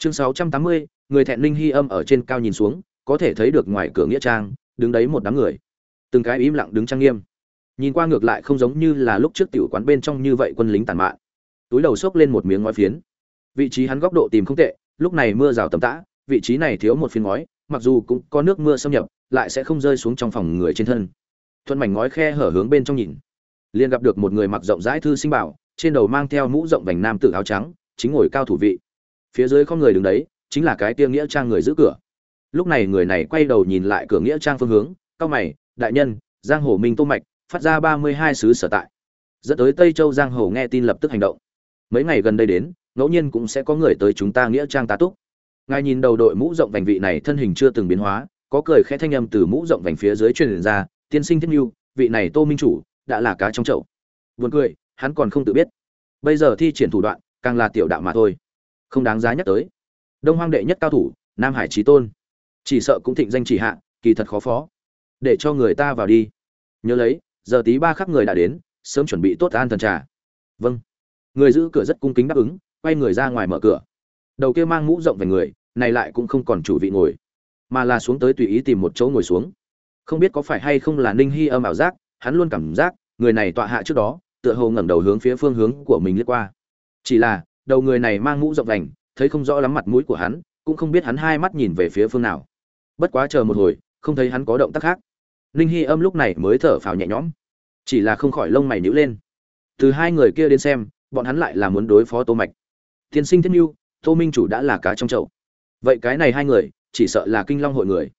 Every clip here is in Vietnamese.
chương sáu trăm tám mươi, người thẹn linh hy âm ở trên cao nhìn xuống, có thể thấy được ngoài cửa nghĩa trang, đứng đấy một đám người. Từng cái im lặng đứng trang nghiêm. Nhìn qua ngược lại không giống như là lúc trước tiểu quán bên trong như vậy quân lính tàn mạn. Túi đầu xốc lên một miếng ngói phiến. Vị trí hắn góc độ tìm không tệ, lúc này mưa rào tầm tã, vị trí này thiếu một phiến ngói, mặc dù cũng có nước mưa xâm nhập, lại sẽ không rơi xuống trong phòng người trên thân. Thuận mảnh ngói khe hở hướng bên trong nhìn. Liền gặp được một người mặc rộng rãi thư sinh bảo, trên đầu mang theo mũ rộng vành nam tử áo trắng, chính ngồi cao thủ vị phía dưới không người đứng đấy, chính là cái tia nghĩa trang người giữ cửa. Lúc này người này quay đầu nhìn lại cửa nghĩa trang phương hướng, cao mày, đại nhân, giang hồ minh tô mạch, phát ra ba mươi hai sứ sở tại. Dẫn tới tây châu giang hồ nghe tin lập tức hành động. Mấy ngày gần đây đến, ngẫu nhiên cũng sẽ có người tới chúng ta nghĩa trang tá túc. Ngài nhìn đầu đội mũ rộng vành vị này thân hình chưa từng biến hóa, có cười khẽ thanh âm từ mũ rộng vành phía dưới truyền ra, tiên sinh thiết lưu vị này tô minh chủ, đã là cá trong chậu. Buồn cười, hắn còn không tự biết. Bây giờ thi triển thủ đoạn, càng là tiểu đạo mà thôi không đáng giá nhắc tới. Đông hoang đệ nhất cao thủ, nam hải trí tôn. Chỉ sợ cũng thịnh danh chỉ hạ, kỳ thật khó phó. Để cho người ta vào đi. Nhớ lấy, giờ tí ba khắc người đã đến, sớm chuẩn bị tốt an thần trà. Vâng. Người giữ cửa rất cung kính đáp ứng, quay người ra ngoài mở cửa. Đầu kia mang mũ rộng về người, này lại cũng không còn chủ vị ngồi, mà là xuống tới tùy ý tìm một chỗ ngồi xuống. Không biết có phải hay không là ninh hy âm ảo giác, hắn luôn cảm giác, người này tọa hạ trước đó, tựa hồ ngẩng đầu hướng phía phương hướng của mình lướt qua. Chỉ là đầu người này mang mũ rộng vành thấy không rõ lắm mặt mũi của hắn, cũng không biết hắn hai mắt nhìn về phía phương nào. Bất quá chờ một hồi, không thấy hắn có động tác khác. Ninh hy âm lúc này mới thở phào nhẹ nhõm. Chỉ là không khỏi lông mày nhíu lên. Từ hai người kia đến xem, bọn hắn lại là muốn đối phó tô mạch. Tiên sinh thiết mưu tô minh chủ đã là cá trong chậu. Vậy cái này hai người, chỉ sợ là kinh long hội người.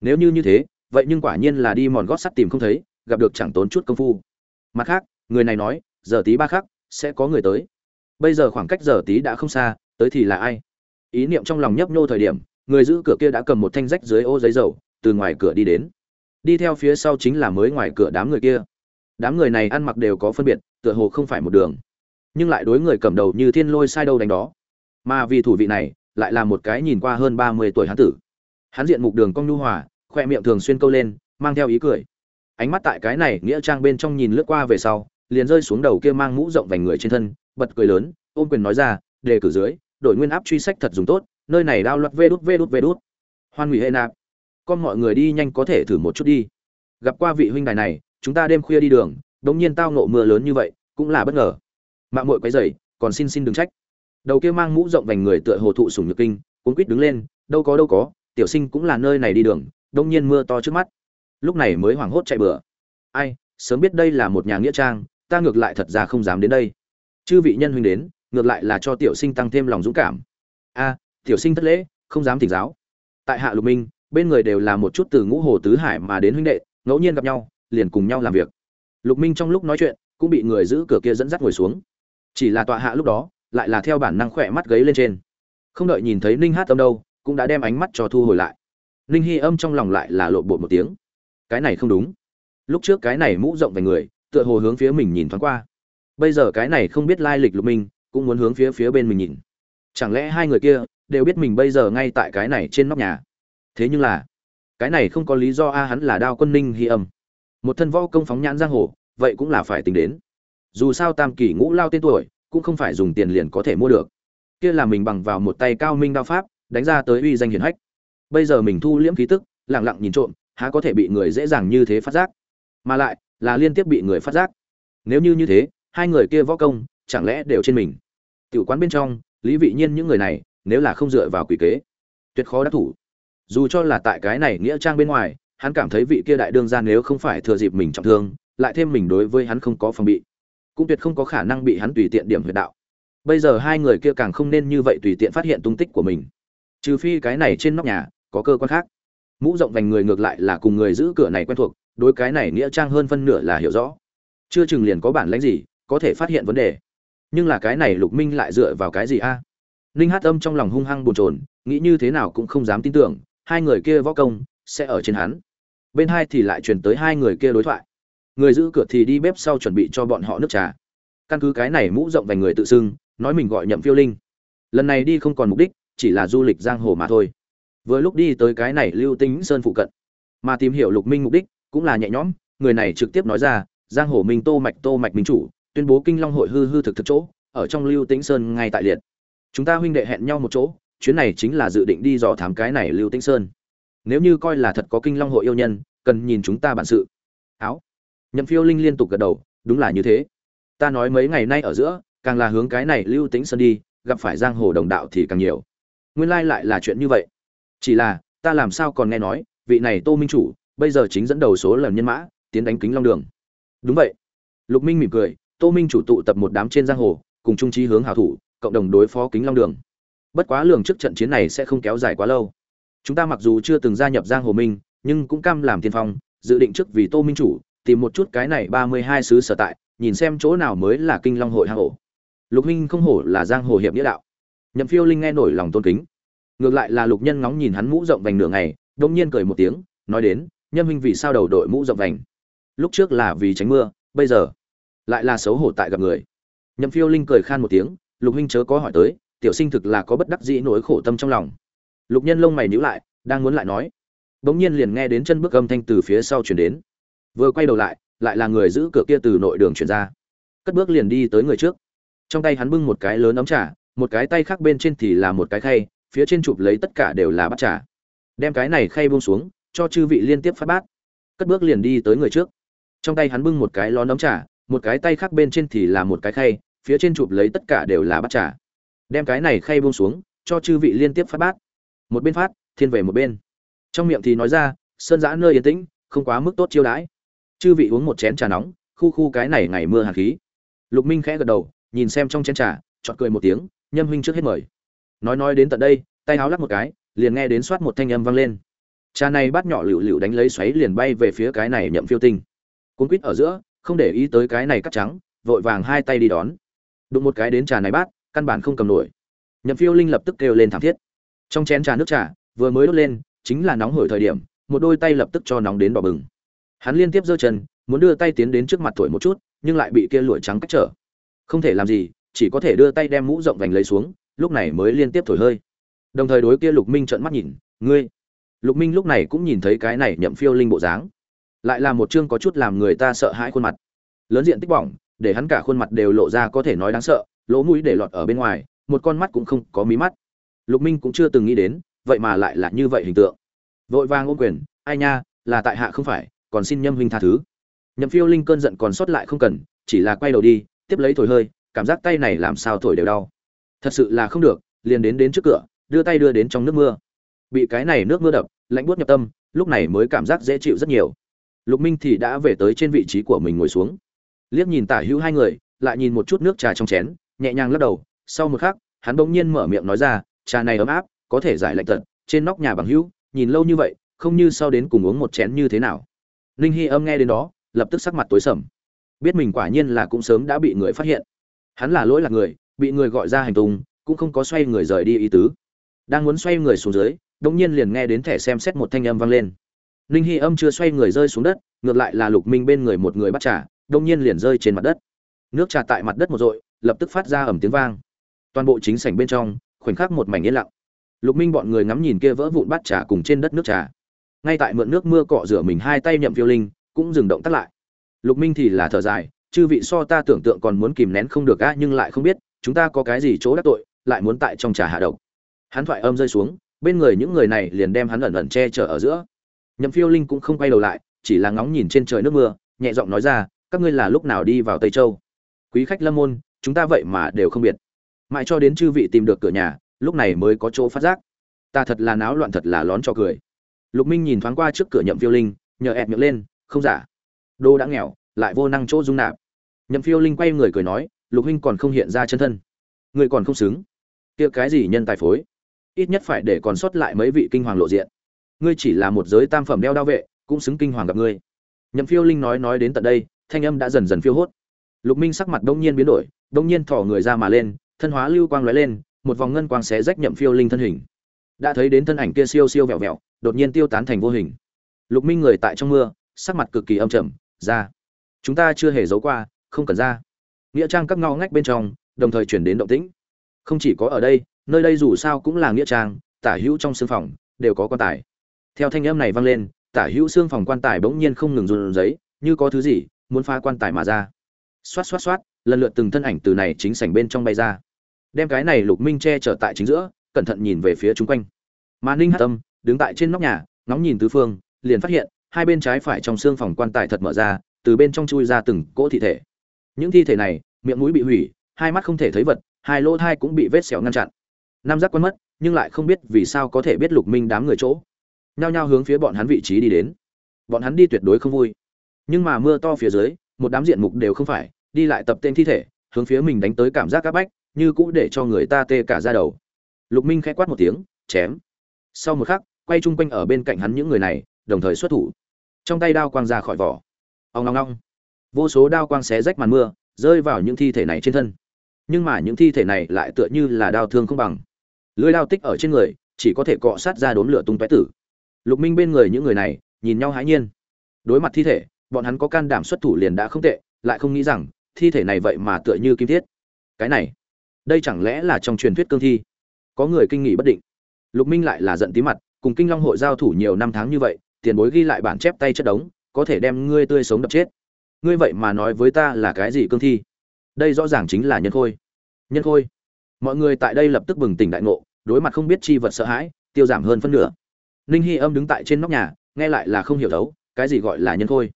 Nếu như như thế, vậy nhưng quả nhiên là đi mòn gót sắt tìm không thấy, gặp được chẳng tốn chút công phu. Mặt khác, người này nói, giờ tí ba khắc, sẽ có người tới bây giờ khoảng cách giờ tí đã không xa, tới thì là ai? Ý niệm trong lòng nhấp nhô thời điểm, người giữ cửa kia đã cầm một thanh rách dưới ô giấy dầu, từ ngoài cửa đi đến. Đi theo phía sau chính là mới ngoài cửa đám người kia. Đám người này ăn mặc đều có phân biệt, tựa hồ không phải một đường. Nhưng lại đối người cầm đầu như thiên lôi sai đâu đánh đó. Mà vì thủ vị này, lại là một cái nhìn qua hơn ba mươi tuổi hán tử. Hắn diện mục đường cong nhu hòa, khoe miệng thường xuyên câu lên, mang theo ý cười. Ánh mắt tại cái này nghĩa trang bên trong nhìn lướt qua về sau, liền rơi xuống đầu kia mang mũ rộng vành người trên thân bật cười lớn, ôm quyền nói ra, đề cử dưới đội nguyên áp truy sách thật dùng tốt, nơi này đao loạt vê đút vê đút vê đút. Hoan hủy hệ nạp, con mọi người đi nhanh có thể thử một chút đi. Gặp qua vị huynh đài này, chúng ta đêm khuya đi đường, đống nhiên tao ngộ mưa lớn như vậy, cũng là bất ngờ. Mạng muội quấy rầy, còn xin xin đừng trách. Đầu kia mang mũ rộng vành người tựa hồ thụ sủng nhược kinh, cuốn quýt đứng lên, đâu có đâu có, tiểu sinh cũng là nơi này đi đường đông nhiên mưa to trước mắt. Lúc này mới hoảng hốt chạy bừa. Ai, sớm biết đây là một nhà nghĩa trang, ta ngược lại thật ra không dám đến đây chư vị nhân huynh đến, ngược lại là cho tiểu sinh tăng thêm lòng dũng cảm. A, tiểu sinh thất lễ, không dám thỉnh giáo. Tại hạ lục minh, bên người đều là một chút từ ngũ hồ tứ hải mà đến huynh đệ, ngẫu nhiên gặp nhau, liền cùng nhau làm việc. Lục minh trong lúc nói chuyện, cũng bị người giữ cửa kia dẫn dắt ngồi xuống. Chỉ là tọa hạ lúc đó, lại là theo bản năng khỏe mắt gấy lên trên. Không đợi nhìn thấy ninh hát âm đâu, cũng đã đem ánh mắt cho thu hồi lại. Ninh hy âm trong lòng lại là lộn bột một tiếng. Cái này không đúng. Lúc trước cái này mũ rộng về người, tựa hồ hướng phía mình nhìn thoáng qua bây giờ cái này không biết lai lịch lục minh, cũng muốn hướng phía phía bên mình nhìn. Chẳng lẽ hai người kia đều biết mình bây giờ ngay tại cái này trên nóc nhà? Thế nhưng là, cái này không có lý do a, hắn là đao quân ninh hy âm. Một thân võ công phóng nhãn giang hồ, vậy cũng là phải tính đến. Dù sao tam kỳ ngũ lao tên tuổi, cũng không phải dùng tiền liền có thể mua được. Kia là mình bằng vào một tay cao minh đao pháp, đánh ra tới uy danh hiển hách. Bây giờ mình thu liễm khí tức lẳng lặng nhìn trộm, há có thể bị người dễ dàng như thế phát giác? Mà lại, là liên tiếp bị người phát giác. Nếu như như thế hai người kia võ công, chẳng lẽ đều trên mình? Tiểu quán bên trong, lý vị nhiên những người này, nếu là không dựa vào quỷ kế, tuyệt khó đắc thủ. Dù cho là tại cái này nghĩa trang bên ngoài, hắn cảm thấy vị kia đại đương gia nếu không phải thừa dịp mình trọng thương, lại thêm mình đối với hắn không có phòng bị, cũng tuyệt không có khả năng bị hắn tùy tiện điểm huyệt đạo. Bây giờ hai người kia càng không nên như vậy tùy tiện phát hiện tung tích của mình. Trừ phi cái này trên nóc nhà, có cơ quan khác. Mũ rộng vành người ngược lại là cùng người giữ cửa này quen thuộc, đối cái này nghĩa trang hơn phân nửa là hiểu rõ. Chưa chừng liền có bản lãnh gì có thể phát hiện vấn đề. Nhưng là cái này lục minh lại dựa vào cái gì a? Ninh hát âm trong lòng hung hăng bồn chồn, nghĩ như thế nào cũng không dám tin tưởng, hai người kia võ công sẽ ở trên hắn. Bên hai thì lại truyền tới hai người kia đối thoại. Người giữ cửa thì đi bếp sau chuẩn bị cho bọn họ nước trà. Căn cứ cái này mũ rộng vành người tự xưng, nói mình gọi nhậm phiêu linh. Lần này đi không còn mục đích, chỉ là du lịch giang hồ mà thôi. Vừa lúc đi tới cái này lưu tính sơn phụ cận, mà tìm hiểu lục minh mục đích cũng là nhẹ nhõm, người này trực tiếp nói ra, giang hồ minh tô mạch tô mạch minh chủ tuyên bố kinh long hội hư hư thực thực chỗ, ở trong lưu tĩnh sơn ngay tại liệt. Chúng ta huynh đệ hẹn nhau một chỗ, chuyến này chính là dự định đi dò thám cái này lưu tĩnh sơn. Nếu như coi là thật có kinh long hội yêu nhân, cần nhìn chúng ta bản sự. Áo. Nhậm phiêu linh liên tục gật đầu, đúng là như thế. Ta nói mấy ngày nay ở giữa, càng là hướng cái này lưu tĩnh sơn đi, gặp phải giang hồ đồng đạo thì càng nhiều. Nguyên lai lại là chuyện như vậy. Chỉ là, ta làm sao còn nghe nói, vị này tô minh chủ, bây giờ chính dẫn đầu số lần nhân mã, tiến đánh kính long đường. Đúng vậy. Lục minh mỉm cười tô minh chủ tụ tập một đám trên giang hồ, cùng trung trí hướng hảo thủ, cộng đồng đối phó kính long đường. Bất quá lường trước trận chiến này sẽ không kéo dài quá lâu. Chúng ta mặc dù chưa từng gia nhập giang hồ minh, nhưng cũng cam làm tiên phong, dự định trước vì tô minh chủ, tìm một chút cái này ba mươi hai sứ sở tại, nhìn xem chỗ nào mới là kinh long hội hang hổ lục minh không hổ là giang hồ hiệp nghĩa đạo. Nhậm phiêu linh nghe nổi lòng tôn kính. Ngược lại là lục nhân ngóng nhìn hắn mũ rộng vành nửa ngày đông nhiên cười một tiếng, nói đến, nhâm huynh vì sao đầu đội mũ rộng vành? Lúc trước là vì tránh mưa, bây giờ lại là xấu hổ tại gặp người. Nhậm phiêu linh cười khan một tiếng, lục huynh chớ có hỏi tới, tiểu sinh thực là có bất đắc dĩ nỗi khổ tâm trong lòng. Lục nhân lông mày nhíu lại, đang muốn lại nói. Bỗng nhiên liền nghe đến chân bước âm thanh từ phía sau chuyển đến. Vừa quay đầu lại lại là người giữ cửa kia từ nội đường chuyển ra. Cất bước liền đi tới người trước. Trong tay hắn bưng một cái lớn ấm trà, một cái tay khác bên trên thì là một cái khay, phía trên chụp lấy tất cả đều là bát trà. Đem cái này khay buông xuống, cho chư vị liên tiếp phát bát. Cất bước liền đi tới người trước. Trong tay hắn bưng một cái lón ấm trà một cái tay khác bên trên thì là một cái khay, phía trên chụp lấy tất cả đều là bát trà. Đem cái này khay buông xuống, cho chư vị liên tiếp phát bát. Một bên phát, thiên về một bên. Trong miệng thì nói ra, sơn giã nơi yên tĩnh, không quá mức tốt chiêu đãi. Chư vị uống một chén trà nóng, khu khu cái này ngày mưa hạt khí. Lục minh khẽ gật đầu, nhìn xem trong chén trà chọn cười một tiếng, nhâm huynh trước hết mời. Nói nói đến tận đây, tay háo lắc một cái, liền nghe đến soát một thanh âm vang lên. Trà này bát nhỏ lựu lựu đánh lấy xoáy liền bay về phía cái này nhậm phiêu tinh. Cuốn quýt ở giữa không để ý tới cái này cắt trắng, vội vàng hai tay đi đón. Đụng một cái đến trà này bát, căn bản không cầm nổi. Nhậm phiêu linh lập tức kêu lên thảm thiết. Trong chén trà nước trà, vừa mới đốt lên, chính là nóng hổi thời điểm, một đôi tay lập tức cho nóng đến đỏ bừng. Hắn liên tiếp giơ chân, muốn đưa tay tiến đến trước mặt thổi một chút, nhưng lại bị kia lụi trắng cách trở. Không thể làm gì, chỉ có thể đưa tay đem mũ rộng vành lấy xuống, lúc này mới liên tiếp thổi hơi. Đồng thời đối kia lục minh trợn mắt nhìn, ngươi? Lục minh lúc này cũng nhìn thấy cái này nhậm phiêu linh bộ dáng lại là một chương có chút làm người ta sợ hãi khuôn mặt. Lớn diện tích bỏng, để hắn cả khuôn mặt đều lộ ra có thể nói đáng sợ, lỗ mũi để lọt ở bên ngoài, một con mắt cũng không có mí mắt. Lục minh cũng chưa từng nghĩ đến, vậy mà lại là như vậy hình tượng. Vội vàng ôm quyền, ai nha, là tại hạ không phải, còn xin nhâm huynh tha thứ. Nhậm phiêu linh cơn giận còn sót lại không cần, chỉ là quay đầu đi, tiếp lấy thổi hơi, cảm giác tay này làm sao thổi đều đau. Thật sự là không được, liền đến đến trước cửa, đưa tay đưa đến trong nước mưa. Bị cái này nước mưa đập, lạnh buốt nhập tâm, lúc này mới cảm giác dễ chịu rất nhiều lục minh thì đã về tới trên vị trí của mình ngồi xuống. Liếc nhìn tả hữu hai người, lại nhìn một chút nước trà trong chén, nhẹ nhàng lắc đầu. Sau một khắc, hắn bỗng nhiên mở miệng nói ra, trà này ấm áp, có thể giải lạnh tật trên nóc nhà bằng hữu, nhìn lâu như vậy, không như sau đến cùng uống một chén như thế nào. Ninh hy âm nghe đến đó, lập tức sắc mặt tối sầm. Biết mình quả nhiên là cũng sớm đã bị người phát hiện. Hắn là lỗi là người, bị người gọi ra hành tung, cũng không có xoay người rời đi ý tứ. Đang muốn xoay người xuống dưới đông nhiên liền nghe đến thẻ xem xét một thanh âm vang lên ninh hy âm chưa xoay người rơi xuống đất, ngược lại là lục minh bên người một người bắt trà, đông nhiên liền rơi trên mặt đất. Nước trà tại mặt đất một dội lập tức phát ra ẩm tiếng vang. Toàn bộ chính sảnh bên trong, khoảnh khắc một mảnh yên lặng. Lục minh bọn người ngắm nhìn kia vỡ vụn bát trà cùng trên đất nước trà. Ngay tại mượn nước mưa cọ rửa mình hai tay nhậm phiêu linh, cũng dừng động tắt lại. Lục minh thì là thở dài, chư vị so ta tưởng tượng còn muốn kìm nén không được a nhưng lại không biết, chúng ta có cái gì chỗ đắc tội, lại muốn tại trong trà hạ độc. Hắn thoại âm rơi xuống, bên người những người này liền đem hắn ẩn ẩn che chở ở giữa nhậm phiêu linh cũng không quay đầu lại, chỉ là ngóng nhìn trên trời nước mưa, nhẹ giọng nói ra, các ngươi là lúc nào đi vào tây châu? Quý khách lâm môn, chúng ta vậy mà đều không biết. Mãi cho đến chư vị tìm được cửa nhà, lúc này mới có chỗ phát giác. Ta thật là náo loạn, thật là lón cho cười. Lục minh nhìn thoáng qua trước cửa nhậm phiêu linh, nhờ ẹt miệng lên, không giả. Đô đã nghèo, lại vô năng chỗ dung nạp. Nhậm phiêu linh quay người cười nói, lục huynh còn không hiện ra chân thân. Người còn không xứng. Kia cái gì nhân tài phối? Ít nhất phải để còn sót lại mấy vị kinh hoàng lộ diện ngươi chỉ là một giới tam phẩm đeo đao vệ, cũng xứng kinh hoàng gặp ngươi. Nhậm phiêu linh nói nói đến tận đây, thanh âm đã dần dần phiêu hốt. Lục minh sắc mặt đông nhiên biến đổi, đông nhiên thỏ người ra mà lên, thân hóa lưu quang lóe lên, một vòng ngân quang xé rách nhậm phiêu linh thân hình. Đã thấy đến thân ảnh kia siêu siêu vẹo vẹo, đột nhiên tiêu tán thành vô hình. Lục minh người tại trong mưa, sắc mặt cực kỳ âm trầm, ra, chúng ta chưa hề giấu qua, không cần ra. Nghĩa trang các ngao ngách bên trong, đồng thời chuyển đến động tĩnh. Không chỉ có ở đây, nơi đây dù sao cũng là nghĩa trang, tả hữu trong xương phòng, đều có quan tài theo thanh âm này vang lên, tả hữu xương phòng quan tài bỗng nhiên không ngừng run giấy như có thứ gì muốn phá quan tài mà ra. Xoát xoát xoát, lần lượt từng thân ảnh từ này chính sảnh bên trong bay ra. Đem cái này lục minh che chở tại chính giữa, cẩn thận nhìn về phía chung quanh. Mà ninh hát tâm đứng tại trên nóc nhà, ngóng nhìn tứ phương, liền phát hiện, hai bên trái phải trong xương phòng quan tài thật mở ra, từ bên trong chui ra từng cỗ thi thể. Những thi thể này, miệng mũi bị hủy, hai mắt không thể thấy vật, hai lỗ thai cũng bị vết sẹo ngăn chặn. Nam giác quan mất, nhưng lại không biết vì sao có thể biết lục minh đám người chỗ nhao nhao hướng phía bọn hắn vị trí đi đến. Bọn hắn đi tuyệt đối không vui. Nhưng mà mưa to phía dưới, một đám diện mục đều không phải, đi lại tập tên thi thể, hướng phía mình đánh tới cảm giác áp bách, như cũ để cho người ta tê cả ra đầu. Lục minh khẽ quát một tiếng, chém. Sau một khắc, quay chung quanh ở bên cạnh hắn những người này, đồng thời xuất thủ. Trong tay đao quang ra khỏi vỏ. Ông long long vô số đao quang xé rách màn mưa, rơi vào những thi thể này trên thân. Nhưng mà những thi thể này lại tựa như là đao thương không bằng. Lưới đao tích ở trên người, chỉ có thể cọ sát ra đốn lửa tung tóe tử lục minh bên người những người này, nhìn nhau hãi nhiên. Đối mặt thi thể, bọn hắn có can đảm xuất thủ liền đã không tệ, lại không nghĩ rằng, thi thể này vậy mà tựa như kim thiết. Cái này, đây chẳng lẽ là trong truyền thuyết cương thi? Có người kinh nghị bất định. Lục minh lại là giận tí mặt, cùng kinh long hội giao thủ nhiều năm tháng như vậy, tiền bối ghi lại bản chép tay chất đống, có thể đem ngươi tươi sống đập chết. Ngươi vậy mà nói với ta là cái gì cương thi? Đây rõ ràng chính là nhân khôi. Nhân khôi. Mọi người tại đây lập tức bừng tỉnh đại ngộ, đối mặt không biết chi vật sợ hãi, tiêu giảm hơn phân nửa ninh hy âm đứng tại trên nóc nhà, nghe lại là không hiểu thấu cái gì gọi là nhân khôi?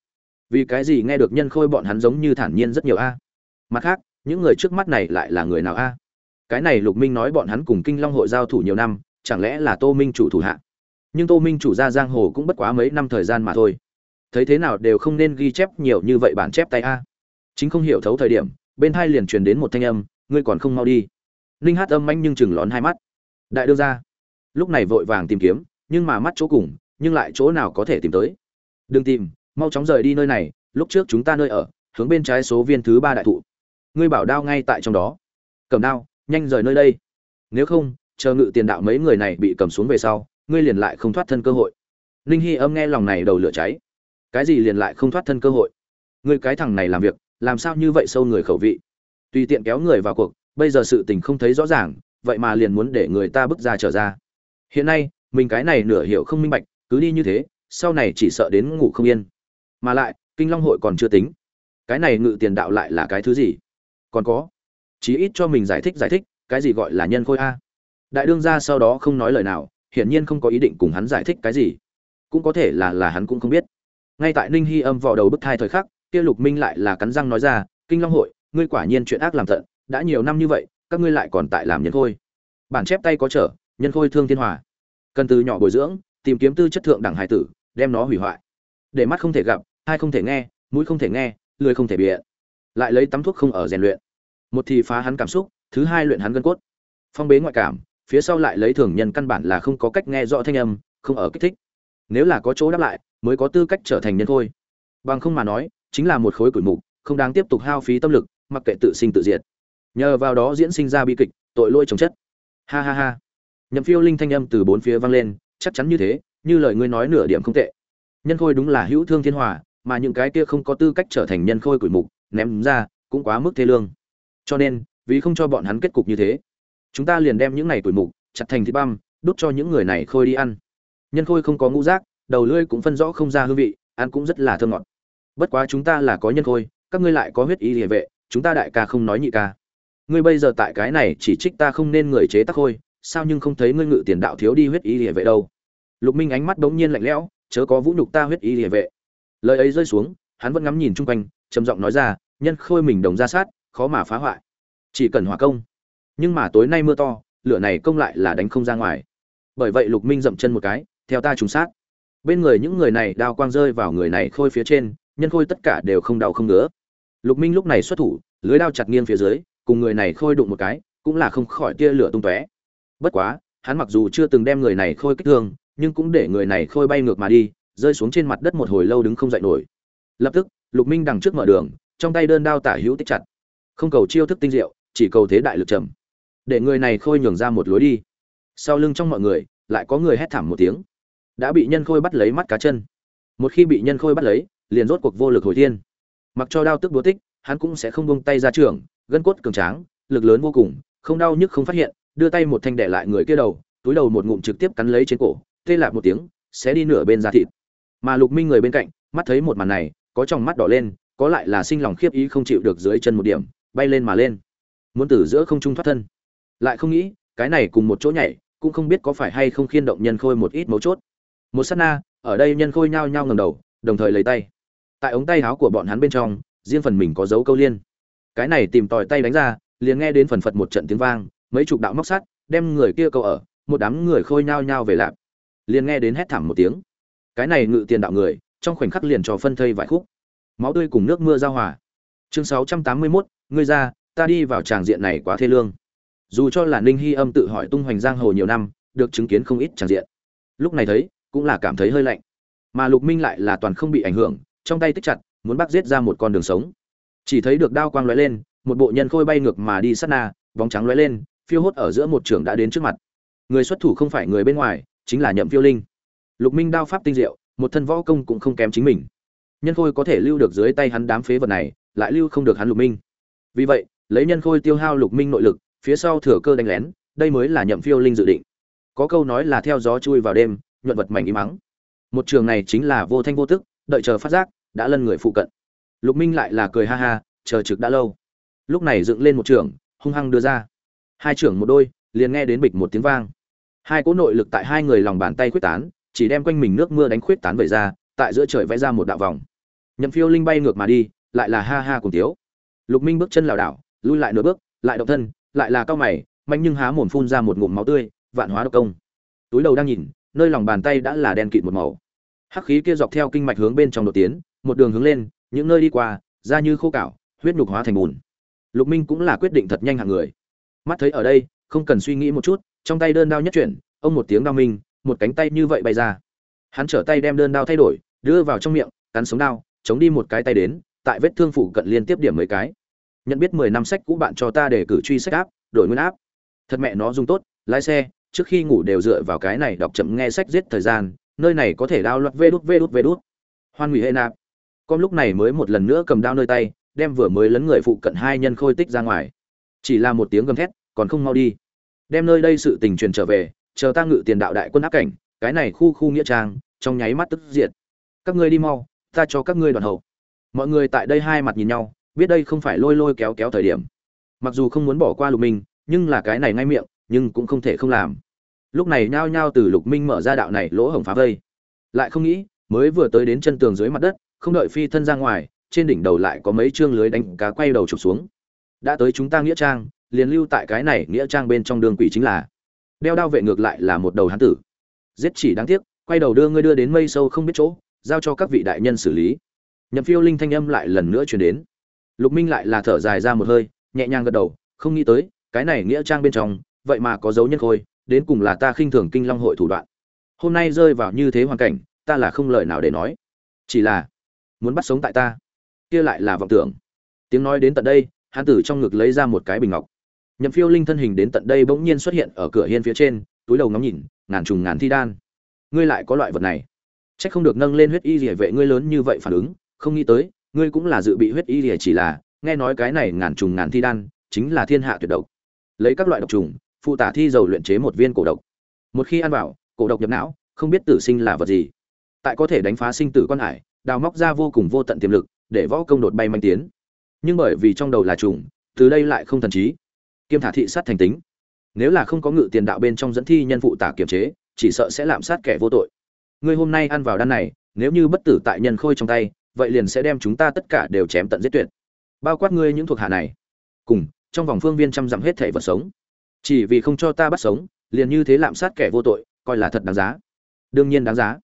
Vì cái gì nghe được nhân khôi bọn hắn giống như thản nhiên rất nhiều a? Mặt khác, những người trước mắt này lại là người nào a? Cái này lục minh nói bọn hắn cùng kinh long hội giao thủ nhiều năm, chẳng lẽ là tô minh chủ thủ hạ? Nhưng tô minh chủ ra giang hồ cũng bất quá mấy năm thời gian mà thôi. Thấy thế nào đều không nên ghi chép nhiều như vậy bản chép tay a. Chính không hiểu thấu thời điểm, bên hai liền truyền đến một thanh âm, ngươi còn không mau đi. Ninh hát âm manh nhưng chừng lón hai mắt. Đại đương ra lúc này vội vàng tìm kiếm nhưng mà mắt chỗ cùng, nhưng lại chỗ nào có thể tìm tới. Đừng tìm, mau chóng rời đi nơi này, lúc trước chúng ta nơi ở, hướng bên trái số viên thứ ba đại thụ. Ngươi bảo đao ngay tại trong đó. Cầm đao, nhanh rời nơi đây. Nếu không, chờ ngự tiền đạo mấy người này bị cầm xuống về sau, ngươi liền lại không thoát thân cơ hội. Ninh hy âm nghe lòng này đầu lửa cháy. Cái gì liền lại không thoát thân cơ hội? Ngươi cái thằng này làm việc, làm sao như vậy sâu người khẩu vị? Tùy tiện kéo người vào cuộc, bây giờ sự tình không thấy rõ ràng, vậy mà liền muốn để người ta bước ra trở ra. Hiện nay mình cái này nửa hiểu không minh bạch, cứ đi như thế, sau này chỉ sợ đến ngủ không yên. Mà lại, kinh long hội còn chưa tính. Cái này ngự tiền đạo lại là cái thứ gì? Còn có, chí ít cho mình giải thích giải thích, cái gì gọi là nhân khôi a. Đại đương gia sau đó không nói lời nào, hiển nhiên không có ý định cùng hắn giải thích cái gì. Cũng có thể là là hắn cũng không biết. Ngay tại ninh hy âm vào đầu bức thai thời khắc, kia lục minh lại là cắn răng nói ra, kinh long hội, ngươi quả nhiên chuyện ác làm tận đã nhiều năm như vậy, các ngươi lại còn tại làm nhân khôi. Bản chép tay có trở, nhân khôi thương thiên hòa cần từ nhỏ bồi dưỡng, tìm kiếm tư chất thượng đẳng hải tử, đem nó hủy hoại. Để mắt không thể gặp, hai không thể nghe, mũi không thể nghe, lười không thể bịa. Lại lấy tắm thuốc không ở rèn luyện. Một thì phá hắn cảm xúc, thứ hai luyện hắn gân cốt. Phong bế ngoại cảm, phía sau lại lấy thường nhân căn bản là không có cách nghe rõ thanh âm, không ở kích thích. Nếu là có chỗ đáp lại, mới có tư cách trở thành nhân thôi. Bằng không mà nói, chính là một khối củi mục, không đáng tiếp tục hao phí tâm lực, mặc kệ tự sinh tự diệt. Nhờ vào đó diễn sinh ra bi kịch, tội lỗi chồng chất. Ha ha ha nhậm phiêu linh thanh âm từ bốn phía vang lên, chắc chắn như thế, như lời ngươi nói nửa điểm không tệ. Nhân khôi đúng là hữu thương thiên hòa, mà những cái kia không có tư cách trở thành nhân khôi củi mục, ném ra, cũng quá mức thế lương. Cho nên, vì không cho bọn hắn kết cục như thế, chúng ta liền đem những này tuổi mục chặt thành thịt băm, đút cho những người này khôi đi ăn. Nhân khôi không có ngũ rác đầu lưỡi cũng phân rõ không ra hương vị, ăn cũng rất là thơm ngọt. Bất quá chúng ta là có nhân khôi, các ngươi lại có huyết ý địa vệ, chúng ta đại ca không nói nhị ca. Ngươi bây giờ tại cái này chỉ trích ta không nên người chế tắc khôi sao nhưng không thấy ngươi ngự tiền đạo thiếu đi huyết ý liễu vệ đâu? Lục minh ánh mắt bỗng nhiên lạnh lẽo, chớ có vũ nhục ta huyết ý liễu vệ. Lời ấy rơi xuống, hắn vẫn ngắm nhìn chung quanh, trầm giọng nói ra, nhân khôi mình đồng ra sát, khó mà phá hoại. Chỉ cần hỏa công. Nhưng mà tối nay mưa to, lửa này công lại là đánh không ra ngoài. Bởi vậy lục minh dậm chân một cái, theo ta trùng sát. Bên người những người này đao quang rơi vào người này khôi phía trên, nhân khôi tất cả đều không đau không ngứa. Lục minh lúc này xuất thủ, lưới đao chặt nghiêng phía dưới, cùng người này khôi đụng một cái, cũng là không khỏi tia lửa tung tóe bất quá, hắn mặc dù chưa từng đem người này khôi kích thương, nhưng cũng để người này khôi bay ngược mà đi, rơi xuống trên mặt đất một hồi lâu đứng không dậy nổi. Lập tức, lục minh đằng trước mở đường, trong tay đơn đao tả hữu tích chặt. Không cầu chiêu thức tinh diệu, chỉ cầu thế đại lực trầm. Để người này khôi nhường ra một lối đi. Sau lưng trong mọi người, lại có người hét thảm một tiếng. Đã bị nhân khôi bắt lấy mắt cá chân. Một khi bị nhân khôi bắt lấy, liền rốt cuộc vô lực hồi thiên. Mặc cho đao tức búa tích, hắn cũng sẽ không buông tay ra trường, gân cốt cường tráng, lực lớn vô cùng, không đau nhức không phát hiện đưa tay một thanh đẻ lại người kia đầu, túi đầu một ngụm trực tiếp cắn lấy trên cổ tê lạc một tiếng sẽ đi nửa bên da thịt. Mà lục minh người bên cạnh, mắt thấy một màn này, có trong mắt đỏ lên, có lại là sinh lòng khiếp ý không chịu được dưới chân một điểm, bay lên mà lên. Muốn từ giữa không trung thoát thân. Lại không nghĩ, cái này cùng một chỗ nhảy, cũng không biết có phải hay không khiên động nhân khôi một ít mấu chốt. Một sát na, ở đây nhân khôi nhao nhao ngầm đầu, đồng thời lấy tay. Tại ống tay áo của bọn hắn bên trong, riêng phần mình có dấu câu liên. Cái này tìm tòi tay đánh ra, liền nghe đến phần phật một trận tiếng vang mấy chục đạo móc sắt đem người kia câu ở một đám người khôi nhao nhao về lạp. Liền nghe đến hét thảm một tiếng. Cái này ngự tiền đạo người trong khoảnh khắc liền cho phân thây vài khúc. Máu tươi cùng nước mưa giao hòa. Chương 681, ngươi ra ta đi vào tràng diện này quá thê lương. Dù cho là ninh hy âm tự hỏi tung hoành giang hồ nhiều năm được chứng kiến không ít tràng diện. Lúc này thấy cũng là cảm thấy hơi lạnh. Mà lục minh lại là toàn không bị ảnh hưởng trong tay tích chặt muốn bắt giết ra một con đường sống. Chỉ thấy được đao quang lóe lên một bộ nhân khôi bay ngược mà đi sát na bóng trắng lóe lên phiêu hốt ở giữa một trường đã đến trước mặt. Người xuất thủ không phải người bên ngoài, chính là nhậm phiêu linh. Lục minh đao pháp tinh diệu, một thân võ công cũng không kém chính mình. Nhân khôi có thể lưu được dưới tay hắn đám phế vật này, lại lưu không được hắn lục minh. Vì vậy, lấy nhân khôi tiêu hao lục minh nội lực, phía sau thừa cơ đánh lén, đây mới là nhậm phiêu linh dự định. Có câu nói là theo gió chui vào đêm, nhuận vật mảnh im mắng một trường này chính là vô thanh vô tức, đợi chờ phát giác, đã lân người phụ cận. Lục minh lại là cười ha ha, chờ trực đã lâu. Lúc này dựng lên một trường, hung hăng đưa ra hai trưởng một đôi, liền nghe đến bịch một tiếng vang. Hai cỗ nội lực tại hai người lòng bàn tay khuyết tán, chỉ đem quanh mình nước mưa đánh khuyết tán về ra, tại giữa trời vẽ ra một đạo vòng. Nhậm phiêu linh bay ngược mà đi, lại là ha ha cùng tiếu. Lục minh bước chân lảo đảo, lui lại nửa bước, lại động thân, lại là cao mày mạnh nhưng há mồm phun ra một ngụm máu tươi, vạn hóa độc công. Túi đầu đang nhìn, nơi lòng bàn tay đã là đen kịt một màu. Hắc khí kia dọc theo kinh mạch hướng bên trong đột tiến, một đường hướng lên, những nơi đi qua, da như khô cảo huyết nhục hóa thành bùn. Lục minh cũng là quyết định thật nhanh hạng người mắt thấy ở đây, không cần suy nghĩ một chút, trong tay đơn đao nhất chuyển, ông một tiếng đao minh, một cánh tay như vậy bay ra. Hắn trở tay đem đơn đao thay đổi, đưa vào trong miệng, cắn sống đao, chống đi một cái tay đến, tại vết thương phủ cận liên tiếp điểm mấy cái. Nhận biết mười năm sách cũ bạn cho ta để cử truy sách áp, đổi nguyên áp. Thật mẹ nó dùng tốt, lái xe, trước khi ngủ đều dựa vào cái này đọc chậm nghe sách giết thời gian, nơi này có thể đao loạt vê đút vê đút vê đút. Hoan hủy hệ nạp. Con lúc này mới một lần nữa cầm đao nơi tay, đem vừa mới lấn người phụ cận hai nhân khôi tích ra ngoài chỉ là một tiếng gầm thét, còn không mau đi. Đem nơi đây sự tình truyền trở về, chờ ta ngự tiền đạo đại quân áp cảnh, cái này khu khu nghĩa trang, trong nháy mắt tức diệt. Các ngươi đi mau, ta cho các ngươi đoàn hậu. Mọi người tại đây hai mặt nhìn nhau, biết đây không phải lôi lôi kéo kéo thời điểm. Mặc dù không muốn bỏ qua lục minh, nhưng là cái này ngay miệng, nhưng cũng không thể không làm. Lúc này nhao nhao từ lục minh mở ra đạo này lỗ hổng phá vây. Lại không nghĩ, mới vừa tới đến chân tường dưới mặt đất, không đợi phi thân ra ngoài, trên đỉnh đầu lại có mấy chương lưới đánh cá quay đầu chụp xuống đã tới chúng ta nghĩa trang, liền lưu tại cái này nghĩa trang bên trong đường quỷ chính là. Đeo đao vệ ngược lại là một đầu hán tử. Giết chỉ đáng tiếc, quay đầu đưa ngươi đưa đến mây sâu không biết chỗ, giao cho các vị đại nhân xử lý. Nhậm phiêu linh thanh âm lại lần nữa truyền đến. Lục minh lại là thở dài ra một hơi, nhẹ nhàng gật đầu, không nghĩ tới, cái này nghĩa trang bên trong, vậy mà có dấu nhân khôi, đến cùng là ta khinh thường kinh long hội thủ đoạn. Hôm nay rơi vào như thế hoàn cảnh, ta là không lời nào để nói. Chỉ là, muốn bắt sống tại ta. Kia lại là vọng tưởng. Tiếng nói đến tận đây Hắn từ trong ngực lấy ra một cái bình ngọc. Nhậm phiêu linh thân hình đến tận đây bỗng nhiên xuất hiện ở cửa hiên phía trên, túi đầu ngắm nhìn, ngàn trùng ngàn thi đan. Ngươi lại có loại vật này. C h ắ c không được nâng lên huyết y rỉa vệ ngươi lớn như vậy phản ứng, không nghĩ tới, ngươi cũng là dự bị huyết y rỉa chỉ là, nghe nói cái này ngàn trùng ngàn thi đan, chính là thiên hạ tuyệt độc. Lấy các loại độc trùng, phụ tả thi dầu luyện chế một viên cổ độc. Một khi ăn vào, cổ độc nhập não, không biết tử sinh là vật gì. Tại có thể đánh phá sinh tử quan hải, đào móc ra vô cùng vô tận tiềm lực, để võ công đột bay manh tiến nhưng bởi vì trong đầu là trùng, từ đây lại không thần trí. Kiêm thả thị sát thành tính. Nếu là không có ngự tiền đạo bên trong dẫn thi nhân phụ tả kiểm chế, chỉ sợ sẽ lạm sát kẻ vô tội. Ngươi hôm nay ăn vào đan này, nếu như bất tử tại nhân khôi trong tay, vậy liền sẽ đem chúng ta tất cả đều chém tận giết tuyệt. Bao quát ngươi những thuộc hạ này. Cùng, trong vòng phương viên trăm dặm hết thể vật sống. Chỉ vì không cho ta bắt sống, liền như thế lạm sát kẻ vô tội, coi là thật đáng giá. Đương nhiên đáng giá.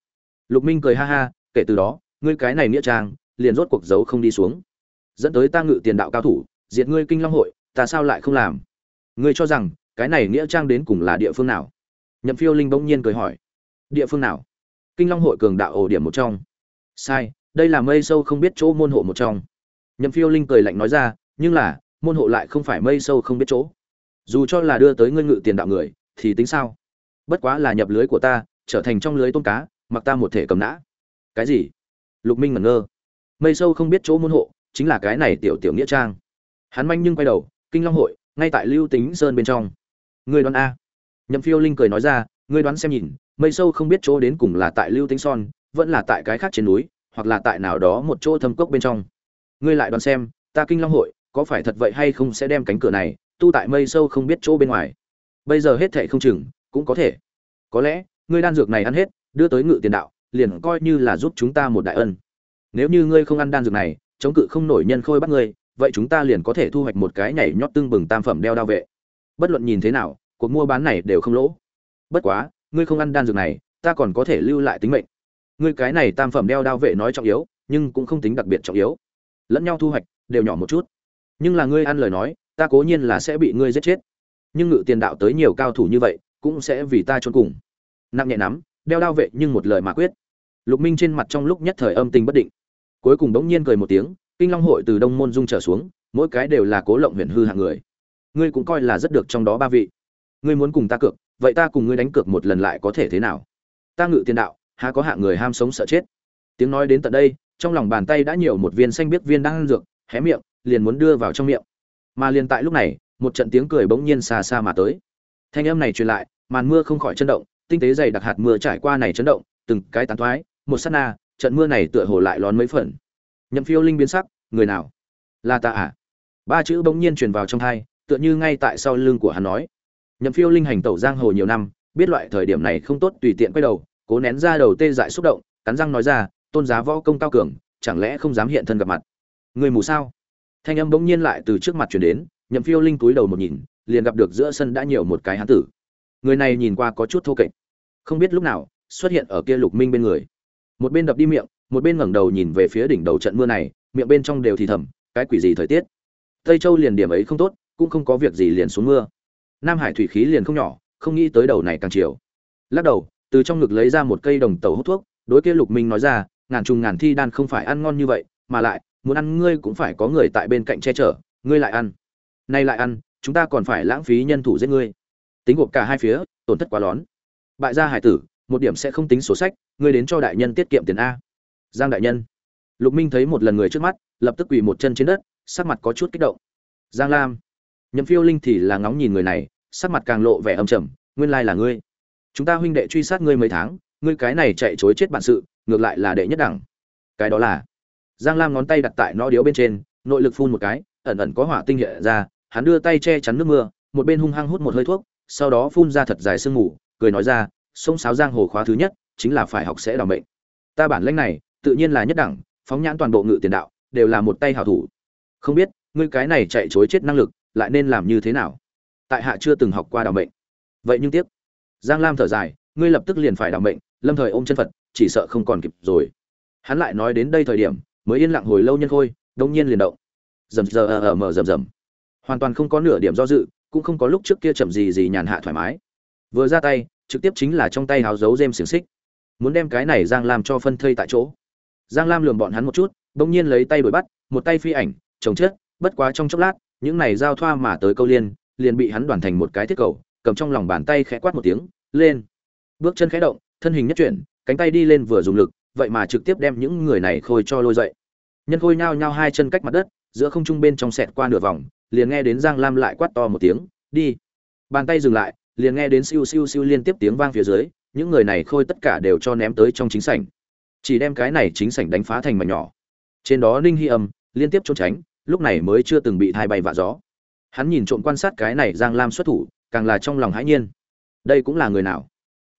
Lục minh cười ha ha, kể từ đó, ngươi cái này nghĩa trang, liền rốt cuộc giấu không đi xuống dẫn tới ta ngự tiền đạo cao thủ, diệt ngươi kinh long hội, ta sao lại không làm? Ngươi cho rằng, cái này nghĩa trang đến cùng là địa phương nào? Nhậm phiêu linh bỗng nhiên cười hỏi. Địa phương nào? Kinh long hội cường đạo ổ điểm một trong. Sai, đây là mây sâu không biết chỗ môn hộ một trong. Nhậm phiêu linh cười lạnh nói ra, nhưng là, môn hộ lại không phải mây sâu không biết chỗ. Dù cho là đưa tới ngươi ngự tiền đạo người, thì tính sao? Bất quá là nhập lưới của ta, trở thành trong lưới tôm cá, mặc ta một thể cầm nã. Cái gì? Lục minh ngẩn ngơ. Mây sâu không biết chỗ môn hộ chính là cái này tiểu tiểu nghĩa trang. Hắn manh nhưng quay đầu, kinh long hội, ngay tại lưu tính sơn bên trong. Người đoán a. Nhậm phiêu linh cười nói ra ngươi đoán xem nhìn, mây sâu không biết chỗ đến cùng là tại lưu tính son, vẫn là tại cái khác trên núi, hoặc là tại nào đó một chỗ thâm cốc bên trong. Ngươi lại đoán xem, ta kinh long hội, có phải thật vậy hay không sẽ đem cánh cửa này, tu tại mây sâu không biết chỗ bên ngoài. Bây giờ hết thệ không chừng, cũng có thể. Có lẽ ngươi đan dược này ăn hết, đưa tới ngự tiền đạo, liền coi như là giúp chúng ta một đại ân. Nếu như ngươi không ăn đan dược này chống cự không nổi nhân khôi bắt ngươi, vậy chúng ta liền có thể thu hoạch một cái nhảy nhót tương bừng tam phẩm đeo đao vệ. Bất luận nhìn thế nào, cuộc mua bán này đều không lỗ. Bất quá, ngươi không ăn đan dược này, ta còn có thể lưu lại tính mệnh. Ngươi cái này tam phẩm đeo đao vệ nói trọng yếu, nhưng cũng không tính đặc biệt trọng yếu. Lẫn nhau thu hoạch, đều nhỏ một chút. Nhưng là ngươi ăn lời nói, ta cố nhiên là sẽ bị ngươi giết chết. Nhưng ngự tiền đạo tới nhiều cao thủ như vậy, cũng sẽ vì ta trốn cùng. Nặng nhẹ nắm, đeo đao vệ nhưng một lời mà quyết. Lục minh trên mặt trong lúc nhất thời âm tình bất định cuối cùng đống nhiên cười một tiếng, kinh long hội từ đông môn dung trở xuống, mỗi cái đều là cố lộng huyền hư hạng người. Ngươi cũng coi là rất được trong đó ba vị. Ngươi muốn cùng ta cược, vậy ta cùng ngươi đánh cược một lần lại có thể thế nào? Ta ngự tiền đạo, há có hạng người ham sống sợ chết. Tiếng nói đến tận đây, trong lòng bàn tay đã nhiều một viên xanh biết viên đang ăn dược, hé miệng, liền muốn đưa vào trong miệng. Mà liền tại lúc này, một trận tiếng cười bỗng nhiên xa xa mà tới. Thanh âm này truyền lại, màn mưa không khỏi chấn động, tinh tế dày đặc hạt mưa trải qua này chấn động, từng cái tán thoái, một sát na trận mưa này tựa hồ lại lón mấy phần. Nhậm phiêu linh biến sắc, người nào? Là ta à? Ba chữ bỗng nhiên truyền vào trong thai, tựa như ngay tại sau lưng của hắn nói. Nhậm phiêu linh hành tẩu giang hồ nhiều năm, biết loại thời điểm này không tốt tùy tiện quay đầu, cố nén ra đầu tê dại xúc động, cắn răng nói ra, tôn giá võ công cao cường, chẳng lẽ không dám hiện thân gặp mặt? Người mù sao? Thanh âm bỗng nhiên lại từ trước mặt chuyển đến, nhậm phiêu linh túi đầu một nhìn, liền gặp được giữa sân đã nhiều một cái hán tử. Người này nhìn qua có chút thô kệch. Không biết lúc nào, xuất hiện ở kia lục minh bên người một bên đập đi miệng, một bên ngẩng đầu nhìn về phía đỉnh đầu trận mưa này, miệng bên trong đều thì thầm, cái quỷ gì thời tiết? Tây châu liền điểm ấy không tốt, cũng không có việc gì liền xuống mưa. Nam hải thủy khí liền không nhỏ, không nghĩ tới đầu này càng chiều. Lắc đầu, từ trong ngực lấy ra một cây đồng tàu hút thuốc, đối kia lục minh nói ra, ngàn trùng ngàn thi đan không phải ăn ngon như vậy, mà lại, muốn ăn ngươi cũng phải có người tại bên cạnh che chở, ngươi lại ăn. Nay lại ăn, chúng ta còn phải lãng phí nhân thủ giết ngươi. Tính gộp cả hai phía, tổn thất quá lón bại gia hải tử một điểm sẽ không tính sổ sách, ngươi đến cho đại nhân tiết kiệm tiền a. Giang đại nhân. Lục minh thấy một lần người trước mắt, lập tức quỳ một chân trên đất, sắc mặt có chút kích động. Giang lam. Nhậm phiêu linh thì là ngóng nhìn người này, sắc mặt càng lộ vẻ âm trầm, nguyên lai là ngươi. Chúng ta huynh đệ truy sát ngươi mấy tháng, ngươi cái này chạy chối chết bản sự, ngược lại là đệ nhất đẳng. Cái đó là. Giang lam ngón tay đặt tại nó điếu bên trên, nội lực phun một cái, ẩn ẩn có hỏa tinh hiện ra, hắn đưa tay che chắn nước mưa, một bên hung hăng hút một hơi thuốc, sau đó phun ra thật dài sương mù, cười nói ra sông sáo giang hồ khóa thứ nhất chính là phải học sẽ đào mệnh. Ta bản lãnh này tự nhiên là nhất đẳng phóng nhãn toàn bộ ngự tiền đạo đều là một tay hảo thủ. Không biết ngươi cái này chạy chối chết năng lực lại nên làm như thế nào? Tại hạ chưa từng học qua đào mệnh. Vậy nhưng tiếc. Giang lam thở dài ngươi lập tức liền phải đào mệnh lâm thời ôm chân phật chỉ sợ không còn kịp rồi. Hắn lại nói đến đây thời điểm mới yên lặng hồi lâu nhân khôi đông nhiên liền động. Rầm rờ ở ờ, mở rầm rầm. Hoàn toàn không có nửa điểm do dự cũng không có lúc trước kia chậm gì gì nhàn hạ thoải mái. Vừa ra tay trực tiếp chính là trong tay háo giấu dêm xiềng xích. Muốn đem cái này giang lam cho phân thây tại chỗ. Giang lam lườm bọn hắn một chút, bỗng nhiên lấy tay đuổi bắt, một tay phi ảnh, chồng chết, bất quá trong chốc lát, những này giao thoa mà tới câu liên, liền bị hắn đoàn thành một cái thiết cầu, cầm trong lòng bàn tay khẽ quát một tiếng, lên! Bước chân khẽ động, thân hình nhất chuyển, cánh tay đi lên vừa dùng lực, vậy mà trực tiếp đem những người này khôi cho lôi dậy. Nhân khôi nhao nhao hai chân cách mặt đất, giữa không trung bên trong sẹt qua nửa vòng, liền nghe đến giang lam lại quát to một tiếng, đi! Bàn tay dừng lại liền nghe đến siêu siêu siêu liên tiếp tiếng vang phía dưới, những người này khôi tất cả đều cho ném tới trong chính sảnh. Chỉ đem cái này chính sảnh đánh phá thành mảnh nhỏ. Trên đó ninh hy âm liên tiếp trốn tránh, lúc này mới chưa từng bị thai bay vạ gió. Hắn nhìn trộm quan sát cái này giang lam xuất thủ, càng là trong lòng hãi nhiên. Đây cũng là người nào?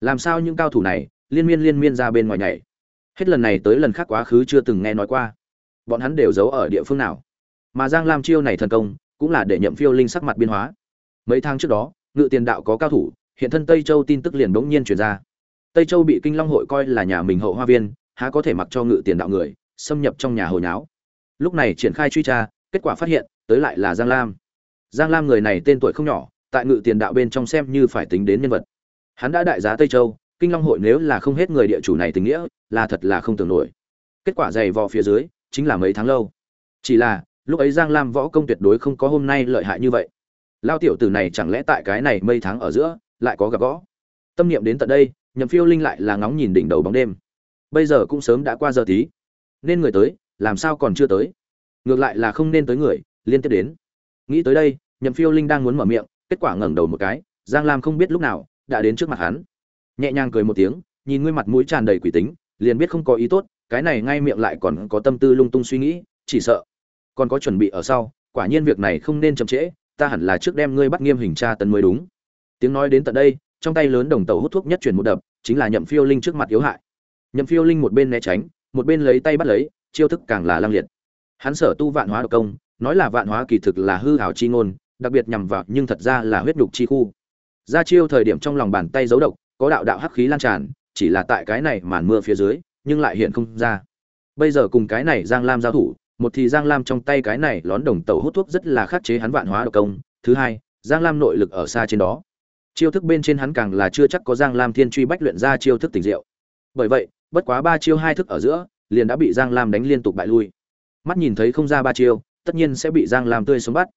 Làm sao những cao thủ này liên miên liên miên ra bên ngoài nhảy? Hết lần này tới lần khác quá khứ chưa từng nghe nói qua. Bọn hắn đều giấu ở địa phương nào? Mà giang lam chiêu này thần công, cũng là để nhậm phiêu linh sắc mặt biên hóa. Mấy tháng trước đó ngự tiền đạo có cao thủ, hiện thân tây châu tin tức liền bỗng nhiên truyền ra. Tây châu bị kinh long hội coi là nhà mình hậu hoa viên, há có thể mặc cho ngự tiền đạo người, xâm nhập trong nhà hồi nháo lúc này triển khai truy tra, kết quả phát hiện, tới lại là giang lam. Giang lam người này tên tuổi không nhỏ, tại ngự tiền đạo bên trong xem như phải tính đến nhân vật. Hắn đã đại giá tây châu, kinh long hội nếu là không hết người địa chủ này tình nghĩa, là thật là không tưởng nổi. Kết quả dày vò phía dưới, chính là mấy tháng lâu. Chỉ là, lúc ấy giang lam võ công tuyệt đối không có hôm nay lợi hại như vậy lao tiểu tử này chẳng lẽ tại cái này mấy tháng ở giữa, lại có gặp gõ? Tâm niệm đến tận đây, nhậm phiêu linh lại là ngóng nhìn đỉnh đầu bóng đêm. Bây giờ cũng sớm đã qua giờ tí. Nên người tới, làm sao còn chưa tới? Ngược lại là không nên tới người, liên tiếp đến. Nghĩ tới đây, nhậm phiêu linh đang muốn mở miệng, kết quả ngẩng đầu một cái, giang lam không biết lúc nào đã đến trước mặt hắn. Nhẹ nhàng cười một tiếng, nhìn ngươi mặt mũi tràn đầy quỷ tính, liền biết không có ý tốt, cái này ngay miệng lại còn có tâm tư lung tung suy nghĩ, chỉ sợ còn có chuẩn bị ở sau, quả nhiên việc này không nên chậm trễ ta hẳn là trước đem ngươi bắt nghiêm hình tra tấn mới đúng. Tiếng nói đến tận đây, trong tay lớn đồng tàu hút thuốc nhất chuyển một đập, chính là nhậm phiêu linh trước mặt yếu hại. Nhậm phiêu linh một bên né tránh, một bên lấy tay bắt lấy, chiêu thức càng là lăng liệt. Hắn sở tu vạn hóa độc công, nói là vạn hóa kỳ thực là hư hảo chi ngôn, đặc biệt nhằm vào, nhưng thật ra là huyết đục chi khu. Ra chiêu thời điểm trong lòng bàn tay giấu độc, có đạo đạo hắc khí lan tràn, chỉ là tại cái này màn mưa phía dưới, nhưng lại hiện không ra. Bây giờ cùng cái này giang lam giao thủ một thì giang lam trong tay cái này lón đồng tàu hút thuốc rất là khắc chế hắn vạn hóa độc công. Thứ hai, giang lam nội lực ở xa trên đó. Chiêu thức bên trên hắn càng là chưa chắc có giang lam thiên truy bách luyện ra chiêu thức tình diệu. Bởi vậy, bất quá ba chiêu hai thức ở giữa, liền đã bị giang lam đánh liên tục bại lui. Mắt nhìn thấy không ra ba chiêu, tất nhiên sẽ bị giang lam tươi sống bắt.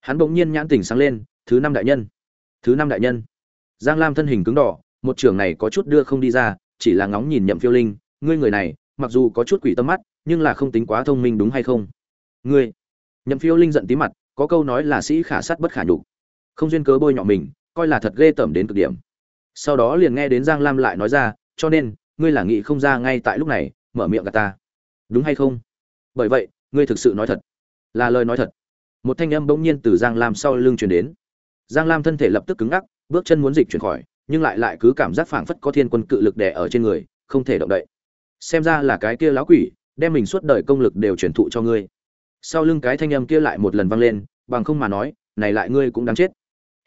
Hắn bỗng nhiên nhãn tỉnh sáng lên, thứ năm đại nhân, thứ năm đại nhân. Giang lam thân hình cứng đỏ, một trường này có chút đưa không đi ra, chỉ là ngóng nhìn nhậm phiêu linh, ngươi người này, mặc dù có chút quỷ tâm mắt nhưng là không tính quá thông minh đúng hay không? Ngươi, nhậm phiêu linh giận tí mặt, có câu nói là sĩ khả sát bất khả nhục. Không duyên cớ bôi nhọ mình, coi là thật ghê tởm đến cực điểm. Sau đó liền nghe đến giang lam lại nói ra, cho nên, ngươi là nghĩ không ra ngay tại lúc này, mở miệng gạt ta. Đúng hay không? Bởi vậy, ngươi thực sự nói thật. Là lời nói thật. Một thanh âm bỗng nhiên từ giang lam sau lưng truyền đến. Giang lam thân thể lập tức cứng ngắc, bước chân muốn dịch chuyển khỏi, nhưng lại lại cứ cảm giác phảng phất có thiên quân cự lực đè ở trên người, không thể động đậy. Xem ra là cái kia lão quỷ đem mình suốt đời công lực đều truyền thụ cho ngươi. Sau lưng cái thanh âm kia lại một lần vang lên, bằng không mà nói, này lại ngươi cũng đáng chết.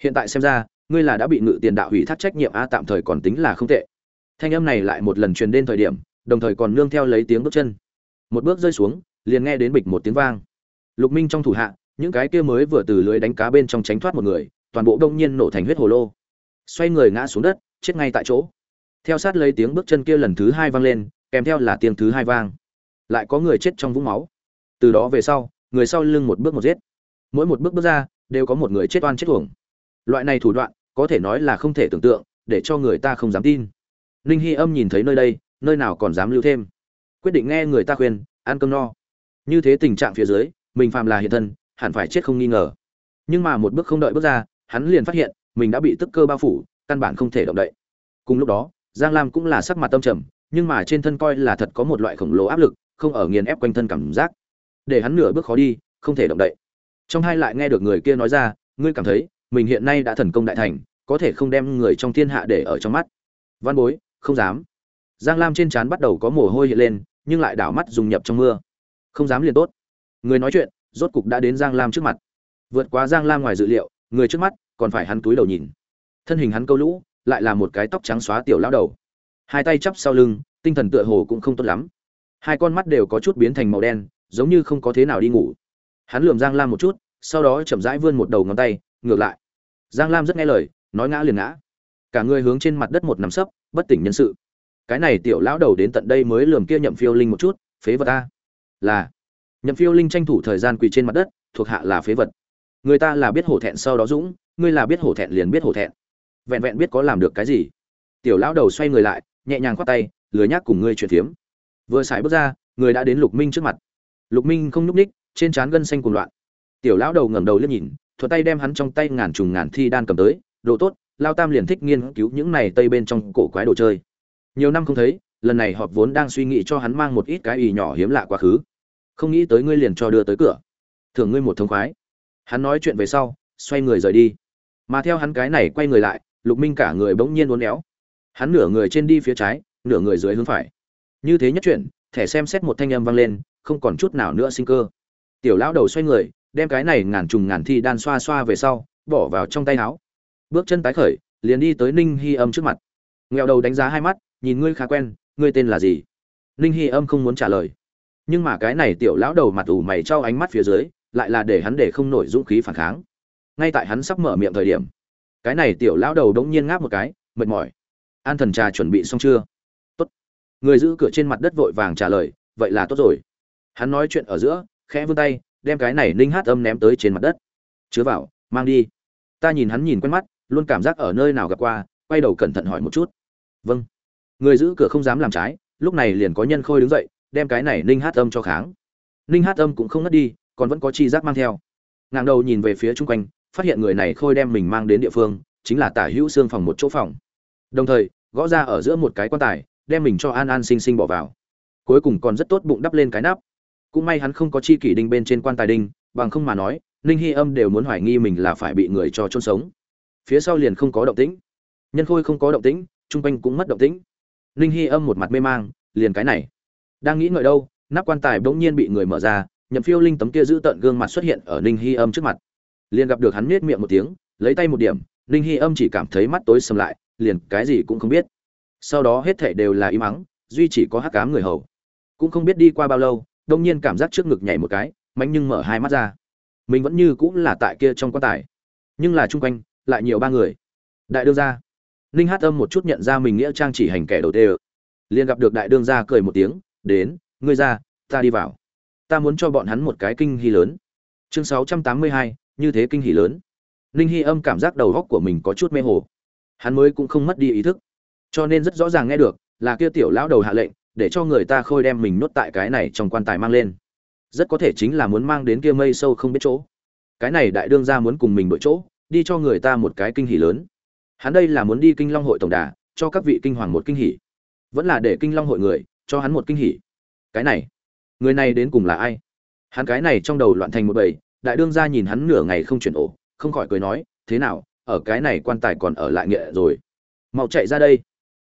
Hiện tại xem ra, ngươi là đã bị ngự tiền đạo hủy thác trách nhiệm a tạm thời còn tính là không tệ. Thanh âm này lại một lần truyền đến thời điểm, đồng thời còn nương theo lấy tiếng bước chân. Một bước rơi xuống, liền nghe đến bịch một tiếng vang. Lục minh trong thủ hạ, những cái kia mới vừa từ lưới đánh cá bên trong tránh thoát một người, toàn bộ đông nhiên nổ thành huyết hồ lô. Xoay người ngã xuống đất, chết ngay tại chỗ. Theo sát lấy tiếng bước chân kia lần thứ hai vang lên, kèm theo là tiếng thứ hai vang lại có người chết trong vũng máu. Từ đó về sau, người sau lưng một bước một giết. Mỗi một bước bước ra, đều có một người chết oan chết uổng. Loại này thủ đoạn, có thể nói là không thể tưởng tượng, để cho người ta không dám tin. Ninh hy âm nhìn thấy nơi đây, nơi nào còn dám lưu thêm. Quyết định nghe người ta khuyên, ăn cơm no. Như thế tình trạng phía dưới, mình phàm là hiện thân, hẳn phải chết không nghi ngờ. Nhưng mà một bước không đợi bước ra, hắn liền phát hiện, mình đã bị tức cơ bao phủ, căn bản không thể động đậy. Cùng lúc đó, giang lam cũng là sắc mặt tâm trầm, nhưng mà trên thân coi là thật có một loại khổng lồ áp lực không ở nghiền ép quanh thân cảm giác. Để hắn nửa bước khó đi, không thể động đậy. Trong hai lại nghe được người kia nói ra, ngươi cảm thấy, mình hiện nay đã thần công đại thành, có thể không đem người trong thiên hạ để ở trong mắt? Văn bối, không dám. Giang lam trên trán bắt đầu có mồ hôi hiện lên, nhưng lại đảo mắt dùng nhập trong mưa. Không dám liền tốt. Người nói chuyện, rốt cục đã đến giang lam trước mặt. Vượt qua giang lam ngoài dự liệu, người trước mắt còn phải hắn túi đầu nhìn. Thân hình hắn câu lũ, lại là một cái tóc trắng xóa tiểu lão đầu. Hai tay chắp sau lưng, tinh thần tựa hồ cũng không tốt lắm hai con mắt đều có chút biến thành màu đen, giống như không có thế nào đi ngủ. Hắn lườm giang lam một chút, sau đó chậm rãi vươn một đầu ngón tay, ngược lại. Giang lam rất nghe lời, nói ngã liền ngã. Cả người hướng trên mặt đất một nằm sấp, bất tỉnh nhân sự. Cái này tiểu lão đầu đến tận đây mới lườm kia nhậm phiêu linh một chút, phế vật ta là, nhậm phiêu linh tranh thủ thời gian quỳ trên mặt đất, thuộc hạ là phế vật. Người ta là biết hổ thẹn sau đó dũng, ngươi là biết hổ thẹn liền biết hổ thẹn. Vẹn vẹn biết có làm được cái gì. Tiểu lão đầu xoay người lại, nhẹ nhàng khoát tay, lười nhác cùng ngươi chuyển thiếm vừa xài bước ra, người đã đến lục minh trước mặt. Lục minh không nhúc ních trên trán gân xanh cùng loạn. Tiểu lão đầu ngẩng đầu liếc nhìn, thuận tay đem hắn trong tay ngàn trùng ngàn thi đan cầm tới, đồ tốt, lao tam liền thích nghiên cứu những này tây bên trong cổ quái đồ chơi. Nhiều năm không thấy, lần này họp vốn đang suy nghĩ cho hắn mang một ít cái ì nhỏ hiếm lạ quá khứ. Không nghĩ tới ngươi liền cho đưa tới cửa. Thưởng ngươi một thông khoái. Hắn nói chuyện về sau, xoay người rời đi. Mà theo hắn cái này quay người lại, lục minh cả người bỗng nhiên uốn éo. Hắn nửa người trên đi phía trái, nửa người dưới hướng phải như thế nhất chuyện, thẻ xem xét một thanh âm vang lên, không còn chút nào nữa sinh cơ. Tiểu lão đầu xoay người, đem cái này ngàn trùng ngàn thi đan xoa xoa về sau, bỏ vào trong tay áo. Bước chân tái khởi, liền đi tới ninh hy âm trước mặt. Nghèo đầu đánh giá hai mắt, nhìn ngươi khá quen, ngươi tên là gì? Ninh hy âm không muốn trả lời. Nhưng mà cái này tiểu lão đầu mặt ủ mày trao ánh mắt phía dưới, lại là để hắn để không nổi dũng khí phản kháng. Ngay tại hắn sắp mở miệng thời điểm, cái này tiểu lão đầu đống nhiên ngáp một cái, mệt mỏi. An thần trà chuẩn bị xong chưa? Người giữ cửa trên mặt đất vội vàng trả lời, vậy là tốt rồi. Hắn nói chuyện ở giữa, khẽ vươn tay, đem cái này ninh hát âm ném tới trên mặt đất. Chứa vào, mang đi. Ta nhìn hắn nhìn quen mắt, luôn cảm giác ở nơi nào gặp qua, quay đầu cẩn thận hỏi một chút. Vâng. Người giữ cửa không dám làm trái, lúc này liền có nhân khôi đứng dậy, đem cái này ninh hát âm cho kháng. Ninh hát âm cũng không ngất đi, còn vẫn có chi giác mang theo. Ngàng đầu nhìn về phía chung quanh, phát hiện người này khôi đem mình mang đến địa phương, chính là tả hữu xương phòng một chỗ phòng. Đồng thời, gõ ra ở giữa một cái quan tài đem mình cho an an sinh sinh bỏ vào. Cuối cùng còn rất tốt bụng đắp lên cái nắp. Cũng may hắn không có chi kỷ đinh bên trên quan tài đinh, bằng không mà nói, ninh hy âm đều muốn hoài nghi mình là phải bị người cho chôn sống. Phía sau liền không có động tĩnh. Nhân khôi không có động tĩnh, chung quanh cũng mất động tĩnh. Ninh hy âm một mặt mê mang, liền cái này. Đang nghĩ ngợi đâu, nắp quan tài bỗng nhiên bị người mở ra, nhậm phiêu linh tấm kia giữ tận gương mặt xuất hiện ở ninh hy âm trước mặt. Liền gặp được hắn nết miệng một tiếng, lấy tay một điểm, ninh hy âm chỉ cảm thấy mắt tối sầm lại, liền cái gì cũng không biết sau đó hết thảy đều là im mắng duy chỉ có hắc cám người hầu. Cũng không biết đi qua bao lâu, đông nhiên cảm giác trước ngực nhảy một cái mạnh nhưng mở hai mắt ra. Mình vẫn như cũng là tại kia trong quan tài. Nhưng là chung quanh, lại nhiều ba người. Đại đương gia. Ninh hát âm một chút nhận ra mình nghĩa trang chỉ hành kẻ đầu tê ự liền gặp được đại đương gia cười một tiếng, đến, ngươi ra, ta đi vào. Ta muốn cho bọn hắn một cái kinh hỉ lớn. Chương sáu trăm tám mươi hai, như thế kinh hỉ lớn. Ninh hy âm cảm giác đầu góc của mình có chút mê hồ. Hắn mới cũng không mất đi ý thức cho nên rất rõ ràng nghe được, là kia tiểu lão đầu hạ lệnh, để cho người ta khôi đem mình nuốt tại cái này trong quan tài mang lên. Rất có thể chính là muốn mang đến kia mây sâu không biết chỗ. Cái này đại đương gia muốn cùng mình đổi chỗ, đi cho người ta một cái kinh hỉ lớn. Hắn đây là muốn đi kinh long hội tổng đà, cho các vị kinh hoàng một kinh hỉ. Vẫn là để kinh long hội người, cho hắn một kinh hỉ. Cái này, người này đến cùng là ai? Hắn cái này trong đầu loạn thành một bầy, đại đương gia nhìn hắn nửa ngày không chuyển ổ, không khỏi cười nói, thế nào, ở cái này quan tài còn ở lại nghệ rồi? Mau chạy ra đây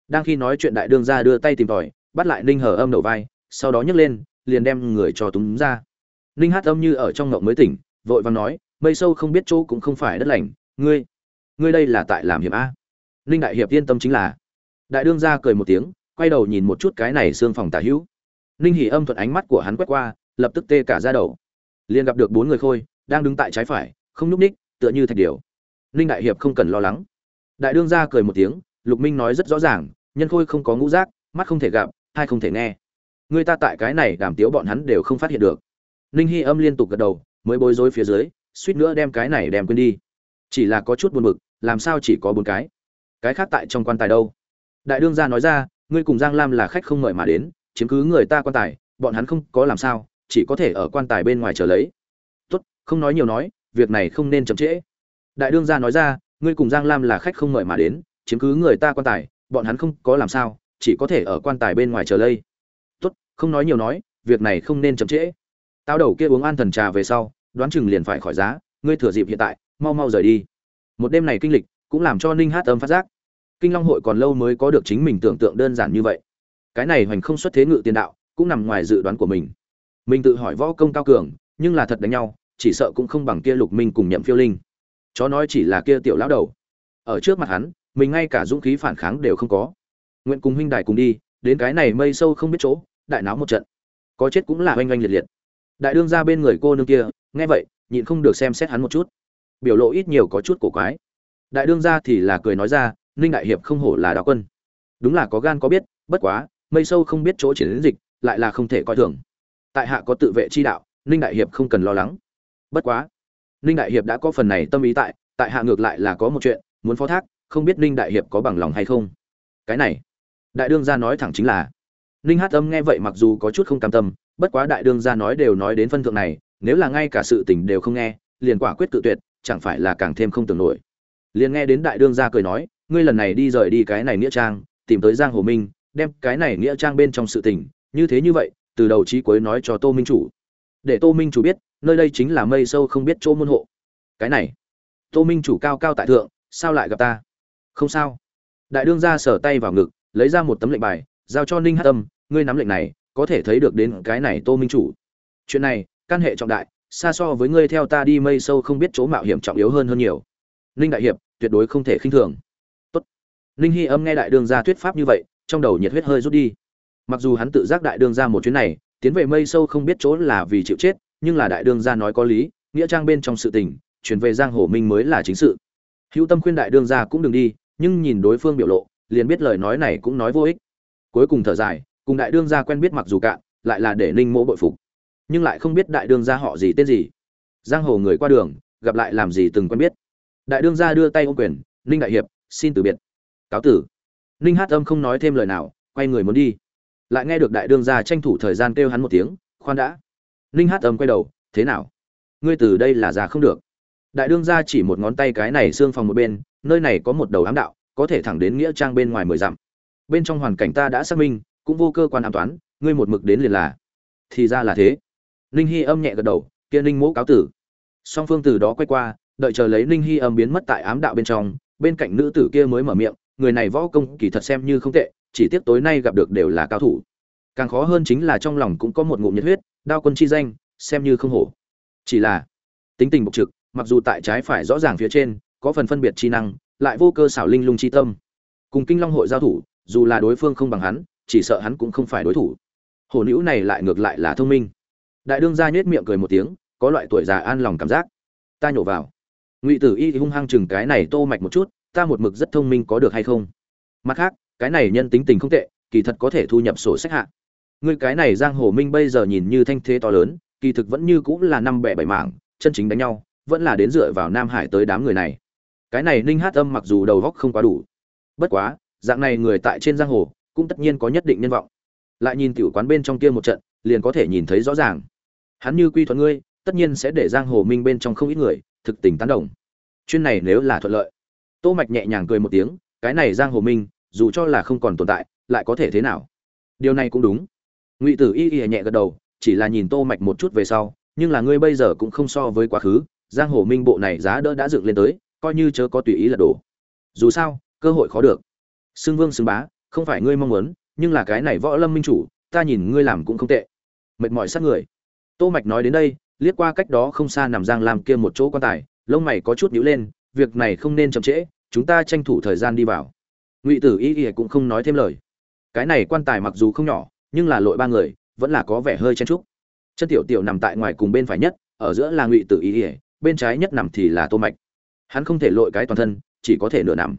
đang khi nói chuyện đại đương gia đưa tay tìm tòi, bắt lại ninh hờ âm đầu vai, sau đó nhấc lên, liền đem người cho túng ra. Ninh hát âm như ở trong ngộng mới tỉnh, vội vàng nói, mây sâu không biết chỗ cũng không phải đất lành, ngươi ngươi đây là tại làm hiệp a. Ninh đại hiệp yên tâm chính là, đại đương gia cười một tiếng, quay đầu nhìn một chút cái này xương phòng tả hữu. Ninh hỉ âm thuận ánh mắt của hắn quét qua, lập tức tê cả ra đầu. Liền gặp được bốn người khôi, đang đứng tại trái phải, không nhúc ních tựa như thạch điều ninh đại hiệp không cần lo lắng. Đại đương gia cười một tiếng lục minh nói rất rõ ràng, nhân khôi không có ngũ giác, mắt không thể gặp, hai không thể nghe. Người ta tại cái này đàm tiếu bọn hắn đều không phát hiện được. Ninh hy âm liên tục gật đầu, mới bối rối phía dưới, suýt nữa đem cái này đem quên đi. Chỉ là có chút buồn bực, làm sao chỉ có bốn cái? Cái khác tại trong quan tài đâu? Đại đương gia nói ra, ngươi cùng giang lam là khách không mời mà đến, chiếm cứ người ta quan tài, bọn hắn không có làm sao, chỉ có thể ở quan tài bên ngoài chờ lấy. Tốt, không nói nhiều nói, việc này không nên chậm trễ. Đại đương gia nói ra, ngươi cùng giang lam là khách không mời mà đến chiếm cứ người ta quan tài, bọn hắn không có làm sao, chỉ có thể ở quan tài bên ngoài chờ lây. Tốt, không nói nhiều nói, việc này không nên chậm trễ. Tao đầu kia uống an thần trà về sau, đoán chừng liền phải khỏi giá, ngươi thừa dịp hiện tại, mau mau rời đi. Một đêm này kinh lịch, cũng làm cho ninh hát âm phát giác. Kinh long hội còn lâu mới có được chính mình tưởng tượng đơn giản như vậy. Cái này hoành không xuất thế ngự tiền đạo, cũng nằm ngoài dự đoán của mình. Mình tự hỏi võ công cao cường, nhưng là thật đánh nhau, chỉ sợ cũng không bằng kia lục minh cùng nhậm phiêu linh. Chó nói chỉ là kia tiểu lão đầu. Ở trước mặt hắn mình ngay cả dũng khí phản kháng đều không có. Nguyện cùng huynh đài cùng đi, đến cái này mây sâu không biết chỗ, đại náo một trận. Có chết cũng là oanh oanh liệt liệt. Đại đương ra bên người cô nương kia, nghe vậy, nhịn không được xem xét hắn một chút. Biểu lộ ít nhiều có chút cổ quái. Đại đương ra thì là cười nói ra, ninh đại hiệp không hổ là đạo quân. Đúng là có gan có biết, bất quá, mây sâu không biết chỗ triển đến dịch, lại là không thể coi thường. Tại hạ có tự vệ chi đạo, ninh đại hiệp không cần lo lắng. Bất quá, ninh đại hiệp đã có phần này tâm ý tại tại hạ ngược lại là có một chuyện, muốn phó thác không biết ninh đại hiệp có bằng lòng hay không. Cái này, đại đương gia nói thẳng chính là, ninh hát âm nghe vậy mặc dù có chút không cam tâm, bất quá đại đương gia nói đều nói đến phân thượng này, nếu là ngay cả sự tình đều không nghe, liền quả quyết cự tuyệt, chẳng phải là càng thêm không tưởng nổi. Liền nghe đến đại đương gia cười nói, ngươi lần này đi rời đi cái này nghĩa trang, tìm tới giang hồ minh, đem cái này nghĩa trang bên trong sự tình, như thế như vậy, từ đầu chí cuối nói cho tô minh chủ. Để tô minh chủ biết, nơi đây chính là mây sâu không biết chỗ môn hộ. Cái này, tô minh chủ cao cao tại thượng, sao lại gặp ta? Không sao. Đại đương gia sở tay vào ngực, lấy ra một tấm lệnh bài, giao cho ninh hát tâm, ngươi nắm lệnh này, có thể thấy được đến cái này tô minh chủ. Chuyện này, căn hệ trọng đại, xa so với ngươi theo ta đi mây sâu không biết chỗ mạo hiểm trọng yếu hơn hơn nhiều. Ninh đại hiệp, tuyệt đối không thể khinh thường. Tốt. ninh hy âm nghe đại đương gia thuyết pháp như vậy, trong đầu nhiệt huyết hơi rút đi. Mặc dù hắn tự giác đại đương gia một chuyến này, tiến về mây sâu không biết chỗ là vì chịu chết, nhưng là đại đương gia nói có lý, nghĩa trang bên trong sự tình, chuyển về giang hồ minh mới là chính sự. Hữu tâm khuyên đại đương ra cũng đừng đi nhưng nhìn đối phương biểu lộ, liền biết lời nói này cũng nói vô ích. Cuối cùng thở dài, cùng đại đương gia quen biết mặc dù cạn, lại là để ninh mỗ bội phục. Nhưng lại không biết đại đương gia họ gì, tên gì. Giang hồ người qua đường, gặp lại làm gì từng quen biết. Đại đương gia đưa tay ô quyền, ninh đại hiệp, xin từ biệt. Cáo tử. Ninh hát âm không nói thêm lời nào, quay người muốn đi. Lại nghe được đại đương gia tranh thủ thời gian kêu hắn một tiếng, khoan đã. Ninh hát âm quay đầu, thế nào? Ngươi từ đây là già không được. Đại đương gia chỉ một ngón tay cái này xương phòng một bên nơi này có một đầu ám đạo, có thể thẳng đến nghĩa trang bên ngoài mười dặm. Bên trong hoàn cảnh ta đã xác minh, cũng vô cơ quan an toán, ngươi một mực đến liền là. Thì ra là thế. Ninh hy âm nhẹ gật đầu, kia ninh mỗ cáo tử. Song phương từ đó quay qua, đợi chờ lấy ninh hy âm biến mất tại ám đạo bên trong, bên cạnh nữ tử kia mới mở miệng, người này võ công kỳ thật xem như không tệ, chỉ tiếc tối nay gặp được đều là cao thủ. Càng khó hơn chính là trong lòng cũng có một ngụm nhiệt huyết, đao quân chi danh, xem như không hổ. Chỉ là, tính tình bộc trực, mặc dù tại trái phải rõ ràng phía trên có phần phân biệt chi năng, lại vô cơ xảo linh lung chi tâm. Cùng kinh long hội giao thủ, dù là đối phương không bằng hắn, chỉ sợ hắn cũng không phải đối thủ. Hổ Nữu này lại ngược lại là thông minh. Đại đương gia nhếch miệng cười một tiếng, có loại tuổi già an lòng cảm giác. Ta nhổ vào. Ngụy tử y hung hăng chừng cái này tô mạch một chút, ta một mực rất thông minh có được hay không? Mặt khác, cái này nhân tính tình không tệ, kỳ thật có thể thu nhập sổ sách hạ. Ngươi cái này giang hồ minh bây giờ nhìn như thanh thế to lớn, kỳ thực vẫn như cũng là năm bẻ bảy mảng, chân chính đánh nhau, vẫn là đến dựa vào nam hải tới đám người này cái này ninh hát âm mặc dù đầu góc không quá đủ, bất quá, dạng này người tại trên giang hồ cũng tất nhiên có nhất định nhân vọng. Lại nhìn tiểu quán bên trong kia một trận, liền có thể nhìn thấy rõ ràng. Hắn như quy thuận ngươi, tất nhiên sẽ để giang hồ minh bên trong không ít người thực tình tán đồng. Chuyên này nếu là thuận lợi. Tô mạch nhẹ nhàng cười một tiếng, cái này giang hồ minh, dù cho là không còn tồn tại, lại có thể thế nào? Điều này cũng đúng. Ngụy tử y y nhẹ gật đầu, chỉ là nhìn tô mạch một chút về sau, nhưng là ngươi bây giờ cũng không so với quá khứ, giang hồ minh bộ này giá đỡ đã dựng lên tới coi như chớ có tùy ý là đổ. Dù sao, cơ hội khó được. Xưng vương xưng bá, không phải ngươi mong muốn, nhưng là cái này võ lâm minh chủ, ta nhìn ngươi làm cũng không tệ. Mệt mỏi sát người. Tô mạch nói đến đây, liếc qua cách đó không xa nằm giang làm kia một chỗ quan tài, lông mày có chút nhíu lên, việc này không nên chậm trễ, chúng ta tranh thủ thời gian đi vào. Ngụy tử y y cũng không nói thêm lời. Cái này quan tài mặc dù không nhỏ, nhưng là lội ba người, vẫn là có vẻ hơi chen trúc chân tiểu tiểu nằm tại ngoài cùng bên phải nhất, ở giữa là ngụy tử y y, bên trái nhất nằm thì là tô mạch hắn không thể lội cái toàn thân, chỉ có thể nửa nằm.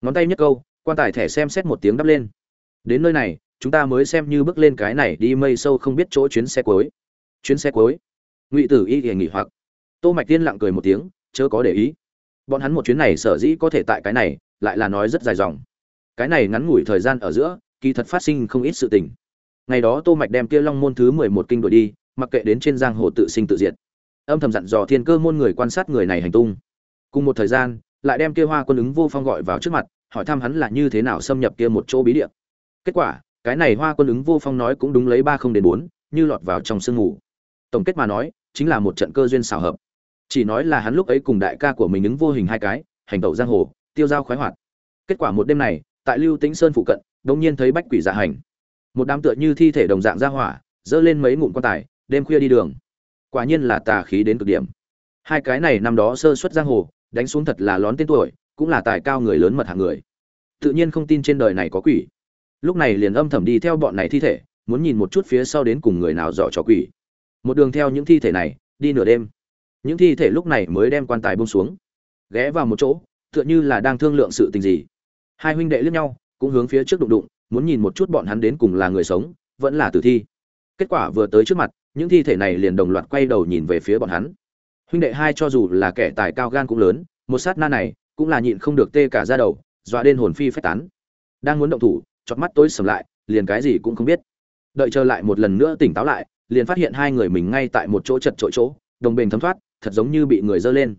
Ngón tay nhất câu, quan tài thẻ xem xét một tiếng đắp lên. Đến nơi này, chúng ta mới xem như bước lên cái này đi mây sâu không biết chỗ chuyến xe cuối. Chuyến xe cuối. Ngụy tử y thì nghỉ hoặc. Tô mạch tiên lặng cười một tiếng, chớ có để ý. Bọn hắn một chuyến này sở dĩ có thể tại cái này, lại là nói rất dài dòng. Cái này ngắn ngủi thời gian ở giữa, kỳ thật phát sinh không ít sự tình. Ngày đó tô mạch đem kia long môn thứ 11 kinh đuổi đi, mặc kệ đến trên giang hồ tự sinh tự diệt. Âm thầm dặn dò thiên cơ môn người quan sát người này hành tung cùng một thời gian, lại đem kia hoa quân ứng vô phong gọi vào trước mặt, hỏi thăm hắn là như thế nào xâm nhập kia một chỗ bí địa. Kết quả, cái này hoa quân ứng vô phong nói cũng đúng lấy ba không đến bốn, như lọt vào trong sương mù. Tổng kết mà nói, chính là một trận cơ duyên xảo hợp. Chỉ nói là hắn lúc ấy cùng đại ca của mình ứng vô hình hai cái, hành tẩu giang hồ, tiêu dao khoái hoạt. Kết quả một đêm này, tại lưu tĩnh sơn phụ cận, đống nhiên thấy bách quỷ dạ hành. Một đám tựa như thi thể đồng dạng ra hỏa dỡ lên mấy ngụm quan tài, đêm khuya đi đường. Quả nhiên là tà khí đến cực điểm. Hai cái này năm đó sơ xuất giang hồ đánh xuống thật là lón tên tuổi, cũng là tài cao người lớn mật hạng người. Tự nhiên không tin trên đời này có quỷ. Lúc này liền âm thầm đi theo bọn này thi thể, muốn nhìn một chút phía sau đến cùng người nào dò trò quỷ. Một đường theo những thi thể này, đi nửa đêm. Những thi thể lúc này mới đem quan tài bông xuống. Ghé vào một chỗ, tựa như là đang thương lượng sự tình gì. Hai huynh đệ lướt nhau, cũng hướng phía trước đụng đụng, muốn nhìn một chút bọn hắn đến cùng là người sống, vẫn là tử thi. Kết quả vừa tới trước mặt, những thi thể này liền đồng loạt quay đầu nhìn về phía bọn hắn huynh đệ hai cho dù là kẻ tài cao gan cũng lớn, một sát na này cũng là nhịn không được tê cả ra đầu, dọa đến hồn phi phách tán. Đang muốn động thủ chót mắt tối sầm lại, liền cái gì cũng không biết. Đợi chờ lại một lần nữa tỉnh táo lại, liền phát hiện hai người mình ngay tại một chỗ chật trội chỗ, đồng bền thấm thoát, thật giống như bị người dơ lên.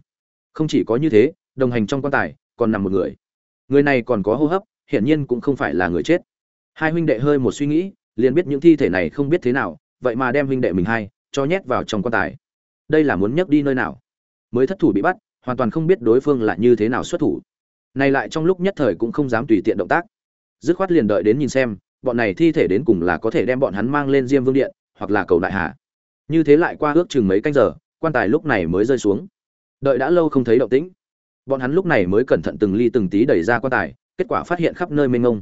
Không chỉ có như thế, đồng hành trong quan tài còn nằm một người. Người này còn có hô hấp, hiển nhiên cũng không phải là người chết. Hai huynh đệ hơi một suy nghĩ, liền biết những thi thể này không biết thế nào, vậy mà đem huynh đệ mình hai cho nhét vào trong quan tài đây là muốn nhấc đi nơi nào? Mới thất thủ bị bắt, hoàn toàn không biết đối phương là như thế nào xuất thủ. Này lại trong lúc nhất thời cũng không dám tùy tiện động tác. Dứt khoát liền đợi đến nhìn xem, bọn này thi thể đến cùng là có thể đem bọn hắn mang lên diêm vương điện, hoặc là cầu đại hạ. Như thế lại qua ước chừng mấy canh giờ, quan tài lúc này mới rơi xuống. Đợi đã lâu không thấy động tĩnh. Bọn hắn lúc này mới cẩn thận từng ly từng tí đẩy ra quan tài, kết quả phát hiện khắp nơi mênh mông.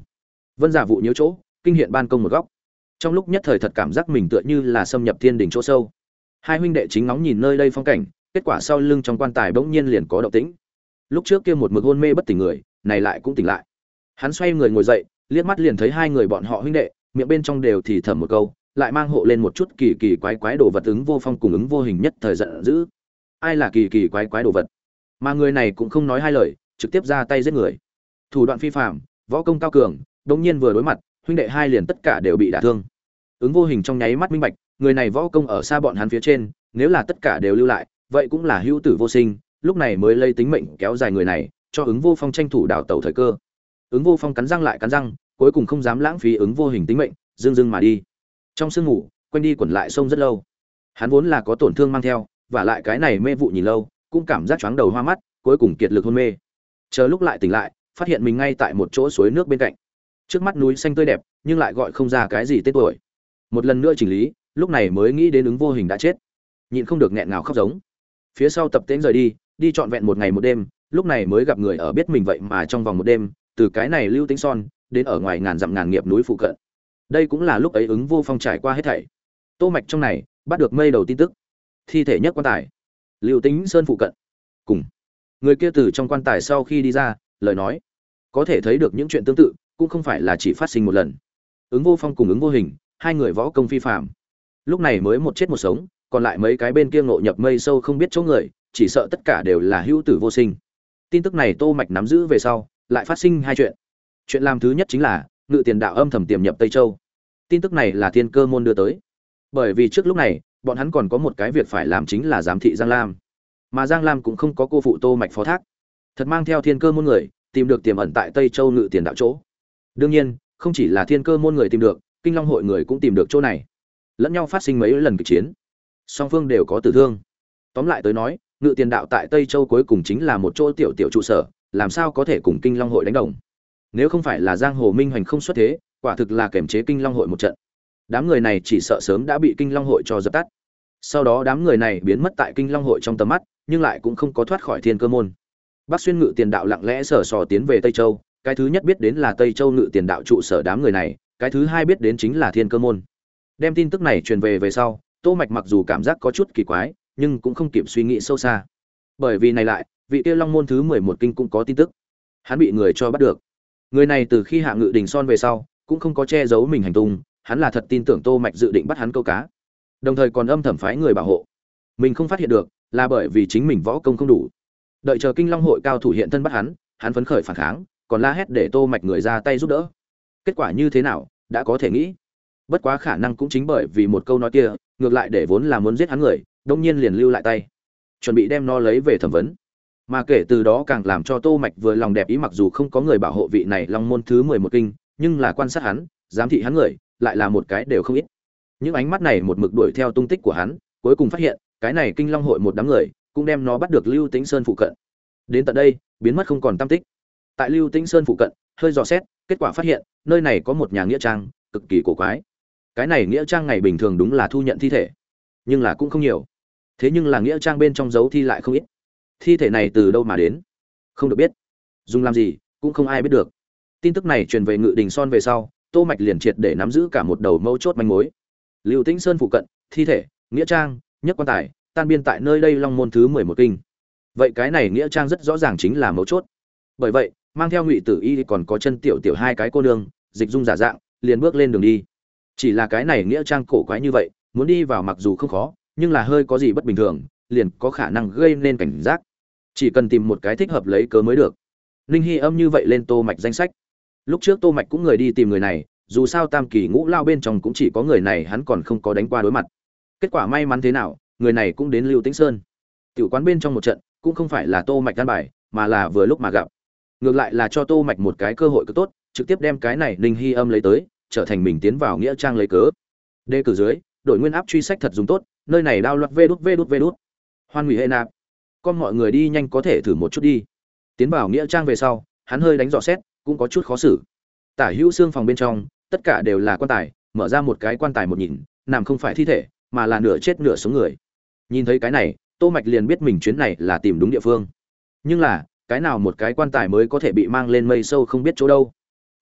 Vân giả vụ nhớ chỗ, kinh hiện ban công một góc. Trong lúc nhất thời thật cảm giác mình tựa như là xâm nhập thiên đỉnh chỗ sâu hai huynh đệ chính nóng nhìn nơi đây phong cảnh, kết quả sau lưng trong quan tài bỗng nhiên liền có động tĩnh. Lúc trước kia một mực hôn mê bất tỉnh người, này lại cũng tỉnh lại. Hắn xoay người ngồi dậy, liếc mắt liền thấy hai người bọn họ huynh đệ, miệng bên trong đều thì thầm một câu, lại mang hộ lên một chút kỳ kỳ quái quái đồ vật ứng vô phong cùng ứng vô hình nhất thời giận dữ. Ai là kỳ kỳ quái quái đồ vật? Mà người này cũng không nói hai lời, trực tiếp ra tay giết người. Thủ đoạn phi phạm võ công cao cường đống nhiên vừa đối mặt, huynh đệ hai liền tất cả đều bị đả thương. Ứng vô hình trong nháy mắt minh bạch người này võ công ở xa bọn hắn phía trên, nếu là tất cả đều lưu lại, vậy cũng là hữu tử vô sinh, lúc này mới lấy tính mệnh kéo dài người này, cho ứng vô phong tranh thủ đảo tàu thời cơ. Ứng vô phong cắn răng lại cắn răng, cuối cùng không dám lãng phí ứng vô hình tính mệnh dưng dưng mà đi. Trong sương ngủ quanh đi quẩn lại sông rất lâu. Hắn vốn là có tổn thương mang theo, và lại cái này mê vụ nhìn lâu, cũng cảm giác chóng đầu hoa mắt, cuối cùng kiệt lực hôn mê. Chờ lúc lại tỉnh lại, phát hiện mình ngay tại một chỗ suối nước bên cạnh. Trước mắt núi xanh tươi đẹp, nhưng lại gọi không ra cái gì tên tuổi. Một lần nữa chỉnh lý lúc này mới nghĩ đến ứng vô hình đã chết. Nhịn không được nghẹn ngào khóc giống. Phía sau tập tễnh rời đi đi trọn vẹn một ngày một đêm, lúc này mới gặp người ở biết mình vậy mà trong vòng một đêm, từ cái này lưu tính son, đến ở ngoài ngàn dặm ngàn nghiệp núi phụ cận. Đây cũng là lúc ấy ứng vô phong trải qua hết thảy. Tô mạch trong này, bắt được mây đầu tin tức. Thi thể nhất quan tài. Lưu tính sơn phụ cận. Cùng. Người kia từ trong quan tài sau khi đi ra, lời nói. Có thể thấy được những chuyện tương tự, cũng không phải là chỉ phát sinh một lần. Ứng vô phong cùng ứng vô hình, hai người võ công phi phạm lúc này mới một chết một sống, còn lại mấy cái bên kia ngộ nhập mây sâu không biết chỗ người, chỉ sợ tất cả đều là hữu tử vô sinh. Tin tức này tô mạch nắm giữ về sau, lại phát sinh hai chuyện. Chuyện làm thứ nhất chính là, ngự tiền đạo âm thầm tiềm nhập tây châu. Tin tức này là thiên cơ môn đưa tới. Bởi vì trước lúc này, bọn hắn còn có một cái việc phải làm chính là giám thị giang lam. Mà giang lam cũng không có cô phụ tô mạch phó thác. Thật mang theo thiên cơ môn người, tìm được tiềm ẩn tại tây châu ngự tiền đạo chỗ. Đương nhiên, không chỉ là thiên cơ môn người tìm được, kinh long hội người cũng tìm được chỗ này lẫn nhau phát sinh mấy lần kịch chiến. Song phương đều có tử thương. Tóm lại tới nói, ngự tiền đạo tại tây châu cuối cùng chính là một chỗ tiểu tiểu trụ sở, làm sao có thể cùng kinh long hội đánh đồng? Nếu không phải là giang hồ minh hoành không xuất thế, quả thực là kềm chế kinh long hội một trận. Đám người này chỉ sợ sớm đã bị kinh long hội cho dập tắt. Sau đó đám người này biến mất tại kinh long hội trong tầm mắt, nhưng lại cũng không có thoát khỏi thiên cơ môn. Bác xuyên ngự tiền đạo lặng lẽ sở sò tiến về tây châu, cái thứ nhất biết đến là tây châu ngự tiền đạo trụ sở đám người này, cái thứ hai biết đến chính là thiên cơ môn đem tin tức này truyền về về sau, tô mạch mặc dù cảm giác có chút kỳ quái, nhưng cũng không kịp suy nghĩ sâu xa. Bởi vì này lại, vị kia long môn thứ 11 kinh cũng có tin tức. Hắn bị người cho bắt được. Người này từ khi hạ ngự đình son về sau, cũng không có che giấu mình hành tung, hắn là thật tin tưởng tô mạch dự định bắt hắn câu cá. Đồng thời còn âm thầm phái người bảo hộ. Mình không phát hiện được, là bởi vì chính mình võ công không đủ. Đợi chờ kinh long hội cao thủ hiện thân bắt hắn hắn phấn khởi phản kháng, còn la hét để tô mạch người ra tay giúp đỡ. Kết quả như thế nào, đã có thể nghĩ bất quá khả năng cũng chính bởi vì một câu nói kia, ngược lại để vốn là muốn giết hắn người, đông nhiên liền lưu lại tay. Chuẩn bị đem nó lấy về thẩm vấn. Mà kể từ đó càng làm cho tô mạch vừa lòng đẹp ý mặc dù không có người bảo hộ vị này long môn thứ mười một kinh, nhưng là quan sát hắn, giám thị hắn người, lại là một cái đều không ít. Những ánh mắt này một mực đuổi theo tung tích của hắn, cuối cùng phát hiện, cái này kinh long hội một đám người, cũng đem nó bắt được lưu tĩnh sơn phụ cận. Đến tận đây, biến mất không còn tâm tích. Tại lưu tĩnh sơn phụ cận, hơi dò xét, kết quả phát hiện, nơi này có một nhà nghĩa trang, cực kỳ cổ quái cái này nghĩa trang ngày bình thường đúng là thu nhận thi thể, nhưng là cũng không nhiều. Thế nhưng là nghĩa trang bên trong dấu thi lại không ít. Thi thể này từ đâu mà đến? Không được biết. Dùng làm gì, cũng không ai biết được. Tin tức này truyền về ngự đình son về sau, tô mạch liền triệt để nắm giữ cả một đầu mâu chốt manh mối. Lưu tĩnh sơn phụ cận, thi thể, nghĩa trang, nhất quan tài, tan biên tại nơi đây long môn thứ mười một kinh. Vậy cái này nghĩa trang rất rõ ràng chính là mấu chốt. Bởi vậy, mang theo ngụy tử y còn có chân tiểu tiểu hai cái cô nương, dịch dung giả dạng, liền bước lên đường đi chỉ là cái này nghĩa trang cổ quái như vậy, muốn đi vào mặc dù không khó, nhưng là hơi có gì bất bình thường, liền có khả năng gây nên cảnh giác. Chỉ cần tìm một cái thích hợp lấy cớ mới được. Ninh hy âm như vậy lên tô mạch danh sách. Lúc trước tô mạch cũng người đi tìm người này, dù sao tam kỳ ngũ lao bên trong cũng chỉ có người này hắn còn không có đánh qua đối mặt. Kết quả may mắn thế nào, người này cũng đến lưu tĩnh sơn. Tiểu quán bên trong một trận, cũng không phải là tô mạch đan bài, mà là vừa lúc mà gặp. Ngược lại là cho tô mạch một cái cơ hội cực tốt, trực tiếp đem cái này ninh hy âm lấy tới trở thành mình tiến vào nghĩa trang lấy cớ. Đề cử dưới đội nguyên áp truy sách thật dùng tốt, nơi này đao loạt vê đút vê đút vê đút. Hoan hủy hệ nạp. Con mọi người đi nhanh có thể thử một chút đi. Tiến vào nghĩa trang về sau, hắn hơi đánh dò xét, cũng có chút khó xử. Tả hữu xương phòng bên trong, tất cả đều là quan tài, mở ra một cái quan tài một nhìn, nằm không phải thi thể, mà là nửa chết nửa sống người. Nhìn thấy cái này, tô mạch liền biết mình chuyến này là tìm đúng địa phương. Nhưng là, cái nào một cái quan tài mới có thể bị mang lên mây sâu không biết chỗ đâu.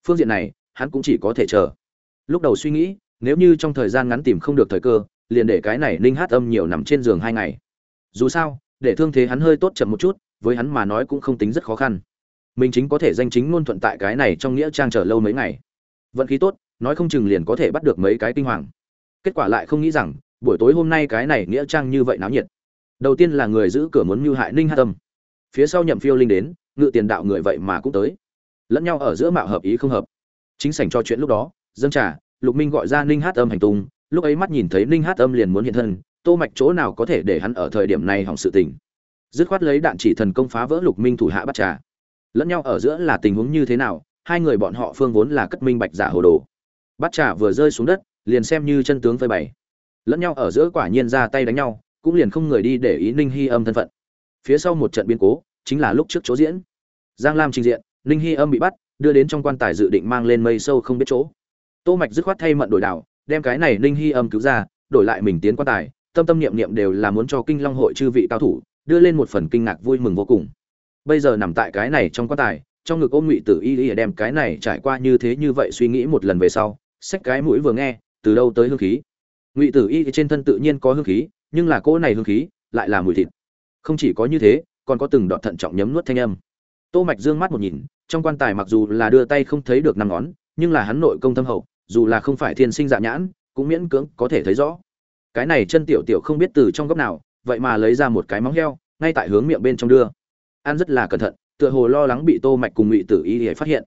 Phương diện này hắn cũng chỉ có thể chờ. Lúc đầu suy nghĩ, nếu như trong thời gian ngắn tìm không được thời cơ, liền để cái này ninh hát âm nhiều nằm trên giường hai ngày. Dù sao, để thương thế hắn hơi tốt chậm một chút, với hắn mà nói cũng không tính rất khó khăn. Mình chính có thể danh chính ngôn thuận tại cái này trong nghĩa trang chờ lâu mấy ngày. Vận khí tốt, nói không chừng liền có thể bắt được mấy cái kinh hoàng. Kết quả lại không nghĩ rằng, buổi tối hôm nay cái này nghĩa trang như vậy náo nhiệt. Đầu tiên là người giữ cửa muốn mưu hại ninh hát tâm phía sau nhậm phiêu linh đến, ngự tiền đạo người vậy mà cũng tới. Lẫn nhau ở giữa mạo hợp ý không hợp chính sảnh cho chuyện lúc đó dân trà, lục minh gọi ra ninh hát âm hành tung, lúc ấy mắt nhìn thấy ninh hát âm liền muốn hiện thân, tô mạch chỗ nào có thể để hắn ở thời điểm này hỏng sự tình. Dứt khoát lấy đạn chỉ thần công phá vỡ lục minh thủ hạ bắt trà. Lẫn nhau ở giữa là tình huống như thế nào, hai người bọn họ phương vốn là cất minh bạch giả hồ đồ. Bắt trà vừa rơi xuống đất, liền xem như chân tướng phơi bày. Lẫn nhau ở giữa quả nhiên ra tay đánh nhau, cũng liền không người đi để ý ninh hy âm thân phận. Phía sau một trận biến cố, chính là lúc trước chỗ diễn. Giang lam trình diện, ninh hy âm bị bắt đưa đến trong quan tài dự định mang lên mây sâu không biết chỗ. Tô mạch dứt khoát thay mận đổi đảo, đem cái này ninh hy âm cứu ra, đổi lại mình tiến quan tài, tâm tâm niệm niệm đều là muốn cho kinh long hội chư vị cao thủ, đưa lên một phần kinh ngạc vui mừng vô cùng. Bây giờ nằm tại cái này trong quan tài, trong ngực ôm ngụy tử y y đem cái này trải qua như thế như vậy suy nghĩ một lần về sau, xách cái mũi vừa nghe, từ đâu tới hương khí? Ngụy tử y trên thân tự nhiên có hương khí, nhưng là cỗ này hương khí lại là mùi thịt. Không chỉ có như thế, còn có từng đoạn thận trọng nhấm nuốt thanh âm. Tô mạch dương mắt một nhìn trong quan tài mặc dù là đưa tay không thấy được năm ngón, nhưng là hắn nội công thâm hậu, dù là không phải thiên sinh dạ nhãn, cũng miễn cưỡng có thể thấy rõ. Cái này chân tiểu tiểu không biết từ trong góc nào, vậy mà lấy ra một cái móng heo, ngay tại hướng miệng bên trong đưa. Ăn rất là cẩn thận, tựa hồ lo lắng bị tô mạch cùng ngụy tử y để phát hiện.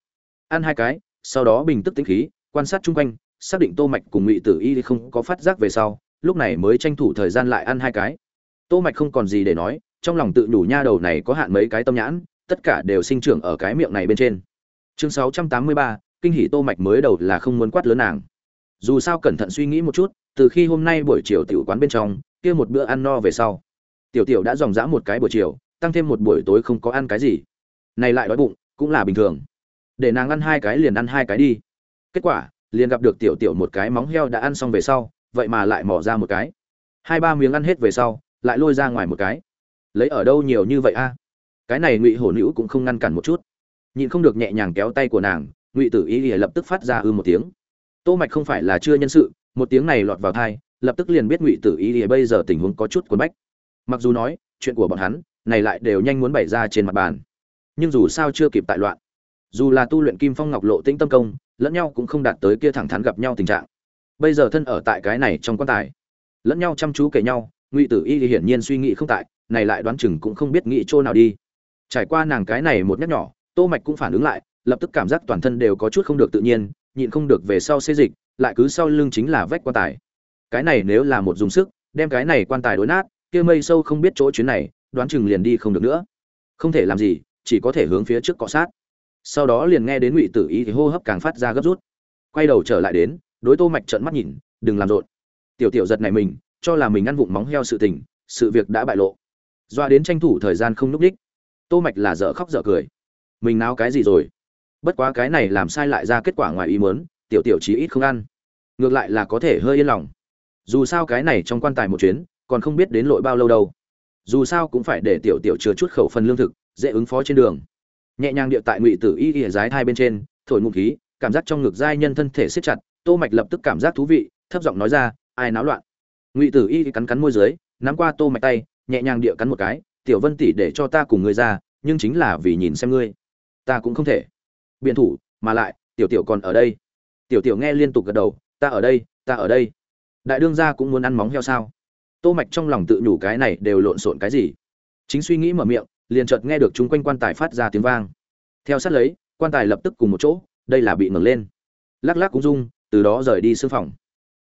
Ăn hai cái, sau đó bình tức tĩnh khí, quan sát chung quanh, xác định tô mạch cùng ngụy tử y không có phát giác về sau, lúc này mới tranh thủ thời gian lại ăn hai cái. Tô mạch không còn gì để nói, trong lòng tự đủ nha đầu này có hạn mấy cái tâm nhãn tất cả đều sinh trưởng ở cái miệng này bên trên. Chương 683, kinh hỉ tô mạch mới đầu là không muốn quát lớn nàng. Dù sao cẩn thận suy nghĩ một chút từ khi hôm nay buổi chiều tiểu quán bên trong kia một bữa ăn no về sau tiểu tiểu đã dòng dã một cái buổi chiều tăng thêm một buổi tối không có ăn cái gì. Này lại đói bụng cũng là bình thường. Để nàng ăn hai cái liền ăn hai cái đi. Kết quả liền gặp được tiểu tiểu một cái móng heo đã ăn xong về sau vậy mà lại mỏ ra một cái. Hai ba miếng ăn hết về sau lại lôi ra ngoài một cái. Lấy ở đâu nhiều như vậy a? Cái này ngụy hổ nữ cũng không ngăn cản một chút nhịn không được nhẹ nhàng kéo tay của nàng ngụy tử y lập tức phát ra ư một tiếng tô mạch không phải là chưa nhân sự một tiếng này lọt vào thai lập tức liền biết ngụy tử y bây giờ tình huống có chút cuốn bách mặc dù nói chuyện của bọn hắn này lại đều nhanh muốn bày ra trên mặt bàn nhưng dù sao chưa kịp tại loạn dù là tu luyện kim phong ngọc lộ tĩnh tâm công lẫn nhau cũng không đạt tới kia thẳng thắn gặp nhau tình trạng bây giờ thân ở tại cái này trong quan tài lẫn nhau chăm chú kể nhau ngụy tử y thì hiển nhiên suy nghĩ không tại này lại đoán chừng cũng không biết nghĩ chỗ nào đi trải qua nàng cái này một nhắc nhỏ, tô mạch cũng phản ứng lại, lập tức cảm giác toàn thân đều có chút không được tự nhiên, nhịn không được về sau xê dịch, lại cứ sau lưng chính là vách quan tài. Cái này nếu là một dùng sức, đem cái này quan tài đối nát, kia mây sâu không biết chỗ chuyến này, đoán chừng liền đi không được nữa. Không thể làm gì, chỉ có thể hướng phía trước cọ sát. Sau đó liền nghe đến ngụy tử y thì hô hấp càng phát ra gấp rút. Quay đầu trở lại đến, đối tô mạch trợn mắt nhìn, đừng làm rộn. Tiểu tiểu giật này mình, cho là mình ăn vụng móng heo sự tình, sự việc đã bại lộ. Doa đến tranh thủ thời gian không núp đích tô mạch là dở khóc dở cười. Mình náo cái gì rồi? Bất quá cái này làm sai lại ra kết quả ngoài ý muốn, tiểu tiểu chí ít không ăn. Ngược lại là có thể hơi yên lòng. Dù sao cái này trong quan tài một chuyến, còn không biết đến lội bao lâu đâu. Dù sao cũng phải để tiểu tiểu chứa chút khẩu phần lương thực, dễ ứng phó trên đường. Nhẹ nhàng địa tại ngụy tử y y giái thai bên trên, thổi ngụm khí, cảm giác trong ngực giai nhân thân thể siết chặt, tô mạch lập tức cảm giác thú vị, thấp giọng nói ra, ai náo loạn? Ngụy tử y cắn cắn môi dưới, nắm qua tô mạch tay, nhẹ nhàng địa cắn một cái tiểu vân tỷ để cho ta cùng ngươi ra, nhưng chính là vì nhìn xem ngươi. Ta cũng không thể. Biện thủ, mà lại, tiểu tiểu còn ở đây. Tiểu tiểu nghe liên tục gật đầu, ta ở đây, ta ở đây. Đại đương gia cũng muốn ăn móng heo sao? Tô mạch trong lòng tự nhủ cái này đều lộn xộn cái gì? Chính suy nghĩ mở miệng, liền chợt nghe được chúng quanh quan tài phát ra tiếng vang. Theo sát lấy, quan tài lập tức cùng một chỗ, đây là bị ngẩng lên. Lắc lắc cũng rung, từ đó rời đi sương phòng.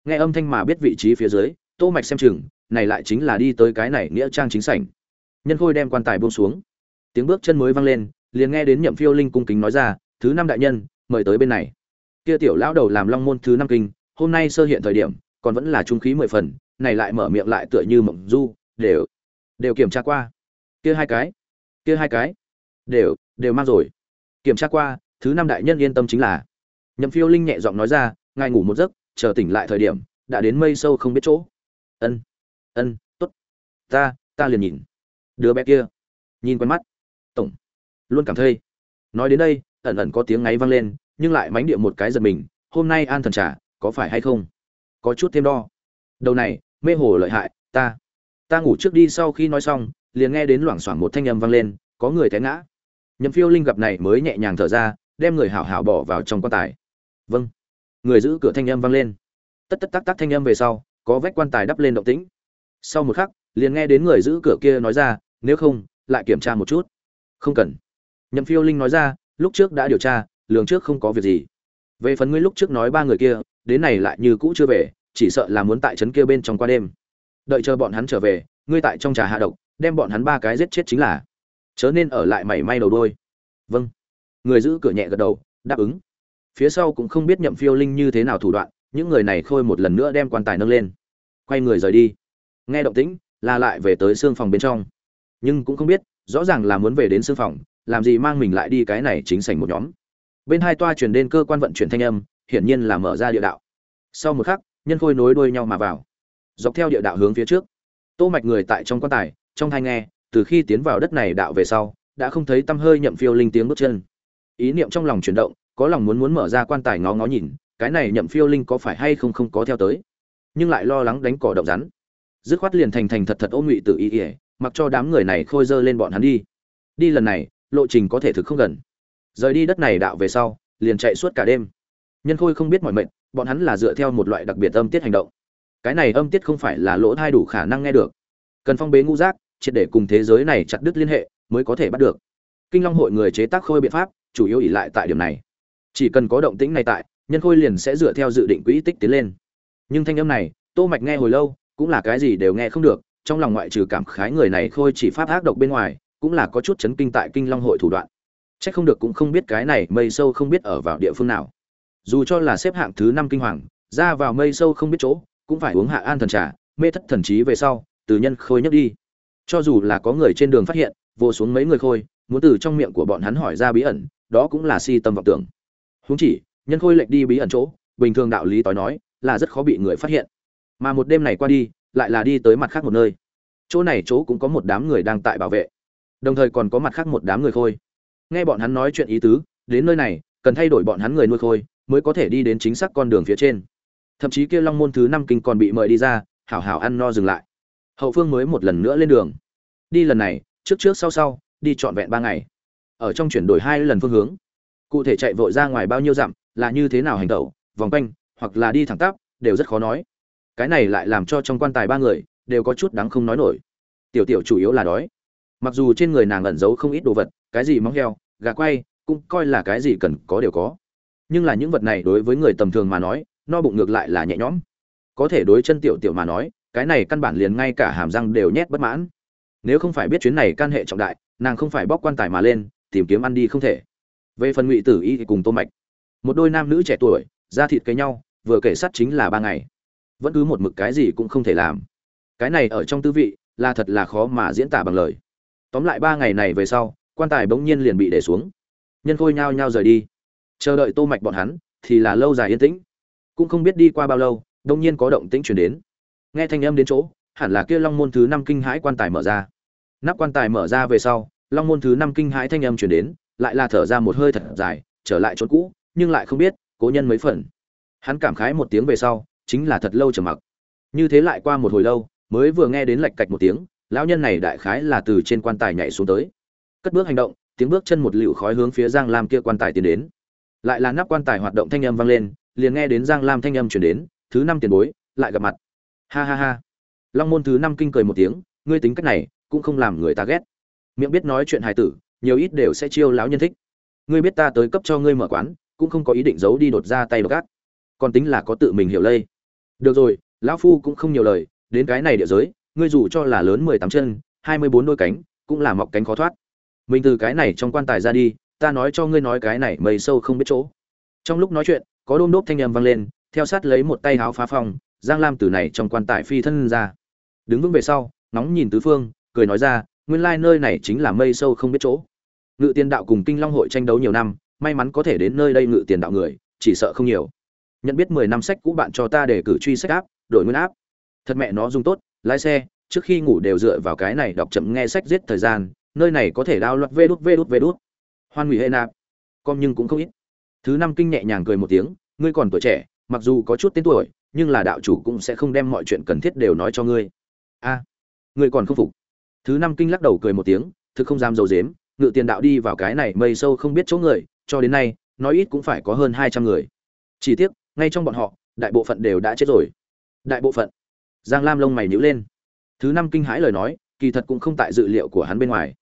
Nghe âm thanh mà biết vị trí phía dưới, tô mạch xem chừng, này lại chính là đi tới cái này nghĩa trang chính sảnh nhân khôi đem quan tài buông xuống. Tiếng bước chân mới vang lên, liền nghe đến nhậm phiêu linh cung kính nói ra, thứ năm đại nhân, mời tới bên này. Kia tiểu lão đầu làm long môn thứ năm kinh, hôm nay sơ hiện thời điểm, còn vẫn là trung khí mười phần, này lại mở miệng lại tựa như mộng du, đều đều kiểm tra qua. Kia hai cái, kia hai cái, đều đều mang rồi. Kiểm tra qua, thứ năm đại nhân yên tâm chính là. Nhậm phiêu linh nhẹ giọng nói ra, ngài ngủ một giấc, chờ tỉnh lại thời điểm, đã đến mây sâu không biết chỗ. Ân ân, tốt, ta ta liền nhìn đứa bé kia. Nhìn quen mắt. Tổng. Luôn cảm thấy. Nói đến đây, ẩn ẩn có tiếng ngáy vang lên, nhưng lại mánh địa một cái giật mình, hôm nay an thần trả có phải hay không? Có chút thêm đo. Đầu này, mê hồ lợi hại, ta. Ta ngủ trước đi sau khi nói xong, liền nghe đến loảng xoảng một thanh âm vang lên, có người té ngã. Nhậm phiêu linh gặp này mới nhẹ nhàng thở ra, đem người hảo hảo bỏ vào trong quan tài. Vâng. Người giữ cửa thanh âm vang lên. Tất tất tắc tắc thanh âm về sau, có vách quan tài đắp lên động tĩnh. Sau một khắc, liền nghe đến người giữ cửa kia nói ra nếu không, lại kiểm tra một chút. Không cần. Nhậm phiêu linh nói ra, lúc trước đã điều tra, lường trước không có việc gì. Về phần ngươi lúc trước nói ba người kia, đến này lại như cũ chưa về, chỉ sợ là muốn tại trấn kia bên trong qua đêm. Đợi chờ bọn hắn trở về, ngươi tại trong trà hạ độc, đem bọn hắn ba cái giết chết chính là. Chớ nên ở lại mảy may đầu đôi vâng. Người giữ cửa nhẹ gật đầu, đáp ứng. Phía sau cũng không biết nhậm phiêu linh như thế nào thủ đoạn, những người này khôi một lần nữa đem quan tài nâng lên. Quay người rời đi. Nghe động tĩnh là lại về tới xương phòng bên trong nhưng cũng không biết, rõ ràng là muốn về đến sư phòng, làm gì mang mình lại đi cái này chính sảnh một nhóm. Bên hai toa truyền đến cơ quan vận chuyển thanh âm, hiển nhiên là mở ra địa đạo. Sau một khắc, nhân khôi nối đuôi nhau mà vào. Dọc theo địa đạo hướng phía trước, tô mạch người tại trong quan tài, trong thai nghe, từ khi tiến vào đất này đạo về sau, đã không thấy tâm hơi nhậm phiêu linh tiếng bước chân. Ý niệm trong lòng chuyển động, có lòng muốn muốn mở ra quan tài ngó ngó nhìn, cái này nhậm phiêu linh có phải hay không không có theo tới. Nhưng lại lo lắng đánh cỏ động rắn. Dứt khoát liền thành thành thật thật ôm ngụy tự ý ỉa mặc cho đám người này khôi dơ lên bọn hắn đi. Đi lần này, lộ trình có thể thực không gần. Rời đi đất này đạo về sau, liền chạy suốt cả đêm. Nhân khôi không biết mọi mệnh, bọn hắn là dựa theo một loại đặc biệt âm tiết hành động. Cái này âm tiết không phải là lỗ thai đủ khả năng nghe được. Cần phong bế ngũ giác, triệt để cùng thế giới này chặt đứt liên hệ, mới có thể bắt được. Kinh long hội người chế tác khôi biện pháp, chủ yếu ỉ lại tại điểm này. Chỉ cần có động tĩnh này tại, nhân khôi liền sẽ dựa theo dự định quỹ tích tiến lên. Nhưng thanh âm này, tô mạch nghe hồi lâu, cũng là cái gì đều nghe không được trong lòng ngoại trừ cảm khái người này khôi chỉ pháp ác độc bên ngoài, cũng là có chút chấn kinh tại kinh long hội thủ đoạn. Chắc không được cũng không biết cái này mây sâu không biết ở vào địa phương nào. Dù cho là xếp hạng thứ năm kinh hoàng, ra vào mây sâu không biết chỗ, cũng phải uống hạ an thần trà, mê thất thần trí về sau, từ nhân khôi nhấc đi. Cho dù là có người trên đường phát hiện, vô xuống mấy người khôi, muốn từ trong miệng của bọn hắn hỏi ra bí ẩn, đó cũng là si tâm vọng tưởng. Huống chỉ, nhân khôi lệch đi bí ẩn chỗ, bình thường đạo lý tối nói, là rất khó bị người phát hiện. Mà một đêm này qua đi lại là đi tới mặt khác một nơi. Chỗ này chỗ cũng có một đám người đang tại bảo vệ. Đồng thời còn có mặt khác một đám người khôi. Nghe bọn hắn nói chuyện ý tứ, đến nơi này, cần thay đổi bọn hắn người nuôi khôi, mới có thể đi đến chính xác con đường phía trên. Thậm chí kia long môn thứ năm kinh còn bị mời đi ra, hảo hảo ăn no dừng lại. Hậu phương mới một lần nữa lên đường. Đi lần này, trước trước sau sau, đi trọn vẹn ba ngày. Ở trong chuyển đổi hai lần phương hướng. Cụ thể chạy vội ra ngoài bao nhiêu dặm, là như thế nào hành tẩu, vòng quanh, hoặc là đi thẳng tắp, đều rất khó nói cái này lại làm cho trong quan tài ba người đều có chút đáng không nói nổi. Tiểu tiểu chủ yếu là đói. Mặc dù trên người nàng ẩn giấu không ít đồ vật, cái gì móng heo, gà quay, cũng coi là cái gì cần có đều có. Nhưng là những vật này đối với người tầm thường mà nói, no bụng ngược lại là nhẹ nhõm. Có thể đối chân tiểu tiểu mà nói, cái này căn bản liền ngay cả hàm răng đều nhét bất mãn. Nếu không phải biết chuyến này can hệ trọng đại, nàng không phải bóc quan tài mà lên, tìm kiếm ăn đi không thể. Về phần ngụy tử y cùng tô mạch. Một đôi nam nữ trẻ tuổi, da thịt cây nhau, vừa kể sát chính là ba ngày vẫn cứ một mực cái gì cũng không thể làm. Cái này ở trong tư vị, là thật là khó mà diễn tả bằng lời. Tóm lại ba ngày này về sau, quan tài bỗng nhiên liền bị để xuống. Nhân khôi nhao nhao rời đi. Chờ đợi tô mạch bọn hắn, thì là lâu dài yên tĩnh. Cũng không biết đi qua bao lâu đông nhiên có động tĩnh truyền đến. Nghe thanh âm đến chỗ, hẳn là kia long môn thứ năm kinh hãi quan tài mở ra. Nắp quan tài mở ra về sau, long môn thứ năm kinh hãi thanh âm truyền đến, lại là thở ra một hơi thật dài, trở lại chỗ cũ, nhưng lại không biết, cố nhân mấy phần. Hắn cảm khái một tiếng về sau chính là thật lâu trầm mặc. Như thế lại qua một hồi lâu, mới vừa nghe đến lạch cạch một tiếng, lão nhân này đại khái là từ trên quan tài nhảy xuống tới. Cất bước hành động, tiếng bước chân một lựu khói hướng phía giang lam kia quan tài tiến đến. Lại là nắp quan tài hoạt động thanh âm vang lên, liền nghe đến giang lam thanh âm chuyển đến, thứ năm tiền bối, lại gặp mặt. Ha ha ha. Long môn thứ năm kinh cười một tiếng, ngươi tính cách này, cũng không làm người ta ghét. Miệng biết nói chuyện hài tử, nhiều ít đều sẽ chiêu lão nhân thích. Ngươi biết ta tới cấp cho ngươi mở quán, cũng không có ý định giấu đi đột ra tay đột gác còn tính là có tự mình hiểu lây được rồi, lão phu cũng không nhiều lời, đến cái này địa giới, ngươi dù cho là lớn mười tám chân, hai mươi bốn đôi cánh, cũng là mọc cánh khó thoát. Mình từ cái này trong quan tài ra đi, ta nói cho ngươi nói cái này mây sâu không biết chỗ. Trong lúc nói chuyện, có đôm đốp thanh âm vang lên, theo sát lấy một tay háo phá phong giang lam từ này trong quan tài phi thân ra. Đứng vững về sau nóng nhìn tứ phương, cười nói ra, nguyên lai nơi này chính là mây sâu không biết chỗ. Ngự tiền đạo cùng kinh long hội tranh đấu nhiều năm, may mắn có thể đến nơi đây ngự tiền đạo người, chỉ sợ không nhiều nhận biết mười năm sách cũ bạn cho ta để cử truy sách áp, đổi nguyên áp. Thật mẹ nó dùng tốt, lái xe, trước khi ngủ đều dựa vào cái này đọc chậm nghe sách giết thời gian, nơi này có thể đao loạt vê đút vê đút vê đút. Hoan hủy hệ nạp, con nhưng cũng không ít. Thứ năm kinh nhẹ nhàng cười một tiếng, ngươi còn tuổi trẻ, mặc dù có chút tên tuổi, nhưng là đạo chủ cũng sẽ không đem mọi chuyện cần thiết đều nói cho ngươi. A, ngươi còn không phục. Thứ năm kinh lắc đầu cười một tiếng, thực không dám dầu dếm ngự tiền đạo đi vào cái này mây sâu không biết chỗ người, cho đến nay, nói ít cũng phải có hơn hai trăm người. Chỉ tiếc ngay trong bọn họ, đại bộ phận đều đã chết rồi. Đại bộ phận. Giang lam lông mày nhíu lên. Thứ năm kinh hãi lời nói, kỳ thật cũng không tại dự liệu của hắn bên ngoài.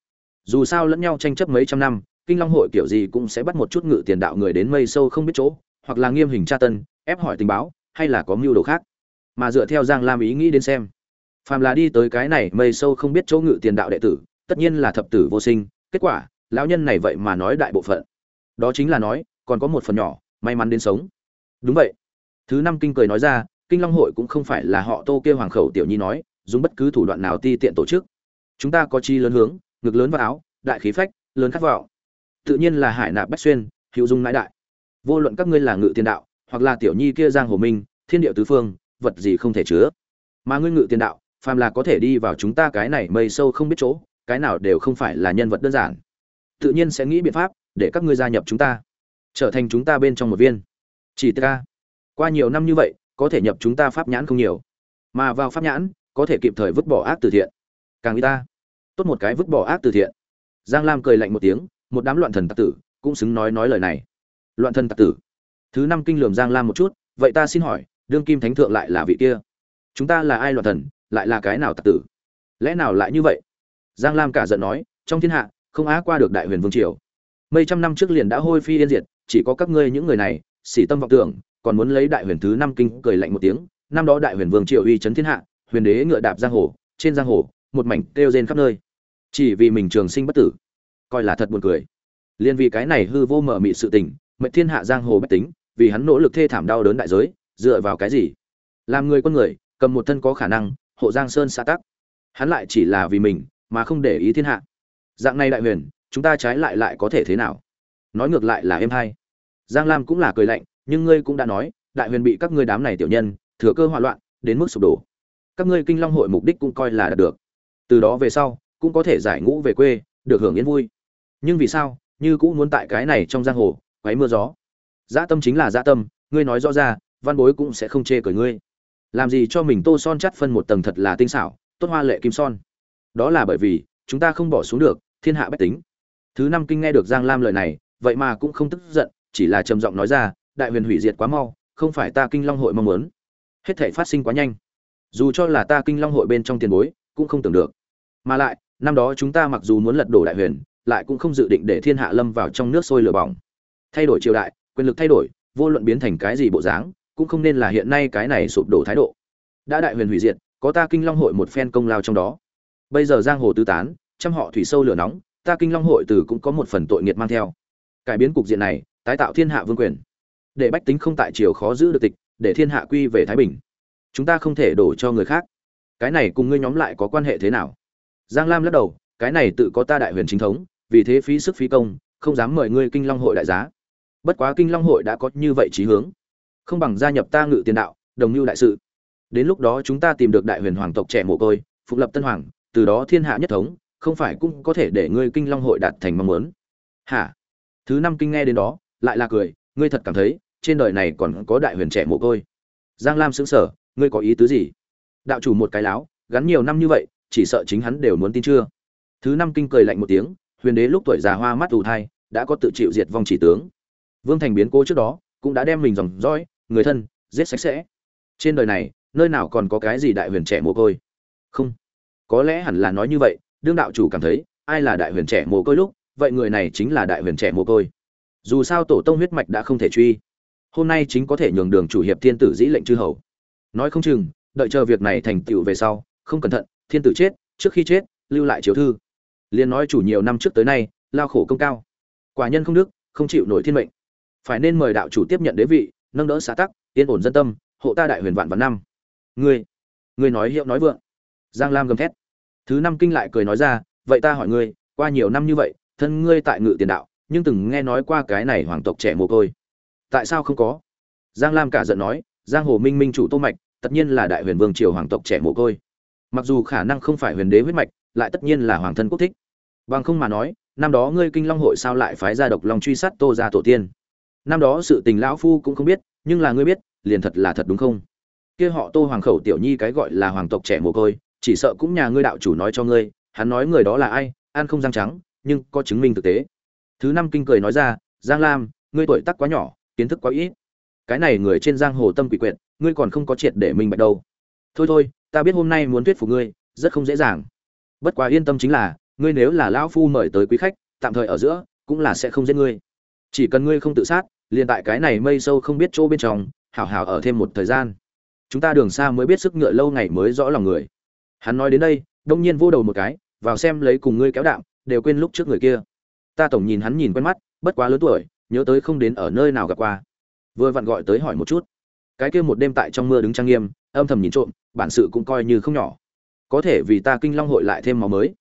Dù sao lẫn nhau tranh chấp mấy trăm năm, kinh long hội kiểu gì cũng sẽ bắt một chút ngự tiền đạo người đến mây sâu không biết chỗ, hoặc là nghiêm hình tra tân, ép hỏi tình báo, hay là có mưu đồ khác. Mà dựa theo giang lam ý nghĩ đến xem, phàm là đi tới cái này mây sâu không biết chỗ ngự tiền đạo đệ tử, tất nhiên là thập tử vô sinh, kết quả, lão nhân này vậy mà nói đại bộ phận. Đó chính là nói, còn có một phần nhỏ, may mắn đến sống đúng vậy. Thứ năm kinh cười nói ra, kinh long hội cũng không phải là họ tô kêu hoàng khẩu tiểu nhi nói, dùng bất cứ thủ đoạn nào ti tiện tổ chức. Chúng ta có chi lớn hướng, ngực lớn vào áo, đại khí phách, lớn khát vào tự nhiên là hải nạp bách xuyên, hữu dung nãi đại. Vô luận các ngươi là ngự tiền đạo, hoặc là tiểu nhi kia giang hồ minh, thiên điệu tứ phương, vật gì không thể chứa. Mà ngươi ngự tiền đạo, phàm là có thể đi vào chúng ta cái này mây sâu không biết chỗ, cái nào đều không phải là nhân vật đơn giản. Tự nhiên sẽ nghĩ biện pháp để các ngươi gia nhập chúng ta, trở thành chúng ta bên trong một viên chỉ ta qua nhiều năm như vậy, có thể nhập chúng ta pháp nhãn không nhiều. Mà vào pháp nhãn, có thể kịp thời vứt bỏ ác từ thiện. Càng y ta, tốt một cái vứt bỏ ác từ thiện. Giang lam cười lạnh một tiếng, một đám loạn thần tặc tử cũng xứng nói nói lời này. Loạn thần tặc tử. Thứ năm kinh lường giang lam một chút, vậy ta xin hỏi, đương kim thánh thượng lại là vị kia? Chúng ta là ai loạn thần, lại là cái nào tặc tử? Lẽ nào lại như vậy? Giang lam cả giận nói, trong thiên hạ, không á qua được đại huyền vương triều. Mấy trăm năm trước liền đã hôi phi yên diệt, chỉ có các ngươi những người này xỉ tâm vọng tưởng, còn muốn lấy đại huyền thứ năm kinh cười lạnh một tiếng, năm đó đại huyền vương triều uy chấn thiên hạ, huyền đế ngựa đạp giang hồ, trên giang hồ, một mảnh kêu rên khắp nơi. Chỉ vì mình trường sinh bất tử, coi là thật buồn cười. Liên vì cái này hư vô mở mị sự tình, mệnh thiên hạ giang hồ bách tính, vì hắn nỗ lực thê thảm đau đớn đại giới, dựa vào cái gì? Làm người con người, cầm một thân có khả năng, hộ giang sơn xã tắc. Hắn lại chỉ là vì mình, mà không để ý thiên hạ. Dạng này đại huyền, chúng ta trái lại lại có thể thế nào? Nói ngược lại là em hay giang lam cũng là cười lạnh, nhưng ngươi cũng đã nói, đại huyền bị các ngươi đám này tiểu nhân, thừa cơ hoạn loạn, đến mức sụp đổ. Các ngươi kinh long hội mục đích cũng coi là đạt được. Từ đó về sau, cũng có thể giải ngũ về quê, được hưởng yên vui. Nhưng vì sao, như cũng muốn tại cái này trong giang hồ, quấy mưa gió? Dã tâm chính là dã tâm, ngươi nói rõ ra, văn bối cũng sẽ không chê cười ngươi. Làm gì cho mình tô son chắt phân một tầng thật là tinh xảo, tốt hoa lệ kim son. Đó là bởi vì, chúng ta không bỏ xuống được, thiên hạ bách tính. Thứ năm kinh nghe được giang lam lời này, vậy mà cũng không tức giận chỉ là trầm giọng nói ra, đại huyền hủy diệt quá mau, không phải ta kinh long hội mong muốn. Hết thể phát sinh quá nhanh. Dù cho là ta kinh long hội bên trong tiền bối, cũng không tưởng được. Mà lại, năm đó chúng ta mặc dù muốn lật đổ đại huyền, lại cũng không dự định để thiên hạ lâm vào trong nước sôi lửa bỏng. Thay đổi triều đại, quyền lực thay đổi, vô luận biến thành cái gì bộ dáng, cũng không nên là hiện nay cái này sụp đổ thái độ. Đã đại huyền hủy diệt, có ta kinh long hội một phen công lao trong đó. Bây giờ giang hồ tứ tán, trăm họ thủy sâu lửa nóng, ta kinh long hội từ cũng có một phần tội nghiệt mang theo. Cải biến cục diện này tái tạo thiên hạ vương quyền. Để bách tính không tại triều khó giữ được tịch, để thiên hạ quy về thái bình. Chúng ta không thể đổ cho người khác. Cái này cùng ngươi nhóm lại có quan hệ thế nào? Giang lam lắc đầu, cái này tự có ta đại huyền chính thống, vì thế phí sức phí công, không dám mời ngươi kinh long hội đại giá. Bất quá kinh long hội đã có như vậy trí hướng. Không bằng gia nhập ta ngự tiền đạo, đồng mưu đại sự. Đến lúc đó chúng ta tìm được đại huyền hoàng tộc trẻ mồ côi, phục lập tân hoàng, từ đó thiên hạ nhất thống, không phải cũng có thể để ngươi kinh long hội đạt thành mong muốn. Hả? Thứ năm kinh nghe đến đó lại là cười, ngươi thật cảm thấy, trên đời này còn có đại huyền trẻ mồ côi. Giang lam xứng sở ngươi có ý tứ gì? Đạo chủ một cái láo, gắn nhiều năm như vậy, chỉ sợ chính hắn đều muốn tin chưa? Thứ năm kinh cười lạnh một tiếng, huyền đế lúc tuổi già hoa mắt ù thai, đã có tự chịu diệt vong chỉ tướng. Vương thành biến cố trước đó, cũng đã đem mình dòng dõi, người thân, giết sạch sẽ. Trên đời này, nơi nào còn có cái gì đại huyền trẻ mồ côi? Không. Có lẽ hẳn là nói như vậy, đương đạo chủ cảm thấy, ai là đại huyền trẻ mồ côi lúc, vậy người này chính là đại huyền trẻ mồ côi dù sao tổ tông huyết mạch đã không thể truy. Hôm nay chính có thể nhường đường chủ hiệp thiên tử dĩ lệnh chư hầu. Nói không chừng, đợi chờ việc này thành tựu về sau, không cẩn thận, thiên tử chết, trước khi chết, lưu lại chiếu thư. Liền nói chủ nhiều năm trước tới nay, lao khổ công cao. Quả nhân không đức, không chịu nổi thiên mệnh. Phải nên mời đạo chủ tiếp nhận đế vị, nâng đỡ xã tắc, yên ổn dân tâm, hộ ta đại huyền vạn vạn năm. Ngươi ngươi nói hiệu nói vượng. Giang lam gầm thét. Thứ năm kinh lại cười nói ra, vậy ta hỏi ngươi, qua nhiều năm như vậy, thân ngươi tại ngự tiền đạo nhưng từng nghe nói qua cái này hoàng tộc trẻ mồ côi. Tại sao không có? Giang lam cả giận nói, giang hồ minh minh chủ tô mạch, tất nhiên là đại huyền vương triều hoàng tộc trẻ mồ côi. Mặc dù khả năng không phải huyền đế huyết mạch, lại tất nhiên là hoàng thân quốc thích. Bằng không mà nói, năm đó ngươi kinh long hội sao lại phái ra độc long truy sát tô ra tổ tiên? Năm đó sự tình lão phu cũng không biết, nhưng là ngươi biết, liền thật là thật đúng không? Kia họ tô hoàng khẩu tiểu nhi cái gọi là hoàng tộc trẻ mồ côi, chỉ sợ cũng nhà ngươi đạo chủ nói cho ngươi, hắn nói người đó là ai, ăn không răng trắng, nhưng có chứng minh thực tế thứ năm kinh cười nói ra, giang lam, ngươi tuổi tác quá nhỏ, kiến thức quá ít. Cái này người trên giang hồ tâm quỷ quyệt, ngươi còn không có triệt để minh bạch đâu. Thôi thôi, ta biết hôm nay muốn thuyết phục ngươi, rất không dễ dàng. Bất quá yên tâm chính là, ngươi nếu là lão phu mời tới quý khách, tạm thời ở giữa, cũng là sẽ không giết ngươi. Chỉ cần ngươi không tự sát, liền tại cái này mây sâu không biết chỗ bên trong, hảo hảo ở thêm một thời gian. Chúng ta đường xa mới biết sức ngựa lâu ngày mới rõ lòng người. Hắn nói đến đây, đông nhiên vô đầu một cái, vào xem lấy cùng ngươi kéo đạm, đều quên lúc trước người kia ta tổng nhìn hắn nhìn quen mắt, bất quá lớn tuổi, nhớ tới không đến ở nơi nào gặp qua. Vừa vặn gọi tới hỏi một chút. Cái kia một đêm tại trong mưa đứng trang nghiêm, âm thầm nhìn trộm, bản sự cũng coi như không nhỏ. Có thể vì ta kinh long hội lại thêm máu mới.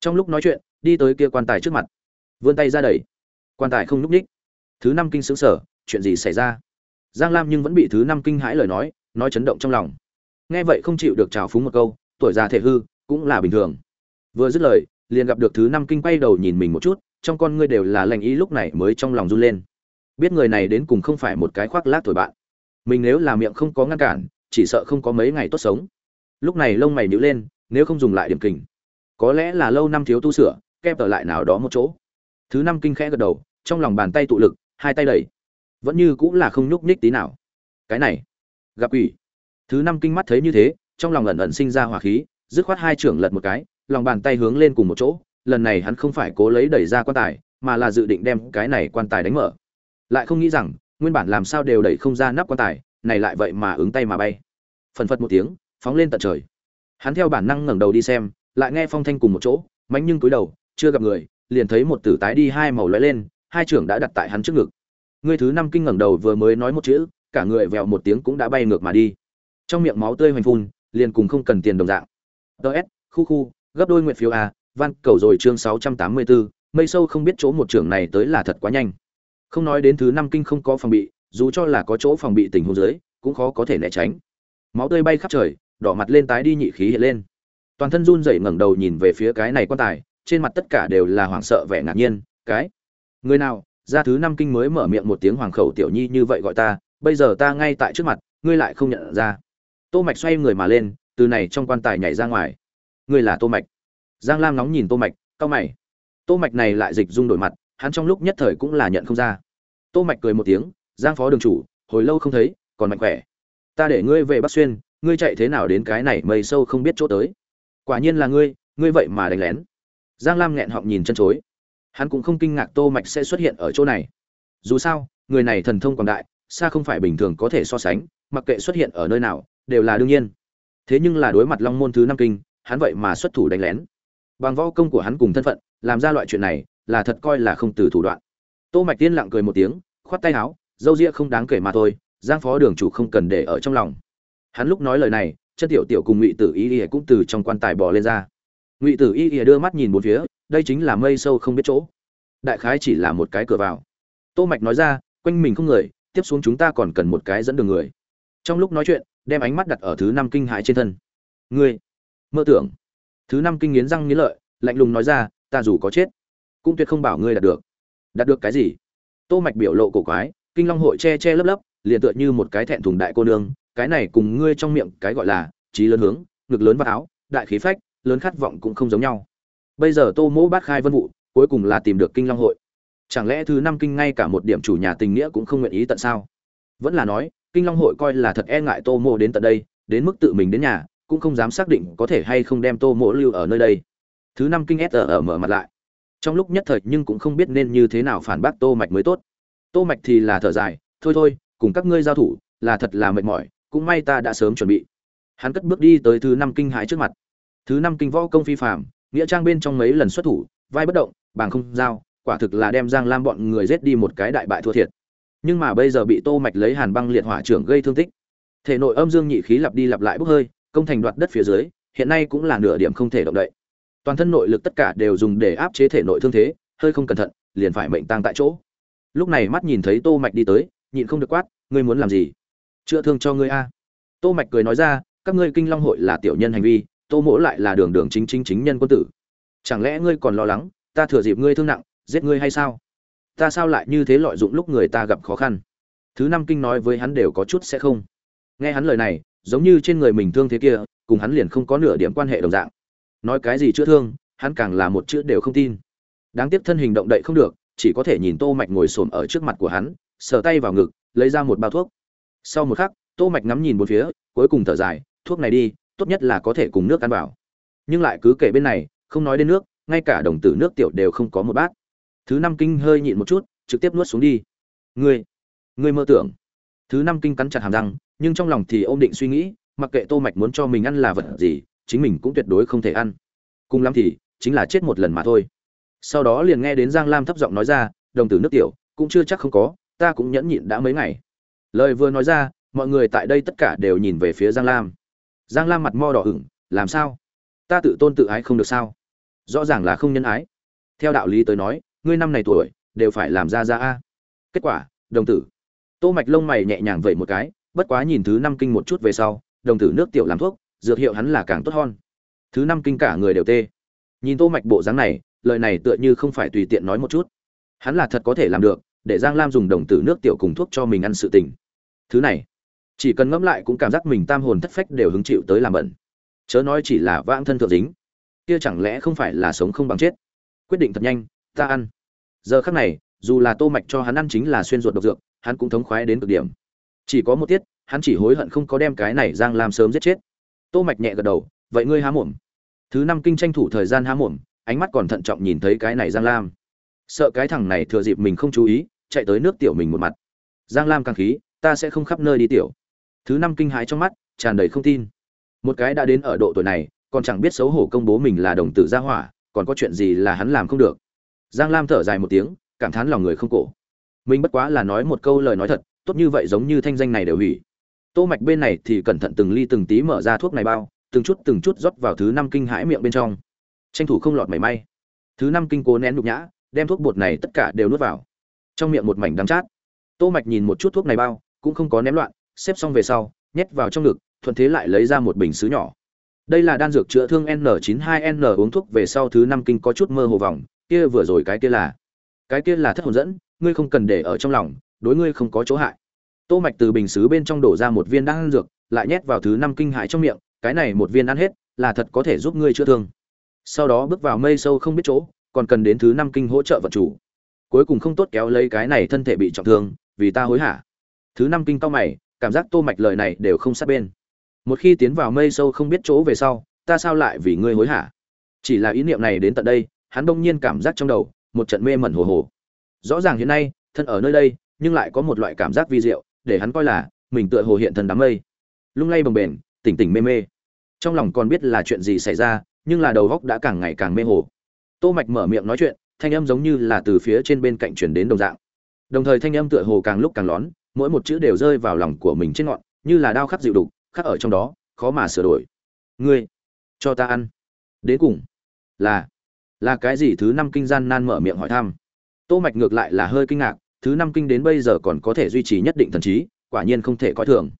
Trong lúc nói chuyện, đi tới kia quan tài trước mặt. Vươn tay ra đẩy. Quan tài không nhúc ních. Thứ năm kinh xứng sở chuyện gì xảy ra? Giang lam nhưng vẫn bị thứ năm kinh hãi lời nói nói chấn động trong lòng. Nghe vậy không chịu được trào phúng một câu, tuổi già thể hư, cũng là bình thường. Vừa dứt lời, liền gặp được thứ năm kinh quay đầu nhìn mình một chút trong con ngươi đều là lành ý lúc này mới trong lòng run lên. Biết người này đến cùng không phải một cái khoác lác tuổi bạn. Mình nếu là miệng không có ngăn cản, chỉ sợ không có mấy ngày tốt sống. Lúc này lông mày nhíu lên, nếu không dùng lại điểm kình. Có lẽ là lâu năm thiếu tu sửa, kép ở lại nào đó một chỗ. Thứ năm kinh khẽ gật đầu, trong lòng bàn tay tụ lực, hai tay đẩy. Vẫn như cũng là không nhúc nhích tí nào. Cái này, gặp ủy thứ năm kinh mắt thấy như thế, trong lòng ẩn ẩn sinh ra hỏa khí, dứt khoát hai trưởng lật một cái, lòng bàn tay hướng lên cùng một chỗ lần này hắn không phải cố lấy đẩy ra quan tài, mà là dự định đem cái này quan tài đánh mở. Lại không nghĩ rằng, nguyên bản làm sao đều đẩy không ra nắp quan tài, này lại vậy mà ứng tay mà bay. Phần phật một tiếng, phóng lên tận trời. Hắn theo bản năng ngẩng đầu đi xem, lại nghe phong thanh cùng một chỗ, mánh nhưng cúi đầu, chưa gặp người, liền thấy một tử tái đi hai màu lóe lên, hai trưởng đã đặt tại hắn trước ngực. Người thứ năm kinh ngẩng đầu vừa mới nói một chữ, cả người vèo một tiếng cũng đã bay ngược mà đi. Trong miệng máu tươi hoành phun, liền cùng không cần tiền đồng dạng. Ts khu khu, gấp đôi nguyện phiếu à van cầu rồi chương sáu trăm tám mươi bốn mây sâu không biết chỗ một trưởng này tới là thật quá nhanh. Không nói đến thứ năm kinh không có phòng bị, dù cho là có chỗ phòng bị tình huống dưới, cũng khó có thể né tránh. Máu tươi bay khắp trời, đỏ mặt lên tái đi nhị khí hiện lên. Toàn thân run rẩy ngẩng đầu nhìn về phía cái này quan tài, trên mặt tất cả đều là hoảng sợ vẻ ngạc nhiên, cái, người nào? Ra thứ năm kinh mới mở miệng một tiếng hoàng khẩu tiểu nhi như vậy gọi ta, bây giờ ta ngay tại trước mặt, ngươi lại không nhận ra. Tô mạch xoay người mà lên, từ này trong quan tài nhảy ra ngoài. Ngươi là tô mạch? Giang lam nóng nhìn tô mạch cao mày. Tô mạch này lại dịch dung đổi mặt, hắn trong lúc nhất thời cũng là nhận không ra. Tô mạch cười một tiếng, giang phó đường chủ, hồi lâu không thấy, còn mạnh khỏe. Ta để ngươi về bắc xuyên, ngươi chạy thế nào đến cái này mây sâu không biết chỗ tới? Quả nhiên là ngươi ngươi vậy mà đánh lén. Giang lam nghẹn họng nhìn chân chối. Hắn cũng không kinh ngạc tô mạch sẽ xuất hiện ở chỗ này. Dù sao, người này thần thông quảng đại, xa không phải bình thường có thể so sánh, mặc kệ xuất hiện ở nơi nào, đều là đương nhiên. Thế nhưng là đối mặt long môn thứ năm kinh, hắn vậy mà xuất thủ đánh lén bằng võ công của hắn cùng thân phận, làm ra loại chuyện này, là thật coi là không từ thủ đoạn. Tô mạch tiên lặng cười một tiếng, khoát tay áo, dâu ria không đáng kể mà thôi, giang phó đường chủ không cần để ở trong lòng. Hắn lúc nói lời này, chân tiểu tiểu cùng ngụy tử y ỉa cũng từ trong quan tài bò lên ra. Ngụy tử y ỉa đưa mắt nhìn một phía, đây chính là mây sâu không biết chỗ. Đại khái chỉ là một cái cửa vào. Tô mạch nói ra, quanh mình không người, tiếp xuống chúng ta còn cần một cái dẫn đường người. Trong lúc nói chuyện, đem ánh mắt đặt ở thứ năm kinh hãi trên thân. Ngươi, mơ tưởng thứ năm kinh nghiến răng nghiến lợi, lạnh lùng nói ra, ta dù có chết, cũng tuyệt không bảo ngươi đạt được. Đạt được cái gì? Tô mạch biểu lộ cổ quái, kinh long hội che che lấp lấp, liền tựa như một cái thẹn thùng đại cô nương, cái này cùng ngươi trong miệng cái gọi là trí lớn hướng, ngực lớn và áo, đại khí phách, lớn khát vọng cũng không giống nhau. Bây giờ tô mỗ bát khai vân vụ, cuối cùng là tìm được kinh long hội. Chẳng lẽ thứ năm kinh ngay cả một điểm chủ nhà tình nghĩa cũng không nguyện ý tận sao? Vẫn là nói, kinh long hội coi là thật e ngại tô mỗ đến tận đây, đến mức tự mình đến nhà cũng không dám xác định có thể hay không đem tô mỗ lưu ở nơi đây. Thứ năm kinh s ở mở mặt lại. Trong lúc nhất thời nhưng cũng không biết nên như thế nào phản bác tô mạch mới tốt. Tô mạch thì là thở dài, thôi thôi, cùng các ngươi giao thủ, là thật là mệt mỏi, cũng may ta đã sớm chuẩn bị. Hắn cất bước đi tới thứ năm kinh hãi trước mặt. Thứ năm kinh võ công phi phàm, nghĩa trang bên trong mấy lần xuất thủ, vai bất động bàng không giao, quả thực là đem giang lam bọn người giết đi một cái đại bại thua thiệt. Nhưng mà bây giờ bị tô mạch lấy hàn băng liệt hỏa trưởng gây thương tích. Thể nội âm dương nhị khí lặp đi lặp lại bốc hơi công thành đoạt đất phía dưới, hiện nay cũng là nửa điểm không thể động đậy. Toàn thân nội lực tất cả đều dùng để áp chế thể nội thương thế, hơi không cẩn thận, liền phải mệnh tang tại chỗ. Lúc này mắt nhìn thấy tô mạch đi tới, nhịn không được quát, ngươi muốn làm gì? Chữa thương cho ngươi a. Tô mạch cười nói ra, các ngươi kinh long hội là tiểu nhân hành vi, tô mỗ lại là đường đường chính chính chính nhân quân tử. Chẳng lẽ ngươi còn lo lắng, ta thừa dịp ngươi thương nặng, giết ngươi hay sao? Ta sao lại như thế lợi dụng lúc người ta gặp khó khăn? Thứ năm kinh nói với hắn đều có chút sẽ không. Nghe hắn lời này giống như trên người mình thương thế kia, cùng hắn liền không có nửa điểm quan hệ đồng dạng. Nói cái gì chữa thương, hắn càng là một chữ đều không tin. Đáng tiếc thân hình động đậy không được, chỉ có thể nhìn tô mạch ngồi xổm ở trước mặt của hắn, sờ tay vào ngực, lấy ra một bao thuốc. Sau một khắc, tô mạch ngắm nhìn bốn phía, cuối cùng thở dài, thuốc này đi, tốt nhất là có thể cùng nước ăn vào. Nhưng lại cứ kể bên này, không nói đến nước, ngay cả đồng tử nước tiểu đều không có một bát. Thứ năm kinh hơi nhịn một chút, trực tiếp nuốt xuống đi. Ngươi ngươi mơ tưởng. Thứ năm kinh cắn chặt hàm răng nhưng trong lòng thì ôm định suy nghĩ, mặc kệ tô mạch muốn cho mình ăn là vật gì, chính mình cũng tuyệt đối không thể ăn. Cùng lắm thì, chính là chết một lần mà thôi. Sau đó liền nghe đến giang lam thấp giọng nói ra, đồng tử nước tiểu, cũng chưa chắc không có, ta cũng nhẫn nhịn đã mấy ngày. Lời vừa nói ra, mọi người tại đây tất cả đều nhìn về phía giang lam. Giang lam mặt mo đỏ ửng, làm sao? Ta tự tôn tự ái không được sao? Rõ ràng là không nhân ái. Theo đạo lý tới nói, ngươi năm này tuổi, đều phải làm ra ra a. Kết quả, đồng tử. Tô mạch lông mày nhẹ nhàng vậy một cái bất quá nhìn thứ năm kinh một chút về sau, đồng tử nước tiểu làm thuốc, dược hiệu hắn là càng tốt hơn. Thứ năm kinh cả người đều tê. Nhìn tô mạch bộ dáng này, lời này tựa như không phải tùy tiện nói một chút. Hắn là thật có thể làm được, để giang lam dùng đồng tử nước tiểu cùng thuốc cho mình ăn sự tình. Thứ này, chỉ cần ngẫm lại cũng cảm giác mình tam hồn thất phách đều hứng chịu tới làm bẩn. Chớ nói chỉ là vãng thân thượng dính, kia chẳng lẽ không phải là sống không bằng chết? Quyết định thật nhanh, ta ăn. Giờ khắc này, dù là tô mạch cho hắn ăn chính là xuyên ruột độc dược, hắn cũng thống khoái đến cực điểm chỉ có một tiết, hắn chỉ hối hận không có đem cái này giang lam sớm giết chết. Tô mạch nhẹ gật đầu, vậy ngươi há mồm? Thứ năm kinh tranh thủ thời gian há mồm, ánh mắt còn thận trọng nhìn thấy cái này giang lam. Sợ cái thằng này thừa dịp mình không chú ý, chạy tới nước tiểu mình một mặt. Giang lam càng khí, ta sẽ không khắp nơi đi tiểu. Thứ năm kinh hãi trong mắt, tràn đầy không tin. Một cái đã đến ở độ tuổi này, còn chẳng biết xấu hổ công bố mình là đồng tử gia hỏa, còn có chuyện gì là hắn làm không được. Giang lam thở dài một tiếng, cảm thán lòng người không cổ. Mình bất quá là nói một câu lời nói thật tốt như vậy giống như thanh danh này đều hủy. Tô mạch bên này thì cẩn thận từng ly từng tí mở ra thuốc này bao, từng chút từng chút rót vào thứ năm kinh hãi miệng bên trong. Tranh thủ không lọt mảy may. Thứ năm kinh cố nén nhục nhã, đem thuốc bột này tất cả đều nuốt vào. Trong miệng một mảnh đắng chát. Tô mạch nhìn một chút thuốc này bao, cũng không có ném loạn, xếp xong về sau, nhét vào trong ngực, thuận thế lại lấy ra một bình sứ nhỏ. Đây là đan dược chữa thương n92n uống thuốc về sau thứ năm kinh có chút mơ hồ vòng, kia vừa rồi cái kia là. Cái kia là thất hồn dẫn, ngươi không cần để ở trong lòng đối ngươi không có chỗ hại. Tô mạch từ bình sứ bên trong đổ ra một viên đan dược, lại nhét vào thứ năm kinh hại trong miệng, cái này một viên ăn hết, là thật có thể giúp ngươi chữa thương. Sau đó bước vào mây sâu không biết chỗ, còn cần đến thứ năm kinh hỗ trợ vật chủ. Cuối cùng không tốt kéo lấy cái này thân thể bị trọng thương, vì ta hối hả? Thứ năm kinh cao mày, cảm giác tô mạch lời này đều không sát bên. Một khi tiến vào mây sâu không biết chỗ về sau, ta sao lại vì ngươi hối hả? Chỉ là ý niệm này đến tận đây, hắn đông nhiên cảm giác trong đầu, một trận mê mẩn hồ hồ. Rõ ràng hiện nay, thân ở nơi đây nhưng lại có một loại cảm giác vi diệu, để hắn coi là mình tựa hồ hiện thần đám mây. Lung lay bồng bềnh, tỉnh tỉnh mê mê. Trong lòng còn biết là chuyện gì xảy ra, nhưng là đầu góc đã càng ngày càng mê hồ. Tô mạch mở miệng nói chuyện, thanh âm giống như là từ phía trên bên cạnh chuyển đến đồng dạng. Đồng thời thanh âm tựa hồ càng lúc càng lón, mỗi một chữ đều rơi vào lòng của mình trên ngọn, như là đao khắc dịu đục, khắc ở trong đó, khó mà sửa đổi. Ngươi, cho ta ăn. Đến cùng là là cái gì? Thứ năm kinh gian nan mở miệng hỏi thăm. Tô mạch ngược lại là hơi kinh ngạc thứ năm kinh đến bây giờ còn có thể duy trì nhất định thần trí, quả nhiên không thể coi thường.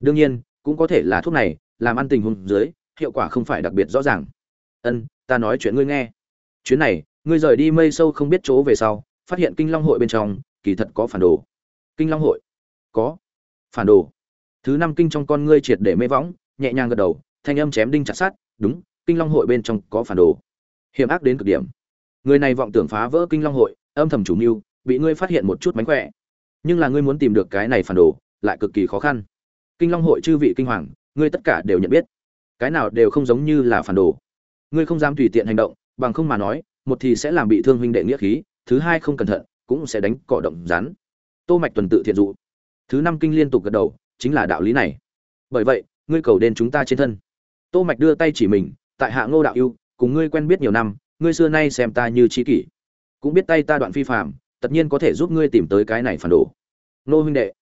Đương nhiên, cũng có thể là thuốc này, làm ăn tình huống dưới, hiệu quả không phải đặc biệt rõ ràng. Ân, ta nói chuyện ngươi nghe. Chuyến này, ngươi rời đi mây sâu không biết chỗ về sau, phát hiện kinh long hội bên trong, kỳ thật có phản đồ. Kinh long hội? Có. Phản đồ. Thứ năm kinh trong con ngươi triệt để mê võng, nhẹ nhàng gật đầu, thanh âm chém đinh chặt sát đúng, kinh long hội bên trong có phản đồ. Hiểm ác đến cực điểm. Người này vọng tưởng phá vỡ kinh long hội, âm thầm chủ mưu bị ngươi phát hiện một chút mánh khỏe. Nhưng là ngươi muốn tìm được cái này phản đồ, lại cực kỳ khó khăn. Kinh long hội chư vị kinh hoàng, ngươi tất cả đều nhận biết. Cái nào đều không giống như là phản đồ. Ngươi không dám tùy tiện hành động, bằng không mà nói, một thì sẽ làm bị thương huynh đệ nghĩa khí, thứ hai không cẩn thận, cũng sẽ đánh cỏ động rắn. Tô mạch tuần tự thiện dụ. Thứ năm kinh liên tục gật đầu, chính là đạo lý này. Bởi vậy, ngươi cầu đến chúng ta trên thân. Tô mạch đưa tay chỉ mình, tại hạ ngô đạo yêu cùng ngươi quen biết nhiều năm, ngươi xưa nay xem ta như trí kỷ. Cũng biết tay ta đoạn phi phạm tất nhiên có thể giúp ngươi tìm tới cái này phản đồ. Nô huynh đệ.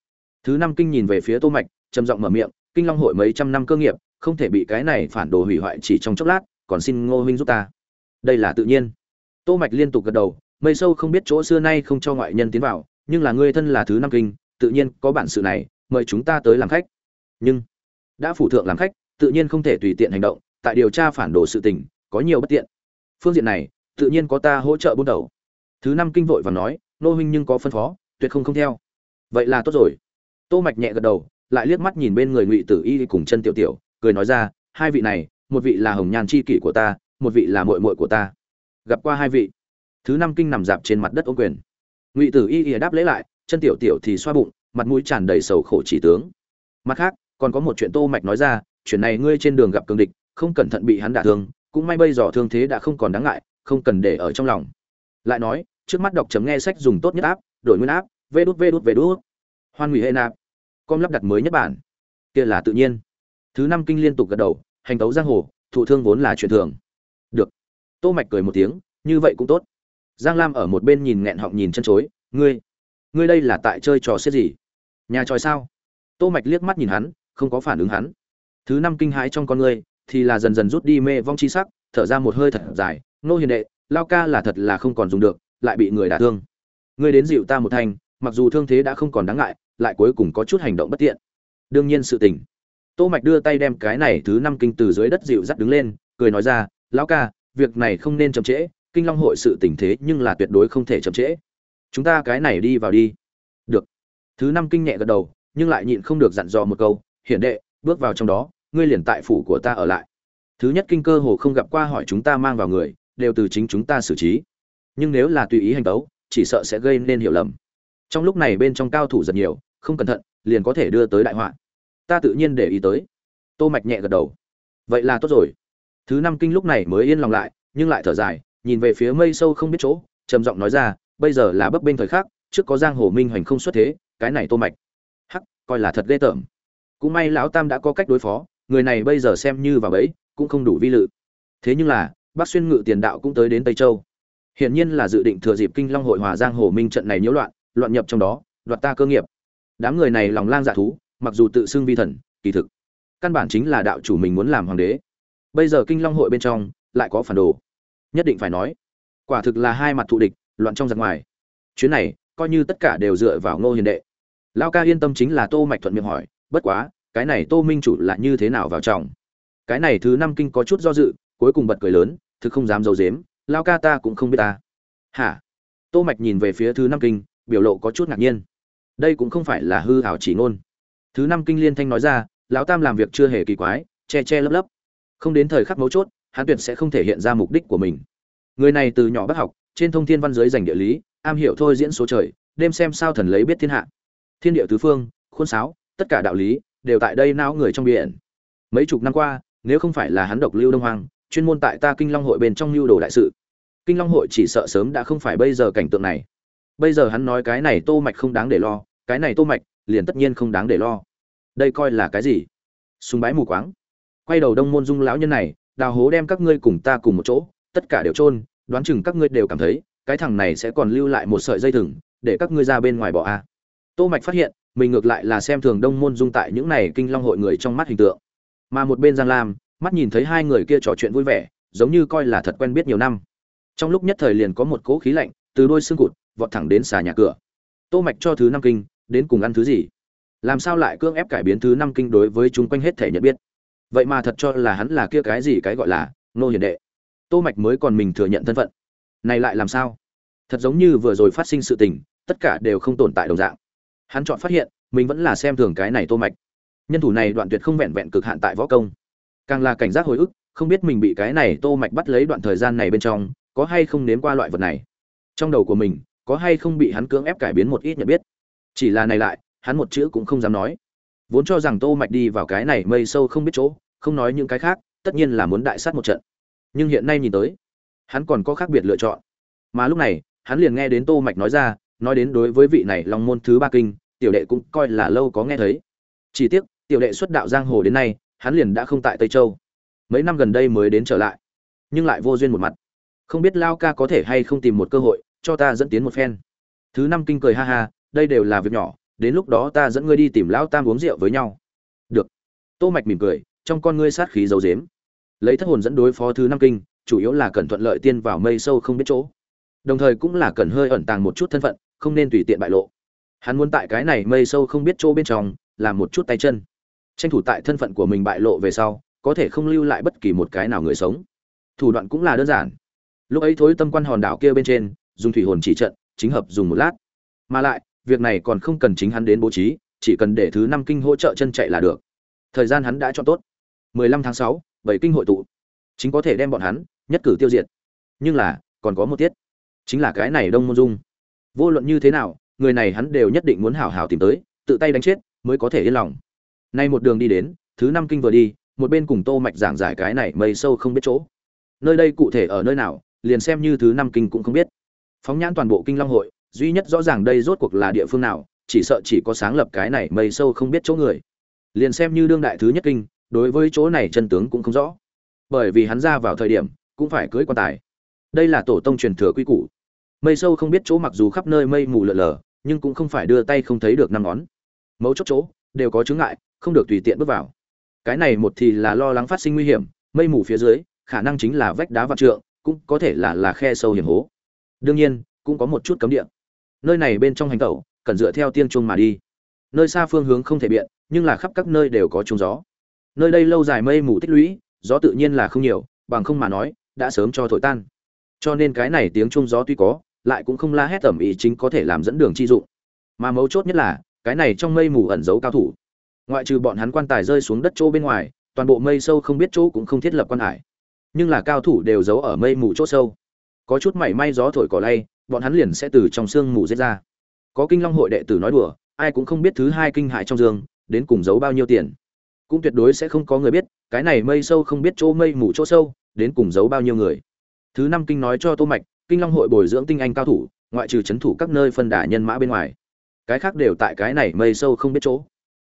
Thứ năm kinh nhìn về phía tô mạch, trầm giọng mở miệng, kinh long hội mấy trăm năm cơ nghiệp, không thể bị cái này phản đồ hủy hoại chỉ trong chốc lát, còn xin ngô huynh giúp ta. Đây là tự nhiên. Tô mạch liên tục gật đầu, mây sâu không biết chỗ xưa nay không cho ngoại nhân tiến vào, nhưng là ngươi thân là thứ năm kinh, tự nhiên có bản sự này, mời chúng ta tới làm khách. Nhưng, đã phủ thượng làm khách, tự nhiên không thể tùy tiện hành động, tại điều tra phản đồ sự tình, có nhiều bất tiện. Phương diện này, tự nhiên có ta hỗ trợ buôn đầu. Thứ năm kinh vội và nói nô huynh nhưng có phân phó, tuyệt không không theo. Vậy là tốt rồi. Tô mạch nhẹ gật đầu, lại liếc mắt nhìn bên người ngụy tử y cùng chân tiểu tiểu, cười nói ra, hai vị này, một vị là hồng nhan chi kỷ của ta, một vị là muội muội của ta. Gặp qua hai vị. Thứ năm kinh nằm dạp trên mặt đất ô quyền. Ngụy tử y y đáp lễ lại, chân tiểu tiểu thì xoa bụng, mặt mũi tràn đầy sầu khổ chỉ tướng. Mặt khác, còn có một chuyện tô mạch nói ra, chuyện này ngươi trên đường gặp cường địch, không cẩn thận bị hắn đả thương, cũng may bây giờ thương thế đã không còn đáng ngại, không cần để ở trong lòng. Lại nói trước mắt đọc chấm nghe sách dùng tốt nhất áp đổi nguyên áp vê đút vê đút vê đút. Hoan hủy hệ nạp. Com lắp đặt mới nhất bản. Kia là tự nhiên. Thứ năm kinh liên tục gật đầu, hành tấu giang hồ, thụ thương vốn là chuyện thường. Được. Tô mạch cười một tiếng, như vậy cũng tốt. Giang lam ở một bên nhìn nghẹn họng nhìn chân chối, ngươi ngươi đây là tại chơi trò xếp gì? Nhà tròi sao? Tô mạch liếc mắt nhìn hắn, không có phản ứng hắn. Thứ năm kinh hãi trong con ngươi thì là dần dần rút đi mê vong chi sắc, thở ra một hơi thật dài, nô hiền đệ, lao ca là thật là không còn dùng được lại bị người đả thương. Ngươi đến dịu ta một thành, mặc dù thương thế đã không còn đáng ngại, lại cuối cùng có chút hành động bất tiện. Đương nhiên sự tình. Tô mạch đưa tay đem cái này thứ năm kinh từ dưới đất dịu dắt đứng lên, cười nói ra, lão ca, việc này không nên chậm trễ, kinh long hội sự tình thế nhưng là tuyệt đối không thể chậm trễ. Chúng ta cái này đi vào đi. Được. Thứ năm kinh nhẹ gật đầu, nhưng lại nhịn không được dặn dò một câu, hiển đệ, bước vào trong đó, ngươi liền tại phủ của ta ở lại. Thứ nhất kinh cơ hồ không gặp qua hỏi chúng ta mang vào người, đều từ chính chúng ta xử trí nhưng nếu là tùy ý hành tấu, chỉ sợ sẽ gây nên hiểu lầm. Trong lúc này bên trong cao thủ rất nhiều, không cẩn thận, liền có thể đưa tới đại họa. Ta tự nhiên để ý tới. Tô mạch nhẹ gật đầu. Vậy là tốt rồi. Thứ năm kinh lúc này mới yên lòng lại, nhưng lại thở dài, nhìn về phía mây sâu không biết chỗ, trầm giọng nói ra, bây giờ là bấp bênh thời khắc, trước có giang hồ minh hoành không xuất thế, cái này tô mạch. Hắc, coi là thật ghê tởm. Cũng may lão tam đã có cách đối phó, người này bây giờ xem như vào bẫy, cũng không đủ vi lự. Thế nhưng là bác xuyên ngự tiền đạo cũng tới đến tây châu hiển nhiên là dự định thừa dịp kinh long hội hòa giang hồ minh trận này nhiễu loạn loạn nhập trong đó, đoạt ta cơ nghiệp. Đám người này lòng lang dạ thú, mặc dù tự xưng vi thần, kỳ thực, căn bản chính là đạo chủ mình muốn làm hoàng đế. Bây giờ kinh long hội bên trong, lại có phản đồ. Nhất định phải nói, quả thực là hai mặt thù địch, loạn trong giặc ngoài. Chuyến này, coi như tất cả đều dựa vào ngô hiền đệ. Lao ca yên tâm chính là tô mạch thuận miệng hỏi, bất quá, cái này tô minh chủ là như thế nào vào trọng cái này thứ năm kinh có chút do dự, cuối cùng bật cười lớn, thực không dám dầu dếm lao ca ta cũng không biết ta. Hả? Tô mạch nhìn về phía thứ năm kinh, biểu lộ có chút ngạc nhiên. Đây cũng không phải là hư hảo chỉ ngôn. Thứ năm kinh liên thanh nói ra, lão tam làm việc chưa hề kỳ quái, che che lấp lấp. Không đến thời khắc mấu chốt, hắn tuyệt sẽ không thể hiện ra mục đích của mình. Người này từ nhỏ bác học, trên thông thiên văn giới dành địa lý, am hiểu thôi diễn số trời, đêm xem sao thần lấy biết thiên hạ. Thiên địa tứ phương, khuôn sáo, tất cả đạo lý, đều tại đây não người trong biển. Mấy chục năm qua, nếu không phải là hắn độc lưu đông hoàng chuyên môn tại ta kinh long hội bên trong lưu đồ đại sự kinh long hội chỉ sợ sớm đã không phải bây giờ cảnh tượng này. Bây giờ hắn nói cái này tô mạch không đáng để lo, cái này tô mạch liền tất nhiên không đáng để lo. Đây coi là cái gì? Súng bái mù quáng. Quay đầu đông môn dung lão nhân này, đào hố đem các ngươi cùng ta cùng một chỗ, tất cả đều trôn đoán chừng các ngươi đều cảm thấy, cái thằng này sẽ còn lưu lại một sợi dây thừng, để các ngươi ra bên ngoài bỏ a. Tô mạch phát hiện, mình ngược lại là xem thường đông môn dung tại những này kinh long hội người trong mắt hình tượng. Mà một bên giang lam, mắt nhìn thấy hai người kia trò chuyện vui vẻ, giống như coi là thật quen biết nhiều năm trong lúc nhất thời liền có một cỗ khí lạnh, từ đôi xương cụt, vọt thẳng đến xà nhà cửa. Tô mạch cho thứ năm kinh, đến cùng ăn thứ gì? Làm sao lại cưỡng ép cải biến thứ năm kinh đối với chúng quanh hết thể nhận biết? Vậy mà thật cho là hắn là kia cái gì cái gọi là nô hiền đệ. Tô mạch mới còn mình thừa nhận thân phận. Này lại làm sao? Thật giống như vừa rồi phát sinh sự tình, tất cả đều không tồn tại đồng dạng. Hắn chọn phát hiện, mình vẫn là xem thường cái này tô mạch. Nhân thủ này đoạn tuyệt không vẹn vẹn cực hạn tại võ công. Càng là cảnh giác hồi ức, không biết mình bị cái này tô mạch bắt lấy đoạn thời gian này bên trong có hay không nếm qua loại vật này? Trong đầu của mình, có hay không bị hắn cưỡng ép cải biến một ít nhận biết? Chỉ là này lại, hắn một chữ cũng không dám nói. Vốn cho rằng tô mạch đi vào cái này mây sâu không biết chỗ, không nói những cái khác, tất nhiên là muốn đại sát một trận. Nhưng hiện nay nhìn tới, hắn còn có khác biệt lựa chọn. Mà lúc này, hắn liền nghe đến tô mạch nói ra, nói đến đối với vị này long môn thứ ba kinh, tiểu đệ cũng coi là lâu có nghe thấy. Chỉ tiếc, tiểu đệ xuất đạo giang hồ đến nay, hắn liền đã không tại tây châu. Mấy năm gần đây mới đến trở lại, nhưng lại vô duyên một mặt không biết lao ca có thể hay không tìm một cơ hội, cho ta dẫn tiến một phen. Thứ năm kinh cười ha ha, đây đều là việc nhỏ, đến lúc đó ta dẫn ngươi đi tìm lão tam uống rượu với nhau. Được. Tô mạch mỉm cười, trong con ngươi sát khí dấu dếm lấy thất hồn dẫn đối phó thứ năm kinh, chủ yếu là cần thuận lợi tiên vào mây sâu không biết chỗ. Đồng thời cũng là cần hơi ẩn tàng một chút thân phận, không nên tùy tiện bại lộ. Hắn muốn tại cái này mây sâu không biết chỗ bên trong, làm một chút tay chân. Tranh thủ tại thân phận của mình bại lộ về sau, có thể không lưu lại bất kỳ một cái nào người sống. Thủ đoạn cũng là đơn giản lúc ấy thối tâm quan hòn đảo kia bên trên dùng thủy hồn chỉ trận chính hợp dùng một lát. Mà lại việc này còn không cần chính hắn đến bố trí chỉ cần để thứ năm kinh hỗ trợ chân chạy là được. Thời gian hắn đã chọn tốt. 15 tháng 6, bảy kinh hội tụ. Chính có thể đem bọn hắn nhất cử tiêu diệt. Nhưng là còn có một tiết. Chính là cái này đông môn dung. Vô luận như thế nào người này hắn đều nhất định muốn hảo hảo tìm tới tự tay đánh chết mới có thể yên lòng. Nay một đường đi đến thứ năm kinh vừa đi một bên cùng tô mạch giảng giải cái này mây sâu không biết chỗ. Nơi đây cụ thể ở nơi nào liền xem như thứ năm kinh cũng không biết. Phóng nhãn toàn bộ kinh long hội, duy nhất rõ ràng đây rốt cuộc là địa phương nào, chỉ sợ chỉ có sáng lập cái này mây sâu không biết chỗ người. Liền xem như đương đại thứ nhất kinh, đối với chỗ này chân tướng cũng không rõ. Bởi vì hắn ra vào thời điểm, cũng phải cưới quan tài. Đây là tổ tông truyền thừa quy củ. Mây sâu không biết chỗ mặc dù khắp nơi mây mù lờ lờ nhưng cũng không phải đưa tay không thấy được năm ngón. Mấu chốt chỗ, đều có chứng ngại, không được tùy tiện bước vào. Cái này một thì là lo lắng phát sinh nguy hiểm, mây mù phía dưới, khả năng chính là vách đá vạn trượng cũng có thể là là khe sâu hiểm hố. Đương nhiên, cũng có một chút cấm địa. Nơi này bên trong hành tẩu, cần dựa theo tiên chuông mà đi. Nơi xa phương hướng không thể biện, nhưng là khắp các nơi đều có trung gió. Nơi đây lâu dài mây mù tích lũy, gió tự nhiên là không nhiều, bằng không mà nói, đã sớm cho thổi tan. Cho nên cái này tiếng trung gió tuy có, lại cũng không la hét tẩm ý chính có thể làm dẫn đường chi dụng. Mà mấu chốt nhất là, cái này trong mây mù ẩn giấu cao thủ. Ngoại trừ bọn hắn quan tài rơi xuống đất chỗ bên ngoài, toàn bộ mây sâu không biết chỗ cũng không thiết lập quan hải nhưng là cao thủ đều giấu ở mây mù chỗ sâu. Có chút mảy may gió thổi cỏ lay, bọn hắn liền sẽ từ trong sương mù giết ra. Có kinh long hội đệ tử nói đùa, ai cũng không biết thứ hai kinh hại trong giường đến cùng giấu bao nhiêu tiền. Cũng tuyệt đối sẽ không có người biết, cái này mây sâu không biết chỗ mây mù chỗ sâu, đến cùng giấu bao nhiêu người. Thứ năm kinh nói cho tô mạch, kinh long hội bồi dưỡng tinh anh cao thủ, ngoại trừ chấn thủ các nơi phân đả nhân mã bên ngoài. Cái khác đều tại cái này mây sâu không biết chỗ.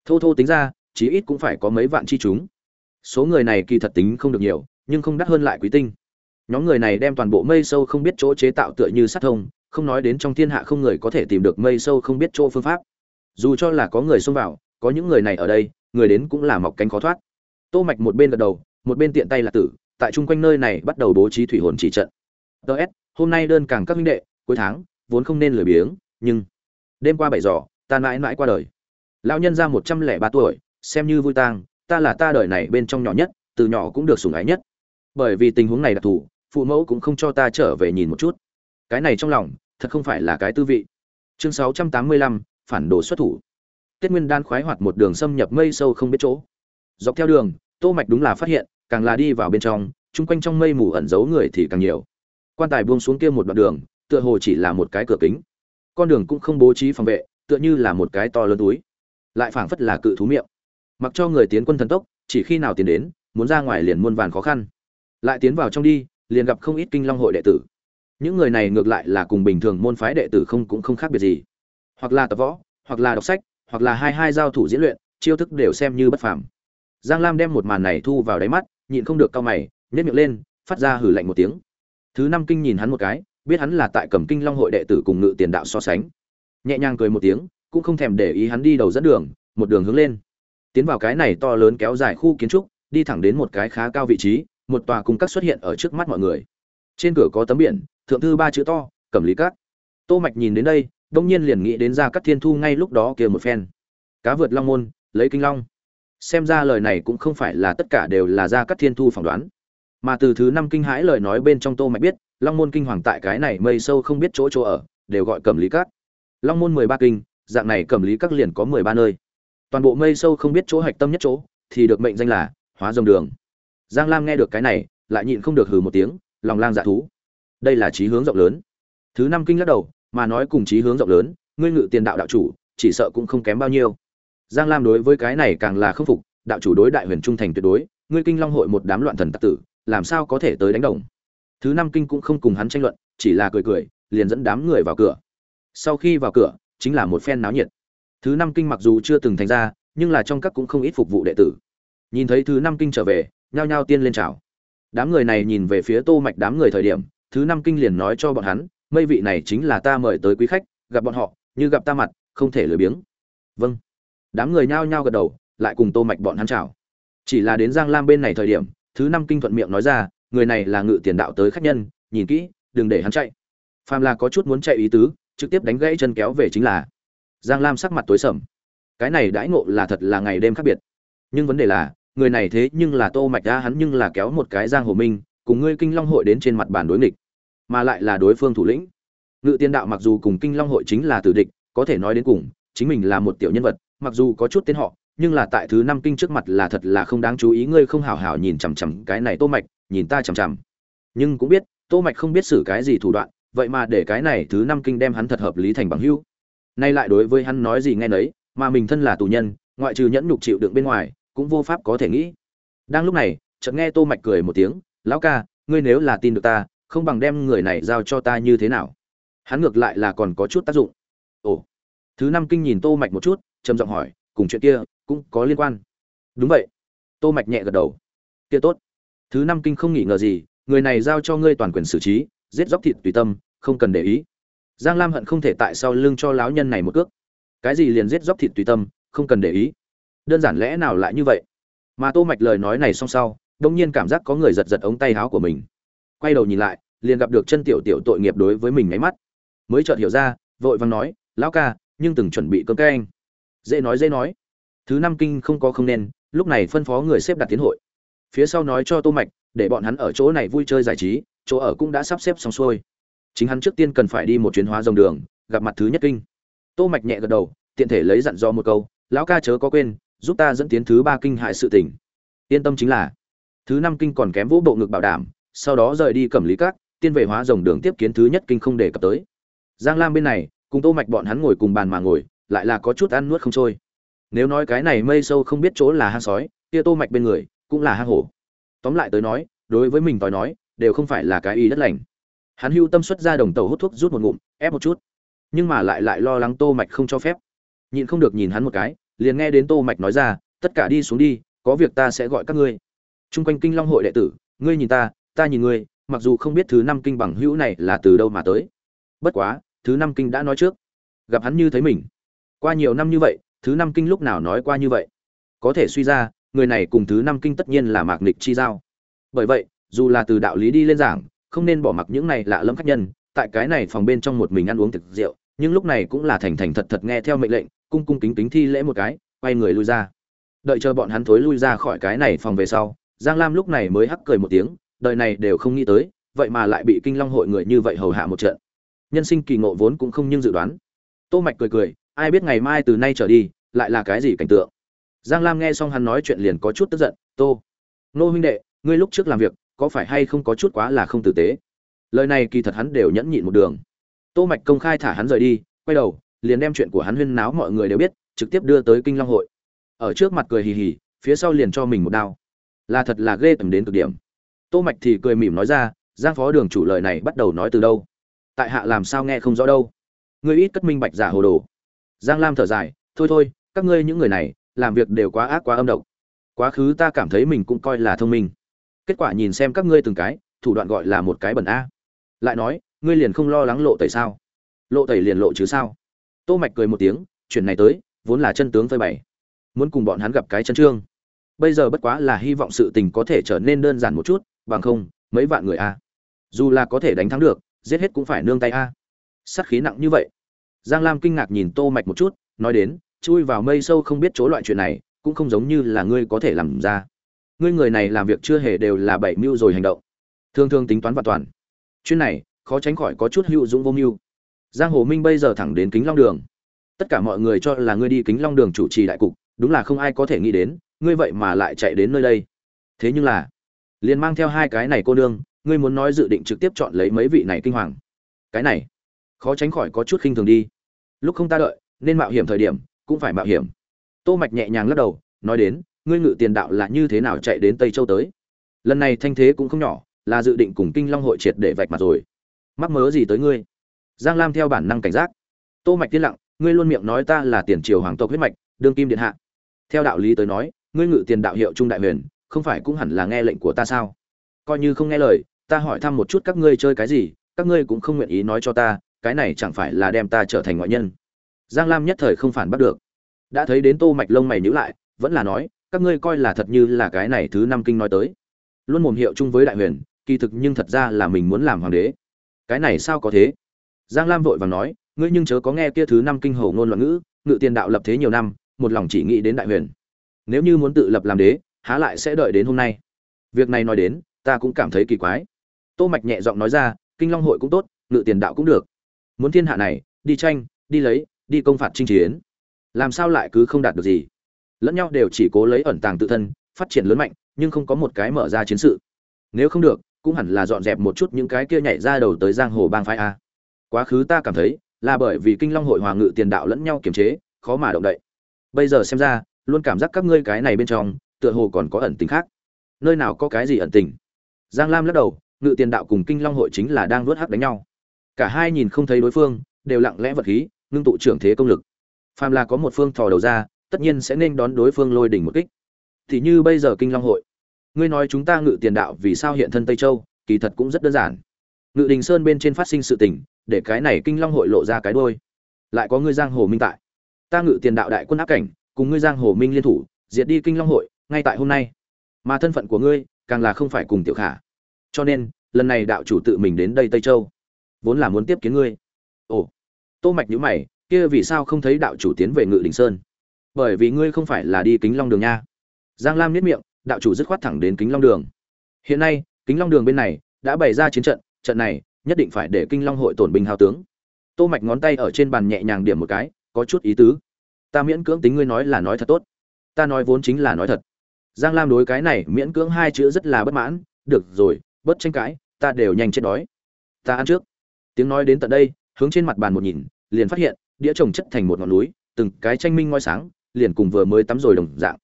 Thô thô tính ra, chí ít cũng phải có mấy vạn chi chúng. Số người này kỳ thật tính không được nhiều nhưng không đắt hơn lại quý tinh. Nhóm người này đem toàn bộ mây sâu không biết chỗ chế tạo tựa như sát thông, không nói đến trong thiên hạ không người có thể tìm được mây sâu không biết chỗ phương pháp. Dù cho là có người xông vào, có những người này ở đây, người đến cũng là mọc cánh khó thoát. Tô mạch một bên gật đầu, một bên tiện tay là tử, tại chung quanh nơi này bắt đầu bố trí thủy hồn chỉ trận. Ts hôm nay đơn càng các minh đệ, cuối tháng, vốn không nên lười biếng, nhưng đêm qua bảy giờ ta mãi mãi qua đời. Lão nhân ra một trăm lẻ ba tuổi, xem như vui tang, ta là ta đời này bên trong nhỏ nhất, từ nhỏ cũng được sủng ái nhất bởi vì tình huống này đặc thù, phụ mẫu cũng không cho ta trở về nhìn một chút. Cái này trong lòng, thật không phải là cái tư vị. Chương sáu trăm tám mươi lăm, phản đồ xuất thủ. Tết nguyên đan khoái hoạt một đường xâm nhập mây sâu không biết chỗ. Dọc theo đường, tô mạch đúng là phát hiện, càng là đi vào bên trong, chung quanh trong mây mù ẩn giấu người thì càng nhiều. Quan tài buông xuống kia một đoạn đường, tựa hồ chỉ là một cái cửa kính. Con đường cũng không bố trí phòng vệ, tựa như là một cái to lớn túi. Lại phảng phất là cự thú miệng. Mặc cho người tiến quân thần tốc, chỉ khi nào tiến đến, muốn ra ngoài liền muôn vàn khó khăn lại tiến vào trong đi, liền gặp không ít kinh long hội đệ tử. Những người này ngược lại là cùng bình thường môn phái đệ tử không cũng không khác biệt gì. Hoặc là tập võ, hoặc là đọc sách, hoặc là hai hai giao thủ diễn luyện, chiêu thức đều xem như bất phàm. Giang lam đem một màn này thu vào đáy mắt, nhịn không được cau mày nhét miệng lên, phát ra hử lạnh một tiếng. Thứ năm kinh nhìn hắn một cái, biết hắn là tại cầm kinh long hội đệ tử cùng ngự tiền đạo so sánh. Nhẹ nhàng cười một tiếng, cũng không thèm để ý hắn đi đầu dẫn đường, một đường hướng lên. Tiến vào cái này to lớn kéo dài khu kiến trúc, đi thẳng đến một cái khá cao vị trí một tòa cung các xuất hiện ở trước mắt mọi người. Trên cửa có tấm biển, thượng thư ba chữ to, cẩm lý cát. Tô mạch nhìn đến đây, đông nhiên liền nghĩ đến ra các thiên thu ngay lúc đó kia một phen. Cá vượt long môn, lấy kinh long. Xem ra lời này cũng không phải là tất cả đều là ra các thiên thu phỏng đoán. Mà từ thứ năm kinh hãi lời nói bên trong tô mạch biết, long môn kinh hoàng tại cái này mây sâu không biết chỗ chỗ ở, đều gọi cẩm lý cát. Long môn mười ba kinh, dạng này cẩm lý các liền có mười ba nơi. Toàn bộ mây sâu không biết chỗ hạch tâm nhất chỗ, thì được mệnh danh là hóa rồng đường giang lam nghe được cái này, lại nhịn không được hừ một tiếng, lòng lang dạ thú. Đây là trí hướng rộng lớn. Thứ năm kinh lắc đầu, mà nói cùng trí hướng rộng lớn, ngươi ngự tiền đạo đạo chủ, chỉ sợ cũng không kém bao nhiêu. Giang lam đối với cái này càng là khâm phục, đạo chủ đối đại huyền trung thành tuyệt đối, ngươi kinh long hội một đám loạn thần tặc tử, làm sao có thể tới đánh đồng? Thứ năm kinh cũng không cùng hắn tranh luận, chỉ là cười cười, liền dẫn đám người vào cửa. Sau khi vào cửa, chính là một phen náo nhiệt. Thứ năm kinh mặc dù chưa từng thành ra, nhưng là trong các cũng không ít phục vụ đệ tử. Nhìn thấy thứ năm kinh trở về nhao nhao tiên lên chào. Đám người này nhìn về phía tô mạch đám người thời điểm, thứ năm kinh liền nói cho bọn hắn, mây vị này chính là ta mời tới quý khách, gặp bọn họ, như gặp ta mặt, không thể lười biếng. Vâng. Đám người nhao nhao gật đầu, lại cùng tô mạch bọn hắn chào. Chỉ là đến giang lam bên này thời điểm, thứ năm kinh thuận miệng nói ra, người này là ngự tiền đạo tới khách nhân, nhìn kỹ, đừng để hắn chạy. Phàm là có chút muốn chạy ý tứ, trực tiếp đánh gãy chân kéo về chính là giang lam sắc mặt tối sầm. Cái này đãi ngộ là thật là ngày đêm khác biệt. Nhưng vấn đề là người này thế nhưng là tô mạch ra hắn nhưng là kéo một cái giang hồ minh, cùng ngươi kinh long hội đến trên mặt bàn đối nghịch, mà lại là đối phương thủ lĩnh. Ngự tiên đạo mặc dù cùng kinh long hội chính là tử địch, có thể nói đến cùng, chính mình là một tiểu nhân vật, mặc dù có chút tên họ, nhưng là tại thứ năm kinh trước mặt là thật là không đáng chú ý, ngươi không hảo hảo nhìn chằm chằm cái này tô mạch, nhìn ta chằm chằm. Nhưng cũng biết, tô mạch không biết xử cái gì thủ đoạn, vậy mà để cái này thứ năm kinh đem hắn thật hợp lý thành bằng hữu. Nay lại đối với hắn nói gì nghe nấy, mà mình thân là tù nhân, ngoại trừ nhẫn nhục chịu đựng bên ngoài cũng vô pháp có thể nghĩ. Đang lúc này, chợt nghe tô mạch cười một tiếng, lão ca, ngươi nếu là tin được ta, không bằng đem người này giao cho ta như thế nào? Hắn ngược lại là còn có chút tác dụng. Ồ. Thứ năm kinh nhìn tô mạch một chút, trầm giọng hỏi, cùng chuyện kia cũng có liên quan? Đúng vậy. Tô mạch nhẹ gật đầu. Kia tốt. Thứ năm kinh không nghĩ ngờ gì, người này giao cho ngươi toàn quyền xử trí, giết dốc thịt tùy tâm, không cần để ý. Giang lam hận không thể tại sau lưng cho lão nhân này một cước. Cái gì liền giết dốc thịt tùy tâm, không cần để ý đơn giản lẽ nào lại như vậy? Mà tô mạch lời nói này xong sau, đông nhiên cảm giác có người giật giật ống tay áo của mình. Quay đầu nhìn lại, liền gặp được chân tiểu tiểu tội nghiệp đối với mình nháy mắt. Mới chợt hiểu ra, vội vàng nói, lão ca, nhưng từng chuẩn bị cơm các anh dễ nói dễ nói. Thứ năm kinh không có không nên, lúc này phân phó người xếp đặt tiến hội. Phía sau nói cho tô mạch, để bọn hắn ở chỗ này vui chơi giải trí, chỗ ở cũng đã sắp xếp xong xuôi. Chính hắn trước tiên cần phải đi một chuyến hóa dòng đường, gặp mặt thứ nhất kinh. Tô mạch nhẹ gật đầu, tiện thể lấy dặn do một câu, lão ca chớ có quên giúp ta dẫn tiến thứ ba kinh hại sự tình. Yên tâm chính là, thứ năm kinh còn kém vũ bộ ngực bảo đảm, sau đó rời đi cẩm lý các, tiên về hóa rồng đường tiếp kiến thứ nhất kinh không để cập tới. Giang lam bên này, cùng tô mạch bọn hắn ngồi cùng bàn mà ngồi, lại là có chút ăn nuốt không trôi. Nếu nói cái này mây sâu không biết chỗ là hang sói, kia tô mạch bên người cũng là hang hổ. Tóm lại tới nói, đối với mình tòi nói, đều không phải là cái y đất lành. Hắn hưu tâm xuất ra đồng tàu hút thuốc rút một ngụm, ép một chút. Nhưng mà lại lại lo lắng tô mạch không cho phép. Nhịn không được nhìn hắn một cái liền nghe đến tô mạch nói ra, tất cả đi xuống đi, có việc ta sẽ gọi các ngươi. Chung quanh kinh long hội đệ tử, ngươi nhìn ta ta nhìn ngươi, mặc dù không biết thứ năm kinh bằng hữu này là từ đâu mà tới. Bất quá, thứ năm kinh đã nói trước. Gặp hắn như thấy mình. Qua nhiều năm như vậy, thứ năm kinh lúc nào nói qua như vậy? Có thể suy ra, người này cùng thứ năm kinh tất nhiên là mạc nịch chi giao. Bởi vậy, dù là từ đạo lý đi lên giảng, không nên bỏ mặc những này lạ lẫm khách nhân, tại cái này phòng bên trong một mình ăn uống thực rượu, nhưng lúc này cũng là thành thành thật thật nghe theo mệnh lệnh cung cung kính kính thi lễ một cái, quay người lui ra. Đợi chờ bọn hắn thối lui ra khỏi cái này phòng về sau, giang lam lúc này mới hắc cười một tiếng, đời này đều không nghĩ tới, vậy mà lại bị kinh long hội người như vậy hầu hạ một trận. Nhân sinh kỳ ngộ vốn cũng không nhưng dự đoán. Tô mạch cười cười, ai biết ngày mai từ nay trở đi, lại là cái gì cảnh tượng. Giang lam nghe xong hắn nói chuyện liền có chút tức giận, tô, nô huynh đệ, ngươi lúc trước làm việc, có phải hay không có chút quá là không tử tế? Lời này kỳ thật hắn đều nhẫn nhịn một đường. Tô mạch công khai thả hắn rời đi, quay đầu liền đem chuyện của hắn huyên náo mọi người đều biết, trực tiếp đưa tới kinh long hội. Ở trước mặt cười hì hì, phía sau liền cho mình một đao. Là thật là ghê tầm đến cực điểm. Tô mạch thì cười mỉm nói ra, giang phó đường chủ lời này bắt đầu nói từ đâu? Tại hạ làm sao nghe không rõ đâu? Ngươi ít cất minh bạch giả hồ đồ. Giang lam thở dài, thôi thôi, các ngươi những người này, làm việc đều quá ác quá âm độc. Quá khứ ta cảm thấy mình cũng coi là thông minh. Kết quả nhìn xem các ngươi từng cái, thủ đoạn gọi là một cái bẩn a. Lại nói, ngươi liền không lo lắng lộ tẩy sao? Lộ tẩy liền lộ chứ sao? Tô mạch cười một tiếng, chuyện này tới, vốn là chân tướng phơi bày. Muốn cùng bọn hắn gặp cái chân trương. Bây giờ bất quá là hy vọng sự tình có thể trở nên đơn giản một chút, bằng không, mấy vạn người a. Dù là có thể đánh thắng được, giết hết cũng phải nương tay a. Sát khí nặng như vậy. Giang lam kinh ngạc nhìn tô mạch một chút, nói đến, chui vào mây sâu không biết chỗ loại chuyện này, cũng không giống như là ngươi có thể làm ra. Ngươi người này làm việc chưa hề đều là bảy mưu rồi hành động. Thường thường tính toán và toàn. Chuyện này, khó tránh khỏi có chút hữu dũng vô mưu giang hồ minh bây giờ thẳng đến kính long đường. Tất cả mọi người cho là ngươi đi kính long đường chủ trì đại cục, đúng là không ai có thể nghĩ đến, ngươi vậy mà lại chạy đến nơi đây. Thế nhưng là, liền mang theo hai cái này cô nương, ngươi muốn nói dự định trực tiếp chọn lấy mấy vị này kinh hoàng. Cái này, khó tránh khỏi có chút khinh thường đi. Lúc không ta đợi, nên mạo hiểm thời điểm, cũng phải mạo hiểm. Tô mạch nhẹ nhàng lắc đầu, nói đến, ngươi ngự tiền đạo là như thế nào chạy đến tây châu tới? Lần này thanh thế cũng không nhỏ, là dự định cùng kinh long hội triệt để vạch mặt rồi. Mắc mớ gì tới ngươi? Giang lam theo bản năng cảnh giác. Tô mạch tiên lặng, ngươi luôn miệng nói ta là tiền triều hoàng tộc huyết mạch, đương kim điện hạ. Theo đạo lý tới nói, ngươi ngự tiền đạo hiệu trung đại huyền, không phải cũng hẳn là nghe lệnh của ta sao? Coi như không nghe lời, ta hỏi thăm một chút các ngươi chơi cái gì, các ngươi cũng không nguyện ý nói cho ta, cái này chẳng phải là đem ta trở thành ngoại nhân. Giang lam nhất thời không phản bắt được. Đã thấy đến tô mạch lông mày nhíu lại, vẫn là nói, các ngươi coi là thật như là cái này thứ năm kinh nói tới. Luôn mồm hiệu chung với đại huyền, kỳ thực nhưng thật ra là mình muốn làm hoàng đế. Cái này sao có thế? Giang lam vội vàng nói, ngươi nhưng chớ có nghe kia thứ năm kinh hầu ngôn loạn ngữ, ngự tiền đạo lập thế nhiều năm, một lòng chỉ nghĩ đến đại huyền. Nếu như muốn tự lập làm đế, há lại sẽ đợi đến hôm nay. Việc này nói đến, ta cũng cảm thấy kỳ quái. Tô mạch nhẹ giọng nói ra, kinh long hội cũng tốt, ngự tiền đạo cũng được. Muốn thiên hạ này, đi tranh, đi lấy, đi công phạt chinh chiến. Làm sao lại cứ không đạt được gì? Lẫn nhau đều chỉ cố lấy ẩn tàng tự thân, phát triển lớn mạnh, nhưng không có một cái mở ra chiến sự. Nếu không được, cũng hẳn là dọn dẹp một chút những cái kia nhảy ra đầu tới giang hồ bang phái a quá khứ ta cảm thấy là bởi vì kinh long hội hòa ngự tiền đạo lẫn nhau kiềm chế, khó mà động đậy. Bây giờ xem ra, luôn cảm giác các ngươi cái này bên trong, tựa hồ còn có ẩn tình khác. Nơi nào có cái gì ẩn tình? Giang lam lắc đầu, ngự tiền đạo cùng kinh long hội chính là đang vớt hắc đánh nhau. Cả hai nhìn không thấy đối phương, đều lặng lẽ vật khí, ngưng tụ trưởng thế công lực. Phàm là có một phương thò đầu ra, tất nhiên sẽ nên đón đối phương lôi đỉnh một kích. Thì như bây giờ kinh long hội, ngươi nói chúng ta ngự tiền đạo vì sao hiện thân tây châu, kỳ thật cũng rất đơn giản. Ngự đình sơn bên trên phát sinh sự tình để cái này kinh long hội lộ ra cái đôi lại có ngươi giang hồ minh tại. Ta ngự tiền đạo đại quân áp cảnh, cùng ngươi giang hồ minh liên thủ, diệt đi kinh long hội, ngay tại hôm nay. Mà thân phận của ngươi, càng là không phải cùng tiểu khả. Cho nên, lần này đạo chủ tự mình đến đây tây châu, vốn là muốn tiếp kiến ngươi. Ồ. Tô mạch nhíu mày, kia vì sao không thấy đạo chủ tiến về ngự đình sơn? Bởi vì ngươi không phải là đi kính long đường nha. Giang lam niết miệng, đạo chủ dứt khoát thẳng đến kính long đường. Hiện nay, kính long đường bên này đã bày ra chiến trận trận này nhất định phải để kinh long hội tổn binh hào tướng. Tô mạch ngón tay ở trên bàn nhẹ nhàng điểm một cái, có chút ý tứ. Ta miễn cưỡng tính ngươi nói là nói thật tốt. Ta nói vốn chính là nói thật. Giang lam đối cái này miễn cưỡng hai chữ rất là bất mãn. Được rồi, bớt tranh cãi, ta đều nhanh chết đói. Ta ăn trước. Tiếng nói đến tận đây, hướng trên mặt bàn một nhìn, liền phát hiện, đĩa trồng chất thành một ngọn núi, từng cái tranh minh ngoi sáng, liền cùng vừa mới tắm rồi đồng dạng.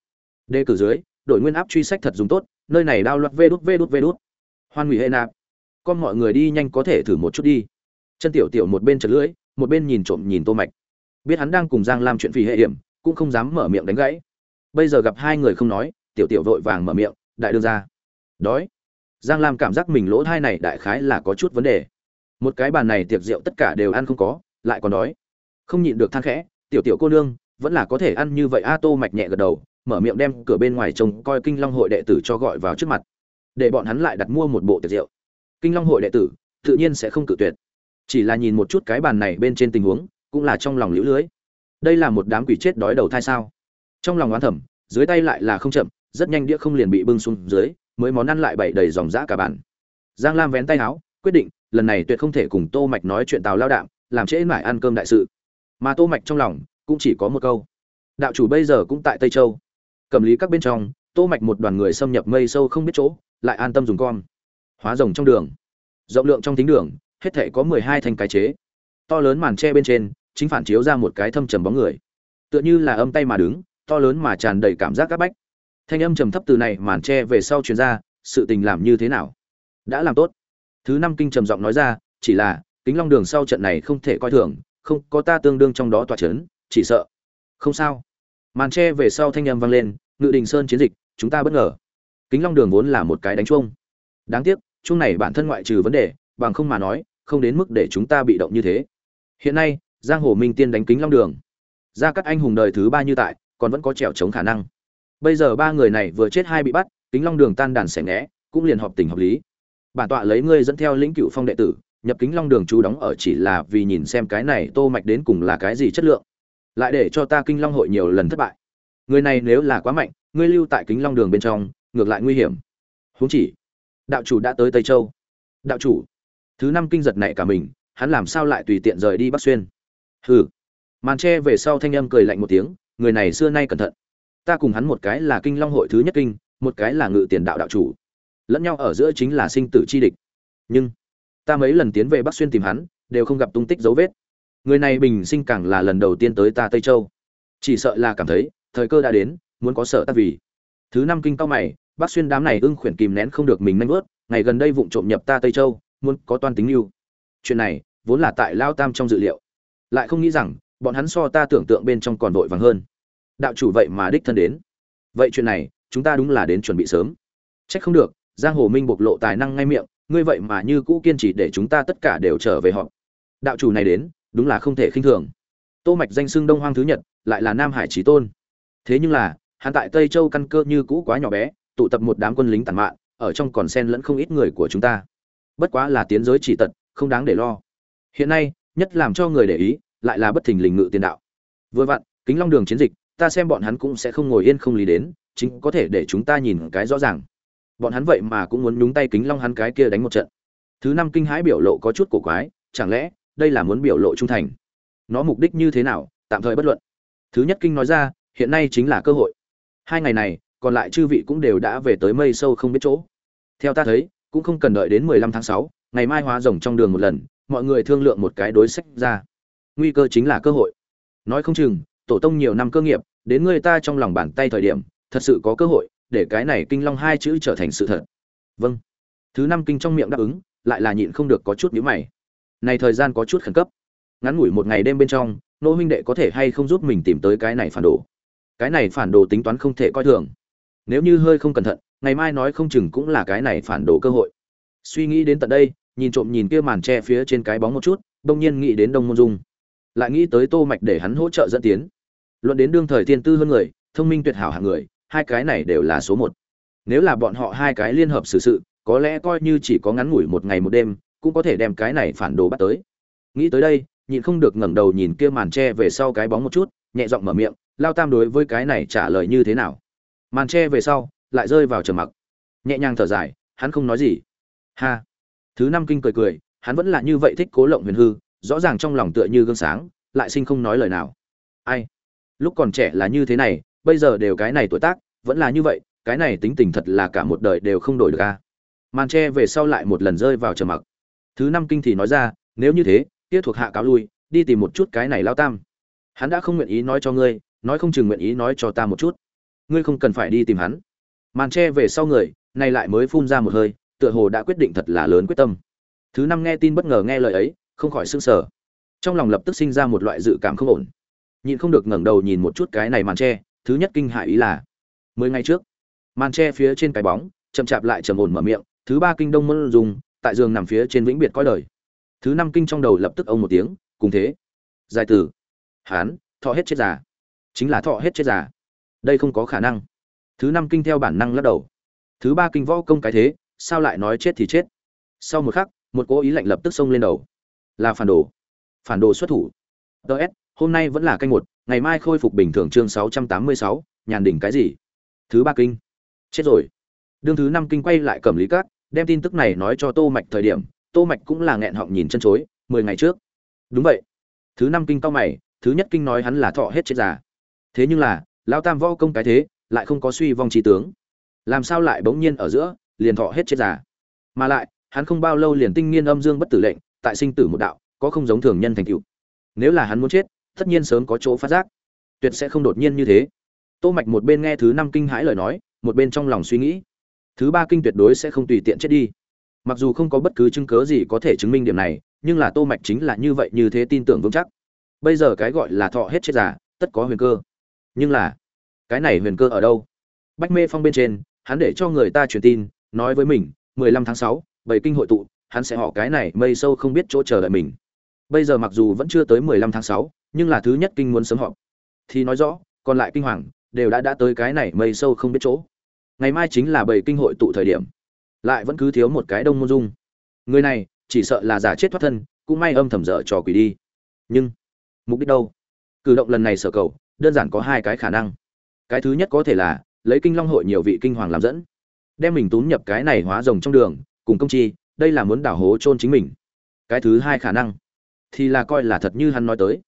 Đề cử dưới, đội nguyên áp truy sách thật dùng tốt, nơi này đao loạt vê đút vê đút vê đút. Hoan hủy hệ nạp con mọi người đi nhanh có thể thử một chút đi. Chân tiểu tiểu một bên chật lưỡi, một bên nhìn trộm nhìn tô mạch. Biết hắn đang cùng giang lam chuyện phi hệ hiểm, cũng không dám mở miệng đánh gãy. Bây giờ gặp hai người không nói, tiểu tiểu vội vàng mở miệng, đại đương ra đói. Giang lam cảm giác mình lỗ thai này đại khái là có chút vấn đề. Một cái bàn này tiệc rượu tất cả đều ăn không có, lại còn đói. Không nhịn được than khẽ, tiểu tiểu cô nương, vẫn là có thể ăn như vậy. A tô mạch nhẹ gật đầu, mở miệng đem cửa bên ngoài trông coi kinh long hội đệ tử cho gọi vào trước mặt. Để bọn hắn lại đặt mua một bộ tiệc rượu kinh long hội đệ tử, tự nhiên sẽ không cự tuyệt. Chỉ là nhìn một chút cái bàn này bên trên tình huống, cũng là trong lòng liễu lưới. Đây là một đám quỷ chết đói đầu thai sao? Trong lòng oán thẩm dưới tay lại là không chậm, rất nhanh đĩa không liền bị bưng xuống dưới, mới món ăn lại bày đầy dòng dã cả bàn. Giang lam vén tay áo, quyết định, lần này tuyệt không thể cùng tô mạch nói chuyện tào lao đạm, làm trễ mải ăn cơm đại sự. Mà tô mạch trong lòng, cũng chỉ có một câu. Đạo chủ bây giờ cũng tại tây châu. Cầm lý các bên trong, tô mạch một đoàn người xâm nhập mây sâu không biết chỗ, lại an tâm dùng con hóa rồng trong đường. Rộng lượng trong thính đường, hết thể có 12 thành cái chế. To lớn màn tre bên trên, chính phản chiếu ra một cái thâm trầm bóng người. Tựa như là âm tay mà đứng, to lớn mà tràn đầy cảm giác các bách. Thanh âm trầm thấp từ này màn tre về sau truyền ra, sự tình làm như thế nào? Đã làm tốt. Thứ năm kinh trầm giọng nói ra, chỉ là, kính long đường sau trận này không thể coi thường, không có ta tương đương trong đó tòa chấn, chỉ sợ. Không sao. Màn tre về sau thanh âm vang lên, ngự đình sơn chiến dịch, chúng ta bất ngờ. Kính long đường vốn là một cái đánh chuông. Đáng tiếc chung này bản thân ngoại trừ vấn đề, bằng không mà nói, không đến mức để chúng ta bị động như thế. Hiện nay, giang hồ minh tiên đánh kính long đường. Ra các anh hùng đời thứ ba như tại, còn vẫn có trèo chống khả năng. Bây giờ ba người này vừa chết hai bị bắt, kính long đường tan đàn sẻ ngẽ cũng liền họp tình hợp lý. Bản tọa lấy ngươi dẫn theo lĩnh cựu phong đệ tử, nhập kính long đường chú đóng ở chỉ là vì nhìn xem cái này tô mạch đến cùng là cái gì chất lượng. Lại để cho ta kinh long hội nhiều lần thất bại. Người này nếu là quá mạnh, ngươi lưu tại kính long đường bên trong, ngược lại nguy hiểm. Huống chỉ đạo chủ đã tới tây châu. Đạo chủ, thứ năm kinh giật này cả mình, hắn làm sao lại tùy tiện rời đi bắc xuyên? Hừ. Màn tre về sau thanh âm cười lạnh một tiếng, người này xưa nay cẩn thận. Ta cùng hắn một cái là kinh long hội thứ nhất kinh, một cái là ngự tiền đạo đạo chủ. Lẫn nhau ở giữa chính là sinh tử chi địch. Nhưng, ta mấy lần tiến về bắc xuyên tìm hắn, đều không gặp tung tích dấu vết. Người này bình sinh càng là lần đầu tiên tới ta tây châu. Chỉ sợ là cảm thấy, thời cơ đã đến, muốn có sợ ta vì. Thứ năm kinh cao mày bắc xuyên đám này ưng khuyển kìm nén không được mình nanh vớt, ngày gần đây vụng trộm nhập ta tây châu, muốn có toan tính lưu. Chuyện này, vốn là tại lao tam trong dự liệu. Lại không nghĩ rằng, bọn hắn so ta tưởng tượng bên trong còn vội vàng hơn. Đạo chủ vậy mà đích thân đến. Vậy chuyện này, chúng ta đúng là đến chuẩn bị sớm. Trách không được, giang hồ minh bộc lộ tài năng ngay miệng, ngươi vậy mà như cũ kiên trì để chúng ta tất cả đều trở về họ. Đạo chủ này đến, đúng là không thể khinh thường. Tô mạch danh xưng đông hoang thứ nhật, lại là nam hải trí tôn. Thế nhưng là, hắn tại tây châu căn cơ như cũ quá nhỏ bé tụ tập một đám quân lính tàn mạn, ở trong còn xen lẫn không ít người của chúng ta. Bất quá là tiến giới chỉ tật, không đáng để lo. Hiện nay, nhất làm cho người để ý, lại là bất thình lình ngự tiền đạo. Vừa vặn, kính long đường chiến dịch, ta xem bọn hắn cũng sẽ không ngồi yên không lý đến, chính có thể để chúng ta nhìn cái rõ ràng. Bọn hắn vậy mà cũng muốn nhúng tay kính long hắn cái kia đánh một trận. Thứ năm kinh hãi biểu lộ có chút cổ quái, chẳng lẽ, đây là muốn biểu lộ trung thành? Nó mục đích như thế nào, tạm thời bất luận. Thứ nhất kinh nói ra, hiện nay chính là cơ hội. Hai ngày này còn lại chư vị cũng đều đã về tới mây sâu không biết chỗ. Theo ta thấy, cũng không cần đợi đến mười lăm tháng sáu, ngày mai hóa rồng trong đường một lần, mọi người thương lượng một cái đối sách ra. Nguy cơ chính là cơ hội. Nói không chừng, tổ tông nhiều năm cơ nghiệp, đến người ta trong lòng bàn tay thời điểm, thật sự có cơ hội, để cái này kinh long hai chữ trở thành sự thật. Vâng. Thứ năm kinh trong miệng đáp ứng, lại là nhịn không được có chút nhíu mày. Này thời gian có chút khẩn cấp. Ngắn ngủi một ngày đêm bên trong, nô huynh đệ có thể hay không giúp mình tìm tới cái này phản đồ? Cái này phản đồ tính toán không thể coi thường nếu như hơi không cẩn thận, ngày mai nói không chừng cũng là cái này phản đồ cơ hội. Suy nghĩ đến tận đây, nhìn trộm nhìn kia màn tre phía trên cái bóng một chút, đông nhiên nghĩ đến đông môn dung. Lại nghĩ tới tô mạch để hắn hỗ trợ dẫn tiến. Luận đến đương thời thiên tư hơn người, thông minh tuyệt hảo hạng người, hai cái này đều là số một. Nếu là bọn họ hai cái liên hợp xử sự, có lẽ coi như chỉ có ngắn ngủi một ngày một đêm, cũng có thể đem cái này phản đồ bắt tới. Nghĩ tới đây, nhịn không được ngẩng đầu nhìn kia màn tre về sau cái bóng một chút, nhẹ giọng mở miệng, lao tam đối với cái này trả lời như thế nào? Màn tre về sau, lại rơi vào trầm mặc. Nhẹ nhàng thở dài, hắn không nói gì. Ha. Thứ năm kinh cười cười, hắn vẫn là như vậy thích cố lộng huyền hư, rõ ràng trong lòng tựa như gương sáng, lại sinh không nói lời nào. Ai? Lúc còn trẻ là như thế này, bây giờ đều cái này tuổi tác, vẫn là như vậy, cái này tính tình thật là cả một đời đều không đổi được a. Màn tre về sau lại một lần rơi vào trầm mặc. Thứ năm kinh thì nói ra, nếu như thế, kia thuộc hạ cáo lui, đi tìm một chút cái này lao tam. Hắn đã không nguyện ý nói cho ngươi, nói không chừng nguyện ý nói cho ta một chút ngươi không cần phải đi tìm hắn. Màn tre về sau người, nay lại mới phun ra một hơi, tựa hồ đã quyết định thật là lớn quyết tâm. Thứ năm nghe tin bất ngờ nghe lời ấy, không khỏi sưng sờ. Trong lòng lập tức sinh ra một loại dự cảm không ổn. Nhịn không được ngẩng đầu nhìn một chút cái này màn tre thứ nhất kinh hại ý là, mười ngày trước, màn tre phía trên cái bóng, chậm chạp lại trầm ổn mở miệng, thứ ba kinh đông môn dùng, tại giường nằm phía trên vĩnh biệt coi đời. Thứ năm kinh trong đầu lập tức ông một tiếng, cùng thế. Giải tử. Hán, thọ hết chết già. Chính là thọ hết chết già đây không có khả năng. Thứ năm kinh theo bản năng lắc đầu. Thứ ba kinh võ công cái thế, sao lại nói chết thì chết? Sau một khắc, một cố ý lạnh lập tức xông lên đầu. Là phản đồ. Phản đồ xuất thủ. Ts hôm nay vẫn là canh một, ngày mai khôi phục bình thường chương sáu trăm tám mươi sáu, nhàn đỉnh cái gì? Thứ ba kinh. Chết rồi. Đương thứ năm kinh quay lại cầm lý cát đem tin tức này nói cho tô mạch thời điểm, tô mạch cũng là nghẹn họng nhìn chân chối, mười ngày trước. Đúng vậy. Thứ năm kinh cao mày, thứ nhất kinh nói hắn là thọ hết chết già. Thế nhưng là lão tam võ công cái thế, lại không có suy vong trí tướng. Làm sao lại bỗng nhiên ở giữa, liền thọ hết chết già? Mà lại, hắn không bao lâu liền tinh nghiên âm dương bất tử lệnh, tại sinh tử một đạo, có không giống thường nhân thành cựu nếu là hắn muốn chết, tất nhiên sớm có chỗ phát giác. Tuyệt sẽ không đột nhiên như thế. Tô mạch một bên nghe thứ năm kinh hãi lời nói, một bên trong lòng suy nghĩ. Thứ ba kinh tuyệt đối sẽ không tùy tiện chết đi. Mặc dù không có bất cứ chứng cớ gì có thể chứng minh điểm này, nhưng là tô mạch chính là như vậy như thế tin tưởng vững chắc. Bây giờ cái gọi là thọ hết chết giả tất có huyền cơ nhưng là, cái này huyền cơ ở đâu? Bách mê phong bên trên, hắn để cho người ta truyền tin, nói với mình 15 tháng sáu, bảy kinh hội tụ, hắn sẽ họ cái này, mây sâu không biết chỗ chờ đợi mình. Bây giờ mặc dù vẫn chưa tới 15 tháng sáu, nhưng là thứ nhất kinh muốn sớm họp. Thì nói rõ, còn lại kinh hoàng, đều đã đã tới cái này, mây sâu không biết chỗ. Ngày mai chính là bảy kinh hội tụ thời điểm. Lại vẫn cứ thiếu một cái đông môn dung. Người này, chỉ sợ là giả chết thoát thân, cũng may âm thầm dở trò quỷ đi. Nhưng, mục đích đâu? Cử động lần này sở cầu đơn giản có hai cái khả năng. Cái thứ nhất có thể là lấy kinh long hội nhiều vị kinh hoàng làm dẫn, đem mình túm nhập cái này hóa rồng trong đường, cùng công chi, đây là muốn đảo hố chôn chính mình. Cái thứ hai khả năng thì là coi là thật như hắn nói tới.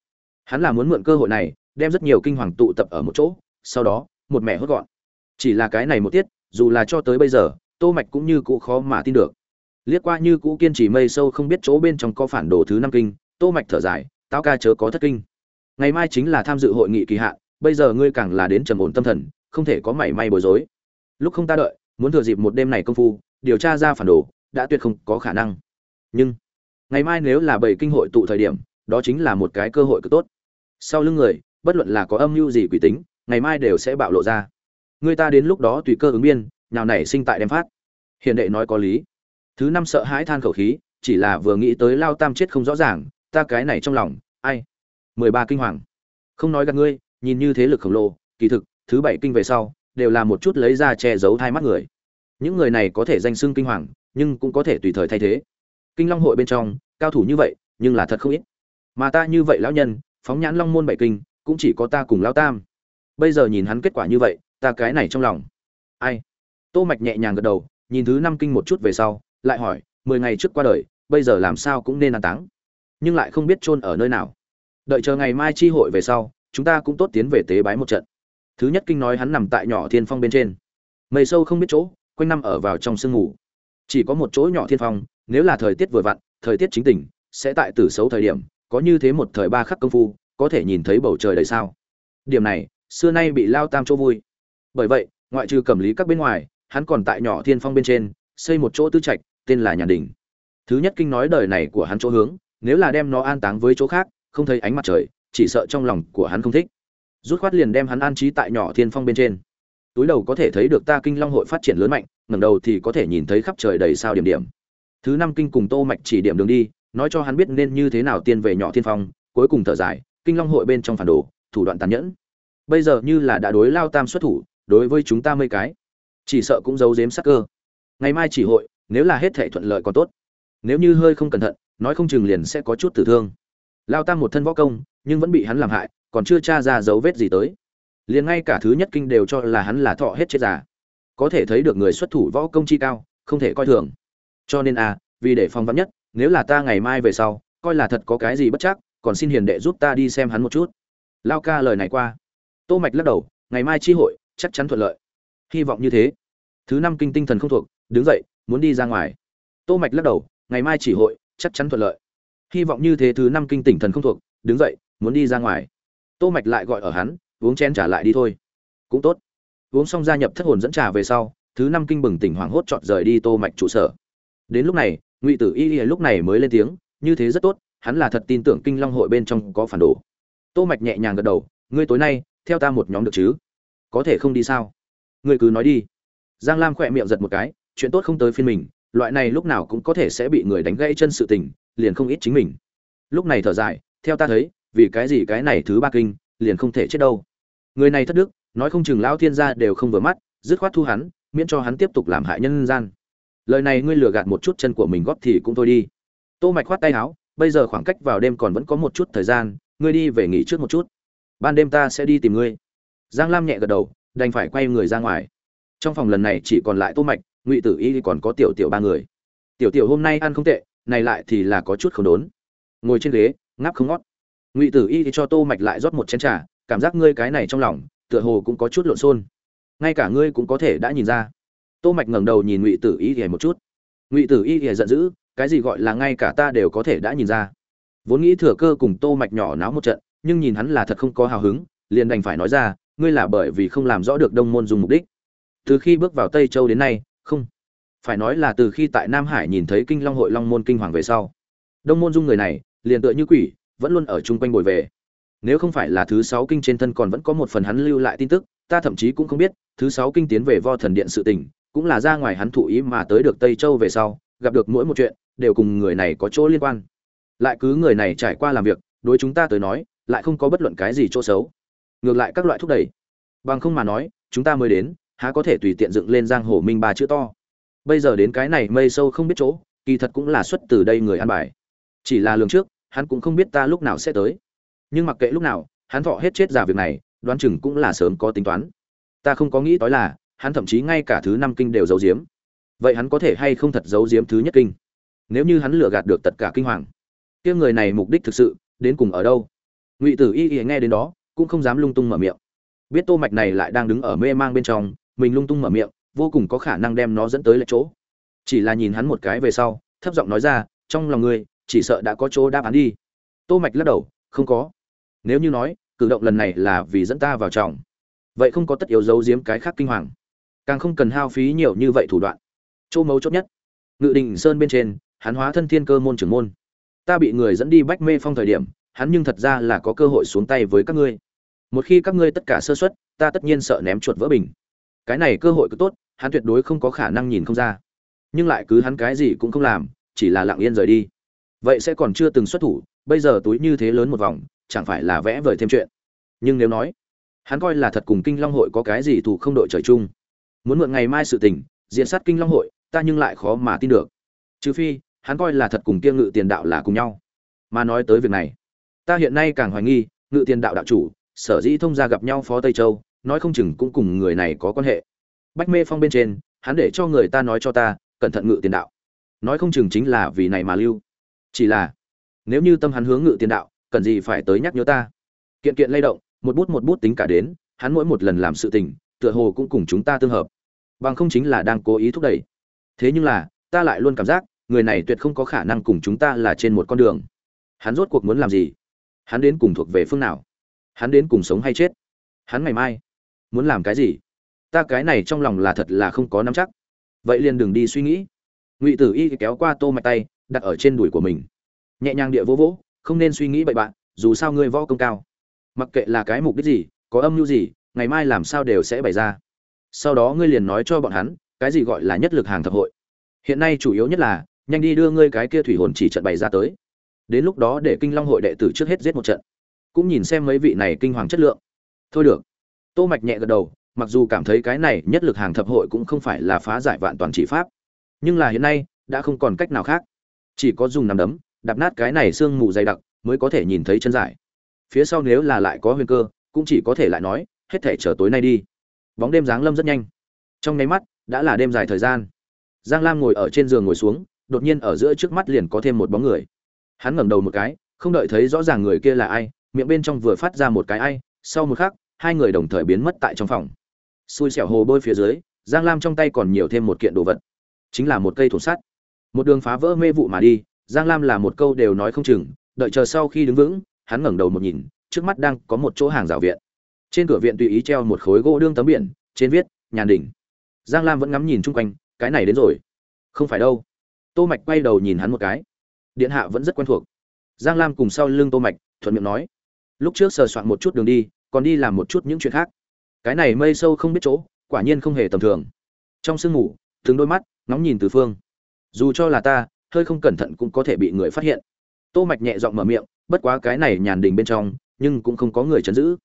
Hắn là muốn mượn cơ hội này, đem rất nhiều kinh hoàng tụ tập ở một chỗ, sau đó, một mẹ hốt gọn. Chỉ là cái này một tiết, dù là cho tới bây giờ, tô mạch cũng như cũ khó mà tin được. Liếc qua như cũ kiên trì mây sâu không biết chỗ bên trong có phản đồ thứ năm kinh, tô mạch thở dài tao ca chớ có thất kinh ngày mai chính là tham dự hội nghị kỳ hạn, bây giờ ngươi càng là đến trầm ổn tâm thần, không thể có mảy may bối rối. Lúc không ta đợi, muốn thừa dịp một đêm này công phu, điều tra ra phản đồ, đã tuyệt không có khả năng. Nhưng, ngày mai nếu là bảy kinh hội tụ thời điểm, đó chính là một cái cơ hội cực tốt. Sau lưng người, bất luận là có âm mưu gì quỷ tính, ngày mai đều sẽ bạo lộ ra. Người ta đến lúc đó tùy cơ ứng biên nào nảy sinh tại đem phát. Hiền đệ nói có lý. Thứ năm sợ hãi than khẩu khí, chỉ là vừa nghĩ tới lao tam chết không rõ ràng, ta cái này trong lòng, ai? Mười ba kinh hoàng. Không nói gặp ngươi, nhìn như thế lực khổng lồ, kỳ thực, thứ bảy kinh về sau, đều là một chút lấy ra che giấu hai mắt người. Những người này có thể danh xưng kinh hoàng, nhưng cũng có thể tùy thời thay thế. Kinh long hội bên trong, cao thủ như vậy, nhưng là thật không ít. Mà ta như vậy lão nhân, phóng nhãn long môn bảy kinh, cũng chỉ có ta cùng lão tam. Bây giờ nhìn hắn kết quả như vậy, ta cái này trong lòng. Ai? Tô mạch nhẹ nhàng gật đầu, nhìn thứ năm kinh một chút về sau, lại hỏi, mười ngày trước qua đời, bây giờ làm sao cũng nên an táng. Nhưng lại không biết chôn ở nơi nào đợi chờ ngày mai chi hội về sau, chúng ta cũng tốt tiến về tế bái một trận. Thứ nhất kinh nói hắn nằm tại nhỏ thiên phong bên trên. Mây sâu không biết chỗ, quanh năm ở vào trong sương ngủ chỉ có một chỗ nhỏ thiên phong, nếu là thời tiết vừa vặn, thời tiết chính tỉnh, sẽ tại tử xấu thời điểm, có như thế một thời ba khắc công phu, có thể nhìn thấy bầu trời đầy sao. Điểm này, xưa nay bị lao tam chỗ vui. Bởi vậy, ngoại trừ cầm lý các bên ngoài, hắn còn tại nhỏ thiên phong bên trên, xây một chỗ tư trạch, tên là nhà đình thứ nhất kinh nói đời này của hắn chỗ hướng, nếu là đem nó an táng với chỗ khác không thấy ánh mặt trời, chỉ sợ trong lòng của hắn không thích. Rút khoát liền đem hắn an trí tại nhỏ thiên phong bên trên. Túi đầu có thể thấy được ta kinh long hội phát triển lớn mạnh, ngẩng đầu thì có thể nhìn thấy khắp trời đầy sao điểm điểm. Thứ năm kinh cùng tô mạch chỉ điểm đường đi, nói cho hắn biết nên như thế nào tiên về nhỏ thiên phong, cuối cùng thở dài, kinh long hội bên trong phản đồ, thủ đoạn tàn nhẫn. Bây giờ như là đã đối lao tam xuất thủ, đối với chúng ta mấy cái, chỉ sợ cũng giấu giếm sắc cơ. Ngày mai chỉ hội, nếu là hết thể thuận lợi còn tốt. Nếu như hơi không cẩn thận, nói không chừng liền sẽ có chút tử thương lao tam một thân võ công, nhưng vẫn bị hắn làm hại, còn chưa tra ra dấu vết gì tới. Liền ngay cả thứ nhất kinh đều cho là hắn là thọ hết chết già. Có thể thấy được người xuất thủ võ công chi cao, không thể coi thường. Cho nên à vì để phòng vắn nhất, nếu là ta ngày mai về sau, coi là thật có cái gì bất chắc, còn xin hiền đệ giúp ta đi xem hắn một chút. Lao ca lời này qua. Tô mạch lắc đầu, ngày mai chi hội, chắc chắn thuận lợi. Hy vọng như thế. Thứ năm kinh tinh thần không thuộc, đứng dậy, muốn đi ra ngoài. Tô mạch lắc đầu, ngày mai chỉ hội, chắc chắn thuận lợi hy vọng như thế thứ năm kinh tỉnh thần không thuộc, đứng dậy, muốn đi ra ngoài. Tô mạch lại gọi ở hắn, uống chén trả lại đi thôi. Cũng tốt. Uống xong gia nhập thất hồn dẫn trà về sau, thứ năm kinh bừng tỉnh hoảng hốt chọn rời đi tô mạch trụ sở. Đến lúc này, ngụy tử y lúc này mới lên tiếng, như thế rất tốt, hắn là thật tin tưởng kinh long hội bên trong có phản đồ. Tô mạch nhẹ nhàng gật đầu, ngươi tối nay, theo ta một nhóm được chứ? Có thể không đi sao? Ngươi cứ nói đi. Giang lam khỏe miệng giật một cái, chuyện tốt không tới phiên mình, loại này lúc nào cũng có thể sẽ bị người đánh gãy chân sự tình liền không ít chính mình. Lúc này thở dài, theo ta thấy, vì cái gì cái này thứ ba kinh, liền không thể chết đâu. Người này thất đức, nói không chừng lão thiên gia đều không vừa mắt, dứt khoát thu hắn, miễn cho hắn tiếp tục làm hại nhân gian. Lời này ngươi lừa gạt một chút chân của mình góp thì cũng thôi đi. Tô mạch khoát tay áo, bây giờ khoảng cách vào đêm còn vẫn có một chút thời gian, ngươi đi về nghỉ trước một chút. Ban đêm ta sẽ đi tìm ngươi. Giang lam nhẹ gật đầu, đành phải quay người ra ngoài. Trong phòng lần này chỉ còn lại tô mạch, ngụy tử y còn có tiểu tiểu ba người. Tiểu tiểu hôm nay ăn không tệ này lại thì là có chút không đốn. Ngồi trên ghế, ngáp không ngót. Ngụy tử y cho tô mạch lại rót một chén trà, cảm giác ngươi cái này trong lòng, tựa hồ cũng có chút lộn xộn. ngay cả ngươi cũng có thể đã nhìn ra. Tô mạch ngẩng đầu nhìn ngụy tử y thì một chút. Ngụy tử y thì giận dữ, cái gì gọi là ngay cả ta đều có thể đã nhìn ra. Vốn nghĩ thừa cơ cùng tô mạch nhỏ náo một trận, nhưng nhìn hắn là thật không có hào hứng, liền đành phải nói ra, ngươi là bởi vì không làm rõ được đông môn dùng mục đích. Từ khi bước vào tây châu đến nay, không phải nói là từ khi tại nam hải nhìn thấy kinh long hội long môn kinh hoàng về sau, đông môn dung người này liền tựa như quỷ, vẫn luôn ở chung quanh bồi về. Nếu không phải là thứ sáu kinh trên thân còn vẫn có một phần hắn lưu lại tin tức, ta thậm chí cũng không biết, thứ sáu kinh tiến về vo thần điện sự tình, cũng là ra ngoài hắn thụ ý mà tới được tây châu về sau, gặp được mỗi một chuyện, đều cùng người này có chỗ liên quan. Lại cứ người này trải qua làm việc, đối chúng ta tới nói, lại không có bất luận cái gì chỗ xấu. Ngược lại các loại thúc đẩy. Bằng không mà nói, chúng ta mới đến, há có thể tùy tiện dựng lên giang hồ minh ba chữ to bây giờ đến cái này mây sâu không biết chỗ, kỳ thật cũng là xuất từ đây người ăn bài. Chỉ là lường trước, hắn cũng không biết ta lúc nào sẽ tới. Nhưng mặc kệ lúc nào, hắn thọ hết chết giả việc này, đoán chừng cũng là sớm có tính toán. Ta không có nghĩ tới là, hắn thậm chí ngay cả thứ năm kinh đều giấu giếm. Vậy hắn có thể hay không thật giấu giếm thứ nhất kinh? Nếu như hắn lừa gạt được tất cả kinh hoàng, kia người này mục đích thực sự, đến cùng ở đâu? Ngụy tử y y nghe đến đó, cũng không dám lung tung mở miệng. Biết tô mạch này lại đang đứng ở mê mang bên trong, mình lung tung mở miệng vô cùng có khả năng đem nó dẫn tới lại chỗ. Chỉ là nhìn hắn một cái về sau, thấp giọng nói ra, trong lòng ngươi, chỉ sợ đã có chỗ đáp án đi. Tô mạch lắc đầu, không có. Nếu như nói, cử động lần này là vì dẫn ta vào trọng, vậy không có tất yếu giấu giếm cái khác kinh hoàng. Càng không cần hao phí nhiều như vậy thủ đoạn. Chỗ mấu chốt nhất, ngự đình sơn bên trên, hắn hóa thân thiên cơ môn trưởng môn. Ta bị người dẫn đi bách mê phong thời điểm, hắn nhưng thật ra là có cơ hội xuống tay với các ngươi. Một khi các ngươi tất cả sơ suất, ta tất nhiên sợ ném chuột vỡ bình cái này cơ hội cứ tốt, hắn tuyệt đối không có khả năng nhìn không ra. Nhưng lại cứ hắn cái gì cũng không làm, chỉ là lặng yên rời đi. Vậy sẽ còn chưa từng xuất thủ, bây giờ túi như thế lớn một vòng, chẳng phải là vẽ vời thêm chuyện. Nhưng nếu nói, hắn coi là thật cùng kinh long hội có cái gì thủ không đội trời chung. Muốn mượn ngày mai sự tình diện sát kinh long hội, ta nhưng lại khó mà tin được. Trừ phi, hắn coi là thật cùng kia ngự tiền đạo là cùng nhau. Mà nói tới việc này, ta hiện nay càng hoài nghi, ngự tiền đạo đạo chủ, sở dĩ thông gia gặp nhau phó tây châu nói không chừng cũng cùng người này có quan hệ. Bách mê phong bên trên, hắn để cho người ta nói cho ta, cẩn thận ngự tiền đạo. Nói không chừng chính là vì này mà lưu. Chỉ là, nếu như tâm hắn hướng ngự tiền đạo, cần gì phải tới nhắc nhớ ta? Kiện kiện lay động, một bút một bút tính cả đến, hắn mỗi một lần làm sự tình, tựa hồ cũng cùng chúng ta tương hợp. Bằng không chính là đang cố ý thúc đẩy. Thế nhưng là, ta lại luôn cảm giác, người này tuyệt không có khả năng cùng chúng ta là trên một con đường. Hắn rốt cuộc muốn làm gì? Hắn đến cùng thuộc về phương nào? Hắn đến cùng sống hay chết? Hắn ngày mai muốn làm cái gì? Ta cái này trong lòng là thật là không có nắm chắc. Vậy liền đừng đi suy nghĩ. Ngụy tử y kéo qua tô mạch tay, đặt ở trên đùi của mình. Nhẹ nhàng địa vỗ vỗ, không nên suy nghĩ bậy bạn, dù sao ngươi võ công cao. Mặc kệ là cái mục đích gì, có âm mưu gì, ngày mai làm sao đều sẽ bày ra. Sau đó ngươi liền nói cho bọn hắn, cái gì gọi là nhất lực hàng thập hội. Hiện nay chủ yếu nhất là, nhanh đi đưa ngươi cái kia thủy hồn chỉ trận bày ra tới. Đến lúc đó để kinh long hội đệ tử trước hết giết một trận. Cũng nhìn xem mấy vị này kinh hoàng chất lượng. Thôi được tô mạch nhẹ gật đầu, mặc dù cảm thấy cái này nhất lực hàng thập hội cũng không phải là phá giải vạn toàn chỉ pháp, nhưng là hiện nay đã không còn cách nào khác. Chỉ có dùng nắm đấm, đạp nát cái này xương mù dày đặc mới có thể nhìn thấy chân giải. Phía sau nếu là lại có huyền cơ, cũng chỉ có thể lại nói, hết thể chờ tối nay đi. Bóng đêm giáng lâm rất nhanh. Trong nháy mắt, đã là đêm dài thời gian. Giang lam ngồi ở trên giường ngồi xuống, đột nhiên ở giữa trước mắt liền có thêm một bóng người. Hắn ngẩng đầu một cái, không đợi thấy rõ ràng người kia là ai, miệng bên trong vừa phát ra một cái ai, sau một khắc hai người đồng thời biến mất tại trong phòng. Xui xẻo hồ bôi phía dưới, giang lam trong tay còn nhiều thêm một kiện đồ vật. Chính là một cây thổ sắt. Một đường phá vỡ mê vụ mà đi, giang lam là một câu đều nói không chừng, đợi chờ sau khi đứng vững, hắn ngẩng đầu một nhìn, trước mắt đang có một chỗ hàng rào viện. Trên cửa viện tùy ý treo một khối gỗ đương tấm biển, trên viết nhàn đỉnh. Giang lam vẫn ngắm nhìn chung quanh, cái này đến rồi. Không phải đâu. Tô mạch quay đầu nhìn hắn một cái. Điện hạ vẫn rất quen thuộc. Giang lam cùng sau lưng tô mạch, thuận miệng nói, lúc trước sờ soạn một chút đường đi còn đi làm một chút những chuyện khác. Cái này mây sâu không biết chỗ, quả nhiên không hề tầm thường. Trong sương ngủ, từng đôi mắt ngóng nhìn từ phương. Dù cho là ta, hơi không cẩn thận cũng có thể bị người phát hiện. Tô mạch nhẹ giọng mở miệng, bất quá cái này nhàn đình bên trong, nhưng cũng không có người chấn giữ.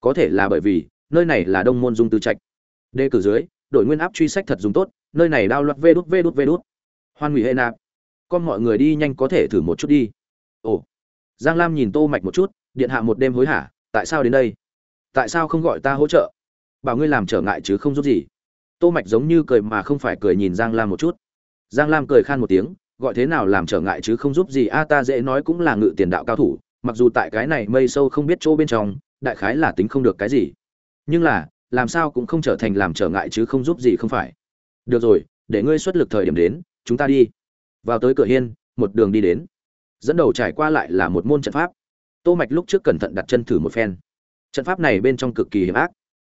Có thể là bởi vì, nơi này là đông môn dung tư trạch. Đề cử dưới, đội nguyên áp truy sách thật dùng tốt, nơi này đao loạt vê đút vê đút vê đút. Hoan hủy hệ nạp, con mọi người đi nhanh có thể thử một chút đi. Ồ. Giang lam nhìn tô mạch một chút, điện hạ một đêm hối hả, tại sao đến đây? Tại sao không gọi ta hỗ trợ? Bảo ngươi làm trở ngại chứ không giúp gì. Tô mạch giống như cười mà không phải cười nhìn giang lam một chút. Giang lam cười khan một tiếng, gọi thế nào làm trở ngại chứ không giúp gì? A, ta dễ nói cũng là ngự tiền đạo cao thủ, mặc dù tại cái này mây sâu không biết chỗ bên trong, đại khái là tính không được cái gì. Nhưng là, làm sao cũng không trở thành làm trở ngại chứ không giúp gì không phải. Được rồi, để ngươi xuất lực thời điểm đến, chúng ta đi. Vào tới cửa hiên, một đường đi đến. Dẫn đầu trải qua lại là một môn trận pháp. Tô mạch lúc trước cẩn thận đặt chân thử một phen trận pháp này bên trong cực kỳ hiểm ác.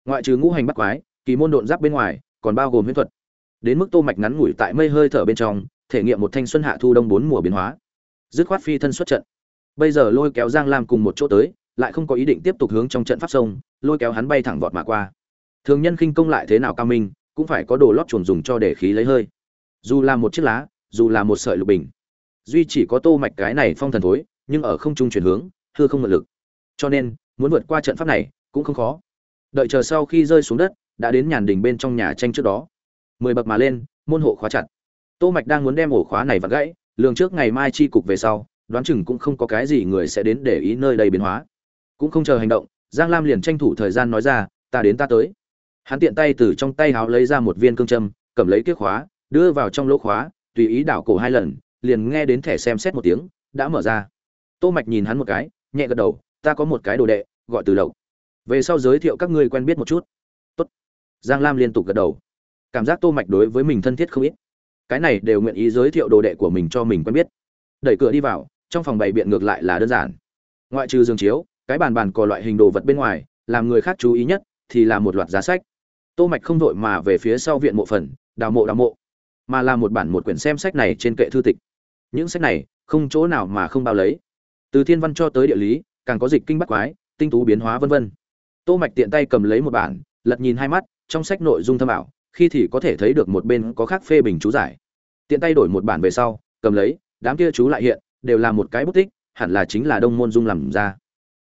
Ngoại trừ ngũ hành bắt quái, kỳ môn độn giáp bên ngoài, còn bao gồm huyễn thuật. Đến mức tô mạch ngắn ngủi tại mây hơi thở bên trong, thể nghiệm một thanh xuân hạ thu đông bốn mùa biến hóa. Dứt khoát phi thân xuất trận. Bây giờ lôi kéo giang lam cùng một chỗ tới, lại không có ý định tiếp tục hướng trong trận pháp sông, lôi kéo hắn bay thẳng vọt mà qua. Thường nhân khinh công lại thế nào cao minh, cũng phải có đồ lót chuồn dùng cho để khí lấy hơi. Dù là một chiếc lá, dù là một sợi lục bình, duy chỉ có tô mạch cái này phong thần thối, nhưng ở không trung chuyển hướng, hư không mượn lực. Cho nên muốn vượt qua trận pháp này cũng không khó. Đợi chờ sau khi rơi xuống đất, đã đến nhàn đình bên trong nhà tranh trước đó. Mười bậc mà lên, môn hộ khóa chặt. Tô mạch đang muốn đem ổ khóa này vặn gãy, lường trước ngày mai chi cục về sau, đoán chừng cũng không có cái gì người sẽ đến để ý nơi đây biến hóa. Cũng không chờ hành động, giang lam liền tranh thủ thời gian nói ra, ta đến ta tới. Hắn tiện tay từ trong tay háo lấy ra một viên cương châm, cầm lấy kiếp khóa, đưa vào trong lỗ khóa, tùy ý đảo cổ hai lần, liền nghe đến thẻ xem xét một tiếng, đã mở ra. Tô mạch nhìn hắn một cái, nhẹ gật đầu ta có một cái đồ đệ, gọi từ lộc. Về sau giới thiệu các ngươi quen biết một chút. Tốt. Giang lam liên tục gật đầu. Cảm giác tô mạch đối với mình thân thiết không ít. Cái này đều nguyện ý giới thiệu đồ đệ của mình cho mình quen biết. Đẩy cửa đi vào, trong phòng bày biện ngược lại là đơn giản. Ngoại trừ giường chiếu, cái bàn bàn có loại hình đồ vật bên ngoài, làm người khác chú ý nhất thì là một loạt giá sách. Tô mạch không vội mà về phía sau viện mộ phần, đào mộ đào mộ, mà là một bản một quyển xem sách này trên kệ thư tịch. Những sách này không chỗ nào mà không bao lấy. Từ thiên văn cho tới địa lý càng có dịch kinh bắt quái, tinh tú biến hóa vân vân. Tô mạch tiện tay cầm lấy một bản, lật nhìn hai mắt, trong sách nội dung thâm ảo, khi thì có thể thấy được một bên có khác phê bình chú giải. Tiện tay đổi một bản về sau, cầm lấy, đám kia chú lại hiện, đều là một cái bút tích, hẳn là chính là đông môn dung làm ra.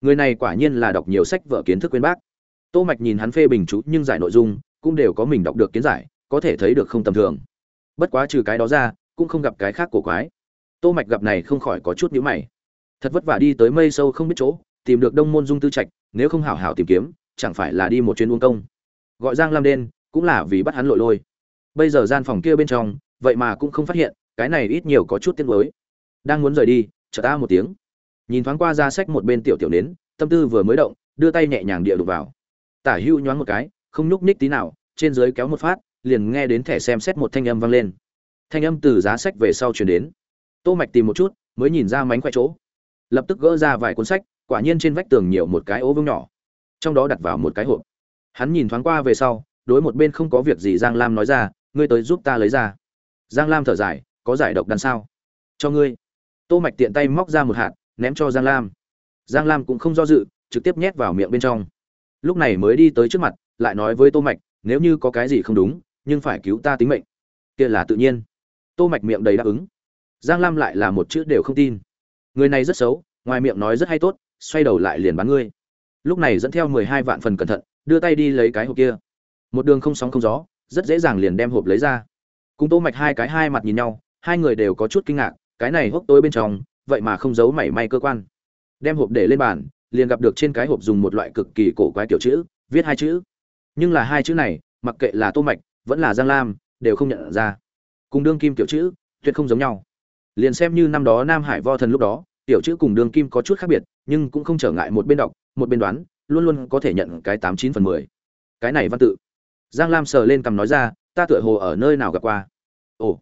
Người này quả nhiên là đọc nhiều sách vở kiến thức quên bác. Tô mạch nhìn hắn phê bình chú, nhưng giải nội dung cũng đều có mình đọc được kiến giải, có thể thấy được không tầm thường. Bất quá trừ cái đó ra, cũng không gặp cái khác cổ quái. Tô mạch gặp này không khỏi có chút nhíu mày thật vất vả đi tới mây sâu không biết chỗ, tìm được đông môn dung tư trạch, nếu không hảo hảo tìm kiếm, chẳng phải là đi một chuyến uống công. Gọi giang lam đen, cũng là vì bắt hắn lội lôi. Bây giờ gian phòng kia bên trong, vậy mà cũng không phát hiện, cái này ít nhiều có chút tiếc nuối. Đang muốn rời đi, chợt ta một tiếng. Nhìn thoáng qua ra sách một bên tiểu tiểu nến, tâm tư vừa mới động, đưa tay nhẹ nhàng địa đục vào. Tả hưu nhoáng một cái, không nhúc ních tí nào, trên dưới kéo một phát, liền nghe đến thẻ xem xét một thanh âm vang lên. Thanh âm từ giá sách về sau truyền đến. Tô mạch tìm một chút, mới nhìn ra mánh khoe chỗ lập tức gỡ ra vài cuốn sách, quả nhiên trên vách tường nhiều một cái ố vương nhỏ. Trong đó đặt vào một cái hộp. Hắn nhìn thoáng qua về sau, đối một bên không có việc gì giang lam nói ra, ngươi tới giúp ta lấy ra. Giang lam thở dài, có giải độc đằng sao? Cho ngươi. Tô mạch tiện tay móc ra một hạt, ném cho giang lam. Giang lam cũng không do dự, trực tiếp nhét vào miệng bên trong. Lúc này mới đi tới trước mặt, lại nói với tô mạch, nếu như có cái gì không đúng, nhưng phải cứu ta tính mệnh. Kia là tự nhiên. Tô mạch miệng đầy đáp ứng. Giang lam lại là một chữ đều không tin người này rất xấu, ngoài miệng nói rất hay tốt, xoay đầu lại liền bán ngươi. Lúc này dẫn theo mười hai vạn phần cẩn thận, đưa tay đi lấy cái hộp kia. Một đường không sóng không gió, rất dễ dàng liền đem hộp lấy ra. Cùng tô mạch hai cái hai mặt nhìn nhau, hai người đều có chút kinh ngạc, cái này hốc tối bên trong, vậy mà không giấu mảy may cơ quan. Đem hộp để lên bàn, liền gặp được trên cái hộp dùng một loại cực kỳ cổ quái kiểu chữ, viết hai chữ. Nhưng là hai chữ này, mặc kệ là tô mạch, vẫn là giang lam, đều không nhận ra. Cùng đương kim kiểu chữ, tuyệt không giống nhau liền xem như năm đó nam hải vo thần lúc đó, tiểu chữ cùng Đường kim có chút khác biệt, nhưng cũng không trở ngại một bên đọc, một bên đoán, luôn luôn có thể nhận cái tám chín phần mười. Cái này văn tự. Giang lam sờ lên cầm nói ra, ta tựa hồ ở nơi nào gặp qua? Ồ.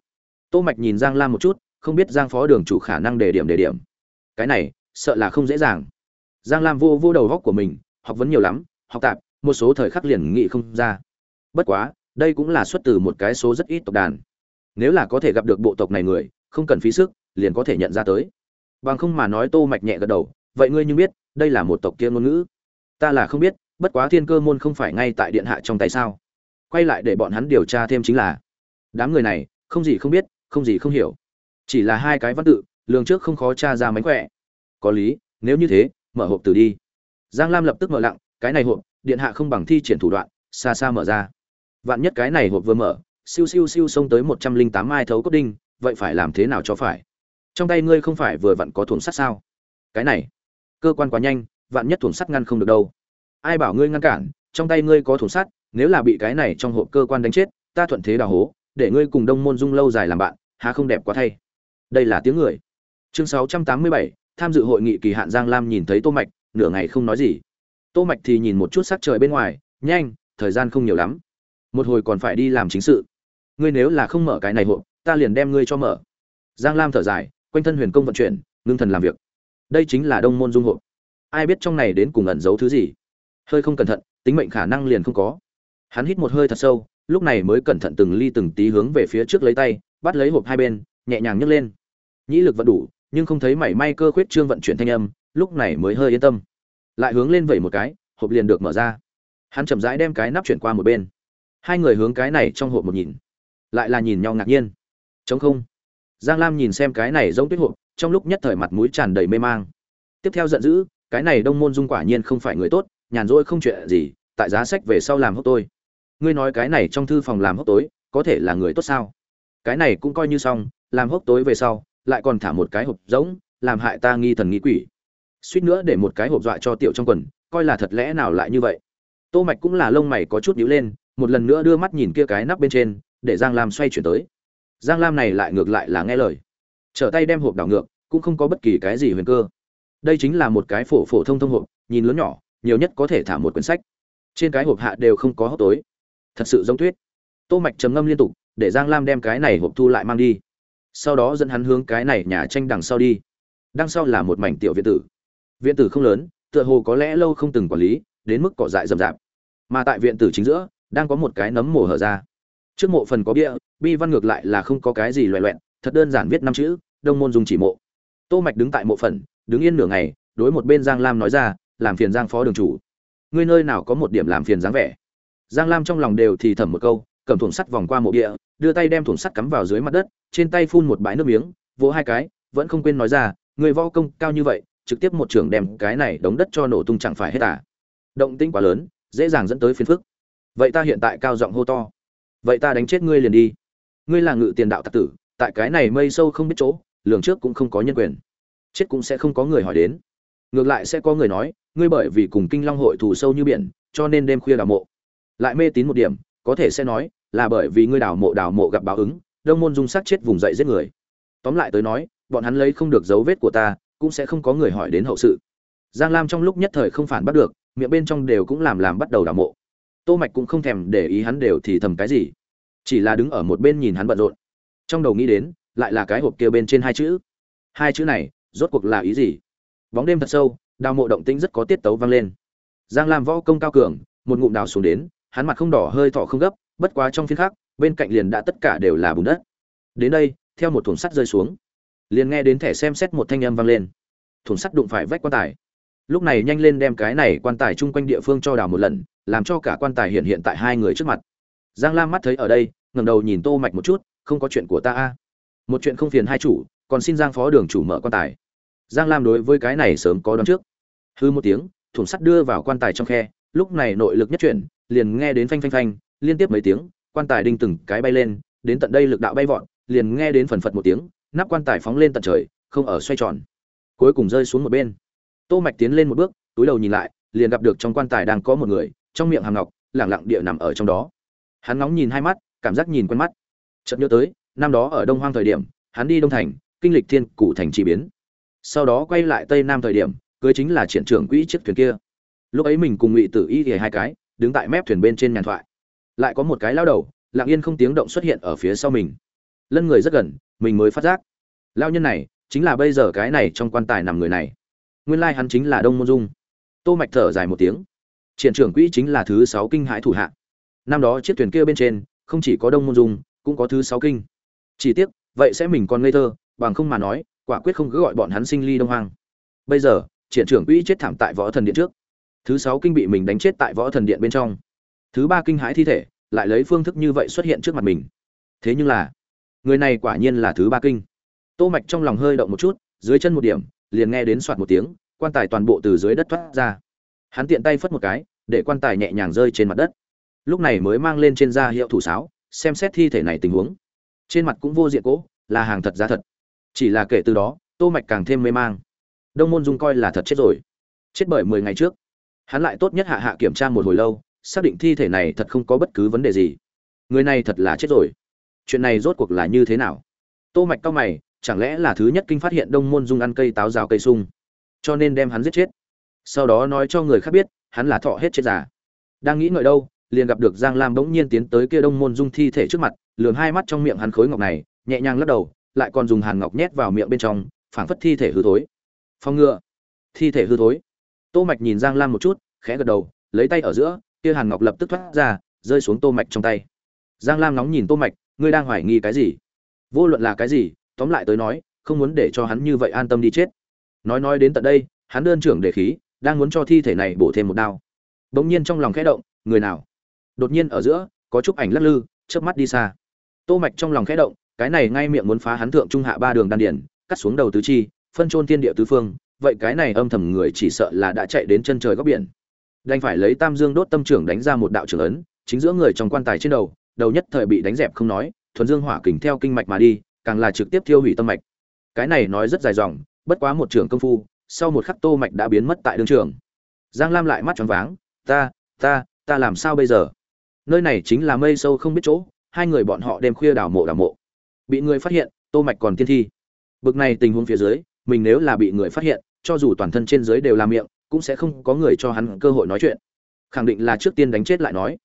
Tô mạch nhìn giang lam một chút, không biết giang phó đường chủ khả năng đề điểm đề điểm. Cái này, sợ là không dễ dàng. Giang lam vô vô đầu góc của mình, học vấn nhiều lắm, học tạp, một số thời khắc liền nghị không ra. Bất quá, đây cũng là xuất từ một cái số rất ít tộc đàn. Nếu là có thể gặp được bộ tộc này người không cần phí sức, liền có thể nhận ra tới. Bằng không mà nói tô mạch nhẹ gật đầu, vậy ngươi nhưng biết, đây là một tộc kia ngôn ngữ. Ta là không biết, bất quá thiên cơ môn không phải ngay tại điện hạ trong tay sao? Quay lại để bọn hắn điều tra thêm chính là, đám người này, không gì không biết, không gì không hiểu. Chỉ là hai cái văn tự, lường trước không khó tra ra mánh khỏe. Có lý, nếu như thế, mở hộp từ đi. Giang lam lập tức mở lặng, cái này hộp, điện hạ không bằng thi triển thủ đoạn, xa xa mở ra. Vạn nhất cái này hộp vừa mở, siêu siêu siêu xông tới một trăm linh tám mai thấu cốt đinh vậy phải làm thế nào cho phải? Trong tay ngươi không phải vừa vặn có thuồng sắt sao? Cái này, cơ quan quá nhanh, vạn nhất thuồng sắt ngăn không được đâu. Ai bảo ngươi ngăn cản, trong tay ngươi có thuồng sắt, nếu là bị cái này trong hộp cơ quan đánh chết, ta thuận thế đào hố, để ngươi cùng đông môn dung lâu dài làm bạn, há không đẹp quá thay. Đây là tiếng người. Chương sáu trăm tám mươi bảy, tham dự hội nghị kỳ hạn giang lam nhìn thấy tô mạch, nửa ngày không nói gì. Tô mạch thì nhìn một chút sắc trời bên ngoài, nhanh, thời gian không nhiều lắm. Một hồi còn phải đi làm chính sự. Ngươi nếu là không mở cái này hộp ta liền đem ngươi cho mở. Giang lam thở dài, quanh thân huyền công vận chuyển, ngưng thần làm việc. Đây chính là đông môn dung hộp ai biết trong này đến cùng ẩn giấu thứ gì? Hơi không cẩn thận, tính mệnh khả năng liền không có. Hắn hít một hơi thật sâu, lúc này mới cẩn thận từng ly từng tí hướng về phía trước lấy tay, bắt lấy hộp hai bên, nhẹ nhàng nhấc lên. Nhĩ lực vẫn đủ, nhưng không thấy mảy may cơ khuyết trương vận chuyển thanh âm, lúc này mới hơi yên tâm. Lại hướng lên vẩy một cái, hộp liền được mở ra. Hắn chậm rãi đem cái nắp chuyển qua một bên. Hai người hướng cái này trong hộp một nhìn. Lại là nhìn nhau ngạc nhiên chống không. Giang lam nhìn xem cái này giống tuyết hộp, trong lúc nhất thời mặt mũi tràn đầy mê mang. Tiếp theo giận dữ, cái này đông môn dung quả nhiên không phải người tốt, nhàn rỗi không chuyện gì, tại giá sách về sau làm hốc tôi. Ngươi nói cái này trong thư phòng làm hốc tối, có thể là người tốt sao? Cái này cũng coi như xong, làm hốc tối về sau, lại còn thả một cái hộp giống, làm hại ta nghi thần nghi quỷ. Suýt nữa để một cái hộp dọa cho tiểu trong quần, coi là thật lẽ nào lại như vậy? Tô mạch cũng là lông mày có chút nhíu lên, một lần nữa đưa mắt nhìn kia cái nắp bên trên, để giang lam xoay chuyển tới giang lam này lại ngược lại là nghe lời. Trở tay đem hộp đảo ngược, cũng không có bất kỳ cái gì huyền cơ. Đây chính là một cái phổ phổ thông thông hộp, nhìn lớn nhỏ, nhiều nhất có thể thả một quyển sách. Trên cái hộp hạ đều không có hốc tối. Thật sự giống tuyết. Tô mạch trầm ngâm liên tục, để giang lam đem cái này hộp thu lại mang đi. Sau đó dẫn hắn hướng cái này nhà tranh đằng sau đi. Đằng sau là một mảnh tiểu viện tử. Viện tử không lớn, tựa hồ có lẽ lâu không từng quản lý, đến mức cỏ dại rậm rạp. Mà tại viện tử chính giữa, đang có một cái nấm mồ hở ra. Trước mộ phần có bia bi văn ngược lại là không có cái gì loẹ loẹn thật đơn giản viết năm chữ, đông môn dùng chỉ mộ. Tô mạch đứng tại mộ phần, đứng yên nửa ngày, đối một bên giang lam nói ra, làm phiền giang phó đường chủ. Ngươi nơi nào có một điểm làm phiền dáng vẻ? Giang lam trong lòng đều thì thầm một câu, cầm thủng sắt vòng qua mộ địa, đưa tay đem thủng sắt cắm vào dưới mặt đất, trên tay phun một bãi nước miếng, vỗ hai cái, vẫn không quên nói ra người võ công cao như vậy, trực tiếp một trưởng đem cái này đống đất cho nổ tung chẳng phải hết à? Động tĩnh quá lớn, dễ dàng dẫn tới phiền phức. Vậy ta hiện tại cao giọng hô to. Vậy ta đánh chết ngươi liền đi ngươi là ngự tiền đạo tặc tử, tại cái này mây sâu không biết chỗ, lường trước cũng không có nhân quyền. Chết cũng sẽ không có người hỏi đến. Ngược lại sẽ có người nói, ngươi bởi vì cùng kinh long hội thù sâu như biển, cho nên đêm khuya đào mộ. Lại mê tín một điểm, có thể sẽ nói, là bởi vì ngươi đào mộ đào mộ gặp báo ứng, đông môn dung sát chết vùng dậy giết người. Tóm lại tới nói, bọn hắn lấy không được dấu vết của ta, cũng sẽ không có người hỏi đến hậu sự. Giang lam trong lúc nhất thời không phản bắt được, miệng bên trong đều cũng làm làm bắt đầu đào mộ. Tô mạch cũng không thèm để ý hắn đều thì thầm cái gì chỉ là đứng ở một bên nhìn hắn bận rộn. Trong đầu nghĩ đến, lại là cái hộp kia bên trên hai chữ. Hai chữ này, rốt cuộc là ý gì? Bóng đêm thật sâu, đào mộ động tĩnh rất có tiết tấu vang lên. Giang lam võ công cao cường, một ngụm đào xuống đến, hắn mặt không đỏ, hơi thọ không gấp, bất quá trong phiên khác bên cạnh liền đã tất cả đều là bùn đất. Đến đây, theo một thùng sắt rơi xuống, liền nghe đến thẻ xem xét một thanh âm vang lên. Thùng sắt đụng phải vách quan tài. Lúc này nhanh lên đem cái này quan tài chung quanh địa phương cho đào một lần, làm cho cả quan tài hiện hiện tại hai người trước mặt giang lam mắt thấy ở đây, ngẩng đầu nhìn tô mạch một chút, không có chuyện của ta a. Một chuyện không phiền hai chủ, còn xin giang phó đường chủ mở quan tài. Giang lam đối với cái này sớm có đoán trước. Hư một tiếng thủng sắt đưa vào quan tài trong khe, lúc này nội lực nhất chuyển, liền nghe đến phanh phanh phanh, liên tiếp mấy tiếng, quan tài đinh từng cái bay lên, đến tận đây lực đạo bay vọt, liền nghe đến phần phật một tiếng, nắp quan tài phóng lên tận trời, không ở xoay tròn. Cuối cùng rơi xuống một bên. Tô mạch tiến lên một bước, túi đầu nhìn lại, liền gặp được trong quan tài đang có một người, trong miệng hàm ngọc, lẳng lặng địa nằm ở trong đó hắn nóng nhìn hai mắt, cảm giác nhìn quen mắt. Chợt nhớ tới, năm đó ở đông hoang thời điểm, hắn đi đông thành, kinh lịch thiên cụ thành chỉ biến. Sau đó quay lại tây nam thời điểm, cưới chính là triển trưởng quỹ chiếc thuyền kia. Lúc ấy mình cùng ngụy tử y thì hai cái, đứng tại mép thuyền bên trên nhàn thoại. Lại có một cái lao đầu, lặng yên không tiếng động xuất hiện ở phía sau mình. Lân người rất gần, mình mới phát giác. Lao nhân này, chính là bây giờ cái này trong quan tài nằm người này. Nguyên lai hắn chính là đông môn dung. Tô mạch thở dài một tiếng. Triển trưởng quỹ chính là thứ sáu kinh hãi thủ hạ năm đó chiếc thuyền kia bên trên, không chỉ có đông môn dung, cũng có thứ sáu kinh. Chỉ tiếc, vậy sẽ mình còn ngây thơ, bằng không mà nói, quả quyết không cứ gọi bọn hắn sinh ly đông hoang. Bây giờ, triển trưởng quỹ chết thảm tại võ thần điện trước. Thứ sáu kinh bị mình đánh chết tại võ thần điện bên trong. Thứ ba kinh hãi thi thể, lại lấy phương thức như vậy xuất hiện trước mặt mình. Thế nhưng là, người này quả nhiên là thứ ba kinh. Tô mạch trong lòng hơi động một chút, dưới chân một điểm, liền nghe đến soạt một tiếng, quan tài toàn bộ từ dưới đất thoát ra. Hắn tiện tay phất một cái, để quan tài nhẹ nhàng rơi trên mặt đất lúc này mới mang lên trên da hiệu thủ sáo, xem xét thi thể này tình huống. Trên mặt cũng vô diện cỗ là hàng thật giá thật. Chỉ là kể từ đó, tô mạch càng thêm mê mang. Đông môn dung coi là thật chết rồi. Chết bởi 10 ngày trước. Hắn lại tốt nhất hạ hạ kiểm tra một hồi lâu, xác định thi thể này thật không có bất cứ vấn đề gì. Người này thật là chết rồi. Chuyện này rốt cuộc là như thế nào? Tô mạch cao mày, chẳng lẽ là thứ nhất kinh phát hiện đông môn dung ăn cây táo rào cây sung, cho nên đem hắn giết chết. Sau đó nói cho người khác biết, hắn là thọ hết chết giả đang nghĩ ngợi đâu liền gặp được giang lam bỗng nhiên tiến tới kia đông môn dung thi thể trước mặt, lườm hai mắt trong miệng hắn khối ngọc này, nhẹ nhàng lắc đầu, lại còn dùng hàn ngọc nhét vào miệng bên trong, phảng phất thi thể hư thối. Phong ngựa. Thi thể hư thối. Tô mạch nhìn giang lam một chút, khẽ gật đầu, lấy tay ở giữa, kia hàn ngọc lập tức thoát ra, rơi xuống tô mạch trong tay. Giang lam nóng nhìn tô mạch, ngươi đang hoài nghi cái gì? Vô luận là cái gì, tóm lại tới nói, không muốn để cho hắn như vậy an tâm đi chết. Nói nói đến tận đây, hắn đơn trưởng đề khí, đang muốn cho thi thể này bổ thêm một đao. Bỗng nhiên trong lòng khẽ động, người nào? Đột nhiên ở giữa, có chút ảnh lắc lư, chớp mắt đi xa. Tô mạch trong lòng khẽ động, cái này ngay miệng muốn phá hắn thượng trung hạ ba đường đan điển cắt xuống đầu tứ chi, phân trôn thiên địa tứ phương, vậy cái này âm thầm người chỉ sợ là đã chạy đến chân trời góc biển. Đành phải lấy tam dương đốt tâm trưởng đánh ra một đạo trưởng ấn, chính giữa người trong quan tài trên đầu đầu nhất thời bị đánh dẹp không nói, thuần dương hỏa kình theo kinh mạch mà đi, càng là trực tiếp thiêu hủy tâm mạch. Cái này nói rất dài dòng, bất quá một trường công phu, sau một khắc tô mạch đã biến mất tại đường trường. Giang lam lại mắt tròn váng, ta ta ta làm sao bây giờ? Nơi này chính là mây sâu không biết chỗ, hai người bọn họ đêm khuya đào mộ đào mộ. Bị người phát hiện, tô mạch còn tiên thi. Bực này tình huống phía dưới, mình nếu là bị người phát hiện, cho dù toàn thân trên dưới đều là miệng, cũng sẽ không có người cho hắn cơ hội nói chuyện. Khẳng định là trước tiên đánh chết lại nói.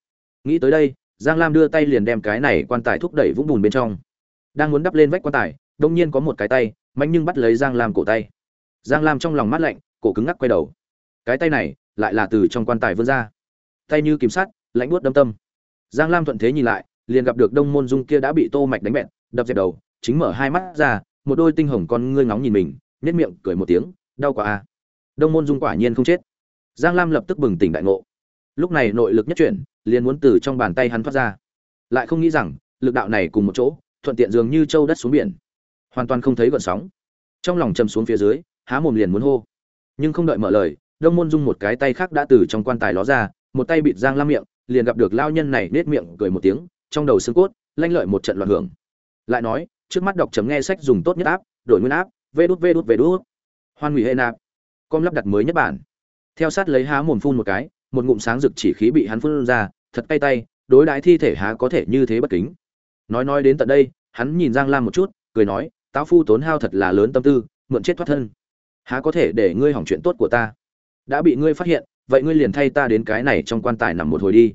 Nghĩ tới đây, giang lam đưa tay liền đem cái này quan tài thúc đẩy vũng bùn bên trong. Đang muốn đắp lên vách quan tài đông nhiên có một cái tay mạnh nhưng bắt lấy giang lam cổ tay. Giang lam trong lòng mát lạnh, cổ cứng ngắc quay đầu. Cái tay này, lại là từ trong quan tài vươn ra. Tay như kìm sát lạnh buốt đâm tâm giang lam thuận thế nhìn lại liền gặp được đông môn dung kia đã bị tô mạch đánh bẹt, đập dẹp đầu chính mở hai mắt ra một đôi tinh hồng con ngươi ngóng nhìn mình nhếch miệng cười một tiếng đau quá a đông môn dung quả nhiên không chết. Giang lam lập tức bừng tỉnh đại ngộ. Lúc này nội lực nhất chuyển liền muốn từ trong bàn tay hắn thoát ra. Lại không nghĩ rằng lực đạo này cùng một chỗ thuận tiện dường như châu đất xuống biển. Hoàn toàn không thấy gợn sóng. Trong lòng trầm xuống phía dưới há mồm liền muốn hô. Nhưng không đợi mở lời đông môn dung một cái tay khác đã từ trong quan tài ló ra một tay bịt giang lam miệng liền gặp được lao nhân này nết miệng cười một tiếng, trong đầu xương cốt, lanh lợi một trận loạn hưởng. Lại nói, trước mắt đọc chấm nghe sách dùng tốt nhất áp đổi nguyên áp vê đút vê đút vê đút. Hoan hủy hệ nạp com lắp đặt mới nhất bản. Theo sát lấy há mồm phun một cái, một ngụm sáng rực chỉ khí bị hắn phun ra, thật tay tay, đối đãi thi thể há có thể như thế bất kính. Nói nói đến tận đây, hắn nhìn giang lam một chút, cười nói, táo phu tốn hao thật là lớn tâm tư, mượn chết thoát thân. Há có thể để ngươi hỏng chuyện tốt của ta. Đã bị ngươi phát hiện vậy ngươi liền thay ta đến cái này trong quan tài nằm một hồi đi.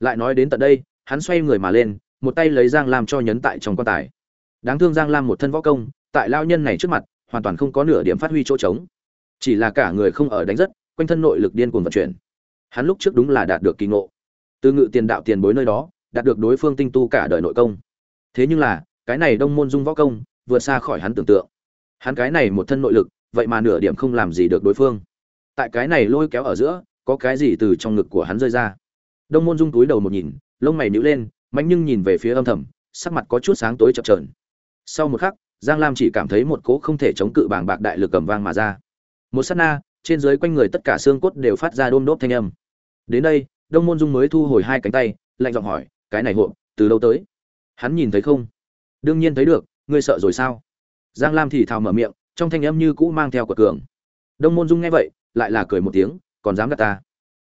Lại nói đến tận đây, hắn xoay người mà lên, một tay lấy giang lam cho nhấn tại trong quan tài. Đáng thương giang lam một thân võ công, tại lao nhân này trước mặt, hoàn toàn không có nửa điểm phát huy chỗ trống. Chỉ là cả người không ở đánh rất, quanh thân nội lực điên cuồng vận chuyển. Hắn lúc trước đúng là đạt được kỳ ngộ. Từ ngự tiền đạo tiền bối nơi đó, đạt được đối phương tinh tu cả đời nội công. Thế nhưng là, cái này đông môn dung võ công, vượt xa khỏi hắn tưởng tượng. Hắn cái này một thân nội lực, vậy mà nửa điểm không làm gì được đối phương. Tại cái này lôi kéo ở giữa có cái gì từ trong ngực của hắn rơi ra. Đông môn dung túi đầu một nhìn, lông mày nhíu lên, mạnh nhưng nhìn về phía âm thầm, sắc mặt có chút sáng tối chập trờn sau một khắc, giang lam chỉ cảm thấy một cỗ không thể chống cự bảng bạc đại lực cầm vang mà ra. Một sát na, trên dưới quanh người tất cả xương cốt đều phát ra đôm đốp thanh âm. Đến đây, đông môn dung mới thu hồi hai cánh tay, lạnh giọng hỏi, cái này hộ từ đâu tới? Hắn nhìn thấy không? Đương nhiên thấy được, ngươi sợ rồi sao? Giang lam thì thào mở miệng, trong thanh âm như cũ mang theo cờ cường. Đông môn dung nghe vậy, lại là cười một tiếng còn dám gạt ta?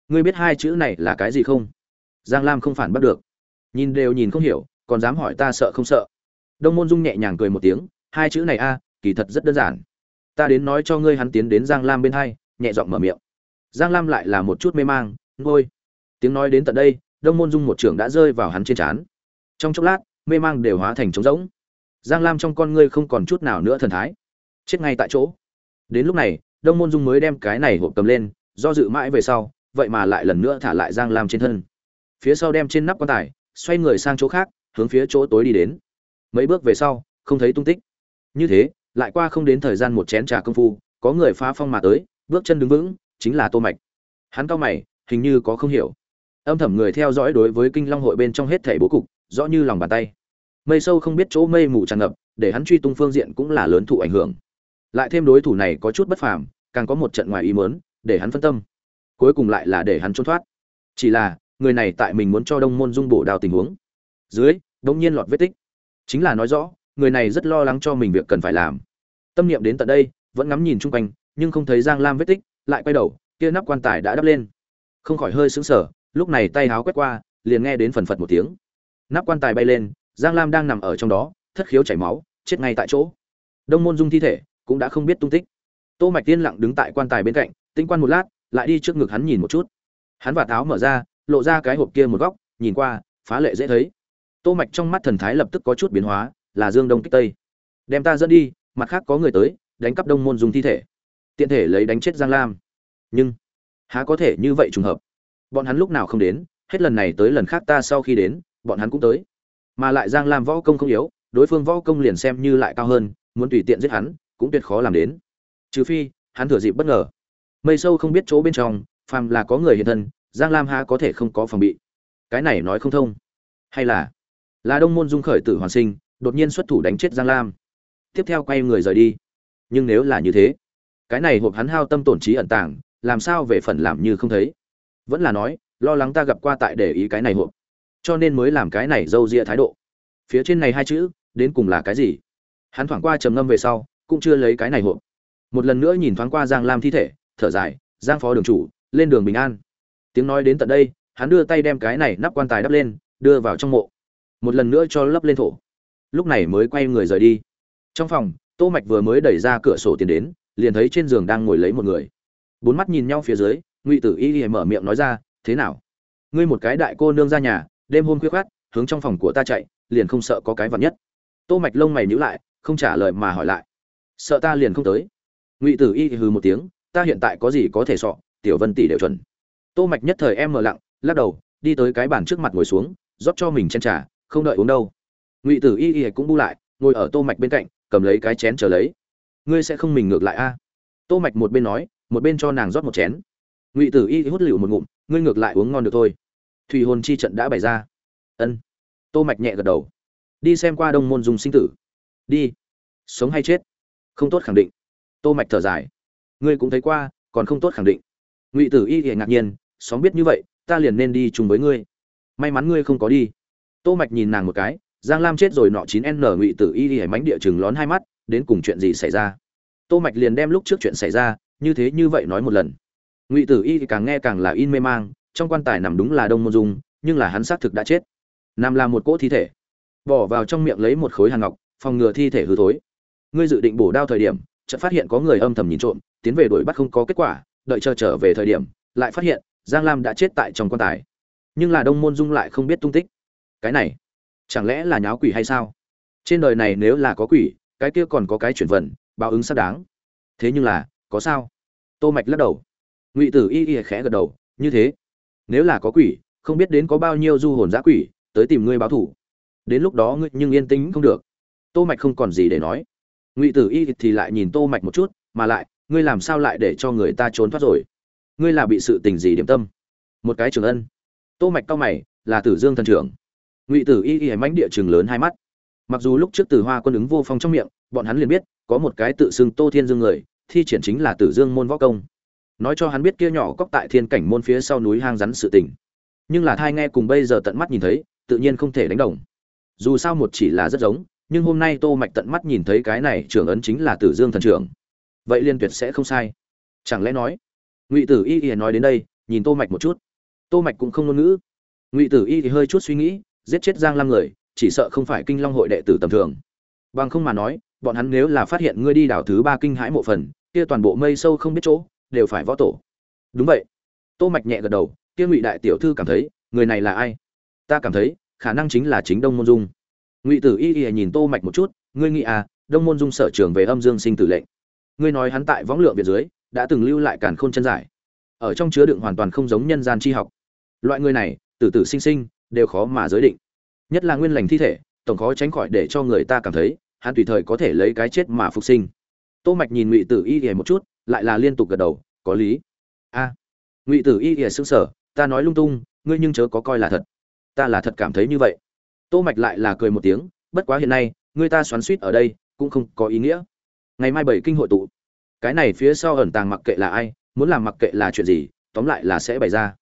Ngươi biết hai chữ này là cái gì không? Giang lam không phản bắt được. Nhìn đều nhìn không hiểu, còn dám hỏi ta sợ không sợ? Đông môn dung nhẹ nhàng cười một tiếng, hai chữ này a, kỳ thật rất đơn giản. Ta đến nói cho ngươi hắn tiến đến giang lam bên hai, nhẹ giọng mở miệng. Giang lam lại là một chút mê mang, ngôi. Tiếng nói đến tận đây, đông môn dung một trường đã rơi vào hắn trên trán. Trong chốc lát, mê mang đều hóa thành trống rỗng. Giang lam trong con ngươi không còn chút nào nữa thần thái. Chết ngay tại chỗ. Đến lúc này, đông môn dung mới đem cái này hộp cầm lên do dự mãi về sau, vậy mà lại lần nữa thả lại giang lam trên thân. Phía sau đem trên nắp quan tài, xoay người sang chỗ khác, hướng phía chỗ tối đi đến. Mấy bước về sau, không thấy tung tích. Như thế, lại qua không đến thời gian một chén trà công phu, có người phá phong mà tới, bước chân đứng vững, chính là tô mạch. Hắn cao mày, hình như có không hiểu. Âm thầm người theo dõi đối với kinh long hội bên trong hết thảy bố cục, rõ như lòng bàn tay. Mây sâu không biết chỗ mây mù tràn ngập, để hắn truy tung phương diện cũng là lớn thụ ảnh hưởng. Lại thêm đối thủ này có chút bất phàm, càng có một trận ngoài ý muốn để hắn phân tâm. Cuối cùng lại là để hắn trốn thoát. Chỉ là, người này tại mình muốn cho đông môn dung bổ đào tình huống. Dưới đống nhiên lọt vết tích. Chính là nói rõ, người này rất lo lắng cho mình việc cần phải làm. Tâm niệm đến tận đây, vẫn ngắm nhìn chung quanh, nhưng không thấy giang lam vết tích, lại quay đầu, kia nắp quan tài đã đắp lên. Không khỏi hơi sững sờ, lúc này tay háo quét qua, liền nghe đến phần phật một tiếng. Nắp quan tài bay lên, giang lam đang nằm ở trong đó, thất khiếu chảy máu, chết ngay tại chỗ. Đông môn dung thi thể cũng đã không biết tung tích. Tô mạch tiên lặng đứng tại quan tài bên cạnh tinh quan một lát, lại đi trước ngực hắn nhìn một chút. Hắn và tháo mở ra, lộ ra cái hộp kia một góc, nhìn qua, phá lệ dễ thấy. Tô mạch trong mắt thần thái lập tức có chút biến hóa, là dương đông kích tây. Đem ta dẫn đi, mặt khác có người tới, đánh cắp đông môn dùng thi thể. Tiện thể lấy đánh chết giang lam. Nhưng, há có thể như vậy trùng hợp? Bọn hắn lúc nào không đến, hết lần này tới lần khác ta sau khi đến, bọn hắn cũng tới. Mà lại giang lam võ công không yếu, đối phương võ công liền xem như lại cao hơn, muốn tùy tiện giết hắn, cũng tuyệt khó làm đến. Trừ phi, hắn thừa dịp bất ngờ mây sâu không biết chỗ bên trong, phàm là có người hiện thân, giang lam ha có thể không có phòng bị. Cái này nói không thông. Hay là là đông môn dung khởi tử hoàn sinh, đột nhiên xuất thủ đánh chết giang lam. Tiếp theo quay người rời đi. Nhưng nếu là như thế, cái này hộp hắn hao tâm tổn trí ẩn tàng, làm sao về phần làm như không thấy? Vẫn là nói, lo lắng ta gặp qua tại để ý cái này hộp. Cho nên mới làm cái này dâu ria thái độ. Phía trên này hai chữ, đến cùng là cái gì? Hắn thoảng qua trầm ngâm về sau, cũng chưa lấy cái này hộp. Một lần nữa nhìn thoáng qua giang lam thi thể thở dài, giang phó đường chủ, lên đường bình an. Tiếng nói đến tận đây, hắn đưa tay đem cái này nắp quan tài đắp lên, đưa vào trong mộ. Một lần nữa cho lấp lên thổ. Lúc này mới quay người rời đi. Trong phòng, tô mạch vừa mới đẩy ra cửa sổ tiến đến, liền thấy trên giường đang ngồi lấy một người. Bốn mắt nhìn nhau phía dưới, ngụy tử y y mở miệng nói ra, thế nào? Ngươi một cái đại cô nương ra nhà, đêm hôm khuya khoát hướng trong phòng của ta chạy, liền không sợ có cái vật nhất. Tô mạch lông mày nhíu lại, không trả lời mà hỏi lại. Sợ ta liền không tới. Ngụy tử y hừ một tiếng ta hiện tại có gì có thể sọ, tiểu vân tỷ đều chuẩn. Tô mạch nhất thời em mở lặng, lắc đầu, đi tới cái bàn trước mặt ngồi xuống, rót cho mình chén trà, không đợi uống đâu. Ngụy tử y y cũng bu lại, ngồi ở tô mạch bên cạnh, cầm lấy cái chén chờ lấy. Ngươi sẽ không mình ngược lại a? Tô mạch một bên nói, một bên cho nàng rót một chén. Ngụy tử y hút liều một ngụm, ngươi ngược lại uống ngon được thôi. Thủy hồn chi trận đã bày ra. Ân. Tô mạch nhẹ gật đầu. Đi xem qua đông môn dùng sinh tử. Đi. Sống hay chết? Không tốt khẳng định. Tô mạch thở dài ngươi cũng thấy qua, còn không tốt khẳng định. Ngụy tử y thì ngạc nhiên xóm biết như vậy, ta liền nên đi chung với ngươi. May mắn ngươi không có đi. Tô mạch nhìn nàng một cái, giang lam chết rồi nọ chín n ngụy tử y thì mánh địa chừng lón hai mắt, đến cùng chuyện gì xảy ra? Tô mạch liền đem lúc trước chuyện xảy ra, như thế như vậy nói một lần. Ngụy tử y thì càng nghe càng là in mê mang, trong quan tài nằm đúng là đông môn dung, nhưng là hắn xác thực đã chết. Nằm là một cỗ thi thể. Bỏ vào trong miệng lấy một khối hàng ngọc, phòng ngừa thi thể hư thối. Ngươi dự định bổ đao thời điểm chợt phát hiện có người âm thầm nhìn trộm, tiến về đuổi bắt không có kết quả, đợi chờ trở về thời điểm, lại phát hiện giang lam đã chết tại trong quan tài. Nhưng là đông môn dung lại không biết tung tích. Cái này, chẳng lẽ là nháo quỷ hay sao? Trên đời này nếu là có quỷ, cái kia còn có cái chuyển vận, báo ứng xác đáng. Thế nhưng là, có sao? Tô mạch lắc đầu. Ngụy tử y y khẽ gật đầu, như thế. Nếu là có quỷ, không biết đến có bao nhiêu du hồn dã quỷ, tới tìm ngươi báo thủ đến lúc đó ngươi nhưng yên tĩnh không được. Tô mạch không còn gì để nói ngụy tử y thì lại nhìn tô mạch một chút, mà lại, ngươi làm sao lại để cho người ta trốn thoát rồi? Ngươi là bị sự tình gì điểm tâm? Một cái trường ân. Tô mạch cao mày, là tử dương thần trưởng. Ngụy tử y y mãnh địa trường lớn hai mắt. Mặc dù lúc trước tử hoa quân ứng vô phong trong miệng, bọn hắn liền biết, có một cái tự xưng tô thiên dương người, thi triển chính là tử dương môn võ công. Nói cho hắn biết kia nhỏ cóc tại thiên cảnh môn phía sau núi hang rắn sự tình. Nhưng là thai nghe cùng bây giờ tận mắt nhìn thấy, tự nhiên không thể đánh đồng. Dù sao một chỉ là rất giống nhưng hôm nay tô mạch tận mắt nhìn thấy cái này trưởng ấn chính là tử dương thần trưởng. Vậy liên tuyệt sẽ không sai. Chẳng lẽ nói, ngụy tử y y nói đến đây, nhìn tô mạch một chút. Tô mạch cũng không ngôn ngữ. Ngụy tử y thì hơi chút suy nghĩ, giết chết giang lam người, chỉ sợ không phải kinh long hội đệ tử tầm thường. Bằng không mà nói, bọn hắn nếu là phát hiện ngươi đi đảo thứ ba kinh hãi mộ phần, kia toàn bộ mây sâu không biết chỗ, đều phải võ tổ. Đúng vậy. Tô mạch nhẹ gật đầu, kia ngụy đại tiểu thư cảm thấy, người này là ai? Ta cảm thấy, khả năng chính là chính đông môn dung ngụy tử y y nhìn tô mạch một chút, ngươi nghĩ à đông môn dung sở trường về âm dương sinh tử lệnh. Ngươi nói hắn tại võng lượng việt dưới, đã từng lưu lại càn khôn chân giải. Ở trong chứa đựng hoàn toàn không giống nhân gian chi học. Loại người này, tử tử sinh sinh, đều khó mà giới định. Nhất là nguyên lành thi thể, tổng khó tránh khỏi để cho người ta cảm thấy, hắn tùy thời có thể lấy cái chết mà phục sinh. Tô mạch nhìn ngụy tử y y một chút, lại là liên tục gật đầu, có lý. A, ngụy tử y y sững sờ, ta nói lung tung, ngươi nhưng chớ có coi là thật. Ta là thật cảm thấy như vậy tô mạch lại là cười một tiếng, bất quá hiện nay, người ta xoắn xuýt ở đây cũng không có ý nghĩa. Ngày mai bảy kinh hội tụ. Cái này phía sau ẩn tàng mặc kệ là ai, muốn làm mặc kệ là chuyện gì, tóm lại là sẽ bày ra.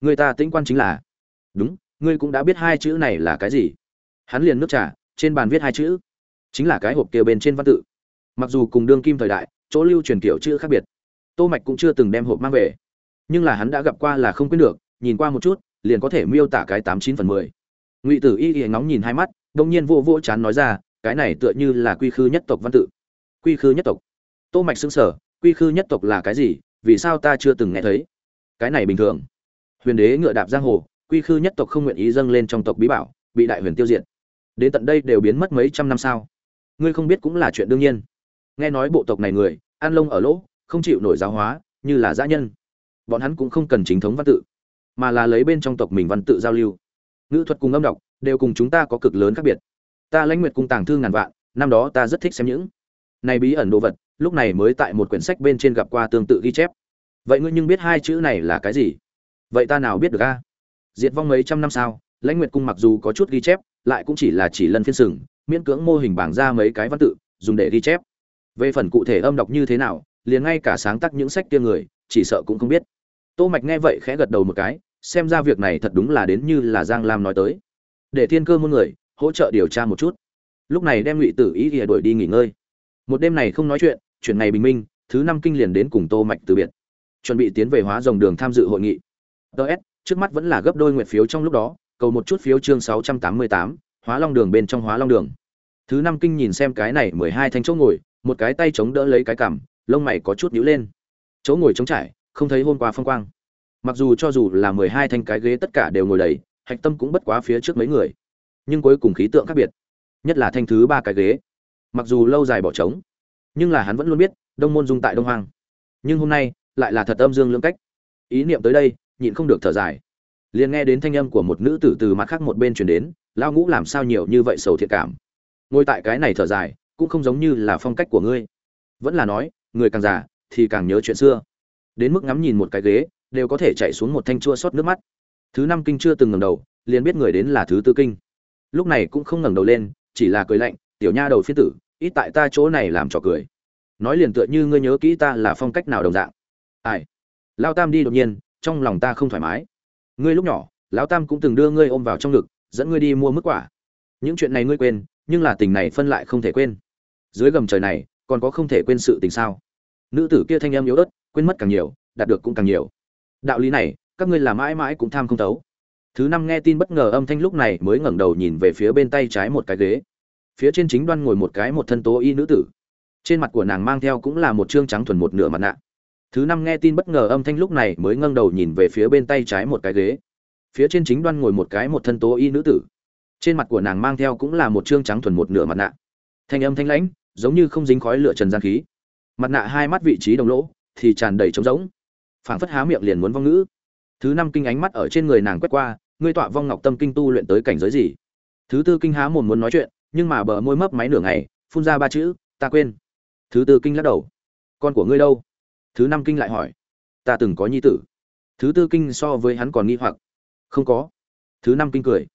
Người ta tĩnh quan chính là, đúng, ngươi cũng đã biết hai chữ này là cái gì. Hắn liền nước trà, trên bàn viết hai chữ. Chính là cái hộp kia bên trên văn tự. Mặc dù cùng đương kim thời đại, chỗ lưu truyền kiểu chữ khác biệt, tô mạch cũng chưa từng đem hộp mang về. Nhưng là hắn đã gặp qua là không quên được, nhìn qua một chút, liền có thể miêu tả cái tám chín phần mười ngụy tử y y ngóng nhìn hai mắt, đông nhiên vô vô chán nói ra, cái này tựa như là quy khư nhất tộc văn tự. Quy khư nhất tộc? Tô mạch sững sờ, quy khư nhất tộc là cái gì? Vì sao ta chưa từng nghe thấy? Cái này bình thường. Huyền đế ngựa đạp giang hồ, quy khư nhất tộc không nguyện ý dâng lên trong tộc bí bảo, bị đại huyền tiêu diệt. Đến tận đây đều biến mất mấy trăm năm sao? Ngươi không biết cũng là chuyện đương nhiên. Nghe nói bộ tộc này người ăn lông ở lỗ, không chịu nổi giáo hóa, như là dã nhân. Bọn hắn cũng không cần chính thống văn tự, mà là lấy bên trong tộc mình văn tự giao lưu ngữ thuật cùng âm đọc đều cùng chúng ta có cực lớn khác biệt. Ta lãnh nguyệt cung tàng thư ngàn vạn, năm đó ta rất thích xem những này bí ẩn đồ vật, lúc này mới tại một quyển sách bên trên gặp qua tương tự ghi chép. Vậy ngươi nhưng biết hai chữ này là cái gì? Vậy ta nào biết được a? Diệt vong mấy trăm năm sao, lãnh nguyệt cung mặc dù có chút ghi chép, lại cũng chỉ là chỉ lần phiên sừng, miễn cưỡng mô hình bảng ra mấy cái văn tự, dùng để ghi chép. Về phần cụ thể âm đọc như thế nào, liền ngay cả sáng tác những sách kia người, chỉ sợ cũng không biết. Tô mạch nghe vậy khẽ gật đầu một cái xem ra việc này thật đúng là đến như là giang lam nói tới. Để thiên cơ muôn người hỗ trợ điều tra một chút. Lúc này đem ngụy tử ý ỉa đuổi đi nghỉ ngơi. Một đêm này không nói chuyện chuyện ngày bình minh thứ năm kinh liền đến cùng tô mạch từ biệt. Chuẩn bị tiến về hóa dòng đường tham dự hội nghị. Ts trước mắt vẫn là gấp đôi nguyện phiếu trong lúc đó cầu một chút phiếu chương 688, hóa long đường bên trong hóa long đường. Thứ năm kinh nhìn xem cái này mười hai thanh chỗ ngồi một cái tay chống đỡ lấy cái cằm lông mày có chút nhíu lên. Chỗ ngồi trống trải không thấy hôm qua phong quang mặc dù cho dù là mười hai thanh cái ghế tất cả đều ngồi đầy, hạch tâm cũng bất quá phía trước mấy người. Nhưng cuối cùng khí tượng khác biệt. Nhất là thanh thứ ba cái ghế. Mặc dù lâu dài bỏ trống, nhưng là hắn vẫn luôn biết, đông môn dung tại đông hoang. Nhưng hôm nay, lại là thật âm dương lưỡng cách. Ý niệm tới đây, nhịn không được thở dài. Liền nghe đến thanh âm của một nữ tử từ mặt khác một bên chuyển đến lao ngũ làm sao nhiều như vậy sầu thiệt cảm? Ngồi tại cái này thở dài, cũng không giống như là phong cách của ngươi. Vẫn là nói, người càng già, thì càng nhớ chuyện xưa. Đến mức ngắm nhìn một cái ghế đều có thể chạy xuống một thanh chua xót nước mắt. Thứ năm kinh chưa từng ngẩng đầu, liền biết người đến là thứ tư kinh. Lúc này cũng không ngẩng đầu lên, chỉ là cười lạnh, tiểu nha đầu phiên tử, ít tại ta chỗ này làm trò cười. Nói liền tựa như ngươi nhớ kỹ ta là phong cách nào đồng dạng. Ai? Lao tam đi đột nhiên, trong lòng ta không thoải mái. Ngươi lúc nhỏ, lão tam cũng từng đưa ngươi ôm vào trong ngực, dẫn ngươi đi mua mức quả. Những chuyện này ngươi quên, nhưng là tình này phân lại không thể quên. Dưới gầm trời này, còn có không thể quên sự tình sao? Nữ tử kia thanh em yếu ớt, quên mất càng nhiều, đạt được cũng càng nhiều đạo lý này, các ngươi là mãi mãi cũng tham không tấu thứ năm nghe tin bất ngờ âm thanh lúc này mới ngẩng đầu nhìn về phía bên tay trái một cái ghế. Phía trên chính đoan ngồi một cái một thân tố y nữ tử. Trên mặt của nàng mang theo cũng là một trương trắng thuần một nửa mặt nạ. Thứ năm nghe tin bất ngờ âm thanh lúc này mới ngẩng đầu nhìn về phía bên tay trái một cái ghế. Phía trên chính đoan ngồi một cái một thân tố y nữ tử. Trên mặt của nàng mang theo cũng là một trương trắng thuần một nửa mặt nạ. Thanh âm thanh lãnh, giống như không dính khói lửa trần gian khí. Mặt nạ hai mắt vị trí đồng lỗ, thì tràn đầy trống rỗng phảng phất há miệng liền muốn vong ngữ. Thứ năm kinh ánh mắt ở trên người nàng quét qua, ngươi tọa vong ngọc tâm kinh tu luyện tới cảnh giới gì? Thứ tư kinh há mồm muốn nói chuyện, nhưng mà bờ môi mấp máy nửa ngày, phun ra ba chữ, ta quên. Thứ tư kinh lắc đầu. Con của ngươi đâu? Thứ năm kinh lại hỏi. Ta từng có nhi tử. Thứ tư kinh so với hắn còn nghi hoặc. Không có. Thứ năm kinh cười.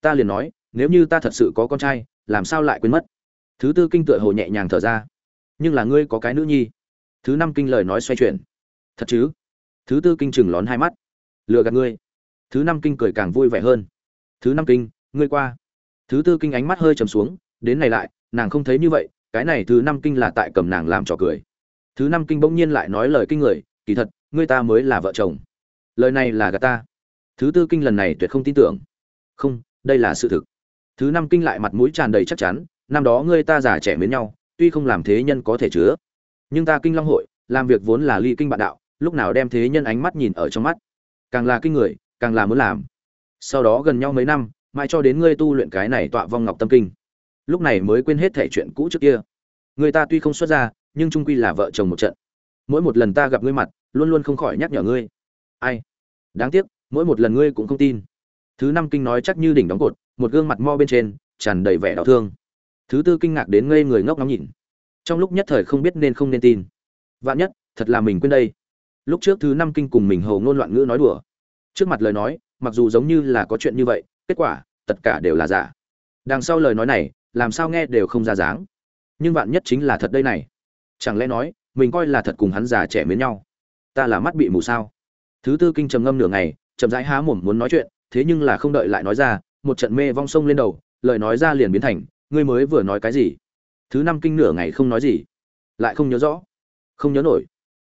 Ta liền nói, nếu như ta thật sự có con trai, làm sao lại quên mất? Thứ tư kinh tựa hồ nhẹ nhàng thở ra. Nhưng là ngươi có cái nữ nhi. Thứ năm kinh lời nói xoay chuyển. Thật chứ? Thứ tư kinh chừng lón hai mắt. Lừa gạt ngươi. Thứ năm kinh cười càng vui vẻ hơn. Thứ năm kinh, ngươi qua. Thứ tư kinh ánh mắt hơi trầm xuống, đến này lại, nàng không thấy như vậy, cái này thứ năm kinh là tại cầm nàng làm trò cười. Thứ năm kinh bỗng nhiên lại nói lời kinh người, kỳ thật, ngươi ta mới là vợ chồng. Lời này là gạt ta. Thứ tư kinh lần này tuyệt không tin tưởng. Không, đây là sự thực. Thứ năm kinh lại mặt mũi tràn đầy chắc chắn, năm đó ngươi ta già trẻ mến nhau, tuy không làm thế nhân có thể chứa. Nhưng ta kinh long hội, làm việc vốn là ly kinh bạn đạo lúc nào đem thế nhân ánh mắt nhìn ở trong mắt. Càng là kinh người, càng là muốn làm. Sau đó gần nhau mấy năm, mãi cho đến ngươi tu luyện cái này tọa vong ngọc tâm kinh. Lúc này mới quên hết thể chuyện cũ trước kia. Người ta tuy không xuất ra nhưng trung quy là vợ chồng một trận. Mỗi một lần ta gặp ngươi mặt, luôn luôn không khỏi nhắc nhở ngươi. Ai? Đáng tiếc, mỗi một lần ngươi cũng không tin. Thứ năm kinh nói chắc như đỉnh đóng cột, một gương mặt mo bên trên, tràn đầy vẻ đau thương. Thứ tư kinh ngạc đến ngây người ngốc ngóng nhìn. Trong lúc nhất thời không biết nên không nên tin. Vạn nhất, thật là mình quên đây lúc trước thứ năm kinh cùng mình hầu ngôn loạn ngữ nói đùa. Trước mặt lời nói, mặc dù giống như là có chuyện như vậy, kết quả, tất cả đều là giả. Đằng sau lời nói này, làm sao nghe đều không ra dáng. Nhưng vạn nhất chính là thật đây này. Chẳng lẽ nói, mình coi là thật cùng hắn già trẻ mến nhau. Ta là mắt bị mù sao? Thứ tư kinh trầm ngâm nửa ngày, chậm rãi há mồm muốn nói chuyện, thế nhưng là không đợi lại nói ra, một trận mê vong sông lên đầu, lời nói ra liền biến thành, ngươi mới vừa nói cái gì? Thứ năm kinh nửa ngày không nói gì, lại không nhớ rõ, không nhớ nổi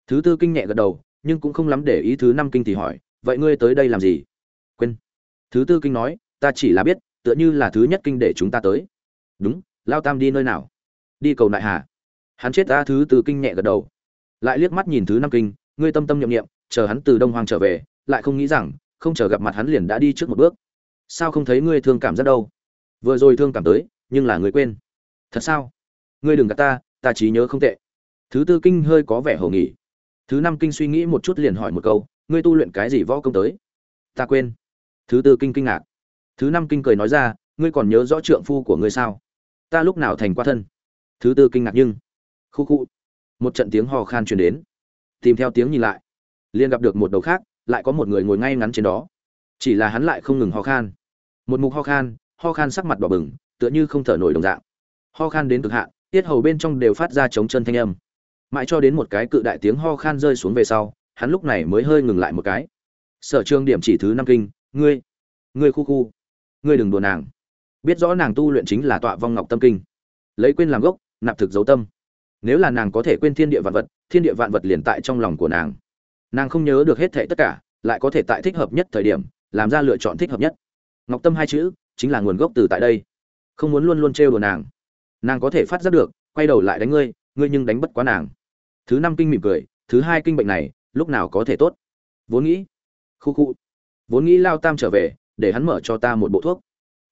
thứ tư kinh nhẹ gật đầu, nhưng cũng không lắm để ý thứ năm kinh thì hỏi, vậy ngươi tới đây làm gì? Quên. Thứ tư kinh nói, ta chỉ là biết, tựa như là thứ nhất kinh để chúng ta tới. Đúng, lao tam đi nơi nào? Đi cầu nại hà. Hắn chết ta thứ tư kinh nhẹ gật đầu. Lại liếc mắt nhìn thứ năm kinh, ngươi tâm tâm nhậm nghiệm chờ hắn từ đông hoàng trở về, lại không nghĩ rằng, không chờ gặp mặt hắn liền đã đi trước một bước. Sao không thấy ngươi thương cảm rất đâu? Vừa rồi thương cảm tới, nhưng là ngươi quên. Thật sao? Ngươi đừng gạt ta ta trí nhớ không tệ. Thứ tư kinh hơi có vẻ hồ nghỉ thứ năm kinh suy nghĩ một chút liền hỏi một câu, ngươi tu luyện cái gì võ công tới? Ta quên. Thứ tư kinh kinh ngạc. Thứ năm kinh cười nói ra, ngươi còn nhớ rõ trượng phu của ngươi sao? Ta lúc nào thành qua thân? Thứ tư kinh ngạc nhưng, khu khu. Một trận tiếng hò khan truyền đến. Tìm theo tiếng nhìn lại. Liền gặp được một đầu khác, lại có một người ngồi ngay ngắn trên đó. Chỉ là hắn lại không ngừng ho khan. Một mục ho khan ho khan sắc mặt đỏ bừng, tựa như không thở nổi đồng dạng. Ho khan đến cực hạn, tiết hầu bên trong đều phát ra chống chân thanh âm mãi cho đến một cái cự đại tiếng ho khan rơi xuống về sau, hắn lúc này mới hơi ngừng lại một cái. Sở trường điểm chỉ thứ năm kinh, ngươi ngươi khu khu, ngươi đừng đùa nàng. Biết rõ nàng tu luyện chính là tọa vong ngọc tâm kinh. Lấy quên làm gốc, nạp thực dấu tâm. Nếu là nàng có thể quên thiên địa vạn vật, thiên địa vạn vật liền tại trong lòng của nàng. Nàng không nhớ được hết thệ tất cả, lại có thể tại thích hợp nhất thời điểm, làm ra lựa chọn thích hợp nhất. Ngọc tâm hai chữ, chính là nguồn gốc từ tại đây. Không muốn luôn luôn trêu đùa nàng. Nàng có thể phát giác được, quay đầu lại đánh ngươi ngươi nhưng đánh bất quá nàng. Thứ năm kinh mỉm cười, thứ hai kinh bệnh này, lúc nào có thể tốt? Vốn nghĩ, khu khu, vốn nghĩ lao tam trở về, để hắn mở cho ta một bộ thuốc.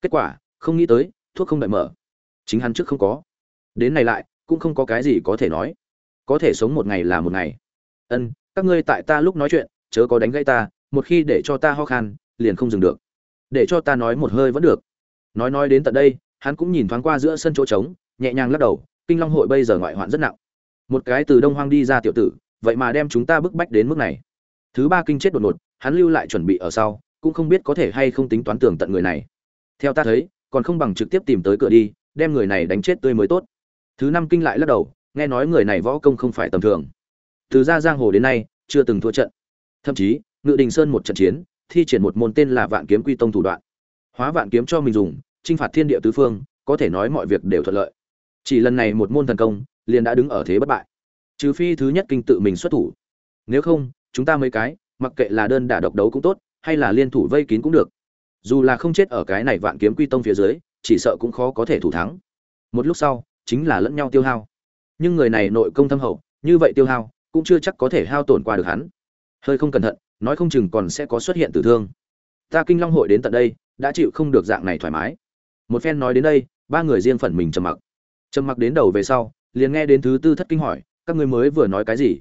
Kết quả, không nghĩ tới, thuốc không đợi mở. Chính hắn trước không có. Đến này lại, cũng không có cái gì có thể nói. Có thể sống một ngày là một ngày. Ân, các ngươi tại ta lúc nói chuyện, chớ có đánh gãy ta, một khi để cho ta ho khan, liền không dừng được. Để cho ta nói một hơi vẫn được. Nói nói đến tận đây, hắn cũng nhìn thoáng qua giữa sân chỗ trống, nhẹ nhàng lắc đầu kinh long hội bây giờ ngoại hoạn rất nặng. Một cái từ đông hoang đi ra tiểu tử, vậy mà đem chúng ta bức bách đến mức này. Thứ ba kinh chết đột ngột, hắn lưu lại chuẩn bị ở sau, cũng không biết có thể hay không tính toán tưởng tận người này. Theo ta thấy, còn không bằng trực tiếp tìm tới cửa đi, đem người này đánh chết tươi mới tốt. Thứ năm kinh lại lắc đầu, nghe nói người này võ công không phải tầm thường. Từ ra giang hồ đến nay, chưa từng thua trận. Thậm chí, ngự đình sơn một trận chiến, thi triển một môn tên là vạn kiếm quy tông thủ đoạn. Hóa vạn kiếm cho mình dùng, chinh phạt thiên địa tứ phương, có thể nói mọi việc đều thuận lợi chỉ lần này một môn thần công, liền đã đứng ở thế bất bại. Trừ phi thứ nhất kinh tự mình xuất thủ. Nếu không, chúng ta mấy cái, mặc kệ là đơn đả độc đấu cũng tốt, hay là liên thủ vây kín cũng được. Dù là không chết ở cái này vạn kiếm quy tông phía dưới, chỉ sợ cũng khó có thể thủ thắng. Một lúc sau, chính là lẫn nhau tiêu hao. Nhưng người này nội công thâm hậu, như vậy tiêu hao, cũng chưa chắc có thể hao tổn qua được hắn. Hơi không cẩn thận, nói không chừng còn sẽ có xuất hiện tử thương. Ta kinh long hội đến tận đây, đã chịu không được dạng này thoải mái. Một phen nói đến đây, ba người riêng phần mình trầm mặc trầm mặc đến đầu về sau, liền nghe đến thứ tư thất kinh hỏi, các ngươi mới vừa nói cái gì?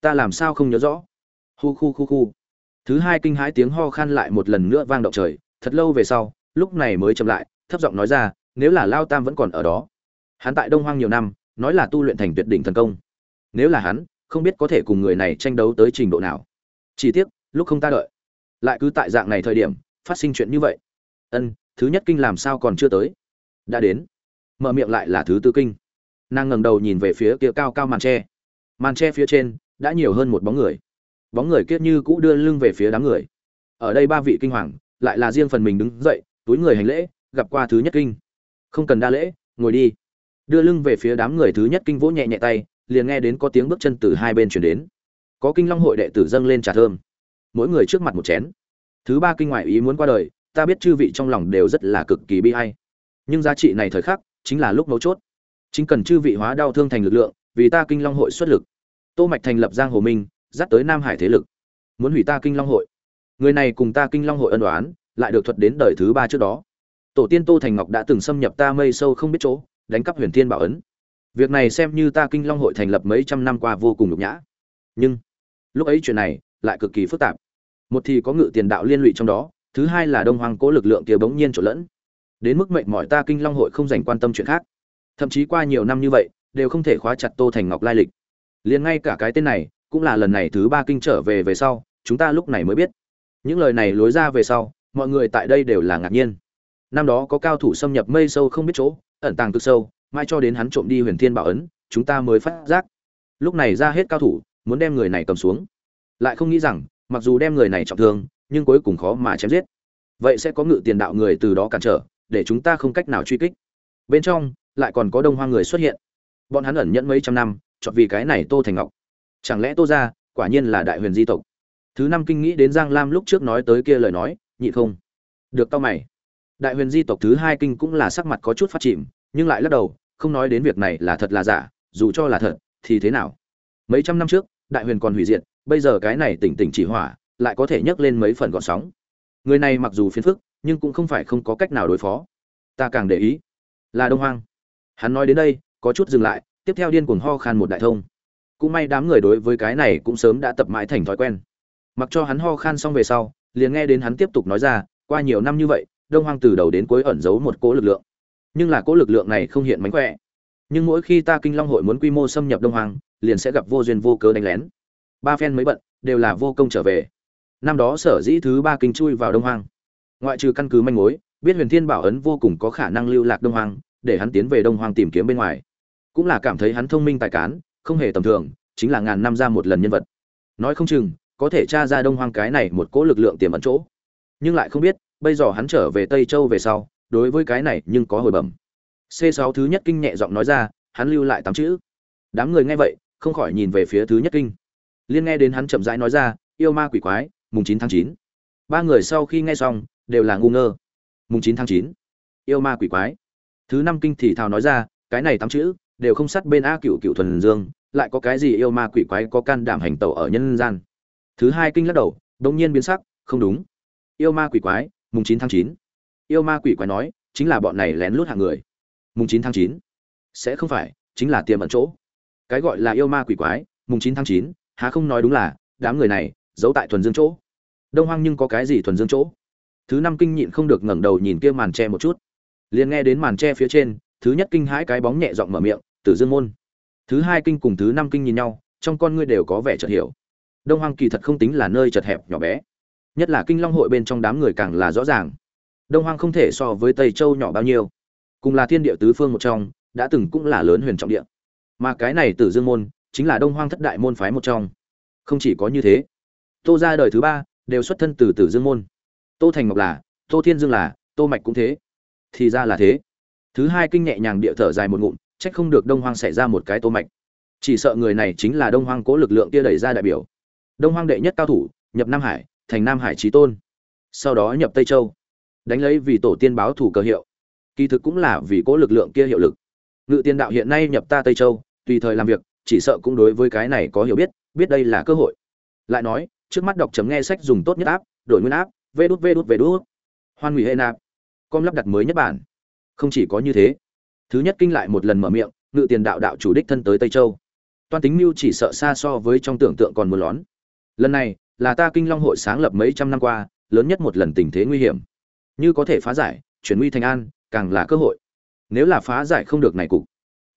Ta làm sao không nhớ rõ? Hu khu khu khu. Thứ hai kinh hãi tiếng ho khan lại một lần nữa vang động trời, thật lâu về sau, lúc này mới chậm lại, thấp giọng nói ra, nếu là lao tam vẫn còn ở đó, hắn tại đông hoang nhiều năm, nói là tu luyện thành tuyệt đỉnh thần công. Nếu là hắn, không biết có thể cùng người này tranh đấu tới trình độ nào. Chỉ tiếc, lúc không ta đợi. Lại cứ tại dạng này thời điểm, phát sinh chuyện như vậy. Ân, thứ nhất kinh làm sao còn chưa tới? Đã đến mở miệng lại là thứ tư kinh. Nàng ngẩng đầu nhìn về phía kia cao cao màn tre. Màn tre phía trên đã nhiều hơn một bóng người. Bóng người kiết như cũ đưa lưng về phía đám người. Ở đây ba vị kinh hoàng lại là riêng phần mình đứng dậy, túi người hành lễ, gặp qua thứ nhất kinh. Không cần đa lễ, ngồi đi. Đưa lưng về phía đám người thứ nhất kinh vỗ nhẹ nhẹ tay, liền nghe đến có tiếng bước chân từ hai bên chuyển đến. Có kinh long hội đệ tử dâng lên trà thơm. Mỗi người trước mặt một chén. Thứ ba kinh ngoại ý muốn qua đời, ta biết chư vị trong lòng đều rất là cực kỳ bi hay nhưng giá trị này thời khắc chính là lúc mấu chốt. Chính cần chư vị hóa đau thương thành lực lượng, vì ta kinh long hội xuất lực. Tô mạch thành lập giang hồ minh, dắt tới nam hải thế lực. Muốn hủy ta kinh long hội. Người này cùng ta kinh long hội ân đoán lại được thuật đến đời thứ ba trước đó. Tổ tiên tô thành ngọc đã từng xâm nhập ta mây sâu không biết chỗ, đánh cắp huyền thiên bảo ấn. Việc này xem như ta kinh long hội thành lập mấy trăm năm qua vô cùng nhục nhã. Nhưng, lúc ấy chuyện này lại cực kỳ phức tạp. Một thì có ngự tiền đạo liên lụy trong đó, thứ hai là đông hoàng cố lực lượng kia bỗng nhiên trộn lẫn đến mức mệnh mọi ta kinh long hội không dành quan tâm chuyện khác. Thậm chí qua nhiều năm như vậy, đều không thể khóa chặt tô thành ngọc lai lịch. Liền ngay cả cái tên này, cũng là lần này thứ ba kinh trở về về sau, chúng ta lúc này mới biết. Những lời này lối ra về sau, mọi người tại đây đều là ngạc nhiên. Năm đó có cao thủ xâm nhập mây sâu không biết chỗ, ẩn tàng cực sâu, mai cho đến hắn trộm đi huyền thiên bảo ấn, chúng ta mới phát giác. Lúc này ra hết cao thủ, muốn đem người này cầm xuống. Lại không nghĩ rằng, mặc dù đem người này trọng thương, nhưng cuối cùng khó mà chém giết. Vậy sẽ có ngự tiền đạo người từ đó cản trở để chúng ta không cách nào truy kích. Bên trong, lại còn có đông hoa người xuất hiện. Bọn hắn ẩn nhẫn mấy trăm năm chọn vì cái này tô thành ngọc. Chẳng lẽ tô ra quả nhiên là đại huyền di tộc? Thứ năm kinh nghĩ đến giang lam lúc trước nói tới kia lời nói nhị không được tao mày. Đại huyền di tộc thứ hai kinh cũng là sắc mặt có chút phát chìm, nhưng lại lắc đầu, không nói đến việc này là thật là giả, dù cho là thật, thì thế nào? Mấy trăm năm trước, đại huyền còn hủy diệt, bây giờ cái này tỉnh tỉnh chỉ hỏa, lại có thể nhấc lên mấy phần gọn sóng người này mặc dù phiền phức, nhưng cũng không phải không có cách nào đối phó. Ta càng để ý là đông hoang. Hắn nói đến đây, có chút dừng lại, tiếp theo điên cuồng ho khan một đại thông. Cũng may đám người đối với cái này cũng sớm đã tập mãi thành thói quen. Mặc cho hắn ho khan xong về sau, liền nghe đến hắn tiếp tục nói ra, qua nhiều năm như vậy, đông hoang từ đầu đến cuối ẩn giấu một cỗ lực lượng. Nhưng là cỗ lực lượng này không hiện mánh khỏe. Nhưng mỗi khi ta kinh long hội muốn quy mô xâm nhập đông hoang, liền sẽ gặp vô duyên vô cớ đánh lén. Ba phen mới bận, đều là vô công trở về năm đó sở dĩ thứ ba kinh chui vào đông hoang. Ngoại trừ căn cứ manh mối, biết huyền thiên bảo ấn vô cùng có khả năng lưu lạc đông hoang, để hắn tiến về đông hoang tìm kiếm bên ngoài. Cũng là cảm thấy hắn thông minh tài cán, không hề tầm thường, chính là ngàn năm ra một lần nhân vật. Nói không chừng, có thể tra ra đông hoang cái này một cỗ lực lượng tiềm ẩn chỗ. Nhưng lại không biết, bây giờ hắn trở về tây châu về sau, đối với cái này nhưng có hồi bẩm. C 6 thứ nhất kinh nhẹ giọng nói ra, hắn lưu lại tám chữ. Đám người nghe vậy, không khỏi nhìn về phía thứ nhất kinh. Liên nghe đến hắn chậm rãi nói ra, yêu ma quỷ quái mùng chín tháng chín. Ba người sau khi nghe xong, đều là ngu ngơ. Mùng chín tháng chín, yêu ma quỷ quái. Thứ năm kinh thì thào nói ra, cái này tám chữ, đều không sát bên a cựu cựu thuần dương, lại có cái gì yêu ma quỷ quái có can đảm hành tẩu ở nhân gian? Thứ hai kinh lắc đầu đông nhiên biến sắc, không đúng. Yêu ma quỷ quái, mùng chín tháng chín. Yêu ma quỷ quái nói, chính là bọn này lén lút hạng người. Mùng chín tháng chín. Sẽ không phải, chính là tiềm ẩn chỗ. Cái gọi là yêu ma quỷ quái, mùng chín tháng chín, há không nói đúng là, đám người này, giấu tại thuần dương chỗ đông hoang nhưng có cái gì thuần dương chỗ? Thứ năm kinh nhịn không được ngẩng đầu nhìn kia màn tre một chút. Liền nghe đến màn tre phía trên, thứ nhất kinh hãi cái bóng nhẹ giọng mở miệng, tử dương môn. Thứ hai kinh cùng thứ năm kinh nhìn nhau, trong con ngươi đều có vẻ chợt hiểu. Đông hoang kỳ thật không tính là nơi chật hẹp nhỏ bé, nhất là kinh long hội bên trong đám người càng là rõ ràng. Đông hoang không thể so với tây châu nhỏ bao nhiêu. Cùng là thiên địa tứ phương một trong, đã từng cũng là lớn huyền trọng địa. Mà cái này tử dương môn, chính là đông hoang thất đại môn phái một trong. Không chỉ có như thế, tô ra đời thứ ba đều xuất thân từ tử dương môn. Tô thành ngọc là, tô thiên dương là, tô mạch cũng thế. Thì ra là thế. Thứ hai kinh nhẹ nhàng địa thở dài một ngụm, trách không được đông hoang xảy ra một cái tô mạch. Chỉ sợ người này chính là đông hoang cố lực lượng kia đẩy ra đại biểu. Đông hoang đệ nhất cao thủ, nhập nam hải, thành nam hải trí tôn. Sau đó nhập tây châu. Đánh lấy vì tổ tiên báo thủ cơ hiệu. Kỳ thực cũng là vì cố lực lượng kia hiệu lực. Ngự tiên đạo hiện nay nhập ta tây châu, tùy thời làm việc, chỉ sợ cũng đối với cái này có hiểu biết biết đây là cơ hội. Lại nói trước mắt đọc chấm nghe sách dùng tốt nhất áp đổi nguyên áp vê đút vê đút vê đút. Hoan hủy hệ nạp com lắp đặt mới nhất bản. Không chỉ có như thế, thứ nhất kinh lại một lần mở miệng, ngự tiền đạo đạo chủ đích thân tới tây châu. Toan tính mưu chỉ sợ xa so với trong tưởng tượng còn muốn lón. Lần này, là ta kinh long hội sáng lập mấy trăm năm qua, lớn nhất một lần tình thế nguy hiểm. Như có thể phá giải, chuyển nguy thành an, càng là cơ hội. Nếu là phá giải không được này cục,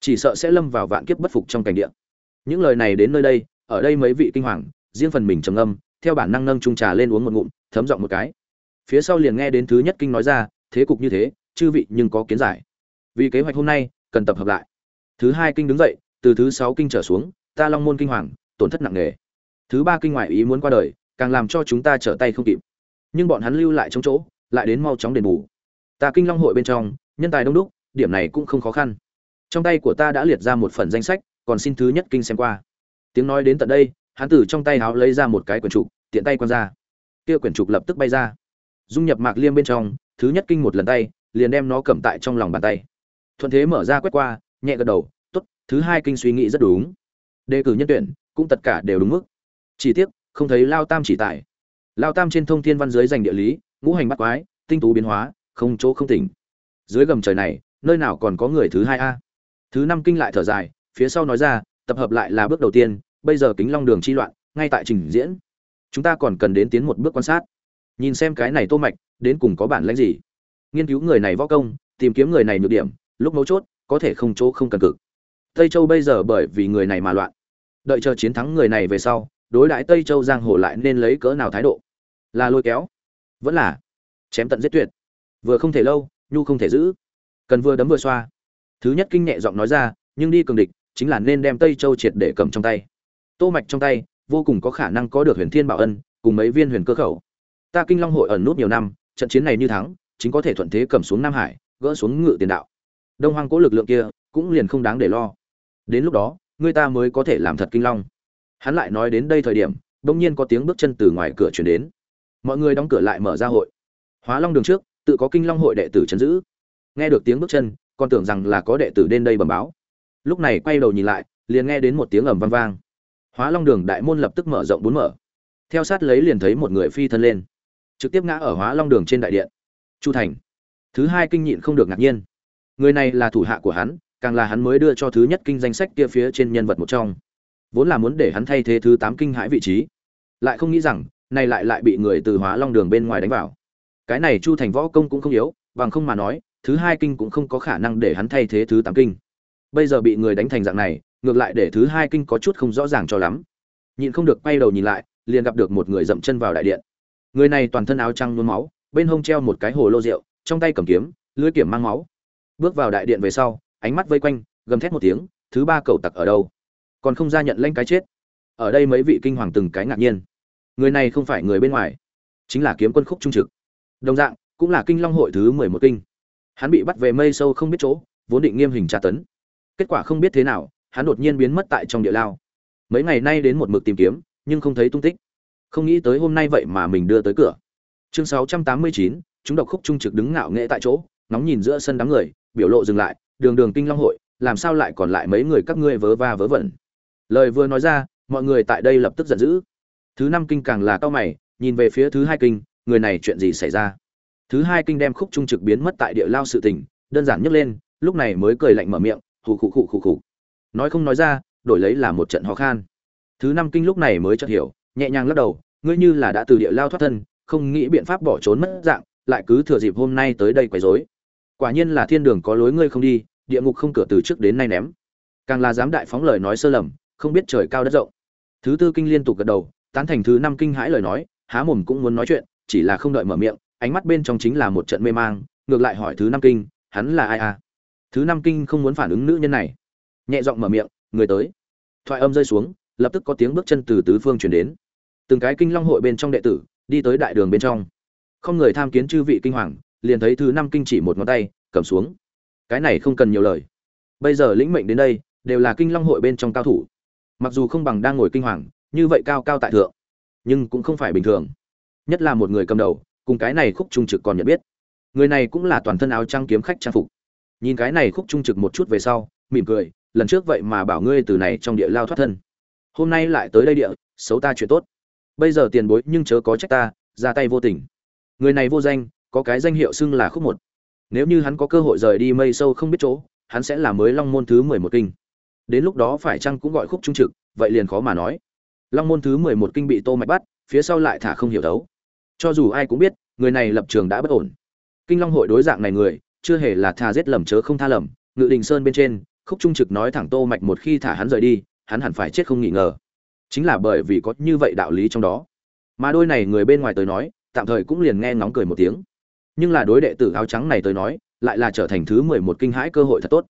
chỉ sợ sẽ lâm vào vạn kiếp bất phục trong cảnh địa. Những lời này đến nơi đây, ở đây mấy vị kinh hoàng riêng phần mình trầm âm theo bản năng nâng trung trà lên uống một ngụm, thấm giọng một cái. Phía sau liền nghe đến thứ nhất kinh nói ra, thế cục như thế, chư vị nhưng có kiến giải. Vì kế hoạch hôm nay, cần tập hợp lại. Thứ hai kinh đứng dậy, từ thứ sáu kinh trở xuống, ta long môn kinh hoàng, tổn thất nặng nề. Thứ ba kinh ngoại ý muốn qua đời, càng làm cho chúng ta trở tay không kịp. Nhưng bọn hắn lưu lại trong chỗ, lại đến mau chóng đền bù. Ta kinh long hội bên trong, nhân tài đông đúc, điểm này cũng không khó khăn. Trong tay của ta đã liệt ra một phần danh sách, còn xin thứ nhất kinh xem qua. Tiếng nói đến tận đây hắn từ trong tay háo lấy ra một cái quyển trục, tiện tay quăng ra. Kia quyển trục lập tức bay ra. Dung nhập mạc liêm bên trong, thứ nhất kinh một lần tay, liền đem nó cầm tại trong lòng bàn tay. Thuận thế mở ra quét qua, nhẹ gật đầu, tốt, thứ hai kinh suy nghĩ rất đúng. Đề cử nhân tuyển, cũng tất cả đều đúng mức. Chỉ tiếc, không thấy lao tam chỉ tại. Lao tam trên thông thiên văn dưới dành địa lý, ngũ hành bắt quái, tinh tú biến hóa, không chỗ không tỉnh. Dưới gầm trời này, nơi nào còn có người thứ hai a? Thứ năm kinh lại thở dài, phía sau nói ra, tập hợp lại là bước đầu tiên bây giờ kính long đường chi loạn, ngay tại trình diễn. Chúng ta còn cần đến tiến một bước quan sát. Nhìn xem cái này tô mạch, đến cùng có bản lĩnh gì. Nghiên cứu người này võ công, tìm kiếm người này nhược điểm, lúc mấu chốt, có thể không chỗ không cần cực. Tây châu bây giờ bởi vì người này mà loạn. Đợi chờ chiến thắng người này về sau, đối đãi tây châu giang hồ lại nên lấy cỡ nào thái độ? Là lôi kéo? Vẫn là chém tận giết tuyệt. Vừa không thể lâu, nhu không thể giữ. Cần vừa đấm vừa xoa. Thứ nhất kinh nhẹ giọng nói ra, nhưng đi cường địch, chính là nên đem tây châu triệt để cầm trong tay tô mạch trong tay, vô cùng có khả năng có được huyền thiên bảo ân, cùng mấy viên huyền cơ khẩu. Ta kinh long hội ẩn nút nhiều năm, trận chiến này như thắng, chính có thể thuận thế cầm xuống nam hải, gỡ xuống ngự tiền đạo. Đông hoang cố lực lượng kia, cũng liền không đáng để lo. Đến lúc đó, người ta mới có thể làm thật kinh long. Hắn lại nói đến đây thời điểm, đông nhiên có tiếng bước chân từ ngoài cửa chuyển đến. Mọi người đóng cửa lại mở ra hội. Hóa long đường trước, tự có kinh long hội đệ tử chấn giữ. Nghe được tiếng bước chân, còn tưởng rằng là có đệ tử đến đây bẩm báo. Lúc này quay đầu nhìn lại, liền nghe đến một tiếng ầm vang vang hóa long đường đại môn lập tức mở rộng bốn mở. Theo sát lấy liền thấy một người phi thân lên, trực tiếp ngã ở hóa long đường trên đại điện. Chu thành, thứ hai kinh nhịn không được ngạc nhiên. Người này là thủ hạ của hắn, càng là hắn mới đưa cho thứ nhất kinh danh sách kia phía trên nhân vật một trong. Vốn là muốn để hắn thay thế thứ tám kinh hãi vị trí, lại không nghĩ rằng, này lại lại bị người từ hóa long đường bên ngoài đánh vào. Cái này chu thành võ công cũng không yếu, bằng không mà nói, thứ hai kinh cũng không có khả năng để hắn thay thế thứ tám kinh. Bây giờ bị người đánh thành dạng này ngược lại để thứ hai kinh có chút không rõ ràng cho lắm. Nhịn không được quay đầu nhìn lại, liền gặp được một người dậm chân vào đại điện. Người này toàn thân áo trăng nôn máu, bên hông treo một cái hồ lô rượu, trong tay cầm kiếm, lưỡi kiểm mang máu. Bước vào đại điện về sau, ánh mắt vây quanh, gầm thét một tiếng, thứ ba cầu tặc ở đâu? Còn không ra nhận lanh cái chết. Ở đây mấy vị kinh hoàng từng cái ngạc nhiên. Người này không phải người bên ngoài, chính là kiếm quân khúc trung trực. Đồng dạng, cũng là kinh long hội thứ mười một kinh. Hắn bị bắt về mây sâu không biết chỗ, vốn định nghiêm hình tra tấn. Kết quả không biết thế nào hắn đột nhiên biến mất tại trong địa lao. Mấy ngày nay đến một mực tìm kiếm, nhưng không thấy tung tích. Không nghĩ tới hôm nay vậy mà mình đưa tới cửa. Chương sáu trăm tám mươi chín, chúng độc khúc trung trực đứng ngạo nghễ tại chỗ, ngóng nhìn giữa sân đám người, biểu lộ dừng lại, đường đường kinh long hội, làm sao lại còn lại mấy người các ngươi vớ va vớ vẩn. Lời vừa nói ra, mọi người tại đây lập tức giận dữ. Thứ năm kinh càng là cao mày, nhìn về phía thứ hai kinh, người này chuyện gì xảy ra? Thứ hai kinh đem khúc trung trực biến mất tại địa lao sự tình, đơn giản nhấc lên, lúc này mới cười lạnh mở miệng, hù khụ khụ khụ khụ nói không nói ra, đổi lấy là một trận ho khan. Thứ năm kinh lúc này mới chợt hiểu, nhẹ nhàng lắc đầu, ngươi như là đã từ địa lao thoát thân, không nghĩ biện pháp bỏ trốn mất dạng, lại cứ thừa dịp hôm nay tới đây quấy rối. Quả nhiên là thiên đường có lối ngươi không đi, địa ngục không cửa từ trước đến nay ném. Càng là dám đại phóng lời nói sơ lầm, không biết trời cao đất rộng. Thứ tư kinh liên tục gật đầu, tán thành thứ năm kinh hãi lời nói, há mồm cũng muốn nói chuyện, chỉ là không đợi mở miệng, ánh mắt bên trong chính là một trận mê mang, ngược lại hỏi thứ năm kinh, hắn là ai à? Thứ năm kinh không muốn phản ứng nữ nhân này nhẹ giọng mở miệng, người tới. Thoại âm rơi xuống, lập tức có tiếng bước chân từ tứ phương chuyển đến. Từng cái kinh long hội bên trong đệ tử đi tới đại đường bên trong. Không người tham kiến chư vị kinh hoàng, liền thấy thứ năm kinh chỉ một ngón tay, cầm xuống. Cái này không cần nhiều lời. Bây giờ lĩnh mệnh đến đây, đều là kinh long hội bên trong cao thủ. Mặc dù không bằng đang ngồi kinh hoàng, như vậy cao cao tại thượng, nhưng cũng không phải bình thường. Nhất là một người cầm đầu, cùng cái này khúc trung trực còn nhận biết. Người này cũng là toàn thân áo trang kiếm khách trang phục. Nhìn cái này khúc trung trực một chút về sau, mỉm cười lần trước vậy mà bảo ngươi từ này trong địa lao thoát thân. Hôm nay lại tới đây địa, xấu ta chuyện tốt. Bây giờ tiền bối nhưng chớ có trách ta, ra tay vô tình. Người này vô danh, có cái danh hiệu xưng là khúc một. Nếu như hắn có cơ hội rời đi mây sâu không biết chỗ, hắn sẽ là mới long môn thứ mười một kinh. Đến lúc đó phải chăng cũng gọi khúc trung trực, vậy liền khó mà nói. Long môn thứ mười một kinh bị tô mạch bắt, phía sau lại thả không hiểu đấu. Cho dù ai cũng biết, người này lập trường đã bất ổn. Kinh long hội đối dạng này người, chưa hề là tha giết lầm chớ không tha lầm, ngự đình sơn bên trên khúc trung trực nói thẳng tô mạch một khi thả hắn rời đi, hắn hẳn phải chết không nghi ngờ. Chính là bởi vì có như vậy đạo lý trong đó. Mà đôi này người bên ngoài tới nói, tạm thời cũng liền nghe ngóng cười một tiếng. Nhưng là đối đệ tử áo trắng này tới nói, lại là trở thành thứ mười một kinh hãi cơ hội thật tốt.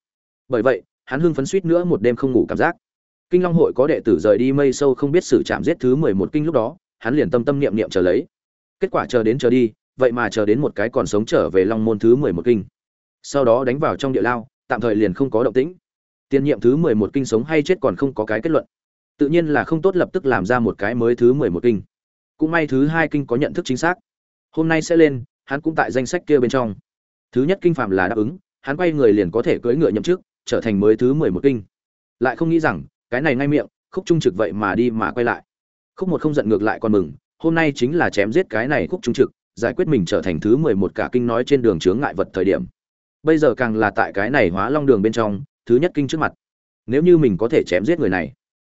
Bởi vậy, hắn hưng phấn suýt nữa một đêm không ngủ cảm giác. Kinh long hội có đệ tử rời đi mây sâu không biết xử chạm giết thứ mười một kinh lúc đó, hắn liền tâm tâm niệm niệm chờ lấy. Kết quả chờ đến chờ đi, vậy mà chờ đến một cái còn sống trở về long môn thứ mười một kinh. Sau đó đánh vào trong địa lao, tạm thời liền không có động tĩnh tiên nhiệm thứ mười một kinh sống hay chết còn không có cái kết luận. Tự nhiên là không tốt lập tức làm ra một cái mới thứ mười một kinh. Cũng may thứ hai kinh có nhận thức chính xác. Hôm nay sẽ lên, hắn cũng tại danh sách kia bên trong. Thứ nhất kinh phạm là đáp ứng, hắn quay người liền có thể cưỡi ngựa nhậm chức, trở thành mới thứ mười một kinh. Lại không nghĩ rằng, cái này ngay miệng, khúc trung trực vậy mà đi mà quay lại. Khúc một không giận ngược lại còn mừng, hôm nay chính là chém giết cái này khúc trung trực, giải quyết mình trở thành thứ mười một cả kinh nói trên đường chướng ngại vật thời điểm. Bây giờ càng là tại cái này hóa long đường bên trong thứ nhất kinh trước mặt. Nếu như mình có thể chém giết người này,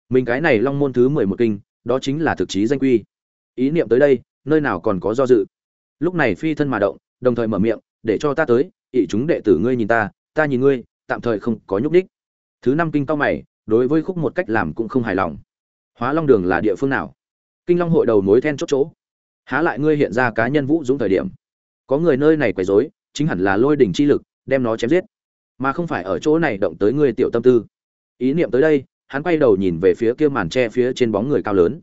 mình cái này long môn thứ mười một kinh, đó chính là thực chí danh quy. Ý niệm tới đây, nơi nào còn có do dự. Lúc này phi thân mà động, đồng thời mở miệng, để cho ta tới, ỷ chúng đệ tử ngươi nhìn ta ta nhìn ngươi, tạm thời không có nhúc đích thứ năm kinh cao mày, đối với khúc một cách làm cũng không hài lòng. Hóa long đường là địa phương nào? Kinh long hội đầu mối then chốt chỗ. Há lại ngươi hiện ra cá nhân vũ dũng thời điểm? Có người nơi này quấy rối, chính hẳn là lôi đỉnh chi lực, đem nó chém giết mà không phải ở chỗ này động tới ngươi tiểu tâm tư. Ý niệm tới đây, hắn quay đầu nhìn về phía kia màn tre phía trên bóng người cao lớn.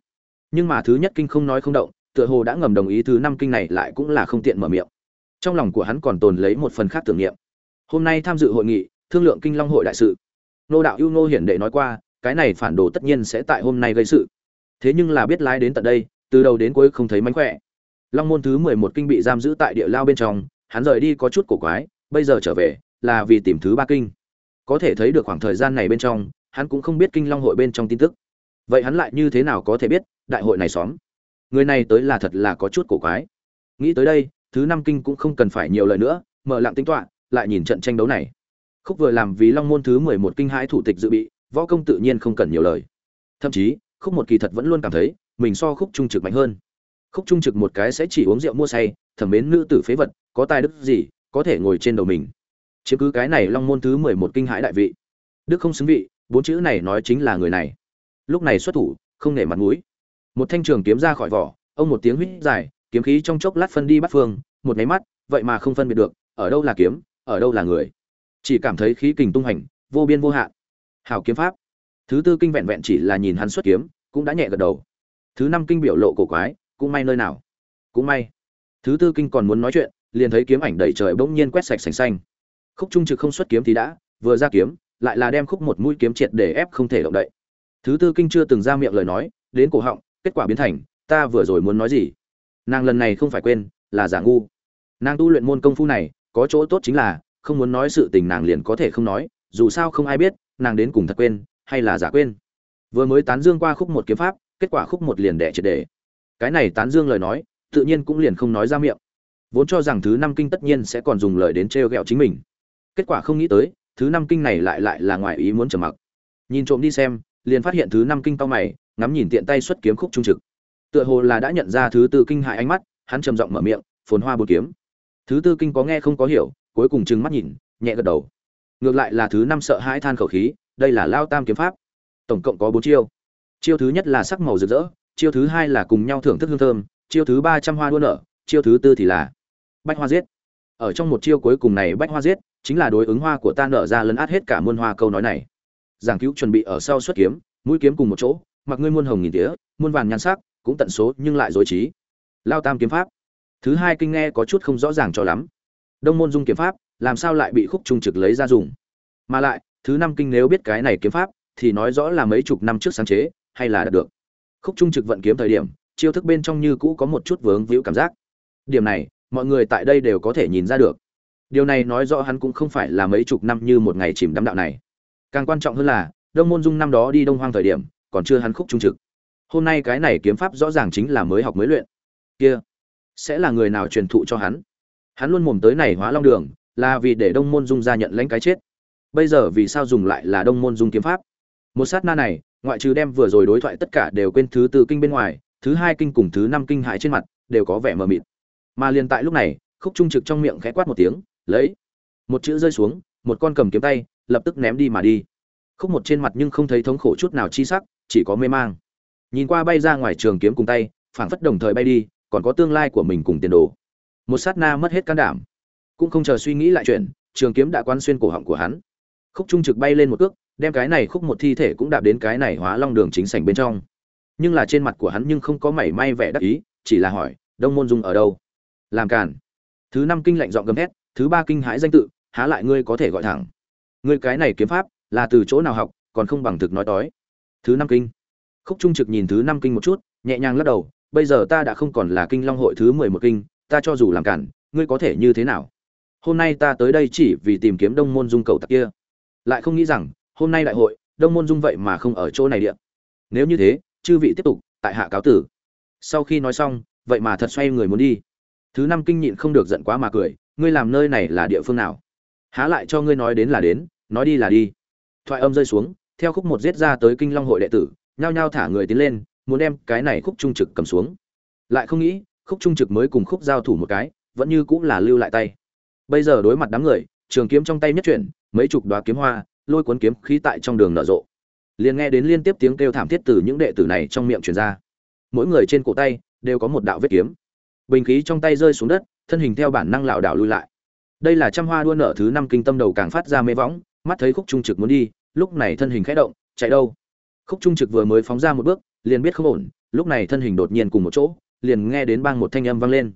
Nhưng mà thứ nhất kinh không nói không động, tựa hồ đã ngầm đồng ý thứ năm kinh này lại cũng là không tiện mở miệng. Trong lòng của hắn còn tồn lấy một phần khác tưởng niệm. Hôm nay tham dự hội nghị, thương lượng kinh long hội đại sự. Nô đạo ưu nô hiển đệ nói qua, cái này phản đồ tất nhiên sẽ tại hôm nay gây sự. Thế nhưng là biết lái đến tận đây, từ đầu đến cuối không thấy mánh khỏe. Long môn thứ mười một kinh bị giam giữ tại địa lao bên trong, hắn rời đi có chút cổ quái, bây giờ trở về là vì tìm thứ ba kinh. Có thể thấy được khoảng thời gian này bên trong, hắn cũng không biết kinh long hội bên trong tin tức. Vậy hắn lại như thế nào có thể biết đại hội này xóm? Người này tới là thật là có chút cổ quái. Nghĩ tới đây, thứ năm kinh cũng không cần phải nhiều lời nữa, mở lặng tính toán, lại nhìn trận tranh đấu này. Khúc vừa làm vì long môn thứ mười một kinh hãi thủ tịch dự bị, võ công tự nhiên không cần nhiều lời. Thậm chí, khúc một kỳ thật vẫn luôn cảm thấy, mình so khúc trung trực mạnh hơn. Khúc trung trực một cái sẽ chỉ uống rượu mua say, thẩm mến nữ tử phế vật, có tài đức gì, có thể ngồi trên đầu mình chiếm cứ cái này long môn thứ mười một kinh hãi đại vị. Đức không xứng vị, bốn chữ này nói chính là người này. Lúc này xuất thủ, không nể mặt mũi. Một thanh trường kiếm ra khỏi vỏ, ông một tiếng huýt dài, kiếm khí trong chốc lát phân đi bắt phương, một nháy mắt, vậy mà không phân biệt được, ở đâu là kiếm, ở đâu là người. Chỉ cảm thấy khí kình tung hành, vô biên vô hạn. Hào kiếm pháp. Thứ tư kinh vẹn vẹn chỉ là nhìn hắn xuất kiếm, cũng đã nhẹ gật đầu. Thứ năm kinh biểu lộ cổ quái, cũng may nơi nào. Cũng may. Thứ tư kinh còn muốn nói chuyện, liền thấy kiếm ảnh đầy trời bỗng nhiên quét sạch sành xanh khúc trung trực không xuất kiếm thì đã, vừa ra kiếm, lại là đem khúc một mũi kiếm triệt để ép không thể động đậy. Thứ tư kinh chưa từng ra miệng lời nói, đến cổ họng, kết quả biến thành, ta vừa rồi muốn nói gì? Nàng lần này không phải quên, là giả ngu. Nàng tu luyện môn công phu này, có chỗ tốt chính là, không muốn nói sự tình nàng liền có thể không nói, dù sao không ai biết, nàng đến cùng thật quên, hay là giả quên. Vừa mới tán dương qua khúc một kiếm pháp, kết quả khúc một liền đẻ triệt để. Cái này tán dương lời nói, tự nhiên cũng liền không nói ra miệng. Vốn cho rằng thứ năm kinh tất nhiên sẽ còn dùng lời đến trêu ghẹo chính mình kết quả không nghĩ tới, thứ năm kinh này lại lại là ngoài ý muốn trầm mặc. Nhìn trộm đi xem, liền phát hiện thứ năm kinh cao mày, ngắm nhìn tiện tay xuất kiếm khúc trung trực. Tựa hồ là đã nhận ra thứ tư kinh hại ánh mắt, hắn trầm giọng mở miệng, phồn hoa bột kiếm. Thứ tư kinh có nghe không có hiểu, cuối cùng trừng mắt nhìn, nhẹ gật đầu. Ngược lại là thứ năm sợ hãi than khẩu khí, đây là lao tam kiếm pháp. Tổng cộng có bốn chiêu. Chiêu thứ nhất là sắc màu rực rỡ, chiêu thứ hai là cùng nhau thưởng thức hương thơm, chiêu thứ ba trăm hoa đua nở, chiêu thứ tư thì là bách hoa giết. Ở trong một chiêu cuối cùng này bách hoa giết chính là đối ứng hoa của ta nở ra lấn át hết cả muôn hoa câu nói này. Giảng cứu chuẩn bị ở sau xuất kiếm, mũi kiếm cùng một chỗ, mặc ngươi muôn hồng nghìn tía, muôn vàng nhan sắc, cũng tận số nhưng lại dối trí. Lao tam kiếm pháp. Thứ hai kinh nghe có chút không rõ ràng cho lắm. Đông môn dung kiếm pháp, làm sao lại bị khúc trung trực lấy ra dùng? Mà lại, thứ năm kinh nếu biết cái này kiếm pháp, thì nói rõ là mấy chục năm trước sáng chế, hay là đạt được. Khúc trung trực vận kiếm thời điểm, chiêu thức bên trong như cũ có một chút vướng víu cảm giác. Điểm này, mọi người tại đây đều có thể nhìn ra được điều này nói rõ hắn cũng không phải là mấy chục năm như một ngày chìm đắm đạo này. Càng quan trọng hơn là, đông môn dung năm đó đi đông hoang thời điểm, còn chưa hắn khúc trung trực. Hôm nay cái này kiếm pháp rõ ràng chính là mới học mới luyện. Kia, sẽ là người nào truyền thụ cho hắn? Hắn luôn mồm tới này hóa long đường, là vì để đông môn dung ra nhận lãnh cái chết. Bây giờ vì sao dùng lại là đông môn dung kiếm pháp? Một sát na này, ngoại trừ đem vừa rồi đối thoại tất cả đều quên thứ tư kinh bên ngoài, thứ hai kinh cùng thứ năm kinh hại trên mặt, đều có vẻ mờ mịt. Mà liền tại lúc này, khúc trung trực trong miệng khẽ quát một tiếng lấy. Một chữ rơi xuống, một con cầm kiếm tay, lập tức ném đi mà đi. Khúc một trên mặt nhưng không thấy thống khổ chút nào chi sắc, chỉ có mê mang. Nhìn qua bay ra ngoài trường kiếm cùng tay, phảng phất đồng thời bay đi, còn có tương lai của mình cùng tiền đồ. Một sát na mất hết can đảm. Cũng không chờ suy nghĩ lại chuyện, trường kiếm đã quán xuyên cổ họng của hắn. Khúc trung trực bay lên một cước, đem cái này khúc một thi thể cũng đạp đến cái này hóa long đường chính sảnh bên trong. Nhưng là trên mặt của hắn nhưng không có mảy may vẻ đắc ý, chỉ là hỏi, đông môn dung ở đâu? Làm cản thứ năm kinh lạnh dọn gầm thét thứ ba kinh hãi danh tự, há lại ngươi có thể gọi thẳng. Ngươi cái này kiếm pháp, là từ chỗ nào học, còn không bằng thực nói tói. Thứ năm kinh. Khúc trung trực nhìn thứ năm kinh một chút, nhẹ nhàng lắc đầu, bây giờ ta đã không còn là kinh long hội thứ mười một kinh, ta cho dù làm cản, ngươi có thể như thế nào? Hôm nay ta tới đây chỉ vì tìm kiếm đông môn dung cầu tặc kia. Lại không nghĩ rằng, hôm nay đại hội, đông môn dung vậy mà không ở chỗ này điện nếu như thế, chư vị tiếp tục, tại hạ cáo tử. Sau khi nói xong, vậy mà thật xoay người muốn đi. Thứ năm kinh nhịn không được giận quá mà cười ngươi làm nơi này là địa phương nào? Há lại cho ngươi nói đến là đến, nói đi là đi. Thoại âm rơi xuống, theo khúc một giết ra tới kinh long hội đệ tử, nhao nhao thả người tiến lên, muốn đem cái này khúc trung trực cầm xuống. Lại không nghĩ, khúc trung trực mới cùng khúc giao thủ một cái, vẫn như cũng là lưu lại tay. Bây giờ đối mặt đám người, trường kiếm trong tay nhất chuyển, mấy chục đoá kiếm hoa, lôi cuốn kiếm khí tại trong đường nở rộ. Liền nghe đến liên tiếp tiếng kêu thảm thiết từ những đệ tử này trong miệng truyền ra. Mỗi người trên cổ tay, đều có một đạo vết kiếm. Bình khí trong tay rơi xuống đất thân hình theo bản năng lảo đảo lui lại. Đây là trăm hoa đua nở thứ năm kinh tâm đầu càng phát ra mê võng, mắt thấy khúc trung trực muốn đi, lúc này thân hình khẽ động, chạy đâu? Khúc trung trực vừa mới phóng ra một bước, liền biết không ổn, lúc này thân hình đột nhiên cùng một chỗ, liền nghe đến bang một thanh âm vang lên.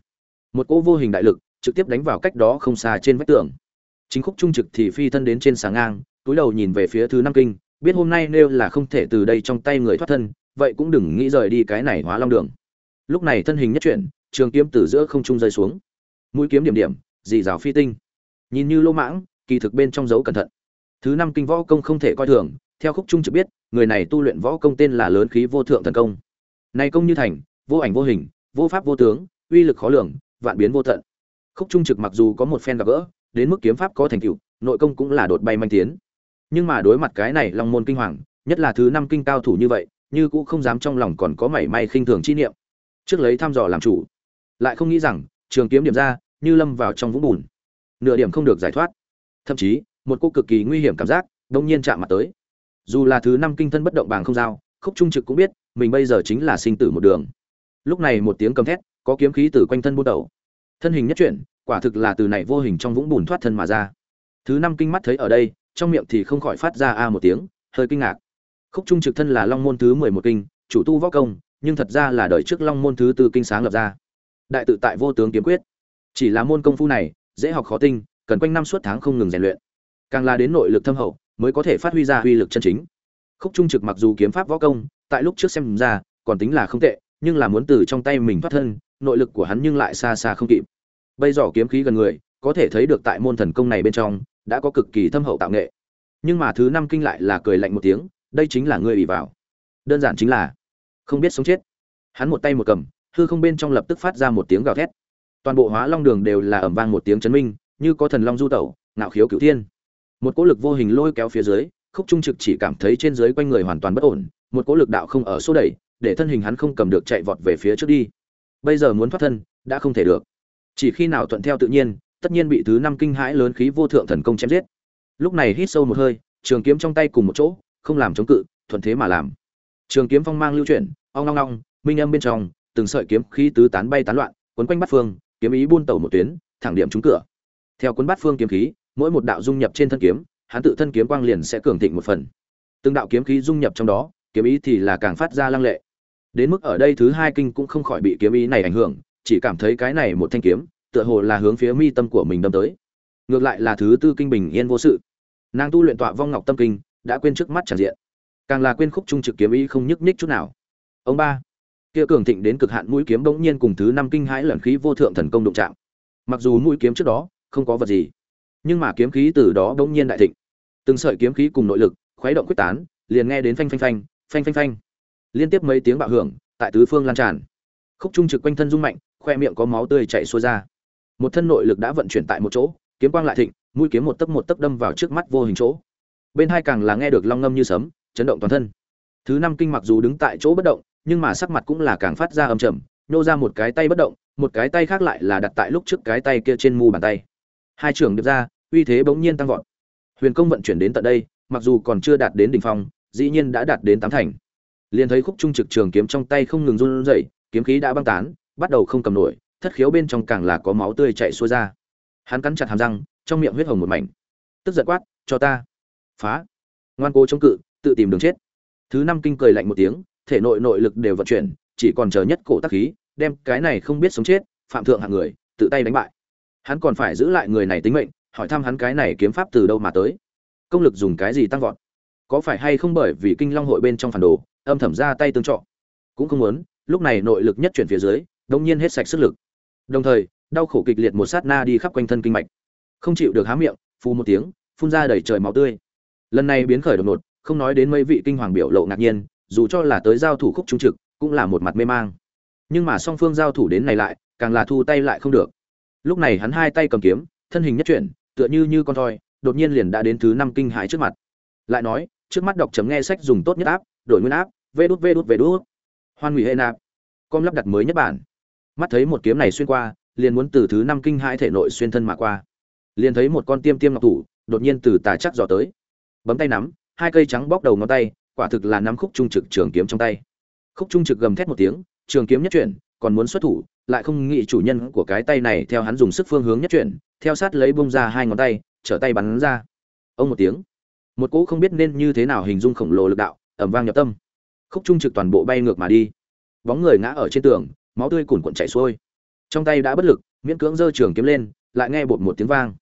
Một cỗ vô hình đại lực, trực tiếp đánh vào cách đó không xa trên vách tường. Chính khúc trung trực thì phi thân đến trên sáng ngang, túi đầu nhìn về phía thứ năm kinh, biết hôm nay nếu là không thể từ đây trong tay người thoát thân, vậy cũng đừng nghĩ rời đi cái này hóa long đường. Lúc này thân hình nhất chuyển, trường kiếm từ giữa không trung rơi xuống mũi kiếm điểm điểm, dì rào phi tinh. Nhìn như lô mãng, kỳ thực bên trong dấu cẩn thận. Thứ năm kinh võ công không thể coi thường, theo khúc trung trực biết, người này tu luyện võ công tên là lớn khí vô thượng thần công. Này công như thành, vô ảnh vô hình, vô pháp vô tướng, uy lực khó lường, vạn biến vô tận. Khúc trung trực mặc dù có một phen gặp gỡ, đến mức kiếm pháp có thành tựu, nội công cũng là đột bay manh tiến. Nhưng mà đối mặt cái này long môn kinh hoàng, nhất là thứ năm kinh cao thủ như vậy, như cũng không dám trong lòng còn có mảy may khinh thường chi niệm. Trước lấy thăm dò làm chủ. Lại không nghĩ rằng trường kiếm điểm ra, như lâm vào trong vũng bùn. Nửa điểm không được giải thoát. Thậm chí, một cô cực kỳ nguy hiểm cảm giác đông nhiên chạm mặt tới. Dù là thứ năm kinh thân bất động bàng không giao, khúc trung trực cũng biết, mình bây giờ chính là sinh tử một đường. Lúc này một tiếng cầm thét, có kiếm khí từ quanh thân buôn đầu. Thân hình nhất chuyển, quả thực là từ này vô hình trong vũng bùn thoát thân mà ra. Thứ năm kinh mắt thấy ở đây, trong miệng thì không khỏi phát ra a một tiếng, hơi kinh ngạc. Khúc trung trực thân là long môn thứ mười một kinh, chủ tu võ công, nhưng thật ra là đời trước long môn thứ tư kinh sáng lập ra đại tự tại vô tướng kiếm quyết. Chỉ là môn công phu này, dễ học khó tinh, cần quanh năm suốt tháng không ngừng rèn luyện. Càng là đến nội lực thâm hậu, mới có thể phát huy ra uy lực chân chính. Khúc trung trực mặc dù kiếm pháp võ công, tại lúc trước xem ra, còn tính là không tệ, nhưng là muốn từ trong tay mình thoát thân, nội lực của hắn nhưng lại xa xa không kịp. Bây giờ kiếm khí gần người, có thể thấy được tại môn thần công này bên trong, đã có cực kỳ thâm hậu tạo nghệ. Nhưng mà thứ năm kinh lại là cười lạnh một tiếng, đây chính là ngươi ủy vào. Đơn giản chính là không biết sống chết. Hắn một tay một cầm hư không bên trong lập tức phát ra một tiếng gào thét. Toàn bộ hóa long đường đều là ẩm vang một tiếng chấn minh, như có thần long du tẩu, ngạo khiếu cửu thiên. Một cỗ lực vô hình lôi kéo phía dưới, khúc trung trực chỉ cảm thấy trên dưới quanh người hoàn toàn bất ổn, một cỗ lực đạo không ở số đẩy, để thân hình hắn không cầm được chạy vọt về phía trước đi. Bây giờ muốn thoát thân, đã không thể được. Chỉ khi nào thuận theo tự nhiên, tất nhiên bị thứ năm kinh hãi lớn khí vô thượng thần công chém giết. Lúc này hít sâu một hơi, trường kiếm trong tay cùng một chỗ, không làm chống cự, thuận thế mà làm. Trường kiếm phong mang lưu chuyển, ong long long minh âm bên trong từng sợi kiếm khí tứ tán bay tán loạn, quấn quanh bát phương, kiếm ý buôn tẩu một tuyến, thẳng điểm trúng cửa. Theo cuốn bát phương kiếm khí, mỗi một đạo dung nhập trên thân kiếm, hắn tự thân kiếm quang liền sẽ cường thịnh một phần. Từng đạo kiếm khí dung nhập trong đó, kiếm ý thì là càng phát ra lăng lệ. Đến mức ở đây thứ hai kinh cũng không khỏi bị kiếm ý này ảnh hưởng, chỉ cảm thấy cái này một thanh kiếm, tựa hồ là hướng phía mi tâm của mình đâm tới. Ngược lại là thứ tư kinh bình yên vô sự. Nàng tu luyện tọa vong ngọc tâm kinh, đã quên trước mắt tràn diện. Càng là quên khúc trung trực kiếm ý không nhức nhích chút nào. Ông ba kia cường thịnh đến cực hạn mũi kiếm bỗng nhiên cùng thứ năm kinh hãi lẩn khí vô thượng thần công đụng chạm. Mặc dù mũi kiếm trước đó không có vật gì, nhưng mà kiếm khí từ đó bỗng nhiên đại thịnh. Từng sợi kiếm khí cùng nội lực khuấy động quyết tán, liền nghe đến phanh phanh phanh phanh phanh phanh. Liên tiếp mấy tiếng bạo hưởng tại tứ phương lan tràn. Khúc trung trực quanh thân rung mạnh, khoe miệng có máu tươi chảy xuôi ra. Một thân nội lực đã vận chuyển tại một chỗ, kiếm quang lại thịnh, mũi kiếm một tấc một tấc đâm vào trước mắt vô hình chỗ. Bên hai càng là nghe được long ngâm như sấm, chấn động toàn thân. Thứ năm kinh mặc dù đứng tại chỗ bất động nhưng mà sắc mặt cũng là càng phát ra âm trầm, nô ra một cái tay bất động, một cái tay khác lại là đặt tại lúc trước cái tay kia trên mu bàn tay. Hai trưởng điệp ra, uy thế bỗng nhiên tăng vọt. Huyền công vận chuyển đến tận đây, mặc dù còn chưa đạt đến đỉnh phong, dĩ nhiên đã đạt đến tám thành. Liền thấy khúc trung trực trường kiếm trong tay không ngừng run rẩy, kiếm khí đã băng tán, bắt đầu không cầm nổi, thất khiếu bên trong càng là có máu tươi chảy xuôi ra. Hắn cắn chặt hàm răng, trong miệng huyết hồng một mảnh. Tức giận quát, cho ta, phá! Ngoan cố chống cự, tự tìm đường chết. Thứ năm kinh cười lạnh một tiếng thể nội nội lực đều vận chuyển, chỉ còn chờ nhất cổ tác khí, đem cái này không biết sống chết, phạm thượng hạng người, tự tay đánh bại. Hắn còn phải giữ lại người này tính mệnh, hỏi thăm hắn cái này kiếm pháp từ đâu mà tới. Công lực dùng cái gì tăng vọt? Có phải hay không bởi vì kinh long hội bên trong phản đồ, âm thầm ra tay tương trợ cũng không muốn, lúc này nội lực nhất chuyển phía dưới, đông nhiên hết sạch sức lực. Đồng thời, đau khổ kịch liệt một sát na đi khắp quanh thân kinh mạch. Không chịu được há miệng, phù một tiếng, phun ra đầy trời máu tươi. Lần này biến khởi đột ngột, không nói đến mấy vị kinh hoàng biểu lộ ngạc nhiên dù cho là tới giao thủ khúc trung trực, cũng là một mặt mê mang. Nhưng mà song phương giao thủ đến này lại, càng là thu tay lại không được. Lúc này hắn hai tay cầm kiếm, thân hình nhất chuyển, tựa như như con thoi, đột nhiên liền đã đến thứ năm kinh hãi trước mặt. Lại nói, trước mắt đọc chấm nghe sách dùng tốt nhất áp, đổi nguyên áp, vê đút vê đút vê đút. Hoan hủy hệ nạp, com lắp đặt mới nhất bản. Mắt thấy một kiếm này xuyên qua, liền muốn từ thứ năm kinh hãi thể nội xuyên thân mà qua. Liền thấy một con tiêm tiêm ngọc thủ, đột nhiên từ tà chắc dò tới. Bấm tay nắm, hai cây trắng bóc đầu ngón tay quả thực là nắm khúc trung trực trường kiếm trong tay. Khúc trung trực gầm thét một tiếng, trường kiếm nhất chuyển, còn muốn xuất thủ, lại không nghĩ chủ nhân của cái tay này theo hắn dùng sức phương hướng nhất chuyển, theo sát lấy bông ra hai ngón tay, trở tay bắn ra. Ông một tiếng, một cỗ không biết nên như thế nào hình dung khổng lồ lực đạo ẩm vang nhập tâm. Khúc trung trực toàn bộ bay ngược mà đi. Bóng người ngã ở trên tường, máu tươi cuồn cuộn chảy xuôi. Trong tay đã bất lực, miễn cưỡng giơ trường kiếm lên, lại nghe bột một tiếng vang.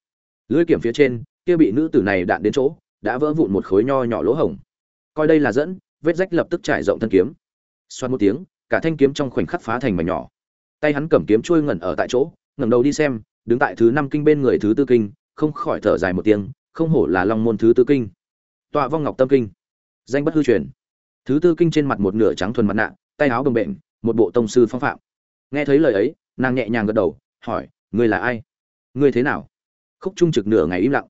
Lưỡi kiểm phía trên, kia bị nữ tử này đạn đến chỗ, đã vỡ vụn một khối nho nhỏ lỗ hổng coi đây là dẫn, vết rách lập tức trải rộng thân kiếm. Xoát một tiếng, cả thanh kiếm trong khoảnh khắc phá thành mảnh nhỏ. Tay hắn cầm kiếm chui ngẩn ở tại chỗ, ngẩng đầu đi xem, đứng tại thứ năm kinh bên người thứ tư kinh, không khỏi thở dài một tiếng, không hổ là long môn thứ tư kinh. Tọa vong ngọc tâm kinh. Danh bất hư truyền. Thứ tư kinh trên mặt một nửa trắng thuần mặt nạ, tay áo bồng bệnh một bộ tông sư phong phạm. Nghe thấy lời ấy, nàng nhẹ nhàng gật đầu, hỏi, ngươi là ai? Ngươi thế nào? Khúc trung trực nửa ngày im lặng.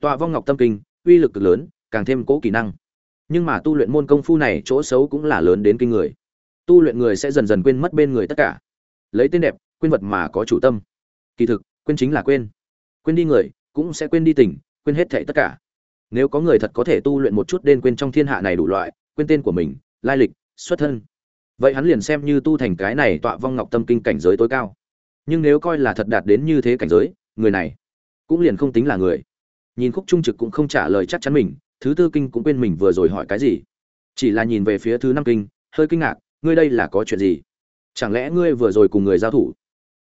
Tọa vong ngọc tâm kinh, uy lực cực lớn, càng thêm cố kỹ năng nhưng mà tu luyện môn công phu này chỗ xấu cũng là lớn đến kinh người. Tu luyện người sẽ dần dần quên mất bên người tất cả. Lấy tên đẹp, quên vật mà có chủ tâm. Kỳ thực, quên chính là quên. Quên đi người, cũng sẽ quên đi tình, quên hết thệ tất cả. Nếu có người thật có thể tu luyện một chút đen quên trong thiên hạ này đủ loại, quên tên của mình, lai lịch, xuất thân. Vậy hắn liền xem như tu thành cái này tọa vong ngọc tâm kinh cảnh giới tối cao. Nhưng nếu coi là thật đạt đến như thế cảnh giới, người này cũng liền không tính là người. Nhìn khúc trung trực cũng không trả lời chắc chắn mình thứ tư kinh cũng quên mình vừa rồi hỏi cái gì. Chỉ là nhìn về phía thứ năm kinh, hơi kinh ngạc, ngươi đây là có chuyện gì? Chẳng lẽ ngươi vừa rồi cùng người giao thủ?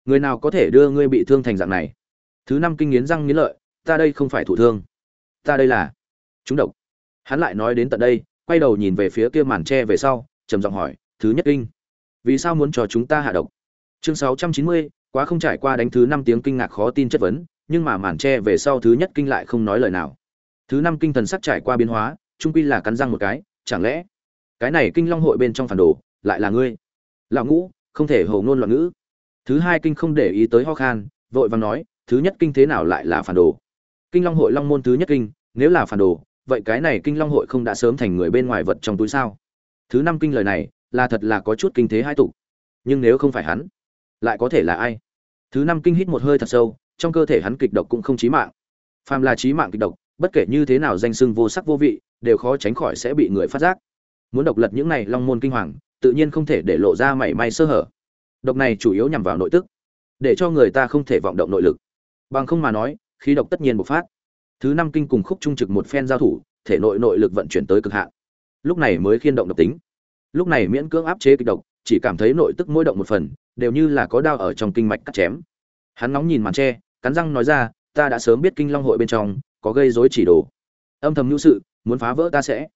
Người nào có thể đưa ngươi bị thương thành dạng này? Thứ năm kinh nghiến răng nghiến lợi, ta đây không phải thủ thương. Ta đây là chúng độc. Hắn lại nói đến tận đây, quay đầu nhìn về phía kia màn tre về sau, trầm giọng hỏi, thứ nhất kinh, vì sao muốn cho chúng ta hạ độc? Chương sáu trăm chín mươi, quá không trải qua đánh thứ năm tiếng kinh ngạc khó tin chất vấn, nhưng mà màn tre về sau thứ nhất kinh lại không nói lời nào thứ năm kinh thần sắc trải qua biến hóa, trung quy là cắn răng một cái, chẳng lẽ cái này kinh long hội bên trong phản đồ lại là ngươi? Lão ngũ, không thể hầu ngôn loạn ngữ. Thứ hai kinh không để ý tới ho khan, vội vàng nói, thứ nhất kinh thế nào lại là phản đồ? Kinh long hội long môn thứ nhất kinh, nếu là phản đồ, vậy cái này kinh long hội không đã sớm thành người bên ngoài vật trong túi sao? Thứ năm kinh lời này, là thật là có chút kinh thế hai tục nhưng nếu không phải hắn, lại có thể là ai? Thứ năm kinh hít một hơi thật sâu, trong cơ thể hắn kịch độc cũng không chí mạng. Phàm là chí mạng kịch độc bất kể như thế nào danh sưng vô sắc vô vị, đều khó tránh khỏi sẽ bị người phát giác. Muốn độc lật những này long môn kinh hoàng, tự nhiên không thể để lộ ra mảy may sơ hở. Độc này chủ yếu nhằm vào nội tức, để cho người ta không thể vọng động nội lực. Bằng không mà nói, khí độc tất nhiên bộc phát. Thứ năm kinh cùng khúc trung trực một phen giao thủ, thể nội nội lực vận chuyển tới cực hạn. Lúc này mới khiên động độc tính. Lúc này miễn cưỡng áp chế kịch độc, chỉ cảm thấy nội tức mỗi động một phần, đều như là có đao ở trong kinh mạch cắt chém. Hắn nóng nhìn màn tre, cắn răng nói ra, ta đã sớm biết kinh long hội bên trong có gây rối chỉ đồ. Âm thầm nhu sự, muốn phá vỡ ta sẽ.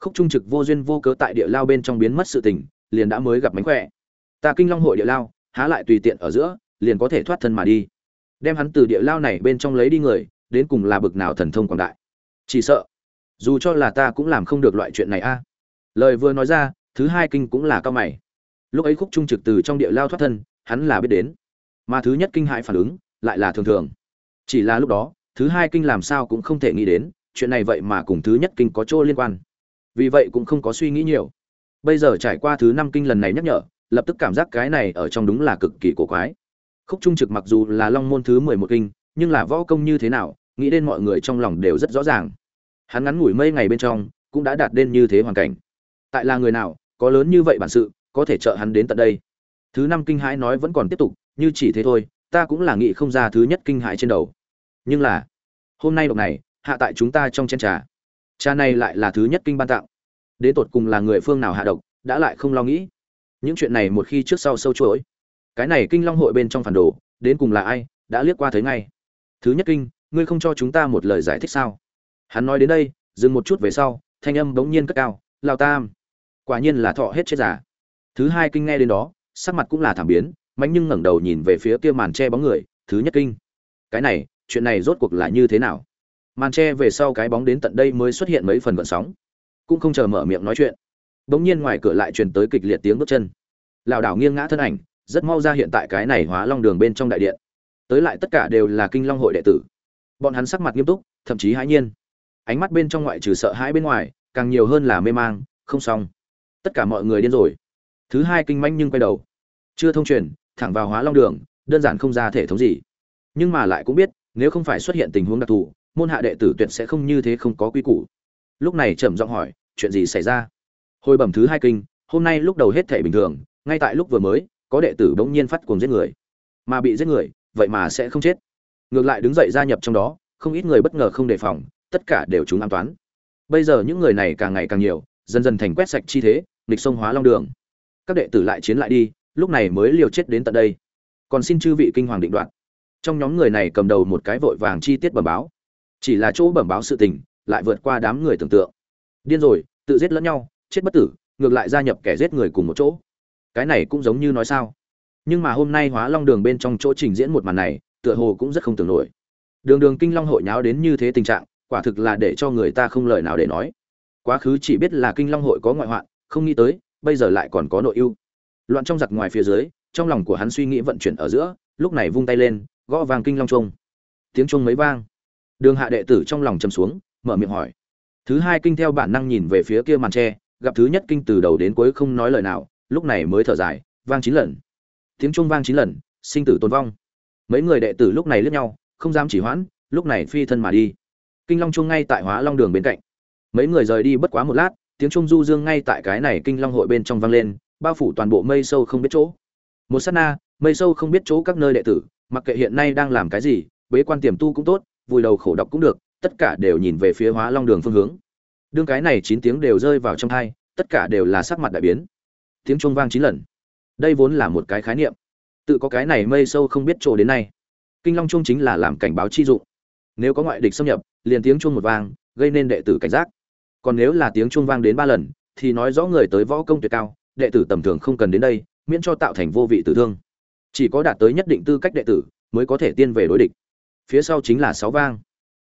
Khúc trung trực vô duyên vô cớ tại địa lao bên trong biến mất sự tình, liền đã mới gặp mánh khỏe. Ta kinh long hội địa lao, há lại tùy tiện ở giữa, liền có thể thoát thân mà đi. Đem hắn từ địa lao này bên trong lấy đi người, đến cùng là bực nào thần thông quảng đại. Chỉ sợ, dù cho là ta cũng làm không được loại chuyện này a. Lời vừa nói ra, thứ hai kinh cũng là cao mày. Lúc ấy khúc trung trực từ trong địa lao thoát thân, hắn là biết đến. Mà thứ nhất kinh hại phản ứng, lại là thường thường. Chỉ là lúc đó thứ hai kinh làm sao cũng không thể nghĩ đến, chuyện này vậy mà cùng thứ nhất kinh có chỗ liên quan. Vì vậy cũng không có suy nghĩ nhiều. Bây giờ trải qua thứ năm kinh lần này nhắc nhở, lập tức cảm giác cái này ở trong đúng là cực kỳ cổ quái. Khúc trung trực mặc dù là long môn thứ mười một kinh, nhưng là võ công như thế nào, nghĩ đến mọi người trong lòng đều rất rõ ràng. Hắn ngắn ngủi mây ngày bên trong, cũng đã đạt đến như thế hoàn cảnh. Tại là người nào, có lớn như vậy bản sự, có thể trợ hắn đến tận đây. Thứ năm kinh hãi nói vẫn còn tiếp tục, như chỉ thế thôi, ta cũng là nghĩ không ra thứ nhất kinh hãi trên đầu. Nhưng là hôm nay độc này hạ tại chúng ta trong chén trà. Trà này lại là thứ nhất kinh ban tặng. Đến tột cùng là người phương nào hạ độc đã lại không lo nghĩ. Những chuyện này một khi trước sau sâu chuỗi. Cái này kinh long hội bên trong phản đồ đến cùng là ai đã liếc qua thấy ngay. Thứ nhất kinh ngươi không cho chúng ta một lời giải thích sao? Hắn nói đến đây dừng một chút về sau thanh âm bỗng nhiên cất cao lao tam. Quả nhiên là thọ hết chết giả, thứ hai kinh nghe đến đó sắc mặt cũng là thảm biến mạnh nhưng ngẩng đầu nhìn về phía kia màn che bóng người thứ nhất kinh. Cái này chuyện này rốt cuộc là như thế nào? Màn che về sau cái bóng đến tận đây mới xuất hiện mấy phần gợn sóng. Cũng không chờ mở miệng nói chuyện, bỗng nhiên ngoài cửa lại truyền tới kịch liệt tiếng bước chân. Lảo đảo nghiêng ngã thân ảnh, rất mau ra hiện tại cái này hóa long đường bên trong đại điện. Tới lại tất cả đều là kinh long hội đệ tử. Bọn hắn sắc mặt nghiêm túc, thậm chí hãi nhiên. Ánh mắt bên trong ngoại trừ sợ hãi bên ngoài, càng nhiều hơn là mê mang, không xong. Tất cả mọi người điên rồi. Thứ hai kinh manh nhưng quay đầu. Chưa thông truyền, thẳng vào hóa long đường, đơn giản không ra thể thống gì. Nhưng mà lại cũng biết nếu không phải xuất hiện tình huống đặc thù, môn hạ đệ tử tuyệt sẽ không như thế không có quy củ. Lúc này trầm giọng hỏi, chuyện gì xảy ra? Hồi bẩm thứ hai kinh, hôm nay lúc đầu hết thể bình thường, ngay tại lúc vừa mới, có đệ tử bỗng nhiên phát cuồng giết người. Mà bị giết người, vậy mà sẽ không chết. Ngược lại đứng dậy gia nhập trong đó, không ít người bất ngờ không đề phòng, tất cả đều trúng an toán. Bây giờ những người này càng ngày càng nhiều, dần dần thành quét sạch chi thế, nghịch sông hóa long đường. Các đệ tử lại chiến lại đi, lúc này mới liều chết đến tận đây. Còn xin chư vị kinh hoàng định đoạt trong nhóm người này cầm đầu một cái vội vàng chi tiết bẩm báo. Chỉ là chỗ bẩm báo sự tình, lại vượt qua đám người tưởng tượng. Điên rồi, tự giết lẫn nhau, chết bất tử, ngược lại gia nhập kẻ giết người cùng một chỗ. Cái này cũng giống như nói sao. Nhưng mà hôm nay hóa long đường bên trong chỗ trình diễn một màn này, tựa hồ cũng rất không tưởng nổi. Đường đường kinh long hội nháo đến như thế tình trạng, quả thực là để cho người ta không lời nào để nói. Quá khứ chỉ biết là kinh long hội có ngoại hoạn, không nghĩ tới, bây giờ lại còn có nội ưu. Loạn trong giặc ngoài phía dưới, trong lòng của hắn suy nghĩ vận chuyển ở giữa, lúc này vung tay lên gõ vàng kinh long trung tiếng trung mấy vang. Đường hạ đệ tử trong lòng chầm xuống, mở miệng hỏi. Thứ hai kinh theo bản năng nhìn về phía kia màn tre, gặp thứ nhất kinh từ đầu đến cuối không nói lời nào, lúc này mới thở dài, vang chín lần. Tiếng trung vang chín lần, sinh tử tồn vong. Mấy người đệ tử lúc này lướt nhau, không dám chỉ hoãn, lúc này phi thân mà đi. Kinh long trung ngay tại hóa long đường bên cạnh. Mấy người rời đi bất quá một lát, tiếng trung du dương ngay tại cái này kinh long hội bên trong vang lên, bao phủ toàn bộ mây sâu không biết chỗ. Một sát na, mây sâu không biết chỗ các nơi đệ tử mặc kệ hiện nay đang làm cái gì, bế quan tiềm tu cũng tốt, vùi đầu khổ đọc cũng được, tất cả đều nhìn về phía hóa long đường phương hướng. Đương cái này chín tiếng đều rơi vào trong hai, tất cả đều là sắc mặt đại biến. Tiếng trung vang chín lần. Đây vốn là một cái khái niệm. Tự có cái này mây sâu không biết chỗ đến nay. Kinh long trung chính là làm cảnh báo chi dụng. Nếu có ngoại địch xâm nhập, liền tiếng chuông một vang, gây nên đệ tử cảnh giác. Còn nếu là tiếng chuông vang đến ba lần, thì nói rõ người tới võ công tuyệt cao, đệ tử tầm thường không cần đến đây, miễn cho tạo thành vô vị tử thương chỉ có đạt tới nhất định tư cách đệ tử, mới có thể tiên về đối địch. Phía sau chính là sáu vang.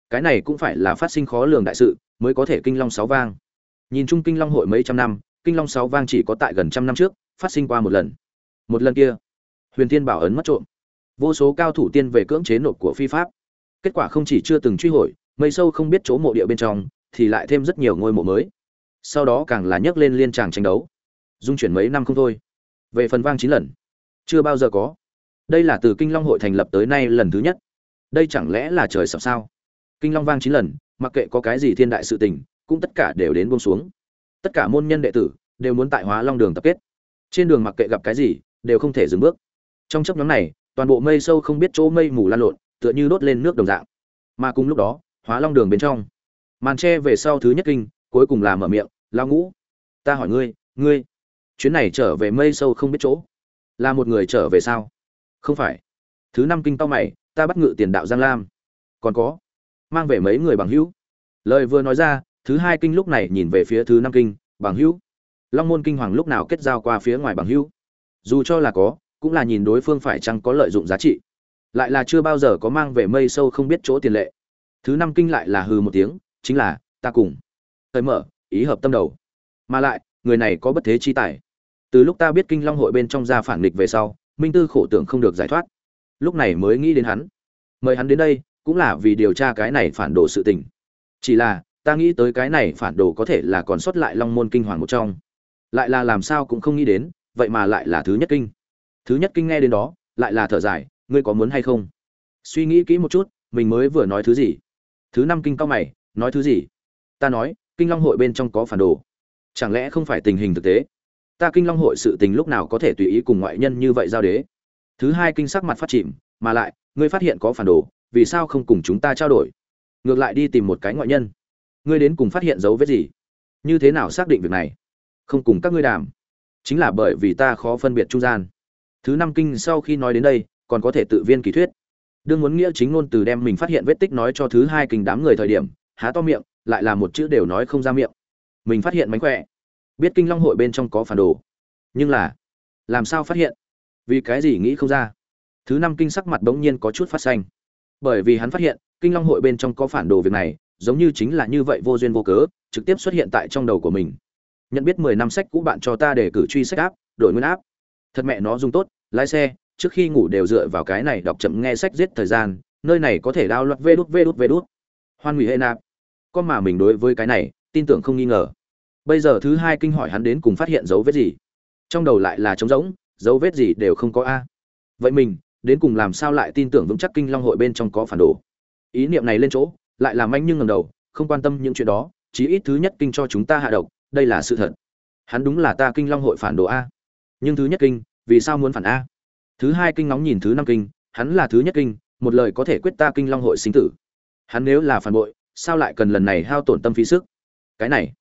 Cái này cũng phải là phát sinh khó lường đại sự, mới có thể kinh long sáu vang. Nhìn chung kinh long hội mấy trăm năm, kinh long sáu vang chỉ có tại gần trăm năm trước, phát sinh qua một lần. Một lần kia, huyền tiên bảo ấn mất trộm. Vô số cao thủ tiên về cưỡng chế nộp của phi pháp. Kết quả không chỉ chưa từng truy hồi, mây sâu không biết chỗ mộ địa bên trong, thì lại thêm rất nhiều ngôi mộ mới. Sau đó càng là nhấc lên liên tràng tranh đấu. Dung chuyển mấy năm không thôi. Về phần vang chín lần chưa bao giờ có. Đây là từ kinh long hội thành lập tới nay lần thứ nhất. Đây chẳng lẽ là trời sập sao? Kinh long vang chín lần, mặc kệ có cái gì thiên đại sự tình, cũng tất cả đều đến buông xuống. Tất cả môn nhân đệ tử đều muốn tại hóa long đường tập kết. Trên đường mặc kệ gặp cái gì, đều không thể dừng bước. Trong chấp nhóm này, toàn bộ mây sâu không biết chỗ mây mù lan lộn, tựa như đốt lên nước đồng dạng. Mà cùng lúc đó, hóa long đường bên trong, màn tre về sau thứ nhất kinh, cuối cùng là mở miệng lao ngũ, ta hỏi ngươi ngươi, chuyến này trở về mây sâu không biết chỗ? Là một người trở về sao? Không phải. Thứ năm kinh tao mày, ta bắt ngự tiền đạo giang lam. Còn có, mang về mấy người bằng hữu. Lời vừa nói ra, thứ hai kinh lúc này nhìn về phía thứ năm kinh, bằng hữu. Long môn kinh hoàng lúc nào kết giao qua phía ngoài bằng hữu? Dù cho là có, cũng là nhìn đối phương phải chăng có lợi dụng giá trị. Lại là chưa bao giờ có mang về mây sâu không biết chỗ tiền lệ. Thứ năm kinh lại là hừ một tiếng, chính là, ta cùng. Thời mở, ý hợp tâm đầu. Mà lại, người này có bất thế chi tài từ lúc ta biết kinh long hội bên trong ra phản nghịch về sau, minh tư khổ tưởng không được giải thoát. Lúc này mới nghĩ đến hắn. Mời hắn đến đây, cũng là vì điều tra cái này phản đồ sự tình. Chỉ là, ta nghĩ tới cái này phản đồ có thể là còn sót lại long môn kinh hoàng một trong. Lại là làm sao cũng không nghĩ đến, vậy mà lại là thứ nhất kinh. Thứ nhất kinh nghe đến đó, lại là thở dài, ngươi có muốn hay không? Suy nghĩ kỹ một chút, mình mới vừa nói thứ gì. Thứ năm kinh cao mày, nói thứ gì? Ta nói, kinh long hội bên trong có phản đồ. Chẳng lẽ không phải tình hình thực tế? Ta kinh long hội sự tình lúc nào có thể tùy ý cùng ngoại nhân như vậy giao đế? Thứ hai kinh sắc mặt phát chìm, mà lại, ngươi phát hiện có phản đồ, vì sao không cùng chúng ta trao đổi? Ngược lại đi tìm một cái ngoại nhân. Ngươi đến cùng phát hiện dấu vết gì? Như thế nào xác định việc này? Không cùng các ngươi đàm. Chính là bởi vì ta khó phân biệt trung gian. Thứ năm kinh sau khi nói đến đây, còn có thể tự viên kỳ thuyết. Đương muốn nghĩa chính ngôn từ đem mình phát hiện vết tích nói cho thứ hai kinh đám người thời điểm, há to miệng, lại là một chữ đều nói không ra miệng. Mình phát hiện mánh khỏe biết kinh long hội bên trong có phản đồ. Nhưng là, làm sao phát hiện? Vì cái gì nghĩ không ra? Thứ năm kinh sắc mặt bỗng nhiên có chút phát xanh. Bởi vì hắn phát hiện, kinh long hội bên trong có phản đồ việc này, giống như chính là như vậy vô duyên vô cớ, trực tiếp xuất hiện tại trong đầu của mình. Nhận biết mười năm sách cũ bạn cho ta để cử truy sách áp, đổi nguyên áp. Thật mẹ nó dùng tốt, lái xe, trước khi ngủ đều dựa vào cái này đọc chậm nghe sách giết thời gian, nơi này có thể đao loạt vê đút vê đút vê đút. Hoan hủy hệ nạp. Con mà mình đối với cái này, tin tưởng không nghi ngờ bây giờ thứ hai kinh hỏi hắn đến cùng phát hiện dấu vết gì? Trong đầu lại là trống rỗng, dấu vết gì đều không có a. Vậy mình, đến cùng làm sao lại tin tưởng vững chắc kinh long hội bên trong có phản đồ? Ý niệm này lên chỗ, lại làm anh nhưng ngầm đầu, không quan tâm những chuyện đó, chí ít thứ nhất kinh cho chúng ta hạ độc, đây là sự thật. Hắn đúng là ta kinh long hội phản đồ a. Nhưng thứ nhất kinh, vì sao muốn phản a? Thứ hai kinh nóng nhìn thứ năm kinh, hắn là thứ nhất kinh, một lời có thể quyết ta kinh long hội sinh tử. Hắn nếu là phản bội, sao lại cần lần này hao tổn tâm phí sức? Cái này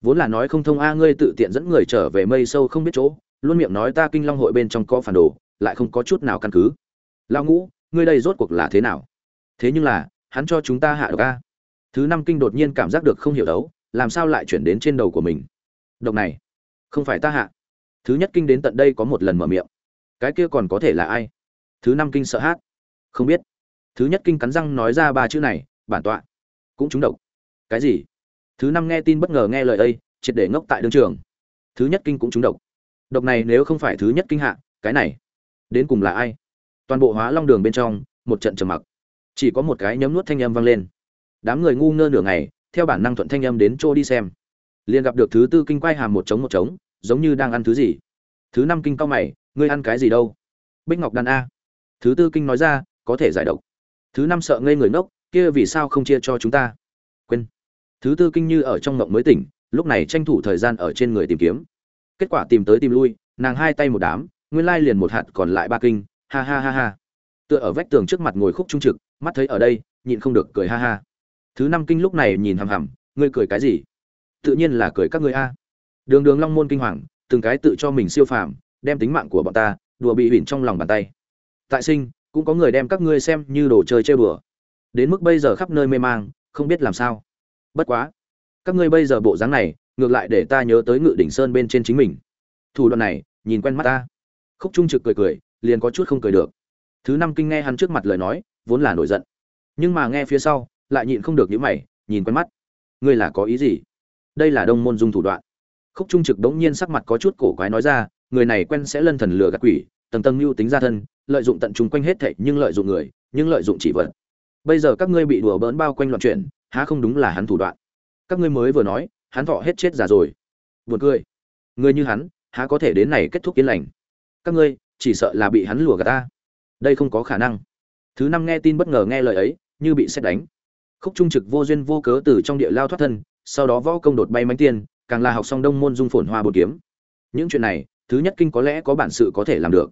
vốn là nói không thông a, ngươi tự tiện dẫn người trở về mây sâu không biết chỗ, luôn miệng nói ta kinh long hội bên trong có phản đồ, lại không có chút nào căn cứ. Lao ngũ, ngươi đây rốt cuộc là thế nào? Thế nhưng là, hắn cho chúng ta hạ độc a. Thứ năm kinh đột nhiên cảm giác được không hiểu đấu, làm sao lại chuyển đến trên đầu của mình? Độc này, không phải ta hạ. Thứ nhất kinh đến tận đây có một lần mở miệng. Cái kia còn có thể là ai? Thứ năm kinh sợ hát. Không biết. Thứ nhất kinh cắn răng nói ra ba chữ này, bản tọa cũng trúng độc. Cái gì? Thứ năm nghe tin bất ngờ nghe lời ấy, triệt để ngốc tại đương trường. Thứ nhất kinh cũng trúng độc. Độc này nếu không phải thứ nhất kinh hạ, cái này, đến cùng là ai? Toàn bộ hóa long đường bên trong, một trận trầm mặc. Chỉ có một cái nhấm nuốt thanh âm vang lên. Đám người ngu ngơ nửa ngày, theo bản năng thuận thanh âm đến chỗ đi xem. Liền gặp được thứ tư kinh quay hàm một trống một trống, giống như đang ăn thứ gì. Thứ năm kinh cao mày, ngươi ăn cái gì đâu? Bích ngọc đan a. Thứ tư kinh nói ra, có thể giải độc. Thứ năm sợ ngây người ngốc, kia vì sao không chia cho chúng ta? Quên thứ tư kinh như ở trong ngộng mới tỉnh, lúc này tranh thủ thời gian ở trên người tìm kiếm. Kết quả tìm tới tìm lui, nàng hai tay một đám, nguyên lai liền một hạt còn lại ba kinh, ha ha ha ha. Tựa ở vách tường trước mặt ngồi khúc trung trực, mắt thấy ở đây, nhịn không được cười ha ha. Thứ năm kinh lúc này nhìn hằm hằm, ngươi cười cái gì? Tự nhiên là cười các ngươi a. Đường đường long môn kinh hoàng, từng cái tự cho mình siêu phàm, đem tính mạng của bọn ta, đùa bị hủy trong lòng bàn tay. Tại sinh, cũng có người đem các ngươi xem như đồ chơi chơi bừa đến mức bây giờ khắp nơi mê mang, không biết làm sao bất quá, các ngươi bây giờ bộ dáng này, ngược lại để ta nhớ tới ngự đỉnh sơn bên trên chính mình. Thủ đoạn này, nhìn quen mắt ta. Khúc trung trực cười cười, liền có chút không cười được. Thứ năm kinh nghe hắn trước mặt lời nói, vốn là nổi giận. Nhưng mà nghe phía sau, lại nhịn không được những mày, nhìn quen mắt. Ngươi là có ý gì? Đây là đông môn dung thủ đoạn. Khúc trung trực đống nhiên sắc mặt có chút cổ quái nói ra, người này quen sẽ lân thần lừa gạt quỷ, tầng tầng mưu tính ra thân, lợi dụng tận chúng quanh hết thảy nhưng lợi dụng người, nhưng lợi dụng chỉ vật. Bây giờ các ngươi bị đùa bỡn bao quanh loạn chuyện há không đúng là hắn thủ đoạn. Các ngươi mới vừa nói, hắn thọ hết chết già rồi. Buồn cười. Người như hắn, há có thể đến này kết thúc yên lành? Các ngươi, chỉ sợ là bị hắn lùa gạt ta. Đây không có khả năng. Thứ năm nghe tin bất ngờ nghe lời ấy, như bị xét đánh. Khúc trung trực vô duyên vô cớ từ trong địa lao thoát thân, sau đó võ công đột bay mánh tiên, càng là học xong đông môn dung phồn hoa bột kiếm. Những chuyện này, thứ nhất kinh có lẽ có bản sự có thể làm được.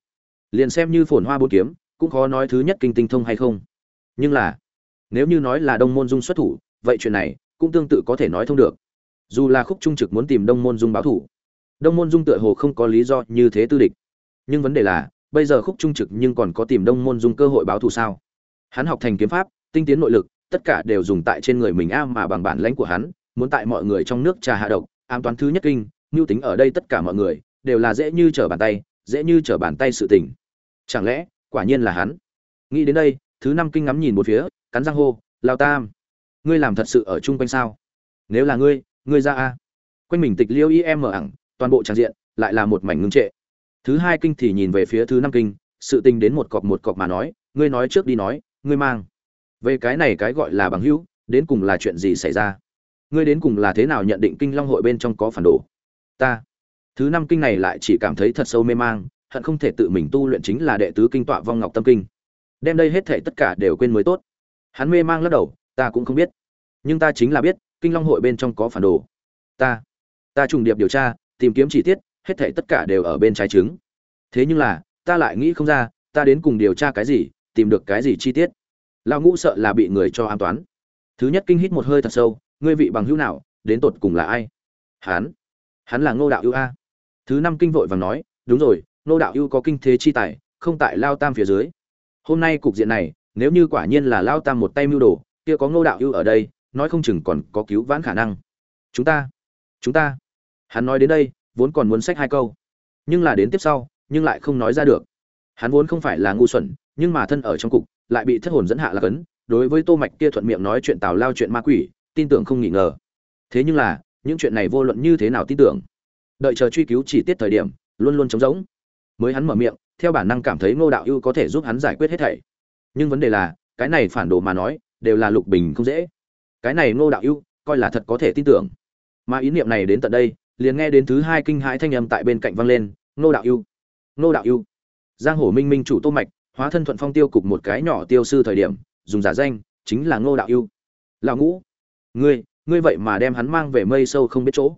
Liền xem như phồn hoa bột kiếm, cũng khó nói thứ nhất kinh tinh thông hay không. Nhưng là, nếu như nói là đông môn dung xuất thủ vậy chuyện này cũng tương tự có thể nói thông được. Dù là khúc trung trực muốn tìm đông môn dung báo thủ, đông môn dung tựa hồ không có lý do như thế tư địch. Nhưng vấn đề là, bây giờ khúc trung trực nhưng còn có tìm đông môn dung cơ hội báo thù sao? Hắn học thành kiếm pháp, tinh tiến nội lực, tất cả đều dùng tại trên người mình a mà bằng bản lãnh của hắn, muốn tại mọi người trong nước trà hạ độc, ám toán thứ nhất kinh, mưu tính ở đây tất cả mọi người, đều là dễ như trở bàn tay, dễ như trở bàn tay sự tình. Chẳng lẽ, quả nhiên là hắn? Nghĩ đến đây, thứ năm kinh ngắm nhìn một phía, cắn răng hô, lao tam! Ngươi làm thật sự ở chung quanh sao? Nếu là ngươi ngươi ra a. Quanh mình tịch liêu im mở ẳng toàn bộ tràng diện lại là một mảnh ngưng trệ. Thứ hai kinh thì nhìn về phía thứ năm kinh, sự tình đến một cọc một cọc mà nói, ngươi nói trước đi nói, ngươi mang. Về cái này cái gọi là bằng hữu, đến cùng là chuyện gì xảy ra? Ngươi đến cùng là thế nào nhận định kinh long hội bên trong có phản đồ? Ta. Thứ năm kinh này lại chỉ cảm thấy thật sâu mê mang, hận không thể tự mình tu luyện chính là đệ tứ kinh tọa vong ngọc tâm kinh. Đem đây hết thể tất cả đều quên mới tốt. Hắn mê mang lắc đầu ta cũng không biết. Nhưng ta chính là biết, kinh long hội bên trong có phản đồ. Ta ta trùng điệp điều tra, tìm kiếm chi tiết, hết thể tất cả đều ở bên trái trứng. Thế nhưng là, ta lại nghĩ không ra, ta đến cùng điều tra cái gì, tìm được cái gì chi tiết? Lão ngũ sợ là bị người cho an toán. Thứ nhất kinh hít một hơi thật sâu, ngươi vị bằng hữu nào, đến tột cùng là ai? Hắn hắn là ngô đạo ưu a. Thứ năm kinh vội vàng nói, đúng rồi, ngô đạo ưu có kinh thế chi tài, không tại lao tam phía dưới. Hôm nay cục diện này, nếu như quả nhiên là lao tam một tay mưu đồ kia có ngô đạo ưu ở đây, nói không chừng còn có cứu vãn khả năng. Chúng ta chúng ta. Hắn nói đến đây, vốn còn muốn sách hai câu. Nhưng là đến tiếp sau, nhưng lại không nói ra được. Hắn vốn không phải là ngu xuẩn, nhưng mà thân ở trong cục, lại bị thất hồn dẫn hạ là cấn. Đối với tô mạch kia thuận miệng nói chuyện tào lao chuyện ma quỷ, tin tưởng không nghi ngờ. Thế nhưng là, những chuyện này vô luận như thế nào tin tưởng? Đợi chờ truy cứu chỉ tiết thời điểm, luôn luôn trống rỗng. Mới hắn mở miệng, theo bản năng cảm thấy ngô đạo ưu có thể giúp hắn giải quyết hết thảy. Nhưng vấn đề là, cái này phản đồ mà nói đều là lục bình không dễ. Cái này ngô đạo ưu, coi là thật có thể tin tưởng. Mà ý niệm này đến tận đây, liền nghe đến thứ hai kinh hãi thanh âm tại bên cạnh vang lên, ngô đạo ưu, ngô đạo ưu. Giang hồ minh minh chủ tô mạch, hóa thân thuận phong tiêu cục một cái nhỏ tiêu sư thời điểm, dùng giả danh chính là ngô đạo ưu. Lão ngũ, ngươi ngươi vậy mà đem hắn mang về mây sâu không biết chỗ.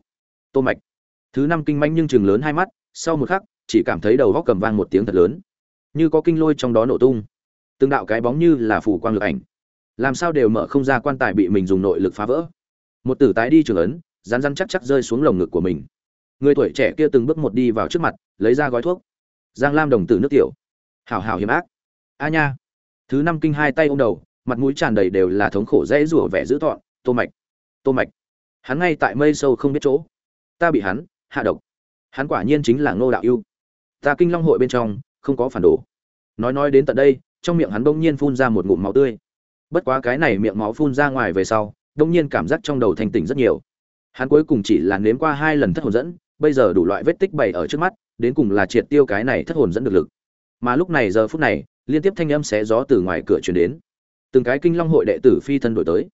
Tô mạch, thứ năm kinh manh nhưng chừng lớn hai mắt, sau một khắc, chỉ cảm thấy đầu góc cầm vang một tiếng thật lớn, như có kinh lôi trong đó nổ tung. Từng đạo cái bóng như là phủ quang lực ảnh làm sao đều mở không ra quan tài bị mình dùng nội lực phá vỡ. Một tử tái đi trường ấn rán rán chắc chắc rơi xuống lồng ngực của mình. Người tuổi trẻ kia từng bước một đi vào trước mặt, lấy ra gói thuốc. Giang lam đồng tử nước tiểu. Hảo hảo hiểm ác. A nha. Thứ năm kinh hai tay ôm đầu, mặt mũi tràn đầy đều là thống khổ dễ rủa vẻ dữ thọn tô mạch. Tô mạch. Hắn ngay tại mây sâu không biết chỗ. Ta bị hắn, hạ độc. Hắn quả nhiên chính là ngô đạo ưu. Ta kinh long hội bên trong, không có phản đồ. Nói nói đến tận đây, trong miệng hắn bỗng nhiên phun ra một ngụm máu tươi bất quá cái này miệng máu phun ra ngoài về sau, đông nhiên cảm giác trong đầu thanh tỉnh rất nhiều. Hắn cuối cùng chỉ là nếm qua hai lần thất hồn dẫn, bây giờ đủ loại vết tích bày ở trước mắt, đến cùng là triệt tiêu cái này thất hồn dẫn được lực. Mà lúc này giờ phút này, liên tiếp thanh âm xé gió từ ngoài cửa truyền đến. Từng cái kinh long hội đệ tử phi thân đổi tới.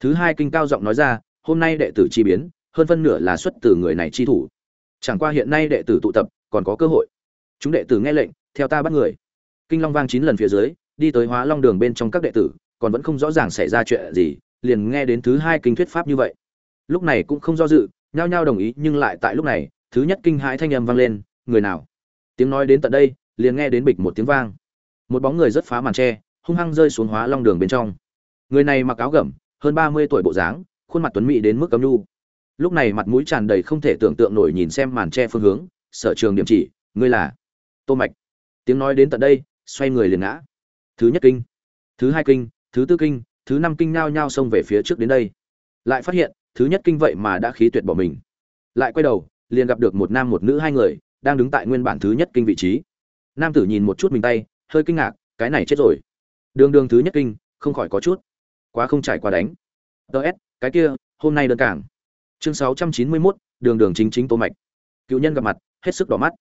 Thứ hai kinh cao giọng nói ra, hôm nay đệ tử chi biến, hơn phân nửa là xuất từ người này chi thủ. Chẳng qua hiện nay đệ tử tụ tập, còn có cơ hội. Chúng đệ tử nghe lệnh, theo ta bắt người. Kinh long vang chín lần phía dưới, đi tới hóa long đường bên trong các đệ tử còn vẫn không rõ ràng xảy ra chuyện gì, liền nghe đến thứ hai kinh thuyết pháp như vậy. Lúc này cũng không do dự, nhao nhao đồng ý, nhưng lại tại lúc này, thứ nhất kinh hãi thanh âm vang lên, người nào? Tiếng nói đến tận đây, liền nghe đến bịch một tiếng vang. Một bóng người rất phá màn tre, hung hăng rơi xuống hóa long đường bên trong. Người này mặc áo gẩm hơn ba mươi tuổi bộ dáng, khuôn mặt tuấn mỹ đến mức cấm nhu lúc này mặt mũi tràn đầy không thể tưởng tượng nổi nhìn xem màn tre phương hướng, sở trường điểm chỉ, ngươi là? Tô mạch. Tiếng nói đến tận đây, xoay người liền ngã. Thứ nhất kinh, thứ hai kinh thứ tư kinh thứ năm kinh nhao nhao xông về phía trước đến đây. Lại phát hiện thứ nhất kinh vậy mà đã khí tuyệt bỏ mình. Lại quay đầu liền gặp được một nam một nữ hai người đang đứng tại nguyên bản thứ nhất kinh vị trí. Nam tử nhìn một chút mình tay hơi kinh ngạc cái này chết rồi. Đường đường thứ nhất kinh không khỏi có chút. Quá không trải qua đánh. Ts cái kia hôm nay đơn cảng. Chương sáu trăm chín mươi 691, đường đường chính chính tô mạch. Cựu nhân gặp mặt hết sức đỏ mắt.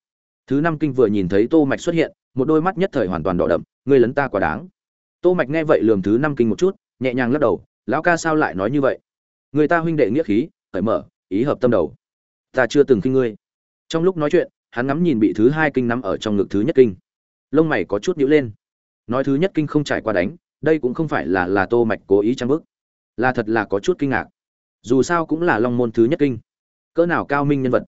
Thứ năm kinh vừa nhìn thấy tô mạch xuất hiện một đôi mắt nhất thời hoàn toàn đỏ đậm ngươi lấn ta quá đáng tô mạch nghe vậy lườm thứ năm kinh một chút, nhẹ nhàng lắc đầu, lão ca sao lại nói như vậy? Người ta huynh đệ nghĩa khí, cởi mở, ý hợp tâm đầu. Ta chưa từng kinh ngươi. Trong lúc nói chuyện, hắn ngắm nhìn bị thứ hai kinh nắm ở trong ngực thứ nhất kinh. Lông mày có chút nhíu lên. Nói thứ nhất kinh không trải qua đánh, đây cũng không phải là là tô mạch cố ý trang bức. Là thật là có chút kinh ngạc. Dù sao cũng là long môn thứ nhất kinh. Cỡ nào cao minh nhân vật.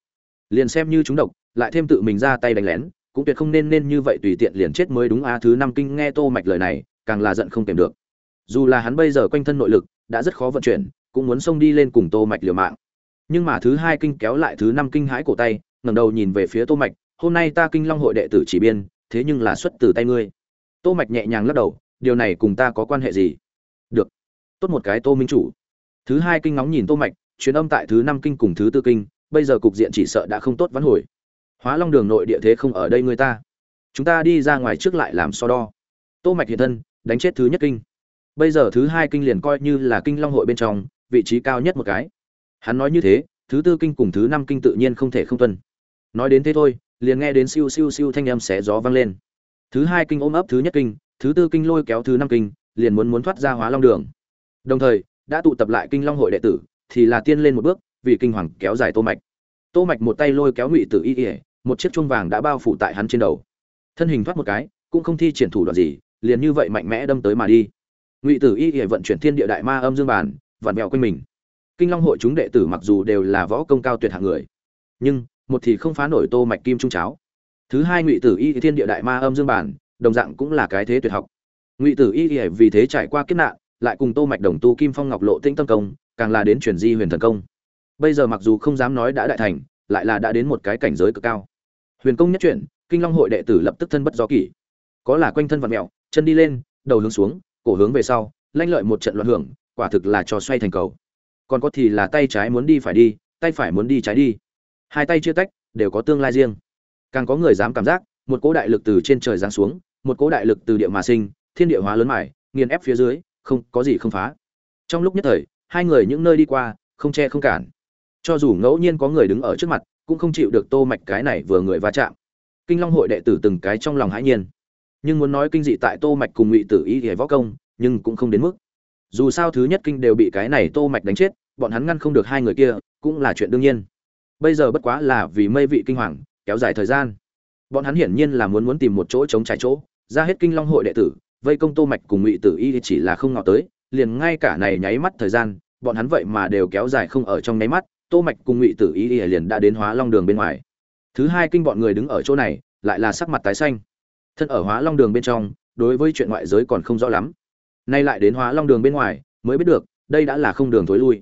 Liền xem như chúng độc, lại thêm tự mình ra tay đánh lén, cũng tuyệt không nên nên như vậy tùy tiện liền chết mới đúng. A thứ năm kinh nghe tô mạch lời này càng là giận không kèm được. Dù là hắn bây giờ quanh thân nội lực đã rất khó vận chuyển, cũng muốn xông đi lên cùng tô mạch liều mạng. Nhưng mà thứ hai kinh kéo lại thứ năm kinh hãi cổ tay, ngẩng đầu nhìn về phía tô mạch, hôm nay ta kinh long hội đệ tử chỉ biên, thế nhưng là xuất từ tay ngươi. Tô mạch nhẹ nhàng lắc đầu, điều này cùng ta có quan hệ gì? Được, tốt một cái tô minh chủ. Thứ hai kinh ngóng nhìn tô mạch, truyền âm tại thứ năm kinh cùng thứ tư kinh, bây giờ cục diện chỉ sợ đã không tốt vãn hồi. Hóa long đường nội địa thế không ở đây người ta. Chúng ta đi ra ngoài trước lại làm so đo. Tô mạch hiện thân đánh chết thứ nhất kinh. Bây giờ thứ hai kinh liền coi như là kinh long hội bên trong vị trí cao nhất một cái. Hắn nói như thế thứ tư kinh cùng thứ năm kinh tự nhiên không thể không tuân. Nói đến thế thôi liền nghe đến siêu siêu siêu thanh âm xé gió vang lên. Thứ hai kinh ôm ấp thứ nhất kinh thứ tư kinh lôi kéo thứ năm kinh liền muốn muốn thoát ra hóa long đường. Đồng thời đã tụ tập lại kinh long hội đệ tử thì là tiên lên một bước vì kinh hoàng kéo dài tô mạch. Tô mạch một tay lôi kéo ngụy tử y y, một chiếc chuông vàng đã bao phủ tại hắn trên đầu. Thân hình thoát một cái cũng không thi triển thủ đoạn gì liền như vậy mạnh mẽ đâm tới mà đi. Ngụy tử y hệ vận chuyển thiên địa đại ma âm dương bản, vặn vẹo quanh mình. Kinh long hội chúng đệ tử mặc dù đều là võ công cao tuyệt hạng người, nhưng một thì không phá nổi tô mạch kim trung cháo. Thứ hai ngụy tử y thiên địa đại ma âm dương bản, đồng dạng cũng là cái thế tuyệt học. Ngụy tử y vì thế trải qua kiếp nạn, lại cùng tô mạch đồng tu kim phong ngọc lộ tinh tâm công, càng là đến chuyển di huyền thần công. Bây giờ mặc dù không dám nói đã đại thành, lại là đã đến một cái cảnh giới cực cao. Huyền công nhất chuyển, kinh long hội đệ tử lập tức thân bất do kỷ. Có là quanh thân vật mèo chân đi lên, đầu hướng xuống, cổ hướng về sau, lanh lợi một trận loạn hưởng, quả thực là trò xoay thành cầu. Còn có thì là tay trái muốn đi phải đi, tay phải muốn đi trái đi. Hai tay chia tách, đều có tương lai riêng. Càng có người dám cảm giác, một cỗ đại lực từ trên trời giáng xuống, một cỗ đại lực từ địa mà sinh, thiên địa hóa lớn mải, nghiền ép phía dưới, không có gì không phá. Trong lúc nhất thời, hai người những nơi đi qua, không che không cản. Cho dù ngẫu nhiên có người đứng ở trước mặt, cũng không chịu được tô mạch cái này vừa người va chạm. Kinh long hội đệ tử từng cái trong lòng hãi nhiên nhưng muốn nói kinh dị tại tô mạch cùng ngụy tử y hề võ công, nhưng cũng không đến mức. Dù sao thứ nhất kinh đều bị cái này tô mạch đánh chết, bọn hắn ngăn không được hai người kia, cũng là chuyện đương nhiên. Bây giờ bất quá là vì mây vị kinh hoàng, kéo dài thời gian. Bọn hắn hiển nhiên là muốn muốn tìm một chỗ chống trái chỗ, ra hết kinh long hội đệ tử, vây công tô mạch cùng ngụy tử y chỉ là không ngọ tới, liền ngay cả này nháy mắt thời gian, bọn hắn vậy mà đều kéo dài không ở trong nháy mắt, tô mạch cùng ngụy tử y liền đã đến hóa long đường bên ngoài. Thứ hai kinh bọn người đứng ở chỗ này, lại là sắc mặt tái xanh thân ở hóa long đường bên trong, đối với chuyện ngoại giới còn không rõ lắm. Nay lại đến hóa long đường bên ngoài, mới biết được, đây đã là không đường thối lui.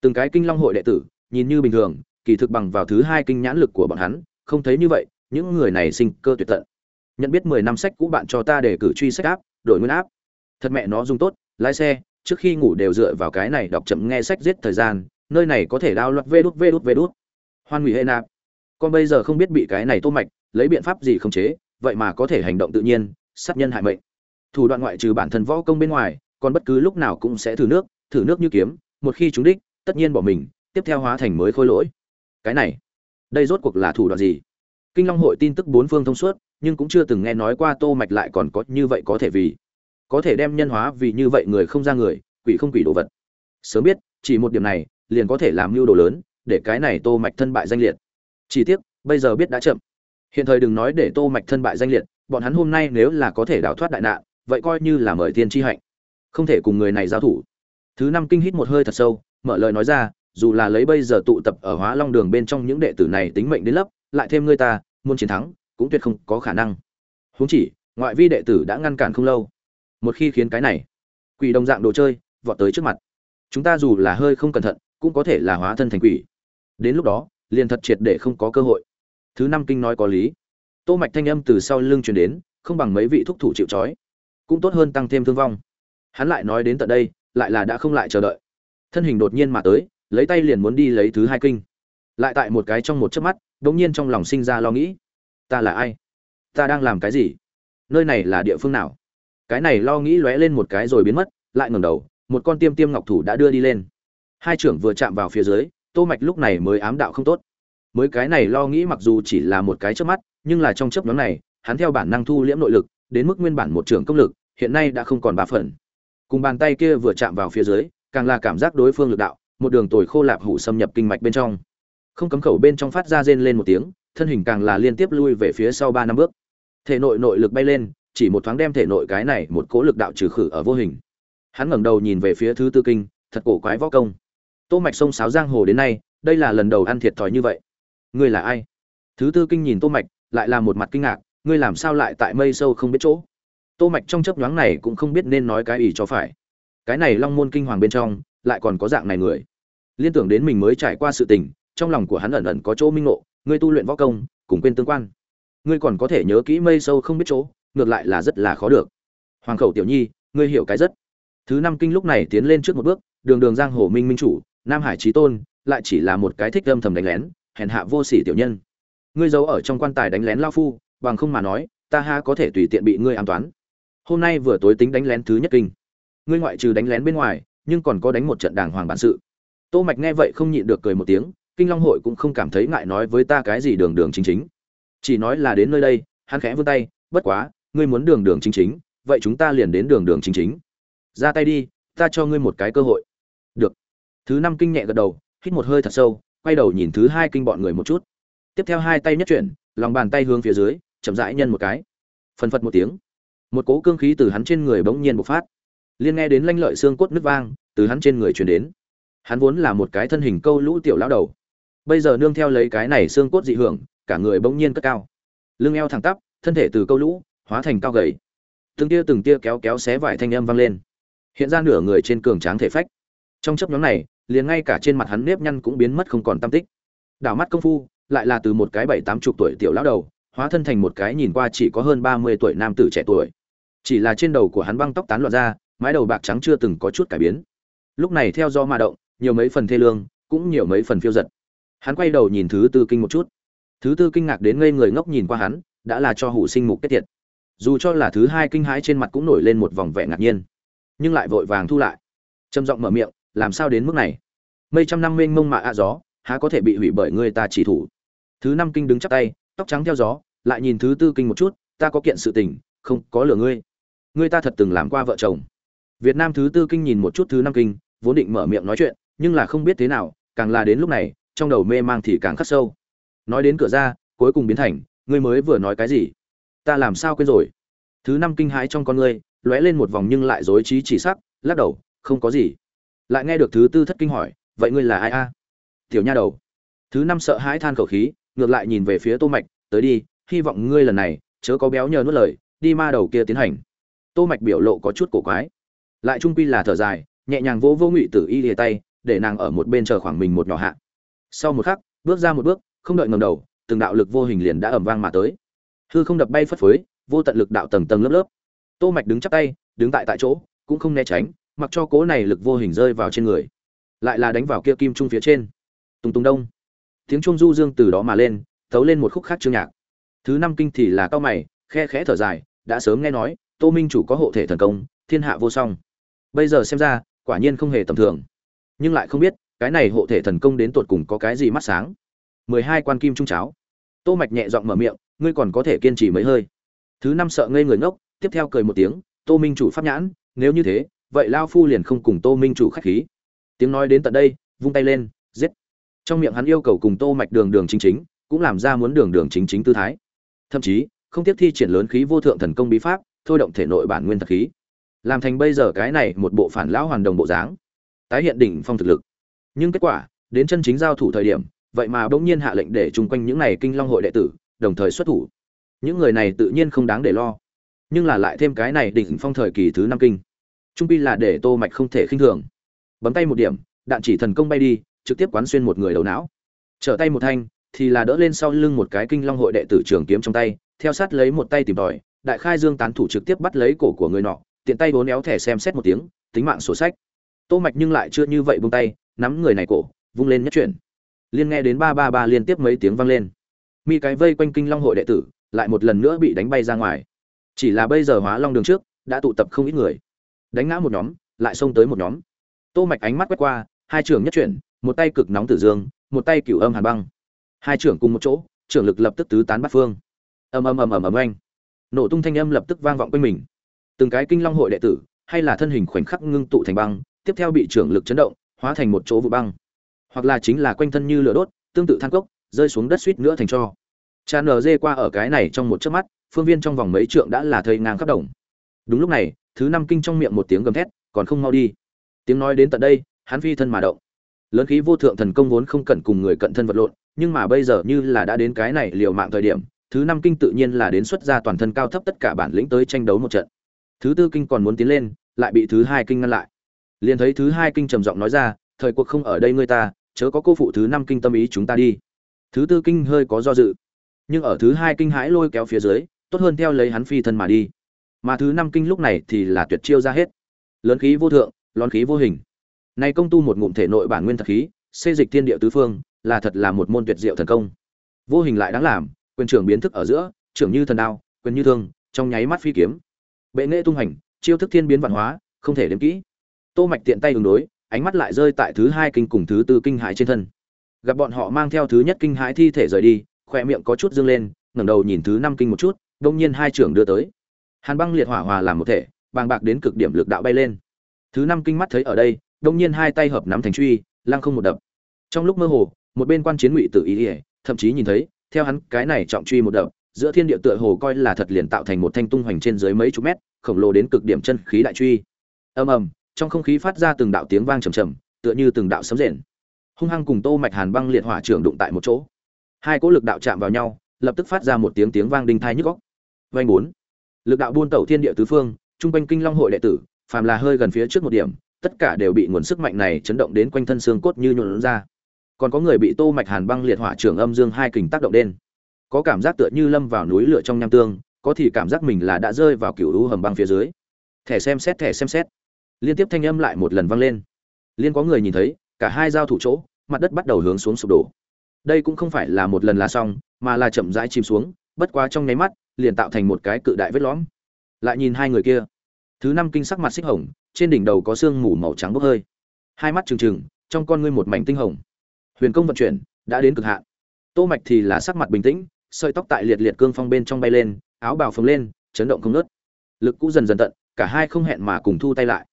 Từng cái kinh long hội đệ tử, nhìn như bình thường, kỳ thực bằng vào thứ hai kinh nhãn lực của bọn hắn, không thấy như vậy, những người này sinh cơ tuyệt tận. Nhận biết mười năm sách cũ bạn cho ta để cử truy sách áp, đổi nguyên áp. Thật mẹ nó dùng tốt, lái xe, trước khi ngủ đều dựa vào cái này đọc chậm nghe sách giết thời gian, nơi này có thể đao loạt vê đút vê đút vê đút. Hoan hủy hệ nạp. Con bây giờ không biết bị cái này tô mạch, lấy biện pháp gì không chế vậy mà có thể hành động tự nhiên, sát nhân hại mệnh. Thủ đoạn ngoại trừ bản thân võ công bên ngoài, còn bất cứ lúc nào cũng sẽ thử nước thử nước như kiếm, một khi trúng đích, tất nhiên bỏ mình, tiếp theo hóa thành mới khôi lỗi. Cái này, đây rốt cuộc là thủ đoạn gì? Kinh long hội tin tức bốn phương thông suốt, nhưng cũng chưa từng nghe nói qua tô mạch lại còn có như vậy có thể vì, có thể đem nhân hóa vì như vậy người không ra người, quỷ không quỷ đồ vật. Sớm biết, chỉ một điểm này, liền có thể làm mưu đồ lớn, để cái này tô mạch thân bại danh liệt. Chỉ tiếc, bây giờ biết đã chậm hiện thời đừng nói để tô mạch thân bại danh liệt, bọn hắn hôm nay nếu là có thể đào thoát đại nạn, vậy coi như là mời tiên chi hạnh. Không thể cùng người này giao thủ. Thứ năm kinh hít một hơi thật sâu, mở lời nói ra, dù là lấy bây giờ tụ tập ở hóa long đường bên trong những đệ tử này tính mệnh đến lấp lại thêm ngươi ta, muốn chiến thắng, cũng tuyệt không có khả năng. Huống chỉ, ngoại vi đệ tử đã ngăn cản không lâu. Một khi khiến cái này, quỷ đồng dạng đồ chơi, vọt tới trước mặt. Chúng ta dù là hơi không cẩn thận, cũng có thể là hóa thân thành quỷ. Đến lúc đó, liền thật triệt để không có cơ hội thứ năm kinh nói có lý. Tô mạch thanh âm từ sau lưng truyền đến, không bằng mấy vị thúc thủ chịu trói. Cũng tốt hơn tăng thêm thương vong. Hắn lại nói đến tận đây, lại là đã không lại chờ đợi. Thân hình đột nhiên mà tới, lấy tay liền muốn đi lấy thứ hai kinh. Lại tại một cái trong một chớp mắt đống nhiên trong lòng sinh ra lo nghĩ. Ta là ai? Ta đang làm cái gì? Nơi này là địa phương nào? Cái này lo nghĩ lóe lên một cái rồi biến mất, lại ngẩng đầu, một con tiêm tiêm ngọc thủ đã đưa đi lên. Hai trưởng vừa chạm vào phía dưới, tô mạch lúc này mới ám đạo không tốt mới cái này lo nghĩ mặc dù chỉ là một cái chớp mắt, nhưng là trong chớp nhoáng này, hắn theo bản năng thu liễm nội lực, đến mức nguyên bản một trưởng công lực, hiện nay đã không còn ba phần. Cùng bàn tay kia vừa chạm vào phía dưới, càng là cảm giác đối phương lực đạo, một đường tồi khô lạp hủ xâm nhập kinh mạch bên trong. Không cấm khẩu bên trong phát ra rên lên một tiếng, thân hình càng là liên tiếp lui về phía sau ba năm bước. Thể nội nội lực bay lên, chỉ một thoáng đem thể nội cái này một cỗ lực đạo trừ khử ở vô hình. Hắn ngẩng đầu nhìn về phía thứ tư kinh, thật cổ quái võ công. Tô mạch sông sáo giang hồ đến nay, đây là lần đầu ăn thiệt thòi như vậy ngươi là ai? Thứ tư kinh nhìn tô mạch, lại là một mặt kinh ngạc, ngươi làm sao lại tại mây sâu không biết chỗ? Tô mạch trong chớp nhoáng này cũng không biết nên nói cái gì cho phải. Cái này long môn kinh hoàng bên trong, lại còn có dạng này người. Liên tưởng đến mình mới trải qua sự tình, trong lòng của hắn ẩn ẩn có chỗ minh ngộ, ngươi tu luyện võ công, cùng quên tương quan. Ngươi còn có thể nhớ kỹ mây sâu không biết chỗ, ngược lại là rất là khó được. Hoàng khẩu tiểu nhi, ngươi hiểu cái rất. Thứ năm kinh lúc này tiến lên trước một bước, đường đường giang hồ minh minh chủ, nam hải trí tôn, lại chỉ là một cái thích âm thầm đánh lén hèn hạ vô sỉ tiểu nhân. Ngươi giấu ở trong quan tài đánh lén lao phu, bằng không mà nói, ta ha có thể tùy tiện bị ngươi an toán. Hôm nay vừa tối tính đánh lén thứ nhất kinh. Ngươi ngoại trừ đánh lén bên ngoài, nhưng còn có đánh một trận đàng hoàng bản sự. Tô mạch nghe vậy không nhịn được cười một tiếng, kinh long hội cũng không cảm thấy ngại nói với ta cái gì đường đường chính chính. Chỉ nói là đến nơi đây, hắn khẽ vươn tay, bất quá, ngươi muốn đường đường chính chính, vậy chúng ta liền đến đường đường chính chính. Ra tay đi, ta cho ngươi một cái cơ hội. Được. Thứ năm kinh nhẹ gật đầu, hít một hơi thật sâu quay đầu nhìn thứ hai kinh bọn người một chút. Tiếp theo hai tay nhất chuyển, lòng bàn tay hướng phía dưới, chậm rãi nhân một cái. Phần phật một tiếng. Một cỗ cương khí từ hắn trên người bỗng nhiên bộc phát. Liên nghe đến lanh lợi xương cốt nứt vang, từ hắn trên người truyền đến. Hắn vốn là một cái thân hình câu lũ tiểu lão đầu. Bây giờ nương theo lấy cái này xương cốt dị hưởng, cả người bỗng nhiên cất cao. Lưng eo thẳng tắp, thân thể từ câu lũ, hóa thành cao gầy. Từng tia từng tia kéo kéo xé vải thanh âm vang lên. Hiện ra nửa người trên cường tráng thể phách. Trong chấp nhóm này liền ngay cả trên mặt hắn nếp nhăn cũng biến mất không còn tâm tích. Đảo mắt công phu, lại là từ một cái bảy tám chục tuổi tiểu lão đầu, hóa thân thành một cái nhìn qua chỉ có hơn ba mươi tuổi nam tử trẻ tuổi. Chỉ là trên đầu của hắn băng tóc tán loạn ra, mái đầu bạc trắng chưa từng có chút cải biến. Lúc này theo do ma động, nhiều mấy phần thê lương, cũng nhiều mấy phần phiêu giật. Hắn quay đầu nhìn thứ tư kinh một chút. Thứ tư kinh ngạc đến ngây người ngốc nhìn qua hắn, đã là cho hủ sinh mục kết tiệt. Dù cho là thứ hai kinh hãi trên mặt cũng nổi lên một vòng vẻ ngạc nhiên, nhưng lại vội vàng thu lại. Trầm giọng mở miệng làm sao đến mức này? Mây trăm năm mênh mông mạ ạ gió, há có thể bị hủy bởi người ta chỉ thủ? Thứ năm kinh đứng chắp tay, tóc trắng theo gió, lại nhìn thứ tư kinh một chút, ta có kiện sự tình, không có lừa ngươi. Ngươi ta thật từng làm qua vợ chồng. Việt nam thứ tư kinh nhìn một chút thứ năm kinh, vốn định mở miệng nói chuyện, nhưng là không biết thế nào, càng là đến lúc này, trong đầu mê mang thì càng khắc sâu. Nói đến cửa ra, cuối cùng biến thành, ngươi mới vừa nói cái gì? Ta làm sao quên rồi? Thứ năm kinh hãi trong con ngươi, lóe lên một vòng nhưng lại dối trí chỉ sắc, lắc đầu, không có gì lại nghe được thứ tư thất kinh hỏi, vậy ngươi là ai a? Tiểu nha đầu. Thứ năm sợ hãi than khẩu khí, ngược lại nhìn về phía tô mạch, tới đi, hy vọng ngươi lần này, chớ có béo nhờ nuốt lời, đi ma đầu kia tiến hành. Tô mạch biểu lộ có chút cổ quái. Lại trung quy là thở dài, nhẹ nhàng vỗ vô ngụy tử y lìa tay, để nàng ở một bên chờ khoảng mình một nhỏ hạ. Sau một khắc, bước ra một bước, không đợi ngầm đầu, từng đạo lực vô hình liền đã ầm vang mà tới. Hư không đập bay phất phới, vô tận lực đạo tầng tầng lớp lớp. Tô mạch đứng chắp tay, đứng tại tại chỗ, cũng không né tránh mặc cho cố này lực vô hình rơi vào trên người, lại là đánh vào kia kim trung phía trên. Tùng tùng đông. Tiếng trung du dương từ đó mà lên tấu lên một khúc khác chương nhạc. Thứ năm kinh thì là cao mày, khe khẽ thở dài, đã sớm nghe nói, tô minh chủ có hộ thể thần công, thiên hạ vô song. Bây giờ xem ra, quả nhiên không hề tầm thường. Nhưng lại không biết, cái này hộ thể thần công đến tột cùng có cái gì mắt sáng. Mười hai quan kim trung cháo. Tô mạch nhẹ giọng mở miệng, ngươi còn có thể kiên trì mấy hơi. Thứ năm sợ ngây người ngốc, tiếp theo cười một tiếng, tô minh chủ pháp nhãn, nếu như thế vậy lao phu liền không cùng tô minh chủ khách khí. Tiếng nói đến tận đây, vung tay lên, giết. Trong miệng hắn yêu cầu cùng tô mạch đường đường chính chính, cũng làm ra muốn đường đường chính chính tư thái. Thậm chí, không tiếp thi triển lớn khí vô thượng thần công bí pháp, thôi động thể nội bản nguyên thật khí. Làm thành bây giờ cái này một bộ phản lão hoàn đồng bộ dáng, tái hiện đỉnh phong thực lực. Nhưng kết quả, đến chân chính giao thủ thời điểm, vậy mà bỗng nhiên hạ lệnh để chung quanh những này kinh long hội đệ tử, đồng thời xuất thủ. Những người này tự nhiên không đáng để lo. Nhưng là lại thêm cái này đỉnh phong thời kỳ thứ năm kinh trung pi là để tô mạch không thể khinh thường. Bấm tay một điểm, đạn chỉ thần công bay đi, trực tiếp quán xuyên một người đầu não. Trở tay một thanh, thì là đỡ lên sau lưng một cái kinh long hội đệ tử trường kiếm trong tay, theo sát lấy một tay tìm tòi, đại khai dương tán thủ trực tiếp bắt lấy cổ của người nọ, tiện tay bốn éo thẻ xem xét một tiếng, tính mạng sổ sách. Tô mạch nhưng lại chưa như vậy buông tay, nắm người này cổ, vung lên nhất chuyển. Liên nghe đến ba ba ba liên tiếp mấy tiếng vang lên. Mi cái vây quanh kinh long hội đệ tử, lại một lần nữa bị đánh bay ra ngoài. Chỉ là bây giờ hóa long đường trước, đã tụ tập không ít người đánh ngã một nhóm, lại xông tới một nhóm. Tô mạch ánh mắt quét qua, hai trưởng nhất chuyển, một tay cực nóng tử dương, một tay cửu âm hàn băng. Hai trưởng cùng một chỗ, trưởng lực lập tức tứ tán bắt phương. Ầm ầm ầm ầm ầm anh nổ tung thanh âm lập tức vang vọng quanh mình. Từng cái kinh long hội đệ tử, hay là thân hình khoảnh khắc ngưng tụ thành băng, tiếp theo bị trưởng lực chấn động, hóa thành một chỗ vụ băng. Hoặc là chính là quanh thân như lửa đốt, tương tự than cốc, rơi xuống đất suýt nữa thành cho. Cha nở dê qua ở cái này trong một chớp mắt, phương viên trong vòng mấy trượng đã là thây ngang khắp đồng. Đúng lúc này thứ năm kinh trong miệng một tiếng gầm thét, còn không mau đi. Tiếng nói đến tận đây, hắn phi thân mà động. Lớn khí vô thượng thần công vốn không cần cùng người cận thân vật lộn, nhưng mà bây giờ như là đã đến cái này liều mạng thời điểm, thứ năm kinh tự nhiên là đến xuất ra toàn thân cao thấp tất cả bản lĩnh tới tranh đấu một trận. Thứ tư kinh còn muốn tiến lên, lại bị thứ hai kinh ngăn lại. Liền thấy thứ hai kinh trầm giọng nói ra, thời cuộc không ở đây ngươi ta, chớ có cô phụ thứ năm kinh tâm ý chúng ta đi. Thứ tư kinh hơi có do dự, nhưng ở thứ hai kinh hãi lôi kéo phía dưới, tốt hơn theo lấy hắn phi thân mà đi mà thứ năm kinh lúc này thì là tuyệt chiêu ra hết. Lớn khí vô thượng, lón khí vô hình. Này công tu một ngụm thể nội bản nguyên thật khí, xê dịch thiên địa tứ phương, là thật là một môn tuyệt diệu thần công. Vô hình lại đáng làm, quyền trưởng biến thức ở giữa, trưởng như thần đao, quyền như thương, trong nháy mắt phi kiếm. Bệ nghệ tung hành, chiêu thức thiên biến văn hóa, không thể đếm kỹ. Tô mạch tiện tay đường đối, ánh mắt lại rơi tại thứ hai kinh cùng thứ tư kinh hãi trên thân. Gặp bọn họ mang theo thứ nhất kinh hãi thi thể rời đi khoe miệng có chút dương lên, ngẩng đầu nhìn thứ năm kinh một chút, đông nhiên hai trưởng đưa tới hàn băng liệt hỏa hòa làm một thể, bàng bạc đến cực điểm lực đạo bay lên. Thứ năm kinh mắt thấy ở đây, đông nhiên hai tay hợp nắm thành truy, lăng không một đập. Trong lúc mơ hồ, một bên quan chiến ngụy tự ý ỉa, thậm chí nhìn thấy, theo hắn cái này trọng truy một đập, giữa thiên địa tựa hồ coi là thật liền tạo thành một thanh tung hoành trên dưới mấy chục mét, khổng lồ đến cực điểm chân khí đại truy. Ầm ầm, trong không khí phát ra từng đạo tiếng vang trầm trầm, tựa như từng đạo sấm rền. Hung hăng cùng tô mạch hàn băng liệt hỏa trưởng đụng tại một chỗ. Hai cỗ lực đạo chạm vào nhau, lập tức phát ra một tiếng tiếng vang đinh thai nhức óc. Vanh bốn lực đạo buôn tẩu thiên địa tứ phương trung quanh kinh long hội đệ tử, phàm là hơi gần phía trước một điểm, tất cả đều bị nguồn sức mạnh này chấn động đến quanh thân xương cốt như nhuộn ra. Còn có người bị tô mạch hàn băng liệt hỏa trưởng âm dương hai kình tác động đến. Có cảm giác tựa như lâm vào núi lửa trong nham tương, có thì cảm giác mình là đã rơi vào cựu u hầm băng phía dưới. Thẻ xem xét, thẻ xem xét. Liên tiếp thanh âm lại một lần vang lên. Liên có người nhìn thấy, cả hai giao thủ chỗ, mặt đất bắt đầu hướng xuống sụp đổ. Đây cũng không phải là một lần là xong, mà là chậm rãi chìm xuống, bất quá trong nháy mắt liền tạo thành một cái cự đại vết lõm. Lại nhìn hai người kia. Thứ năm kinh sắc mặt xích hồng, trên đỉnh đầu có sương mù màu trắng bốc hơi. Hai mắt trừng trừng, trong con ngươi một mảnh tinh hồng. Huyền công vận chuyển, đã đến cực hạn. Tô mạch thì là sắc mặt bình tĩnh, sợi tóc tại liệt liệt cương phong bên trong bay lên, áo bào phồng lên, chấn động không nớt lực cũ dần dần tận, cả hai không hẹn mà cùng thu tay lại.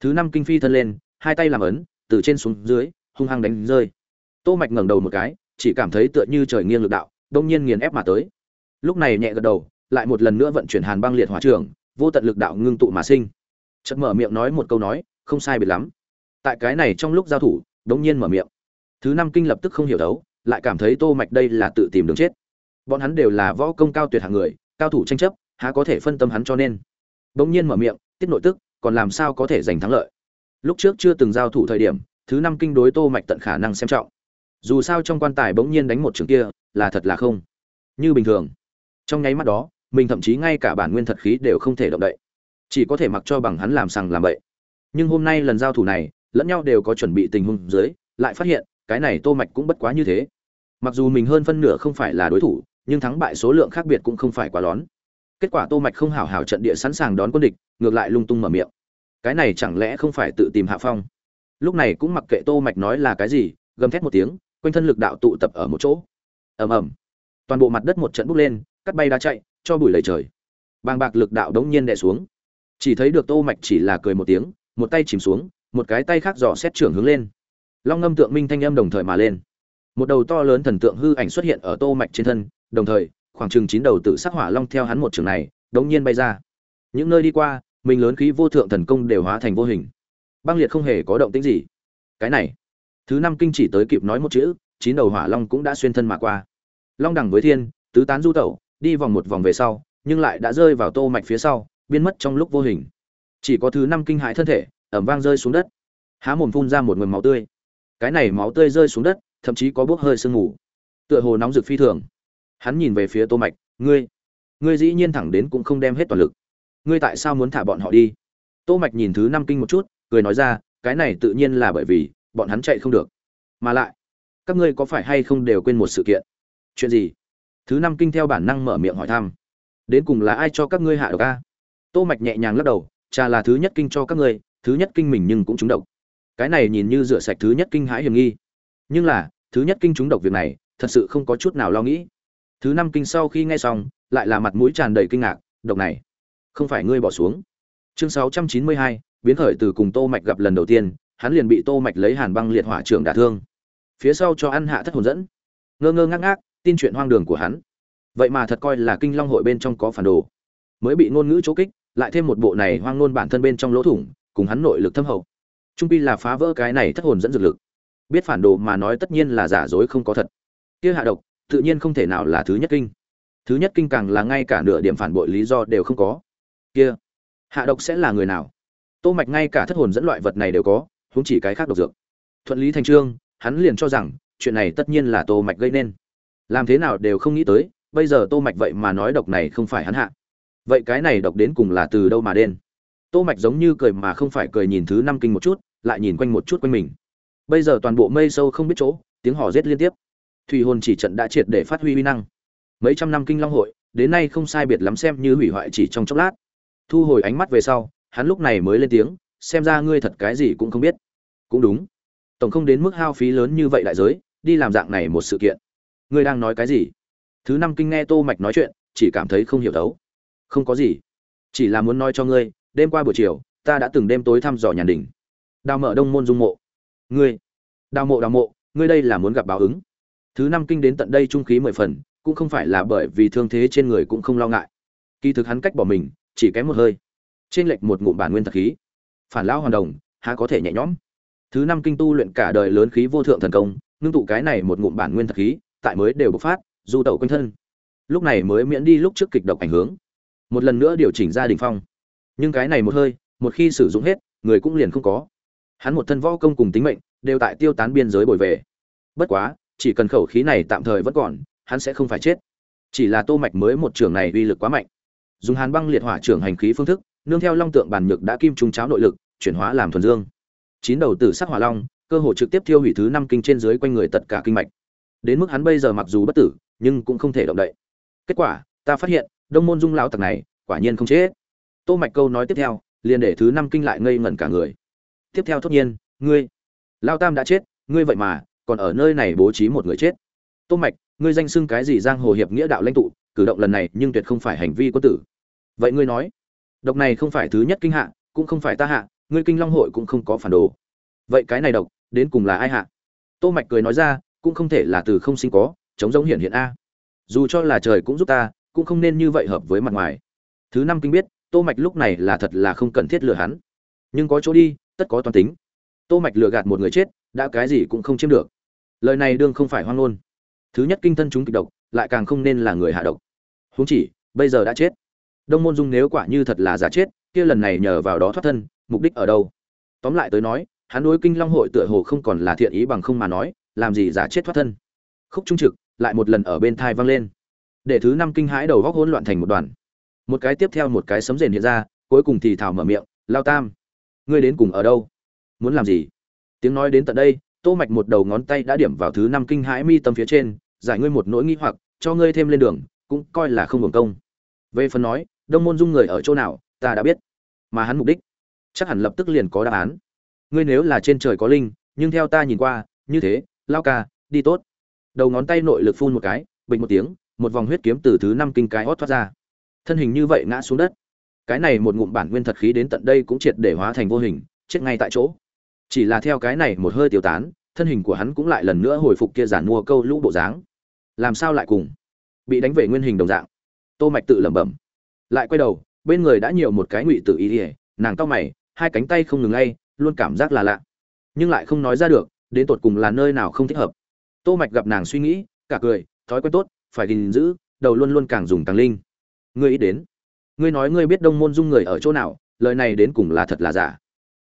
Thứ năm kinh phi thân lên, hai tay làm ấn, từ trên xuống dưới, hung hăng đánh rơi. Tô mạch ngẩng đầu một cái, chỉ cảm thấy tựa như trời nghiêng lực đạo, đông nhiên nghiền ép mà tới lúc này nhẹ gật đầu, lại một lần nữa vận chuyển hàn băng liệt hỏa trường, vô tận lực đạo ngưng tụ mà sinh. Chợt mở miệng nói một câu nói, không sai biệt lắm. Tại cái này trong lúc giao thủ, đống nhiên mở miệng. Thứ năm kinh lập tức không hiểu đấu, lại cảm thấy tô mạch đây là tự tìm đường chết. Bọn hắn đều là võ công cao tuyệt hạng người, cao thủ tranh chấp, há có thể phân tâm hắn cho nên. Đống nhiên mở miệng, tiết nội tức, còn làm sao có thể giành thắng lợi? Lúc trước chưa từng giao thủ thời điểm, thứ năm kinh đối tô mạch tận khả năng xem trọng. Dù sao trong quan tài bỗng nhiên đánh một trường kia, là thật là không. Như bình thường trong nháy mắt đó, mình thậm chí ngay cả bản nguyên thật khí đều không thể động đậy. Chỉ có thể mặc cho bằng hắn làm sằng làm bậy. Nhưng hôm nay lần giao thủ này, lẫn nhau đều có chuẩn bị tình huống dưới, lại phát hiện, cái này tô mạch cũng bất quá như thế. Mặc dù mình hơn phân nửa không phải là đối thủ, nhưng thắng bại số lượng khác biệt cũng không phải quá lớn. Kết quả tô mạch không hảo hảo trận địa sẵn sàng đón quân địch, ngược lại lung tung mở miệng. Cái này chẳng lẽ không phải tự tìm hạ phong? Lúc này cũng mặc kệ tô mạch nói là cái gì, gầm thét một tiếng, quanh thân lực đạo tụ tập ở một chỗ. Ầm ầm. Toàn bộ mặt đất một trận bốc lên cắt bay đá chạy, cho bụi lầy trời. Bàng bạc lực đạo đống nhiên đè xuống. Chỉ thấy được tô mạch chỉ là cười một tiếng, một tay chìm xuống, một cái tay khác dò xét trưởng hướng lên. Long ngâm tượng minh thanh âm đồng thời mà lên. Một đầu to lớn thần tượng hư ảnh xuất hiện ở tô mạch trên thân, đồng thời, khoảng chừng chín đầu tự sắc hỏa long theo hắn một trường này, đống nhiên bay ra. Những nơi đi qua, mình lớn khí vô thượng thần công đều hóa thành vô hình. Băng liệt không hề có động tĩnh gì. Cái này, thứ năm kinh chỉ tới kịp nói một chữ, chín đầu hỏa long cũng đã xuyên thân mà qua. Long đẳng với thiên, tứ tán du tẩu đi vòng một vòng về sau, nhưng lại đã rơi vào tô mạch phía sau, biến mất trong lúc vô hình. Chỉ có thứ năm kinh hãi thân thể, ẩm vang rơi xuống đất. Há mồm phun ra một nguồn máu tươi. Cái này máu tươi rơi xuống đất, thậm chí có bốc hơi sương mù. Tựa hồ nóng rực phi thường. Hắn nhìn về phía tô mạch, ngươi ngươi dĩ nhiên thẳng đến cũng không đem hết toàn lực. Ngươi tại sao muốn thả bọn họ đi? Tô mạch nhìn thứ năm kinh một chút, cười nói ra, cái này tự nhiên là bởi vì bọn hắn chạy không được. Mà lại, các ngươi có phải hay không đều quên một sự kiện? Chuyện gì? Thứ năm kinh theo bản năng mở miệng hỏi thăm. Đến cùng là ai cho các ngươi hạ độc a? Tô mạch nhẹ nhàng lắc đầu trà là thứ nhất kinh cho các ngươi thứ nhất kinh mình nhưng cũng trúng độc. Cái này nhìn như rửa sạch thứ nhất kinh hãi hiểm nghi. Nhưng là thứ nhất kinh trúng độc việc này thật sự không có chút nào lo nghĩ. Thứ năm kinh sau khi nghe xong lại là mặt mũi tràn đầy kinh ngạc độc này không phải ngươi bỏ xuống. Chương 692, biến khởi từ cùng tô mạch gặp lần đầu tiên hắn liền bị tô mạch lấy hàn băng liệt hỏa trưởng đả thương. Phía sau cho ăn hạ thất hồn dẫn. Ngơ ngơ ngác ngác tin chuyện hoang đường của hắn. Vậy mà thật coi là kinh long hội bên trong có phản đồ. Mới bị ngôn ngữ chỗ kích, lại thêm một bộ này hoang ngôn bản thân bên trong lỗ thủng, cùng hắn nội lực thâm hậu. Trung pi là phá vỡ cái này thất hồn dẫn dược lực. Biết phản đồ mà nói tất nhiên là giả dối không có thật. Kia hạ độc, tự nhiên không thể nào là thứ nhất kinh. Thứ nhất kinh càng là ngay cả nửa điểm phản bội lý do đều không có. Kia, hạ độc sẽ là người nào? Tô mạch ngay cả thất hồn dẫn loại vật này đều có, huống chỉ cái khác độc dược. Thuận lý thành trương, hắn liền cho rằng, chuyện này tất nhiên là tô mạch gây nên làm thế nào đều không nghĩ tới, bây giờ tô mạch vậy mà nói độc này không phải hắn hạ. Vậy cái này độc đến cùng là từ đâu mà đến? Tô mạch giống như cười mà không phải cười nhìn thứ năm kinh một chút, lại nhìn quanh một chút quanh mình. Bây giờ toàn bộ mây sâu không biết chỗ, tiếng hò rết liên tiếp. Thủy hồn chỉ trận đã triệt để phát huy uy năng. Mấy trăm năm kinh long hội, đến nay không sai biệt lắm xem như hủy hoại chỉ trong chốc lát. Thu hồi ánh mắt về sau, hắn lúc này mới lên tiếng, xem ra ngươi thật cái gì cũng không biết. Cũng đúng. Tổng không đến mức hao phí lớn như vậy đại giới, đi làm dạng này một sự kiện ngươi đang nói cái gì? Thứ năm kinh nghe tô mạch nói chuyện, chỉ cảm thấy không hiểu thấu không có gì, chỉ là muốn nói cho ngươi, đêm qua buổi chiều, ta đã từng đêm tối thăm dò nhà đỉnh đào mở đông môn dung mộ. Ngươi, đào mộ đào mộ, ngươi đây là muốn gặp báo ứng. Thứ năm kinh đến tận đây trung khí mười phần, cũng không phải là bởi vì thương thế trên người cũng không lo ngại. Kỳ thực hắn cách bỏ mình, chỉ kém một hơi. Trên lệch một ngụm bản nguyên thật khí. Phản lão hoàn đồng, há có thể nhẹ nhõm. Thứ năm kinh tu luyện cả đời lớn khí vô thượng thần công, ngưng tụ cái này một ngụm bản nguyên thật khí tại mới đều bộc phát, du tẩu quanh thân. Lúc này mới miễn đi lúc trước kịch độc ảnh hưởng. Một lần nữa điều chỉnh ra đình phong. Nhưng cái này một hơi, một khi sử dụng hết, người cũng liền không có. Hắn một thân võ công cùng tính mệnh, đều tại tiêu tán biên giới bồi về. Bất quá, chỉ cần khẩu khí này tạm thời vẫn còn, hắn sẽ không phải chết. Chỉ là tô mạch mới một trường này uy lực quá mạnh. Dùng hàn băng liệt hỏa trưởng hành khí phương thức, nương theo long tượng bản nhược đã kim trung cháo nội lực, chuyển hóa làm thuần dương. Chín đầu tử sắc hỏa long, cơ hồ trực tiếp thiêu hủy thứ năm kinh trên dưới quanh người tất cả kinh mạch đến mức hắn bây giờ mặc dù bất tử, nhưng cũng không thể động đậy. Kết quả, ta phát hiện, đông môn dung lão tặc này, quả nhiên không chết. Tô mạch câu nói tiếp theo, liền để thứ năm kinh lại ngây ngẩn cả người. Tiếp theo tất nhiên, ngươi lao tam đã chết, ngươi vậy mà còn ở nơi này bố trí một người chết. Tô mạch, ngươi danh xưng cái gì giang hồ hiệp nghĩa đạo lãnh tụ, cử động lần này nhưng tuyệt không phải hành vi quân tử. Vậy ngươi nói, độc này không phải thứ nhất kinh hạ, cũng không phải ta hạ, ngươi kinh long hội cũng không có phản đồ. Vậy cái này độc, đến cùng là ai hạ? Tô mạch cười nói ra cũng không thể là từ không sinh có chống giống hiện hiện a. Dù cho là trời cũng giúp ta, cũng không nên như vậy hợp với mặt ngoài. Thứ năm kinh biết, tô mạch lúc này là thật là không cần thiết lừa hắn. Nhưng có chỗ đi, tất có toàn tính. Tô mạch lừa gạt một người chết, đã cái gì cũng không chiếm được. Lời này đương không phải hoang ngôn. Thứ nhất kinh thân chúng kịch độc, lại càng không nên là người hạ độc. Huống chỉ, bây giờ đã chết. Đông môn dung nếu quả như thật là giả chết, kia lần này nhờ vào đó thoát thân, mục đích ở đâu? Tóm lại tới nói, hắn đối kinh long hội tựa hồ không còn là thiện ý bằng không mà nói làm gì giả chết thoát thân. Khúc trung trực, lại một lần ở bên thai vang lên. Để thứ năm kinh hãi đầu góc hỗn loạn thành một đoàn. Một cái tiếp theo một cái sấm rền hiện ra, cuối cùng thì thảo mở miệng, lao tam, ngươi đến cùng ở đâu? Muốn làm gì? Tiếng nói đến tận đây, tô mạch một đầu ngón tay đã điểm vào thứ năm kinh hãi mi tâm phía trên, giải ngươi một nỗi nghi hoặc, cho ngươi thêm lên đường, cũng coi là không hưởng công. Về phần nói, đông môn dung người ở chỗ nào, ta đã biết. Mà hắn mục đích, chắc hẳn lập tức liền có đáp án. Ngươi nếu là trên trời có linh, nhưng theo ta nhìn qua, như thế lao ca, đi tốt. Đầu ngón tay nội lực phun một cái, bình một tiếng, một vòng huyết kiếm từ thứ năm kinh cái hót thoát ra. Thân hình như vậy ngã xuống đất. Cái này một ngụm bản nguyên thật khí đến tận đây cũng triệt để hóa thành vô hình, chết ngay tại chỗ. Chỉ là theo cái này một hơi tiêu tán, thân hình của hắn cũng lại lần nữa hồi phục kia giản mua câu lũ bộ dáng. Làm sao lại cùng? Bị đánh về nguyên hình đồng dạng. Tô mạch tự lẩm bẩm. Lại quay đầu, bên người đã nhiều một cái ngụy tử y ỉa nàng cao mày, hai cánh tay không ngừng lay, luôn cảm giác là lạ. Nhưng lại không nói ra được đến tột cùng là nơi nào không thích hợp. Tô mạch gặp nàng suy nghĩ, cả cười, thói quen tốt, phải gìn giữ, đầu luôn luôn càng dùng càng linh. Ngươi ý đến. Ngươi nói ngươi biết đông môn dung người ở chỗ nào, lời này đến cùng là thật là giả.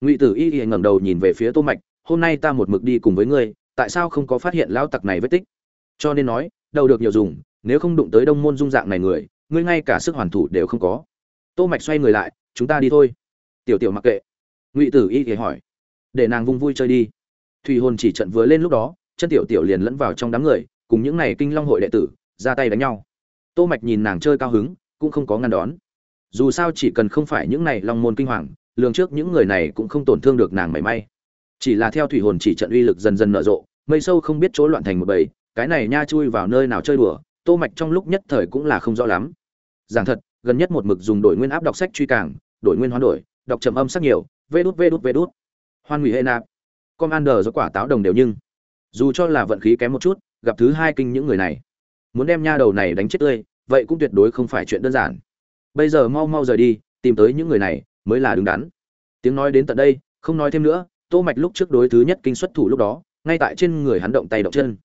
Ngụy tử y y ngẩng đầu nhìn về phía tô mạch, hôm nay ta một mực đi cùng với ngươi, tại sao không có phát hiện lão tặc này vết tích? Cho nên nói, đầu được nhiều dùng, nếu không đụng tới đông môn dung dạng này người, ngươi ngay cả sức hoàn thủ đều không có. Tô mạch xoay người lại, chúng ta đi thôi. Tiểu tiểu mặc kệ. Ngụy tử y thì hỏi. Để nàng vung vui chơi đi thủy hồn chỉ trận vừa lên lúc đó, chân tiểu tiểu liền lẫn vào trong đám người, cùng những này kinh long hội đệ tử, ra tay đánh nhau. Tô mạch nhìn nàng chơi cao hứng, cũng không có ngăn đón. Dù sao chỉ cần không phải những này long môn kinh hoàng, lường trước những người này cũng không tổn thương được nàng mảy may. Chỉ là theo thủy hồn chỉ trận uy lực dần dần nở rộ, mây sâu không biết chỗ loạn thành một bầy, cái này nha chui vào nơi nào chơi đùa, tô mạch trong lúc nhất thời cũng là không rõ lắm. Giảng thật, gần nhất một mực dùng đổi nguyên áp đọc sách truy càng, đổi nguyên hoán đổi, đọc trầm âm sắc nhiều, vê đút vê đút vê đút. Hoan hủy hệ nạp commander do quả táo đồng đều nhưng, dù cho là vận khí kém một chút, gặp thứ hai kinh những người này. Muốn đem nha đầu này đánh chết tươi, vậy cũng tuyệt đối không phải chuyện đơn giản. Bây giờ mau mau rời đi, tìm tới những người này, mới là đứng đắn. Tiếng nói đến tận đây, không nói thêm nữa, tô mạch lúc trước đối thứ nhất kinh xuất thủ lúc đó, ngay tại trên người hắn động tay động chân.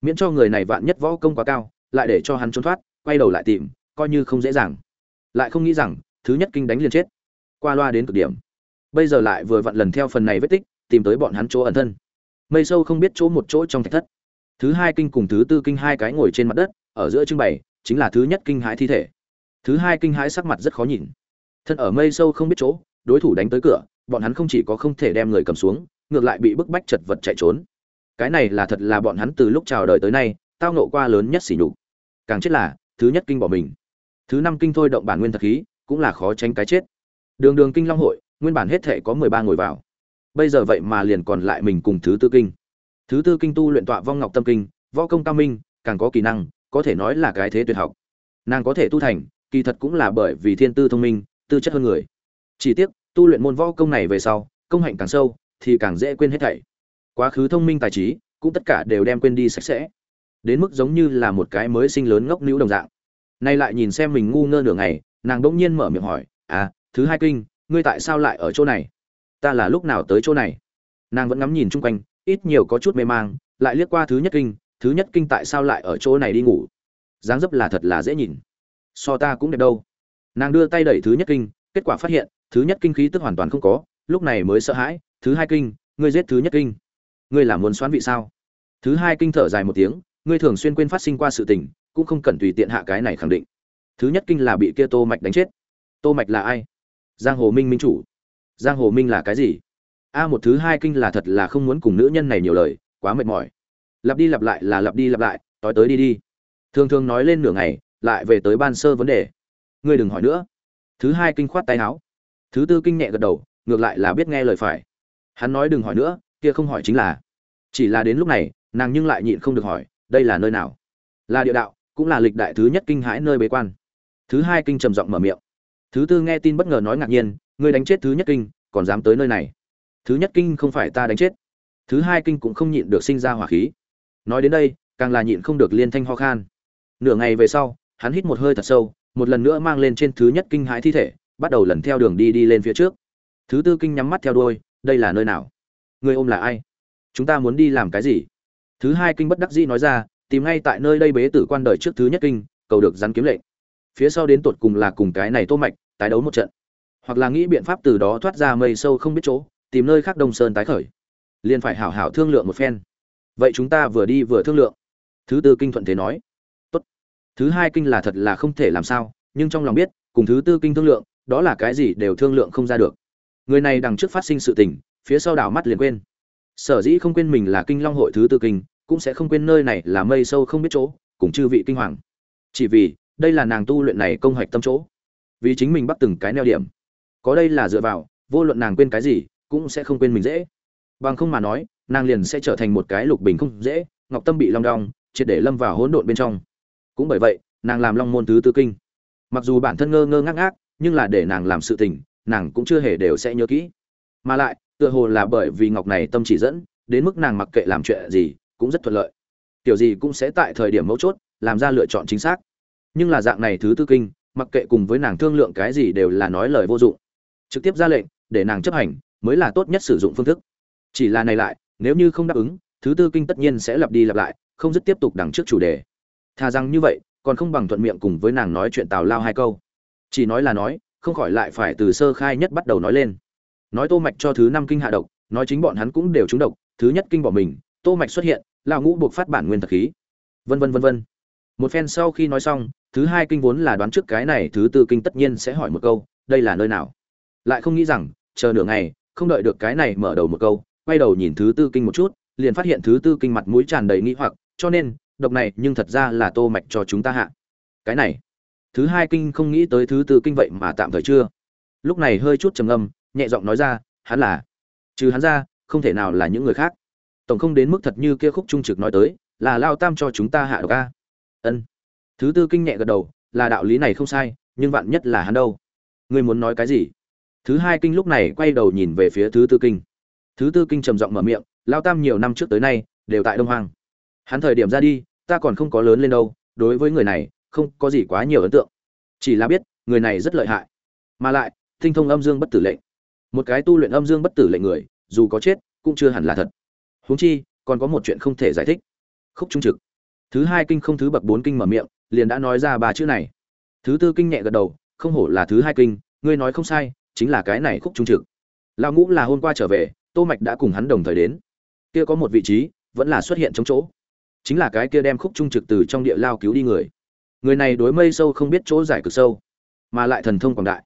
Miễn cho người này vạn nhất võ công quá cao, lại để cho hắn trốn thoát, quay đầu lại tìm, coi như không dễ dàng. Lại không nghĩ rằng, thứ nhất kinh đánh liền chết. Qua loa đến cực điểm. Bây giờ lại vừa vặn lần theo phần này vết tích tìm tới bọn hắn chỗ ẩn thân. Mây sâu không biết chỗ một chỗ trong thạch thất. Thứ hai kinh cùng thứ tư kinh hai cái ngồi trên mặt đất, ở giữa trưng bày, chính là thứ nhất kinh hãi thi thể. Thứ hai kinh hãi sắc mặt rất khó nhìn. Thân ở mây sâu không biết chỗ, đối thủ đánh tới cửa, bọn hắn không chỉ có không thể đem người cầm xuống, ngược lại bị bức bách chật vật chạy trốn. Cái này là thật là bọn hắn từ lúc chào đời tới nay, tao nộ qua lớn nhất xỉ nhục. Càng chết là, thứ nhất kinh bỏ mình. Thứ năm kinh thôi động bản nguyên thật khí, cũng là khó tránh cái chết. Đường đường kinh long hội, nguyên bản hết thể có mười ba ngồi vào bây giờ vậy mà liền còn lại mình cùng thứ tư kinh. Thứ tư kinh tu luyện tọa vong ngọc tâm kinh, võ công cao minh, càng có kỹ năng, có thể nói là cái thế tuyệt học. Nàng có thể tu thành, kỳ thật cũng là bởi vì thiên tư thông minh, tư chất hơn người. Chỉ tiếc, tu luyện môn võ công này về sau, công hạnh càng sâu, thì càng dễ quên hết thảy. Quá khứ thông minh tài trí, cũng tất cả đều đem quên đi sạch sẽ. Đến mức giống như là một cái mới sinh lớn ngốc nữ đồng dạng. Nay lại nhìn xem mình ngu ngơ nửa ngày, nàng đỗng nhiên mở miệng hỏi à thứ hai kinh, ngươi tại sao lại ở chỗ này? Ta là lúc nào tới chỗ này? Nàng vẫn ngắm nhìn chung quanh, ít nhiều có chút mê mang, lại liếc qua thứ nhất kinh, thứ nhất kinh tại sao lại ở chỗ này đi ngủ? Dáng dấp là thật là dễ nhìn. So ta cũng đẹp đâu. Nàng đưa tay đẩy thứ nhất kinh, kết quả phát hiện, thứ nhất kinh khí tức hoàn toàn không có, lúc này mới sợ hãi, thứ hai kinh, ngươi giết thứ nhất kinh. Ngươi là muốn xoán vị sao? Thứ hai kinh thở dài một tiếng, ngươi thường xuyên quên phát sinh qua sự tình, cũng không cần tùy tiện hạ cái này khẳng định. Thứ nhất kinh là bị kia tô mạch đánh chết. Tô mạch là ai? Giang hồ minh minh chủ giang hồ minh là cái gì? A, một thứ hai kinh là thật là không muốn cùng nữ nhân này nhiều lời, quá mệt mỏi. Lặp đi lặp lại là lặp đi lặp lại tối tới đi đi. Thường thường nói lên nửa ngày, lại về tới ban sơ vấn đề. Ngươi đừng hỏi nữa. Thứ hai kinh khoát tay áo. Thứ tư kinh nhẹ gật đầu, ngược lại là biết nghe lời phải. Hắn nói đừng hỏi nữa, kia không hỏi chính là. Chỉ là đến lúc này, nàng nhưng lại nhịn không được hỏi, đây là nơi nào? Là địa đạo, cũng là lịch đại thứ nhất kinh hãi nơi bế quan. Thứ hai kinh trầm giọng mở miệng. Thứ tư nghe tin bất ngờ nói ngạc nhiên ngươi đánh chết thứ nhất kinh, còn dám tới nơi này. Thứ nhất kinh không phải ta đánh chết. Thứ hai kinh cũng không nhịn được sinh ra hỏa khí. Nói đến đây, càng là nhịn không được liên thanh ho khan. Nửa ngày về sau, hắn hít một hơi thật sâu, một lần nữa mang lên trên thứ nhất kinh hãi thi thể, bắt đầu lần theo đường đi đi lên phía trước. Thứ tư kinh nhắm mắt theo đuôi, đây là nơi nào? Người ôm là ai? Chúng ta muốn đi làm cái gì? Thứ hai kinh bất đắc dĩ nói ra, tìm ngay tại nơi đây bế tử quan đời trước thứ nhất kinh, cầu được rắn kiếm lệnh. Phía sau đến tột cùng là cùng cái này tô mạch, tái đấu một trận hoặc là nghĩ biện pháp từ đó thoát ra mây sâu không biết chỗ, tìm nơi khác đông sơn tái khởi. Liền phải hảo hảo thương lượng một phen. Vậy chúng ta vừa đi vừa thương lượng. Thứ tư kinh thuận thế nói. Tốt. Thứ hai kinh là thật là không thể làm sao, nhưng trong lòng biết, cùng thứ tư kinh thương lượng, đó là cái gì đều thương lượng không ra được. Người này đằng trước phát sinh sự tình, phía sau đảo mắt liền quên. Sở dĩ không quên mình là kinh long hội thứ tư kinh, cũng sẽ không quên nơi này là mây sâu không biết chỗ, cùng chư vị kinh hoàng. Chỉ vì, đây là nàng tu luyện này công hoạch tâm chỗ. Vì chính mình bắt từng cái neo điểm có đây là dựa vào, vô luận nàng quên cái gì, cũng sẽ không quên mình dễ. Bằng không mà nói, nàng liền sẽ trở thành một cái lục bình không dễ, ngọc tâm bị long đong, triệt để lâm vào hỗn độn bên trong. Cũng bởi vậy, nàng làm long môn thứ tư kinh. Mặc dù bản thân ngơ ngơ ngác ngác, nhưng là để nàng làm sự tình, nàng cũng chưa hề đều sẽ nhớ kỹ. Mà lại, tựa hồ là bởi vì ngọc này tâm chỉ dẫn, đến mức nàng mặc kệ làm chuyện gì, cũng rất thuận lợi. Tiểu gì cũng sẽ tại thời điểm mấu chốt, làm ra lựa chọn chính xác. Nhưng là dạng này thứ tư kinh, mặc kệ cùng với nàng thương lượng cái gì đều là nói lời vô dụng trực tiếp ra lệnh, để nàng chấp hành, mới là tốt nhất sử dụng phương thức. Chỉ là này lại, nếu như không đáp ứng, thứ tư kinh tất nhiên sẽ lặp đi lặp lại, không dứt tiếp tục đằng trước chủ đề. Thà rằng như vậy, còn không bằng thuận miệng cùng với nàng nói chuyện tào lao hai câu. Chỉ nói là nói, không khỏi lại phải từ sơ khai nhất bắt đầu nói lên. Nói tô mạch cho thứ năm kinh hạ độc, nói chính bọn hắn cũng đều trúng độc, thứ nhất kinh bỏ mình, tô mạch xuất hiện lao ngũ buộc phát bản nguyên thật khí. Vân vân vân vân. Một phen sau khi nói xong, thứ hai kinh vốn là đoán trước cái này, thứ tư kinh tất nhiên sẽ hỏi một câu, đây là nơi nào? Lại không nghĩ rằng, chờ nửa ngày, không đợi được cái này mở đầu một câu, quay đầu nhìn thứ tư kinh một chút, liền phát hiện thứ tư kinh mặt mũi tràn đầy nghĩ hoặc, cho nên, độc này nhưng thật ra là tô mạch cho chúng ta hạ. Cái này, thứ hai kinh không nghĩ tới thứ tư kinh vậy mà tạm thời chưa. Lúc này hơi chút trầm ngâm, nhẹ giọng nói ra, hắn là, trừ hắn ra, không thể nào là những người khác. Tổng không đến mức thật như kia khúc trung trực nói tới, là lao tam cho chúng ta hạ độc a. Ân. Thứ tư kinh nhẹ gật đầu, là đạo lý này không sai, nhưng vạn nhất là hắn đâu? Ngươi muốn nói cái gì? Thứ hai kinh lúc này quay đầu nhìn về phía thứ tư kinh. Thứ tư kinh trầm giọng mở miệng lao tam nhiều năm trước tới nay, đều tại đông Hoang. hắn thời điểm ra đi, ta còn không có lớn lên đâu, đối với người này, không có gì quá nhiều ấn tượng. Chỉ là biết, người này rất lợi hại. Mà lại tinh thông âm dương bất tử lệnh. Một cái tu luyện âm dương bất tử lệnh người, dù có chết, cũng chưa hẳn là thật. Huống chi, còn có một chuyện không thể giải thích. Khúc trung trực. Thứ hai kinh không thứ bậc bốn kinh mở miệng, liền đã nói ra ba chữ này. Thứ tư kinh nhẹ gật đầu, không hổ là thứ hai kinh, ngươi nói không sai chính là cái này khúc trung trực. Lão ngũ là hôm qua trở về, tô mạch đã cùng hắn đồng thời đến. Kia có một vị trí, vẫn là xuất hiện trong chỗ. Chính là cái kia đem khúc trung trực từ trong địa lao cứu đi người. Người này đối mây sâu không biết chỗ giải cực sâu, mà lại thần thông quảng đại.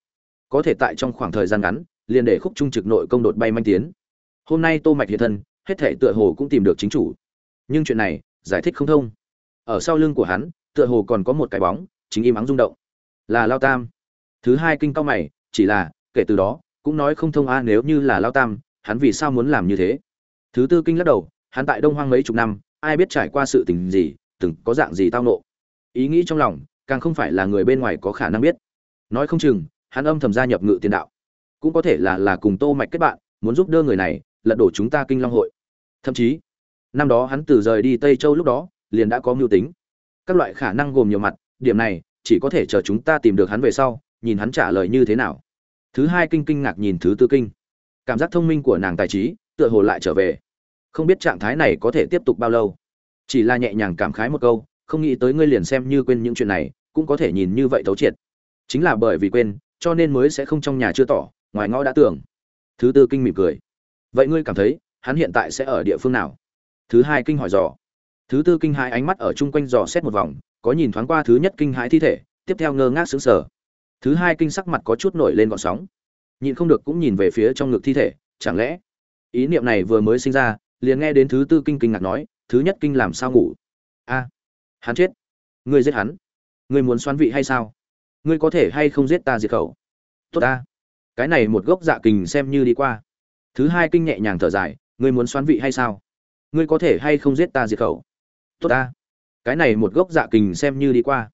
Có thể tại trong khoảng thời gian ngắn, liền để khúc trung trực nội công đột bay manh tiến. Hôm nay tô mạch hiện thân, hết thể tựa hồ cũng tìm được chính chủ. Nhưng chuyện này, giải thích không thông. Ở sau lưng của hắn, tựa hồ còn có một cái bóng, chính im ắng rung động. Là lao tam. Thứ hai kinh cao mày, chỉ là kể từ đó, cũng nói không thông a, nếu như là lao tam, hắn vì sao muốn làm như thế? Thứ tư kinh lắc đầu, hắn tại đông hoang mấy chục năm, ai biết trải qua sự tình gì, từng có dạng gì tao nộ. Ý nghĩ trong lòng, càng không phải là người bên ngoài có khả năng biết. Nói không chừng, hắn âm thầm gia nhập ngự tiền đạo. Cũng có thể là là cùng tô mạch kết bạn, muốn giúp đỡ người này, lật đổ chúng ta kinh long hội. Thậm chí, năm đó hắn từ rời đi tây châu lúc đó, liền đã có mưu tính. Các loại khả năng gồm nhiều mặt, điểm này, chỉ có thể chờ chúng ta tìm được hắn về sau, nhìn hắn trả lời như thế nào thứ hai kinh kinh ngạc nhìn thứ tư kinh. Cảm giác thông minh của nàng tài trí, tựa hồ lại trở về. Không biết trạng thái này có thể tiếp tục bao lâu. Chỉ là nhẹ nhàng cảm khái một câu, không nghĩ tới ngươi liền xem như quên những chuyện này, cũng có thể nhìn như vậy thấu triệt. Chính là bởi vì quên, cho nên mới sẽ không trong nhà chưa tỏ, ngoài ngõ đã tưởng. Thứ tư kinh mỉm cười. Vậy ngươi cảm thấy, hắn hiện tại sẽ ở địa phương nào? Thứ hai kinh hỏi dò. Thứ tư kinh hai ánh mắt ở chung quanh dò xét một vòng, có nhìn thoáng qua thứ nhất kinh hãi thi thể, tiếp theo ngơ ngác sững sờ thứ hai kinh sắc mặt có chút nổi lên gọn sóng. Nhìn không được cũng nhìn về phía trong ngực thi thể, chẳng lẽ? Ý niệm này vừa mới sinh ra, liền nghe đến thứ tư kinh kinh ngạc nói, thứ nhất kinh làm sao ngủ? A, hắn chết. Ngươi giết hắn. Ngươi muốn xoan vị hay sao? Ngươi có thể hay không giết ta diệt khẩu? Tốt ta. Cái này một gốc dạ kình xem như đi qua. Thứ hai kinh nhẹ nhàng thở dài, ngươi muốn xoan vị hay sao? Ngươi có thể hay không giết ta diệt khẩu? Tốt ta. Cái này một gốc dạ kình xem như đi qua.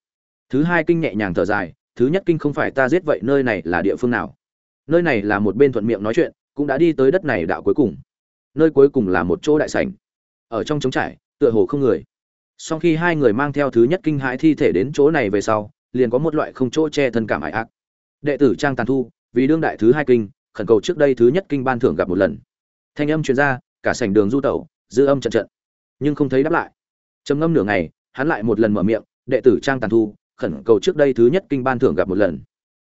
Thứ hai kinh nhẹ nhàng thở dài thứ nhất kinh không phải ta giết vậy, nơi này là địa phương nào? Nơi này là một bên thuận miệng nói chuyện, cũng đã đi tới đất này đạo cuối cùng. Nơi cuối cùng là một chỗ đại sảnh. Ở trong trống trải, tựa hồ không người. Sau khi hai người mang theo thứ nhất kinh hãi thi thể đến chỗ này về sau, liền có một loại không chỗ che thân cảm ải ác. Đệ tử trang tàn thu, vì đương đại thứ hai kinh, khẩn cầu trước đây thứ nhất kinh ban thưởng gặp một lần. Thanh âm truyền ra, cả sảnh đường du tẩu, dư âm trận trận. Nhưng không thấy đáp lại. Trầm ngâm nửa ngày, hắn lại một lần mở miệng, đệ tử trang tàn thu khẩn cầu trước đây thứ nhất kinh ban thưởng gặp một lần.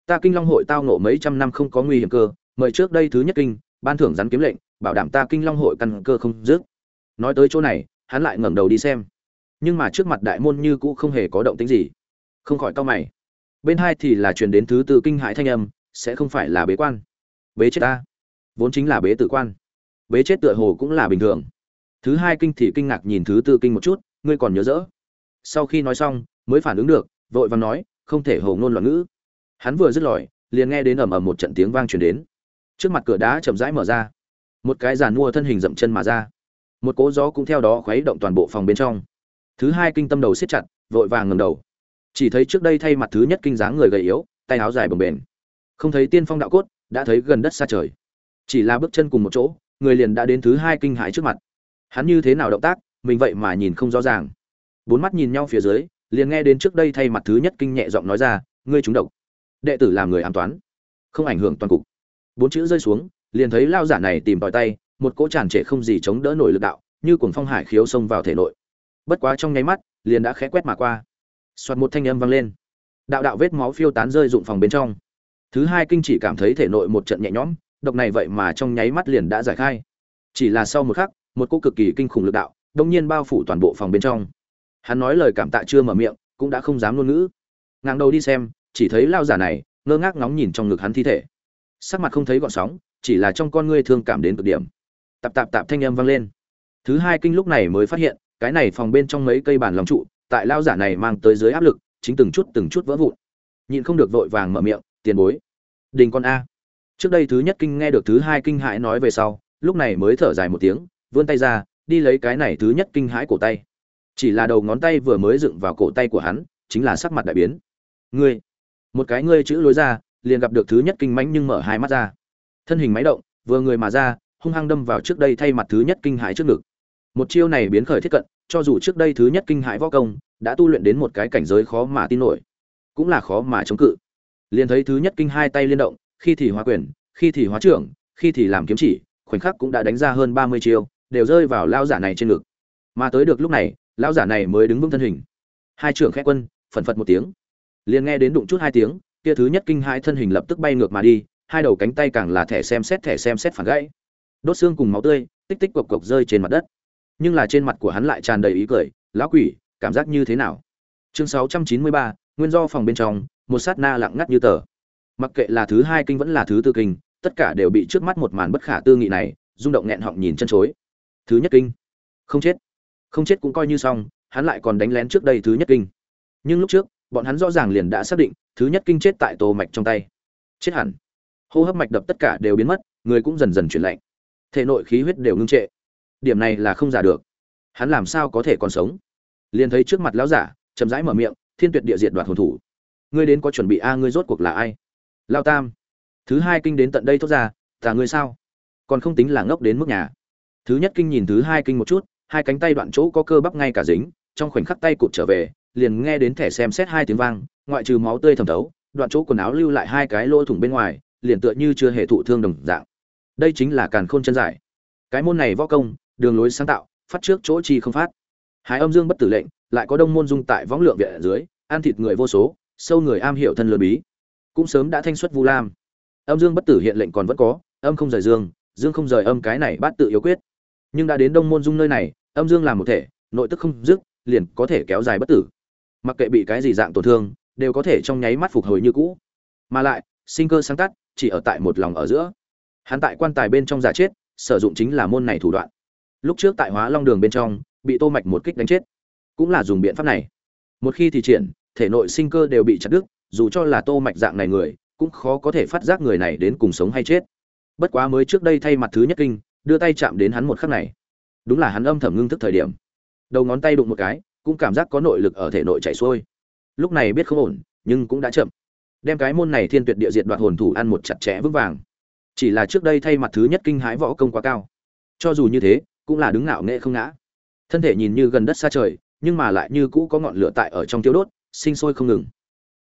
Ta kinh long hội tao nộ mấy trăm năm không có nguy hiểm cơ, mời trước đây thứ nhất kinh, ban thưởng rắn kiếm lệnh, bảo đảm ta kinh long hội căn cơ không dứt. Nói tới chỗ này, hắn lại ngẩng đầu đi xem. Nhưng mà trước mặt đại môn như cũ không hề có động tĩnh gì. Không khỏi cau mày. Bên hai thì là truyền đến thứ tư kinh hãi thanh âm, sẽ không phải là bế quan. Bế chết ta. Vốn chính là bế tử quan. Bế chết tựa hồ cũng là bình thường. Thứ hai kinh thì kinh ngạc nhìn thứ tư kinh một chút, ngươi còn nhớ rõ. Sau khi nói xong, mới phản ứng được vội vàng nói không thể hồ ngôn loạn ngữ. Hắn vừa dứt lời, liền nghe đến ầm ầm một trận tiếng vang truyền đến. Trước mặt cửa đá chậm rãi mở ra. Một cái giàn mua thân hình dậm chân mà ra. Một cỗ gió cũng theo đó khuấy động toàn bộ phòng bên trong. Thứ hai kinh tâm đầu siết chặt vội vàng ngẩng đầu. Chỉ thấy trước đây thay mặt thứ nhất kinh dáng người gầy yếu tay áo dài bồng bềnh. Không thấy tiên phong đạo cốt đã thấy gần đất xa trời. Chỉ là bước chân cùng một chỗ người liền đã đến thứ hai kinh hãi trước mặt. Hắn như thế nào động tác mình vậy mà nhìn không rõ ràng. Bốn mắt nhìn nhau phía dưới liền nghe đến trước đây thay mặt thứ nhất kinh nhẹ giọng nói ra, ngươi trúng độc. Đệ tử làm người an toán, không ảnh hưởng toàn cục. Bốn chữ rơi xuống, liền thấy lao giả này tìm tòi tay, một cỗ tràn trệ không gì chống đỡ nổi lực đạo, như cuồng phong hải khiếu xông vào thể nội. Bất quá trong nháy mắt, liền đã khẽ quét mà qua. Soạt một thanh âm vang lên. Đạo đạo vết máu phiêu tán rơi dụng phòng bên trong. Thứ hai kinh chỉ cảm thấy thể nội một trận nhẹ nhõm, độc này vậy mà trong nháy mắt liền đã giải khai. Chỉ là sau một khắc, một cỗ cực kỳ kinh khủng lực đạo đông nhiên bao phủ toàn bộ phòng bên trong hắn nói lời cảm tạ chưa mở miệng, cũng đã không dám ngôn ngữ. Ngang đầu đi xem, chỉ thấy lao giả này, ngơ ngác ngóng nhìn trong ngực hắn thi thể. Sắc mặt không thấy gọn sóng, chỉ là trong con ngươi thương cảm đến cực điểm. Tạp tạp tạp thanh âm vang lên. Thứ hai kinh lúc này mới phát hiện, cái này phòng bên trong mấy cây bàn lòng trụ, tại lao giả này mang tới dưới áp lực, chính từng chút từng chút vỡ vụn. Nhịn không được vội vàng mở miệng, tiền bối, đình con a. Trước đây thứ nhất kinh nghe được thứ hai kinh hãi nói về sau, lúc này mới thở dài một tiếng, vươn tay ra, đi lấy cái này thứ nhất kinh hãi cổ tay chỉ là đầu ngón tay vừa mới dựng vào cổ tay của hắn, chính là sắc mặt đại biến. Ngươi, một cái ngươi chữ lối ra, liền gặp được thứ nhất kinh mãnh nhưng mở hai mắt ra. Thân hình máy động, vừa người mà ra, hung hăng đâm vào trước đây thay mặt thứ nhất kinh hãi trước ngực. Một chiêu này biến khởi thiết cận, cho dù trước đây thứ nhất kinh hãi võ công, đã tu luyện đến một cái cảnh giới khó mà tin nổi. Cũng là khó mà chống cự. Liền thấy thứ nhất kinh hai tay liên động, khi thì hóa quyền, khi thì hóa trưởng, khi thì làm kiếm chỉ, khoảnh khắc cũng đã đánh ra hơn ba mươi chiêu, đều rơi vào lao giả này trên ngực. Mà tới được lúc này lão giả này mới đứng vững thân hình. Hai trưởng khẽ quân phần phật một tiếng. Liền nghe đến đụng chút hai tiếng, kia thứ nhất kinh hai thân hình lập tức bay ngược mà đi, hai đầu cánh tay càng là thẻ xem xét thẻ xem xét phản gãy. Đốt xương cùng máu tươi, tích tích cộc cộc rơi trên mặt đất. Nhưng là trên mặt của hắn lại tràn đầy ý cười, lão quỷ, cảm giác như thế nào? Chương sáu trăm chín mươi ba, nguyên do phòng bên trong, một sát na lặng ngắt như tờ. Mặc kệ là thứ hai kinh vẫn là thứ tư kinh, tất cả đều bị trước mắt một màn bất khả tư nghị này rung động nghẹn họng nhìn chân chối. Thứ nhất kinh. Không chết không chết cũng coi như xong, hắn lại còn đánh lén trước đây thứ nhất kinh. Nhưng lúc trước, bọn hắn rõ ràng liền đã xác định, thứ nhất kinh chết tại tô mạch trong tay. Chết hẳn. Hô hấp mạch đập tất cả đều biến mất, người cũng dần dần chuyển lạnh. Thể nội khí huyết đều ngưng trệ. Điểm này là không giả được. Hắn làm sao có thể còn sống? Liền thấy trước mặt lão giả, chậm rãi mở miệng, thiên tuyệt địa diệt đoạt hồn thủ. Ngươi đến có chuẩn bị a, ngươi rốt cuộc là ai? Lao tam. Thứ hai kinh đến tận đây thốt ra tà ngươi sao? Còn không tính là ngốc đến mức nhà. Thứ nhất kinh nhìn thứ hai kinh một chút hai cánh tay đoạn chỗ có cơ bắp ngay cả dính, trong khoảnh khắc tay cụt trở về, liền nghe đến thẻ xem xét hai tiếng vang, ngoại trừ máu tươi thẩm thấu, đoạn chỗ quần áo lưu lại hai cái lỗ thủng bên ngoài, liền tựa như chưa hề thụ thương đồng dạng. Đây chính là càn khôn chân giải. Cái môn này võ công, đường lối sáng tạo, phát trước chỗ chi không phát. Hai âm dương bất tử lệnh, lại có đông môn dung tại võng lượng viện ở dưới, ăn thịt người vô số, sâu người am hiểu thân lừa bí. Cũng sớm đã thanh xuất vu lam. Âm dương bất tử hiện lệnh còn vẫn có, âm không rời dương dương không rời âm cái này bát tự yếu quyết. Nhưng đã đến đông môn dung nơi này âm dương làm một thể, nội tức không dứt, liền có thể kéo dài bất tử. Mặc kệ bị cái gì dạng tổn thương, đều có thể trong nháy mắt phục hồi như cũ. Mà lại, sinh cơ sáng tắt, chỉ ở tại một lòng ở giữa. Hắn tại quan tài bên trong giả chết, sử dụng chính là môn này thủ đoạn. Lúc trước tại hóa long đường bên trong, bị tô mạch một kích đánh chết. Cũng là dùng biện pháp này. Một khi thì triển, thể nội sinh cơ đều bị chặt đứt, dù cho là tô mạch dạng này người, cũng khó có thể phát giác người này đến cùng sống hay chết. Bất quá mới trước đây thay mặt thứ nhất kinh, đưa tay chạm đến hắn một khắc này đúng là hắn âm thầm ngưng thức thời điểm. Đầu ngón tay đụng một cái, cũng cảm giác có nội lực ở thể nội chảy xuôi. Lúc này biết không ổn, nhưng cũng đã chậm. Đem cái môn này thiên tuyệt địa diệt đoạt hồn thủ ăn một chặt chẽ vững vàng. Chỉ là trước đây thay mặt thứ nhất kinh hãi võ công quá cao. Cho dù như thế, cũng là đứng ngạo nghệ không ngã. Thân thể nhìn như gần đất xa trời, nhưng mà lại như cũ có ngọn lửa tại ở trong tiêu đốt, sinh sôi không ngừng.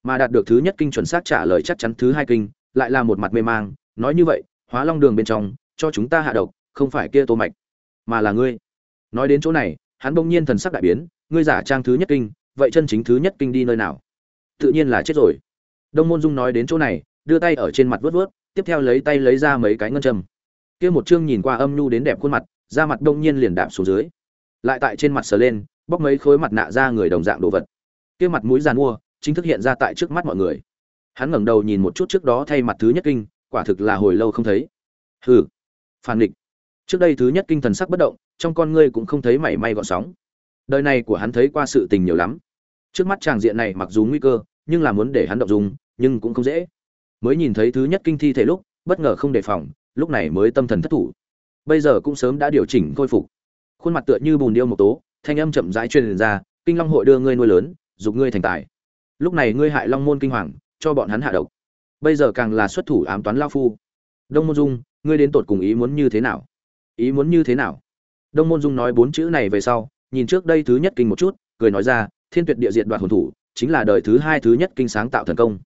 Mà đạt được thứ nhất kinh chuẩn xác trả lời chắc chắn thứ hai kinh, lại là một mặt mê mang, nói như vậy, hóa long đường bên trong, cho chúng ta hạ độc, không phải kia tô mạch mà là ngươi. Nói đến chỗ này, hắn bỗng nhiên thần sắc đại biến, ngươi giả trang thứ nhất kinh, vậy chân chính thứ nhất kinh đi nơi nào? Tự nhiên là chết rồi. Đông môn dung nói đến chỗ này, đưa tay ở trên mặt vớt vớt tiếp theo lấy tay lấy ra mấy cái ngân châm. Kia một chương nhìn qua âm nhu đến đẹp khuôn mặt, da mặt đông nhiên liền đạp xuống dưới. Lại tại trên mặt sờ lên, bóc mấy khối mặt nạ ra người đồng dạng đồ vật. Kia mặt mũi giàn mua, chính thức hiện ra tại trước mắt mọi người. Hắn ngẩng đầu nhìn một chút trước đó thay mặt thứ nhất kinh, quả thực là hồi lâu không thấy. Hừ. Phản nghịch trước đây thứ nhất kinh thần sắc bất động, trong con ngươi cũng không thấy mảy may gọn sóng. Đời này của hắn thấy qua sự tình nhiều lắm. Trước mắt tràng diện này mặc dù nguy cơ, nhưng là muốn để hắn động dùng nhưng cũng không dễ. Mới nhìn thấy thứ nhất kinh thi thể lúc, bất ngờ không đề phòng, lúc này mới tâm thần thất thủ. Bây giờ cũng sớm đã điều chỉnh khôi phục. Khuôn mặt tựa như bùn điêu một tố, thanh âm chậm rãi truyền ra, kinh long hội đưa ngươi nuôi lớn giục ngươi thành tài. Lúc này ngươi hại long môn kinh hoàng, cho bọn hắn hạ độc. Bây giờ càng là xuất thủ ám toán lao phu. Đông môn dung, ngươi đến tột cùng ý muốn như thế nào? Ý muốn như thế nào? Đông môn dung nói bốn chữ này về sau, nhìn trước đây thứ nhất kinh một chút, cười nói ra, thiên tuyệt địa diện đoạt hồn thủ, chính là đời thứ hai thứ nhất kinh sáng tạo thần công.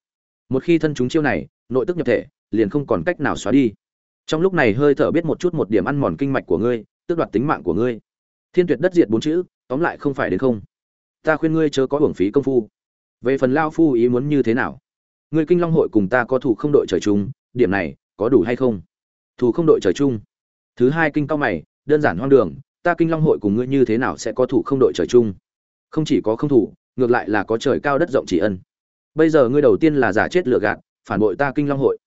Một khi thân chúng chiêu này, nội tức nhập thể, liền không còn cách nào xóa đi. Trong lúc này hơi thở biết một chút một điểm ăn mòn kinh mạch của ngươi, tước đoạt tính mạng của ngươi. Thiên tuyệt đất diệt bốn chữ, tóm lại không phải đến không. Ta khuyên ngươi chớ có hưởng phí công phu. Về phần lao phu ý muốn như thế nào? Ngươi kinh long hội cùng ta có thủ không đội trời chung, điểm này có đủ hay không? Thủ không đội trời chung thứ hai kinh cao mày, đơn giản hoang đường, ta kinh long hội cùng ngươi như thế nào sẽ có thủ không đội trời chung? Không chỉ có không thủ, ngược lại là có trời cao đất rộng chỉ ân. Bây giờ ngươi đầu tiên là giả chết lựa gạt, phản bội ta kinh long hội.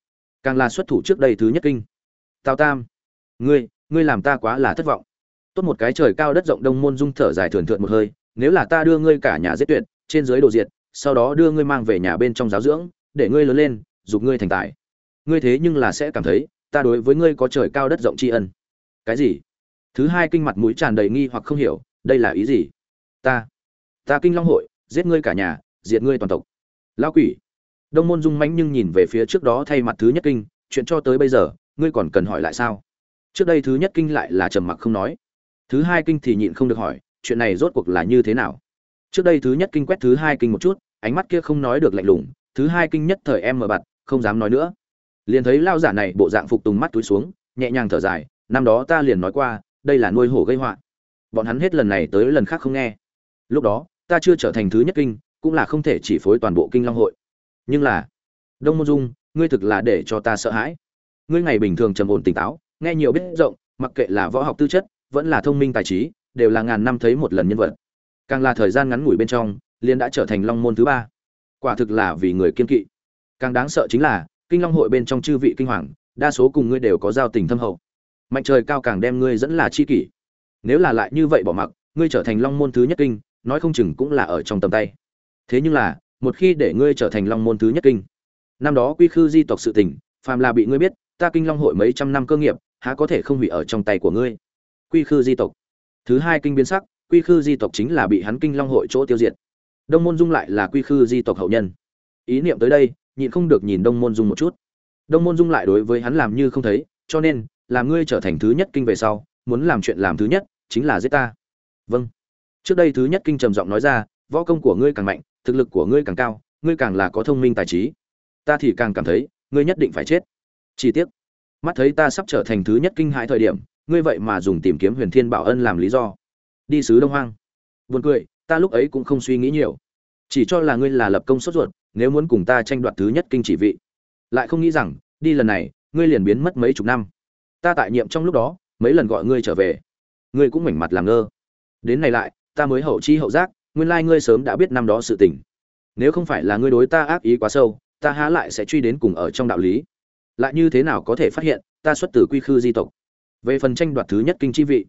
Càng là xuất thủ trước đây thứ nhất kinh. Tào tam, ngươi ngươi làm ta quá là thất vọng. Tốt một cái trời cao đất rộng đông môn dung thở dài thườn thượt một hơi, nếu là ta đưa ngươi cả nhà giết tuyệt, trên dưới đồ diệt, sau đó đưa ngươi mang về nhà bên trong giáo dưỡng, để ngươi lớn lên giúp ngươi thành tài. Ngươi thế nhưng là sẽ cảm thấy, ta đối với ngươi có trời cao đất rộng tri ân cái gì? Thứ hai kinh mặt mũi tràn đầy nghi hoặc không hiểu, đây là ý gì? Ta ta kinh long hội, giết ngươi cả nhà, diệt ngươi toàn tộc. Lão quỷ. Đông môn dung mánh nhưng nhìn về phía trước đó thay mặt thứ nhất kinh, chuyện cho tới bây giờ, ngươi còn cần hỏi lại sao? Trước đây thứ nhất kinh lại là trầm mặc không nói. Thứ hai kinh thì nhịn không được hỏi, chuyện này rốt cuộc là như thế nào? Trước đây thứ nhất kinh quét thứ hai kinh một chút, ánh mắt kia không nói được lạnh lùng, thứ hai kinh nhất thời em mở bặt, không dám nói nữa. Liền thấy lao giả này bộ dạng phục tùng mắt túi xuống, nhẹ nhàng thở dài năm đó ta liền nói qua, đây là nuôi hổ gây họa. Bọn hắn hết lần này tới lần khác không nghe. Lúc đó, ta chưa trở thành thứ nhất kinh, cũng là không thể chỉ phối toàn bộ kinh long hội. Nhưng là, đông môn dung, ngươi thực là để cho ta sợ hãi. Ngươi ngày bình thường trầm ổn tỉnh táo, nghe nhiều biết rộng, mặc kệ là võ học tư chất, vẫn là thông minh tài trí, đều là ngàn năm thấy một lần nhân vật. Càng là thời gian ngắn ngủi bên trong liên đã trở thành long môn thứ ba. Quả thực là vì người kiên kỵ. Càng đáng sợ chính là, kinh long hội bên trong chư vị kinh hoàng, đa số cùng ngươi đều có giao tình thâm hậu mạnh trời cao càng đem ngươi dẫn là chi kỷ. Nếu là lại như vậy bỏ mặc, ngươi trở thành long môn thứ nhất kinh, nói không chừng cũng là ở trong tầm tay. Thế nhưng là, một khi để ngươi trở thành long môn thứ nhất kinh, năm đó quy khư di tộc sự tình, phàm là bị ngươi biết, ta kinh long hội mấy trăm năm cơ nghiệp, há có thể không hủy ở trong tay của ngươi. Quy khư di tộc. Thứ hai kinh biến sắc, quy khư di tộc chính là bị hắn kinh long hội chỗ tiêu diệt. Đông môn dung lại là quy khư di tộc hậu nhân. Ý niệm tới đây, nhịn không được nhìn đông môn dung một chút. Đông môn dung lại đối với hắn làm như không thấy, cho nên làm ngươi trở thành thứ nhất kinh về sau, muốn làm chuyện làm thứ nhất, chính là giết ta. Vâng. Trước đây thứ nhất kinh trầm giọng nói ra, võ công của ngươi càng mạnh, thực lực của ngươi càng cao, ngươi càng là có thông minh tài trí. Ta thì càng cảm thấy, ngươi nhất định phải chết. Chi tiết mắt thấy ta sắp trở thành thứ nhất kinh hãi thời điểm, ngươi vậy mà dùng tìm kiếm huyền thiên bảo ân làm lý do. Đi sứ đông hoang. Buồn cười, ta lúc ấy cũng không suy nghĩ nhiều. Chỉ cho là ngươi là lập công sốt ruột, nếu muốn cùng ta tranh đoạt thứ nhất kinh chỉ vị. Lại không nghĩ rằng, đi lần này, ngươi liền biến mất mấy chục năm ta tại nhiệm trong lúc đó, mấy lần gọi ngươi trở về. Ngươi cũng mảnh mặt làm ngơ. Đến này lại, ta mới hậu chi hậu giác, nguyên lai ngươi sớm đã biết năm đó sự tình. Nếu không phải là ngươi đối ta ác ý quá sâu, ta há lại sẽ truy đến cùng ở trong đạo lý. Lại như thế nào có thể phát hiện, ta xuất từ quy khư di tộc? Về phần tranh đoạt thứ nhất kinh chi vị,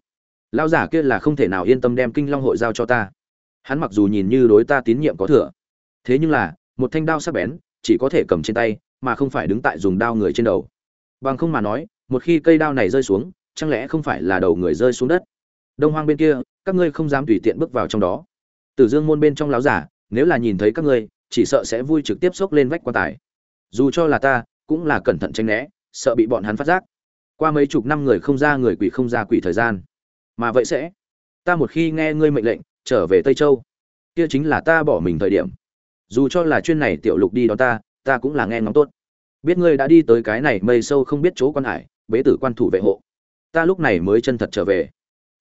lão giả kia là không thể nào yên tâm đem kinh long hội giao cho ta. Hắn mặc dù nhìn như đối ta tín nhiệm có thừa, thế nhưng là, một thanh đao sắc bén, chỉ có thể cầm trên tay, mà không phải đứng tại dùng đao người trên đầu. Bằng không mà nói một khi cây đao này rơi xuống, chẳng lẽ không phải là đầu người rơi xuống đất? Đông hoang bên kia, các ngươi không dám tùy tiện bước vào trong đó. Tử dương môn bên trong láo giả, nếu là nhìn thấy các ngươi, chỉ sợ sẽ vui trực tiếp xốc lên vách quan tài. Dù cho là ta, cũng là cẩn thận tranh né, sợ bị bọn hắn phát giác. Qua mấy chục năm người không ra người quỷ không ra quỷ thời gian. Mà vậy sẽ, ta một khi nghe ngươi mệnh lệnh, trở về tây châu, kia chính là ta bỏ mình thời điểm. Dù cho là chuyên này tiểu lục đi đó ta ta cũng là nghe ngóng tốt. Biết ngươi đã đi tới cái này mây sâu không biết chỗ quan hải bế tử quan thủ vệ hộ. Ta lúc này mới chân thật trở về.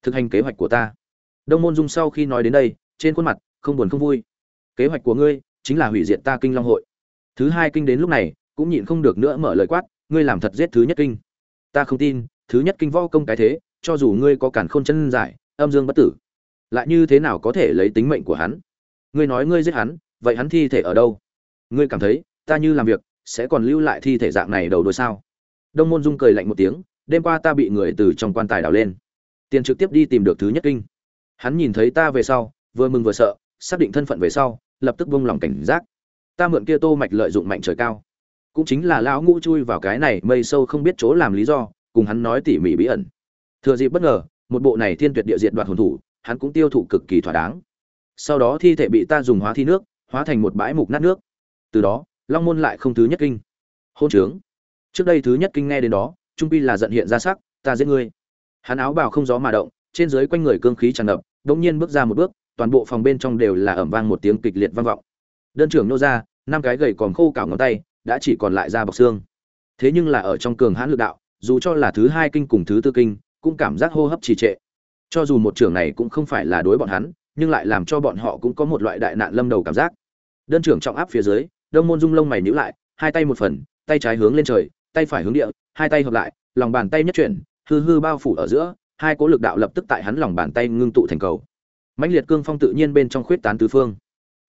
Thực hành kế hoạch của ta. Đông môn dung sau khi nói đến đây, trên khuôn mặt không buồn không vui. Kế hoạch của ngươi chính là hủy diệt ta kinh long hội. Thứ hai kinh đến lúc này, cũng nhịn không được nữa mở lời quát, ngươi làm thật giết thứ nhất kinh. Ta không tin, thứ nhất kinh võ công cái thế, cho dù ngươi có cản khôn chân giải, âm dương bất tử, lại như thế nào có thể lấy tính mệnh của hắn? Ngươi nói ngươi giết hắn, vậy hắn thi thể ở đâu? Ngươi cảm thấy, ta như làm việc, sẽ còn lưu lại thi thể dạng này đầu đôi sao? Đông môn dung cười lạnh một tiếng, đêm qua ta bị người từ trong quan tài đào lên. Tiền trực tiếp đi tìm được thứ nhất kinh. Hắn nhìn thấy ta về sau, vừa mừng vừa sợ, xác định thân phận về sau, lập tức vung lòng cảnh giác. Ta mượn kia tô mạch lợi dụng mạnh trời cao. Cũng chính là lão ngũ chui vào cái này mây sâu không biết chỗ làm lý do, cùng hắn nói tỉ mỉ bí ẩn. Thừa dịp bất ngờ, một bộ này thiên tuyệt địa diệt đoạt hồn thủ, hắn cũng tiêu thụ cực kỳ thỏa đáng. Sau đó thi thể bị ta dùng hóa thi nước, hóa thành một bãi mục nát nước. Từ đó, long môn lại không thứ nhất kinh. Hôn trướng trước đây thứ nhất kinh nghe đến đó, trung pi là giận hiện ra sắc, ta giết ngươi. Hắn áo bào không gió mà động, trên dưới quanh người cương khí tràn ngập, đống nhiên bước ra một bước, toàn bộ phòng bên trong đều là ẩm vang một tiếng kịch liệt vang vọng. Đơn trưởng nô ra, năm cái gầy còn khô cảo ngón tay, đã chỉ còn lại da bọc xương. Thế nhưng là ở trong cường hãn lực đạo, dù cho là thứ hai kinh cùng thứ tư kinh, cũng cảm giác hô hấp trì trệ. Cho dù một trưởng này cũng không phải là đối bọn hắn, nhưng lại làm cho bọn họ cũng có một loại đại nạn lâm đầu cảm giác. Đơn trưởng trọng áp phía dưới, đông môn dung lông mày nhíu lại, hai tay một phần, tay trái hướng lên trời tay phải hướng địa, hai tay hợp lại, lòng bàn tay nhất chuyển, hư hư bao phủ ở giữa, hai cố lực đạo lập tức tại hắn lòng bàn tay ngưng tụ thành cầu. Mãnh liệt cương phong tự nhiên bên trong khuyết tán tứ phương.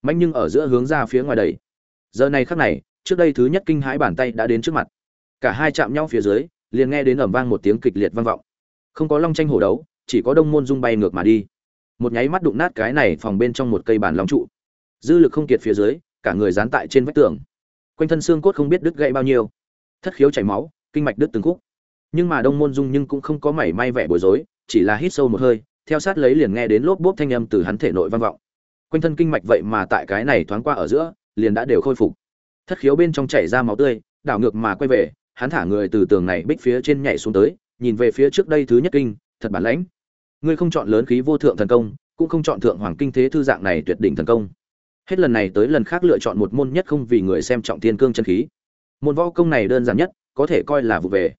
Mãnh nhưng ở giữa hướng ra phía ngoài đầy. Giờ này khắc này, trước đây thứ nhất kinh hãi bàn tay đã đến trước mặt. Cả hai chạm nhau phía dưới, liền nghe đến ầm vang một tiếng kịch liệt vang vọng. Không có long tranh hổ đấu, chỉ có đông môn dung bay ngược mà đi. Một nháy mắt đụng nát cái này phòng bên trong một cây bàn long trụ. Dư lực không kiệt phía dưới, cả người dán tại trên vách tường. Quanh thân xương cốt không biết đứt gãy bao nhiêu thất khiếu chảy máu, kinh mạch đứt từng khúc. Nhưng mà đông môn dung nhưng cũng không có mảy may vẻ bối rối, chỉ là hít sâu một hơi, theo sát lấy liền nghe đến lốp bốp thanh âm từ hắn thể nội vang vọng. Quanh thân kinh mạch vậy mà tại cái này thoáng qua ở giữa, liền đã đều khôi phục. Thất khiếu bên trong chảy ra máu tươi, đảo ngược mà quay về, hắn thả người từ tường này bích phía trên nhảy xuống tới, nhìn về phía trước đây thứ nhất kinh, thật bản lãnh. Ngươi không chọn lớn khí vô thượng thần công, cũng không chọn thượng hoàng kinh thế thư dạng này tuyệt đỉnh thần công. Hết lần này tới lần khác lựa chọn một môn nhất không vì người xem trọng thiên cương chân khí môn võ công này đơn giản nhất, có thể coi là vụ về.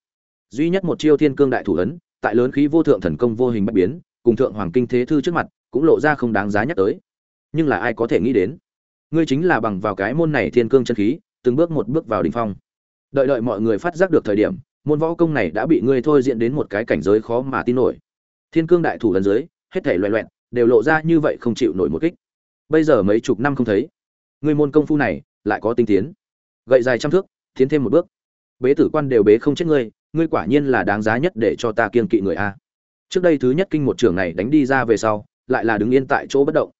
Duy nhất một chiêu thiên cương đại thủ ấn, tại lớn khí vô thượng thần công vô hình bất biến, cùng thượng hoàng kinh thế thư trước mặt, cũng lộ ra không đáng giá nhắc tới. Nhưng là ai có thể nghĩ đến? Ngươi chính là bằng vào cái môn này thiên cương chân khí, từng bước một bước vào đỉnh phong. Đợi đợi mọi người phát giác được thời điểm, môn võ công này đã bị ngươi thôi diễn đến một cái cảnh giới khó mà tin nổi. Thiên cương đại thủ lần dưới, hết thảy loẹ loẹn đều lộ ra như vậy không chịu nổi một kích. Bây giờ mấy chục năm không thấy, ngươi môn công phu này lại có tinh tiến. Gậy dài trăm thước tiến thêm một bước. Bế tử quan đều bế không chết ngươi ngươi quả nhiên là đáng giá nhất để cho ta kiên kỵ người a. Trước đây thứ nhất kinh một trường này đánh đi ra về sau, lại là đứng yên tại chỗ bất động.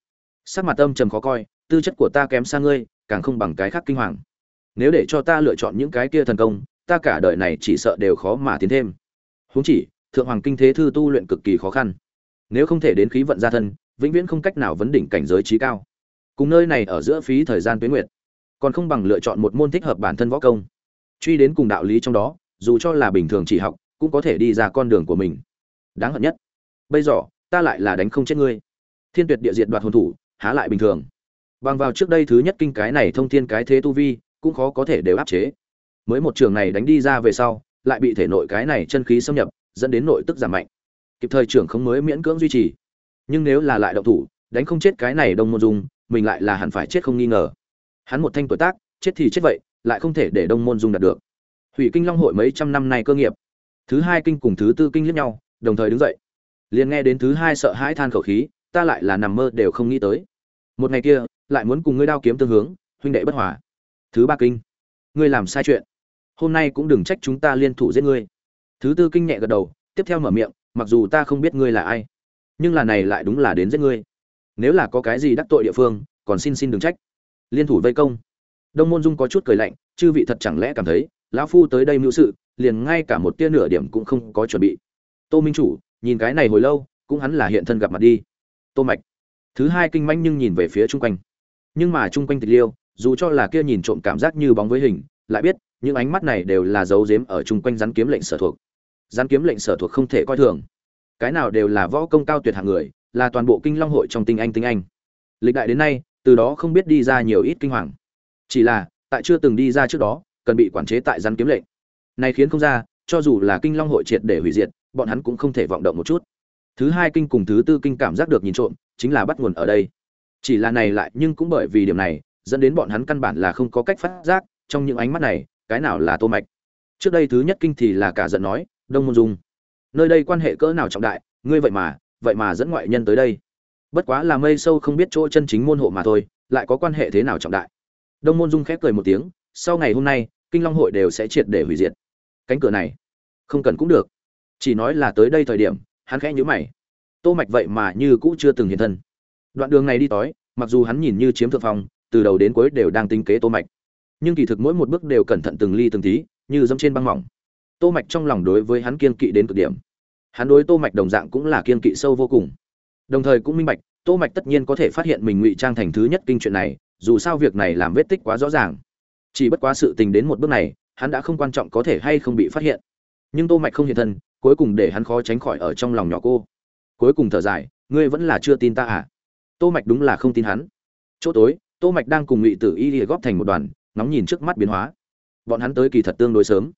Sắc mặt âm trầm khó coi, tư chất của ta kém xa ngươi, càng không bằng cái khác kinh hoàng. Nếu để cho ta lựa chọn những cái kia thần công, ta cả đời này chỉ sợ đều khó mà tiến thêm. Huống chỉ, thượng hoàng kinh thế thư tu luyện cực kỳ khó khăn. Nếu không thể đến khí vận gia thân, vĩnh viễn không cách nào vấn đỉnh cảnh giới trí cao. Cùng nơi này ở giữa phí thời gian tuyến nguyệt còn không bằng lựa chọn một môn thích hợp bản thân võ công. Truy đến cùng đạo lý trong đó, dù cho là bình thường chỉ học, cũng có thể đi ra con đường của mình. Đáng hận nhất. Bây giờ, ta lại là đánh không chết ngươi. Thiên tuyệt địa diện đoạt hồn thủ, há lại bình thường. Bằng vào trước đây thứ nhất kinh cái này thông thiên cái thế tu vi, cũng khó có thể đều áp chế. Mới một trường này đánh đi ra về sau, lại bị thể nội cái này chân khí xâm nhập, dẫn đến nội tức giảm mạnh. Kịp thời trưởng không mới miễn cưỡng duy trì. Nhưng nếu là lại động thủ, đánh không chết cái này đông môn dung, mình lại là hẳn phải chết không nghi ngờ hắn một thanh tuổi tác, chết thì chết vậy, lại không thể để đông môn dung đạt được. Hủy kinh long hội mấy trăm năm nay cơ nghiệp. Thứ hai kinh cùng thứ tư kinh liếc nhau, đồng thời đứng dậy. Liền nghe đến thứ hai sợ hãi than khẩu khí, ta lại là nằm mơ đều không nghĩ tới. Một ngày kia, lại muốn cùng ngươi đao kiếm tương hướng, huynh đệ bất hòa. Thứ ba kinh. Ngươi làm sai chuyện. Hôm nay cũng đừng trách chúng ta liên thủ giết ngươi. Thứ tư kinh nhẹ gật đầu, tiếp theo mở miệng, mặc dù ta không biết ngươi là ai, nhưng là này lại đúng là đến giết ngươi. Nếu là có cái gì đắc tội địa phương, còn xin xin đừng trách liên thủ vây công. Đông môn dung có chút cười lạnh, chư vị thật chẳng lẽ cảm thấy, lão phu tới đây mưu sự, liền ngay cả một tia nửa điểm cũng không có chuẩn bị. Tô minh chủ, nhìn cái này hồi lâu, cũng hắn là hiện thân gặp mặt đi. Tô mạch. Thứ hai kinh manh nhưng nhìn về phía chung quanh. Nhưng mà chung quanh tịch liêu, dù cho là kia nhìn trộm cảm giác như bóng với hình, lại biết, những ánh mắt này đều là dấu giếm ở chung quanh rắn kiếm lệnh sở thuộc. Rắn kiếm lệnh sở thuộc không thể coi thường. Cái nào đều là võ công cao tuyệt hạng người, là toàn bộ kinh long hội trong tinh anh tinh anh. Lịch đại đến nay từ đó không biết đi ra nhiều ít kinh hoàng. Chỉ là, tại chưa từng đi ra trước đó, cần bị quản chế tại rắn kiếm lệnh. Này khiến không ra, cho dù là kinh long hội triệt để hủy diệt, bọn hắn cũng không thể vọng động một chút. Thứ hai kinh cùng thứ tư kinh cảm giác được nhìn trộm, chính là bắt nguồn ở đây. Chỉ là này lại, nhưng cũng bởi vì điểm này, dẫn đến bọn hắn căn bản là không có cách phát giác, trong những ánh mắt này, cái nào là tô mạch. Trước đây thứ nhất kinh thì là cả giận nói, đông môn dung, nơi đây quan hệ cỡ nào trọng đại, ngươi vậy mà vậy mà dẫn ngoại nhân tới đây bất quá là mây sâu không biết chỗ chân chính môn hộ mà thôi, lại có quan hệ thế nào trọng đại. Đông môn dung khép cười một tiếng, sau ngày hôm nay, kinh long hội đều sẽ triệt để hủy diệt. Cánh cửa này, không cần cũng được. Chỉ nói là tới đây thời điểm, hắn khẽ nhíu mày. Tô mạch vậy mà như cũ chưa từng hiện thân. Đoạn đường này đi tối mặc dù hắn nhìn như chiếm thượng phong, từ đầu đến cuối đều đang tính kế tô mạch. Nhưng kỳ thực mỗi một bước đều cẩn thận từng ly từng tí, như dẫm trên băng mỏng. Tô mạch trong lòng đối với hắn kiên kỵ đến cực điểm. Hắn đối tô mạch đồng dạng cũng là kiên kỵ sâu vô cùng đồng thời cũng minh bạch, tô mạch tất nhiên có thể phát hiện mình ngụy trang thành thứ nhất kinh chuyện này, dù sao việc này làm vết tích quá rõ ràng. Chỉ bất quá sự tình đến một bước này, hắn đã không quan trọng có thể hay không bị phát hiện. Nhưng tô mạch không hiện thân, cuối cùng để hắn khó tránh khỏi ở trong lòng nhỏ cô. Cuối cùng thở dài, ngươi vẫn là chưa tin ta à? Tô mạch đúng là không tin hắn. Chỗ tối, tô mạch đang cùng ngụy tử y lìa góp thành một đoàn nóng nhìn trước mắt biến hóa. Bọn hắn tới kỳ thật tương đối sớm.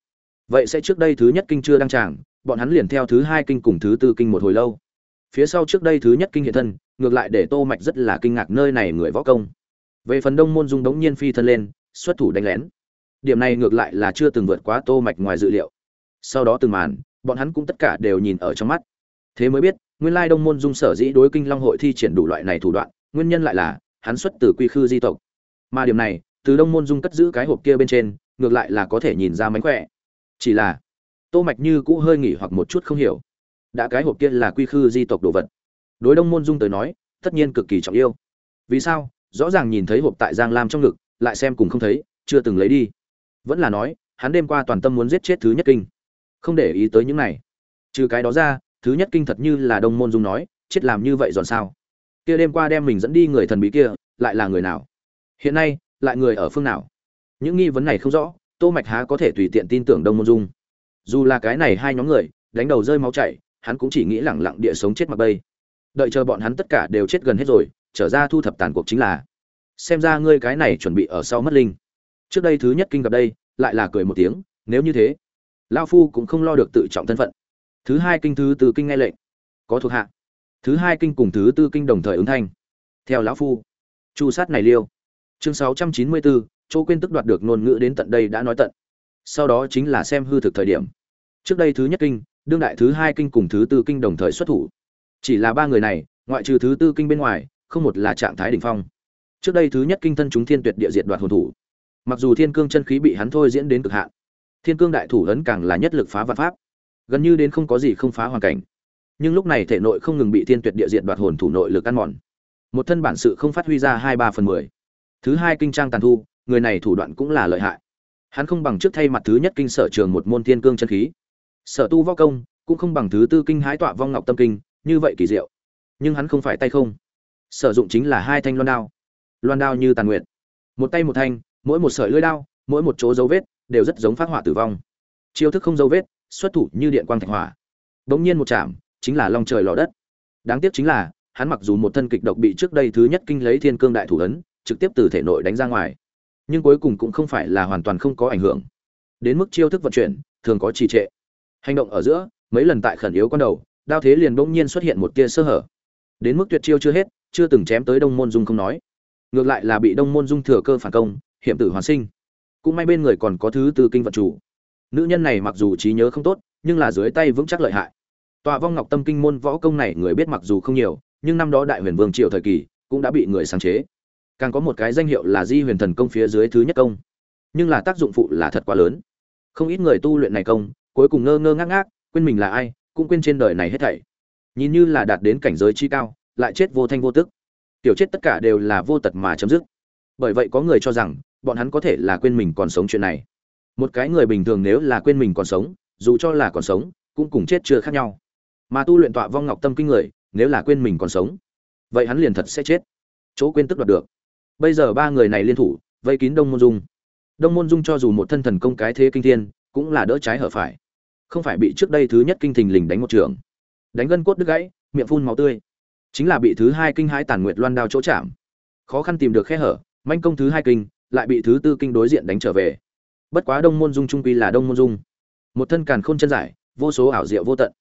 Vậy sẽ trước đây thứ nhất kinh chưa đăng tràng, bọn hắn liền theo thứ hai kinh cùng thứ tư kinh một hồi lâu phía sau trước đây thứ nhất kinh hiện thân, ngược lại để tô mạch rất là kinh ngạc nơi này người võ công. Về phần đông môn dung đống nhiên phi thân lên, xuất thủ đánh lén. Điểm này ngược lại là chưa từng vượt quá tô mạch ngoài dự liệu. Sau đó từng màn, bọn hắn cũng tất cả đều nhìn ở trong mắt. Thế mới biết, nguyên lai đông môn dung sở dĩ đối kinh long hội thi triển đủ loại này thủ đoạn, nguyên nhân lại là, hắn xuất từ quy khư di tộc. Mà điểm này, từ đông môn dung cất giữ cái hộp kia bên trên, ngược lại là có thể nhìn ra mánh khỏe. Chỉ là, tô mạch như cũ hơi nghỉ hoặc một chút không hiểu đã cái hộp kia là quy khư di tộc đồ vật. Đối đông môn dung tới nói, tất nhiên cực kỳ trọng yêu. Vì sao? Rõ ràng nhìn thấy hộp tại giang lam trong ngực, lại xem cùng không thấy, chưa từng lấy đi. Vẫn là nói, hắn đêm qua toàn tâm muốn giết chết thứ nhất kinh. Không để ý tới những này. Trừ cái đó ra, thứ nhất kinh thật như là đông môn dung nói, chết làm như vậy giòn sao? Kia đêm qua đem mình dẫn đi người thần bí kia, lại là người nào? Hiện nay, lại người ở phương nào? Những nghi vấn này không rõ, tô mạch há có thể tùy tiện tin tưởng đông môn dung. Dù là cái này hai nhóm người, đánh đầu rơi máu chảy hắn cũng chỉ nghĩ lẳng lặng địa sống chết mặc bay. Đợi chờ bọn hắn tất cả đều chết gần hết rồi, trở ra thu thập tàn cuộc chính là, xem ra ngươi cái này chuẩn bị ở sau mất linh. Trước đây thứ nhất kinh gặp đây, lại là cười một tiếng, nếu như thế lao phu cũng không lo được tự trọng thân phận. Thứ hai kinh thứ tư kinh nghe lệnh, có thuộc hạ. Thứ hai kinh cùng thứ tư kinh đồng thời ứng thanh. Theo lão phu, chu sát này liêu. Chương sáu trăm chín mươi bốn chỗ quên tức đoạt được ngôn ngữ đến tận đây đã nói tận. Sau đó chính là xem hư thực thời điểm. Trước đây thứ nhất kinh đương đại thứ hai kinh cùng thứ tư kinh đồng thời xuất thủ. Chỉ là ba người này, ngoại trừ thứ tư kinh bên ngoài, không một là trạng thái đỉnh phong. Trước đây thứ nhất kinh thân chúng thiên tuyệt địa diệt đoạt hồn thủ. Mặc dù thiên cương chân khí bị hắn thôi diễn đến cực hạn, thiên cương đại thủ ấn càng là nhất lực phá vạn pháp. Gần như đến không có gì không phá hoàn cảnh. Nhưng lúc này thể nội không ngừng bị thiên tuyệt địa diệt đoạt hồn thủ nội lực ăn mòn. Một thân bản sự không phát huy ra hai ba phần mười. Thứ hai kinh trang tàn thu, người này thủ đoạn cũng là lợi hại. Hắn không bằng trước thay mặt thứ nhất kinh sở trường một môn thiên cương chân khí sở tu võ công cũng không bằng thứ tư kinh hái tọa vong ngọc tâm kinh, như vậy kỳ diệu. Nhưng hắn không phải tay không. Sử dụng chính là hai thanh loan đao. Loan đao như tàn nguyện một tay một thanh, mỗi một sợi lưỡi đao, mỗi một chỗ dấu vết đều rất giống phát hỏa tử vong. Chiêu thức không dấu vết, xuất thủ như điện quang thạch hỏa. Bỗng nhiên một chạm, chính là long trời lò đất. Đáng tiếc chính là, hắn mặc dù một thân kịch độc bị trước đây thứ nhất kinh lấy thiên cương đại thủ ấn, trực tiếp từ thể nội đánh ra ngoài. Nhưng cuối cùng cũng không phải là hoàn toàn không có ảnh hưởng. Đến mức chiêu thức vận chuyển, thường có trì trệ hành động ở giữa, mấy lần tại khẩn yếu con đầu, đao thế liền bỗng nhiên xuất hiện một tia sơ hở. Đến mức tuyệt chiêu chưa hết, chưa từng chém tới đông môn dung không nói. Ngược lại là bị đông môn dung thừa cơ phản công, hiểm tử hoàn sinh. Cũng may bên người còn có thứ tư kinh vận chủ. Nữ nhân này mặc dù trí nhớ không tốt, nhưng là dưới tay vững chắc lợi hại. Tọa vong ngọc tâm kinh môn võ công này người biết mặc dù không nhiều, nhưng năm đó đại huyền vương triều thời kỳ cũng đã bị người sáng chế. Càng có một cái danh hiệu là di huyền thần công phía dưới thứ nhất công. Nhưng là tác dụng phụ là thật quá lớn. Không ít người tu luyện này công cuối cùng ngơ ngơ ngác ngác, quên mình là ai, cũng quên trên đời này hết thảy. Nhìn như là đạt đến cảnh giới chi cao, lại chết vô thanh vô tức. Tiểu chết tất cả đều là vô tật mà chấm dứt. Bởi vậy có người cho rằng, bọn hắn có thể là quên mình còn sống chuyện này. Một cái người bình thường nếu là quên mình còn sống, dù cho là còn sống, cũng cùng chết chưa khác nhau. Mà tu luyện tọa vong ngọc tâm kinh người, nếu là quên mình còn sống, vậy hắn liền thật sẽ chết. Chỗ quên tức đoạt được. Bây giờ ba người này liên thủ, vây kín đông môn dung. Đông môn dung cho dù một thân thần công cái thế kinh thiên, cũng là đỡ trái hở phải không phải bị trước đây thứ nhất kinh thình lình đánh một trường. Đánh gân cốt đứt gãy, miệng phun máu tươi. Chính là bị thứ hai kinh hãi tàn nguyệt loan đao chỗ chạm. Khó khăn tìm được khe hở, manh công thứ hai kinh, lại bị thứ tư kinh đối diện đánh trở về. Bất quá đông môn dung trung quy là đông môn dung. Một thân càn khôn chân giải, vô số ảo diệu vô tận.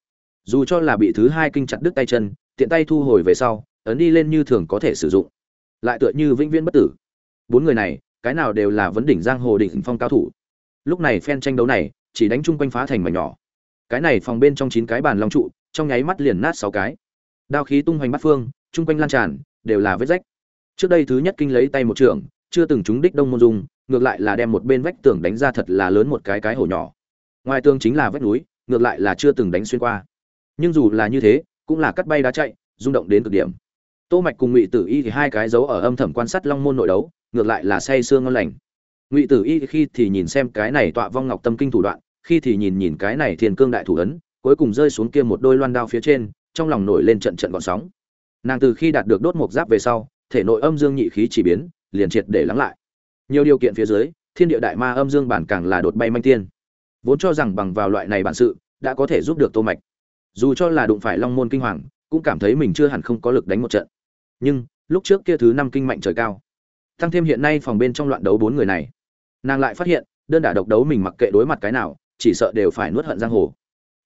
Dù cho là bị thứ hai kinh chặt đứt tay chân, tiện tay thu hồi về sau, ấn đi lên như thường có thể sử dụng. Lại tựa như vĩnh viễn bất tử. Bốn người này, cái nào đều là vấn đỉnh giang hồ đỉnh phong cao thủ. Lúc này phen tranh đấu này, chỉ đánh chung quanh phá thành mảnh nhỏ cái này phòng bên trong chín cái bàn long trụ, trong nháy mắt liền nát sáu cái. Đao khí tung hoành bắt phương, chung quanh lan tràn, đều là vết rách. Trước đây thứ nhất kinh lấy tay một trường, chưa từng trúng đích đông môn dung, ngược lại là đem một bên vách tường đánh ra thật là lớn một cái cái hổ nhỏ. Ngoài tường chính là vách núi, ngược lại là chưa từng đánh xuyên qua. Nhưng dù là như thế, cũng là cắt bay đá chạy, rung động đến cực điểm. Tô mạch cùng ngụy tử y thì hai cái dấu ở âm thầm quan sát long môn nội đấu, ngược lại là say xương ngon lành. Ngụy tử y khi thì nhìn xem cái này tọa vong ngọc tâm kinh thủ đoạn khi thì nhìn nhìn cái này thiên cương đại thủ ấn, cuối cùng rơi xuống kia một đôi loan đao phía trên, trong lòng nổi lên trận trận gọn sóng. Nàng từ khi đạt được đốt một giáp về sau, thể nội âm dương nhị khí chỉ biến, liền triệt để lắng lại. Nhiều điều kiện phía dưới, thiên địa đại ma âm dương bản càng là đột bay manh tiên. Vốn cho rằng bằng vào loại này bản sự, đã có thể giúp được tô mạch. Dù cho là đụng phải long môn kinh hoàng, cũng cảm thấy mình chưa hẳn không có lực đánh một trận. Nhưng, lúc trước kia thứ năm kinh mạnh trời cao, tăng thêm hiện nay phòng bên trong loạn đấu bốn người này, nàng lại phát hiện, đơn đả độc đấu mình mặc kệ đối mặt cái nào chỉ sợ đều phải nuốt hận giang hồ.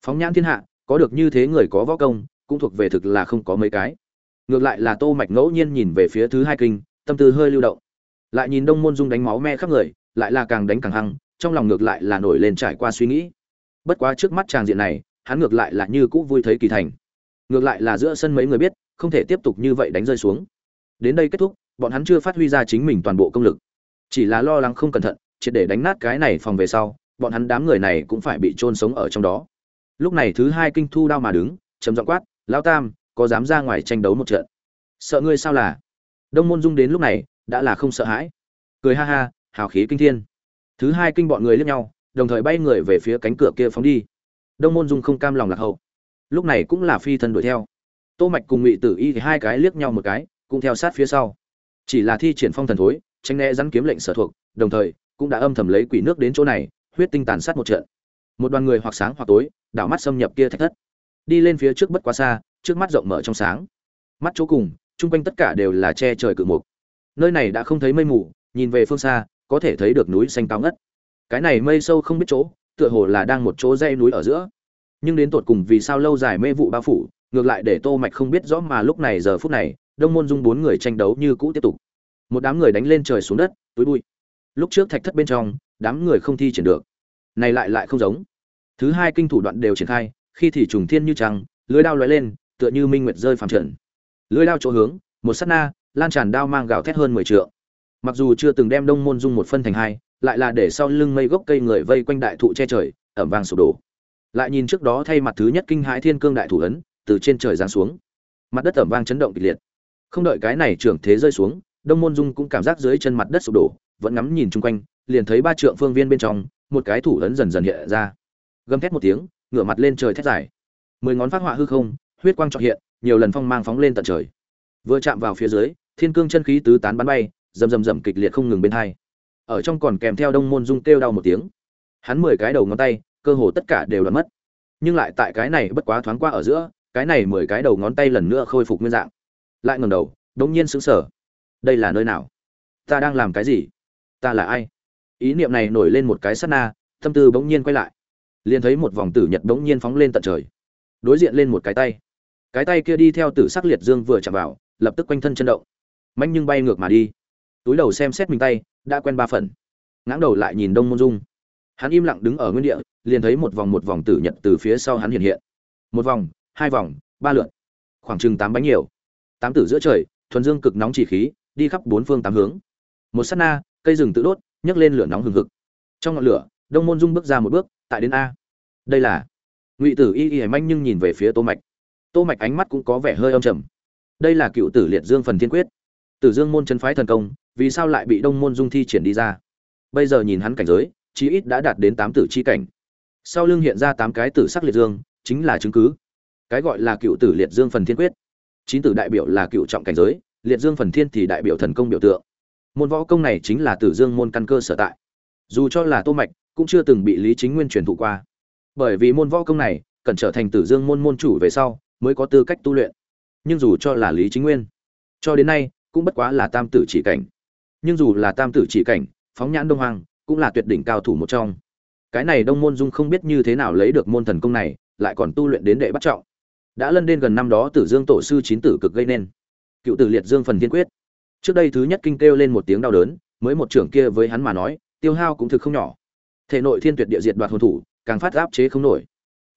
Phóng nhãn thiên hạ, có được như thế người có võ công, cũng thuộc về thực là không có mấy cái. Ngược lại là tô mạch ngẫu nhiên nhìn về phía thứ hai kinh, tâm tư hơi lưu động. Lại nhìn đông môn dung đánh máu me khắp người, lại là càng đánh càng hăng, trong lòng ngược lại là nổi lên trải qua suy nghĩ. Bất quá trước mắt tràng diện này, hắn ngược lại là như cũ vui thấy kỳ thành. Ngược lại là giữa sân mấy người biết, không thể tiếp tục như vậy đánh rơi xuống. Đến đây kết thúc, bọn hắn chưa phát huy ra chính mình toàn bộ công lực. Chỉ là lo lắng không cẩn thận, triệt để đánh nát cái này phòng về sau bọn hắn đám người này cũng phải bị chôn sống ở trong đó. Lúc này thứ hai kinh thu đao mà đứng chấm giọng quát lao tam, có dám ra ngoài tranh đấu một trận? Sợ ngươi sao là? Đông môn dung đến lúc này, đã là không sợ hãi. Cười ha ha, hào khí kinh thiên. Thứ hai kinh bọn người liếc nhau, đồng thời bay người về phía cánh cửa kia phóng đi. Đông môn dung không cam lòng lạc hậu. Lúc này cũng là phi thân đuổi theo. Tô mạch cùng ngụy tử y thì hai cái liếc nhau một cái, cũng theo sát phía sau. Chỉ là thi triển phong thần thối, tránh né rắn kiếm lệnh sở thuộc, đồng thời cũng đã âm thầm lấy quỷ nước đến chỗ này huyết tinh tàn sát một trận. Một đoàn người hoặc sáng hoặc tối, đảo mắt xâm nhập kia thạch thất. Đi lên phía trước bất quá xa, trước mắt rộng mở trong sáng. Mắt chỗ cùng, chung quanh tất cả đều là che trời cự mục. Nơi này đã không thấy mây mù, nhìn về phương xa, có thể thấy được núi xanh cao ngất. Cái này mây sâu không biết chỗ, tựa hồ là đang một chỗ dây núi ở giữa. Nhưng đến tột cùng vì sao lâu dài mê vụ bao phủ, ngược lại để tô mạch không biết rõ mà lúc này giờ phút này, đông môn dung bốn người tranh đấu như cũ tiếp tục. Một đám người đánh lên trời xuống đất, túi bụi. Lúc trước thạch thất bên trong đám người không thi triển được. Này lại lại không giống. Thứ hai kinh thủ đoạn đều triển khai, khi thì trùng thiên như trăng, lưới đao lóe lên, tựa như minh nguyệt rơi phàm trần. Lưới đao chỗ hướng, một sát na, lan tràn đao mang gạo thét hơn mười trượng. Mặc dù chưa từng đem đông môn dung một phân thành hai, lại là để sau lưng mây gốc cây người vây quanh đại thụ che trời, ẩm vang sụp đổ. Lại nhìn trước đó thay mặt thứ nhất kinh hãi thiên cương đại thủ ấn, từ trên trời giáng xuống. Mặt đất ẩm vang chấn động kịch liệt. Không đợi cái này trưởng thế rơi xuống, đông môn dung cũng cảm giác dưới chân mặt đất sụp đổ, vẫn ngắm nhìn chung quanh liền thấy ba trượng phương viên bên trong, một cái thủ lớn dần dần hiện ra. Gầm thét một tiếng, ngửa mặt lên trời thét dài. Mười ngón phát họa hư không, huyết quang trọn hiện, nhiều lần phong mang phóng lên tận trời. Vừa chạm vào phía dưới, thiên cương chân khí tứ tán bắn bay, rầm rầm rầm kịch liệt không ngừng bên hai. Ở trong còn kèm theo đông môn dung kêu đau một tiếng. Hắn mười cái đầu ngón tay, cơ hồ tất cả đều đoạn mất. Nhưng lại tại cái này bất quá thoáng qua ở giữa, cái này mười cái đầu ngón tay lần nữa khôi phục nguyên dạng. Lại ngầm đầu, đống nhiên sững sờ. Đây là nơi nào? Ta đang làm cái gì? Ta là ai? Ý niệm này nổi lên một cái sát na, tâm tư bỗng nhiên quay lại. Liền thấy một vòng tử nhật bỗng nhiên phóng lên tận trời. Đối diện lên một cái tay. Cái tay kia đi theo tử sắc liệt dương vừa chạm vào, lập tức quanh thân chân động. Mạnh nhưng bay ngược mà đi. Túi đầu xem xét mình tay, đã quen ba phần. Ngãng đầu lại nhìn đông môn dung. Hắn im lặng đứng ở nguyên địa, liền thấy một vòng một vòng tử nhật từ phía sau hắn hiện hiện. Một vòng, hai vòng, ba lượn. Khoảng chừng tám bánh nhiều. Tám tử giữa trời, thuần dương cực nóng chỉ khí, đi khắp bốn phương tám hướng. Một sát na, cây rừng tự đốt nhấc lên lửa nóng hừng hực. Trong ngọn lửa, đông môn dung bước ra một bước, tại đến a. Đây là ngụy tử y y hải manh nhưng nhìn về phía tô mạch. Tô mạch ánh mắt cũng có vẻ hơi âm trầm. Đây là cựu tử liệt dương phần thiên quyết. Tử dương môn chân phái thần công, vì sao lại bị đông môn dung thi triển đi ra? Bây giờ nhìn hắn cảnh giới, chí ít đã đạt đến tám tử chi cảnh. Sau lưng hiện ra tám cái tử sắc liệt dương, chính là chứng cứ. Cái gọi là cựu tử liệt dương phần thiên quyết. Chín tử đại biểu là cựu trọng cảnh giới, liệt dương phần thiên thì đại biểu thần công biểu tượng môn võ công này chính là tử dương môn căn cơ sở tại. Dù cho là tô mạch, cũng chưa từng bị lý chính nguyên truyền thụ qua. Bởi vì môn võ công này, cần trở thành tử dương môn môn chủ về sau, mới có tư cách tu luyện. Nhưng dù cho là lý chính nguyên, cho đến nay, cũng bất quá là tam tử chỉ cảnh. Nhưng dù là tam tử chỉ cảnh, phóng nhãn đông hoàng cũng là tuyệt đỉnh cao thủ một trong. Cái này đông môn dung không biết như thế nào lấy được môn thần công này, lại còn tu luyện đến đệ bắt trọng. Đã lân đến gần năm đó tử dương tổ sư chín tử cực gây nên. Cựu tử liệt dương phần thiên quyết trước đây thứ nhất kinh kêu lên một tiếng đau đớn, mới một trưởng kia với hắn mà nói, tiêu hao cũng thực không nhỏ. Thể nội thiên tuyệt địa diệt đoạt hồn thủ, càng phát áp chế không nổi.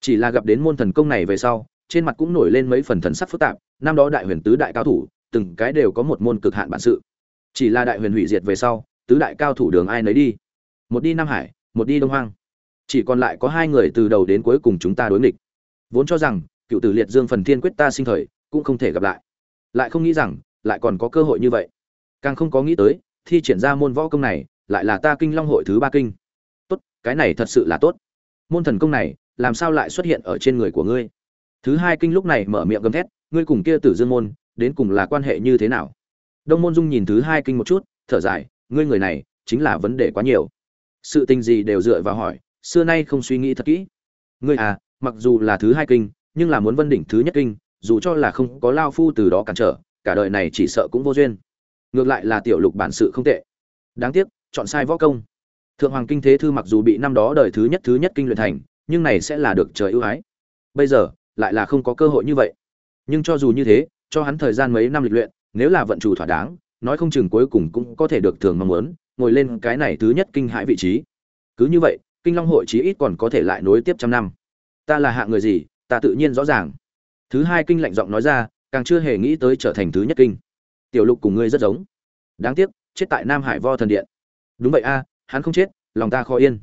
Chỉ là gặp đến môn thần công này về sau, trên mặt cũng nổi lên mấy phần thần sắc phức tạp, năm đó đại huyền tứ đại cao thủ, từng cái đều có một môn cực hạn bản sự. Chỉ là đại huyền hủy diệt về sau, tứ đại cao thủ đường ai nấy đi. Một đi nam hải, một đi đông hoang. Chỉ còn lại có hai người từ đầu đến cuối cùng chúng ta đối nghịch. Vốn cho rằng, cựu tử liệt dương phần thiên quyết ta sinh thời, cũng không thể gặp lại. Lại không nghĩ rằng, lại còn có cơ hội như vậy càng không có nghĩ tới, thi triển ra môn võ công này, lại là ta kinh long hội thứ ba kinh. Tốt, cái này thật sự là tốt. Môn thần công này, làm sao lại xuất hiện ở trên người của ngươi? Thứ hai kinh lúc này mở miệng gầm thét, ngươi cùng kia tử dương môn, đến cùng là quan hệ như thế nào? Đông môn dung nhìn thứ hai kinh một chút, thở dài, ngươi người này, chính là vấn đề quá nhiều. Sự tình gì đều dựa vào hỏi, xưa nay không suy nghĩ thật kỹ. Ngươi à mặc dù là thứ hai kinh, nhưng là muốn vân đỉnh thứ nhất kinh, dù cho là không có lao phu từ đó cản trở, cả đời này chỉ sợ cũng vô duyên ngược lại là tiểu lục bản sự không tệ. Đáng tiếc, chọn sai võ công. Thượng hoàng kinh thế thư mặc dù bị năm đó đời thứ nhất thứ nhất kinh luyện thành, nhưng này sẽ là được trời ưu ái. Bây giờ, lại là không có cơ hội như vậy. Nhưng cho dù như thế, cho hắn thời gian mấy năm lịch luyện, nếu là vận chủ thỏa đáng, nói không chừng cuối cùng cũng có thể được thường mong muốn, ngồi lên cái này thứ nhất kinh hãi vị trí. Cứ như vậy, kinh long hội chí ít còn có thể lại nối tiếp trăm năm. Ta là hạng người gì, ta tự nhiên rõ ràng. Thứ hai kinh lạnh giọng nói ra, càng chưa hề nghĩ tới trở thành thứ nhất kinh tiểu lục cùng ngươi rất giống. Đáng tiếc, chết tại nam hải vo thần điện. Đúng vậy a, hắn không chết, lòng ta khó yên.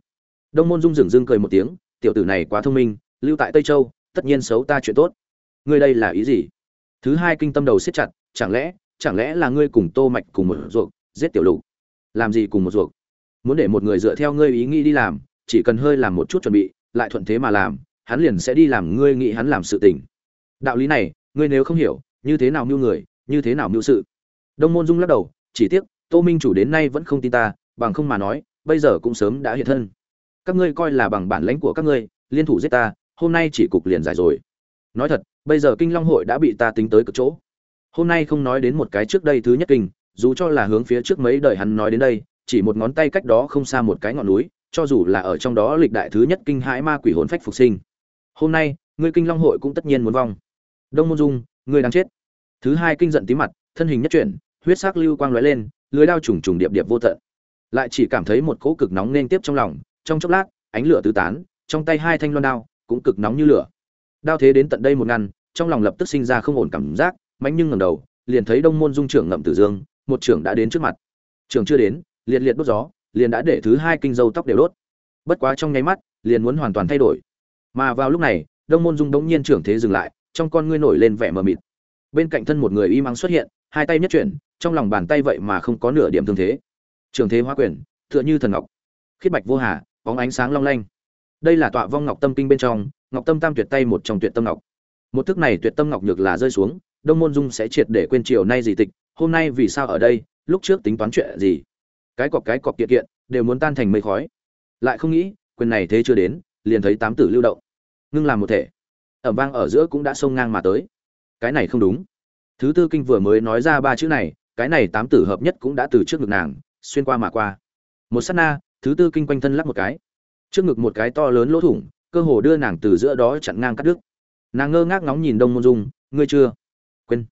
Đông môn dung Dừng dưng cười một tiếng, tiểu tử này quá thông minh, lưu tại tây châu, tất nhiên xấu ta chuyện tốt. Ngươi đây là ý gì? Thứ hai kinh tâm đầu siết chặt, chẳng lẽ chẳng lẽ là ngươi cùng tô mạch cùng một ruột, giết tiểu lục? Làm gì cùng một ruột? Muốn để một người dựa theo ngươi ý nghĩ đi làm, chỉ cần hơi làm một chút chuẩn bị, lại thuận thế mà làm, hắn liền sẽ đi làm ngươi nghĩ hắn làm sự tình. Đạo lý này, ngươi nếu không hiểu, như thế nào mưu người, như thế nào mưu sự? Đông môn dung lắc đầu, chỉ tiếc, tô minh chủ đến nay vẫn không tin ta, bằng không mà nói, bây giờ cũng sớm đã hiện thân. Các ngươi coi là bằng bản lãnh của các ngươi, liên thủ giết ta, hôm nay chỉ cục liền giải rồi. Nói thật, bây giờ kinh long hội đã bị ta tính tới cực chỗ. Hôm nay không nói đến một cái trước đây thứ nhất kinh, dù cho là hướng phía trước mấy đời hắn nói đến đây, chỉ một ngón tay cách đó không xa một cái ngọn núi, cho dù là ở trong đó lịch đại thứ nhất kinh hãi ma quỷ hồn phách phục sinh. Hôm nay, ngươi kinh long hội cũng tất nhiên muốn vong. Đông môn dung, ngươi đang chết. Thứ hai kinh giận tí mặt, thân hình nhất chuyển huyết sắc lưu quang lóe lên, lưới đao trùng trùng điệp điệp vô tận. Lại chỉ cảm thấy một cỗ cực nóng nên tiếp trong lòng, trong chốc lát, ánh lửa tứ tán, trong tay hai thanh loan đao cũng cực nóng như lửa. Đao thế đến tận đây một ngăn, trong lòng lập tức sinh ra không ổn cảm giác, mãnh nhưng ngẩng đầu, liền thấy đông môn dung trưởng ngậm tử dương, một trưởng đã đến trước mặt. Trưởng chưa đến, liệt liệt đốt gió, liền đã để thứ hai kinh dâu tóc đều đốt. Bất quá trong nháy mắt, liền muốn hoàn toàn thay đổi. Mà vào lúc này, đông môn dung đống nhiên trưởng thế dừng lại, trong con ngươi nổi lên vẻ mờ mịt. Bên cạnh thân một người y mắng xuất hiện hai tay nhất chuyển, trong lòng bàn tay vậy mà không có nửa điểm thương thế. Trường thế hóa quyền, tựa như thần ngọc. Khiết bạch vô hà, bóng ánh sáng long lanh. Đây là tọa vong ngọc tâm kinh bên trong, ngọc tâm tam tuyệt tay một trong tuyệt tâm ngọc. Một thức này tuyệt tâm ngọc nhược là rơi xuống, đông môn dung sẽ triệt để quên chiều nay gì tịch, hôm nay vì sao ở đây, lúc trước tính toán chuyện gì? Cái cọc cái cọc kiện kiện, đều muốn tan thành mây khói. Lại không nghĩ, quyền này thế chưa đến, liền thấy tám tử lưu động. Ngưng làm một thể. Ẩm vang ở giữa cũng đã xông ngang mà tới. Cái này không đúng thứ tư kinh vừa mới nói ra ba chữ này, cái này tám tử hợp nhất cũng đã từ trước ngực nàng, xuyên qua mà qua. Một sát na, thứ tư kinh quanh thân lắp một cái. Trước ngực một cái to lớn lỗ thủng, cơ hồ đưa nàng từ giữa đó chặn ngang cắt đứt. Nàng ngơ ngác ngóng nhìn đông môn dung, ngươi chưa? Quên.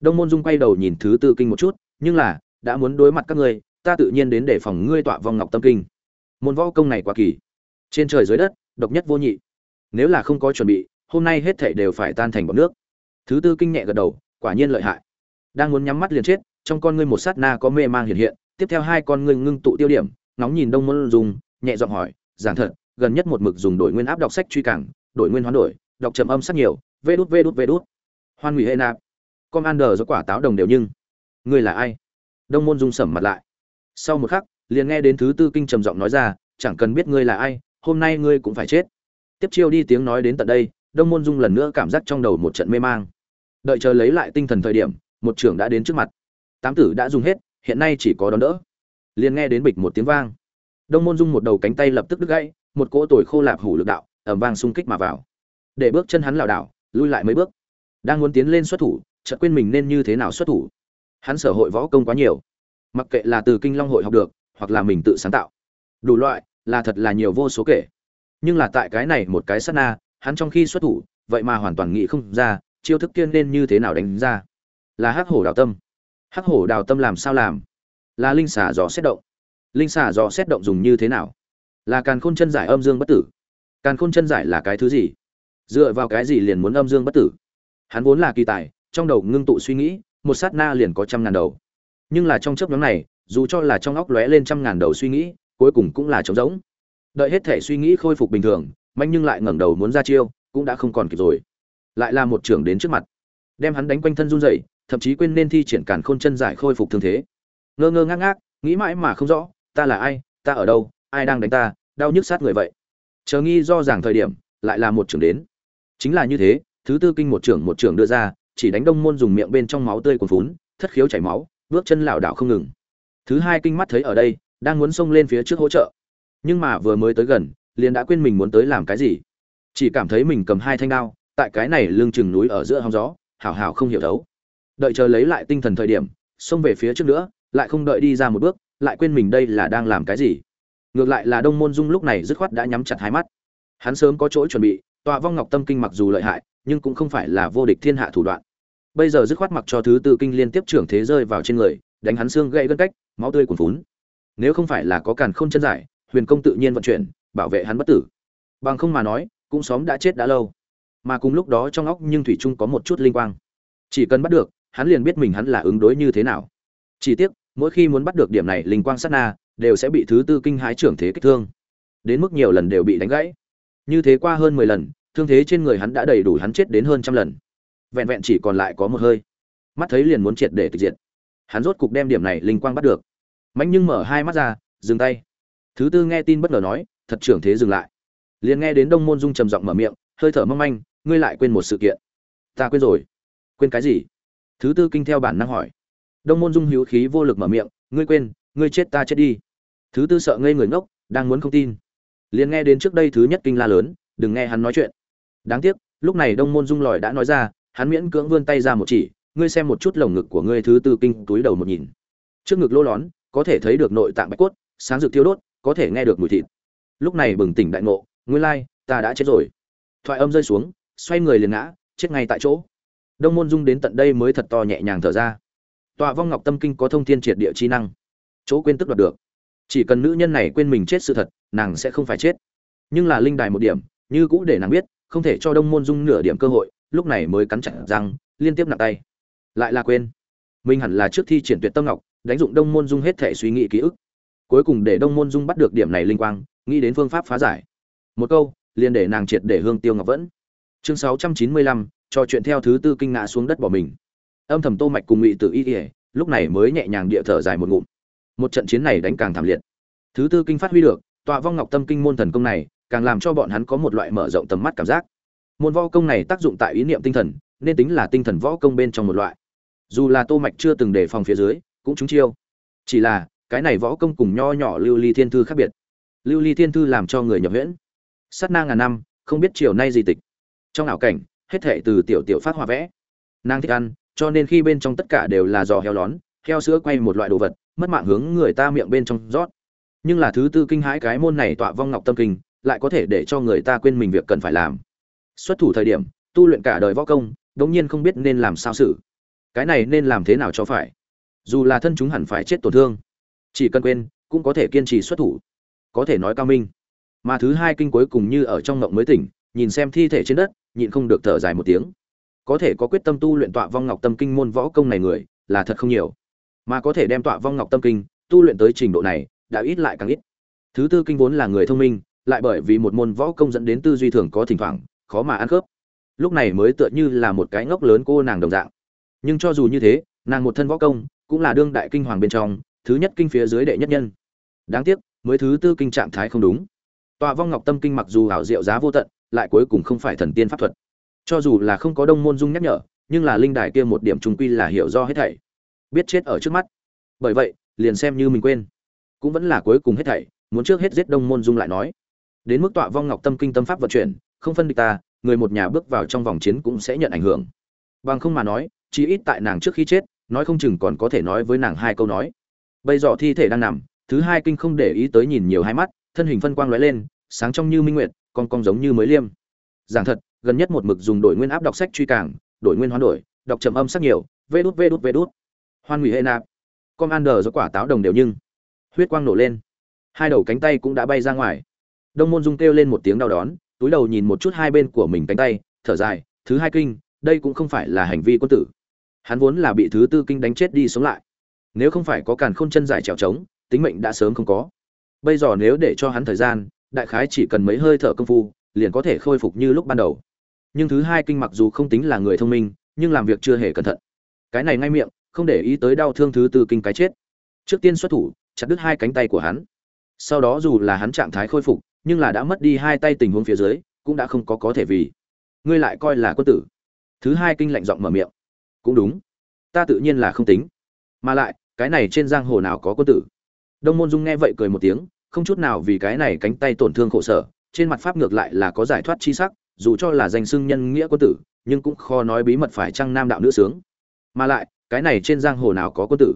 Đông môn dung quay đầu nhìn thứ tư kinh một chút, nhưng là, đã muốn đối mặt các ngươi, ta tự nhiên đến để phòng ngươi tọa vong ngọc tâm kinh. Môn võ công này quá kỳ. Trên trời dưới đất, độc nhất vô nhị. Nếu là không có chuẩn bị, hôm nay hết thảy đều phải tan thành bọt nước. Thứ tư kinh nhẹ gật đầu quả nhiên lợi hại. Đang muốn nhắm mắt liền chết, trong con ngươi một sát na có mê mang hiện hiện, tiếp theo hai con ngươi ngưng tụ tiêu điểm nóng nhìn đông môn dùng nhẹ giọng hỏi, giảng thật, gần nhất một mực dùng đổi nguyên áp đọc sách truy cảng, đổi nguyên hoán đổi, đọc trầm âm sắc nhiều, vê đút vê đút vê đút. Hoan hủy hệ nạp commander do quả táo đồng đều nhưng, ngươi là ai? Đông môn dung sẩm mặt lại. Sau một khắc, liền nghe đến thứ tư kinh trầm giọng nói ra, chẳng cần biết ngươi là ai, hôm nay ngươi cũng phải chết. Tiếp chiêu đi tiếng nói đến tận đây, đông môn dung lần nữa cảm giác trong đầu một trận mê mang đợi chờ lấy lại tinh thần thời điểm, một trưởng đã đến trước mặt. Tám tử đã dùng hết, hiện nay chỉ có đón đỡ. Liền nghe đến bịch một tiếng vang. Đông môn dung một đầu cánh tay lập tức đứt gãy, một cỗ tồi khô lạp hủ lực đạo ẩm vang xung kích mà vào. Để bước chân hắn lảo đảo, lui lại mấy bước. Đang muốn tiến lên xuất thủ, chợt quên mình nên như thế nào xuất thủ. Hắn sở hội võ công quá nhiều. Mặc kệ là từ kinh long hội học được, hoặc là mình tự sáng tạo. Đủ loại, là thật là nhiều vô số kể. Nhưng là tại cái này một cái sát na, hắn trong khi xuất thủ, vậy mà hoàn toàn nghĩ không ra chiêu thức kia nên như thế nào đánh ra? Là hắc hổ đào tâm. Hắc hổ đào tâm làm sao làm? Là linh xả dò xét động. Linh xả dò xét động dùng như thế nào? Là càn khôn chân giải âm dương bất tử. Càn khôn chân giải là cái thứ gì? Dựa vào cái gì liền muốn âm dương bất tử? Hắn vốn là kỳ tài, trong đầu ngưng tụ suy nghĩ, một sát na liền có trăm ngàn đầu. Nhưng là trong chớp nhóm này, dù cho là trong óc lóe lên trăm ngàn đầu suy nghĩ, cuối cùng cũng là trống rỗng. Đợi hết thể suy nghĩ khôi phục bình thường, manh nhưng lại ngẩng đầu muốn ra chiêu, cũng đã không còn kịp rồi lại là một trưởng đến trước mặt. Đem hắn đánh quanh thân run rẩy, thậm chí quên nên thi triển càn khôn chân giải khôi phục thương thế. Ngơ ngơ ngác ngác, nghĩ mãi mà không rõ, ta là ai, ta ở đâu, ai đang đánh ta, đau nhức sát người vậy. Chờ nghi do giảng thời điểm, lại là một trưởng đến. Chính là như thế, thứ tư kinh một trưởng một trưởng đưa ra, chỉ đánh đông môn dùng miệng bên trong máu tươi cuồn phún thất khiếu chảy máu, bước chân lảo đảo không ngừng. Thứ hai kinh mắt thấy ở đây, đang muốn xông lên phía trước hỗ trợ. Nhưng mà vừa mới tới gần, liền đã quên mình muốn tới làm cái gì. Chỉ cảm thấy mình cầm hai thanh đao tại cái này lưng chừng núi ở giữa hóng gió, hảo hảo không hiểu thấu. đợi chờ lấy lại tinh thần thời điểm, xông về phía trước nữa, lại không đợi đi ra một bước, lại quên mình đây là đang làm cái gì. Ngược lại là đông môn dung lúc này dứt khoát đã nhắm chặt hai mắt. Hắn sớm có chỗ chuẩn bị, tọa vong ngọc tâm kinh mặc dù lợi hại, nhưng cũng không phải là vô địch thiên hạ thủ đoạn. Bây giờ dứt khoát mặc cho thứ tư kinh liên tiếp trưởng thế rơi vào trên người, đánh hắn xương gãy gân cách, máu tươi cuồn phún nếu không phải là có càn khôn chân giải, huyền công tự nhiên vận chuyển, bảo vệ hắn bất tử. Bằng không mà nói, cũng xóm đã chết đã lâu mà cùng lúc đó trong óc nhưng thủy trung có một chút linh quang. Chỉ cần bắt được, hắn liền biết mình hắn là ứng đối như thế nào. Chỉ tiếc, mỗi khi muốn bắt được điểm này, linh quang sát na, đều sẽ bị thứ tư kinh hái trưởng thế kích thương. Đến mức nhiều lần đều bị đánh gãy. Như thế qua hơn mười lần, thương thế trên người hắn đã đầy đủ hắn chết đến hơn trăm lần. Vẹn vẹn chỉ còn lại có một hơi. Mắt thấy liền muốn triệt để tịch diệt. Hắn rốt cục đem điểm này linh quang bắt được. Mạnh nhưng mở hai mắt ra, dừng tay. Thứ tư nghe tin bất ngờ nói, thật trưởng thế dừng lại. Liền nghe đến đông môn dung trầm giọng mở miệng, hơi thở mong manh ngươi lại quên một sự kiện. Ta quên rồi. Quên cái gì? Thứ tư kinh theo bản năng hỏi. Đông môn dung hữu khí vô lực mở miệng, ngươi quên, ngươi chết ta chết đi. Thứ tư sợ ngây người ngốc, đang muốn không tin. Liền nghe đến trước đây thứ nhất kinh la lớn, đừng nghe hắn nói chuyện. Đáng tiếc, lúc này đông môn dung lòi đã nói ra, hắn miễn cưỡng vươn tay ra một chỉ, ngươi xem một chút lồng ngực của ngươi thứ tư kinh, túi đầu một nhìn. Trước ngực lỗ lón, có thể thấy được nội tạng bạch cốt, sáng rực thiêu đốt, có thể nghe được mùi thịt. Lúc này bừng tỉnh đại ngộ, ngươi lai, ta đã chết rồi. Thoại âm rơi xuống xoay người liền ngã, chết ngay tại chỗ. Đông môn dung đến tận đây mới thật to nhẹ nhàng thở ra. Tọa vong ngọc tâm kinh có thông thiên triệt địa chi năng. Chỗ quên tức đoạt được. Chỉ cần nữ nhân này quên mình chết sự thật, nàng sẽ không phải chết. Nhưng là linh đài một điểm, như cũ để nàng biết, không thể cho đông môn dung nửa điểm cơ hội, lúc này mới cắn chặt răng, liên tiếp nặng tay. Lại là quên. Mình hẳn là trước thi triển tuyệt tâm ngọc, đánh dụng đông môn dung hết thể suy nghĩ ký ức. Cuối cùng để đông môn dung bắt được điểm này linh quang, nghĩ đến phương pháp phá giải. Một câu, liền để nàng triệt để hương tiêu ngọc vẫn chương sáu trăm chín mươi lăm trò chuyện theo thứ tư kinh ngã xuống đất bỏ mình. Âm thầm tô mạch cùng ngụy tử y ỉa lúc này mới nhẹ nhàng địa thở dài một ngụm. Một trận chiến này đánh càng thảm liệt. Thứ tư kinh phát huy được, tọa vong ngọc tâm kinh môn thần công này, càng làm cho bọn hắn có một loại mở rộng tầm mắt cảm giác. Môn võ công này tác dụng tại ý niệm tinh thần, nên tính là tinh thần võ công bên trong một loại. Dù là tô mạch chưa từng đề phòng phía dưới, cũng trúng chiêu. Chỉ là, cái này võ công cùng nho nhỏ lưu ly thiên thư khác biệt. Lưu ly thiên thư làm cho người nhập huyễn. Sát na ngàn năm, không biết chiều nay gì tịch trong ảo cảnh, hết thệ từ tiểu tiểu phát hòa vẽ. Nàng thích ăn, cho nên khi bên trong tất cả đều là giò heo lón, heo sữa quay một loại đồ vật, mất mạng hướng người ta miệng bên trong rót. Nhưng là thứ tư kinh hãi cái môn này tọa vong ngọc tâm kinh, lại có thể để cho người ta quên mình việc cần phải làm. Xuất thủ thời điểm, tu luyện cả đời võ công, đống nhiên không biết nên làm sao xử. Cái này nên làm thế nào cho phải? Dù là thân chúng hẳn phải chết tổn thương. Chỉ cần quên, cũng có thể kiên trì xuất thủ. Có thể nói cao minh. Mà thứ hai kinh cuối cùng như ở trong ngộng mới tỉnh nhìn xem thi thể trên đất, nhịn không được thở dài một tiếng. Có thể có quyết tâm tu luyện tọa vong ngọc tâm kinh môn võ công này người, là thật không nhiều. Mà có thể đem tọa vong ngọc tâm kinh tu luyện tới trình độ này, đã ít lại càng ít. Thứ tư kinh vốn là người thông minh, lại bởi vì một môn võ công dẫn đến tư duy thường có thỉnh thoảng, khó mà ăn khớp. Lúc này mới tựa như là một cái ngốc lớn cô nàng đồng dạng. Nhưng cho dù như thế, nàng một thân võ công, cũng là đương đại kinh hoàng bên trong, thứ nhất kinh phía dưới đệ nhất nhân. Đáng tiếc, mới thứ tư kinh trạng thái không đúng. Tọa vong ngọc tâm kinh mặc dù ảo diệu giá vô tận lại cuối cùng không phải thần tiên pháp thuật. Cho dù là không có đông môn dung nhắc nhở, nhưng là linh đài kia một điểm trùng quy là hiểu do hết thảy. Biết chết ở trước mắt. Bởi vậy, liền xem như mình quên. Cũng vẫn là cuối cùng hết thảy, muốn trước hết giết đông môn dung lại nói. Đến mức tọa vong ngọc tâm kinh tâm pháp vận chuyển, không phân địch ta, người một nhà bước vào trong vòng chiến cũng sẽ nhận ảnh hưởng. Bằng không mà nói chỉ ít tại nàng trước khi chết, nói không chừng còn có thể nói với nàng hai câu nói. Bây giờ thi thể đang nằm, thứ hai kinh không để ý tới nhìn nhiều hai mắt, thân hình phân quang lóe lên, sáng trong như minh nguyệt con con giống như mới liêm. Giảng thật, gần nhất một mực dùng đổi nguyên áp đọc sách truy càng đổi nguyên hoán đổi, đọc trầm âm sắc nhiều, vê đút vê đút vê đút. Hoan hủy hệ nạp. Con ăn đờ do quả táo đồng đều nhưng, huyết quang nổ lên. Hai đầu cánh tay cũng đã bay ra ngoài. Đông môn dung kêu lên một tiếng đau đón, túi đầu nhìn một chút hai bên của mình cánh tay, thở dài, thứ hai kinh, đây cũng không phải là hành vi quân tử. Hắn vốn là bị thứ tư kinh đánh chết đi sống lại. Nếu không phải có càn khôn chân giải trèo trống, tính mệnh đã sớm không có. Bây giờ nếu để cho hắn thời gian đại khái chỉ cần mấy hơi thở công phu, liền có thể khôi phục như lúc ban đầu. Nhưng thứ hai kinh mặc dù không tính là người thông minh, nhưng làm việc chưa hề cẩn thận. Cái này ngay miệng, không để ý tới đau thương thứ tư kinh cái chết. Trước tiên xuất thủ, chặt đứt hai cánh tay của hắn. Sau đó dù là hắn trạng thái khôi phục, nhưng là đã mất đi hai tay tình huống phía dưới, cũng đã không có có thể vì. Ngươi lại coi là quân tử. Thứ hai kinh lạnh giọng mở miệng. Cũng đúng. Ta tự nhiên là không tính. Mà lại, cái này trên giang hồ nào có quân tử? Đông môn dung nghe vậy cười một tiếng không chút nào vì cái này cánh tay tổn thương khổ sở, trên mặt pháp ngược lại là có giải thoát chi sắc, dù cho là danh xưng nhân nghĩa quân tử, nhưng cũng khó nói bí mật phải chăng nam đạo nữ sướng. Mà lại, cái này trên giang hồ nào có quân tử?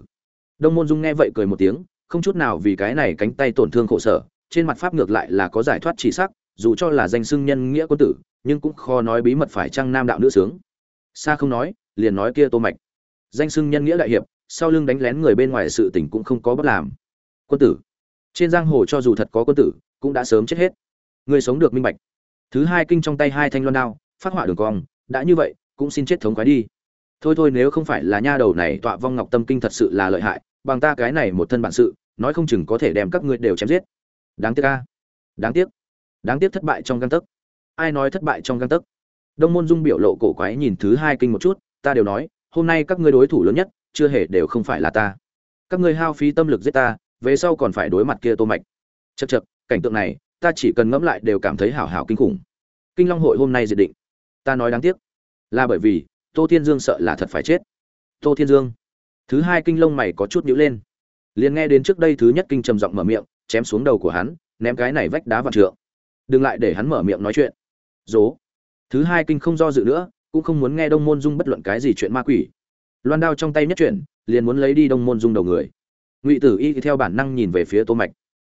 Đông môn dung nghe vậy cười một tiếng, không chút nào vì cái này cánh tay tổn thương khổ sở, trên mặt pháp ngược lại là có giải thoát chỉ sắc, dù cho là danh xưng nhân nghĩa quân tử, nhưng cũng khó nói bí mật phải chăng nam đạo nữ sướng. Xa không nói, liền nói kia tô mạch. Danh xưng nhân nghĩa đại hiệp, sau lưng đánh lén người bên ngoài sự tình cũng không có bất làm. Quân tử trên giang hồ cho dù thật có quân tử, cũng đã sớm chết hết. Người sống được minh bạch. Thứ hai kinh trong tay hai thanh loan đao, phát họa đường cong, đã như vậy, cũng xin chết thống khoái đi. Thôi thôi nếu không phải là nha đầu này tọa vong ngọc tâm kinh thật sự là lợi hại, bằng ta cái này một thân bản sự, nói không chừng có thể đem các ngươi đều chém giết. Đáng tiếc a. Đáng tiếc. Đáng tiếc thất bại trong găng tấc. Ai nói thất bại trong găng tấc? Đông môn dung biểu lộ cổ quái nhìn thứ hai kinh một chút, ta đều nói, hôm nay các ngươi đối thủ lớn nhất, chưa hề đều không phải là ta. Các ngươi hao phí tâm lực giết ta về sau còn phải đối mặt kia tô mạch. Chật chật cảnh tượng này, ta chỉ cần ngẫm lại đều cảm thấy hảo hảo kinh khủng. Kinh long hội hôm nay dự định. Ta nói đáng tiếc, là bởi vì tô thiên dương sợ là thật phải chết. Tô thiên dương. Thứ hai kinh long mày có chút nhíu lên. Liền nghe đến trước đây thứ nhất kinh trầm giọng mở miệng, chém xuống đầu của hắn, ném cái này vách đá vào trượng. Đừng lại để hắn mở miệng nói chuyện. Dố. Thứ hai kinh không do dự nữa, cũng không muốn nghe đông môn dung bất luận cái gì chuyện ma quỷ. Loan đao trong tay nhất chuyển, liền muốn lấy đi đông môn dung đầu người ngụy tử y theo bản năng nhìn về phía tô mạch.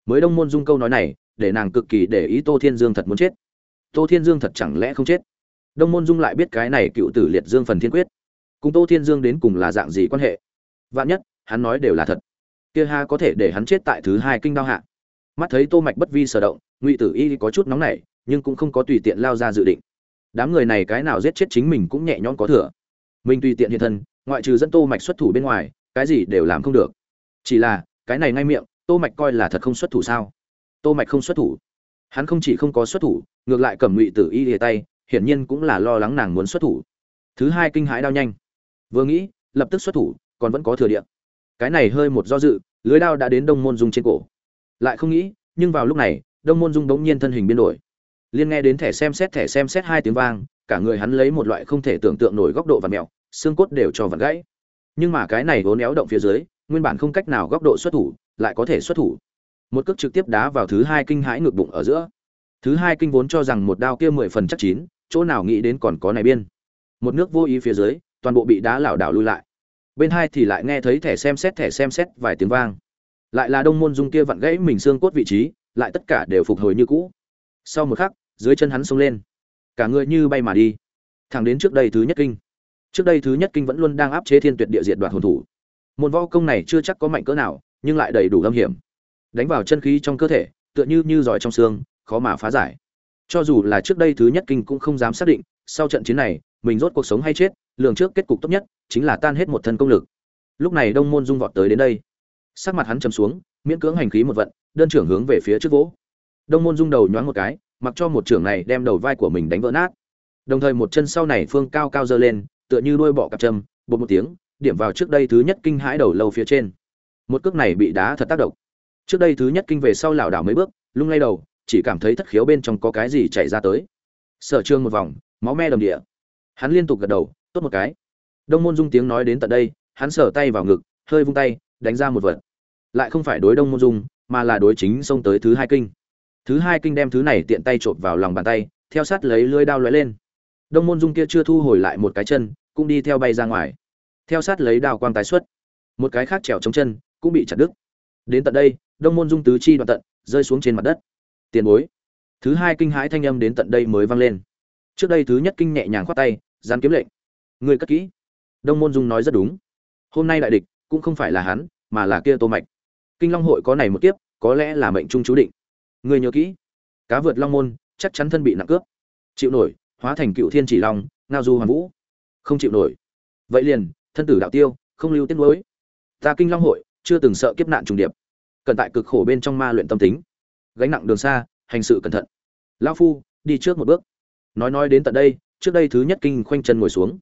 Mới đông môn dung câu nói này, để nàng cực kỳ để ý tô thiên dương thật muốn chết. Tô thiên dương thật chẳng lẽ không chết? Đông môn dung lại biết cái này cựu tử liệt dương phần thiên quyết. Cùng tô thiên dương đến cùng là dạng gì quan hệ? Vạn nhất, hắn nói đều là thật. Kia ha có thể để hắn chết tại thứ hai kinh đao hạ. Mắt thấy tô mạch bất vi sở động, ngụy tử y có chút nóng nảy, nhưng cũng không có tùy tiện lao ra dự định. Đám người này cái nào giết chết chính mình cũng nhẹ nhõm có thừa. Mình tùy tiện hiện thân, ngoại trừ dẫn tô mạch xuất thủ bên ngoài, cái gì đều làm không được chỉ là, cái này ngay miệng, tô mạch coi là thật không xuất thủ sao? Tô mạch không xuất thủ. Hắn không chỉ không có xuất thủ, ngược lại cầm ngụy tử y lìa tay, hiển nhiên cũng là lo lắng nàng muốn xuất thủ. Thứ hai kinh hãi đao nhanh. Vừa nghĩ, lập tức xuất thủ, còn vẫn có thừa địa. Cái này hơi một do dự, lưới đao đã đến đông môn dung trên cổ. Lại không nghĩ, nhưng vào lúc này, đông môn dung đống nhiên thân hình biến đổi. Liên nghe đến thẻ xem xét, thẻ xem xét hai tiếng vang, cả người hắn lấy một loại không thể tưởng tượng nổi góc độ và mèo xương cốt đều cho vặn gãy. Nhưng mà cái này vốn éo động phía dưới nguyên bản không cách nào góc độ xuất thủ, lại có thể xuất thủ. Một cước trực tiếp đá vào thứ hai kinh hãi ngược bụng ở giữa. Thứ hai kinh vốn cho rằng một đao kia mười phần chắc chín, chỗ nào nghĩ đến còn có này biên. Một nước vô ý phía dưới, toàn bộ bị đá lảo đảo lui lại. Bên hai thì lại nghe thấy thẻ xem xét, thẻ xem xét, vài tiếng vang. Lại là đông môn dung kia vặn gãy mình xương cốt vị trí, lại tất cả đều phục hồi như cũ. Sau một khắc, dưới chân hắn xông lên. Cả người như bay mà đi. Thẳng đến trước đây thứ nhất kinh. Trước đây thứ nhất kinh vẫn luôn đang áp chế thiên tuyệt địa diện đoạt hồn thủ môn võ công này chưa chắc có mạnh cỡ nào, nhưng lại đầy đủ âm hiểm. Đánh vào chân khí trong cơ thể, tựa như như giỏi trong xương, khó mà phá giải. Cho dù là trước đây thứ nhất kinh cũng không dám xác định, sau trận chiến này, mình rốt cuộc sống hay chết, lường trước kết cục tốt nhất, chính là tan hết một thân công lực. Lúc này đông môn dung vọt tới đến đây. Sắc mặt hắn chầm xuống, miễn cưỡng hành khí một vận, đơn trưởng hướng về phía trước vỗ. Đông môn dung đầu nhoáng một cái, mặc cho một trưởng này đem đầu vai của mình đánh vỡ nát. Đồng thời một chân sau này phương cao cao dơ lên, tựa như đuôi bọ cặp châm, bột một tiếng điểm vào trước đây thứ nhất kinh hãi đầu lâu phía trên. Một cước này bị đá thật tác động. Trước đây thứ nhất kinh về sau lảo đảo mấy bước, lung lay đầu, chỉ cảm thấy thất khiếu bên trong có cái gì chảy ra tới. Sở trương một vòng, máu me đầm địa. Hắn liên tục gật đầu, tốt một cái. Đông môn dung tiếng nói đến tận đây, hắn sở tay vào ngực, hơi vung tay, đánh ra một vật. Lại không phải đối đông môn dung, mà là đối chính xông tới thứ hai kinh. Thứ hai kinh đem thứ này tiện tay trộm vào lòng bàn tay, theo sát lấy lưới đao lóe lên. Đông môn dung kia chưa thu hồi lại một cái chân, cũng đi theo bay ra ngoài theo sát lấy đao quang tái xuất. Một cái khác trèo chống chân, cũng bị chặt đứt. Đến tận đây, đông môn dung tứ chi đoạn tận, rơi xuống trên mặt đất. Tiền bối. Thứ hai kinh hãi thanh âm đến tận đây mới vang lên. Trước đây thứ nhất kinh nhẹ nhàng khoát tay dán kiếm lệnh. Người cất kỹ. Đông môn dung nói rất đúng. Hôm nay đại địch, cũng không phải là hắn, mà là kia tô mạch. Kinh long hội có này một kiếp, có lẽ là mệnh trung chú định. Người nhớ kỹ. Cá vượt long môn, chắc chắn thân bị nặng cướp. Chịu nổi, hóa thành cựu thiên chỉ long, ngao du hoàn vũ. Không chịu nổi. Vậy liền thân tử đạo tiêu, không lưu tiết nuối. Ta kinh long hội, chưa từng sợ kiếp nạn trùng điệp. Cần tại cực khổ bên trong ma luyện tâm tính. Gánh nặng đường xa, hành sự cẩn thận. Lão phu, đi trước một bước. Nói nói đến tận đây, trước đây thứ nhất kinh khoanh chân ngồi xuống.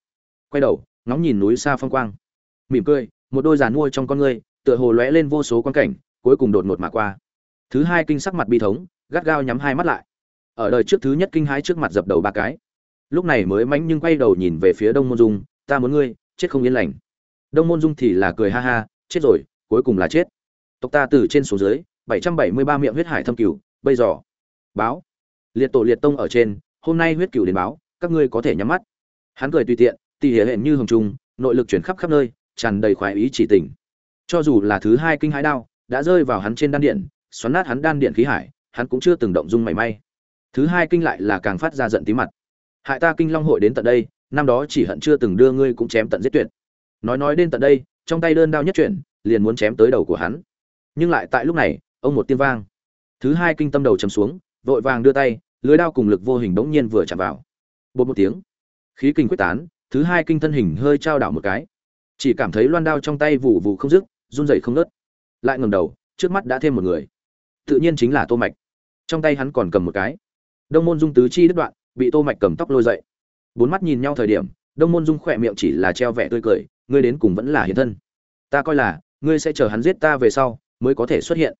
Quay đầu, ngóng nhìn núi xa phong quang. Mỉm cười, một đôi giàn mua trong con ngươi, tựa hồ lóe lên vô số quan cảnh, cuối cùng đột ngột mà qua. Thứ hai kinh sắc mặt bi thống, gắt gao nhắm hai mắt lại. Ở đời trước thứ nhất kinh hái trước mặt dập đầu ba cái. Lúc này mới mánh nhưng quay đầu nhìn về phía đông môn dung, ta muốn ngươi chết không yên lành. Đông môn dung thì là cười ha ha, chết rồi, cuối cùng là chết. Tộc ta từ trên xuống dưới, bảy trăm bảy mươi ba miệng huyết hải thâm cửu, bây giờ. Báo. Liệt tổ liệt tông ở trên, hôm nay huyết cửu đến báo, các ngươi có thể nhắm mắt. Hắn cười tùy tiện, tỉ hệ hẹn như hồng trung, nội lực chuyển khắp khắp nơi, tràn đầy khoái ý chỉ tình. cho dù là thứ hai kinh hãi đao, đã rơi vào hắn trên đan điện, xoắn nát hắn đan điện khí hải, hắn cũng chưa từng động dung mảy may. Thứ hai kinh lại là càng phát ra giận tí mặt. Hại ta kinh long hội đến tận đây năm đó chỉ hận chưa từng đưa ngươi cũng chém tận giết tuyệt. Nói nói đến tận đây, trong tay đơn đao nhất chuyển, liền muốn chém tới đầu của hắn. Nhưng lại tại lúc này, ông một tiếng vang. Thứ hai kinh tâm đầu chầm xuống, vội vàng đưa tay, lưới đao cùng lực vô hình bỗng nhiên vừa chạm vào. Bột một tiếng, khí kinh quyết tán, thứ hai kinh thân hình hơi trao đảo một cái. Chỉ cảm thấy loan đao trong tay vụ vụ không dứt, run rẩy không nớt lại ngẩng đầu, trước mắt đã thêm một người. Tự nhiên chính là tô mạch. Trong tay hắn còn cầm một cái. Đông môn dung tứ chi đứt đoạn, bị tô mạch cầm tóc lôi dậy bốn mắt nhìn nhau thời điểm, đông môn dung khỏe miệng chỉ là treo vẻ tươi cười, ngươi đến cùng vẫn là hiện thân. Ta coi là, ngươi sẽ chờ hắn giết ta về sau, mới có thể xuất hiện.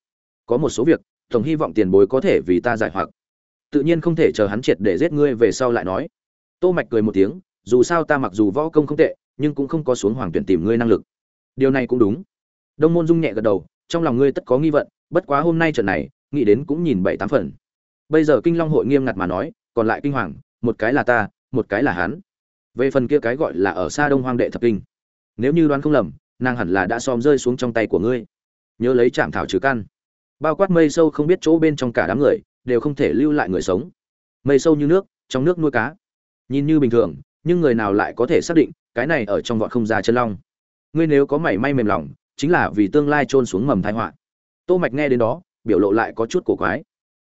Có một số việc, tổng hy vọng tiền bối có thể vì ta giải hoặc. Tự nhiên không thể chờ hắn triệt để giết ngươi về sau lại nói. Tô mạch cười một tiếng, dù sao ta mặc dù võ công không tệ, nhưng cũng không có xuống hoàng tuyển tìm ngươi năng lực. Điều này cũng đúng. Đông môn dung nhẹ gật đầu, trong lòng ngươi tất có nghi vận, bất quá hôm nay trận này, nghĩ đến cũng nhìn bảy tám phần. Bây giờ kinh long hội nghiêm ngặt mà nói, còn lại kinh hoàng, một cái là ta một cái là hắn. Về phần kia cái gọi là ở xa đông hoang đệ thập kinh, nếu như đoán không lầm, nàng hẳn là đã xom rơi xuống trong tay của ngươi. Nhớ lấy chạm thảo trừ căn. Bao quát mây sâu không biết chỗ bên trong cả đám người, đều không thể lưu lại người sống. Mây sâu như nước, trong nước nuôi cá. Nhìn như bình thường, nhưng người nào lại có thể xác định, cái này ở trong vọt không ra chân long. Ngươi nếu có mảy may mềm lòng, chính là vì tương lai trôn xuống mầm thái họa. Tô mạch nghe đến đó, biểu lộ lại có chút cổ quái.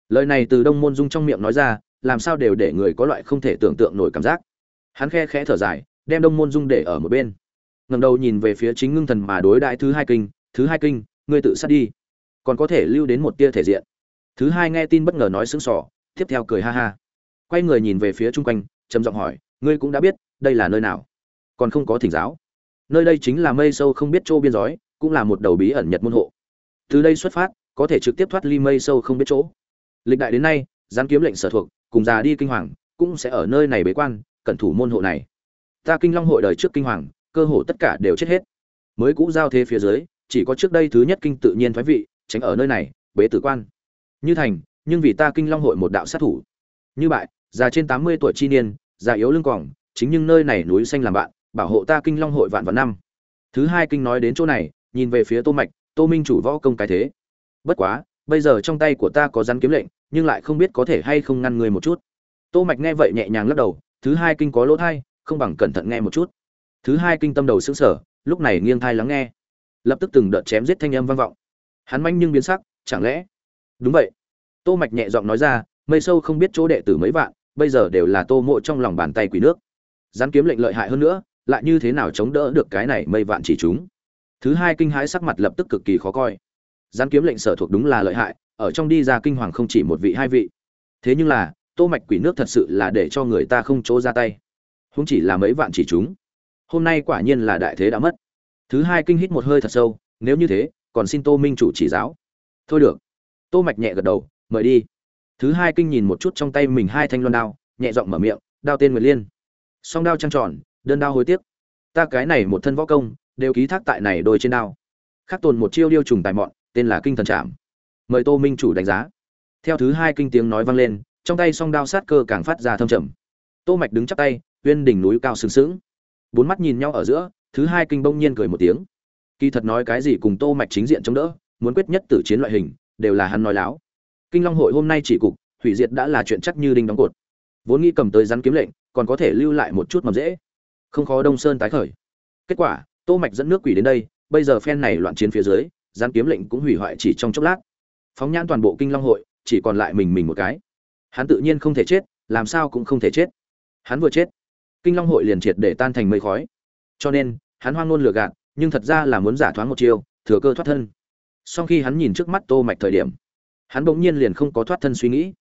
Lời này từ đông môn dung trong miệng nói ra làm sao đều để người có loại không thể tưởng tượng nổi cảm giác. Hắn khe khẽ thở dài, đem đông môn dung để ở một bên. Ngẩng đầu nhìn về phía chính ngưng thần mà đối đại thứ hai kinh, thứ hai kinh, ngươi tự sát đi, còn có thể lưu đến một tia thể diện. Thứ hai nghe tin bất ngờ nói sững sỏ tiếp theo cười ha ha. Quay người nhìn về phía chung quanh, trầm giọng hỏi, ngươi cũng đã biết, đây là nơi nào? Còn không có thỉnh giáo. Nơi đây chính là mây sâu không biết chỗ biên giới, cũng là một đầu bí ẩn nhật môn hộ. Từ đây xuất phát, có thể trực tiếp thoát ly mây sâu không biết chỗ. Lịch đại đến nay, gián kiếm lệnh sở thuộc cùng già đi kinh hoàng, cũng sẽ ở nơi này bế quan, cẩn thủ môn hộ này. Ta kinh long hội đời trước kinh hoàng, cơ hồ tất cả đều chết hết. Mới cũ giao thế phía dưới, chỉ có trước đây thứ nhất kinh tự nhiên thoái vị, tránh ở nơi này, bế tử quan. Như thành, nhưng vì ta kinh long hội một đạo sát thủ. Như bại, già trên tám mươi tuổi chi niên, già yếu lưng còng, chính nhưng nơi này núi xanh làm bạn, bảo hộ ta kinh long hội vạn vạn năm. Thứ hai kinh nói đến chỗ này, nhìn về phía tô mạch, tô minh chủ võ công cái thế. Bất quá, bây giờ trong tay của ta có rắn kiếm lệnh nhưng lại không biết có thể hay không ngăn người một chút. Tô mạch nghe vậy nhẹ nhàng lắc đầu, thứ hai kinh có lỗ thai, không bằng cẩn thận nghe một chút. Thứ hai kinh tâm đầu sững sờ, lúc này nghiêng thai lắng nghe. Lập tức từng đợt chém giết thanh âm vang vọng. Hắn manh nhưng biến sắc, chẳng lẽ? Đúng vậy. Tô mạch nhẹ giọng nói ra, mây sâu không biết chỗ đệ tử mấy vạn, bây giờ đều là tô mộ trong lòng bàn tay quỷ nước. Gián kiếm lệnh lợi hại hơn nữa, lại như thế nào chống đỡ được cái này mây vạn chỉ chúng? Thứ hai kinh hãi sắc mặt lập tức cực kỳ khó coi. Gián kiếm lệnh sở thuộc đúng là lợi hại ở trong đi ra kinh hoàng không chỉ một vị, hai vị. Thế nhưng là, tô mạch quỷ nước thật sự là để cho người ta không chỗ ra tay. Không chỉ là mấy vạn chỉ chúng. Hôm nay quả nhiên là đại thế đã mất. Thứ hai kinh hít một hơi thật sâu, nếu như thế, còn xin tô minh chủ chỉ giáo. Thôi được. Tô mạch nhẹ gật đầu, mời đi. Thứ hai kinh nhìn một chút trong tay mình hai thanh loan đao, nhẹ giọng mở miệng, đao tên nguyệt liên. Song đao trăng tròn, đơn đao hối tiếc. Ta cái này một thân võ công, đều ký thác tại này đôi trên đao. Khắc tồn một chiêu điêu trùng tài mọn, tên là kinh thần trạm mời tô minh chủ đánh giá. Theo thứ hai kinh tiếng nói vang lên, trong tay song đao sát cơ càng phát ra thâm trầm. Tô mạch đứng chắp tay, uyên đỉnh núi cao sừng sững. Bốn mắt nhìn nhau ở giữa, thứ hai kinh bỗng nhiên cười một tiếng. Kỳ thật nói cái gì cùng tô mạch chính diện chống đỡ, muốn quyết nhất tử chiến loại hình, đều là hắn nói láo. Kinh long hội hôm nay chỉ cục, hủy diệt đã là chuyện chắc như đinh đóng cột. Vốn nghĩ cầm tới rắn kiếm lệnh, còn có thể lưu lại một chút mầm dễ. Không khó đông sơn tái khởi. Kết quả, tô mạch dẫn nước quỷ đến đây, bây giờ phen này loạn chiến phía dưới, rắn kiếm lệnh cũng hủy hoại chỉ trong chốc lát phóng nhãn toàn bộ kinh long hội, chỉ còn lại mình mình một cái. Hắn tự nhiên không thể chết, làm sao cũng không thể chết. Hắn vừa chết, kinh long hội liền triệt để tan thành mây khói. Cho nên, hắn hoang ngôn lừa gạt, nhưng thật ra là muốn giả thoáng một chiêu, thừa cơ thoát thân. Sau khi hắn nhìn trước mắt tô mạch thời điểm, hắn bỗng nhiên liền không có thoát thân suy nghĩ.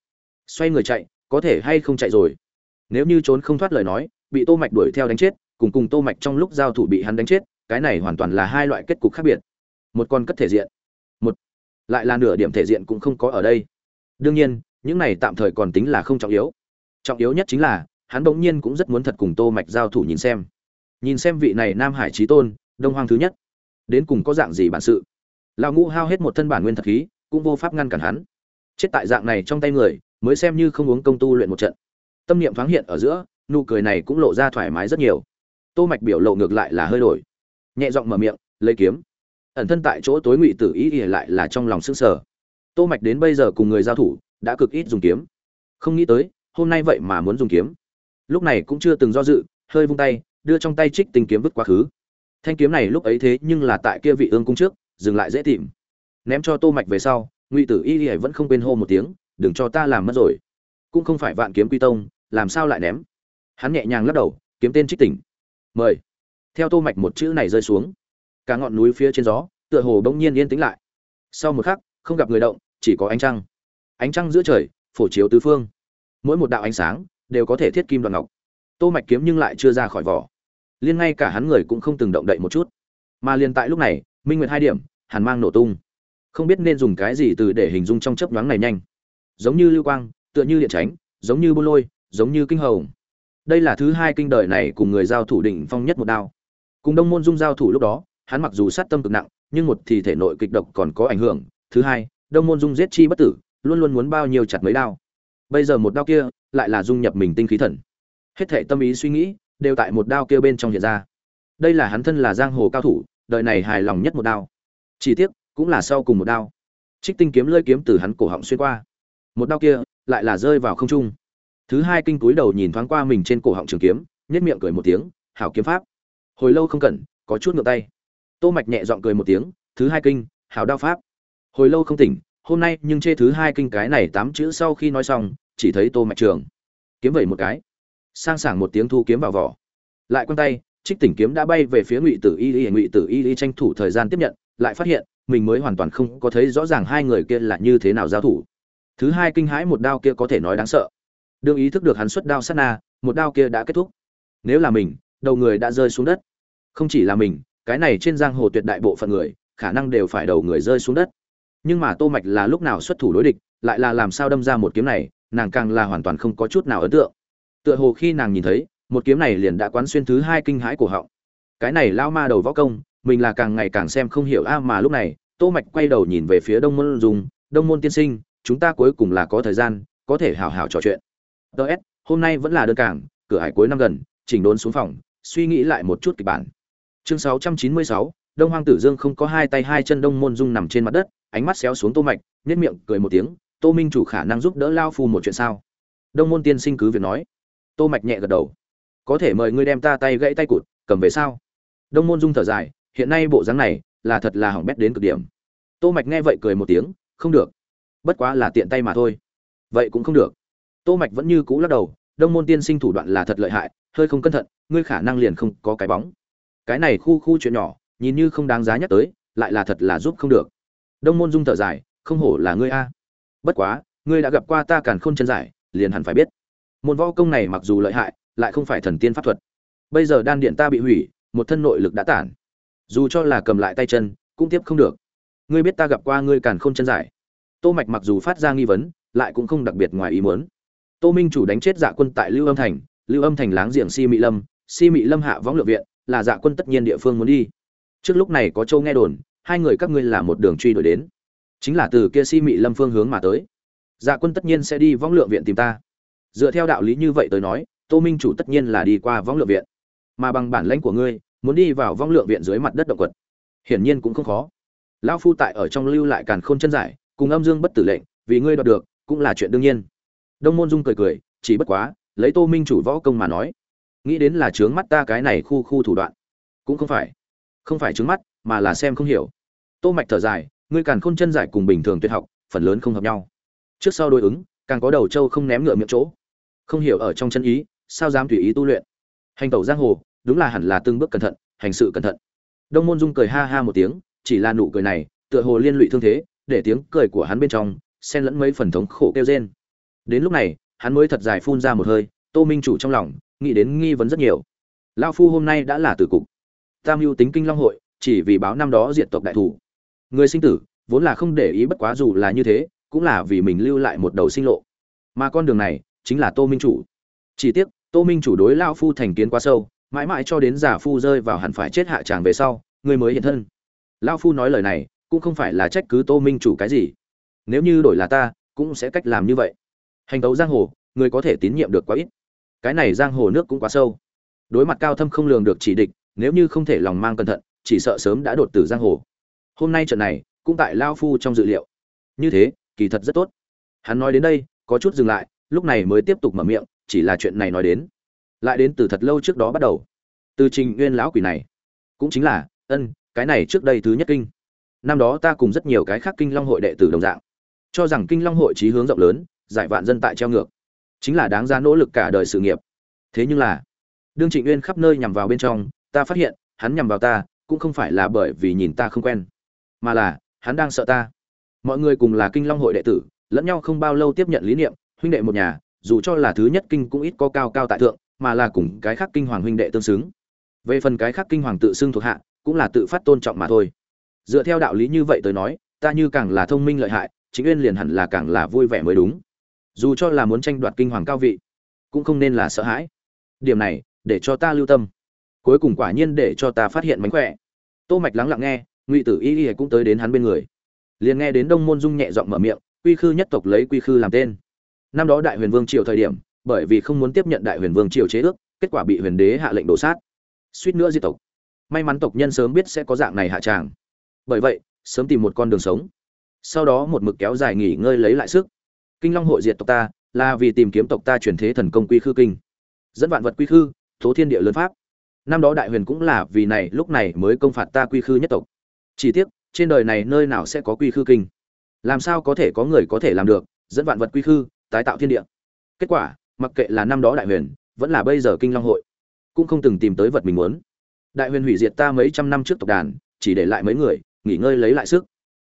Xoay người chạy, có thể hay không chạy rồi? Nếu như trốn không thoát lời nói, bị tô mạch đuổi theo đánh chết, cùng cùng tô mạch trong lúc giao thủ bị hắn đánh chết, cái này hoàn toàn là hai loại kết cục khác biệt. Một con cất thể diện lại là nửa điểm thể diện cũng không có ở đây. Đương nhiên, những này tạm thời còn tính là không trọng yếu. Trọng yếu nhất chính là, hắn bỗng nhiên cũng rất muốn thật cùng tô mạch giao thủ nhìn xem. Nhìn xem vị này nam hải trí tôn, đông hoang thứ nhất. Đến cùng có dạng gì bản sự? Lão ngũ hao hết một thân bản nguyên thật khí, cũng vô pháp ngăn cản hắn. Chết tại dạng này trong tay người, mới xem như không uống công tu luyện một trận. Tâm niệm thoáng hiện ở giữa, nụ cười này cũng lộ ra thoải mái rất nhiều. Tô mạch biểu lộ ngược lại là hơi đổi. Nhẹ giọng mở miệng, lấy kiếm ẩn thân tại chỗ tối ngụy tử ý ỉa lại là trong lòng sững sờ. Tô mạch đến bây giờ cùng người giao thủ, đã cực ít dùng kiếm. Không nghĩ tới, hôm nay vậy mà muốn dùng kiếm. Lúc này cũng chưa từng do dự, hơi vung tay, đưa trong tay trích tinh kiếm vứt quá khứ. Thanh kiếm này lúc ấy thế nhưng là tại kia vị ương cung trước, dừng lại dễ tìm. Ném cho tô mạch về sau, ngụy tử y ỉa vẫn không quên hô một tiếng, đừng cho ta làm mất rồi. Cũng không phải vạn kiếm quy tông, làm sao lại ném? Hắn nhẹ nhàng lắc đầu, kiếm tên trích tỉnh mời. Theo tô mạch một chữ này rơi xuống cả ngọn núi phía trên gió, tựa hồ bỗng nhiên yên tĩnh lại. Sau một khắc, không gặp người động, chỉ có ánh trăng. Ánh trăng giữa trời, phổ chiếu tứ phương. Mỗi một đạo ánh sáng đều có thể thiết kim đoạn ngọc. Tô mạch kiếm nhưng lại chưa ra khỏi vỏ. Liên ngay cả hắn người cũng không từng động đậy một chút. Mà liền tại lúc này, minh nguyệt hai điểm, hàn mang nổ tung. Không biết nên dùng cái gì từ để hình dung trong chớp nhoáng này nhanh. Giống như lưu quang, tựa như điện tránh, giống như bô lôi, giống như kinh hồng. Đây là thứ hai kinh đời này cùng người giao thủ đỉnh phong nhất một đao. Cùng đông môn dung giao thủ lúc đó hắn mặc dù sát tâm cực nặng, nhưng một thì thể nội kịch độc còn có ảnh hưởng. Thứ hai, đông môn dung giết chi bất tử, luôn luôn muốn bao nhiêu chặt mấy đao. Bây giờ một đao kia lại là dung nhập mình tinh khí thần. Hết thể tâm ý suy nghĩ đều tại một đao kia bên trong hiện ra. Đây là hắn thân là giang hồ cao thủ, đời này hài lòng nhất một đao. Chỉ tiếc, cũng là sau cùng một đao. Trích tinh kiếm lơi kiếm từ hắn cổ họng xuyên qua. Một đao kia lại là rơi vào không trung. Thứ hai kinh túi đầu nhìn thoáng qua mình trên cổ họng trường kiếm nhất miệng cười một tiếng, hảo kiếm pháp. Hồi lâu không cần, có chút ngượng tay tô mạch nhẹ giọng cười một tiếng, thứ hai kinh hào đao pháp. Hồi lâu không tỉnh, hôm nay nhưng chê thứ hai kinh cái này tám chữ sau khi nói xong, chỉ thấy tô mạch trường. Kiếm vẩy một cái. Sang sảng một tiếng thu kiếm vào vỏ. Lại quăng tay, trích tỉnh kiếm đã bay về phía ngụy tử y y ngụy tử y y tranh thủ thời gian tiếp nhận, lại phát hiện, mình mới hoàn toàn không có thấy rõ ràng hai người kia là như thế nào giao thủ. Thứ hai kinh hãi một đao kia có thể nói đáng sợ. Đương ý thức được hắn xuất đao sát na, một đao kia đã kết thúc. Nếu là mình, đầu người đã rơi xuống đất. Không chỉ là mình cái này trên giang hồ tuyệt đại bộ phận người, khả năng đều phải đầu người rơi xuống đất. Nhưng mà tô mạch là lúc nào xuất thủ đối địch, lại là làm sao đâm ra một kiếm này, nàng càng là hoàn toàn không có chút nào ấn tượng. Tựa hồ khi nàng nhìn thấy, một kiếm này liền đã quán xuyên thứ hai kinh hãi của họng. Cái này lao ma đầu võ công, mình là càng ngày càng xem không hiểu a, mà lúc này, tô mạch quay đầu nhìn về phía đông môn dùng đông môn tiên sinh, chúng ta cuối cùng là có thời gian, có thể hào hào trò chuyện. Ts hôm nay vẫn là đơn cảng, cửa hải cuối năm gần, chỉnh đốn xuống phòng, suy nghĩ lại một chút kịch bản chương 696, đông hoang tử dương không có hai tay hai chân đông môn dung nằm trên mặt đất ánh mắt xéo xuống tô mạch nhếch miệng cười một tiếng tô minh chủ khả năng giúp đỡ lao phu một chuyện sao? Đông môn tiên sinh cứ việc nói. Tô mạch nhẹ gật đầu. Có thể mời ngươi đem ta tay gãy tay cụt cầm về sao? Đông môn dung thở dài hiện nay bộ dáng này là thật là hỏng bét đến cực điểm. Tô mạch nghe vậy cười một tiếng không được. Bất quá là tiện tay mà thôi. Vậy cũng không được. Tô mạch vẫn như cũ lắc đầu đông môn tiên sinh thủ đoạn là thật lợi hại hơi không cẩn thận ngươi khả năng liền không có cái bóng cái này khu khu chuyện nhỏ, nhìn như không đáng giá nhắc tới, lại là thật là giúp không được. Đông môn dung thở dài, không hổ là ngươi a. Bất quá, ngươi đã gặp qua ta càn khôn chân giải, liền hẳn phải biết. Môn võ công này mặc dù lợi hại, lại không phải thần tiên pháp thuật. Bây giờ đan điện ta bị hủy, một thân nội lực đã tản. Dù cho là cầm lại tay chân, cũng tiếp không được. Ngươi biết ta gặp qua ngươi càn khôn chân giải? Tô mạch mặc dù phát ra nghi vấn, lại cũng không đặc biệt ngoài ý muốn. Tô minh chủ đánh chết dạ quân tại lưu âm thành, lưu âm thành láng giềng si mỹ lâm, si mỹ lâm hạ võng lượng viện là dạ quân tất nhiên địa phương muốn đi. Trước lúc này có châu nghe đồn, hai người các ngươi là một đường truy đuổi đến. Chính là từ kia si mị lâm phương hướng mà tới. Dạ quân tất nhiên sẽ đi võng lượng viện tìm ta. Dựa theo đạo lý như vậy tới nói, tô minh chủ tất nhiên là đi qua võng lượng viện. Mà bằng bản lãnh của ngươi, muốn đi vào võng lượng viện dưới mặt đất động quật, hiển nhiên cũng không khó. Lão phu tại ở trong lưu lại càn khôn chân giải, cùng âm dương bất tử lệnh, vì ngươi đoạt được, cũng là chuyện đương nhiên. Đông môn dung cười cười, chỉ bất quá, lấy tô minh chủ võ công mà nói nghĩ đến là trướng mắt ta cái này khu khu thủ đoạn. Cũng không phải. Không phải trướng mắt, mà là xem không hiểu. Tô mạch thở dài, ngươi càn khôn chân giải cùng bình thường tuyệt học, phần lớn không hợp nhau. Trước sau đối ứng, càng có đầu trâu không ném ngựa miệng chỗ. Không hiểu ở trong chân ý, sao dám tùy ý tu luyện. Hành tẩu giang hồ, đúng là hẳn là từng bước cẩn thận, hành sự cẩn thận. Đông môn dung cười ha ha một tiếng, chỉ là nụ cười này, tựa hồ liên lụy thương thế, để tiếng cười của hắn bên trong, xen lẫn mấy phần thống khổ kêu rên. Đến lúc này, hắn mới thật dài phun ra một hơi, tô minh chủ trong lòng nghĩ đến nghi vấn rất nhiều. Lao phu hôm nay đã là tử cục. Tam mưu tính kinh long hội, chỉ vì báo năm đó diện tộc đại thủ. Người sinh tử, vốn là không để ý bất quá dù là như thế, cũng là vì mình lưu lại một đầu sinh lộ. Mà con đường này, chính là tô minh chủ. Chỉ tiếc, tô minh chủ đối lao phu thành kiến quá sâu, mãi mãi cho đến giả phu rơi vào hẳn phải chết hạ tràng về sau, người mới hiện thân. Lao phu nói lời này, cũng không phải là trách cứ tô minh chủ cái gì. Nếu như đổi là ta, cũng sẽ cách làm như vậy. Hành tấu giang hồ, người có thể tín nhiệm được quá ít cái này giang hồ nước cũng quá sâu. Đối mặt cao thâm không lường được chỉ địch, nếu như không thể lòng mang cẩn thận, chỉ sợ sớm đã đột tử giang hồ. Hôm nay trận này, cũng tại lao phu trong dự liệu. Như thế, kỳ thật rất tốt. Hắn nói đến đây, có chút dừng lại, lúc này mới tiếp tục mở miệng, chỉ là chuyện này nói đến. Lại đến từ thật lâu trước đó bắt đầu. Từ trình nguyên lão quỷ này. Cũng chính là, ân, cái này trước đây thứ nhất kinh. Năm đó ta cùng rất nhiều cái khác kinh long hội đệ tử đồng dạng. Cho rằng kinh long hội trí hướng rộng lớn, giải vạn dân tại treo ngược chính là đáng giá nỗ lực cả đời sự nghiệp. Thế nhưng là, đương trịnh uyên khắp nơi nhằm vào bên trong, ta phát hiện, hắn nhằm vào ta, cũng không phải là bởi vì nhìn ta không quen, mà là, hắn đang sợ ta. Mọi người cùng là kinh long hội đệ tử, lẫn nhau không bao lâu tiếp nhận lý niệm, huynh đệ một nhà, dù cho là thứ nhất kinh cũng ít có cao cao tại thượng, mà là cùng cái khác kinh hoàng huynh đệ tương xứng. Về phần cái khác kinh hoàng tự xưng thuộc hạ, cũng là tự phát tôn trọng mà thôi. Dựa theo đạo lý như vậy tới nói, ta như càng là thông minh lợi hại chính uyên liền hẳn là càng là vui vẻ mới đúng dù cho là muốn tranh đoạt kinh hoàng cao vị, cũng không nên là sợ hãi. Điểm này, để cho ta lưu tâm. Cuối cùng quả nhiên để cho ta phát hiện mánh khỏe. Tô mạch lắng lặng nghe, ngụy tử y y cũng tới đến hắn bên người. Liền nghe đến đông môn dung nhẹ giọng mở miệng, quy khư nhất tộc lấy quy khư làm tên. Năm đó đại huyền vương triều thời điểm, bởi vì không muốn tiếp nhận đại huyền vương triều chế ước, kết quả bị huyền đế hạ lệnh đổ sát. Suýt nữa diệt tộc. May mắn tộc nhân sớm biết sẽ có dạng này hạ tràng. Bởi vậy, sớm tìm một con đường sống. Sau đó một mực kéo dài nghỉ ngơi lấy lại sức kinh long hội diệt tộc ta, là vì tìm kiếm tộc ta chuyển thế thần công quy khư kinh. Dẫn vạn vật quy khư, thố thiên địa lớn pháp. Năm đó đại huyền cũng là vì này, lúc này mới công phạt ta quy khư nhất tộc. Chỉ tiếc, trên đời này nơi nào sẽ có quy khư kinh? Làm sao có thể có người có thể làm được, dẫn vạn vật quy khư, tái tạo thiên địa? Kết quả, mặc kệ là năm đó đại huyền, vẫn là bây giờ kinh long hội, cũng không từng tìm tới vật mình muốn. Đại huyền hủy diệt ta mấy trăm năm trước tộc đàn, chỉ để lại mấy người, nghỉ ngơi lấy lại sức.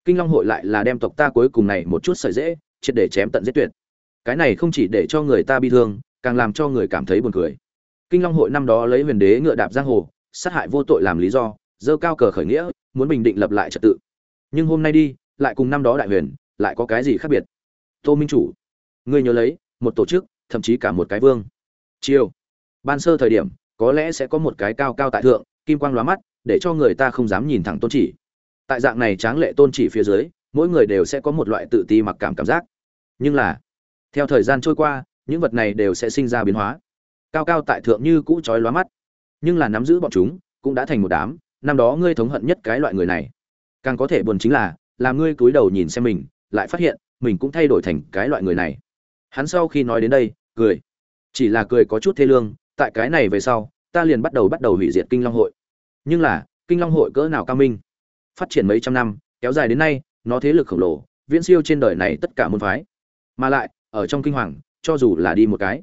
Kinh long hội lại là đem tộc ta cuối cùng này một chút sợi dễ triệt để chém tận giết tuyệt. Cái này không chỉ để cho người ta bi thương, càng làm cho người cảm thấy buồn cười. Kinh long hội năm đó lấy huyền đế ngựa đạp giang hồ, sát hại vô tội làm lý do dơ cao cờ khởi nghĩa, muốn bình định lập lại trật tự. Nhưng hôm nay đi, lại cùng năm đó đại huyền, lại có cái gì khác biệt? Tô minh chủ, ngươi nhớ lấy, một tổ chức, thậm chí cả một cái vương. Chiêu ban sơ thời điểm, có lẽ sẽ có một cái cao cao tại thượng, kim quang lóa mắt, để cho người ta không dám nhìn thẳng tôn chỉ. Tại dạng này tráng lệ tôn chỉ phía dưới, mỗi người đều sẽ có một loại tự ti mặc cảm cảm giác nhưng là, theo thời gian trôi qua, những vật này đều sẽ sinh ra biến hóa. Cao cao tại thượng như cũ trói lóa mắt. Nhưng là nắm giữ bọn chúng, cũng đã thành một đám, năm đó ngươi thống hận nhất cái loại người này. Càng có thể buồn chính là, làm ngươi cúi đầu nhìn xem mình, lại phát hiện, mình cũng thay đổi thành cái loại người này. Hắn sau khi nói đến đây, cười. Chỉ là cười có chút thê lương, tại cái này về sau, ta liền bắt đầu bắt đầu hủy diệt kinh long hội. Nhưng là, kinh long hội cỡ nào cao minh? Phát triển mấy trăm năm, kéo dài đến nay, nó thế lực khổng lồ, viễn siêu trên đời này tất cả môn phái mà lại, ở trong kinh hoàng, cho dù là đi một cái,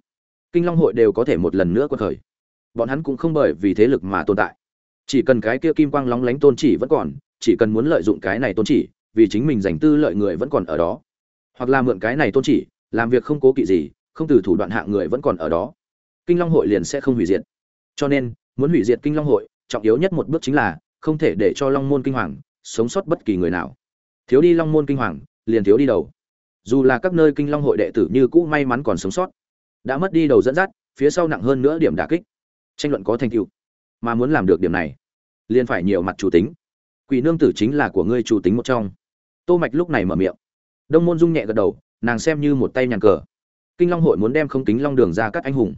kinh long hội đều có thể một lần nữa quật khởi. Bọn hắn cũng không bởi vì thế lực mà tồn tại. Chỉ cần cái kia kim quang lóng lánh tôn chỉ vẫn còn, chỉ cần muốn lợi dụng cái này tôn chỉ, vì chính mình giành tư lợi người vẫn còn ở đó. Hoặc là mượn cái này tôn chỉ, làm việc không cố kỵ gì, không từ thủ đoạn hạng người vẫn còn ở đó. Kinh long hội liền sẽ không hủy diệt. Cho nên, muốn hủy diệt kinh long hội, trọng yếu nhất một bước chính là, không thể để cho long môn kinh hoàng, sống sót bất kỳ người nào. Thiếu đi long môn kinh hoàng, liền thiếu đi đầu dù là các nơi kinh long hội đệ tử như cũ may mắn còn sống sót, đã mất đi đầu dẫn dắt, phía sau nặng hơn nữa điểm đả kích. Tranh luận có thành tựu, mà muốn làm được điểm này, liền phải nhiều mặt chủ tính. Quỷ nương tử chính là của ngươi chủ tính một trong. Tô mạch lúc này mở miệng. Đông môn dung nhẹ gật đầu, nàng xem như một tay nhàn cờ. Kinh long hội muốn đem không kính long đường ra các anh hùng.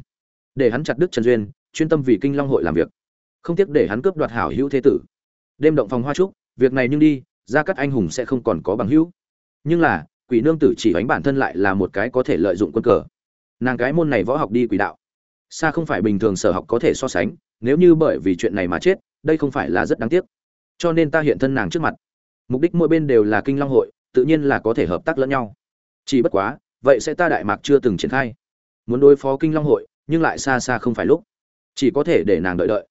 Để hắn chặt đứt trần duyên, chuyên tâm vì kinh long hội làm việc. Không tiếc để hắn cướp đoạt hảo hữu thế tử. Đêm động phòng hoa trúc, việc này nhưng đi, ra các anh hùng sẽ không còn có bằng hữu. Nhưng là quỷ nương tử chỉ đánh bản thân lại là một cái có thể lợi dụng quân cờ. Nàng cái môn này võ học đi quỷ đạo. Xa không phải bình thường sở học có thể so sánh, nếu như bởi vì chuyện này mà chết, đây không phải là rất đáng tiếc. Cho nên ta hiện thân nàng trước mặt. Mục đích mỗi bên đều là kinh long hội, tự nhiên là có thể hợp tác lẫn nhau. Chỉ bất quá, vậy sẽ ta đại mạc chưa từng triển khai. Muốn đối phó kinh long hội, nhưng lại xa xa không phải lúc. Chỉ có thể để nàng đợi đợi.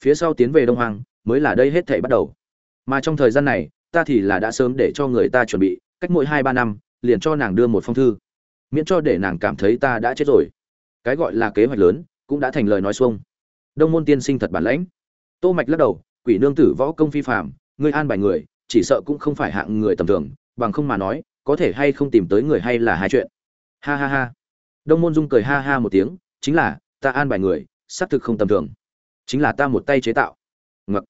Phía sau tiến về đông hoàng mới là đây hết thể bắt đầu. Mà trong thời gian này, ta thì là đã sớm để cho người ta chuẩn bị cách mỗi hai ba năm liền cho nàng đưa một phong thư. Miễn cho để nàng cảm thấy ta đã chết rồi. Cái gọi là kế hoạch lớn cũng đã thành lời nói xuông. Đông môn tiên sinh thật bản lãnh. Tô mạch lắc đầu quỷ nương tử võ công phi phạm, ngươi an bài người chỉ sợ cũng không phải hạng người tầm thường bằng không mà nói có thể hay không tìm tới người hay là hai chuyện. Ha ha ha. Đông môn dung cười ha ha một tiếng chính là ta an bài người xác thực không tầm thường. Chính là ta một tay chế tạo. Ngập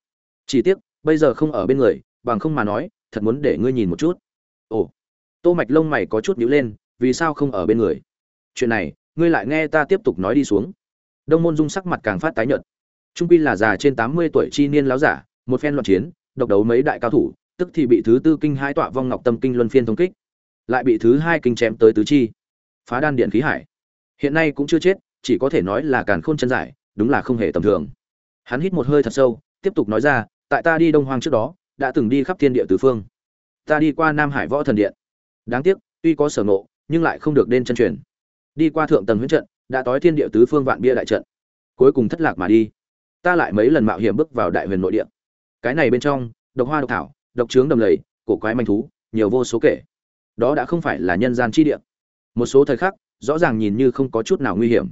chỉ tiếc bây giờ không ở bên người bằng không mà nói thật muốn để ngươi nhìn một chút ồ, tô mạch lông mày có chút nhíu lên, vì sao không ở bên người? Chuyện này, ngươi lại nghe ta tiếp tục nói đi xuống. Đông môn dung sắc mặt càng phát tái nhợt. Trung quy là già trên 80 tuổi chi niên láo giả, một phen loạn chiến, độc đấu mấy đại cao thủ, tức thì bị thứ tư kinh hai tọa vong ngọc tâm kinh luân phiên thống kích, lại bị thứ hai kinh chém tới tứ chi. Phá đan điện khí hải. Hiện nay cũng chưa chết, chỉ có thể nói là càn khôn chân giải, đúng là không hề tầm thường. Hắn hít một hơi thật sâu, tiếp tục nói ra, tại ta đi đông hoang trước đó, đã từng đi khắp thiên địa tứ phương ta đi qua nam hải võ thần điện. Đáng tiếc, tuy có sở ngộ, nhưng lại không được đến chân truyền. Đi qua thượng tầng huyễn trận, đã tối thiên địa tứ phương vạn bia đại trận. Cuối cùng thất lạc mà đi. Ta lại mấy lần mạo hiểm bước vào đại huyền nội địa. Cái này bên trong, độc hoa độc thảo, độc trướng đầm lầy, cổ quái manh thú, nhiều vô số kể. Đó đã không phải là nhân gian chi địa. Một số thời khắc, rõ ràng nhìn như không có chút nào nguy hiểm.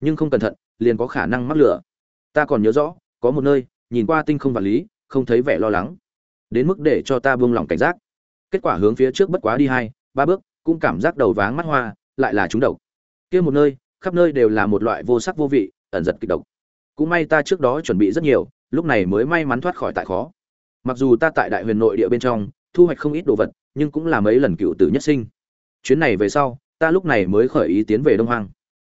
Nhưng không cẩn thận, liền có khả năng mắc lửa. Ta còn nhớ rõ, có một nơi, nhìn qua tinh không vật lý, không thấy vẻ lo lắng. Đến mức để cho ta buông lỏng cảnh giác kết quả hướng phía trước bất quá đi hai, ba bước, cũng cảm giác đầu váng mắt hoa, lại là trúng độc. Kia một nơi, khắp nơi đều là một loại vô sắc vô vị, ẩn giật kịch độc. Cũng may ta trước đó chuẩn bị rất nhiều, lúc này mới may mắn thoát khỏi tại khó. Mặc dù ta tại đại huyền nội địa bên trong, thu hoạch không ít đồ vật, nhưng cũng là mấy lần cựu tử nhất sinh. Chuyến này về sau, ta lúc này mới khởi ý tiến về đông hoang.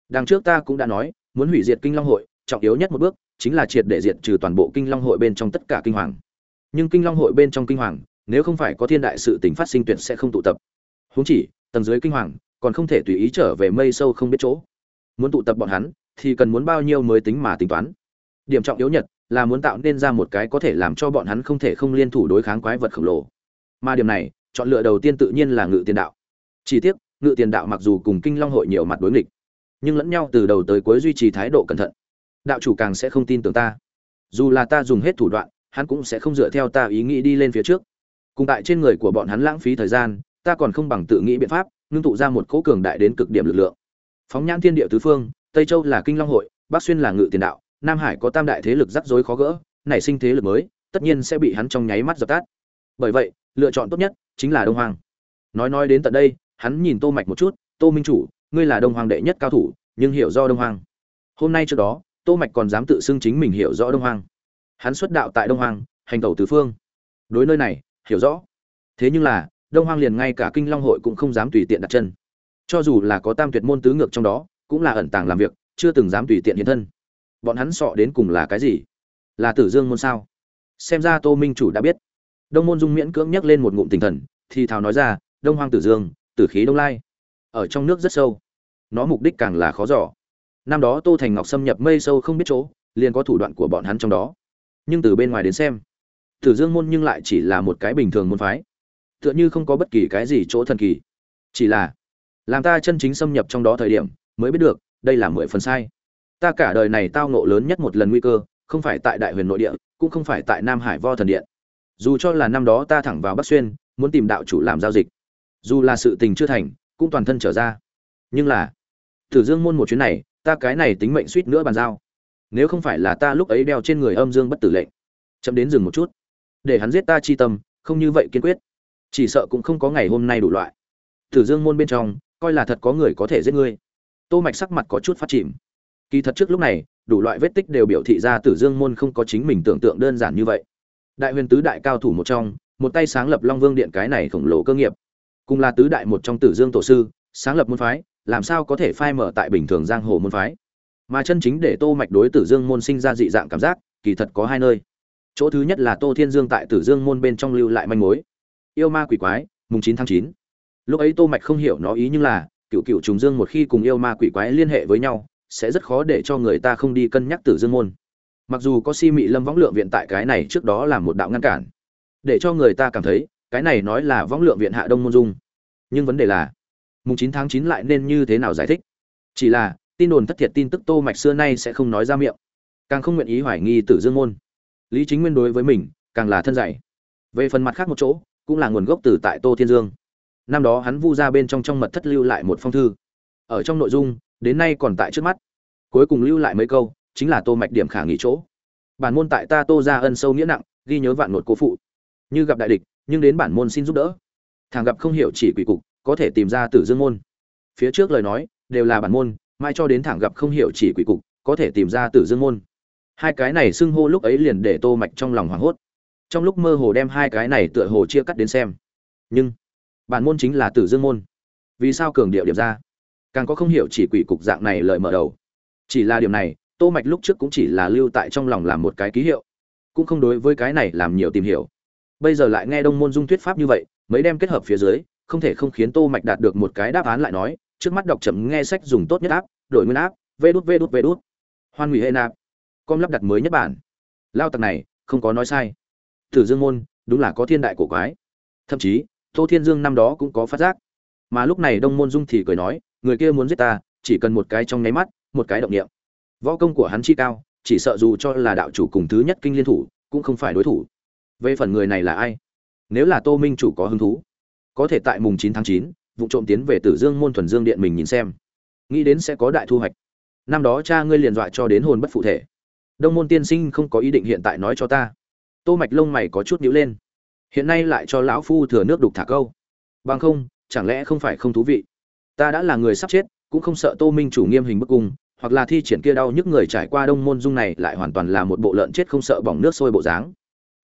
Đằng trước ta cũng đã nói, muốn hủy diệt kinh long hội, trọng yếu nhất một bước, chính là triệt để diệt trừ toàn bộ kinh long hội bên trong tất cả kinh hoàng. Nhưng kinh long hội bên trong kinh hoàng nếu không phải có thiên đại sự tình phát sinh tuyệt sẽ không tụ tập. Huống chỉ, tầng dưới kinh hoàng, còn không thể tùy ý trở về mây sâu không biết chỗ. Muốn tụ tập bọn hắn, thì cần muốn bao nhiêu mới tính mà tính toán. Điểm trọng yếu nhất là muốn tạo nên ra một cái có thể làm cho bọn hắn không thể không liên thủ đối kháng quái vật khổng lồ. Mà điểm này, chọn lựa đầu tiên tự nhiên là ngự tiền đạo. Chỉ tiếc, ngự tiền đạo mặc dù cùng kinh long hội nhiều mặt đối nghịch, nhưng lẫn nhau từ đầu tới cuối duy trì thái độ cẩn thận. Đạo chủ càng sẽ không tin tưởng ta. Dù là ta dùng hết thủ đoạn, hắn cũng sẽ không dựa theo ta ý nghĩ đi lên phía trước cùng tại trên người của bọn hắn lãng phí thời gian, ta còn không bằng tự nghĩ biện pháp, ngưng tụ ra một cỗ cường đại đến cực điểm lực lượng. Phóng nhãn thiên địa tứ phương, tây châu là kinh long hội, bắc xuyên là ngự tiền đạo, nam hải có tam đại thế lực rắc rối khó gỡ, nảy sinh thế lực mới, tất nhiên sẽ bị hắn trong nháy mắt dập tắt. Bởi vậy, lựa chọn tốt nhất chính là đông hoàng nói nói đến tận đây, hắn nhìn tô mạch một chút, tô minh chủ, ngươi là đông hoàng đệ nhất cao thủ, nhưng hiểu do đông hoàng hôm nay trước đó, tô mạch còn dám tự xưng chính mình hiểu rõ đông hoàng hắn xuất đạo tại đông hoàng hành tẩu tứ phương. Đối nơi này hiểu rõ. Thế nhưng là, đông Hoang liền ngay cả kinh long hội cũng không dám tùy tiện đặt chân. Cho dù là có tam tuyệt môn tứ ngược trong đó, cũng là ẩn tàng làm việc, chưa từng dám tùy tiện hiện thân. Bọn hắn sọ đến cùng là cái gì? Là tử dương môn sao? Xem ra tô minh chủ đã biết. Đông môn dung miễn cưỡng nhắc lên một ngụm tinh thần, thì thào nói ra, đông hoang tử dương, tử khí đông lai. Ở trong nước rất sâu. Nó mục đích càng là khó giỏ năm đó tô thành ngọc xâm nhập mây sâu không biết chỗ, liền có thủ đoạn của bọn hắn trong đó. Nhưng từ bên ngoài đến xem tử dương môn nhưng lại chỉ là một cái bình thường môn phái. Tựa như không có bất kỳ cái gì chỗ thần kỳ. Chỉ là làm ta chân chính xâm nhập trong đó thời điểm mới biết được đây là mười phần sai. Ta cả đời này tao ngộ lớn nhất một lần nguy cơ không phải tại đại huyền nội địa cũng không phải tại nam hải vo thần điện. Dù cho là năm đó ta thẳng vào bắc xuyên muốn tìm đạo chủ làm giao dịch. Dù là sự tình chưa thành cũng toàn thân trở ra. Nhưng là Tử Dương môn một chuyến này, ta cái này tính mệnh suýt nữa bàn giao. Nếu không phải là ta lúc ấy đeo trên người âm dương bất tử lệnh, chậm đến dừng một chút, để hắn giết ta chi tâm, không như vậy kiên quyết, chỉ sợ cũng không có ngày hôm nay đủ loại. Tử Dương môn bên trong, coi là thật có người có thể giết ngươi. Tô Mạch sắc mặt có chút phát chìm. Kỳ thật trước lúc này, đủ loại vết tích đều biểu thị ra Tử Dương môn không có chính mình tưởng tượng đơn giản như vậy. Đại huyền tứ đại cao thủ một trong, một tay sáng lập Long Vương điện cái này khổng lồ cơ nghiệp, cùng là tứ đại một trong Tử Dương tổ sư, sáng lập môn phái, làm sao có thể phai mở tại bình thường giang hồ môn phái. Mà chân chính để Tô Mạch đối Tử Dương môn sinh ra dị dạng cảm giác, kỳ thật có hai nơi. Chỗ thứ nhất là Tô Thiên Dương tại Tử Dương môn bên trong lưu lại manh mối. Yêu ma quỷ quái, mùng chín tháng chín Lúc ấy Tô Mạch không hiểu nó ý nhưng là, cựu cựu trùng dương một khi cùng yêu ma quỷ quái liên hệ với nhau, sẽ rất khó để cho người ta không đi cân nhắc Tử Dương môn. Mặc dù có Si Mị Lâm võng lượng viện tại cái này trước đó là một đạo ngăn cản, để cho người ta cảm thấy, cái này nói là võng lượng viện hạ đông môn dung. Nhưng vấn đề là, mùng chín tháng chín lại nên như thế nào giải thích? Chỉ là, tin đồn thất thiệt tin tức Tô Mạch xưa nay sẽ không nói ra miệng, càng không nguyện ý hoài nghi Tử Dương môn. Lý Chính Nguyên đối với mình, càng là thân dạy. Về phần mặt khác một chỗ, cũng là nguồn gốc từ tại Tô Thiên Dương. Năm đó hắn vu ra bên trong trong mật thất lưu lại một phong thư. Ở trong nội dung, đến nay còn tại trước mắt. Cuối cùng lưu lại mấy câu, chính là Tô Mạch điểm khả nghỉ chỗ. Bản môn tại ta Tô gia ân sâu nghĩa nặng, ghi nhớ vạn nột cố phụ. Như gặp đại địch, nhưng đến bản môn xin giúp đỡ. Thằng gặp không hiểu chỉ quỷ cục, có thể tìm ra Tử Dương môn. Phía trước lời nói, đều là bản môn, mai cho đến thẳng gặp không hiểu chỉ quỷ cục, có thể tìm ra Tử Dương môn. Hai cái này xưng hô lúc ấy liền để Tô Mạch trong lòng hoảng hốt. Trong lúc mơ hồ đem hai cái này tựa hồ chia cắt đến xem. Nhưng, bản môn chính là Tử Dương môn. Vì sao cường điệu điểm ra? Càng có không hiểu chỉ quỷ cục dạng này lời mở đầu. Chỉ là điểm này, Tô Mạch lúc trước cũng chỉ là lưu tại trong lòng làm một cái ký hiệu, cũng không đối với cái này làm nhiều tìm hiểu. Bây giờ lại nghe Đông môn dung thuyết pháp như vậy, mấy đem kết hợp phía dưới, không thể không khiến Tô Mạch đạt được một cái đáp án lại nói, trước mắt đọc chậm nghe sách dùng tốt nhất áp, đổi nguyên áp, vê đút vê đút vê đút. Hoan hủy hệ nạp. Com lắp đặt mới nhất bản. Lao tặc này, không có nói sai. Tử Dương môn, đúng là có thiên đại cổ quái. Thậm chí, Tô Thiên Dương năm đó cũng có phát giác. Mà lúc này Đông môn Dung thì cười nói, người kia muốn giết ta, chỉ cần một cái trong nháy mắt, một cái động niệm. Võ công của hắn chi cao, chỉ sợ dù cho là đạo chủ cùng thứ nhất kinh liên thủ, cũng không phải đối thủ. Về phần người này là ai? Nếu là Tô Minh chủ có hứng thú, có thể tại mùng chín tháng chín, vụ trộm tiến về Tử Dương môn thuần dương điện mình nhìn xem. Nghĩ đến sẽ có đại thu hoạch. Năm đó cha ngươi liền dọa cho đến hồn bất phụ thể. Đông môn tiên sinh không có ý định hiện tại nói cho ta. Tô Mạch lông mày có chút nhíu lên. Hiện nay lại cho lão phu thừa nước đục thả câu. Bằng không, chẳng lẽ không phải không thú vị? Ta đã là người sắp chết, cũng không sợ Tô Minh chủ nghiêm hình bức cung, hoặc là thi triển kia đau nhức người trải qua đông môn dung này lại hoàn toàn là một bộ lợn chết không sợ bỏng nước sôi bộ dáng.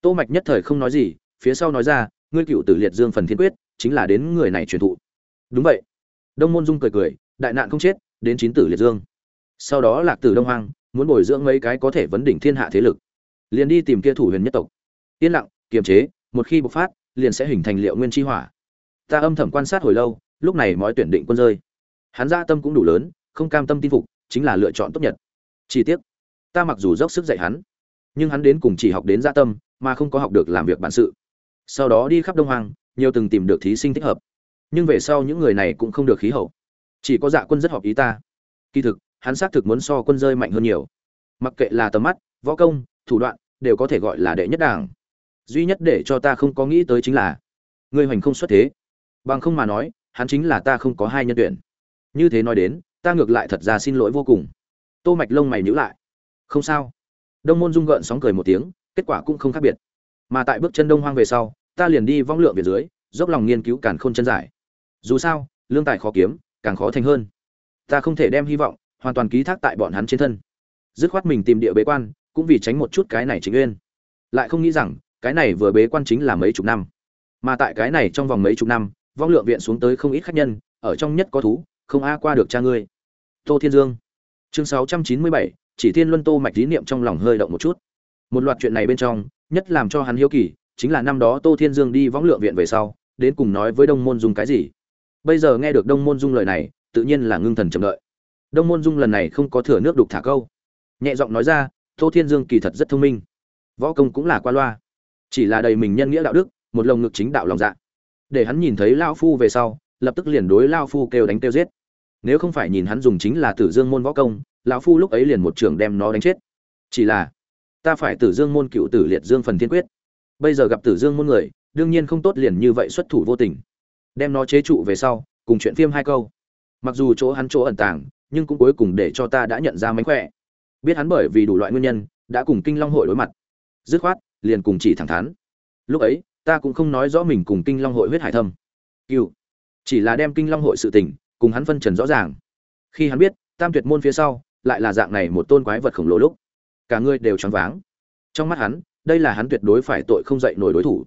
Tô Mạch nhất thời không nói gì, phía sau nói ra, ngươi cựu tử liệt dương phần thiên quyết, chính là đến người này truyền thụ. Đúng vậy. Đông môn dung cười cười, đại nạn không chết, đến chín tử liệt dương. Sau đó lạc tử đông hoang, muốn bồi dưỡng mấy cái có thể vấn đỉnh thiên hạ thế lực, liền đi tìm kia thủ huyền nhất tộc. Yên lặng, kiềm chế, một khi bộc phát, liền sẽ hình thành liệu nguyên chi hỏa. Ta âm thầm quan sát hồi lâu, lúc này mọi tuyển định quân rơi. Hắn ra tâm cũng đủ lớn, không cam tâm tin phục, chính là lựa chọn tốt nhất. Chi tiết, ta mặc dù dốc sức dạy hắn, nhưng hắn đến cùng chỉ học đến gia tâm, mà không có học được làm việc bản sự. Sau đó đi khắp Đông Hoàng, nhiều từng tìm được thí sinh thích hợp. Nhưng về sau những người này cũng không được khí hậu. Chỉ có Dạ Quân rất hợp ý ta. Kỳ thực, hắn xác thực muốn so quân rơi mạnh hơn nhiều. Mặc kệ là tầm mắt, võ công, thủ đoạn, đều có thể gọi là đệ nhất đảng. Duy nhất để cho ta không có nghĩ tới chính là, ngươi hoành không xuất thế. Bằng không mà nói, hắn chính là ta không có hai nhân tuyển. Như thế nói đến, ta ngược lại thật ra xin lỗi vô cùng. Tô Mạch lông mày nhíu lại. Không sao. Đông Môn Dung gợn sóng cười một tiếng, kết quả cũng không khác biệt. Mà tại bước chân Đông Hoang về sau, ta liền đi vong lượng về dưới, dốc lòng nghiên cứu càn khôn chân giải. Dù sao, lương tài khó kiếm, càng khó thành hơn. Ta không thể đem hy vọng hoàn toàn ký thác tại bọn hắn trên thân. Dứt khoát mình tìm địa bế quan, cũng vì tránh một chút cái này chính nguyên. Lại không nghĩ rằng, cái này vừa bế quan chính là mấy chục năm. Mà tại cái này trong vòng mấy chục năm, vong lượng viện xuống tới không ít khách nhân, ở trong nhất có thú, không a qua được cha ngươi. Tô Thiên Dương. Chương 697, chỉ Thiên Luân Tô mạch ý niệm trong lòng hơi động một chút. Một loạt chuyện này bên trong, nhất làm cho hắn hiếu kỳ, chính là năm đó Tô Thiên Dương đi võng lượng viện về sau, đến cùng nói với Đông Môn Dung cái gì. Bây giờ nghe được Đông Môn Dung lời này, tự nhiên là ngưng thần chờ đợi. Đông Môn Dung lần này không có thừa nước đục thả câu, nhẹ giọng nói ra, Tô Thiên Dương kỳ thật rất thông minh, võ công cũng là qua loa, chỉ là đầy mình nhân nghĩa đạo đức, một lồng ngực chính đạo lòng dạ. Để hắn nhìn thấy lão phu về sau, lập tức liền đối lão phu kêu đánh kêu giết. Nếu không phải nhìn hắn dùng chính là Tử Dương môn võ công, lão phu lúc ấy liền một trường đem nó đánh chết. Chỉ là, ta phải Tử Dương môn cựu tử liệt dương phần thiên quyết. Bây giờ gặp Tử Dương môn người, đương nhiên không tốt liền như vậy xuất thủ vô tình. Đem nó chế trụ về sau, cùng chuyện phim hai câu. Mặc dù chỗ hắn chỗ ẩn tàng, nhưng cũng cuối cùng để cho ta đã nhận ra mánh khỏe. Biết hắn bởi vì đủ loại nguyên nhân, đã cùng kinh long hội đối mặt. Dứt khoát, liền cùng chỉ thẳng thắn. Lúc ấy, ta cũng không nói rõ mình cùng kinh long hội huyết hải thâm. Cựu, chỉ là đem kinh long hội sự tình, cùng hắn phân trần rõ ràng. Khi hắn biết, tam tuyệt môn phía sau, lại là dạng này một tôn quái vật khổng lồ lúc, cả người đều choáng váng. Trong mắt hắn, đây là hắn tuyệt đối phải tội không dậy nổi đối thủ.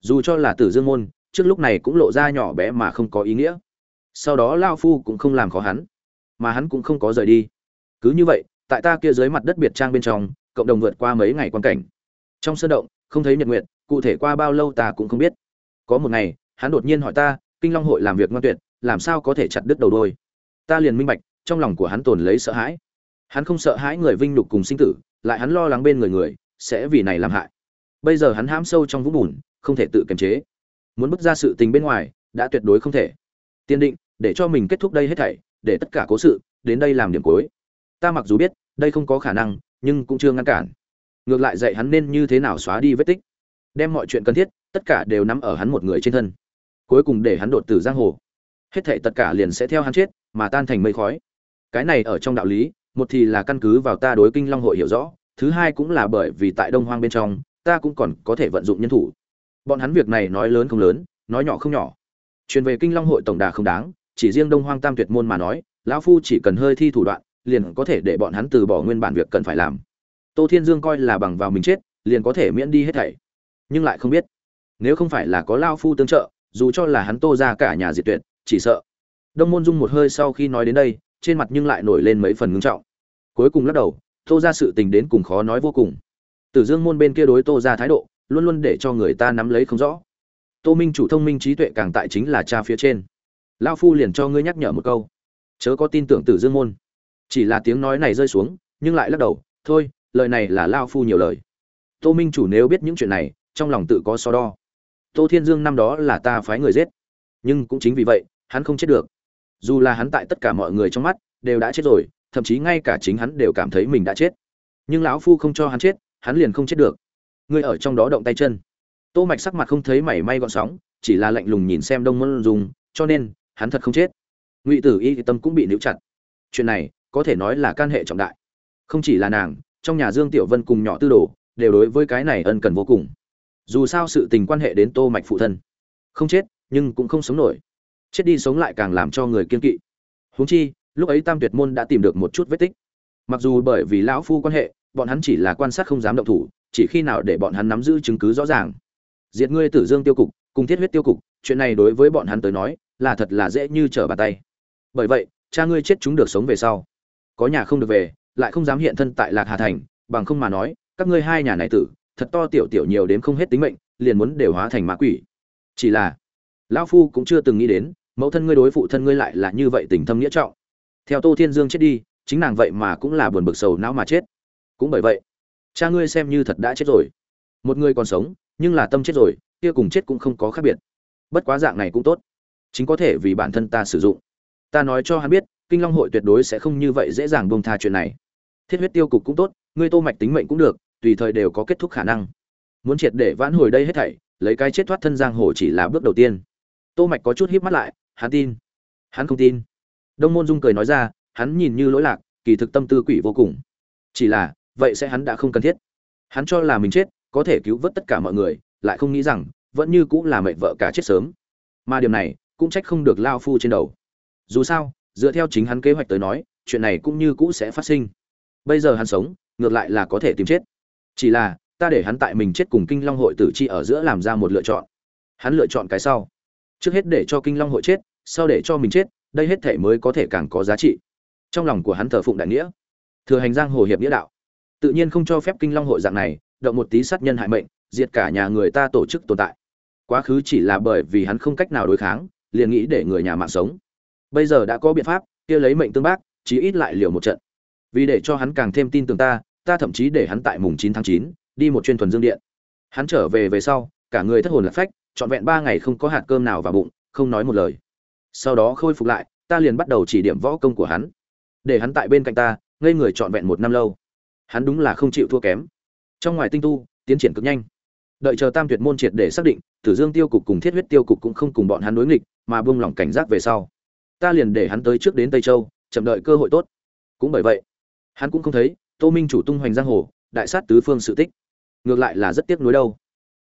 Dù cho là tử dương môn, trước lúc này cũng lộ ra nhỏ bé mà không có ý nghĩa. Sau đó lao phu cũng không làm khó hắn mà hắn cũng không có rời đi. Cứ như vậy, tại ta kia dưới mặt đất biệt trang bên trong, cộng đồng vượt qua mấy ngày quan cảnh. Trong sân động, không thấy nhật nguyện cụ thể qua bao lâu ta cũng không biết. Có một ngày, hắn đột nhiên hỏi ta, kinh long hội làm việc ngoan tuyệt, làm sao có thể chặt đứt đầu đôi? Ta liền minh bạch, trong lòng của hắn tồn lấy sợ hãi. Hắn không sợ hãi người vinh nhục cùng sinh tử, lại hắn lo lắng bên người người, sẽ vì này làm hại. Bây giờ hắn hãm sâu trong vũng bùn, không thể tự kiềm chế. Muốn bước ra sự tình bên ngoài, đã tuyệt đối không thể. Tiên định, để cho mình kết thúc đây hết thảy để tất cả cố sự, đến đây làm điểm cuối. Ta mặc dù biết, đây không có khả năng, nhưng cũng chưa ngăn cản. Ngược lại dạy hắn nên như thế nào xóa đi vết tích. Đem mọi chuyện cần thiết, tất cả đều nắm ở hắn một người trên thân. Cuối cùng để hắn đột tử giang hồ. Hết thảy tất cả liền sẽ theo hắn chết, mà tan thành mây khói. Cái này ở trong đạo lý, một thì là căn cứ vào ta đối kinh long hội hiểu rõ, thứ hai cũng là bởi vì tại đông hoang bên trong, ta cũng còn có thể vận dụng nhân thủ. Bọn hắn việc này nói lớn không lớn, nói nhỏ không nhỏ. Truyền về kinh long hội tổng đà không đáng chỉ riêng đông hoang tam tuyệt môn mà nói, lão phu chỉ cần hơi thi thủ đoạn, liền có thể để bọn hắn từ bỏ nguyên bản việc cần phải làm. Tô thiên dương coi là bằng vào mình chết, liền có thể miễn đi hết thảy. Nhưng lại không biết, nếu không phải là có lao phu tương trợ, dù cho là hắn tô ra cả nhà diệt tuyệt, chỉ sợ. Đông môn dung một hơi sau khi nói đến đây, trên mặt nhưng lại nổi lên mấy phần ngưng trọng. Cuối cùng lắc đầu, tô ra sự tình đến cùng khó nói vô cùng. Tử dương môn bên kia đối tô ra thái độ, luôn luôn để cho người ta nắm lấy không rõ. Tô minh chủ thông minh trí tuệ càng tại chính là cha phía trên lao phu liền cho ngươi nhắc nhở một câu. Chớ có tin tưởng tử dương môn. Chỉ là tiếng nói này rơi xuống, nhưng lại lắc đầu, thôi, lời này là lao phu nhiều lời. Tô minh chủ nếu biết những chuyện này, trong lòng tự có so đo. Tô thiên dương năm đó là ta phái người giết. Nhưng cũng chính vì vậy, hắn không chết được. Dù là hắn tại tất cả mọi người trong mắt, đều đã chết rồi, thậm chí ngay cả chính hắn đều cảm thấy mình đã chết. Nhưng lão phu không cho hắn chết, hắn liền không chết được. Ngươi ở trong đó động tay chân. Tô mạch sắc mặt không thấy mảy may gọn sóng, chỉ là lạnh lùng nhìn xem đông môn dùng cho nên hắn thật không chết. Ngụy tử y tâm cũng bị níu chặt. Chuyện này, có thể nói là can hệ trọng đại. Không chỉ là nàng, trong nhà dương tiểu vân cùng nhỏ tư đồ, đều đối với cái này ân cần vô cùng. Dù sao sự tình quan hệ đến tô mạch phụ thân. Không chết, nhưng cũng không sống nổi. Chết đi sống lại càng làm cho người kiên kỵ. Huống chi, lúc ấy tam tuyệt môn đã tìm được một chút vết tích. Mặc dù bởi vì lão phu quan hệ, bọn hắn chỉ là quan sát không dám động thủ, chỉ khi nào để bọn hắn nắm giữ chứng cứ rõ ràng. Diệt ngươi tử dương tiêu cục, cùng thiết huyết tiêu cục, chuyện này đối với bọn hắn tới nói là thật là dễ như trở bàn tay. Bởi vậy, cha ngươi chết chúng được sống về sau. Có nhà không được về, lại không dám hiện thân tại lạc hà thành, bằng không mà nói, các ngươi hai nhà này tử, thật to tiểu tiểu nhiều đến không hết tính mệnh, liền muốn đều hóa thành ma quỷ. Chỉ là, lão phu cũng chưa từng nghĩ đến, mẫu thân ngươi đối phụ thân ngươi lại là như vậy tình thâm nghĩa trọng. Theo tô thiên dương chết đi, chính nàng vậy mà cũng là buồn bực sầu não mà chết. Cũng bởi vậy, cha ngươi xem như thật đã chết rồi. Một người còn sống, nhưng là tâm chết rồi, kia cùng chết cũng không có khác biệt. Bất quá dạng này cũng tốt chính có thể vì bản thân ta sử dụng. Ta nói cho hắn biết, kinh long hội tuyệt đối sẽ không như vậy dễ dàng buông tha chuyện này. Thiết huyết tiêu cục cũng tốt, ngươi tô mạch tính mệnh cũng được, tùy thời đều có kết thúc khả năng. Muốn triệt để vãn hồi đây hết thảy, lấy cái chết thoát thân giang hồ chỉ là bước đầu tiên. Tô mạch có chút híp mắt lại, hắn tin. Hắn không tin. Đông môn dung cười nói ra, hắn nhìn như lỗi lạc, kỳ thực tâm tư quỷ vô cùng. Chỉ là, vậy sẽ hắn đã không cần thiết. Hắn cho là mình chết, có thể cứu vớt tất cả mọi người, lại không nghĩ rằng, vẫn như cũng là mệnh vợ cả chết sớm. Mà điều này cũng trách không được lao phu trên đầu. Dù sao, dựa theo chính hắn kế hoạch tới nói, chuyện này cũng như cũ sẽ phát sinh. Bây giờ hắn sống, ngược lại là có thể tìm chết. Chỉ là, ta để hắn tại mình chết cùng kinh long hội tử chi ở giữa làm ra một lựa chọn. Hắn lựa chọn cái sau. Trước hết để cho kinh long hội chết, sau để cho mình chết, đây hết thể mới có thể càng có giá trị. Trong lòng của hắn thờ phụng đại nghĩa. Thừa hành giang hồ hiệp nghĩa đạo. Tự nhiên không cho phép kinh long hội dạng này, động một tí sát nhân hại mệnh, diệt cả nhà người ta tổ chức tồn tại. Quá khứ chỉ là bởi vì hắn không cách nào đối kháng liền nghĩ để người nhà mạng sống. Bây giờ đã có biện pháp, kia lấy mệnh tương bác, chí ít lại liều một trận. Vì để cho hắn càng thêm tin tưởng ta ta thậm chí để hắn tại mùng chín tháng chín, đi một chuyên thuần dương điện. Hắn trở về về sau, cả người thất hồn lạc phách, trọn vẹn ba ngày không có hạt cơm nào vào bụng, không nói một lời. Sau đó khôi phục lại, ta liền bắt đầu chỉ điểm võ công của hắn. Để hắn tại bên cạnh ta, ngây người trọn vẹn một năm lâu. Hắn đúng là không chịu thua kém. Trong ngoài tinh tu, tiến triển cực nhanh. Đợi chờ tam tuyệt môn triệt để xác định, tử dương tiêu cục cùng thiết huyết tiêu cục cũng không cùng bọn hắn đối nghịch mà buông lỏng cảnh giác về sau. Ta liền để hắn tới trước đến tây châu, chậm đợi cơ hội tốt. Cũng bởi vậy, hắn cũng không thấy tô minh chủ tung hoành giang hồ, đại sát tứ phương sự tích. Ngược lại là rất tiếc nuối đâu.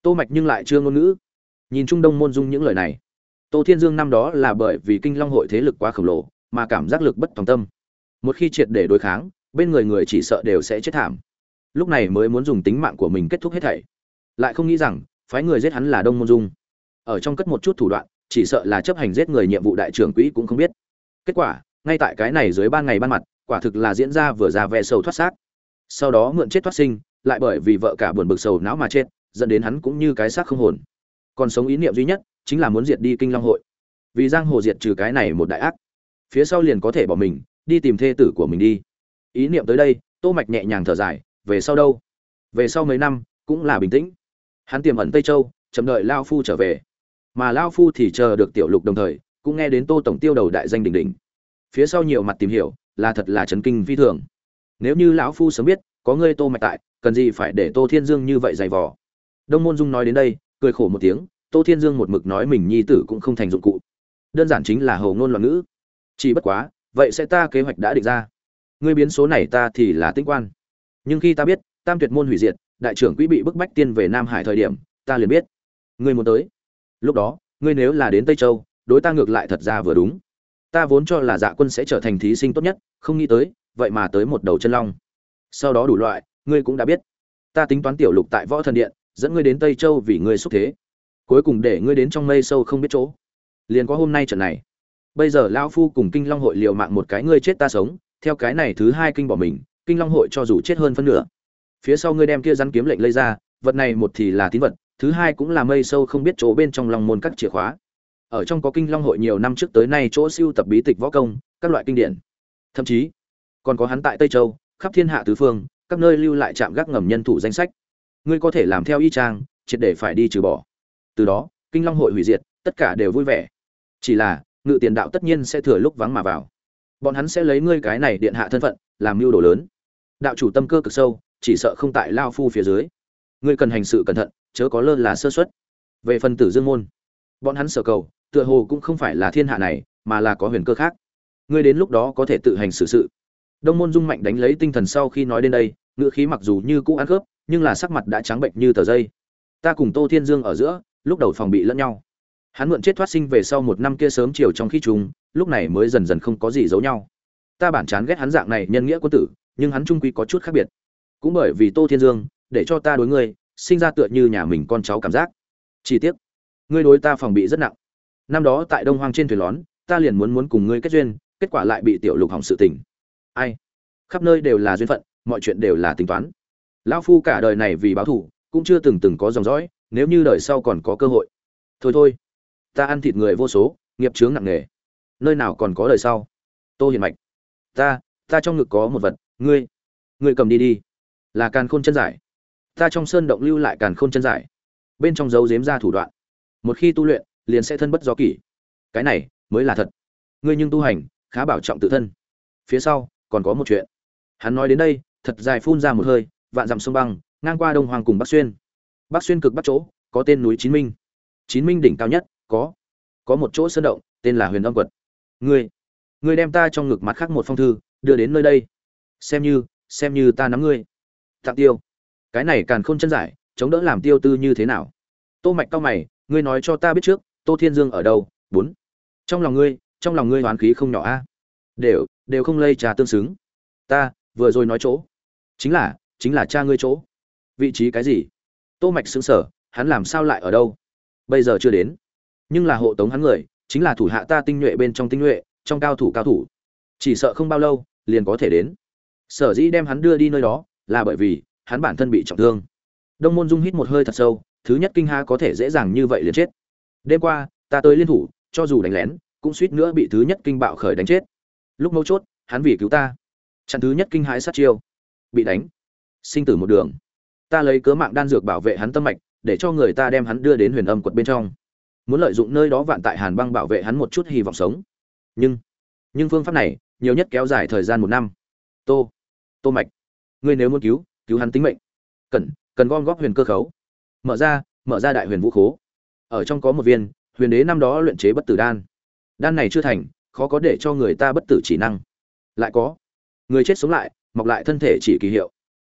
Tô mạch nhưng lại chưa ngôn ngữ. Nhìn trung đông môn dung những lời này, tô thiên dương năm đó là bởi vì kinh long hội thế lực quá khổng lồ, mà cảm giác lực bất tòng tâm. Một khi triệt để đối kháng, bên người người chỉ sợ đều sẽ chết thảm. Lúc này mới muốn dùng tính mạng của mình kết thúc hết thảy. Lại không nghĩ rằng, phái người giết hắn là đông môn dung. Ở trong cất một chút thủ đoạn chỉ sợ là chấp hành giết người nhiệm vụ đại trưởng quỹ cũng không biết. Kết quả, ngay tại cái này dưới ban ngày ban mặt, quả thực là diễn ra vừa ra vẻ sầu thoát xác. Sau đó mượn chết thoát sinh, lại bởi vì vợ cả buồn bực sầu não mà chết, dẫn đến hắn cũng như cái xác không hồn. Còn sống ý niệm duy nhất, chính là muốn diệt đi kinh long hội. Vì giang hồ diệt trừ cái này một đại ác, phía sau liền có thể bỏ mình, đi tìm thê tử của mình đi. Ý niệm tới đây, tô mạch nhẹ nhàng thở dài, về sau đâu? Về sau mấy năm, cũng là bình tĩnh. Hắn tiềm ẩn tây châu, chậm đợi lao phu trở về mà lao phu thì chờ được tiểu lục đồng thời, cũng nghe đến tô tổng tiêu đầu đại danh đỉnh đỉnh. Phía sau nhiều mặt tìm hiểu, là thật là chấn kinh phi thường. Nếu như lão phu sớm biết, có ngươi tô mạch tại, cần gì phải để tô thiên dương như vậy dày vò? Đông môn dung nói đến đây, cười khổ một tiếng, tô thiên dương một mực nói mình nhi tử cũng không thành dụng cụ. Đơn giản chính là hầu ngôn loạn ngữ. Chỉ bất quá, vậy sẽ ta kế hoạch đã định ra. Ngươi biến số này ta thì là tinh quan. Nhưng khi ta biết, tam tuyệt môn hủy diệt, đại trưởng quỹ bị bức bách tiên về nam hải thời điểm, ta liền biết. Ngươi muốn tới lúc đó, ngươi nếu là đến tây châu, đối ta ngược lại thật ra vừa đúng. Ta vốn cho là dạ quân sẽ trở thành thí sinh tốt nhất, không nghĩ tới, vậy mà tới một đầu chân long. Sau đó đủ loại, ngươi cũng đã biết. Ta tính toán tiểu lục tại võ thần điện, dẫn ngươi đến tây châu vì ngươi xúc thế. Cuối cùng để ngươi đến trong mây sâu không biết chỗ. Liền có hôm nay trận này. Bây giờ lão phu cùng kinh long hội liều mạng một cái ngươi chết ta sống, theo cái này thứ hai kinh bỏ mình, kinh long hội cho dù chết hơn phân nửa. Phía sau ngươi đem kia rắn kiếm lệnh lấy ra, vật này một thì là tín vật thứ hai cũng là mây sâu không biết chỗ bên trong long môn các chìa khóa. Ở trong có kinh long hội nhiều năm trước tới nay chỗ siêu tập bí tịch võ công, các loại kinh điển. Thậm chí, còn có hắn tại tây châu, khắp thiên hạ tứ phương, các nơi lưu lại trạm gác ngầm nhân thủ danh sách. Ngươi có thể làm theo y trang triệt để phải đi trừ bỏ. Từ đó, kinh long hội hủy diệt, tất cả đều vui vẻ. Chỉ là, ngự tiền đạo tất nhiên sẽ thừa lúc vắng mà vào. Bọn hắn sẽ lấy ngươi cái này điện hạ thân phận, làm mưu đồ lớn. Đạo chủ tâm cơ cực sâu, chỉ sợ không tại lao phu phía dưới. Ngươi cần hành sự cẩn thận chớ có lơ là sơ suất. Về phần tử dương môn, bọn hắn sở cầu, tựa hồ cũng không phải là thiên hạ này, mà là có huyền cơ khác. Ngươi đến lúc đó có thể tự hành xử sự. Đông môn dung mạnh đánh lấy tinh thần sau khi nói đến đây ngựa khí mặc dù như cũ ăn khớp, nhưng là sắc mặt đã trắng bệnh như tờ giấy. Ta cùng tô thiên dương ở giữa, lúc đầu phòng bị lẫn nhau. Hắn mượn chết thoát sinh về sau một năm kia sớm chiều trong khi trùng, lúc này mới dần dần không có gì giấu nhau. Ta bản chán ghét hắn dạng này nhân nghĩa quân tử, nhưng hắn trung quy có chút khác biệt. Cũng bởi vì tô thiên dương, để cho ta đối ngươi sinh ra tựa như nhà mình con cháu cảm giác. Chi tiết ngươi đối ta phòng bị rất nặng. Năm đó tại đông hoang trên thuyền lón, ta liền muốn muốn cùng ngươi kết duyên, kết quả lại bị tiểu lục hỏng sự tình. Ai? Khắp nơi đều là duyên phận, mọi chuyện đều là tính toán. Lão phu cả đời này vì báo thù, cũng chưa từng từng có dòng dõi, nếu như đời sau còn có cơ hội. Thôi thôi, ta ăn thịt người vô số, nghiệp chướng nặng nề. Nơi nào còn có đời sau? Tô hiền mạch. Ta ta trong ngực có một vật, ngươi ngươi cầm đi đi. Là càn khôn chân giải ta trong sơn động lưu lại càn khôn chân giải. Bên trong dấu giếm ra thủ đoạn. Một khi tu luyện, liền sẽ thân bất do kỷ. Cái này, mới là thật. Ngươi nhưng tu hành, khá bảo trọng tự thân. Phía sau, còn có một chuyện. Hắn nói đến đây, thật dài phun ra một hơi, vạn dặm sông băng, ngang qua đông hoàng cùng bắc xuyên. Bắc xuyên cực bắc chỗ, có tên núi chín minh. Chín minh đỉnh cao nhất, có. Có một chỗ sơn động, tên là huyền âm quật. Ngươi ngươi đem ta trong ngực mặt khác một phong thư, đưa đến nơi đây. Xem như xem như ta nắm ngươi. Tặng tiêu cái này càn khôn chân giải, chống đỡ làm tiêu tư như thế nào? Tô mạch cao mày, ngươi nói cho ta biết trước, tô thiên dương ở đâu? Bốn. Trong lòng ngươi, trong lòng ngươi hoán khí không nhỏ a. Đều đều không lây trà tương xứng. Ta, vừa rồi nói chỗ. Chính là chính là cha ngươi chỗ. Vị trí cái gì? Tô mạch sững sở hắn làm sao lại ở đâu? Bây giờ chưa đến. Nhưng là hộ tống hắn người, chính là thủ hạ ta tinh nhuệ bên trong tinh nhuệ, trong cao thủ cao thủ. Chỉ sợ không bao lâu, liền có thể đến. Sở dĩ đem hắn đưa đi nơi đó, là bởi vì hắn bản thân bị trọng thương. Đông môn dung hít một hơi thật sâu, thứ nhất kinh ha có thể dễ dàng như vậy liền chết. Đêm qua, ta tới liên thủ, cho dù đánh lén, cũng suýt nữa bị thứ nhất kinh bạo khởi đánh chết. Lúc mấu chốt, hắn vì cứu ta. Chặn thứ nhất kinh hãi sát chiêu. Bị đánh. Sinh tử một đường. Ta lấy cớ mạng đan dược bảo vệ hắn tâm mạch, để cho người ta đem hắn đưa đến huyền âm quật bên trong. Muốn lợi dụng nơi đó vạn tại hàn băng bảo vệ hắn một chút hy vọng sống. Nhưng nhưng phương pháp này, nhiều nhất kéo dài thời gian một năm. Tô. Tô mạch. Ngươi nếu muốn cứu cứu hắn tính mệnh. Cần cần gom góp huyền cơ khấu. Mở ra mở ra đại huyền vũ khố. Ở trong có một viên, huyền đế năm đó luyện chế bất tử đan. Đan này chưa thành, khó có để cho người ta bất tử chỉ năng. Lại có, người chết sống lại, mọc lại thân thể chỉ kỳ hiệu.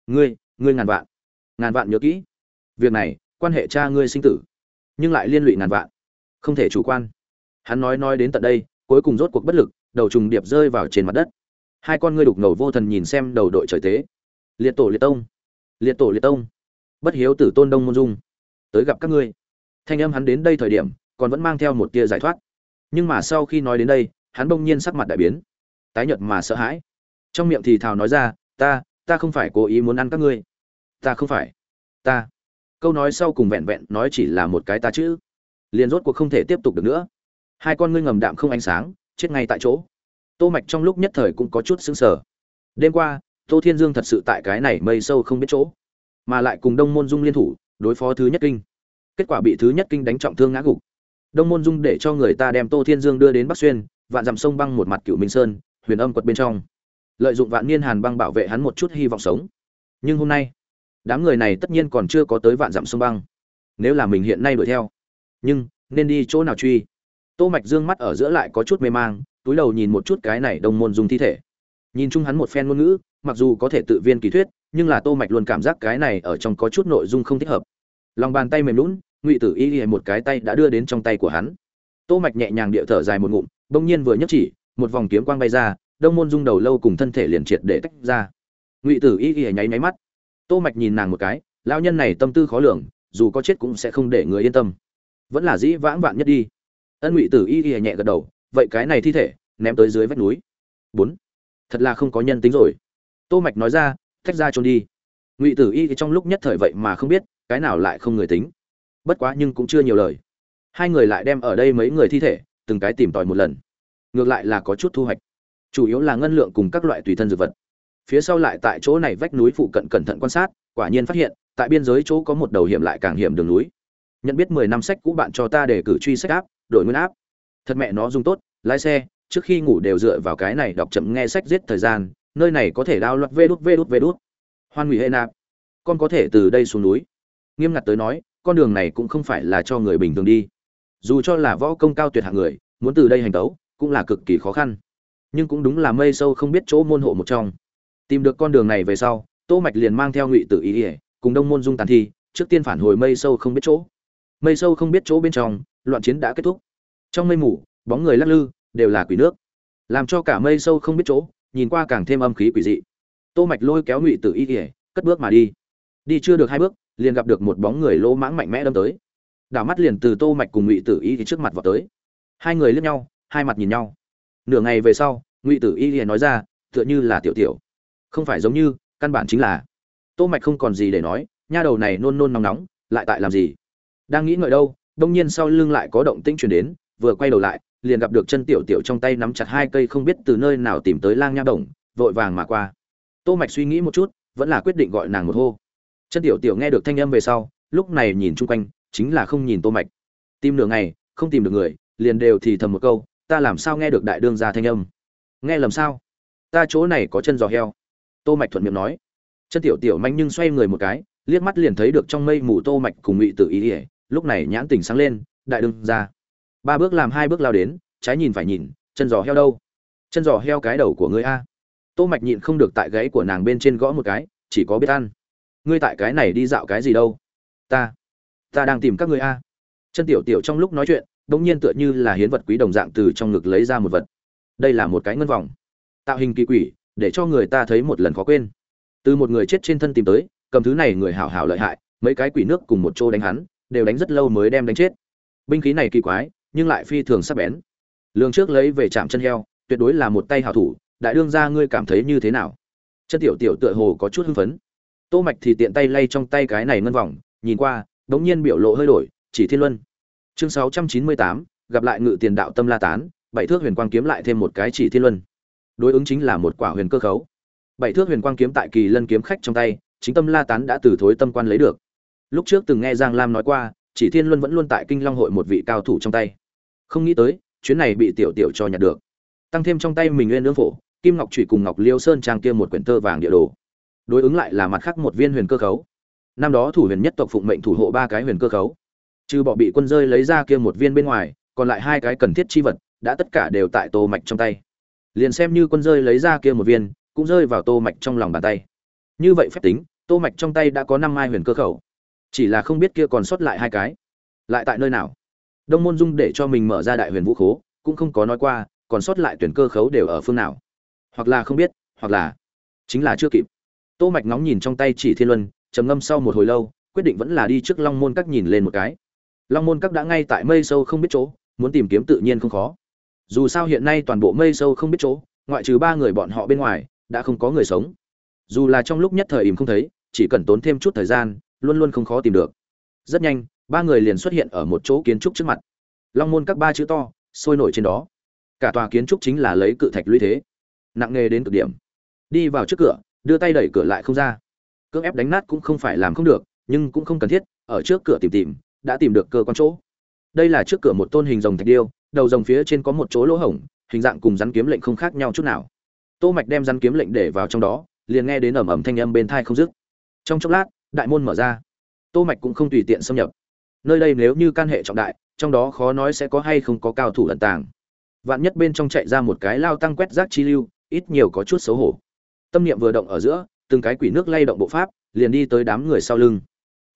Ngươi ngươi ngàn vạn. Ngàn vạn nhớ kỹ. Việc này, quan hệ cha ngươi sinh tử. Nhưng lại liên lụy ngàn vạn. Không thể chủ quan. Hắn nói nói đến tận đây, cuối cùng rốt cuộc bất lực, đầu trùng điệp rơi vào trên mặt đất. Hai con ngươi đục ngầu vô thần nhìn xem đầu đội trời tế liệt tổ liệt tông. Liệt tổ liệt tông. Bất hiếu tử tôn đông môn dung. Tới gặp các ngươi. Thanh âm hắn đến đây thời điểm, còn vẫn mang theo một tia giải thoát. Nhưng mà sau khi nói đến đây, hắn bỗng nhiên sắc mặt đại biến. Tái nhợt mà sợ hãi. Trong miệng thì thào nói ra, ta ta không phải cố ý muốn ăn các ngươi. Ta không phải. Ta. Câu nói sau cùng vẹn vẹn nói chỉ là một cái ta chữ. Liền rốt cuộc không thể tiếp tục được nữa. Hai con ngươi ngầm đạm không ánh sáng, chết ngay tại chỗ. Tô mạch trong lúc nhất thời cũng có chút sững sờ. Đêm qua tô thiên dương thật sự tại cái này mây sâu không biết chỗ, mà lại cùng đông môn dung liên thủ, đối phó thứ nhất kinh. Kết quả bị thứ nhất kinh đánh trọng thương ngã gục. Đông môn dung để cho người ta đem tô thiên dương đưa đến bắc xuyên, vạn dặm sông băng một mặt cựu minh sơn, huyền âm quật bên trong. Lợi dụng vạn niên hàn băng bảo vệ hắn một chút hy vọng sống. Nhưng hôm nay, đám người này tất nhiên còn chưa có tới vạn dặm sông băng. Nếu là mình hiện nay đuổi theo, nhưng nên đi chỗ nào truy? Tô mạch dương mắt ở giữa lại có chút mê mang, túi đầu nhìn một chút cái này đông môn dung thi thể. Nhìn chung hắn một phen ngôn ngữ mặc dù có thể tự viên kỳ thuyết, nhưng là tô mạch luôn cảm giác cái này ở trong có chút nội dung không thích hợp. Lòng bàn tay mềm lún ngụy tử y lìa một cái tay đã đưa đến trong tay của hắn. Tô mạch nhẹ nhàng địa thở dài một ngụm, bỗng nhiên vừa nhấc chỉ, một vòng kiếm quang bay ra, đông môn dung đầu lâu cùng thân thể liền triệt để tách ra. Ngụy tử y lìa nháy nháy mắt. Tô mạch nhìn nàng một cái, lão nhân này tâm tư khó lường, dù có chết cũng sẽ không để người yên tâm. Vẫn là dĩ vãng vạn nhất đi. Ân ngụy tử y y nhẹ gật đầu, vậy cái này thi thể, ném tới dưới vách núi. Bốn. Thật là không có nhân tính rồi tô mạch nói ra, tách ra trốn đi. Ngụy tử y thì trong lúc nhất thời vậy mà không biết, cái nào lại không người tính. Bất quá nhưng cũng chưa nhiều lời. Hai người lại đem ở đây mấy người thi thể, từng cái tìm tòi một lần. Ngược lại là có chút thu hoạch. Chủ yếu là ngân lượng cùng các loại tùy thân dược vật. Phía sau lại tại chỗ này vách núi phụ cận cẩn thận quan sát, quả nhiên phát hiện, tại biên giới chỗ có một đầu hiểm lại càng hiểm đường núi. Nhận biết mười năm sách cũ bạn cho ta để cử truy sách áp, đổi nguyên áp. Thật mẹ nó dùng tốt, lái xe, trước khi ngủ đều dựa vào cái này đọc chậm nghe sách giết thời gian nơi này có thể đao loạt vê đút vê đút vê đút. Hoan hủy hệ nạp, con có thể từ đây xuống núi. Nghiêm ngặt tới nói, con đường này cũng không phải là cho người bình thường đi. Dù cho là võ công cao tuyệt hạng người, muốn từ đây hành tấu, cũng là cực kỳ khó khăn. Nhưng cũng đúng là mây sâu không biết chỗ môn hộ một trong. Tìm được con đường này về sau, tô mạch liền mang theo ngụy tử ý ỉa cùng đông môn dung tàn thi, trước tiên phản hồi mây sâu không biết chỗ. Mây sâu không biết chỗ bên trong, loạn chiến đã kết thúc. Trong mây mù, bóng người lắc lư, đều là quỷ nước. Làm cho cả mây sâu không biết chỗ nhìn qua càng thêm âm khí quỷ dị. Tô mạch lôi kéo ngụy tử y ỉa cất bước mà đi. Đi chưa được hai bước, liền gặp được một bóng người lỗ mãng mạnh mẽ đâm tới. Đảo mắt liền từ tô mạch cùng ngụy tử y thì trước mặt vào tới. Hai người liếc nhau, hai mặt nhìn nhau. Nửa ngày về sau, ngụy tử y liền nói ra, tựa như là tiểu tiểu. Không phải giống như, căn bản chính là. Tô mạch không còn gì để nói, nha đầu này nôn nôn nóng nóng, lại tại làm gì? Đang nghĩ ngợi đâu, đông nhiên sau lưng lại có động tĩnh truyền đến, vừa quay đầu lại liền gặp được chân tiểu tiểu trong tay nắm chặt hai cây không biết từ nơi nào tìm tới lang nha đồng, vội vàng mà qua. Tô mạch suy nghĩ một chút, vẫn là quyết định gọi nàng một hô. Chân tiểu tiểu nghe được thanh âm về sau, lúc này nhìn chung quanh, chính là không nhìn tô mạch. Tìm nửa ngày, không tìm được người, liền đều thì thầm một câu, ta làm sao nghe được đại đương gia thanh âm? Nghe làm sao? Ta chỗ này có chân giò heo. Tô mạch thuận miệng nói. Chân tiểu tiểu manh nhưng xoay người một cái, liếc mắt liền thấy được trong mây mù tô mạch cùng ngụy tử ý ỉa lúc này nhãn tỉnh sáng lên, đại đương gia ba bước làm hai bước lao đến, trái nhìn phải nhìn, chân giò heo đâu? Chân giò heo cái đầu của ngươi a. Tô mạch nhịn không được tại gáy của nàng bên trên gõ một cái, chỉ có biết ăn. Ngươi tại cái này đi dạo cái gì đâu? Ta ta đang tìm các ngươi a. Chân tiểu tiểu trong lúc nói chuyện đống nhiên tựa như là hiến vật quý đồng dạng từ trong ngực lấy ra một vật. Đây là một cái ngân vòng. Tạo hình kỳ quỷ, để cho người ta thấy một lần khó quên. Từ một người chết trên thân tìm tới, cầm thứ này người hảo hảo lợi hại, mấy cái quỷ nước cùng một chỗ đánh hắn, đều đánh rất lâu mới đem đánh chết. Binh khí này kỳ quái nhưng lại phi thường sắc bén. Lương trước lấy về chạm chân heo tuyệt đối là một tay hảo thủ đại đương gia ngươi cảm thấy như thế nào? Chân tiểu tiểu tựa hồ có chút hưng phấn. Tô mạch thì tiện tay lay trong tay cái này ngân vòng nhìn qua đống nhiên biểu lộ hơi đổi chỉ thiên luân. Chương 698, gặp lại ngự tiền đạo tâm la tán bảy thước huyền quang kiếm lại thêm một cái chỉ thiên luân. Đối ứng chính là một quả huyền cơ khấu. Bảy thước huyền quang kiếm tại kỳ lân kiếm khách trong tay chính tâm la tán đã từ thối tâm quan lấy được. Lúc trước từng nghe giang lam nói qua chỉ thiên luân vẫn luôn tại kinh long hội một vị cao thủ trong tay không nghĩ tới, chuyến này bị tiểu tiểu cho nhặt được. Tăng thêm trong tay mình nguyên lương phổ, kim ngọc trụy cùng ngọc liêu sơn trang kia một quyển tơ vàng địa đồ. Đối ứng lại là mặt khác một viên huyền cơ khấu. Năm đó thủ huyền nhất tộc phụng mệnh thủ hộ ba cái huyền cơ khấu. Trừ bỏ bị quân rơi lấy ra kia một viên bên ngoài, còn lại hai cái cần thiết chi vật, đã tất cả đều tại tô mạch trong tay. Liền xem như quân rơi lấy ra kia một viên, cũng rơi vào tô mạch trong lòng bàn tay. Như vậy phép tính, tô mạch trong tay đã có năm mai huyền cơ khẩu. Chỉ là không biết kia còn sót lại hai cái. Lại tại nơi nào? Đông môn dung để cho mình mở ra đại huyền vũ khố, cũng không có nói qua, còn sót lại tuyển cơ khấu đều ở phương nào. Hoặc là không biết, hoặc là chính là chưa kịp. Tô mạch ngóng nhìn trong tay chỉ thiên luân, trầm ngâm sau một hồi lâu, quyết định vẫn là đi trước long môn các nhìn lên một cái. Long môn các đã ngay tại mây sâu không biết chỗ, muốn tìm kiếm tự nhiên không khó. Dù sao hiện nay toàn bộ mây sâu không biết chỗ, ngoại trừ ba người bọn họ bên ngoài, đã không có người sống. Dù là trong lúc nhất thời ìm không thấy, chỉ cần tốn thêm chút thời gian, luôn luôn không khó tìm được. Rất nhanh ba người liền xuất hiện ở một chỗ kiến trúc trước mặt. Long môn các ba chữ to, sôi nổi trên đó. Cả tòa kiến trúc chính là lấy cự thạch lũy thế. Nặng nề đến cực điểm. Đi vào trước cửa, đưa tay đẩy cửa lại không ra. Cưỡng ép đánh nát cũng không phải làm không được, nhưng cũng không cần thiết, ở trước cửa tìm tìm, đã tìm được cơ quan chỗ. Đây là trước cửa một tôn hình rồng thạch điêu, đầu rồng phía trên có một chỗ lỗ hổng, hình dạng cùng rắn kiếm lệnh không khác nhau chút nào. Tô mạch đem rắn kiếm lệnh để vào trong đó, liền nghe đến ầm ầm thanh âm bên thai không dứt. Trong chốc lát, đại môn mở ra. Tô mạch cũng không tùy tiện xâm nhập nơi đây nếu như can hệ trọng đại, trong đó khó nói sẽ có hay không có cao thủ ẩn tàng. Vạn nhất bên trong chạy ra một cái lao tăng quét rác chi lưu, ít nhiều có chút xấu hổ. Tâm niệm vừa động ở giữa, từng cái quỷ nước lay động bộ pháp, liền đi tới đám người sau lưng.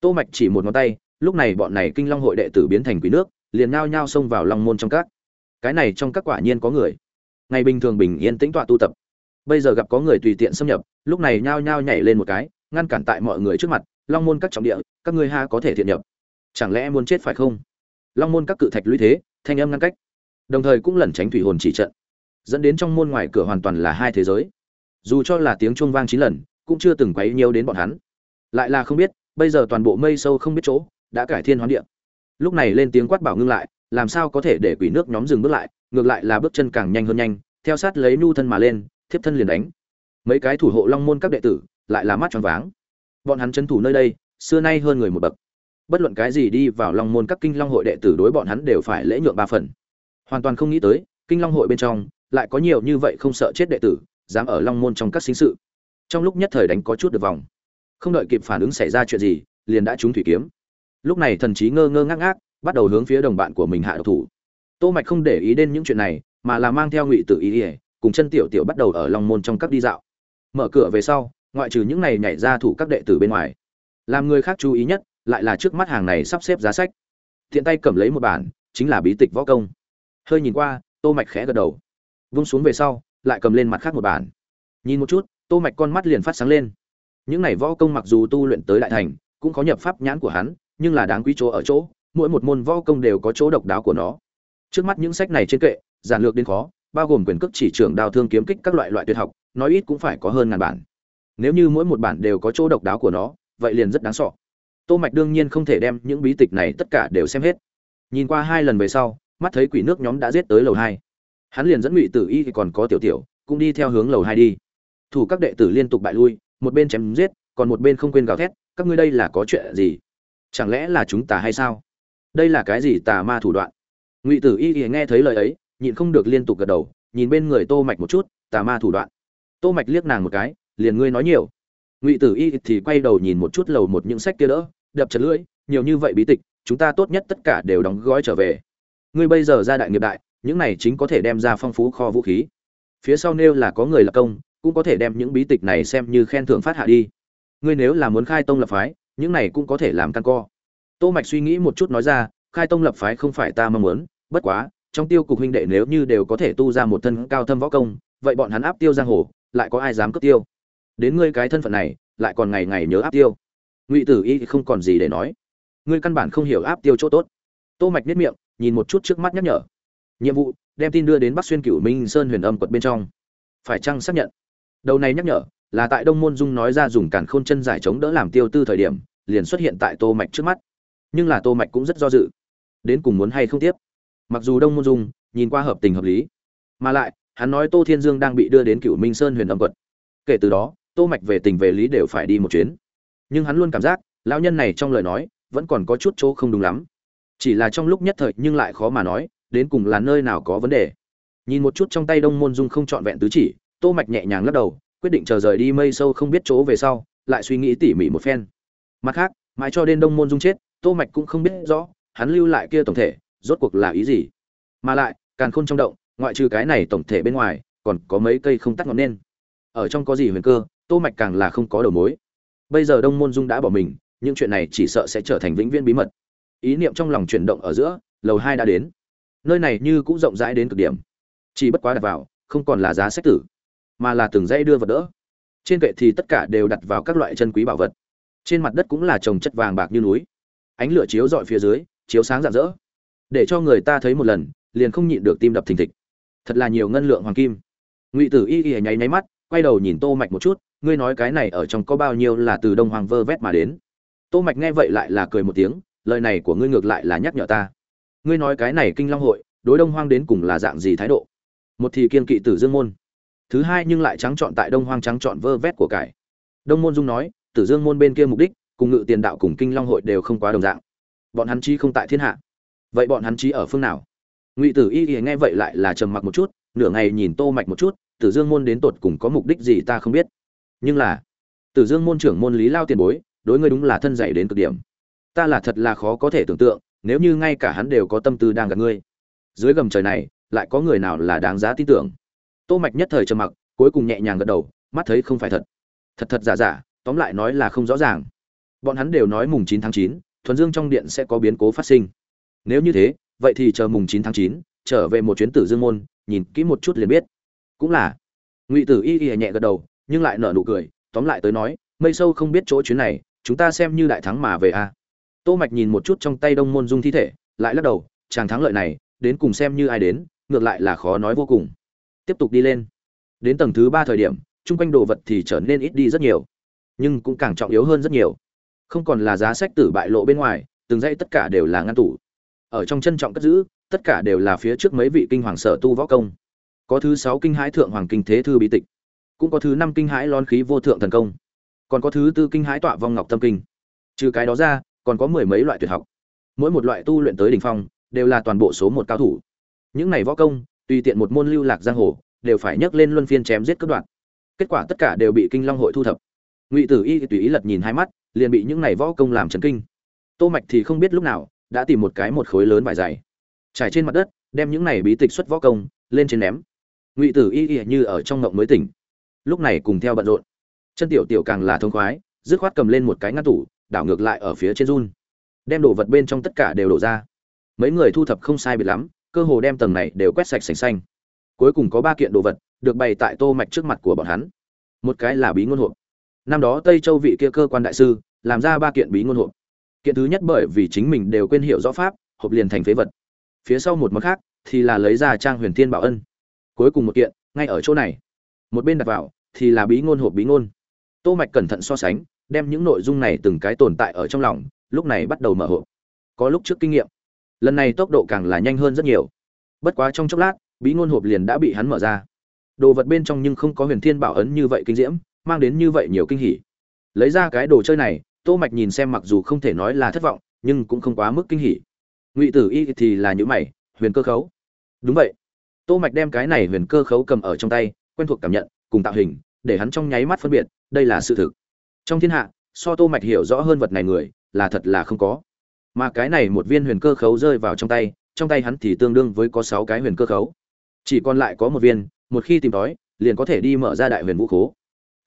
Tô mạch chỉ một ngón tay, lúc này bọn này kinh long hội đệ tử biến thành quỷ nước, liền nhao nhao xông vào long môn trong các. Cái này trong các quả nhiên có người. Ngày bình thường bình yên tĩnh tọa tu tập. Bây giờ gặp có người tùy tiện xâm nhập, lúc này nhao nhao nhảy lên một cái, ngăn cản tại mọi người trước mặt, long môn các trọng địa, các ngươi ha có thể thiện nhập chẳng lẽ muốn chết phải không? Long môn các cự thạch lũy thế, thanh âm ngăn cách. Đồng thời cũng lẩn tránh thủy hồn chỉ trận. Dẫn đến trong môn ngoài cửa hoàn toàn là hai thế giới. Dù cho là tiếng chuông vang chín lần, cũng chưa từng quấy nhiều đến bọn hắn. Lại là không biết, bây giờ toàn bộ mây sâu không biết chỗ, đã cải thiên hoán địa. Lúc này lên tiếng quát bảo ngưng lại, làm sao có thể để quỷ nước nhóm dừng bước lại, ngược lại là bước chân càng nhanh hơn nhanh, theo sát lấy nhu thân mà lên, thiếp thân liền đánh. Mấy cái thủ hộ long môn các đệ tử, lại là mắt tròn váng. Bọn hắn chân thủ nơi đây, xưa nay hơn người một bậc bất luận cái gì đi vào long môn các kinh long hội đệ tử đối bọn hắn đều phải lễ nhượng ba phần. Hoàn toàn không nghĩ tới, kinh long hội bên trong lại có nhiều như vậy không sợ chết đệ tử, dám ở long môn trong các xính sự. Trong lúc nhất thời đánh có chút được vòng. Không đợi kịp phản ứng xảy ra chuyện gì, liền đã trúng thủy kiếm. Lúc này thần trí ngơ ngơ ngác ngác, bắt đầu hướng phía đồng bạn của mình hạ độc thủ. Tô mạch không để ý đến những chuyện này, mà là mang theo ngụy tử ý ỉa cùng chân tiểu tiểu bắt đầu ở long môn trong các đi dạo. Mở cửa về sau, ngoại trừ những này nhảy ra thủ các đệ tử bên ngoài, làm người khác chú ý nhất lại là trước mắt hàng này sắp xếp giá sách. Thiện tay cầm lấy một bản, chính là bí tịch võ công. Hơi nhìn qua, tô mạch khẽ gật đầu. Vung xuống về sau, lại cầm lên mặt khác một bản. Nhìn một chút, tô mạch con mắt liền phát sáng lên. Những này võ công mặc dù tu luyện tới đại thành, cũng có nhập pháp nhãn của hắn, nhưng là đáng quý chỗ ở chỗ, mỗi một môn võ công đều có chỗ độc đáo của nó. Trước mắt những sách này trên kệ, giản lược đến khó, bao gồm quyền cước chỉ trưởng đào thương kiếm kích các loại loại tuyệt học, nói ít cũng phải có hơn ngàn bản. Nếu như mỗi một bản đều có chỗ độc đáo của nó, vậy liền rất đáng sợ tô mạch đương nhiên không thể đem những bí tịch này tất cả đều xem hết. Nhìn qua hai lần về sau, mắt thấy quỷ nước nhóm đã giết tới lầu hai. Hắn liền dẫn ngụy tử y thì còn có tiểu tiểu, cũng đi theo hướng lầu hai đi. Thủ các đệ tử liên tục bại lui, một bên chém giết, còn một bên không quên gào thét, các ngươi đây là có chuyện gì? Chẳng lẽ là chúng ta hay sao? Đây là cái gì tà ma thủ đoạn? Ngụy tử y thì nghe thấy lời ấy, nhịn không được liên tục gật đầu, nhìn bên người tô mạch một chút, tà ma thủ đoạn. Tô mạch liếc nàng một cái, liền ngươi nói nhiều ngụy tử y thì quay đầu nhìn một chút lầu một những sách kia đỡ, đập chật lưỡi, nhiều như vậy bí tịch, chúng ta tốt nhất tất cả đều đóng gói trở về. Ngươi bây giờ ra đại nghiệp đại, những này chính có thể đem ra phong phú kho vũ khí. Phía sau nêu là có người lập công, cũng có thể đem những bí tịch này xem như khen thưởng phát hạ đi. Ngươi nếu là muốn khai tông lập phái, những này cũng có thể làm căn co. Tô mạch suy nghĩ một chút nói ra, khai tông lập phái không phải ta mong muốn, bất quá, trong tiêu cục huynh đệ nếu như đều có thể tu ra một thân cao thâm võ công, vậy bọn hắn áp tiêu giang hồ, lại có ai dám cướp tiêu? Đến ngươi cái thân phận này, lại còn ngày ngày nhớ áp tiêu. Ngụy tử y không còn gì để nói. Ngươi căn bản không hiểu áp tiêu chỗ tốt. Tô mạch nết miệng, nhìn một chút trước mắt nhắc nhở. Nhiệm vụ, đem tin đưa đến bắc xuyên cửu minh sơn huyền âm quật bên trong. Phải chăng xác nhận? Đầu này nhắc nhở, là tại đông môn dung nói ra dùng càn khôn chân giải chống đỡ làm tiêu tư thời điểm, liền xuất hiện tại tô mạch trước mắt. Nhưng là tô mạch cũng rất do dự. Đến cùng muốn hay không tiếp? Mặc dù đông môn dung nhìn qua hợp tình hợp lý, mà lại, hắn nói tô thiên dương đang bị đưa đến cửu minh sơn huyền âm quật. Kể từ đó tô mạch về tình về lý đều phải đi một chuyến. Nhưng hắn luôn cảm giác, lão nhân này trong lời nói, vẫn còn có chút chỗ không đúng lắm. Chỉ là trong lúc nhất thời nhưng lại khó mà nói, đến cùng là nơi nào có vấn đề. Nhìn một chút trong tay đông môn dung không trọn vẹn tứ chỉ, tô mạch nhẹ nhàng lắc đầu, quyết định chờ rời đi mây sâu không biết chỗ về sau, lại suy nghĩ tỉ mỉ một phen. Mặt khác, mãi cho đến đông môn dung chết, tô mạch cũng không biết rõ, hắn lưu lại kia tổng thể, rốt cuộc là ý gì. Mà lại càng khôn trong động, ngoại trừ cái này tổng thể bên ngoài, còn có mấy cây không tắt ngọn nên ở trong có gì huyền cơ tô mạch càng là không có đầu mối. Bây giờ đông môn dung đã bỏ mình, những chuyện này chỉ sợ sẽ trở thành vĩnh viễn bí mật. Ý niệm trong lòng chuyển động ở giữa, lầu hai đã đến. Nơi này như cũng rộng rãi đến cực điểm. Chỉ bất quá đặt vào, không còn là giá sách tử, mà là từng dãy đưa vật đỡ. Trên kệ thì tất cả đều đặt vào các loại chân quý bảo vật. Trên mặt đất cũng là trồng chất vàng bạc như núi. Ánh lửa chiếu dọi phía dưới, chiếu sáng rạng rỡ. Để cho người ta thấy một lần, liền không nhịn được tim đập thình thịch. Thật là nhiều ngân lượng hoàng kim. Ngụy tử y y nháy nháy mắt, quay đầu nhìn tô mạch một chút ngươi nói cái này ở trong có bao nhiêu là từ đông hoàng vơ vét mà đến? Tô mạch nghe vậy lại là cười một tiếng, lời này của ngươi ngược lại là nhắc nhở ta. Ngươi nói cái này kinh long hội, đối đông hoang đến cùng là dạng gì thái độ? Một thì kiên kỵ tử dương môn. Thứ hai nhưng lại trắng chọn tại đông hoang trắng chọn vơ vét của cải. Đông môn dung nói, tử dương môn bên kia mục đích, cùng ngự tiền đạo cùng kinh long hội đều không quá đồng dạng. Bọn hắn chi không tại thiên hạ. Vậy bọn hắn chi ở phương nào? Ngụy tử y y nghe vậy lại là trầm mặc một chút, nửa ngày nhìn tô mạch một chút, tử dương môn đến tột cùng có mục đích gì ta không biết nhưng là tử dương môn trưởng môn lý lao tiền bối đối ngươi đúng là thân dạy đến cực điểm. Ta là thật là khó có thể tưởng tượng nếu như ngay cả hắn đều có tâm tư đang gặp ngươi. Dưới gầm trời này lại có người nào là đáng giá tin tưởng? Tô mạch nhất thời trầm mặc cuối cùng nhẹ nhàng gật đầu mắt thấy không phải thật. Thật thật giả giả tóm lại nói là không rõ ràng. Bọn hắn đều nói mùng 9 tháng 9, thuần dương trong điện sẽ có biến cố phát sinh. Nếu như thế vậy thì chờ mùng 9 tháng 9, trở về một chuyến tử dương môn nhìn kỹ một chút liền biết. Cũng là. Ngụy tử y y nhẹ gật đầu nhưng lại nở nụ cười, tóm lại tới nói, mây sâu không biết chỗ chuyến này, chúng ta xem như đại thắng mà về a à. tô mạch nhìn một chút trong tay đông môn dung thi thể, lại lắc đầu, chàng thắng lợi này, đến cùng xem như ai đến, ngược lại là khó nói vô cùng. Tiếp tục đi lên. Đến tầng thứ ba thời điểm, chung quanh đồ vật thì trở nên ít đi rất nhiều, nhưng cũng càng trọng yếu hơn rất nhiều. Không còn là giá sách tử bại lộ bên ngoài, từng dãy tất cả đều là ngăn tủ. Ở trong chân trọng cất giữ, tất cả đều là phía trước mấy vị kinh hoàng sở tu võ công. Có thứ sáu kinh hãi thượng hoàng kinh thế thư bí tịch cũng có thứ năm kinh hãi lon khí vô thượng thần công, còn có thứ tư kinh hãi tọa vong ngọc tâm kinh. Trừ cái đó ra, còn có mười mấy loại tuyệt học. Mỗi một loại tu luyện tới đỉnh phong, đều là toàn bộ số một cao thủ. Những này võ công, tùy tiện một môn lưu lạc giang hồ, đều phải nhấc lên luân phiên chém giết cướp đoạn. Kết quả tất cả đều bị kinh long hội thu thập. Ngụy tử y tùy ý lật nhìn hai mắt, liền bị những này võ công làm chấn kinh. Tô mạch thì không biết lúc nào, đã tìm một cái một khối lớn vải dày, trải trên mặt đất, đem những này bí tịch xuất võ công, lên trên ném. Ngụy tử y y như ở trong ngộng mới tỉnh lúc này cùng theo bận rộn. Chân tiểu tiểu càng là thông khoái, dứt khoát cầm lên một cái ngăn tủ, đảo ngược lại ở phía trên run. Đem đồ vật bên trong tất cả đều đổ ra. Mấy người thu thập không sai biệt lắm, cơ hồ đem tầng này đều quét sạch sành xanh. Cuối cùng có ba kiện đồ vật được bày tại tô mạch trước mặt của bọn hắn. Một cái là bí ngôn hộp. Năm đó tây châu vị kia cơ quan đại sư làm ra ba kiện bí ngôn hộp. Kiện thứ nhất bởi vì chính mình đều quên hiểu rõ pháp, hộp liền thành phế vật. Phía sau một món khác thì là lấy ra trang huyền thiên bảo ân. Cuối cùng một kiện, ngay ở chỗ này một bên đặt vào, thì là bí ngôn hộp bí ngôn. Tô mạch cẩn thận so sánh, đem những nội dung này từng cái tồn tại ở trong lòng, lúc này bắt đầu mở hộp. Có lúc trước kinh nghiệm. Lần này tốc độ càng là nhanh hơn rất nhiều. Bất quá trong chốc lát, bí ngôn hộp liền đã bị hắn mở ra. Đồ vật bên trong nhưng không có huyền thiên bảo ấn như vậy kinh diễm, mang đến như vậy nhiều kinh hỉ. Lấy ra cái đồ chơi này, tô mạch nhìn xem mặc dù không thể nói là thất vọng, nhưng cũng không quá mức kinh hỉ. Ngụy tử y thì là những mày, huyền cơ khấu. Đúng vậy. Tô mạch đem cái này huyền cơ khấu cầm ở trong tay quen thuộc cảm nhận, cùng tạo hình, để hắn trong nháy mắt phân biệt, đây là sự thực. Trong thiên hạ, so tô mạch hiểu rõ hơn vật này người, là thật là không có. Mà cái này một viên huyền cơ khấu rơi vào trong tay trong tay hắn thì tương đương với có 6 cái huyền cơ khấu. Chỉ còn lại có một viên, một khi tìm đói liền có thể đi mở ra đại huyền vũ khố.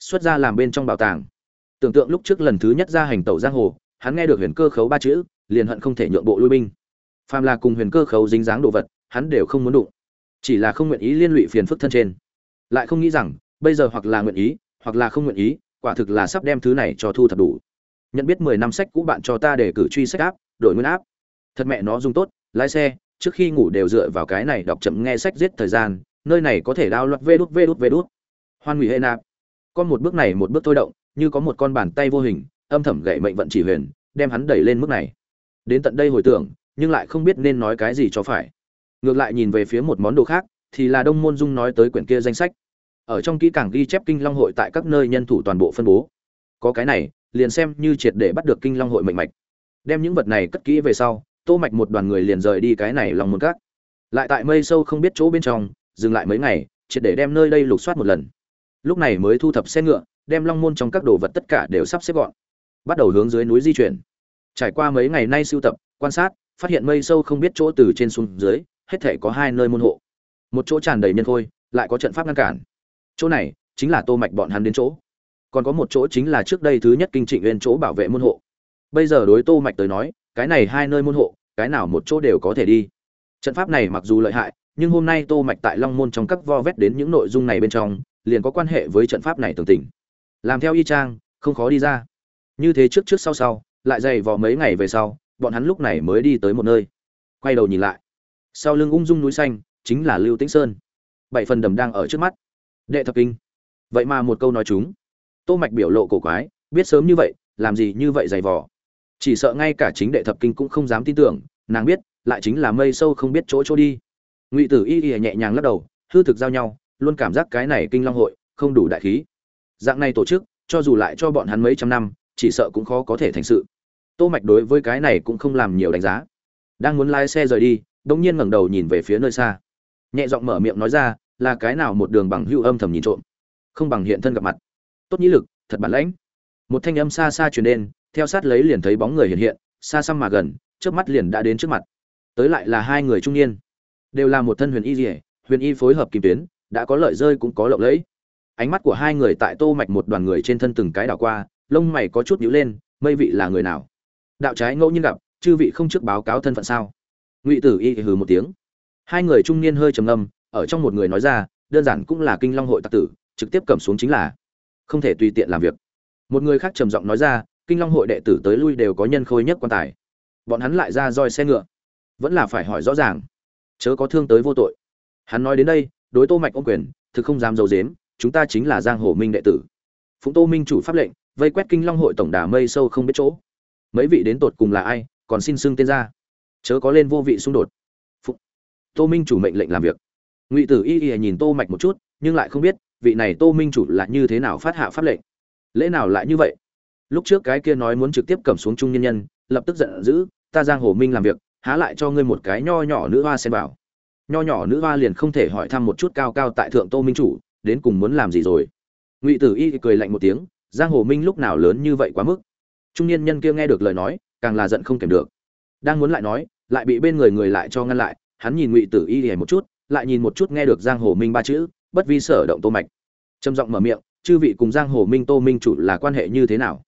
Xuất ra làm bên trong bảo tàng. Tưởng tượng lúc trước lần thứ nhất ra hành tẩu giang hồ, hắn nghe được huyền cơ khấu ba chữ, liền hận không thể nhượng bộ lui binh. Phàm là cùng huyền cơ khấu dính dáng đồ vật, hắn đều không muốn đụng. Chỉ là không nguyện ý liên lụy phiền phức thân trên lại không nghĩ rằng, bây giờ hoặc là nguyện ý, hoặc là không nguyện ý, quả thực là sắp đem thứ này cho thu thập đủ. Nhận biết mười năm sách cũ bạn cho ta để cử truy sách áp, đổi nguyên áp. Thật mẹ nó dùng tốt, lái xe, trước khi ngủ đều dựa vào cái này đọc chậm nghe sách giết thời gian, nơi này có thể đao loạt vê đút vê đút vê đút. Hoan hủy hệ nạp con một bước này một bước thôi động, như có một con bàn tay vô hình, âm thầm gậy mệnh vận chỉ huyền, đem hắn đẩy lên mức này. Đến tận đây hồi tưởng, nhưng lại không biết nên nói cái gì cho phải. Ngược lại nhìn về phía một món đồ khác thì là đông môn dung nói tới quyển kia danh sách. Ở trong kỹ càng ghi chép kinh long hội tại các nơi nhân thủ toàn bộ phân bố. Có cái này, liền xem như triệt để bắt được kinh long hội mệnh mạch. Đem những vật này cất kỹ về sau, tô mạch một đoàn người liền rời đi cái này lòng môn cát lại tại mây sâu không biết chỗ bên trong, dừng lại mấy ngày, triệt để đem nơi đây lục soát một lần. Lúc này mới thu thập xe ngựa, đem long môn trong các đồ vật tất cả đều sắp xếp gọn. Bắt đầu hướng dưới núi di chuyển. Trải qua mấy ngày nay sưu tập, quan sát, phát hiện mây sâu không biết chỗ từ trên xuống dưới, hết thể có hai nơi môn hộ một chỗ tràn đầy nhân khôi, lại có trận pháp ngăn cản. Chỗ này chính là tô mạch bọn hắn đến chỗ. Còn có một chỗ chính là trước đây thứ nhất kinh trịnh lên chỗ bảo vệ môn hộ. Bây giờ đối tô mạch tới nói, cái này hai nơi môn hộ, cái nào một chỗ đều có thể đi. Trận pháp này mặc dù lợi hại, nhưng hôm nay tô mạch tại long môn trong các vo vét đến những nội dung này bên trong, liền có quan hệ với trận pháp này tường tình. Làm theo y trang không khó đi ra. Như thế trước trước sau sau, lại dày vò mấy ngày về sau, bọn hắn lúc này mới đi tới một nơi. Quay đầu nhìn lại. Sau lưng ung dung núi xanh chính là lưu tĩnh sơn. Bảy phần đầm đang ở trước mắt. Đệ thập kinh. Vậy mà một câu nói chúng. Tô mạch biểu lộ cổ quái, biết sớm như vậy, làm gì như vậy dày vò. Chỉ sợ ngay cả chính đệ thập kinh cũng không dám tin tưởng, nàng biết, lại chính là mây sâu không biết chỗ chỗ đi. Ngụy tử y y nhẹ nhàng lắc đầu, hư thực giao nhau, luôn cảm giác cái này kinh long hội, không đủ đại khí. Dạng này tổ chức, cho dù lại cho bọn hắn mấy trăm năm, chỉ sợ cũng khó có thể thành sự. Tô mạch đối với cái này cũng không làm nhiều đánh giá. Đang muốn lái xe rời đi, đống nhiên ngẩng đầu nhìn về phía nơi xa nhẹ giọng mở miệng nói ra, là cái nào một đường bằng hữu âm thầm nhìn trộm? Không bằng hiện thân gặp mặt. Tốt nhĩ lực, thật bản lãnh. Một thanh âm xa xa truyền đến, theo sát lấy liền thấy bóng người hiện hiện, xa xăm mà gần trước mắt liền đã đến trước mặt. Tới lại là hai người trung niên. Đều là một thân huyền y dỉa huyền y phối hợp kim tuyến, đã có lợi rơi cũng có lộng lẫy. Ánh mắt của hai người tại tô mạch một đoàn người trên thân từng cái đảo qua, lông mày có chút nhíu lên, mây vị là người nào? Đạo trái ngẫu nhiên gặp, chư vị không trước báo cáo thân phận sao? Ngụy tử y hừ một tiếng hai người trung niên hơi trầm ngâm, ở trong một người nói ra, đơn giản cũng là kinh long hội tặc tử, trực tiếp cầm xuống chính là không thể tùy tiện làm việc. Một người khác trầm giọng nói ra, kinh long hội đệ tử tới lui đều có nhân khôi nhất quan tài. Bọn hắn lại ra roi xe ngựa. Vẫn là phải hỏi rõ ràng. Chớ có thương tới vô tội. Hắn nói đến đây, đối tô mạch ông quyền, thực không dám dầu dếm chúng ta chính là giang hồ minh đệ tử. Phụng tô minh chủ pháp lệnh, vây quét kinh long hội tổng đà mây sâu không biết chỗ. Mấy vị đến tột cùng là ai, còn xin xưng tên ra. Chớ có lên vô vị xung đột tô minh chủ mệnh lệnh làm việc. Ngụy tử y y nhìn tô mạch một chút, nhưng lại không biết, vị này tô minh chủ là như thế nào phát hạ pháp lệnh. Lễ nào lại như vậy? Lúc trước cái kia nói muốn trực tiếp cầm xuống trung nhân nhân, lập tức giận dữ, ta giang hồ minh làm việc, há lại cho ngươi một cái nho nhỏ nữ hoa xem bảo nho nhỏ nữ hoa liền không thể hỏi thăm một chút cao cao tại thượng tô minh chủ, đến cùng muốn làm gì rồi? Ngụy tử y cười lạnh một tiếng, giang hồ minh lúc nào lớn như vậy quá mức? Trung niên nhân kia nghe được lời nói, càng là giận không kèm được. Đang muốn lại nói, lại bị bên người người lại cho ngăn lại hắn nhìn ngụy tử y hề một chút, lại nhìn một chút nghe được giang hồ minh ba chữ, bất vi sở động tô mạch. Trầm giọng mở miệng, chư vị cùng giang hồ minh tô minh chủ là quan hệ như thế nào?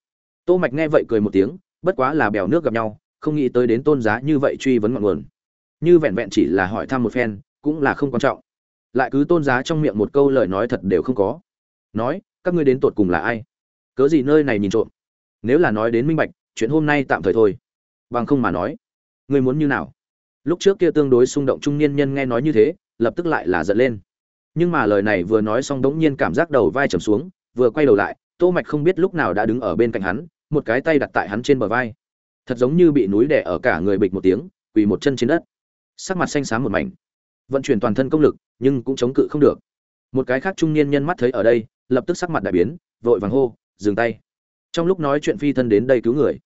Tô mạch nghe vậy cười một tiếng, bất quá là bèo nước gặp nhau, không nghĩ tới đến tôn giá như vậy truy vấn ngọn nguồn. Như vẹn vẹn chỉ là hỏi thăm một phen, cũng là không quan trọng. Lại cứ tôn giá trong miệng một câu lời nói thật đều không có. Nói, các ngươi đến tột cùng là ai? Cớ gì nơi này nhìn trộm? Nếu là nói đến minh bạch, chuyện hôm nay tạm thời thôi. Bằng không mà nói, ngươi muốn như nào? Lúc trước kia tương đối xung động trung niên nhân nghe nói như thế, lập tức lại là giận lên. Nhưng mà lời này vừa nói xong đống nhiên cảm giác đầu vai trầm xuống, vừa quay đầu lại, tô mạch không biết lúc nào đã đứng ở bên cạnh hắn, một cái tay đặt tại hắn trên bờ vai. Thật giống như bị núi đè ở cả người bịch một tiếng, quỳ một chân trên đất. Sắc mặt xanh xám một mảnh. Vận chuyển toàn thân công lực, nhưng cũng chống cự không được. Một cái khác trung niên nhân mắt thấy ở đây, lập tức sắc mặt đại biến, vội vàng hô, dừng tay. Trong lúc nói chuyện phi thân đến đây cứu người.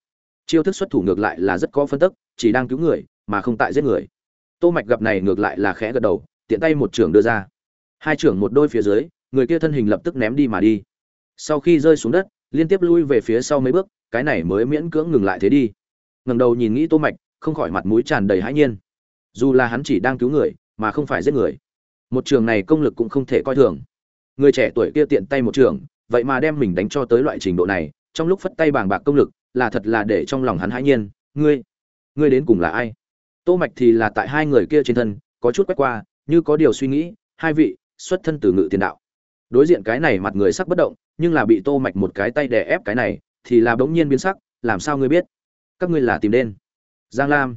Chiêu thức xuất thủ ngược lại là rất có phân tức, chỉ đang cứu người mà không tại giết người. Tô mạch gặp này ngược lại là khẽ gật đầu, tiện tay một trưởng đưa ra. Hai trưởng một đôi phía dưới, người kia thân hình lập tức ném đi mà đi. Sau khi rơi xuống đất, liên tiếp lui về phía sau mấy bước, cái này mới miễn cưỡng ngừng lại thế đi. Ngẩng đầu nhìn nghĩ tô mạch, không khỏi mặt mũi tràn đầy hãi nhiên. Dù là hắn chỉ đang cứu người, mà không phải giết người. Một trường này công lực cũng không thể coi thường. Người trẻ tuổi kia tiện tay một trường, vậy mà đem mình đánh cho tới loại trình độ này, trong lúc phất tay bàng bạc công lực, là thật là để trong lòng hắn hãi nhiên. Ngươi ngươi đến cùng là ai? Tô mạch thì là tại hai người kia trên thân có chút quét qua như có điều suy nghĩ hai vị xuất thân từ ngự tiền đạo. Đối diện cái này mặt người sắc bất động nhưng là bị tô mạch một cái tay đè ép cái này thì là bỗng nhiên biến sắc làm sao ngươi biết? Các ngươi là tìm đến? giang lam.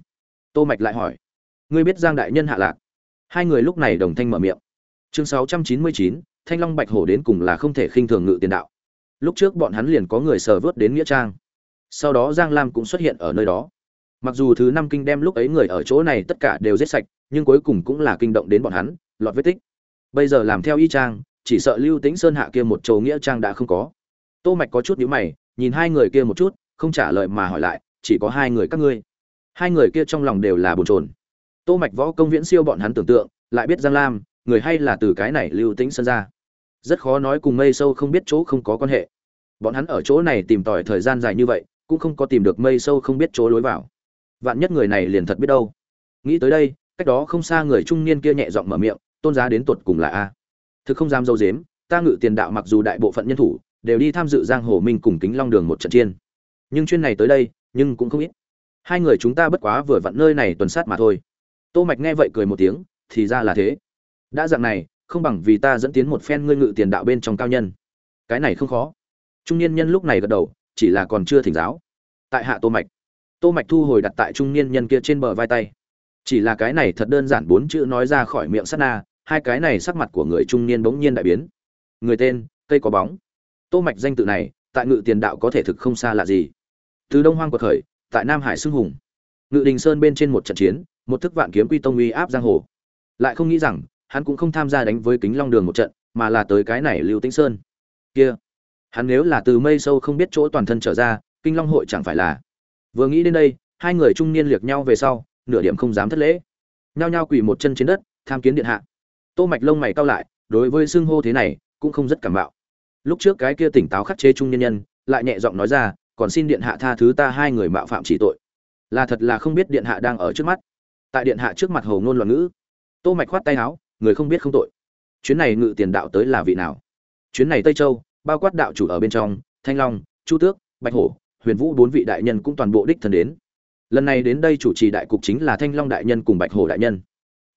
Tô mạch lại hỏi ngươi biết giang đại nhân hạ lạc? Hai người lúc này đồng thanh mở miệng. Chương 699, thanh long bạch hổ đến cùng là không thể khinh thường ngự tiền đạo. Lúc trước bọn hắn liền có người sờ vớt đến nghĩa trang. Sau đó giang lam cũng xuất hiện ở nơi đó mặc dù thứ năm kinh đem lúc ấy người ở chỗ này tất cả đều giết sạch, nhưng cuối cùng cũng là kinh động đến bọn hắn, lọt vết tích. Bây giờ làm theo y trang chỉ sợ lưu tĩnh sơn hạ kia một chỗ nghĩa trang đã không có. Tô mạch có chút nhíu mày, nhìn hai người kia một chút, không trả lời mà hỏi lại, chỉ có hai người các ngươi. Hai người kia trong lòng đều là bồn chồn. Tô mạch võ công viễn siêu bọn hắn tưởng tượng, lại biết giang lam, người hay là từ cái này lưu tĩnh sơn ra. Rất khó nói cùng mây sâu không biết chỗ không có quan hệ. Bọn hắn ở chỗ này tìm tòi thời gian dài như vậy, cũng không có tìm được mây sâu không biết chỗ lối vào vạn nhất người này liền thật biết đâu. Nghĩ tới đây, cách đó không xa người trung niên kia nhẹ giọng mở miệng, tôn giá đến tuột cùng là a? Thực không dám dâu dếm, ta ngự tiền đạo mặc dù đại bộ phận nhân thủ, đều đi tham dự giang hồ minh cùng kính long đường một trận chiên nhưng chuyên này tới đây, nhưng cũng không ít. Hai người chúng ta bất quá vừa vặn nơi này tuần sát mà thôi. Tô mạch nghe vậy cười một tiếng, thì ra là thế. Đã dạng này, không bằng vì ta dẫn tiến một phen ngươi ngự tiền đạo bên trong cao nhân. Cái này không khó. Trung niên nhân lúc này gật đầu, chỉ là còn chưa thỉnh giáo. Tại hạ tô mạch tô mạch thu hồi đặt tại trung niên nhân kia trên bờ vai tay. Chỉ là cái này thật đơn giản bốn chữ nói ra khỏi miệng sát na, hai cái này sắc mặt của người trung niên bỗng nhiên đại biến. Người tên, cây có bóng. Tô mạch danh tự này, tại ngự tiền đạo có thể thực không xa lạ gì. Từ đông hoang quật khởi, tại nam hải xưng hùng. Ngự đình sơn bên trên một trận chiến, một thức vạn kiếm quy tông uy áp giang hồ. Lại không nghĩ rằng, hắn cũng không tham gia đánh với kính long đường một trận, mà là tới cái này lưu tĩnh sơn. Kia! Hắn nếu là từ mây sâu không biết chỗ toàn thân trở ra, kinh long hội chẳng phải là vừa nghĩ đến đây, hai người trung niên liệt nhau về sau, nửa điểm không dám thất lễ. Nhao nhao quỳ một chân trên đất, tham kiến điện hạ. Tô mạch lông mày cau lại, đối với xưng hô thế này, cũng không rất cảm mạo lúc trước cái kia tỉnh táo khắc chế trung nhân nhân, lại nhẹ giọng nói ra, còn xin điện hạ tha thứ ta hai người mạo phạm chỉ tội. Là thật là không biết điện hạ đang ở trước mắt. Tại điện hạ trước mặt hồ ngôn loạn ngữ, tô mạch khoát tay áo, người không biết không tội. Chuyến này ngự tiền đạo tới là vị nào? Chuyến này tây châu, bao quát đạo chủ ở bên trong, thanh long, chu tước, bạch hổ huyền vũ bốn vị đại nhân cũng toàn bộ đích thân đến. Lần này đến đây chủ trì đại cục chính là thanh long đại nhân cùng bạch hổ đại nhân.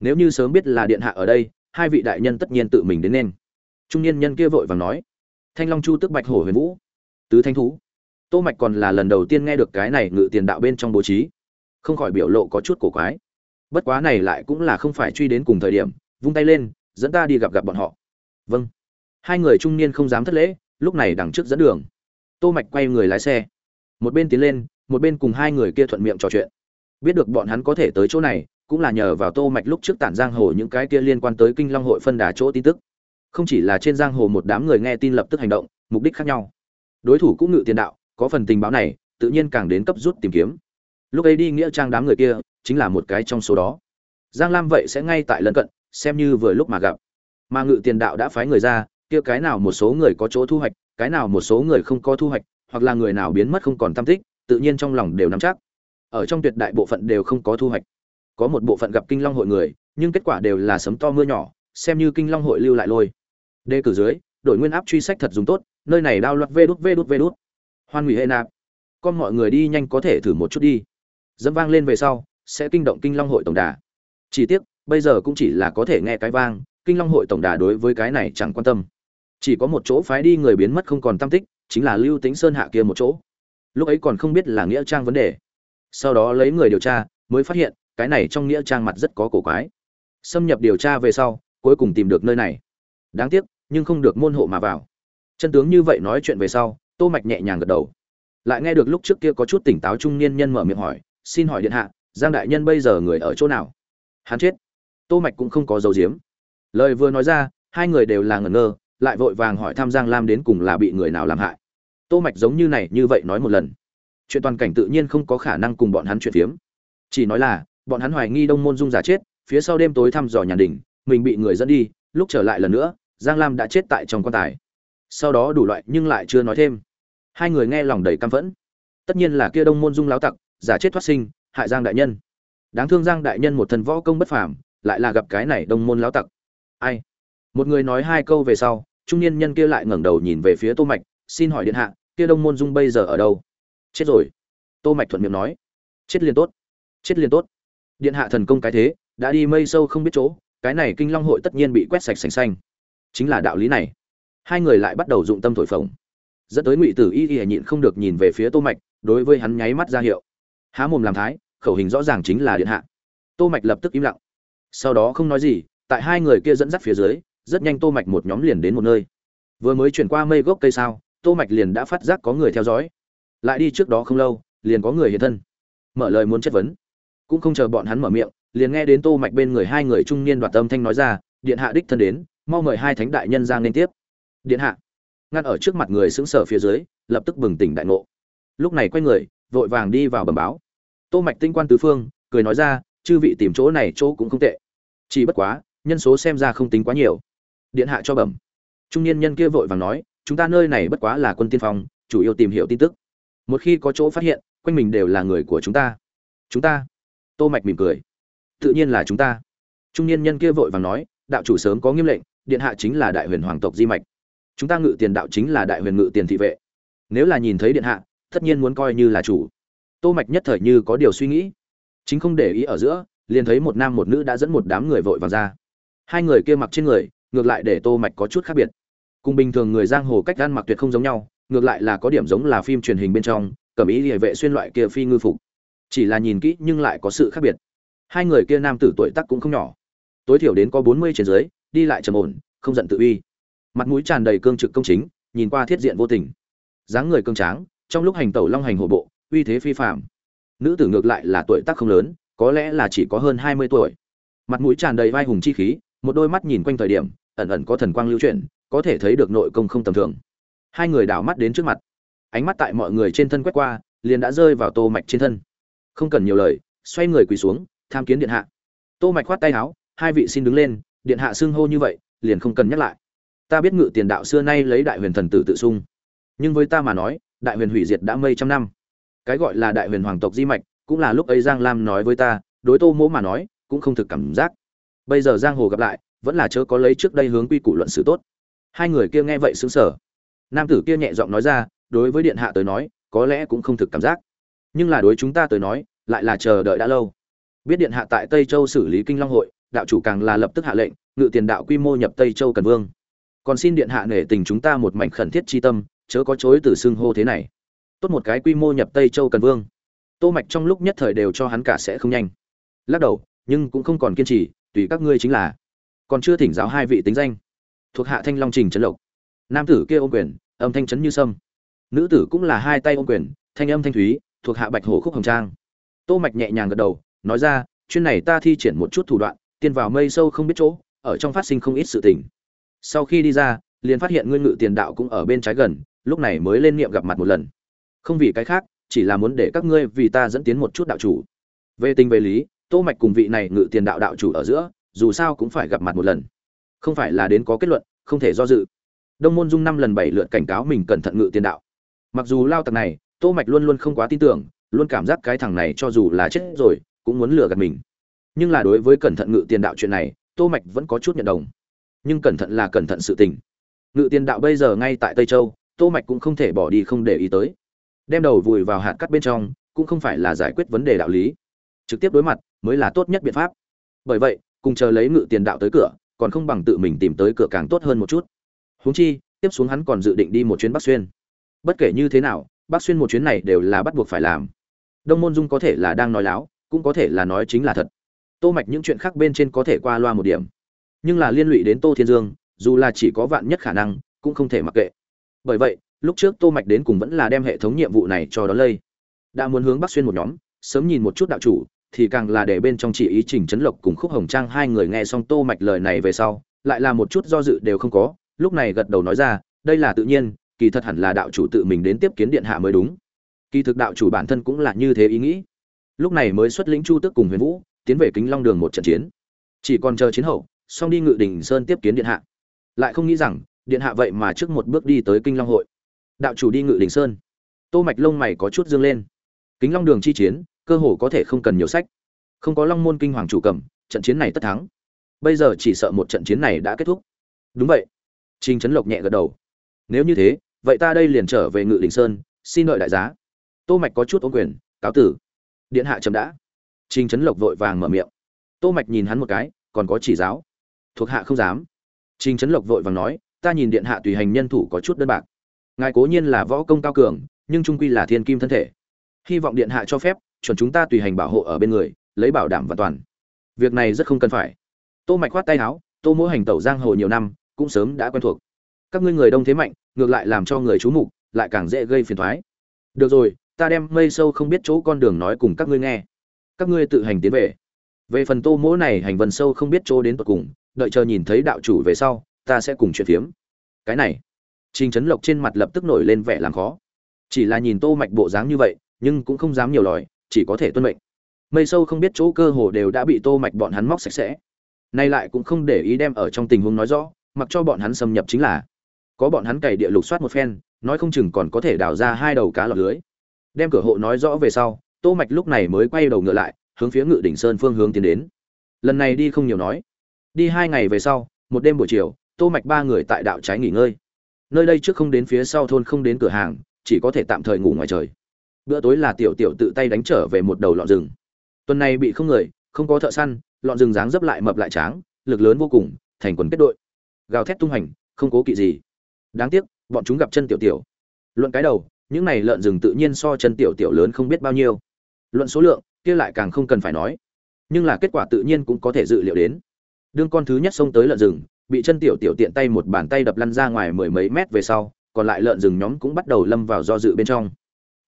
Nếu như sớm biết là điện hạ ở đây, hai vị đại nhân tất nhiên tự mình đến nên. Trung niên nhân kia vội vàng nói, thanh long chu tức bạch hổ huyền vũ. Tứ thanh thú. Tô mạch còn là lần đầu tiên nghe được cái này ngự tiền đạo bên trong bố trí. Không khỏi biểu lộ có chút cổ quái. Bất quá này lại cũng là không phải truy đến cùng thời điểm, vung tay lên, dẫn ta đi gặp gặp bọn họ. Vâng. Hai người trung niên không dám thất lễ, lúc này đằng trước dẫn đường. Tô mạch quay người lái xe một bên tiến lên, một bên cùng hai người kia thuận miệng trò chuyện. Biết được bọn hắn có thể tới chỗ này, cũng là nhờ vào tô mạch lúc trước tản giang hồ những cái kia liên quan tới kinh long hội phân đà chỗ tin tức. Không chỉ là trên giang hồ một đám người nghe tin lập tức hành động, mục đích khác nhau. Đối thủ cũng ngự tiền đạo, có phần tình báo này, tự nhiên càng đến cấp rút tìm kiếm. Lúc ấy đi nghĩa trang đám người kia, chính là một cái trong số đó. Giang lam vậy sẽ ngay tại lân cận, xem như vừa lúc mà gặp. Mà ngự tiền đạo đã phái người ra, kia cái nào một số người có chỗ thu hoạch, cái nào một số người không có thu hoạch hoặc là người nào biến mất không còn tâm tích, tự nhiên trong lòng đều nắm chắc. Ở trong tuyệt đại bộ phận đều không có thu hoạch. Có một bộ phận gặp kinh long hội người, nhưng kết quả đều là sấm to mưa nhỏ, xem như kinh long hội lưu lại lôi. Đề cử dưới, đội nguyên áp truy sách thật dùng tốt, nơi này đao loạt vê đút vê đút vê đút. Hoan hủy hệ nạp. Con mọi người đi nhanh có thể thử một chút đi. Dẫm vang lên về sau, sẽ kinh động kinh long hội tổng đà. Chỉ tiếc, bây giờ cũng chỉ là có thể nghe cái vang, kinh long hội tổng đà đối với cái này chẳng quan tâm. Chỉ có một chỗ phái đi người biến mất không còn tam tích chính là lưu tính sơn hạ kia một chỗ. Lúc ấy còn không biết là nghĩa trang vấn đề. Sau đó lấy người điều tra, mới phát hiện, cái này trong nghĩa trang mặt rất có cổ quái. Xâm nhập điều tra về sau, cuối cùng tìm được nơi này. Đáng tiếc, nhưng không được môn hộ mà vào. Chân tướng như vậy nói chuyện về sau, tô mạch nhẹ nhàng gật đầu. Lại nghe được lúc trước kia có chút tỉnh táo trung niên nhân mở miệng hỏi, xin hỏi điện hạ, giang đại nhân bây giờ người ở chỗ nào? Hắn chết. Tô mạch cũng không có dấu diếm lời vừa nói ra, hai người đều là ngẩn ngơ, lại vội vàng hỏi thăm giang lam đến cùng là bị người nào làm hại tô mạch giống như này, như vậy nói một lần. Chuyện toàn cảnh tự nhiên không có khả năng cùng bọn hắn chuyện phiếm. Chỉ nói là, bọn hắn hoài nghi đông môn dung giả chết, phía sau đêm tối thăm dò nhà đỉnh mình bị người dẫn đi, lúc trở lại lần nữa, giang lam đã chết tại trong quan tài. Sau đó đủ loại nhưng lại chưa nói thêm. Hai người nghe lòng đầy căm phẫn. Tất nhiên là kia đông môn dung láo tặc, giả chết thoát sinh, hại giang đại nhân. Đáng thương giang đại nhân một thần võ công bất phàm, lại là gặp cái này đông môn láo tặc. Ai? Một người nói hai câu về sau, trung niên nhân kia lại ngẩng đầu nhìn về phía tô mạch, xin hỏi điện hạ kia đông môn dung bây giờ ở đâu? Chết rồi. Tô mạch thuận miệng nói. Chết liền tốt. Chết liền tốt. Điện hạ thần công cái thế, đã đi mây sâu không biết chỗ, cái này kinh long hội tất nhiên bị quét sạch sành xanh. Chính là đạo lý này. Hai người lại bắt đầu dụng tâm thổi phồng. Dẫn tới ngụy tử y y nhịn không được nhìn về phía tô mạch, đối với hắn nháy mắt ra hiệu. Há mồm làm thái, khẩu hình rõ ràng chính là điện hạ. Tô mạch lập tức im lặng. Sau đó không nói gì, tại hai người kia dẫn dắt phía dưới, rất nhanh tô mạch một nhóm liền đến một nơi. Vừa mới chuyển qua mây gốc cây sao tô mạch liền đã phát giác có người theo dõi. Lại đi trước đó không lâu, liền có người hiện thân. Mở lời muốn chất vấn. Cũng không chờ bọn hắn mở miệng, liền nghe đến tô mạch bên người hai người trung niên đoạt âm thanh nói ra, điện hạ đích thân đến, mau mời hai thánh đại nhân ra nên tiếp. Điện hạ? Ngăn ở trước mặt người sững sờ phía dưới, lập tức bừng tỉnh đại ngộ. Lúc này quay người, vội vàng đi vào bẩm báo. Tô mạch tinh quan tứ phương, cười nói ra, chư vị tìm chỗ này chỗ cũng không tệ. Chỉ bất quá, nhân số xem ra không tính quá nhiều. Điện hạ cho bẩm. Trung niên nhân kia vội vàng nói chúng ta nơi này bất quá là quân tiên phong, chủ yếu tìm hiểu tin tức. Một khi có chỗ phát hiện, quanh mình đều là người của chúng ta. Chúng ta? Tô mạch mỉm cười. Tự nhiên là chúng ta. Trung niên nhân kia vội vàng nói, đạo chủ sớm có nghiêm lệnh, điện hạ chính là đại huyền hoàng tộc di mạch. Chúng ta ngự tiền đạo chính là đại huyền ngự tiền thị vệ. Nếu là nhìn thấy điện hạ, tất nhiên muốn coi như là chủ. Tô mạch nhất thời như có điều suy nghĩ. Chính không để ý ở giữa, liền thấy một nam một nữ đã dẫn một đám người vội vàng ra. Hai người kia mặc trên người, ngược lại để tô mạch có chút khác biệt cùng bình thường người giang hồ cách ăn mặc tuyệt không giống nhau, ngược lại là có điểm giống là phim truyền hình bên trong, cẩm ý địa vệ xuyên loại kia phi ngư phục. Chỉ là nhìn kỹ nhưng lại có sự khác biệt. Hai người kia nam tử tuổi tác cũng không nhỏ. Tối thiểu đến có 40 trên dưới, đi lại trầm ổn, không giận tự uy. Mặt mũi tràn đầy cương trực công chính, nhìn qua thiết diện vô tình. Dáng người cương tráng, trong lúc hành tẩu long hành hộ bộ, uy thế phi phàm. Nữ tử ngược lại là tuổi tác không lớn, có lẽ là chỉ có hơn 20 tuổi. Mặt mũi tràn đầy vai hùng chi khí, một đôi mắt nhìn quanh thời điểm, ẩn ẩn có thần quang lưu chuyển có thể thấy được nội công không tầm thường. Hai người đảo mắt đến trước mặt. Ánh mắt tại mọi người trên thân quét qua, liền đã rơi vào tô mạch trên thân. Không cần nhiều lời, xoay người quỳ xuống, tham kiến điện hạ. Tô mạch khoát tay áo, hai vị xin đứng lên, điện hạ xưng hô như vậy, liền không cần nhắc lại. Ta biết ngự tiền đạo xưa nay lấy đại huyền thần tử tự sung nhưng với ta mà nói, đại huyền hủy diệt đã mây trăm năm. Cái gọi là đại huyền hoàng tộc di mạch, cũng là lúc ấy giang lam nói với ta, đối tô mỗ mà nói, cũng không thực cảm giác. Bây giờ giang hồ gặp lại, vẫn là chớ có lấy trước đây hướng quy củ luận sự tốt hai người kia nghe vậy sững sờ. Nam tử kia nhẹ giọng nói ra, đối với điện hạ tới nói, có lẽ cũng không thực cảm giác. Nhưng là đối chúng ta tới nói, lại là chờ đợi đã lâu. Biết điện hạ tại tây châu xử lý kinh long hội, đạo chủ càng là lập tức hạ lệnh, ngự tiền đạo quy mô nhập tây châu cần vương. Còn xin điện hạ nể tình chúng ta một mảnh khẩn thiết chi tâm, chớ có chối từ xưng hô thế này. Tốt một cái quy mô nhập tây châu cần vương. Tô mạch trong lúc nhất thời đều cho hắn cả sẽ không nhanh. Lắc đầu, nhưng cũng không còn kiên trì, tùy các ngươi chính là. Còn chưa thỉnh giáo hai vị tính danh thuộc hạ thanh long trình trấn lộc. Nam tử kia ôm quyền, âm thanh trấn như sâm. Nữ tử cũng là hai tay ôm quyền, thanh âm thanh thúy, thuộc hạ bạch hổ khúc hồng trang. Tô mạch nhẹ nhàng gật đầu, nói ra chuyên này ta thi triển một chút thủ đoạn, tiên vào mây sâu không biết chỗ, ở trong phát sinh không ít sự tình. Sau khi đi ra, liền phát hiện nguyên ngự tiền đạo cũng ở bên trái gần, lúc này mới lên niệm gặp mặt một lần. Không vì cái khác, chỉ là muốn để các ngươi vì ta dẫn tiến một chút đạo chủ. Về tình về lý, tô mạch cùng vị này ngự tiền đạo đạo chủ ở giữa, dù sao cũng phải gặp mặt một lần không phải là đến có kết luận, không thể do dự. Đông môn dung năm lần bảy lượt cảnh cáo mình cẩn thận ngự tiền đạo. Mặc dù lao tặc này, tô mạch luôn luôn không quá tin tưởng, luôn cảm giác cái thằng này cho dù là chết rồi, cũng muốn lừa gạt mình. Nhưng là đối với cẩn thận ngự tiền đạo chuyện này, tô mạch vẫn có chút nhận đồng. Nhưng cẩn thận là cẩn thận sự tình. Ngự tiền đạo bây giờ ngay tại tây châu, tô mạch cũng không thể bỏ đi không để ý tới. Đem đầu vùi vào hạt cắt bên trong, cũng không phải là giải quyết vấn đề đạo lý. Trực tiếp đối mặt, mới là tốt nhất biện pháp. Bởi vậy, cùng chờ lấy ngự tiền đạo tới cửa còn không bằng tự mình tìm tới cửa càng tốt hơn một chút. Huống chi, tiếp xuống hắn còn dự định đi một chuyến bắc xuyên. Bất kể như thế nào, bắc xuyên một chuyến này đều là bắt buộc phải làm. Đông môn dung có thể là đang nói láo, cũng có thể là nói chính là thật. Tô mạch những chuyện khác bên trên có thể qua loa một điểm. Nhưng là liên lụy đến tô thiên dương, dù là chỉ có vạn nhất khả năng, cũng không thể mặc kệ. Bởi vậy, lúc trước tô mạch đến cùng vẫn là đem hệ thống nhiệm vụ này cho đó lây. Đã muốn hướng bắc xuyên một nhóm, sớm nhìn một chút đạo chủ thì càng là để bên trong chỉ ý trình chấn lộc cùng khúc hồng trang hai người nghe xong tô mạch lời này về sau, lại là một chút do dự đều không có, lúc này gật đầu nói ra, đây là tự nhiên, kỳ thật hẳn là đạo chủ tự mình đến tiếp kiến điện hạ mới đúng. Kỳ thực đạo chủ bản thân cũng là như thế ý nghĩ. Lúc này mới xuất lĩnh chu tước cùng huyền vũ, tiến về kính long đường một trận chiến. Chỉ còn chờ chiến hậu, xong đi ngự đình sơn tiếp kiến điện hạ. Lại không nghĩ rằng, điện hạ vậy mà trước một bước đi tới kinh long hội. Đạo chủ đi ngự đình sơn. Tô mạch lông mày có chút dương lên. Kính long đường chi chiến cơ hồ có thể không cần nhiều sách. Không có long môn kinh hoàng chủ cầm, trận chiến này tất thắng. Bây giờ chỉ sợ một trận chiến này đã kết thúc. Đúng vậy. Trình trấn lộc nhẹ gật đầu. Nếu như thế, vậy ta đây liền trở về ngự đình sơn, xin đợi đại giá. Tô mạch có chút ôn quyền, cáo tử. Điện hạ chậm đã. Trình trấn lộc vội vàng mở miệng. Tô mạch nhìn hắn một cái, còn có chỉ giáo. Thuộc hạ không dám. Trình trấn lộc vội vàng nói, ta nhìn điện hạ tùy hành nhân thủ có chút đơn bạc. Ngài cố nhiên là võ công cao cường, nhưng trung quy là thiên kim thân thể. Hy vọng điện hạ cho phép chuẩn chúng ta tùy hành bảo hộ ở bên người, lấy bảo đảm và toàn. Việc này rất không cần phải. Tô mạch khoát tay áo, tô mỗi hành tẩu giang hồ nhiều năm, cũng sớm đã quen thuộc. Các ngươi người đông thế mạnh, ngược lại làm cho người chú mục, lại càng dễ gây phiền toái. Được rồi, ta đem mây sâu không biết chỗ con đường nói cùng các ngươi nghe. Các ngươi tự hành tiến về. Về phần tô mỗ này hành vân sâu không biết chỗ đến tận cùng, đợi chờ nhìn thấy đạo chủ về sau, ta sẽ cùng chuyện phiếm. Cái này, trình trấn lộc trên mặt lập tức nổi lên vẻ làm khó. Chỉ là nhìn tô mạch bộ dáng như vậy, nhưng cũng không dám nhiều lời chỉ có thể tuân mệnh. Mây sâu không biết chỗ cơ hồ đều đã bị tô mạch bọn hắn móc sạch sẽ. Nay lại cũng không để ý đem ở trong tình huống nói rõ, mặc cho bọn hắn xâm nhập chính là. Có bọn hắn cày địa lục soát một phen, nói không chừng còn có thể đào ra hai đầu cá lọt lưới. Đem cửa hộ nói rõ về sau, tô mạch lúc này mới quay đầu ngựa lại, hướng phía ngự đỉnh sơn phương hướng tiến đến. Lần này đi không nhiều nói. Đi hai ngày về sau, một đêm buổi chiều, tô mạch ba người tại đạo trái nghỉ ngơi. Nơi đây trước không đến phía sau thôn không đến cửa hàng, chỉ có thể tạm thời ngủ ngoài trời bữa tối là tiểu tiểu tự tay đánh trở về một đầu lọ rừng. Tuần này bị không người, không có thợ săn lọn rừng dáng dấp lại mập lại tráng, lực lớn vô cùng, thành quần kết đội. Gào thét tung hành, không cố kỵ gì. Đáng tiếc, bọn chúng gặp chân tiểu tiểu. Luận cái đầu, những này lợn rừng tự nhiên so chân tiểu tiểu lớn không biết bao nhiêu. Luận số lượng, kia lại càng không cần phải nói. Nhưng là kết quả tự nhiên cũng có thể dự liệu đến. Đương con thứ nhất xông tới lợn rừng, bị chân tiểu tiểu tiện tay một bàn tay đập lăn ra ngoài mười mấy mét về sau, còn lại lợn rừng nhóm cũng bắt đầu lâm vào do dự bên trong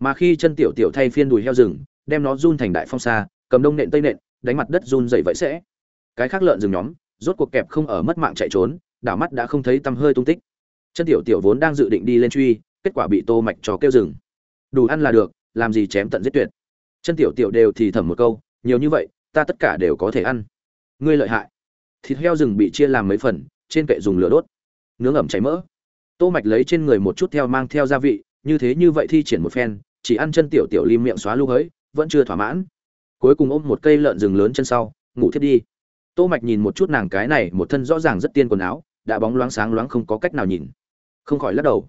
mà khi chân tiểu tiểu thay phiên đùi heo rừng, đem nó run thành đại phong xa cầm đông nện tây nện, đánh mặt đất run dậy vậy sẽ. Cái khác lợn rừng nhóm, rốt cuộc kẹp không ở mất mạng chạy trốn, đảo mắt đã không thấy tăm hơi tung tích. Chân tiểu tiểu vốn đang dự định đi lên truy, kết quả bị tô mạch cho kêu rừng. Đủ ăn là được, làm gì chém tận giết tuyệt. Chân tiểu tiểu đều thì thầm một câu, nhiều như vậy, ta tất cả đều có thể ăn. Ngươi lợi hại. Thịt heo rừng bị chia làm mấy phần, trên kệ dùng lửa đốt. Nướng ẩm cháy mỡ. Tô mạch lấy trên người một chút theo mang theo gia vị, như thế như vậy thi triển một phen chỉ ăn chân tiểu tiểu lim miệng xóa lưu hới, vẫn chưa thỏa mãn. Cuối cùng ôm một cây lợn rừng lớn chân sau, ngủ thiết đi. Tô mạch nhìn một chút nàng cái này, một thân rõ ràng rất tiên quần áo, đã bóng loáng sáng loáng không có cách nào nhìn. Không khỏi lắc đầu.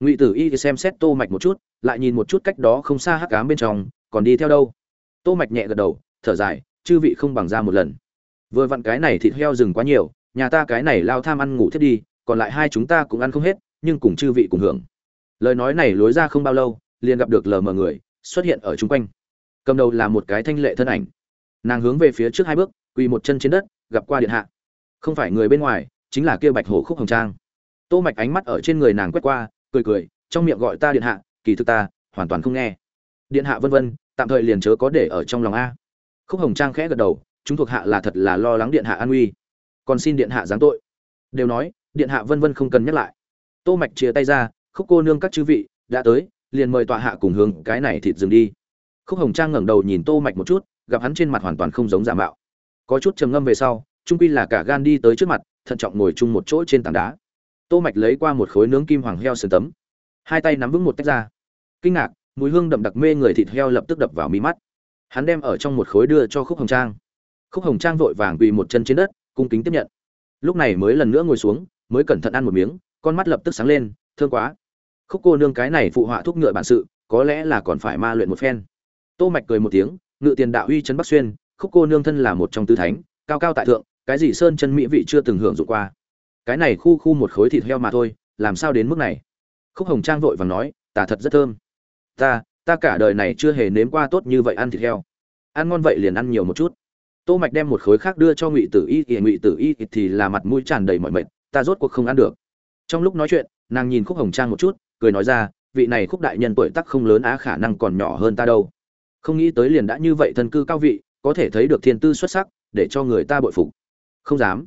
Ngụy tử y thì xem xét tô mạch một chút, lại nhìn một chút cách đó không xa hắc ám bên trong, còn đi theo đâu? Tô mạch nhẹ gật đầu, thở dài, chư vị không bằng ra một lần. Vừa vặn cái này thịt heo rừng quá nhiều, nhà ta cái này lao tham ăn ngủ thiết đi, còn lại hai chúng ta cũng ăn không hết, nhưng cùng chư vị cùng hưởng. Lời nói này lối ra không bao lâu liền gặp được lờ mờ người, xuất hiện ở chung quanh. Cầm đầu là một cái thanh lệ thân ảnh. Nàng hướng về phía trước hai bước, quỳ một chân trên đất, gặp qua điện hạ. Không phải người bên ngoài, chính là kia bạch hổ khúc hồng trang. Tô mạch ánh mắt ở trên người nàng quét qua, cười cười, trong miệng gọi ta điện hạ, kỳ thực ta, hoàn toàn không nghe. Điện hạ vân vân, tạm thời liền chớ có để ở trong lòng a. Khúc hồng trang khẽ gật đầu, chúng thuộc hạ là thật là lo lắng điện hạ an nguy còn xin điện hạ giáng tội. Đều nói, điện hạ vân vân không cần nhắc lại. Tô mạch chia tay ra, khúc cô nương các chư vị, đã tới liền mời tọa hạ cùng hướng cái này thịt dừng đi. Khúc hồng trang ngẩng đầu nhìn tô mạch một chút, gặp hắn trên mặt hoàn toàn không giống giả mạo. Có chút trầm ngâm về sau, trung quy là cả gan đi tới trước mặt, thận trọng ngồi chung một chỗ trên tảng đá. Tô mạch lấy qua một khối nướng kim hoàng heo sườn tấm. Hai tay nắm vững một tách ra. Kinh ngạc, mùi hương đậm đặc mê người thịt heo lập tức đập vào mi mắt. Hắn đem ở trong một khối đưa cho khúc hồng trang. Khúc hồng trang vội vàng quỳ một chân trên đất, cung kính tiếp nhận. Lúc này mới lần nữa ngồi xuống, mới cẩn thận ăn một miếng, con mắt lập tức sáng lên, thương quá khúc cô nương cái này phụ họa thúc ngựa bản sự, có lẽ là còn phải ma luyện một phen. Tô mạch cười một tiếng, ngự tiền đạo uy trấn bắc xuyên, khúc cô nương thân là một trong tứ thánh, cao cao tại thượng, cái gì sơn chân mỹ vị chưa từng hưởng dụng qua. Cái này khu khu một khối thịt heo mà thôi, làm sao đến mức này? Khúc hồng trang vội vàng nói tả thật rất thơm. Ta ta cả đời này chưa hề nếm qua tốt như vậy ăn thịt heo. Ăn ngon vậy liền ăn nhiều một chút. Tô mạch đem một khối khác đưa cho ngụy tử y thì ngụy tử y thì là mặt mũi tràn đầy mọi mệt, ta rốt cuộc không ăn được. Trong lúc nói chuyện, nàng nhìn khúc hồng trang một chút cười nói ra, vị này khúc đại nhân tuổi tác không lớn á, khả năng còn nhỏ hơn ta đâu. Không nghĩ tới liền đã như vậy thân cư cao vị, có thể thấy được thiên tư xuất sắc, để cho người ta bội phục. Không dám.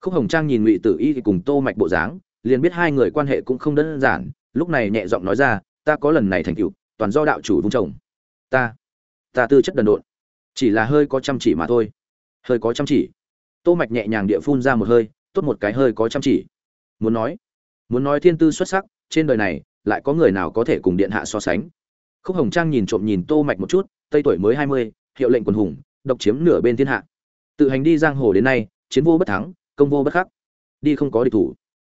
Khúc hồng trang nhìn ngụy tử y cùng tô mạch bộ dáng, liền biết hai người quan hệ cũng không đơn giản, lúc này nhẹ giọng nói ra, ta có lần này thành tựu, toàn do đạo chủ vung chồng ta ta tư chất đần độn, chỉ là hơi có chăm chỉ mà thôi. Hơi có chăm chỉ? Tô mạch nhẹ nhàng địa phun ra một hơi, tốt một cái hơi có chăm chỉ. Muốn nói muốn nói thiên tư xuất sắc, trên đời này lại có người nào có thể cùng điện hạ so sánh. Khúc hồng trang nhìn trộm nhìn tô mạch một chút tây tuổi mới 20, hiệu lệnh quần hùng độc chiếm nửa bên thiên hạ. Tự hành đi giang hồ đến nay chiến vô bất thắng công vô bất khắc. Đi không có địch thủ.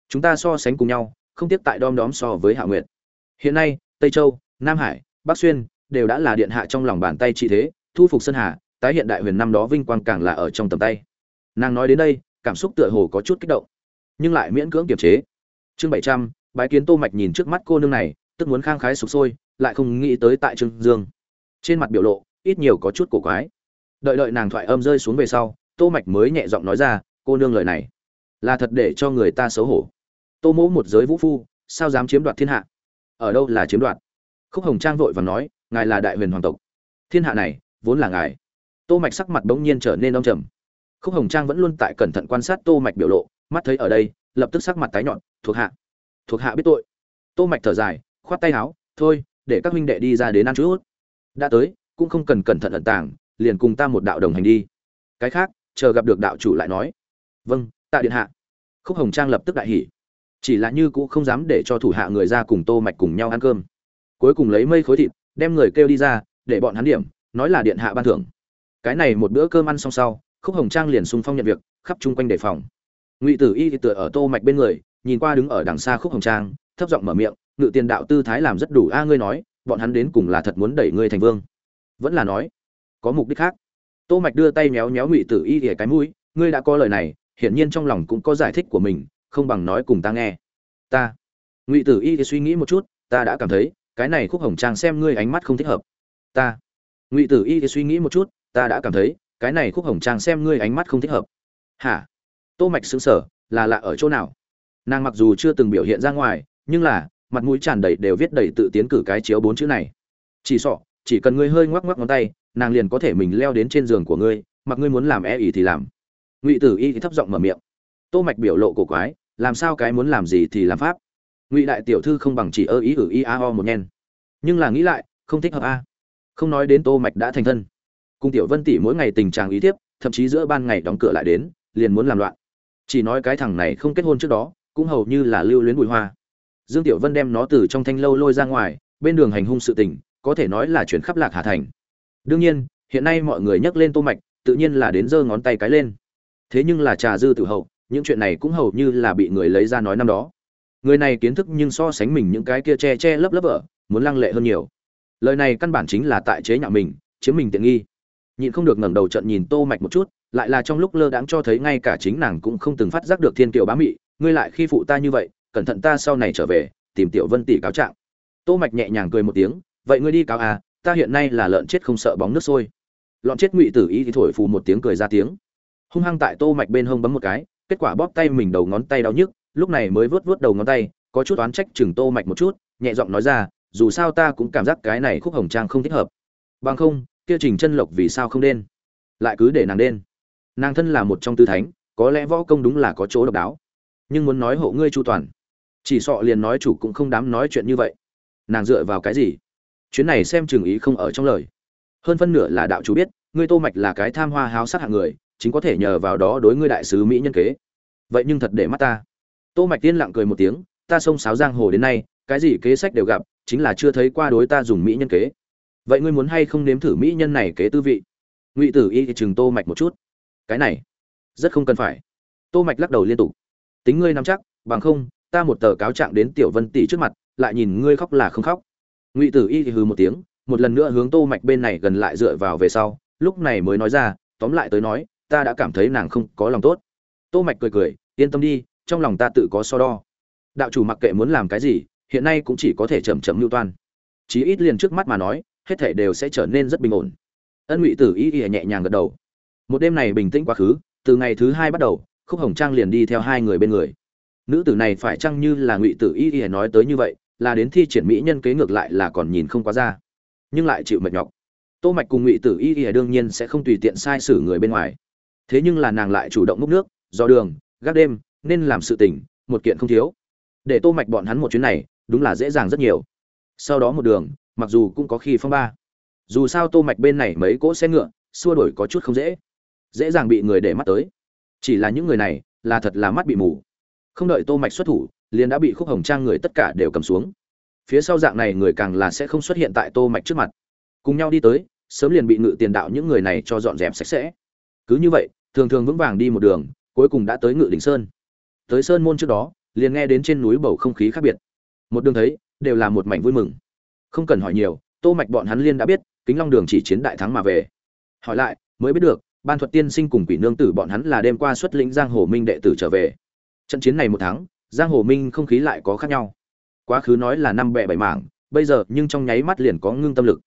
Chúng ta so sánh cùng nhau không tiếp tại đom đóm so với hạ nguyệt. Hiện nay tây châu nam hải bắc xuyên đều đã là điện hạ trong lòng bàn tay trị thế thu phục sơn hà tái hiện đại huyền năm đó vinh quang càng là ở trong tầm tay. Nàng nói đến đây cảm xúc tựa hồ có chút kích động nhưng lại miễn cưỡng kiềm chế. Chương bảy trăm bái kiến tô mạch nhìn trước mắt cô nương này, tức muốn khang khái sục sôi, lại không nghĩ tới tại trương dương. Trên mặt biểu lộ, ít nhiều có chút cổ quái. Đợi đợi nàng thoại âm rơi xuống về sau, tô mạch mới nhẹ giọng nói ra, cô nương lời này, là thật để cho người ta xấu hổ. Tô mỗ một giới vũ phu, sao dám chiếm đoạt thiên hạ? Ở đâu là chiếm đoạt? Khúc hồng trang vội và nói, ngài là đại huyền hoàng tộc. Thiên hạ này, vốn là ngài. Tô mạch sắc mặt bỗng nhiên trở nên đông trầm. Khúc hồng trang vẫn luôn tại cẩn thận quan sát tô mạch biểu lộ, mắt thấy ở đây, lập tức sắc mặt tái nhọn thuộc hạ thuộc hạ biết tội. Tô mạch thở dài, khoát tay áo, thôi, để các huynh đệ đi ra đến ăn chút. Đã tới, cũng không cần cẩn thận ẩn tàng, liền cùng ta một đạo đồng hành đi. Cái khác, chờ gặp được đạo chủ lại nói vâng tạ điện hạ. Khúc hồng trang lập tức đại hỉ. Chỉ là như cũng không dám để cho thủ hạ người ra cùng tô mạch cùng nhau ăn cơm. Cuối cùng lấy mây khối thịt, đem người kêu đi ra, để bọn hắn điểm, nói là điện hạ ban thưởng. Cái này một bữa cơm ăn xong sau, khúc hồng trang liền xung phong nhận việc, khắp chung quanh đề phòng. Ngụy tử y thì tựa ở tô mạch bên người nhìn qua đứng ở đằng xa khúc hồng trang, thấp giọng mở miệng, ngự tiền đạo tư thái làm rất đủ a, ngươi nói, bọn hắn đến cùng là thật muốn đẩy ngươi thành vương? Vẫn là nói, có mục đích khác. Tô mạch đưa tay méo méo ngụy tử y để cái mũi, ngươi đã có lời này, hiển nhiên trong lòng cũng có giải thích của mình, không bằng nói cùng ta nghe. Ta? Ngụy tử y thì suy nghĩ một chút, ta đã cảm thấy, cái này khúc hồng trang xem ngươi ánh mắt không thích hợp. Ta? Ngụy tử y thì suy nghĩ một chút, ta đã cảm thấy, cái này khúc hồng trang xem ngươi ánh mắt không thích hợp. Hả? Tô mạch sững sờ, là lạ ở chỗ nào? Nàng mặc dù chưa từng biểu hiện ra ngoài, nhưng là, mặt mũi tràn đầy đều viết đầy tự tiến cử cái chiếu bốn chữ này. Chỉ sọ chỉ cần ngươi hơi ngoắc ngoắc ngón tay, nàng liền có thể mình leo đến trên giường của ngươi, mặc ngươi muốn làm e ỉ thì làm. Ngụy tử y thì thấp giọng mở miệng. Tô mạch biểu lộ cổ quái, làm sao cái muốn làm gì thì làm pháp. Ngụy đại tiểu thư không bằng chỉ ơ ý ử y a o một nhen. Nhưng là nghĩ lại, không thích hợp a. Không nói đến tô mạch đã thành thân. Cùng tiểu vân tỷ mỗi ngày tình trạng ý tiếp thậm chí giữa ban ngày đóng cửa lại đến, liền muốn làm loạn. Chỉ nói cái thằng này không kết hôn trước đó cũng hầu như là lưu luyến bụi hoa. Dương tiểu vân đem nó từ trong thanh lâu lôi ra ngoài, bên đường hành hung sự tình, có thể nói là chuyển khắp lạc hà thành. Đương nhiên, hiện nay mọi người nhắc lên tô mạch, tự nhiên là đến giơ ngón tay cái lên. Thế nhưng là trà dư tử hậu, những chuyện này cũng hầu như là bị người lấy ra nói năm đó. Người này kiến thức nhưng so sánh mình những cái kia che che lấp lấp ở, muốn lăng lệ hơn nhiều. Lời này căn bản chính là tại chế nhạo mình, chiếm mình tiện nghi. Nhịn không được ngẩng đầu trận nhìn tô mạch một chút, lại là trong lúc lơ đãng cho thấy ngay cả chính nàng cũng không từng phát giác được thiên kiều bá mị ngươi lại khi phụ ta như vậy, cẩn thận ta sau này trở về, tìm tiểu vân tỷ cáo trạng. Tô mạch nhẹ nhàng cười một tiếng, vậy ngươi đi cáo à ta hiện nay là lợn chết không sợ bóng nước sôi. Lọn chết ngụy tử y thì thổi phù một tiếng cười ra tiếng. Hung hăng tại tô mạch bên hông bấm một cái, kết quả bóp tay mình đầu ngón tay đau nhức, lúc này mới vớt vớt đầu ngón tay, có chút oán trách chừng tô mạch một chút, nhẹ giọng nói ra, dù sao ta cũng cảm giác cái này khúc hồng trang không thích hợp. Bằng không, kia trình chân lộc vì sao không đen? Lại cứ để nàng đen. Nàng thân là một trong tư thánh, có lẽ võ công đúng là có chỗ độc đáo nhưng muốn nói hộ ngươi chu toàn. Chỉ sọ liền nói chủ cũng không dám nói chuyện như vậy. Nàng dựa vào cái gì? Chuyến này xem chừng ý không ở trong lời. Hơn phân nửa là đạo chủ biết, ngươi tô mạch là cái tham hoa háo sắc hạng người, chính có thể nhờ vào đó đối ngươi đại sứ mỹ nhân kế. Vậy nhưng thật để mắt ta. Tô mạch tiên lặng cười một tiếng, ta xông sáo giang hồ đến nay, cái gì kế sách đều gặp, chính là chưa thấy qua đối ta dùng mỹ nhân kế. Vậy ngươi muốn hay không nếm thử mỹ nhân này kế tư vị? Ngụy tử y chừng tô mạch một chút. Cái này, rất không cần phải. Tô mạch lắc đầu liên tục tính ngươi nắm chắc, bằng không, ta một tờ cáo trạng đến tiểu vân tỷ trước mặt, lại nhìn ngươi khóc là không khóc. Ngụy tử y thì hừ một tiếng, một lần nữa hướng tô mạch bên này gần lại dựa vào về sau, lúc này mới nói ra, tóm lại tới nói, ta đã cảm thấy nàng không có lòng tốt. Tô mạch cười cười, yên tâm đi, trong lòng ta tự có so đo. Đạo chủ mặc kệ muốn làm cái gì, hiện nay cũng chỉ có thể chậm chậm lưu toan. Chí ít liền trước mắt mà nói, hết thảy đều sẽ trở nên rất bình ổn. Ân ngụy tử y y nhẹ nhàng gật đầu. Một đêm này bình tĩnh quá khứ, từ ngày thứ hai bắt đầu khúc hồng trang liền đi theo hai người bên người. Nữ tử này phải chăng như là ngụy tử y y nói tới như vậy, là đến thi triển mỹ nhân kế ngược lại là còn nhìn không quá ra. Nhưng lại chịu mệt nhọc. Tô mạch cùng ngụy tử y y đương nhiên sẽ không tùy tiện sai xử người bên ngoài. Thế nhưng là nàng lại chủ động múc nước, do đường, gác đêm, nên làm sự tình, một kiện không thiếu. Để tô mạch bọn hắn một chuyến này, đúng là dễ dàng rất nhiều. Sau đó một đường, mặc dù cũng có khi phong ba. Dù sao tô mạch bên này mấy cỗ xe ngựa, xua đổi có chút không dễ. Dễ dàng bị người để mắt tới chỉ là những người này, là thật là mắt bị mù. Không đợi tô mạch xuất thủ, liền đã bị khúc hồng trang người tất cả đều cầm xuống. Phía sau dạng này người càng là sẽ không xuất hiện tại tô mạch trước mặt. Cùng nhau đi tới, sớm liền bị ngự tiền đạo những người này cho dọn dẹp sạch sẽ. Cứ như vậy, thường thường vững vàng đi một đường, cuối cùng đã tới ngự đỉnh sơn. Tới sơn môn trước đó, liền nghe đến trên núi bầu không khí khác biệt. Một đường thấy, đều là một mảnh vui mừng. Không cần hỏi nhiều, tô mạch bọn hắn liên đã biết, kính long đường chỉ chiến đại thắng mà về. Hỏi lại, mới biết được ban thuật tiên sinh cùng quỷ nương tử bọn hắn là đêm qua xuất lĩnh giang hồ minh đệ tử trở về. Trận chiến này một tháng, giang hồ minh không khí lại có khác nhau. Quá khứ nói là năm bẹ bảy mảng, bây giờ nhưng trong nháy mắt liền có ngưng tâm lực.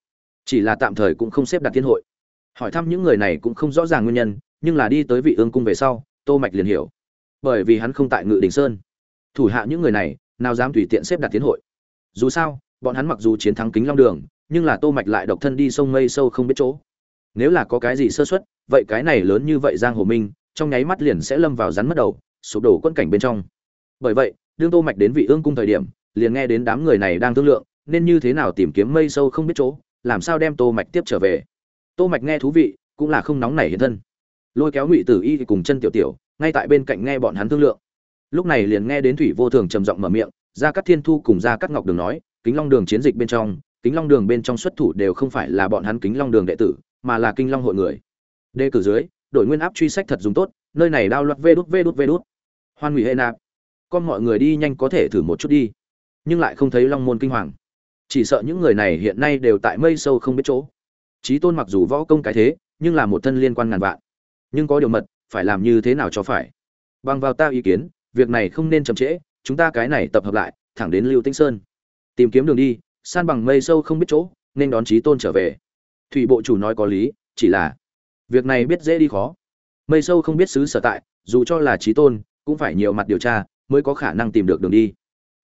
Chỉ là tạm thời cũng không xếp đặt thiên hội. Hỏi thăm những người này cũng không rõ ràng nguyên nhân, nhưng là đi tới vị ương cung về sau, tô mạch liền hiểu. Bởi vì hắn không tại ngự đình sơn. Thủ hạ những người này, nào dám tùy tiện xếp đặt tiến hội. Dù sao, bọn hắn mặc dù chiến thắng kính long đường, nhưng là tô mạch lại độc thân đi sông mây sâu không biết chỗ nếu là có cái gì sơ suất, vậy cái này lớn như vậy giang hồ minh, trong nháy mắt liền sẽ lâm vào rắn mất đầu, sụp đổ quân cảnh bên trong. Bởi vậy, đương tô mạch đến vị ương cung thời điểm, liền nghe đến đám người này đang thương lượng, nên như thế nào tìm kiếm mây sâu không biết chỗ, làm sao đem tô mạch tiếp trở về. Tô mạch nghe thú vị, cũng là không nóng nảy hiện thân. Lôi kéo ngụy tử y cùng chân tiểu tiểu, ngay tại bên cạnh nghe bọn hắn thương lượng. Lúc này liền nghe đến thủy vô thường trầm giọng mở miệng ra các thiên thu cùng ra các ngọc đường nói, kính long đường chiến dịch bên trong, kính long đường bên trong xuất thủ đều không phải là bọn hắn kính long đường đệ tử mà là kinh long hội người. Đề cử dưới, đội nguyên áp truy sách thật dùng tốt, nơi này đao loạt vê đút vê đút vê đút. Hoan hủy hệ nạp. Con mọi người đi nhanh có thể thử một chút đi. Nhưng lại không thấy long môn kinh hoàng. Chỉ sợ những người này hiện nay đều tại mây sâu không biết chỗ. Trí tôn mặc dù võ công cái thế, nhưng là một thân liên quan ngàn vạn. Nhưng có điều mật, phải làm như thế nào cho phải? Bằng vào ta ý kiến, việc này không nên chậm trễ, chúng ta cái này tập hợp lại, thẳng đến lưu tĩnh sơn. Tìm kiếm đường đi, san bằng mây sâu không biết chỗ, nên đón trí tôn trở về thủy bộ chủ nói có lý, chỉ là việc này biết dễ đi khó. Mây sâu không biết xứ sở tại, dù cho là trí tôn, cũng phải nhiều mặt điều tra mới có khả năng tìm được đường đi.